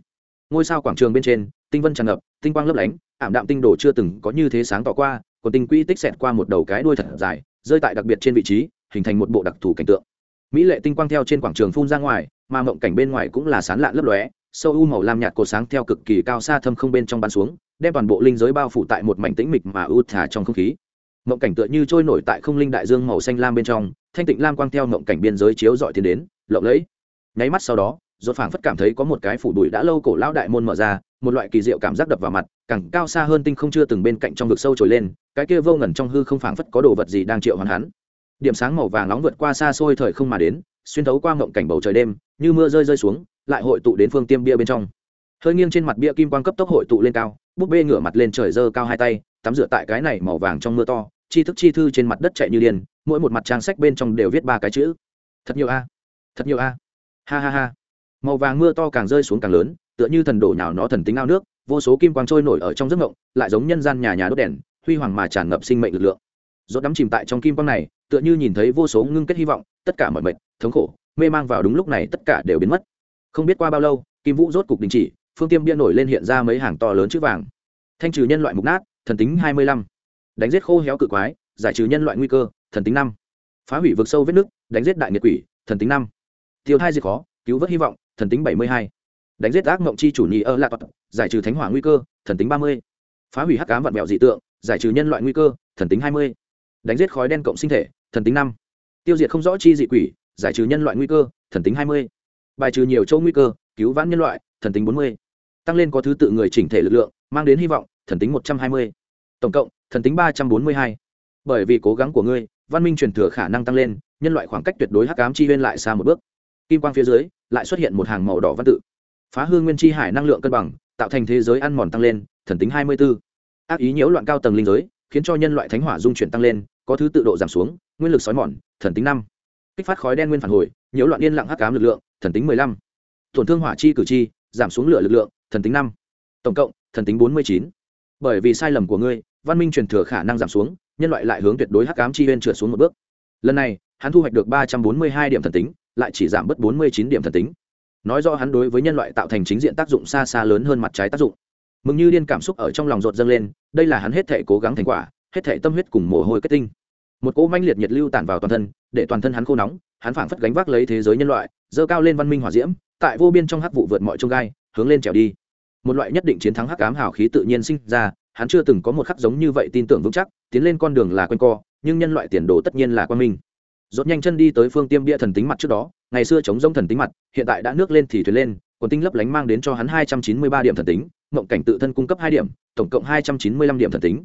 Ngôi sao quảng trường bên trên, tinh vân tràn ngập, tinh quang lấp lánh, ảm đạm tinh đồ chưa từng có như thế sáng tỏ qua còn tinh quỹ tích xẹt qua một đầu cái đuôi thật dài, rơi tại đặc biệt trên vị trí, hình thành một bộ đặc thù cảnh tượng. Mỹ lệ tinh quang theo trên quảng trường phun ra ngoài, mà mộng cảnh bên ngoài cũng là sán lạn lấp lóe, sâu u màu lam nhạt cột sáng theo cực kỳ cao xa thâm không bên trong bắn xuống, đem toàn bộ linh giới bao phủ tại một mảnh tĩnh mịch mà u thả trong không khí. Mộng cảnh tựa như trôi nổi tại không linh đại dương màu xanh lam bên trong, thanh tịnh lam quang theo mộng cảnh biên giới chiếu dọi tiến đến, lộng lẫy. Nháy mắt sau đó rốt phảng phất cảm thấy có một cái phủ đuổi đã lâu cổ lão đại môn mở ra, một loại kỳ diệu cảm giác đập vào mặt, càng cao xa hơn tinh không chưa từng bên cạnh trong vực sâu trồi lên, cái kia vô ngần trong hư không phảng phất có đồ vật gì đang triệu hoán hắn. Điểm sáng màu vàng nóng vượt qua xa xôi thời không mà đến, xuyên thấu qua mộng cảnh bầu trời đêm, như mưa rơi rơi xuống, lại hội tụ đến phương tiêm bia bên trong. Hơi nghiêng trên mặt bia kim quang cấp tốc hội tụ lên cao, búp bê ngửa mặt lên trời giơ cao hai tay, tắm rửa tại cái này màu vàng trong mưa to, chi thức chi thư trên mặt đất chạy như điên, mỗi một mặt trang sách bên trong đều viết ba cái chữ. Thật nhiều a, thật nhiều a. Ha ha ha màu vàng mưa to càng rơi xuống càng lớn, tựa như thần đổ nhào nó thần tính ao nước, vô số kim quang trôi nổi ở trong giấc ngộng lại giống nhân gian nhà nhà đốt đèn, huy hoàng mà tràn ngập sinh mệnh lực lượng. Rốt đắm chìm tại trong kim quang này, tựa như nhìn thấy vô số ngưng kết hy vọng, tất cả mọi mệnh, thống khổ, mê mang vào đúng lúc này tất cả đều biến mất. Không biết qua bao lâu, kim vũ rốt cục đình chỉ, phương tiêm bia nổi lên hiện ra mấy hàng to lớn chữ vàng. Thanh trừ nhân loại mục nát, thần tính hai mươi lăm. Đánh giết khô héo cự quái, giải trừ nhân loại nguy cơ, thần tính năm. Phá hủy vực sâu vết nước đánh giết đại nghiệt quỷ, thần tính năm. Tiêu thai diệt khó cứu vớt hy vọng, thần tính bảy mươi hai. Đánh giết ác mộng chi chủ nhì ơ lạc giải trừ thánh hỏa nguy cơ, thần tính ba mươi. Phá hủy hắc cám vạn vẹo dị tượng, giải trừ nhân loại nguy cơ, thần tính hai mươi. Đánh giết khói đen cộng sinh thể, thần tính năm. Tiêu diệt không rõ chi dị quỷ, giải trừ nhân loại nguy cơ, thần tính hai mươi. Bài trừ nhiều châu nguy cơ, cứu vãn nhân loại, thần tính bốn mươi. Tăng lên có thứ tự người chỉnh thể lực lượng, mang đến hy vọng, thần tính một trăm hai mươi. Tổng cộng, thần tính ba trăm bốn mươi hai. Bởi vì cố gắng của ngươi, văn minh truyền thừa khả năng tăng lên, nhân loại khoảng cách tuyệt đối hắc ám chi huyên lại xa một bước. Kim quang phía dưới lại xuất hiện một hàng màu đỏ văn tự. Phá hư nguyên chi hải năng lượng cân bằng, tạo thành thế giới ăn mòn tăng lên, thần tính hai mươi b ố ác ý nhiễu loạn cao tầng linh giới, khiến cho nhân loại thánh hỏa dung chuyển tăng lên, có thứ tự độ giảm xuống, nguyên lực sói mòn, thần tính năm. Kích phát khói đen nguyên phản hồi, nhiễu loạn yên lặng hắc cám lực lượng, thần tính mười lăm. Tổn thương hỏa chi cử chi, giảm xuống lửa lực lượng, thần tính năm. Tổng cộng, thần tính bốn mươi chín. Bởi vì sai lầm của ngươi, văn minh truyền thừa khả năng giảm xuống, nhân loại lại hướng tuyệt đối hắc cám chi huyên trượt xuống một bước. Lần này, hắn thu hoạch được ba trăm bốn mươi hai điểm thần tính lại chỉ giảm bớt bốn mươi chín điểm thần tính. Nói do hắn đối với nhân loại tạo thành chính diện tác dụng xa xa lớn hơn mặt trái tác dụng. Mừng như điên cảm xúc ở trong lòng rột dâng lên, đây là hắn hết thể cố gắng thành quả, hết thể tâm huyết cùng mồ hôi kết tinh. Một cỗ manh liệt nhiệt lưu tản vào toàn thân, để toàn thân hắn khô nóng, hắn phảng phất gánh vác lấy thế giới nhân loại dơ cao lên văn minh hỏa diễm, tại vô biên trong hắc vụ vượt mọi trông gai, hướng lên trèo đi. Một loại nhất định chiến thắng hắc ám hào khí tự nhiên sinh ra, hắn chưa từng có một khắc giống như vậy tin tưởng vững chắc, tiến lên con đường là q co, nhưng nhân loại tiền đồ tất nhiên là quan minh. Rốt nhanh chân đi tới phương tiêm bia thần tính mặt trước đó, ngày xưa chống rông thần tính mặt, hiện tại đã nước lên thì thuyền lên còn tinh lấp lánh mang đến cho hắn hai trăm chín mươi ba điểm thần tính, mộng cảnh tự thân cung cấp hai điểm, tổng cộng hai trăm chín mươi lăm điểm thần tính.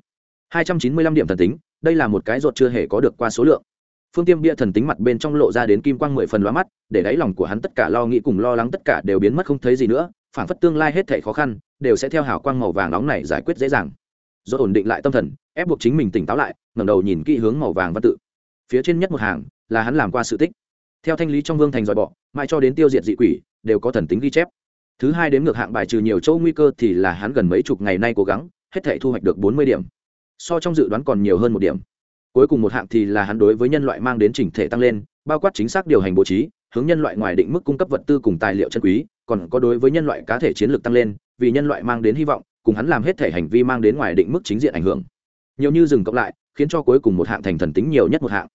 hai trăm chín mươi lăm điểm thần tính, đây là một cái rốt chưa hề có được qua số lượng. Phương tiêm bia thần tính mặt bên trong lộ ra đến kim quang mười phần lóa mắt, để đáy lòng của hắn tất cả lo nghĩ cùng lo lắng tất cả đều biến mất không thấy gì nữa phản phất tương lai hết thảy khó khăn, đều sẽ theo hào quang màu vàng nóng này giải quyết dễ dàng. Do ổn định lại tâm thần, ép buộc chính mình tỉnh táo lại, ngẩng đầu nhìn kỹ hướng màu vàng văn tự phía trên nhất một hàng, là hắn làm qua sự tích. Theo thanh lý trong vương thành dòi bọ, mãi cho đến tiêu diệt dị quỷ, đều có thần tính ghi chép. Thứ hai đến ngược hạng bài trừ nhiều chỗ nguy cơ thì là hắn gần mấy chục ngày nay cố gắng, hết thể thu hoạch được bốn mươi điểm. So trong dự đoán còn nhiều hơn một điểm. Cuối cùng một hạng thì là hắn đối với nhân loại mang đến chỉnh thể tăng lên, bao quát chính xác điều hành bố trí, hướng nhân loại ngoài định mức cung cấp vật tư cùng tài liệu chân quý, còn có đối với nhân loại cá thể chiến lược tăng lên, vì nhân loại mang đến hy vọng, cùng hắn làm hết thể hành vi mang đến ngoài định mức chính diện ảnh hưởng. Nhiều như dừng cộng lại, khiến cho cuối cùng một hạng thành thần tính nhiều nhất một hạng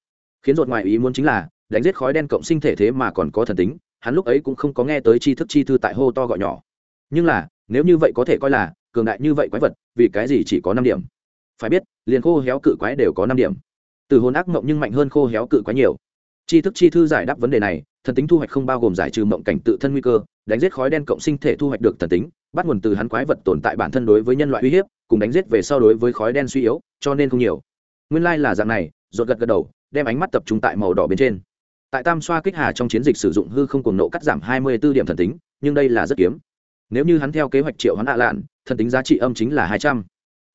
khiến ruột ngoài ý muốn chính là, đánh giết khói đen cộng sinh thể thế mà còn có thần tính, hắn lúc ấy cũng không có nghe tới chi thức chi thư tại hô to gọi nhỏ. Nhưng là, nếu như vậy có thể coi là, cường đại như vậy quái vật, vì cái gì chỉ có năm điểm? Phải biết, liền khô héo cự quái đều có năm điểm. Từ hồn ác mộng nhưng mạnh hơn khô héo cự quái nhiều. Chi thức chi thư giải đáp vấn đề này, thần tính thu hoạch không bao gồm giải trừ mộng cảnh tự thân nguy cơ, đánh giết khói đen cộng sinh thể thu hoạch được thần tính, bắt nguồn từ hắn quái vật tồn tại bản thân đối với nhân loại uy hiếp, cùng đánh giết về so đối với khói đen suy yếu, cho nên không nhiều. Nguyên lai、like、là dạng này rột gật gật đầu đem ánh mắt tập trung tại màu đỏ bên trên. Tại tam xoa kích hà trong chiến dịch sử dụng hư không cùng nộ cắt giảm hai mươi b ố điểm thần tính, nhưng đây là rất kiếm. Nếu như hắn theo kế hoạch triệu hắn hạ lạn thần tính giá trị âm chính là hai trăm.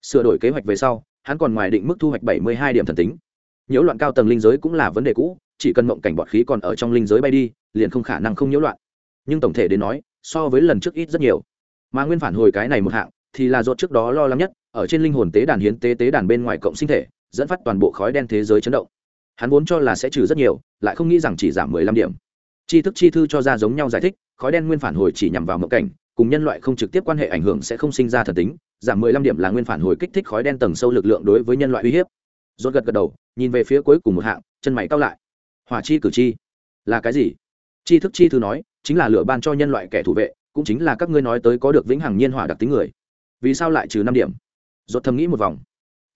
Sửa đổi kế hoạch về sau, hắn còn ngoài định mức thu hoạch bảy mươi hai điểm thần tính. Nhiễu loạn cao tầng linh giới cũng là vấn đề cũ, chỉ cần mộng cảnh bọt khí còn ở trong linh giới bay đi, liền không khả năng không nhiễu loạn. Nhưng tổng thể đến nói, so với lần trước ít rất nhiều. Mà nguyên phản hồi cái này một hạng, thì là do trước đó lo lắng nhất, ở trên linh hồn tế đàn hiến tế tế đàn bên ngoài cộng sinh thể, dẫn phát toàn bộ khói đen thế giới chấn động hắn vốn cho là sẽ trừ rất nhiều, lại không nghĩ rằng chỉ giảm mười lăm điểm. Chi thức chi thư cho ra giống nhau giải thích, khói đen nguyên phản hồi chỉ nhằm vào mộng cảnh, cùng nhân loại không trực tiếp quan hệ ảnh hưởng sẽ không sinh ra thần tính, giảm mười lăm điểm là nguyên phản hồi kích thích khói đen tầng sâu lực lượng đối với nhân loại uy hiếp. Rốt gật gật đầu, nhìn về phía cuối cùng một hạng, chân mày cao lại. Hỏa chi cử chi? Là cái gì? Chi thức chi thư nói, chính là lửa ban cho nhân loại kẻ thủ vệ, cũng chính là các ngươi nói tới có được vĩnh hằng nhiên hỏa đặc tính người. Vì sao lại trừ năm điểm? Rốt thầm nghĩ một vòng.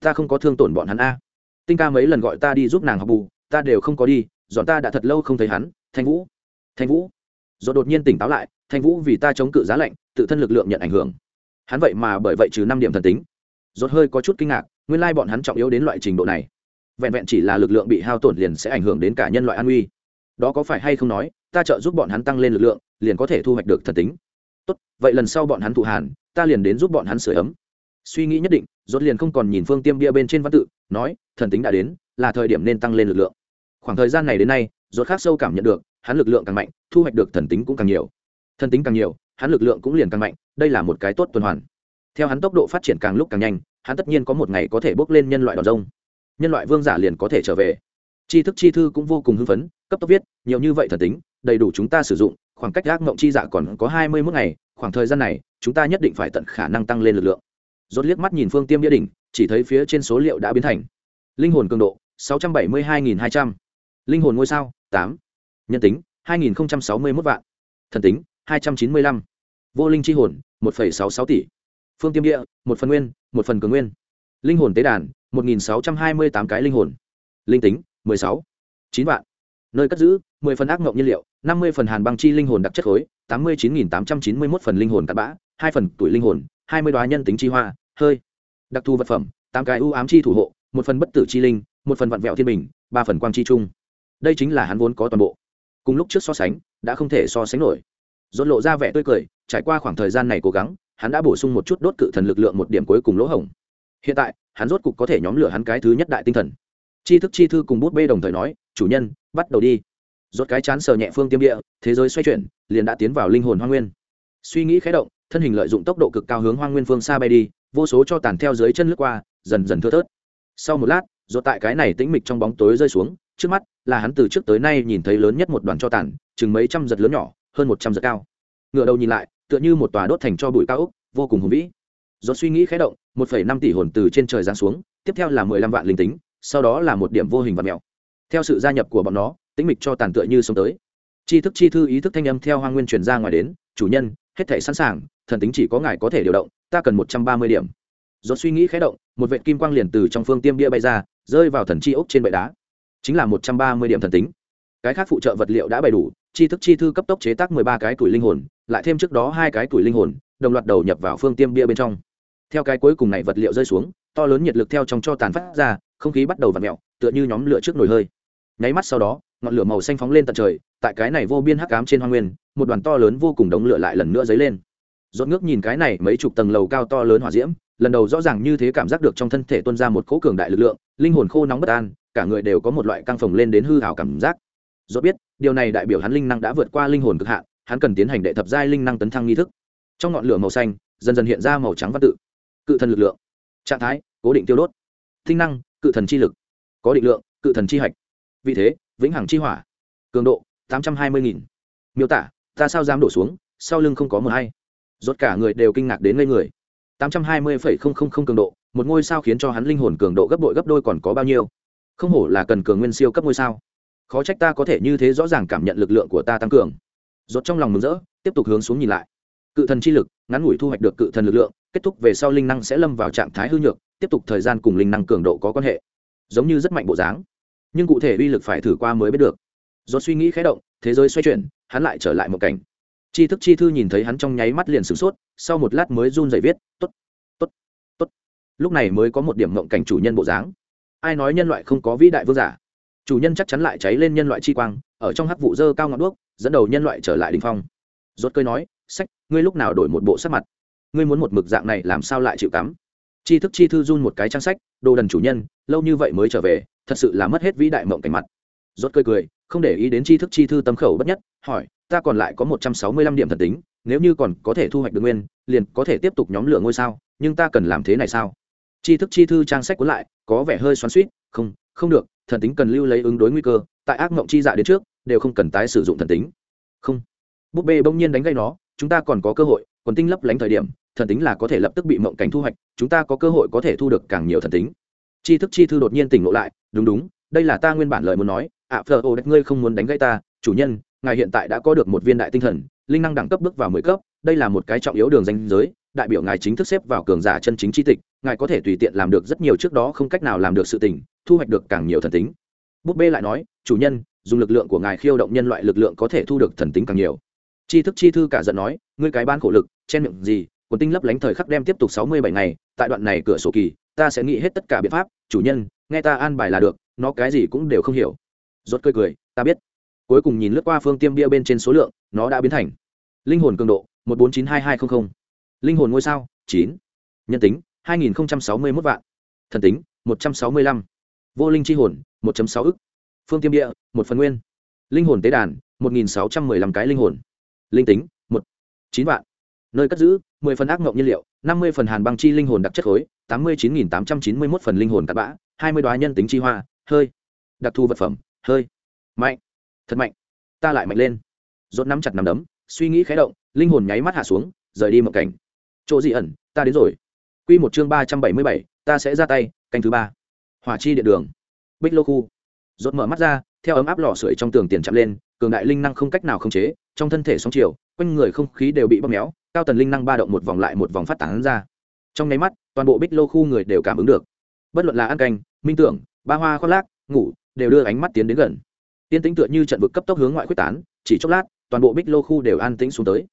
Ta không có thương tổn bọn hắn a tinh ca mấy lần gọi ta đi giúp nàng học bù, ta đều không có đi dọn ta đã thật lâu không thấy hắn, thanh vũ. Thanh vũ. Dọn đột nhiên tỉnh táo lại, thanh vũ vì ta chống cự giá lạnh, tự thân lực lượng nhận ảnh hưởng. Hắn vậy mà bởi vậy trừ năm điểm thần tính. Dọn hơi có chút kinh ngạc, nguyên lai bọn hắn trọng yếu đến loại trình độ này. Vẹn vẹn chỉ là lực lượng bị hao tổn liền sẽ ảnh hưởng đến cả nhân loại an nguy. Đó có phải hay không nói, ta trợ giúp bọn hắn tăng lên lực lượng, liền có thể thu hoạch được thần tính. Tốt, vậy lần sau bọn hắn thụ hàn, ta liền đến giúp bọn hắn sửa ấm. Suy nghĩ nhất định rốt liền không còn nhìn phương tiêm bia bên trên văn tự, nói, thần tính đã đến, là thời điểm nên tăng lên lực lượng. Khoảng thời gian này đến nay, rốt khác sâu cảm nhận được, hắn lực lượng càng mạnh, thu hoạch được thần tính cũng càng nhiều. Thần tính càng nhiều, hắn lực lượng cũng liền càng mạnh, đây là một cái tốt tuần hoàn. Theo hắn tốc độ phát triển càng lúc càng nhanh, hắn tất nhiên có một ngày có thể bước lên nhân loại đòn rông. Nhân loại vương giả liền có thể trở về. Tri thức chi thư cũng vô cùng hưng phấn, cấp tốc viết, nhiều như vậy thần tính, đầy đủ chúng ta sử dụng, khoảng cách gác mộng chi dạ còn có hai mươi mức ngày, khoảng thời gian này, chúng ta nhất định phải tận khả năng tăng lên lực lượng rốt liếc mắt nhìn phương tiêm địa đỉnh chỉ thấy phía trên số liệu đã biến thành linh hồn cường độ 672.200. linh hồn ngôi sao 8. nhân tính 2.061 vạn thần tính 295. vô linh chi hồn 1,66 tỷ phương tiêm địa một phần nguyên một phần cường nguyên linh hồn tế đàn 1.628 cái linh hồn linh tính 16. 9 vạn nơi cất giữ 10 phần ác ngộng nhiên liệu 50 phần hàn băng chi linh hồn đặc chất khối 89.891 phần linh hồn cát bã 2 phần tuổi linh hồn 20 đoá nhân tính chi hoa, hơi. Đặc thù vật phẩm, tám cái ưu ám chi thủ hộ, một phần bất tử chi linh, một phần vặn vẹo thiên bình, ba phần quang chi trung. Đây chính là hắn vốn có toàn bộ. Cùng lúc trước so sánh, đã không thể so sánh nổi. Dồn lộ ra vẻ tươi cười, trải qua khoảng thời gian này cố gắng, hắn đã bổ sung một chút đốt cự thần lực lượng một điểm cuối cùng lỗ hổng. Hiện tại, hắn rốt cục có thể nhóm lửa hắn cái thứ nhất đại tinh thần. Chi thức chi thư cùng bút bê đồng thời nói, chủ nhân, bắt đầu đi. Rốt cái chán sờ nhẹ phương tiêm địa, thế giới xoay chuyển, liền đã tiến vào linh hồn hoa nguyên. Suy nghĩ khé động thân hình lợi dụng tốc độ cực cao hướng Hoang nguyên phương xa bay đi, vô số cho tàn theo dưới chân lướt qua, dần dần thưa thớt. Sau một lát do tại cái này tĩnh mịch trong bóng tối rơi xuống, trước mắt là hắn từ trước tới nay nhìn thấy lớn nhất một đoàn cho tàn, chừng mấy trăm giật lớn nhỏ, hơn một trăm giật cao. Ngựa đầu nhìn lại, tựa như một tòa đốt thành cho bụi cao ốc, vô cùng hùng vĩ. Do suy nghĩ khé động, một phẩy năm tỷ hồn từ trên trời giáng xuống, tiếp theo là mười lăm vạn linh tính, sau đó là một điểm vô hình và mèo. Theo sự gia nhập của bọn nó, tĩnh mịch cho tàn tựa như sống tới. Chi thức chi thư ý thức thanh âm theo hoa nguyên truyền ra ngoài đến, chủ nhân hết thể sẵn sàng, thần tính chỉ có ngài có thể điều động, ta cần một trăm ba mươi điểm. Do suy nghĩ khé động, một vệ kim quang liền từ trong phương tiêm bia bay ra, rơi vào thần chi ốc trên bệ đá. Chính là một trăm ba mươi điểm thần tính. Cái khác phụ trợ vật liệu đã bày đủ, chi thức chi thư cấp tốc chế tác mười ba cái tuổi linh hồn, lại thêm trước đó hai cái tuổi linh hồn, đồng loạt đầu nhập vào phương tiêm bia bên trong. Theo cái cuối cùng này vật liệu rơi xuống, to lớn nhiệt lực theo trong cho tàn phát ra, không khí bắt đầu v ặ mẹo tựa như nhóm lửa trước nồi hơi. Nháy mắt sau đó, ngọn lửa màu xanh phóng lên tận trời tại cái này vô biên hắc ám trên hoa nguyên, một đoàn to lớn vô cùng đống lửa lại lần nữa dấy lên. Dốt ngước nhìn cái này mấy chục tầng lầu cao to lớn hỏa diễm, lần đầu rõ ràng như thế cảm giác được trong thân thể tuân ra một cỗ cường đại lực lượng, linh hồn khô nóng bất an, cả người đều có một loại căng phồng lên đến hư ảo cảm giác. Dốt biết, điều này đại biểu hắn linh năng đã vượt qua linh hồn cực hạn, hắn cần tiến hành đệ thập giai linh năng tấn thăng nghi thức. Trong ngọn lửa màu xanh, dần dần hiện ra màu trắng văn tự. Cự thần lực lượng. Trạng thái, cố định tiêu đốt. Tinh năng, cự thần chi lực. Có định lượng, cự thần chi hạch. Vị thế, vĩnh hằng chi hỏa. Cường độ tám trăm hai mươi nghìn. Miêu tả, ta sao dám đổ xuống, sau lưng không có mờ hay. Rốt cả người đều kinh ngạc đến ngây người. tám trăm hai mươi phẩy không không không cường độ, một ngôi sao khiến cho hắn linh hồn cường độ gấp bội gấp đôi còn có bao nhiêu? Không hổ là cần cường nguyên siêu cấp ngôi sao. Khó trách ta có thể như thế rõ ràng cảm nhận lực lượng của ta tăng cường. Rốt trong lòng mừng rỡ, tiếp tục hướng xuống nhìn lại. Cự thần chi lực, ngắn ngủi thu hoạch được cự thần lực lượng, kết thúc về sau linh năng sẽ lâm vào trạng thái hư nhược, tiếp tục thời gian cùng linh năng cường độ có quan hệ. Giống như rất mạnh bộ dáng, nhưng cụ thể uy lực phải thử qua mới biết được. Rốt suy nghĩ khẽ động thế giới xoay chuyển hắn lại trở lại một cảnh. Chi thức chi thư nhìn thấy hắn trong nháy mắt liền sửng sốt sau một lát mới run rẩy viết tốt, tốt, tốt. lúc này mới có một điểm ngộng cảnh chủ nhân bộ dáng. Ai nói nhân loại không có vĩ đại vương giả? Chủ nhân chắc chắn lại cháy lên nhân loại chi quang ở trong hắc vụ dơ cao ngọn đuốc dẫn đầu nhân loại trở lại đỉnh phong. Rốt cười nói sách ngươi lúc nào đổi một bộ sắc mặt? Ngươi muốn một mực dạng này làm sao lại chịu cắm? Chi thức chi thư run một cái trang sách đồ đần chủ nhân lâu như vậy mới trở về thật sự là mất hết vĩ đại mộng cảnh mặt. Rốt cười cười không để ý đến chi thức chi thư tâm khẩu bất nhất, hỏi, ta còn lại có một trăm sáu mươi lăm điểm thần tính, nếu như còn có thể thu hoạch được nguyên, liền có thể tiếp tục nhóm lửa ngôi sao, nhưng ta cần làm thế này sao? Chi thức chi thư trang sách cuốn lại, có vẻ hơi xoắn suýt không không được, thần tính cần lưu lấy ứng đối nguy cơ, tại ác mộng chi dạ đến trước, đều không cần tái sử dụng thần tính. Không. Búp bê bỗng nhiên đánh gây nó, chúng ta còn có cơ hội, còn tinh lấp lánh thời điểm, thần tính là có thể lập tức bị mộng cảnh thu hoạch, chúng ta có cơ hội có thể thu được càng nhiều thần tính. Chi thức chi thư đột nhiên tỉnh ngộ lại, đúng đúng, đây là ta nguyên bản lời muốn nói ạ phờ ô đất ngươi không muốn đánh gãy ta, chủ nhân, ngài hiện tại đã có được một viên đại tinh thần, linh năng đẳng cấp bước vào mười cấp, đây là một cái trọng yếu đường danh giới, đại biểu ngài chính thức xếp vào cường giả chân chính chi tịch, ngài có thể tùy tiện làm được rất nhiều trước đó không cách nào làm được sự tình, thu hoạch được càng nhiều thần tính. Búp bê lại nói, chủ nhân, dùng lực lượng của ngài khiêu động nhân loại lực lượng có thể thu được thần tính càng nhiều. Chi thức chi thư cả giận nói, ngươi cái ban khổ lực chen miệng gì, quần tinh lấp lánh thời khắc đem tiếp tục sáu mươi bảy ngày, tại đoạn này cửa sổ kỳ, ta sẽ nghĩ hết tất cả biện pháp, chủ nhân, nghe ta an bài là được, nó cái gì cũng đều không hiểu rốt cười cười, ta biết. Cuối cùng nhìn lướt qua phương tiêm bia bên trên số lượng, nó đã biến thành linh hồn cường độ, một bốn chín hai hai trăm linh linh hồn ngôi sao, chín. Nhân tính, hai nghìn sáu mươi mốt vạn. Thần tính, một trăm sáu mươi lăm. Vô linh chi hồn, một sáu ức. Phương tiêm địa một phần nguyên. Linh hồn tế đàn, một nghìn sáu trăm mười lăm cái linh hồn. Linh tính, một, chín vạn. Nơi cất giữ, mười phần ác mộng nhiên liệu, năm mươi phần hàn băng chi linh hồn đặc chất khối, tám mươi chín nghìn tám trăm chín mươi mốt phần linh hồn cát bã, hai mươi đoá nhân tính chi hoa, hơi. Đặc thù vật phẩm hơi. Mạnh. Thật mạnh. Ta lại mạnh lên. Rốt nắm chặt nắm đấm, suy nghĩ khé động, linh hồn nháy mắt hạ xuống, rời đi một cảnh. Chỗ gì ẩn, ta đến rồi. Quy một chương ba trăm bảy mươi bảy, ta sẽ ra tay, canh thứ ba. Hỏa chi điện đường. Bích lô khu. Rốt mở mắt ra, theo ấm áp lò sưởi trong tường tiền chạm lên, cường đại linh năng không cách nào khống chế, trong thân thể sóng chiều, quanh người không khí đều bị bóp méo, cao tần linh năng ba động một vòng lại một vòng phát tán ra. Trong nháy mắt, toàn bộ bích lô khu người đều cảm ứng được. Bất luận là ăn canh, minh tưởng, ba hoa khoác lác, ngủ đều đưa ánh mắt tiến đến gần. Tiên tĩnh tựa như trận vực cấp tốc hướng ngoại quyết tán, chỉ chốc lát, toàn bộ bích lô khu đều an tĩnh xuống tới.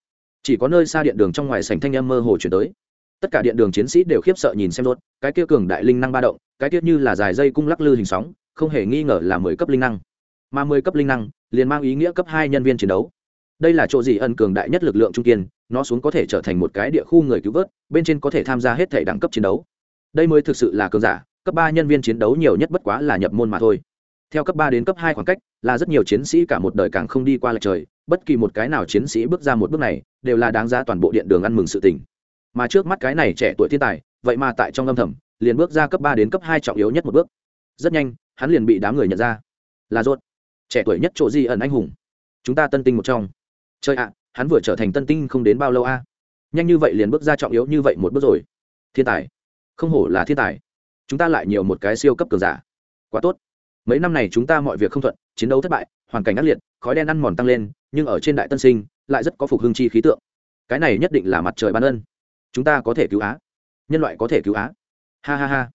Chỉ có nơi xa điện đường trong ngoài sảnh thanh âm mơ hồ chuyển tới. Tất cả điện đường chiến sĩ đều khiếp sợ nhìn xem luôn cái kia cường đại linh năng ba động, cái kia như là dài dây cung lắc lư hình sóng, không hề nghi ngờ là mười cấp linh năng. Mà mười cấp linh năng, liền mang ý nghĩa cấp hai nhân viên chiến đấu. Đây là chỗ gì ân cường đại nhất lực lượng trung kiên, nó xuống có thể trở thành một cái địa khu người cứu vớt, bên trên có thể tham gia hết thể đẳng cấp chiến đấu. Đây mới thực sự là cường giả, cấp ba nhân viên chiến đấu nhiều nhất bất quá là nhập môn mà thôi theo cấp ba đến cấp hai khoảng cách, là rất nhiều chiến sĩ cả một đời càng không đi qua lệch trời, bất kỳ một cái nào chiến sĩ bước ra một bước này, đều là đáng giá toàn bộ điện đường ăn mừng sự tình. Mà trước mắt cái này trẻ tuổi thiên tài, vậy mà tại trong âm thầm, liền bước ra cấp ba đến cấp hai trọng yếu nhất một bước. Rất nhanh, hắn liền bị đám người nhận ra. Là ruột. Trẻ tuổi nhất chỗ di ẩn anh hùng. Chúng ta tân tinh một trong. Chơi ạ, hắn vừa trở thành tân tinh không đến bao lâu a? Nhanh như vậy liền bước ra trọng yếu như vậy một bước rồi. Thiên tài. Không hổ là thiên tài. Chúng ta lại nhiều một cái siêu cấp cường giả. Quá tốt mấy năm này chúng ta mọi việc không thuận, chiến đấu thất bại, hoàn cảnh ác liệt, khói đen ăn mòn tăng lên, nhưng ở trên đại tân sinh, lại rất có phục hưng chi khí tượng. Cái này nhất định là mặt trời ban ân. Chúng ta có thể cứu á. Nhân loại có thể cứu á. Ha ha ha.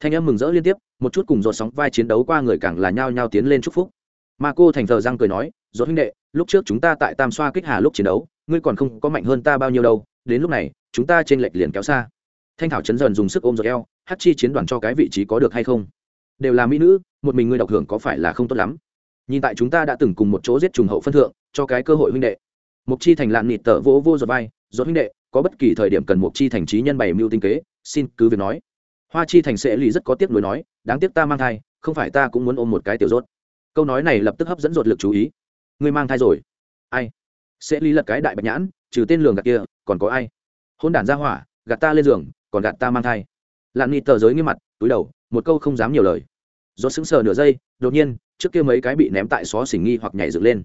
Thanh em mừng rỡ liên tiếp, một chút cùng dột sóng vai chiến đấu qua người càng là nhao nhao tiến lên chúc phúc. Mà cô thành thờ răng cười nói dột huynh đệ, lúc trước chúng ta tại tam xoa kích hà lúc chiến đấu, ngươi còn không có mạnh hơn ta bao nhiêu đâu, đến lúc này, chúng ta trên lệch liền kéo xa. Thanh thảo chấn dần dùng sức ôm dột eo hát chi chiến đoàn cho cái vị trí có được hay không? Đều là mỹ nữ, một mình ngươi độc hưởng có phải là không tốt lắm? Nhìn tại chúng ta đã từng cùng một chỗ giết trùng hậu phân thượng, cho cái cơ hội huynh đệ. Mục chi thành lạn nịt tở vỗ vô giọt vai, giọt huynh đệ, có bất kỳ thời điểm cần mục chi thành trí nhân bày mưu tinh kế, xin cứ việc nói. Hoa chi thành sẽ lì rất có tiếc nuối nói, đáng tiếc ta mang thai, không phải ta cũng muốn ôm một cái tiểu rốt. Câu nói này lập tức hấp dẫn rột lực chú ý. Ngươi mang thai rồi. Ai? Sẽ lý lật cái đại bạch nhãn, trừ tên lường gạt kia, còn có ai? Hôn đản ra hỏa, gạt ta lên giường, còn gạt ta mang thai. Lạn nịt tờ giới nghiêm mặt túi đầu, một câu không dám nhiều lời. Do sững sờ nửa giây, đột nhiên, trước kia mấy cái bị ném tại xó xỉnh nghi hoặc nhảy dựng lên.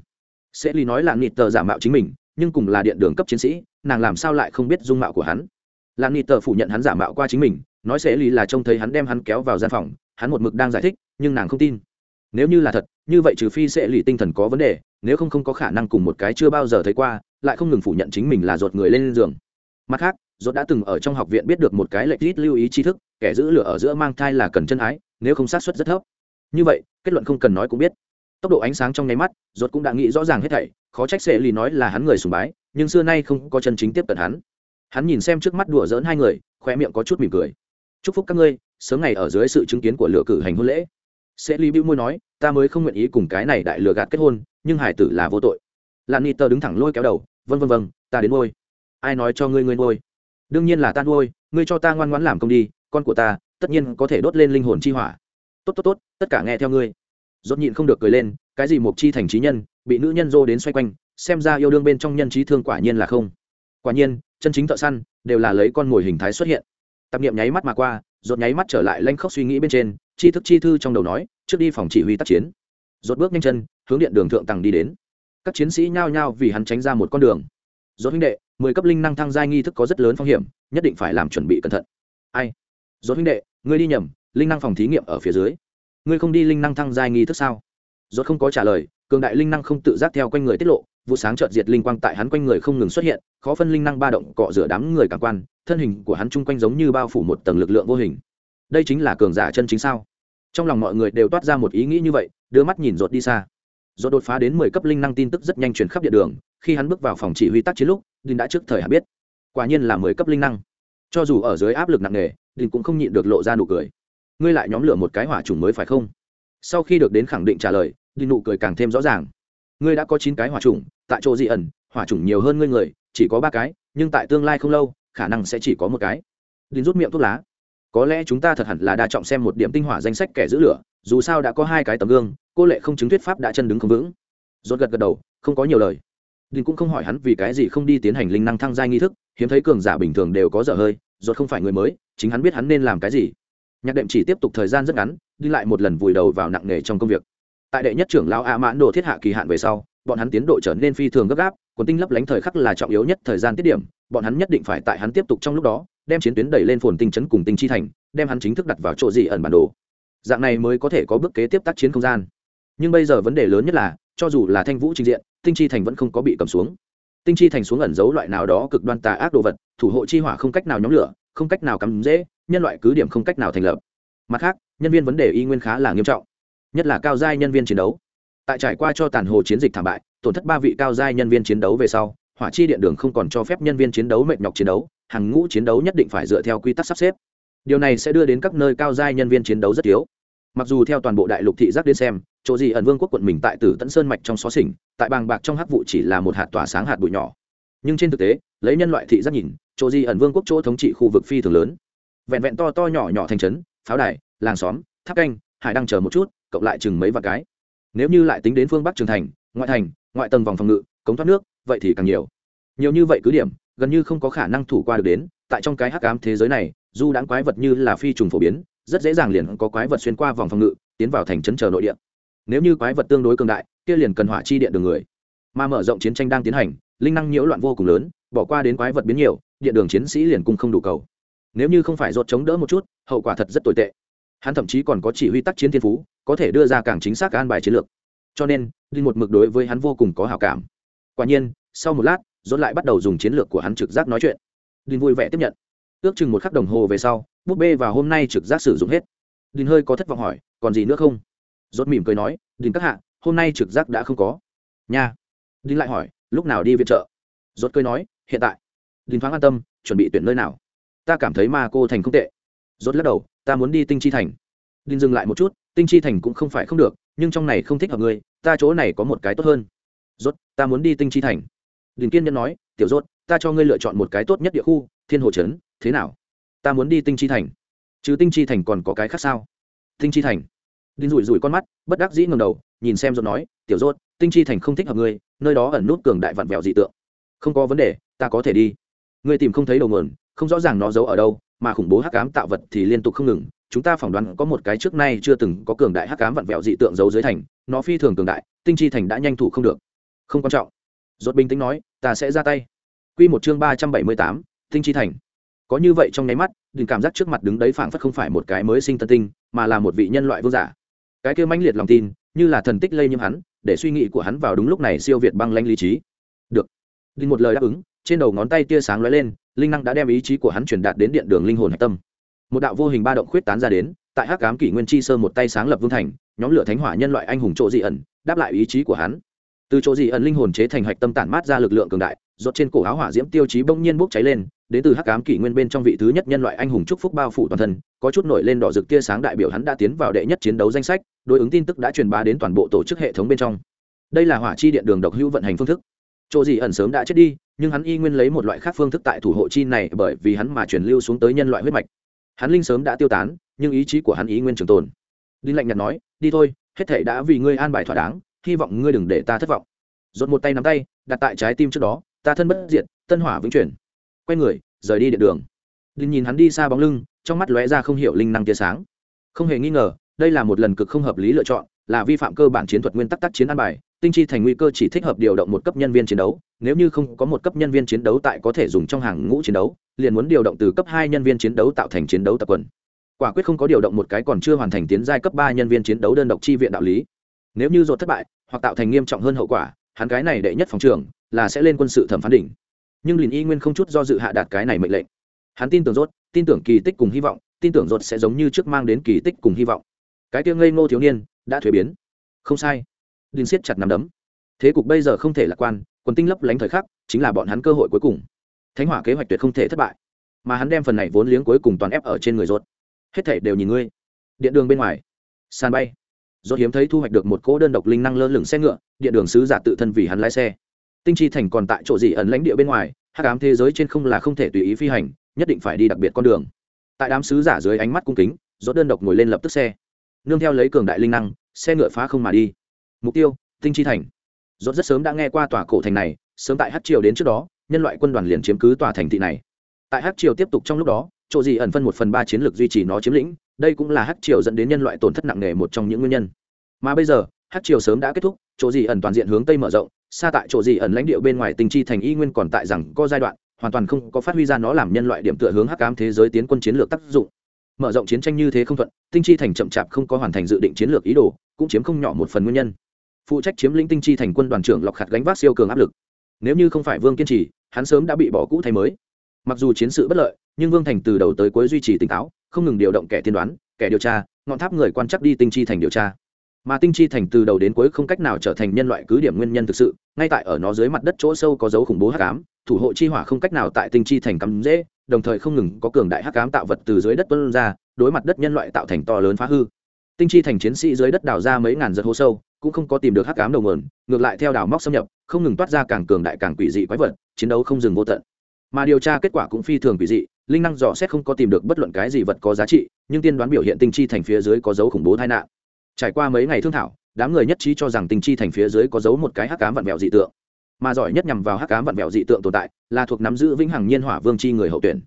Sẽ ly nói là nịt tờ giả mạo chính mình, nhưng cùng là điện đường cấp chiến sĩ, nàng làm sao lại không biết dung mạo của hắn? Là nịt tờ phủ nhận hắn giả mạo qua chính mình, nói sẽ ly là trông thấy hắn đem hắn kéo vào gian phòng, hắn một mực đang giải thích, nhưng nàng không tin. Nếu như là thật, như vậy trừ phi sẽ lì tinh thần có vấn đề, nếu không không có khả năng cùng một cái chưa bao giờ thấy qua, lại không ngừng phủ nhận chính mình là ruột người lên giường. Mặt khác Rốt đã từng ở trong học viện biết được một cái lệch ít lưu ý tri thức, kẻ giữ lửa ở giữa mang thai là cần chân ái, nếu không sát xuất rất thấp. Như vậy, kết luận không cần nói cũng biết. Tốc độ ánh sáng trong nháy mắt, Rốt cũng đã nghĩ rõ ràng hết thảy, khó trách sẽ lì nói là hắn người sùng bái, nhưng xưa nay không có chân chính tiếp cận hắn. Hắn nhìn xem trước mắt đùa dỡn hai người khoe miệng có chút mỉm cười. Chúc phúc các ngươi, sớm ngày ở dưới sự chứng kiến của lửa cử hành hôn lễ. Sẽ ly bĩu môi nói, ta mới không nguyện ý cùng cái này đại lừa gạt kết hôn, nhưng hải tử là vô tội. Lan ni tơ đứng thẳng lôi kéo đầu vân vân vân ta đến ngôi. Ai nói cho ngươi ngươi môi? Đương nhiên là ta nuôi, ngươi cho ta ngoan ngoãn làm công đi, con của ta, tất nhiên có thể đốt lên linh hồn chi hỏa. Tốt tốt tốt, tất cả nghe theo ngươi. Dốt nhịn không được cười lên, cái gì mục chi thành trí nhân, bị nữ nhân dô đến xoay quanh, xem ra yêu đương bên trong nhân trí thương quả nhiên là không. Quả nhiên, chân chính thợ săn, đều là lấy con mồi hình thái xuất hiện. Tạp niệm nháy mắt mà qua dột nháy mắt trở lại lanh khóc suy nghĩ bên trên chi thức chi thư trong đầu nói, trước đi phòng chỉ huy tác chiến. Dột bước nhanh chân, hướng điện đường thượng tầng đi đến. Các chiến sĩ nhao nhao vì hắn tránh ra một con đường. Dột huynh đệ mười cấp linh năng thăng giai nghi thức có rất lớn phong hiểm, nhất định phải làm chuẩn bị cẩn thận. Ai? Dốt huynh đệ, ngươi đi nhầm, linh năng phòng thí nghiệm ở phía dưới. Ngươi không đi linh năng thăng giai nghi thức sao? Dốt không có trả lời, cường đại linh năng không tự giác theo quanh người tiết lộ, vụ sáng trợt diệt linh quang tại hắn quanh người không ngừng xuất hiện, khó phân linh năng ba động cọ rửa đám người cảm quan, thân hình của hắn chung quanh giống như bao phủ một tầng lực lượng vô hình. Đây chính là cường giả chân chính sao? Trong lòng mọi người đều toát ra một ý nghĩ như vậy, đưa mắt nhìn rột đi xa. Do đột phá đến mười cấp linh năng tin tức rất nhanh chuyển khắp địa đường khi hắn bước vào phòng chỉ huy tác chiến lúc đinh đã trước thời hạn biết. Quả nhiên là mười cấp linh năng. Cho dù ở dưới áp lực nặng nề đinh cũng không nhịn được lộ ra nụ cười. Ngươi lại nhóm lửa một cái hỏa trùng mới phải không? Sau khi được đến khẳng định trả lời đinh nụ cười càng thêm rõ ràng. Ngươi đã có chín cái hỏa trùng tại chỗ dị ẩn, hỏa trùng nhiều hơn ngươi người, chỉ có ba cái, nhưng tại tương lai không lâu, khả năng sẽ chỉ có một cái. Đinh rút miệng thuốc lá. Có lẽ chúng ta thật hẳn là đa trọng xem một điểm tinh hỏa danh sách kẻ giữ lửa, dù sao đã có hai cái tấm gương, cô lệ không chứng thuyết pháp đã chân đứng không vững. Rốt gật gật đầu, không có nhiều lời đình cũng không hỏi hắn vì cái gì không đi tiến hành linh năng thăng giai nghi thức, hiếm thấy cường giả bình thường đều có dở hơi rồi không phải người mới, chính hắn biết hắn nên làm cái gì. Nhạc đệm chỉ tiếp tục thời gian rất ngắn, đi lại một lần vùi đầu vào nặng nề trong công việc. Tại đệ nhất trưởng lão a mãn đồ thiết hạ kỳ hạn về sau, bọn hắn tiến độ trở nên phi thường gấp gáp còn tinh lấp lánh thời khắc là trọng yếu nhất thời gian tiết điểm, bọn hắn nhất định phải tại hắn tiếp tục trong lúc đó, đem chiến tuyến đẩy lên phồn tinh chấn cùng tinh chi thành, đem hắn chính thức đặt vào chỗ gì ẩn bản đồ. Dạng này mới có thể có bước kế tiếp tác chiến không gian. Nhưng bây giờ vấn đề lớn nhất là, cho dù là thanh vũ trình diện tinh chi thành vẫn không có bị cầm xuống. Tinh chi thành xuống ẩn giấu loại nào đó cực đoan tà ác đồ vật, thủ hộ chi hỏa không cách nào nhóm lửa, không cách nào cắm dễ nhân loại cứ điểm không cách nào thành lập. Mặt khác, nhân viên vấn đề y nguyên khá là nghiêm trọng, nhất là cao giai nhân viên chiến đấu. Tại trải qua cho tàn hồ chiến dịch thảm bại, tổn thất ba vị cao giai nhân viên chiến đấu về sau, hỏa chi điện đường không còn cho phép nhân viên chiến đấu mệt nhọc chiến đấu, hàng ngũ chiến đấu nhất định phải dựa theo quy tắc sắp xếp. Điều này sẽ đưa đến các nơi cao giai nhân viên chiến đấu rất thiếu mặc dù theo toàn bộ đại lục thị giác đến xem chỗ gì ẩn vương quốc quận mình tại tử tẫn sơn mạch trong xó xỉnh, tại bàng bạc trong hắc vụ chỉ là một hạt tỏa sáng hạt bụi nhỏ. Nhưng trên thực tế, lấy nhân loại thị giác nhìn, chỗ gì ẩn vương quốc chỗ thống trị khu vực phi thường lớn. Vẹn vẹn to to nhỏ nhỏ thành trấn, pháo đài, làng xóm, tháp canh, hải đang chờ một chút, cộng lại chừng mấy vạn cái. Nếu như lại tính đến phương bắc trường thành, ngoại thành, ngoại tầng vòng phòng ngự, cống thoát nước, vậy thì càng nhiều. Nhiều như vậy cứ điểm, gần như không có khả năng thủ qua được đến, tại trong cái hắc ám thế giới này, dù đáng quái vật như là phi trùng phổ biến, rất dễ dàng liền có quái vật xuyên qua vòng phòng ngự, tiến vào thành trấn chờ nội địa nếu như quái vật tương đối cường đại, kia liền cần hỏa chi điện đường người. Mà mở rộng chiến tranh đang tiến hành, linh năng nhiễu loạn vô cùng lớn, bỏ qua đến quái vật biến nhiều, điện đường chiến sĩ liền cung không đủ cầu. Nếu như không phải rột chống đỡ một chút, hậu quả thật rất tồi tệ. Hắn thậm chí còn có chỉ huy tác chiến thiên phú, có thể đưa ra càng chính xác an bài chiến lược. Cho nên đi một mực đối với hắn vô cùng có hào cảm. Quả nhiên, sau một lát dốt lại bắt đầu dùng chiến lược của hắn trực giác nói chuyện. Đinh vui vẻ tiếp nhận. Ước chừng một khắc đồng hồ về sau, búp bê và hôm nay trực giác sử dụng hết. Đinh hơi có thất vọng hỏi, còn gì nữa không? Rốt mỉm cười nói đinh các hạ, hôm nay trực giác đã không có. Nha. Đinh lại hỏi, lúc nào đi viện trợ? Rốt cười nói, hiện tại. Đinh thoáng an tâm, chuẩn bị tuyển nơi nào? Ta cảm thấy ma cô thành không tệ. Rốt lắc đầu, ta muốn đi tinh chi thành. Đinh dừng lại một chút, tinh chi thành cũng không phải không được, nhưng trong này không thích hợp ngươi, ta chỗ này có một cái tốt hơn. Rốt, ta muốn đi tinh chi thành. Đình kiên nhân nói, tiểu rốt, ta cho ngươi lựa chọn một cái tốt nhất địa khu, thiên hồ trấn, thế nào? Ta muốn đi tinh chi thành. Chứ tinh chi thành còn có cái khác sao? Tinh chi thành đinh rủi rủi con mắt, bất đắc dĩ ngầm đầu, nhìn xem rồi nói, tiểu rốt tinh chi thành không thích hợp ngươi, nơi đó ẩn nút cường đại vặn vẹo dị tượng. Không có vấn đề, ta có thể đi. Ngươi tìm không thấy đầu nguồn, không rõ ràng nó giấu ở đâu, mà khủng bố hắc ám tạo vật thì liên tục không ngừng. Chúng ta phỏng đoán có một cái trước nay chưa từng có cường đại hắc ám vặn vẹo dị tượng giấu dưới thành, nó phi thường cường đại, tinh chi thành đã nhanh thủ không được. Không quan trọng. Rốt bình tĩnh nói, ta sẽ ra tay. Quy một chương ba trăm bảy mươi tám, tinh chi thành. Có như vậy trong nháy mắt, đừng cảm giác trước mặt đứng đấy phảng phất không phải một cái mới sinh tân tinh, mà là một vị nhân loại vương giả cái kia mãnh liệt lòng tin, như là thần tích lây nhiễm hắn, để suy nghĩ của hắn vào đúng lúc này siêu việt băng lãnh lý trí. Được. Đinh một lời đáp ứng, trên đầu ngón tay tia sáng lóe lên, linh năng đã đem ý chí của hắn truyền đạt đến điện đường linh hồn hạch tâm. Một đạo vô hình ba động khuyết tán ra đến, tại hắc cám kỷ nguyên chi sơ một tay sáng lập vương thành, nhóm lửa thánh hỏa nhân loại anh hùng chỗ dị ẩn, đáp lại ý chí của hắn. Từ chỗ dị ẩn linh hồn chế thành hạch tâm tản mát ra lực lượng cường đại rốt trên cổ áo hỏa diễm tiêu chí bỗng nhiên bốc cháy lên, đến từ hắc ám kỷ nguyên bên trong vị thứ nhất nhân loại anh hùng chúc phúc bao phủ toàn thân, có chút nổi lên đỏ rực tia sáng đại biểu hắn đã tiến vào đệ nhất chiến đấu danh sách, đối ứng tin tức đã truyền bá đến toàn bộ tổ chức hệ thống bên trong. Đây là hỏa chi điện đường độc hữu vận hành phương thức. Chỗ gì ẩn sớm đã chết đi, nhưng hắn y nguyên lấy một loại khác phương thức tại thủ hộ chi này bởi vì hắn mà truyền lưu xuống tới nhân loại huyết mạch. Hắn linh sớm đã tiêu tán, nhưng ý chí của hắn ý nguyên trường tồn. Đinh lạnh nhạt nói, đi thôi, hết thảy đã vì ngươi an bài thỏa đáng, hy vọng ngươi đừng để ta thất vọng. Rốt một tay nắm tay, đặt tại trái tim trước đó ta thân bất diệt, tân hỏa vĩnh chuyển. Quay người, rời đi điện đường. Đinh nhìn hắn đi xa bóng lưng, trong mắt lóe ra không hiểu linh năng tia sáng. Không hề nghi ngờ, đây là một lần cực không hợp lý lựa chọn, là vi phạm cơ bản chiến thuật nguyên tắc tác chiến an bài, tinh chi thành nguy cơ chỉ thích hợp điều động một cấp nhân viên chiến đấu, nếu như không có một cấp nhân viên chiến đấu tại có thể dùng trong hàng ngũ chiến đấu, liền muốn điều động từ cấp hai nhân viên chiến đấu tạo thành chiến đấu tập quần. Quả quyết không có điều động một cái còn chưa hoàn thành tiến giai cấp ba nhân viên chiến đấu đơn độc chi viện đạo lý. Nếu như dột thất bại, hoặc tạo thành nghiêm trọng hơn hậu quả hắn cái này đệ nhất phòng trưởng là sẽ lên quân sự thẩm phán đỉnh. Nhưng liền y nguyên không chút do dự hạ đạt cái này mệnh lệnh. Hắn tin tưởng rốt, tin tưởng kỳ tích cùng hy vọng, tin tưởng rốt sẽ giống như trước mang đến kỳ tích cùng hy vọng. Cái kia ngây ngô thiếu niên đã thuế biến. Không sai. Đinh siết chặt nắm đấm. Thế cục bây giờ không thể lạc quan, quần tinh lấp lánh thời khắc, chính là bọn hắn cơ hội cuối cùng. Thánh hỏa kế hoạch tuyệt không thể thất bại. Mà hắn đem phần này vốn liếng cuối cùng toàn ép ở trên người rốt. Hết thảy đều nhìn ngươi. Điện đường bên ngoài. Sàn bay do hiếm thấy thu hoạch được một cỗ đơn độc linh năng lơ lửng xe ngựa điện đường sứ giả tự thân vì hắn lái xe. Tinh chi thành còn tại chỗ gì ẩn lãnh địa bên ngoài, hắc ám thế giới trên không là không thể tùy ý phi hành, nhất định phải đi đặc biệt con đường. Tại đám sứ giả dưới ánh mắt cung kính, rốt đơn độc ngồi lên lập tức xe. Nương theo lấy cường đại linh năng, xe ngựa phá không mà đi. Mục tiêu, tinh chi thành. Rốt rất sớm đã nghe qua tòa cổ thành này, sớm tại hát triều đến trước đó, nhân loại quân đoàn liền chiếm cứ tòa thành thị này. Tại hát triều tiếp tục trong lúc đó, chỗ gì ẩn phân một phần ba chiến lược duy trì nó chiếm lĩnh đây cũng là hát triều dẫn đến nhân loại tổn thất nặng nề một trong những nguyên nhân. Mà bây giờ, hát triều sớm đã kết thúc, chỗ gì ẩn toàn diện hướng tây mở rộng, xa tại chỗ gì ẩn lãnh địa bên ngoài tinh chi thành y nguyên còn tại rằng có giai đoạn, hoàn toàn không có phát huy ra nó làm nhân loại điểm tựa hướng hắc ám thế giới tiến quân chiến lược tác dụng. Mở rộng chiến tranh như thế không thuận, tinh chi thành chậm chạp không có hoàn thành dự định chiến lược ý đồ, cũng chiếm không nhỏ một phần nguyên nhân. Phụ trách chiếm lĩnh tinh chi thành quân đoàn trưởng lọc khạt gánh vác siêu cường áp lực. Nếu như không phải vương kiên trì, hắn sớm đã bị bỏ cũ thay mới. Mặc dù chiến sự bất lợi, nhưng vương thành từ đầu tới cuối duy trì tỉnh táo không ngừng điều động kẻ tiên đoán, kẻ điều tra, ngọn tháp người quan chắc đi tinh chi thành điều tra. Mà tinh chi thành từ đầu đến cuối không cách nào trở thành nhân loại cứ điểm nguyên nhân thực sự, ngay tại ở nó dưới mặt đất chỗ sâu có dấu khủng bố hắc ám, thủ hộ chi hỏa không cách nào tại tinh chi thành cắm dễ, đồng thời không ngừng có cường đại hắc ám tạo vật từ dưới đất tuân ra, đối mặt đất nhân loại tạo thành to lớn phá hư. Tinh chi thành chiến sĩ dưới đất đào ra mấy ngàn giật hố sâu, cũng không có tìm được hắc ám đầu nguồn, ngược lại theo đào móc xâm nhập, không ngừng toát ra càng cường đại càng quỷ dị quái vật, chiến đấu không dừng vô tận. Mà điều tra kết quả cũng phi thường quỷ dị linh năng dò xét không có tìm được bất luận cái gì vật có giá trị, nhưng tiên đoán biểu hiện tinh chi thành phía dưới có dấu khủng bố tai nạn. Trải qua mấy ngày thương thảo, đám người nhất trí cho rằng tinh chi thành phía dưới có dấu một cái hắc ám vặn vẹo dị tượng. Mà giỏi nhất nhằm vào hắc ám vặn vẹo dị tượng tồn tại, là thuộc nắm giữ vĩnh hằng nhiên hỏa vương chi người hậu tuyển.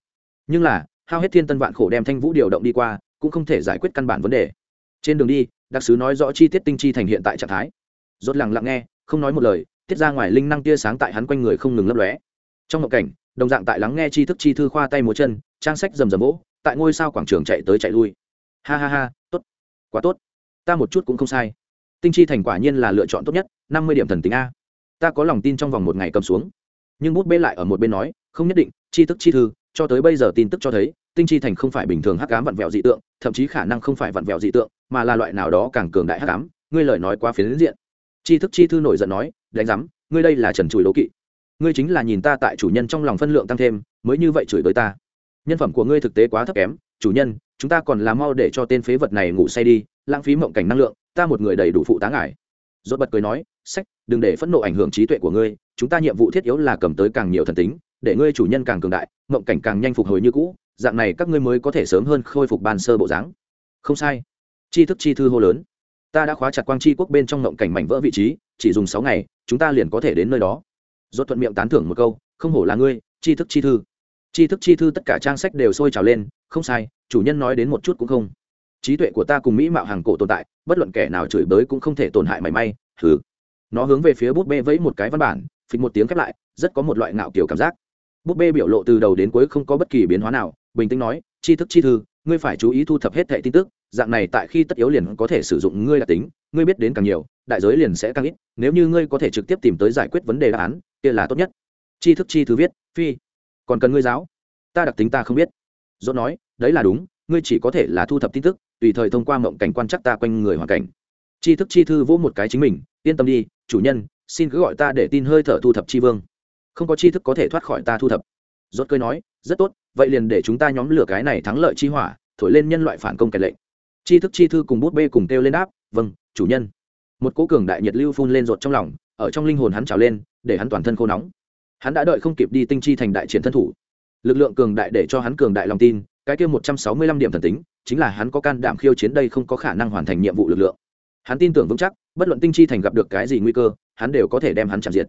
Nhưng là, hao hết thiên tân vạn khổ đem thanh vũ điều động đi qua, cũng không thể giải quyết căn bản vấn đề. Trên đường đi, đặc sứ nói rõ chi tiết tinh chi thành hiện tại trạng thái. Rốt lặng lặng nghe, không nói một lời, tiết ra ngoài linh năng tia sáng tại hắn quanh người không ngừng lấp lóe. Trong ngộ cảnh đồng dạng tại lắng nghe tri thức chi thư khoa tay múa chân trang sách rầm rầm vỗ tại ngôi sao quảng trường chạy tới chạy lui. Ha ha ha tốt, quá tốt. Ta một chút cũng không sai. Tinh chi thành quả nhiên là lựa chọn tốt nhất năm mươi điểm thần tính a. Ta có lòng tin trong vòng một ngày cầm xuống. Nhưng bút bê lại ở một bên nói không nhất định chi thức chi thư cho tới bây giờ tin tức cho thấy tinh chi thành không phải bình thường hắc ám vặn vẹo dị tượng thậm chí khả năng không phải vặn vẹo dị tượng mà là loại nào đó càng cường đại hắc ám ngươi lời nói quá phiến diện. Chi thức chi thư nổi giận nói đánh giám ngươi đây là trần chùi đố kỵ ngươi chính là nhìn ta tại chủ nhân trong lòng phân lượng tăng thêm, mới như vậy chửi tới ta. Nhân phẩm của ngươi thực tế quá thấp kém, chủ nhân, chúng ta còn làm mau để cho tên phế vật này ngủ say đi, lãng phí mộng cảnh năng lượng, ta một người đầy đủ phụ tá ngại. dốt bật cười nói, sách, đừng để phẫn nộ ảnh hưởng trí tuệ của ngươi, chúng ta nhiệm vụ thiết yếu là cầm tới càng nhiều thần tính, để ngươi chủ nhân càng cường đại, mộng cảnh càng nhanh phục hồi như cũ, dạng này các ngươi mới có thể sớm hơn khôi phục ban sơ bộ dáng. Không sai. Chi thức chi thư hô lớn. Ta đã khóa chặt quang chi quốc bên trong mộng cảnh mảnh vỡ vị trí, chỉ dùng sáu ngày, chúng ta liền có thể đến nơi đó rốt thuận miệng tán thưởng một câu, không hổ là ngươi chi thức chi thư. Chi thức chi thư tất cả trang sách đều sôi trào lên, không sai, chủ nhân nói đến một chút cũng không. Trí tuệ của ta cùng mỹ mạo hàng cổ tồn tại, bất luận kẻ nào chửi bới cũng không thể tổn hại mảy may. Thử nó hướng về phía bút bê vẫy một cái văn bản, phịch một tiếng khép lại, rất có một loại ngạo kiểu cảm giác. Bút bê biểu lộ từ đầu đến cuối không có bất kỳ biến hóa nào, bình tĩnh nói, tri thức chi thư, ngươi phải chú ý thu thập hết thảy tin tức, dạng này tại khi tất yếu liền có thể sử dụng ngươi đặc tính, ngươi biết đến càng nhiều, đại giới liền sẽ càng ít, nếu như ngươi có thể trực tiếp tìm tới giải quyết vấn đề đáp án kia là tốt nhất. Tri thức chi thư viết, phi. Còn cần ngươi giáo? Ta đặc tính ta không biết. Dốt nói, đấy là đúng, ngươi chỉ có thể là thu thập tin tức, tùy thời thông qua mộng cảnh quan chắc ta quanh người hoàn cảnh. Tri thức chi thư vỗ một cái chính mình, yên tâm đi, chủ nhân, xin cứ gọi ta để tin hơi thở thu thập chi vương. Không có tri thức có thể thoát khỏi ta thu thập. Rốt cơi nói, rất tốt, vậy liền để chúng ta nhóm lửa cái này thắng lợi chi hỏa, thổi lên nhân loại phản công kẻ lệnh. Tri thức chi thư cùng bút bê cùng kêu lên đáp vâng chủ nhân. Một cố cường đại nhiệt lưu phun lên rột trong lòng ở trong linh hồn hắn trào lên, để hắn toàn thân khô nóng. Hắn đã đợi không kịp đi tinh chi thành đại triển thân thủ. Lực lượng cường đại để cho hắn cường đại lòng tin, cái kia một trăm sáu mươi lăm điểm thần tính, chính là hắn có can đảm khiêu chiến đây không có khả năng hoàn thành nhiệm vụ lực lượng. Hắn tin tưởng vững chắc, bất luận tinh chi thành gặp được cái gì nguy cơ, hắn đều có thể đem hắn chạm diệt.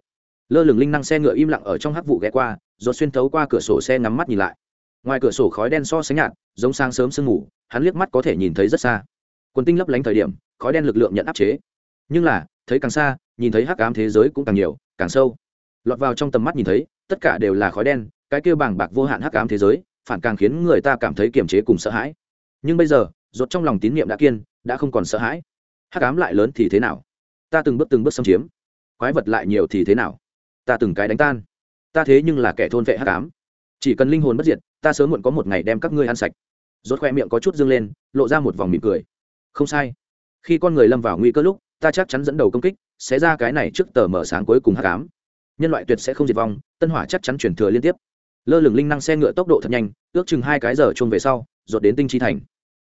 Lơ lửng linh năng xe ngựa im lặng ở trong hắc vụ ghé qua, rồi xuyên thấu qua cửa sổ xe ngắm mắt nhìn lại. Ngoài cửa sổ khói đen so sánh nhạt, giống sáng sớm sương mù, hắn liếc mắt có thể nhìn thấy rất xa. Quần tinh lấp lánh thời điểm, khói đen lực lượng nhận áp chế. Nhưng là, thấy càng xa nhìn thấy hắc ám thế giới cũng càng nhiều, càng sâu. Lọt vào trong tầm mắt nhìn thấy, tất cả đều là khói đen, cái kia bàng bạc vô hạn hắc ám thế giới, phản càng khiến người ta cảm thấy kiềm chế cùng sợ hãi. Nhưng bây giờ rột trong lòng tín nhiệm đã kiên, đã không còn sợ hãi. Hắc ám lại lớn thì thế nào? Ta từng bước từng bước xâm chiếm. Quái vật lại nhiều thì thế nào? Ta từng cái đánh tan. Ta thế nhưng là kẻ thôn vệ hắc ám. Chỉ cần linh hồn bất diệt, ta sớm muộn có một ngày đem các ngươi ăn sạch. Rốt khoe miệng có chút dương lên, lộ ra một vòng mỉm cười. Không sai. Khi con người lâm vào nguy cơ lúc ta chắc chắn dẫn đầu công kích, sẽ ra cái này trước tờ mở sáng cuối cùng hắc ám. Nhân loại tuyệt sẽ không diệt vong, tân hỏa chắc chắn chuyển thừa liên tiếp. Lơ lửng linh năng xe ngựa tốc độ thật nhanh, ước chừng hai cái giờ chung về sau dột đến tinh chi thành.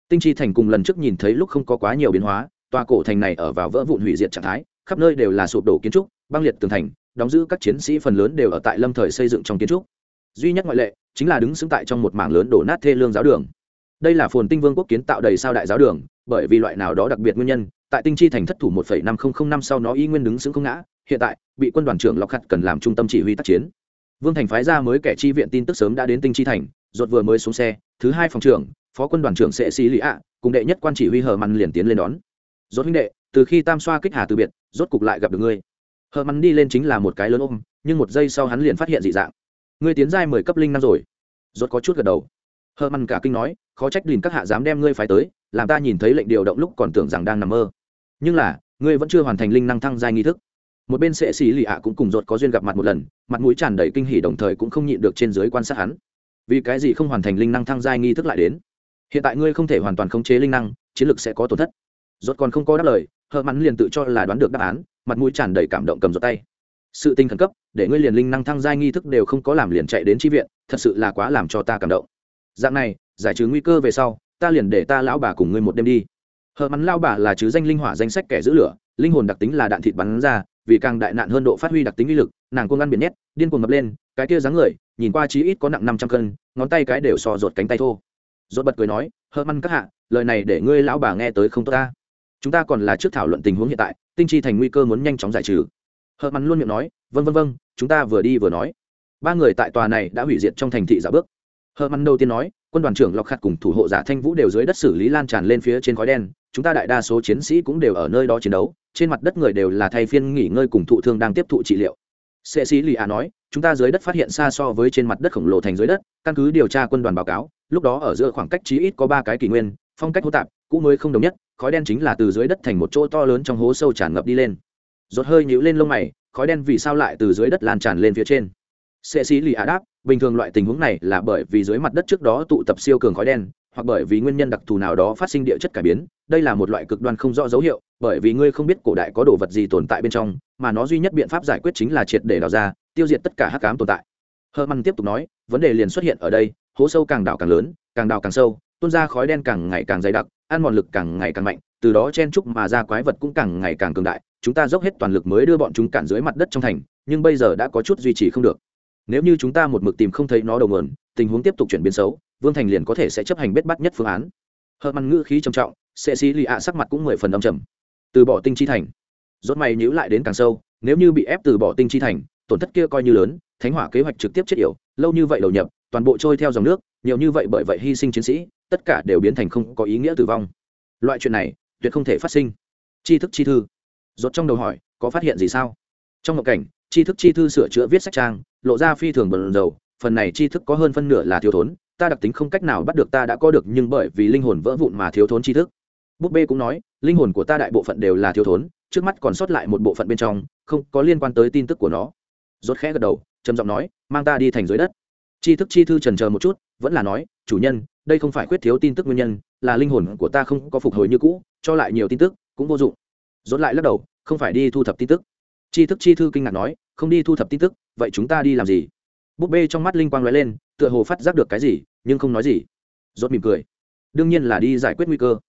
Tinh chi thành cùng lần trước nhìn thấy lúc không có quá nhiều biến hóa, tòa cổ thành này ở vào vỡ vụn hủy diệt trạng thái, khắp nơi đều là sụp đổ kiến trúc, băng liệt tường thành, đóng giữ các chiến sĩ phần lớn đều ở tại lâm thời xây dựng trong kiến trúc. Duy nhất ngoại lệ, chính là đứng xứng tại trong một mảng lớn đổ nát thê lương giáo đường. Đây là phồn tinh vương quốc kiến tạo đầy sao đại giáo đường, bởi vì loại nào đó đặc biệt nguyên nhân tại tinh chi thành thất thủ một năm nghìn năm sau nó y nguyên đứng xứng không ngã, hiện tại, bị quân đoàn trưởng lọc khặt cần làm trung tâm chỉ huy tác chiến. Vương thành phái ra mới kẻ chi viện tin tức sớm đã đến tinh chi thành, ruột vừa mới xuống xe, thứ hai phòng trưởng, phó quân đoàn trưởng sẽ sĩ lý ạ, cùng đệ nhất quan chỉ huy hờ măn liền tiến lên đón. Rốt huynh đệ, từ khi tam xoa kích hà từ biệt, rốt cục lại gặp được ngươi. Hờ măn đi lên chính là một cái lớn ôm, nhưng một giây sau hắn liền phát hiện dị dạng. Ngươi tiến giai mười cấp linh năm rồi. Rốt có chút gật đầu. Hờ măn cả kinh nói, khó trách đình các hạ dám đem ngươi phái tới, làm ta nhìn thấy lệnh điều động lúc còn tưởng rằng đang nằm mơ nhưng là, ngươi vẫn chưa hoàn thành linh năng thăng giai nghi thức. Một bên sệ xì lì ạ cũng cùng rột có duyên gặp mặt một lần, mặt mũi tràn đầy kinh hỉ đồng thời cũng không nhịn được trên dưới quan sát hắn. Vì cái gì không hoàn thành linh năng thăng giai nghi thức lại đến? Hiện tại ngươi không thể hoàn toàn khống chế linh năng, chiến lược sẽ có tổn thất. Rốt còn không có đáp lời, hờ mắn liền tự cho là đoán được đáp án, mặt mũi tràn đầy cảm động cầm rột tay. Sự tinh khẩn cấp, để ngươi liền linh năng thăng giai nghi thức đều không có làm liền chạy đến tri viện, thật sự là quá làm cho ta cảm động. Dạng này, giải trừ nguy cơ về sau, ta liền để ta lão bà cùng ngươi một đêm đi hờ mắn lao bà là chứ danh linh hỏa danh sách kẻ giữ lửa, linh hồn đặc tính là đạn thịt bắn ra, vì càng đại nạn hơn độ phát huy đặc tính uy lực, nàng cuồng ăn biển nhét, điên cuồng ngập lên, cái kia dáng người, nhìn qua chí ít có nặng năm trăm cân, ngón tay cái đều so rột cánh tay thô. Rột bật cười nói, hờ mắn các hạ, lời này để ngươi lão bà nghe tới không tốt ta. Chúng ta còn là trước thảo luận tình huống hiện tại, tinh chi thành nguy cơ muốn nhanh chóng giải trừ. Hờ mắn luôn miệng nói vân vân vân chúng ta vừa đi vừa nói. Ba người tại tòa này đã hủy diệt trong thành thị giả bước. Hợp măn đầu tiên nói, quân đoàn trưởng lọc khát cùng thủ hộ giả thanh vũ đều dưới đất xử lý lan tràn lên phía trên khói đen, chúng ta đại đa số chiến sĩ cũng đều ở nơi đó chiến đấu, trên mặt đất người đều là thay phiên nghỉ ngơi cùng thụ thương đang tiếp thụ trị liệu. Sệ sĩ lì A nói, chúng ta dưới đất phát hiện xa so với trên mặt đất khổng lồ thành dưới đất, căn cứ điều tra quân đoàn báo cáo, lúc đó ở giữa khoảng cách chí ít có ba cái kỷ nguyên, phong cách hô tạp, cũ mới không đồng nhất, khói đen chính là từ dưới đất thành một chỗ to lớn trong hố sâu tràn ngập đi lên. Rột hơi nhíu lên lông mày, khói đen vì sao lại từ dưới đất lan tràn lên phía trên? Sệ xí lì ạ đáp, bình thường loại tình huống này là bởi vì dưới mặt đất trước đó tụ tập siêu cường khói đen, hoặc bởi vì nguyên nhân đặc thù nào đó phát sinh địa chất cải biến. Đây là một loại cực đoan không rõ dấu hiệu, bởi vì ngươi không biết cổ đại có đồ vật gì tồn tại bên trong, mà nó duy nhất biện pháp giải quyết chính là triệt để đào ra, tiêu diệt tất cả hắc cám tồn tại. Hơ măn tiếp tục nói, vấn đề liền xuất hiện ở đây, hố sâu càng đào càng lớn, càng đào càng sâu, tuôn ra khói đen càng ngày càng dày đặc, ăn mòn lực càng ngày càng mạnh, từ đó chen trúc mà ra quái vật cũng càng ngày càng cường đại, chúng ta dốc hết toàn lực mới đưa bọn chúng cản dưới mặt đất trong thành, nhưng bây giờ đã có chút duy trì không được nếu như chúng ta một mực tìm không thấy nó đầu nguồn, tình huống tiếp tục chuyển biến xấu, vương thành liền có thể sẽ chấp hành bết bắt nhất phương án. Hợp măn ngữ khí trầm trọng sẽ xí lì ạ sắc mặt cũng mười phần đông trầm. Từ bỏ tinh chi thành. Rốt mày nhữ lại đến càng sâu, nếu như bị ép từ bỏ tinh chi thành, tổn thất kia coi như lớn, thánh hỏa kế hoạch trực tiếp chết yểu, lâu như vậy đầu nhập, toàn bộ trôi theo dòng nước, nhiều như vậy bởi vậy hy sinh chiến sĩ, tất cả đều biến thành không có ý nghĩa tử vong. Loại chuyện này, tuyệt không thể phát sinh. Tri thức chi thư. Rốt trong đầu hỏi, có phát hiện gì sao? Trong ngộ cảnh, tri thức chi thư sửa chữa viết sách trang lộ ra phi thường bận dầu phần này tri thức có hơn phân nửa là thiếu thốn, ta đặc tính không cách nào bắt được ta đã có được nhưng bởi vì linh hồn vỡ vụn mà thiếu thốn tri thức. Búp bê cũng nói, linh hồn của ta đại bộ phận đều là thiếu thốn, trước mắt còn sót lại một bộ phận bên trong, không có liên quan tới tin tức của nó. Rốt khẽ gật đầu, trầm giọng nói, mang ta đi thành dưới đất. Tri thức chi thư trần chờ một chút, vẫn là nói, chủ nhân, đây không phải khuyết thiếu tin tức nguyên nhân, là linh hồn của ta không có phục hồi như cũ, cho lại nhiều tin tức, cũng vô dụng. Rốt lại lắc đầu, không phải đi thu thập tin tức. Tri thức chi thư kinh ngạc nói, không đi thu thập tin tức vậy chúng ta đi làm gì? Búp bê trong mắt linh quang nói lên, tựa hồ phát giác được cái gì, nhưng không nói gì. Rốt mỉm cười. Đương nhiên là đi giải quyết nguy cơ.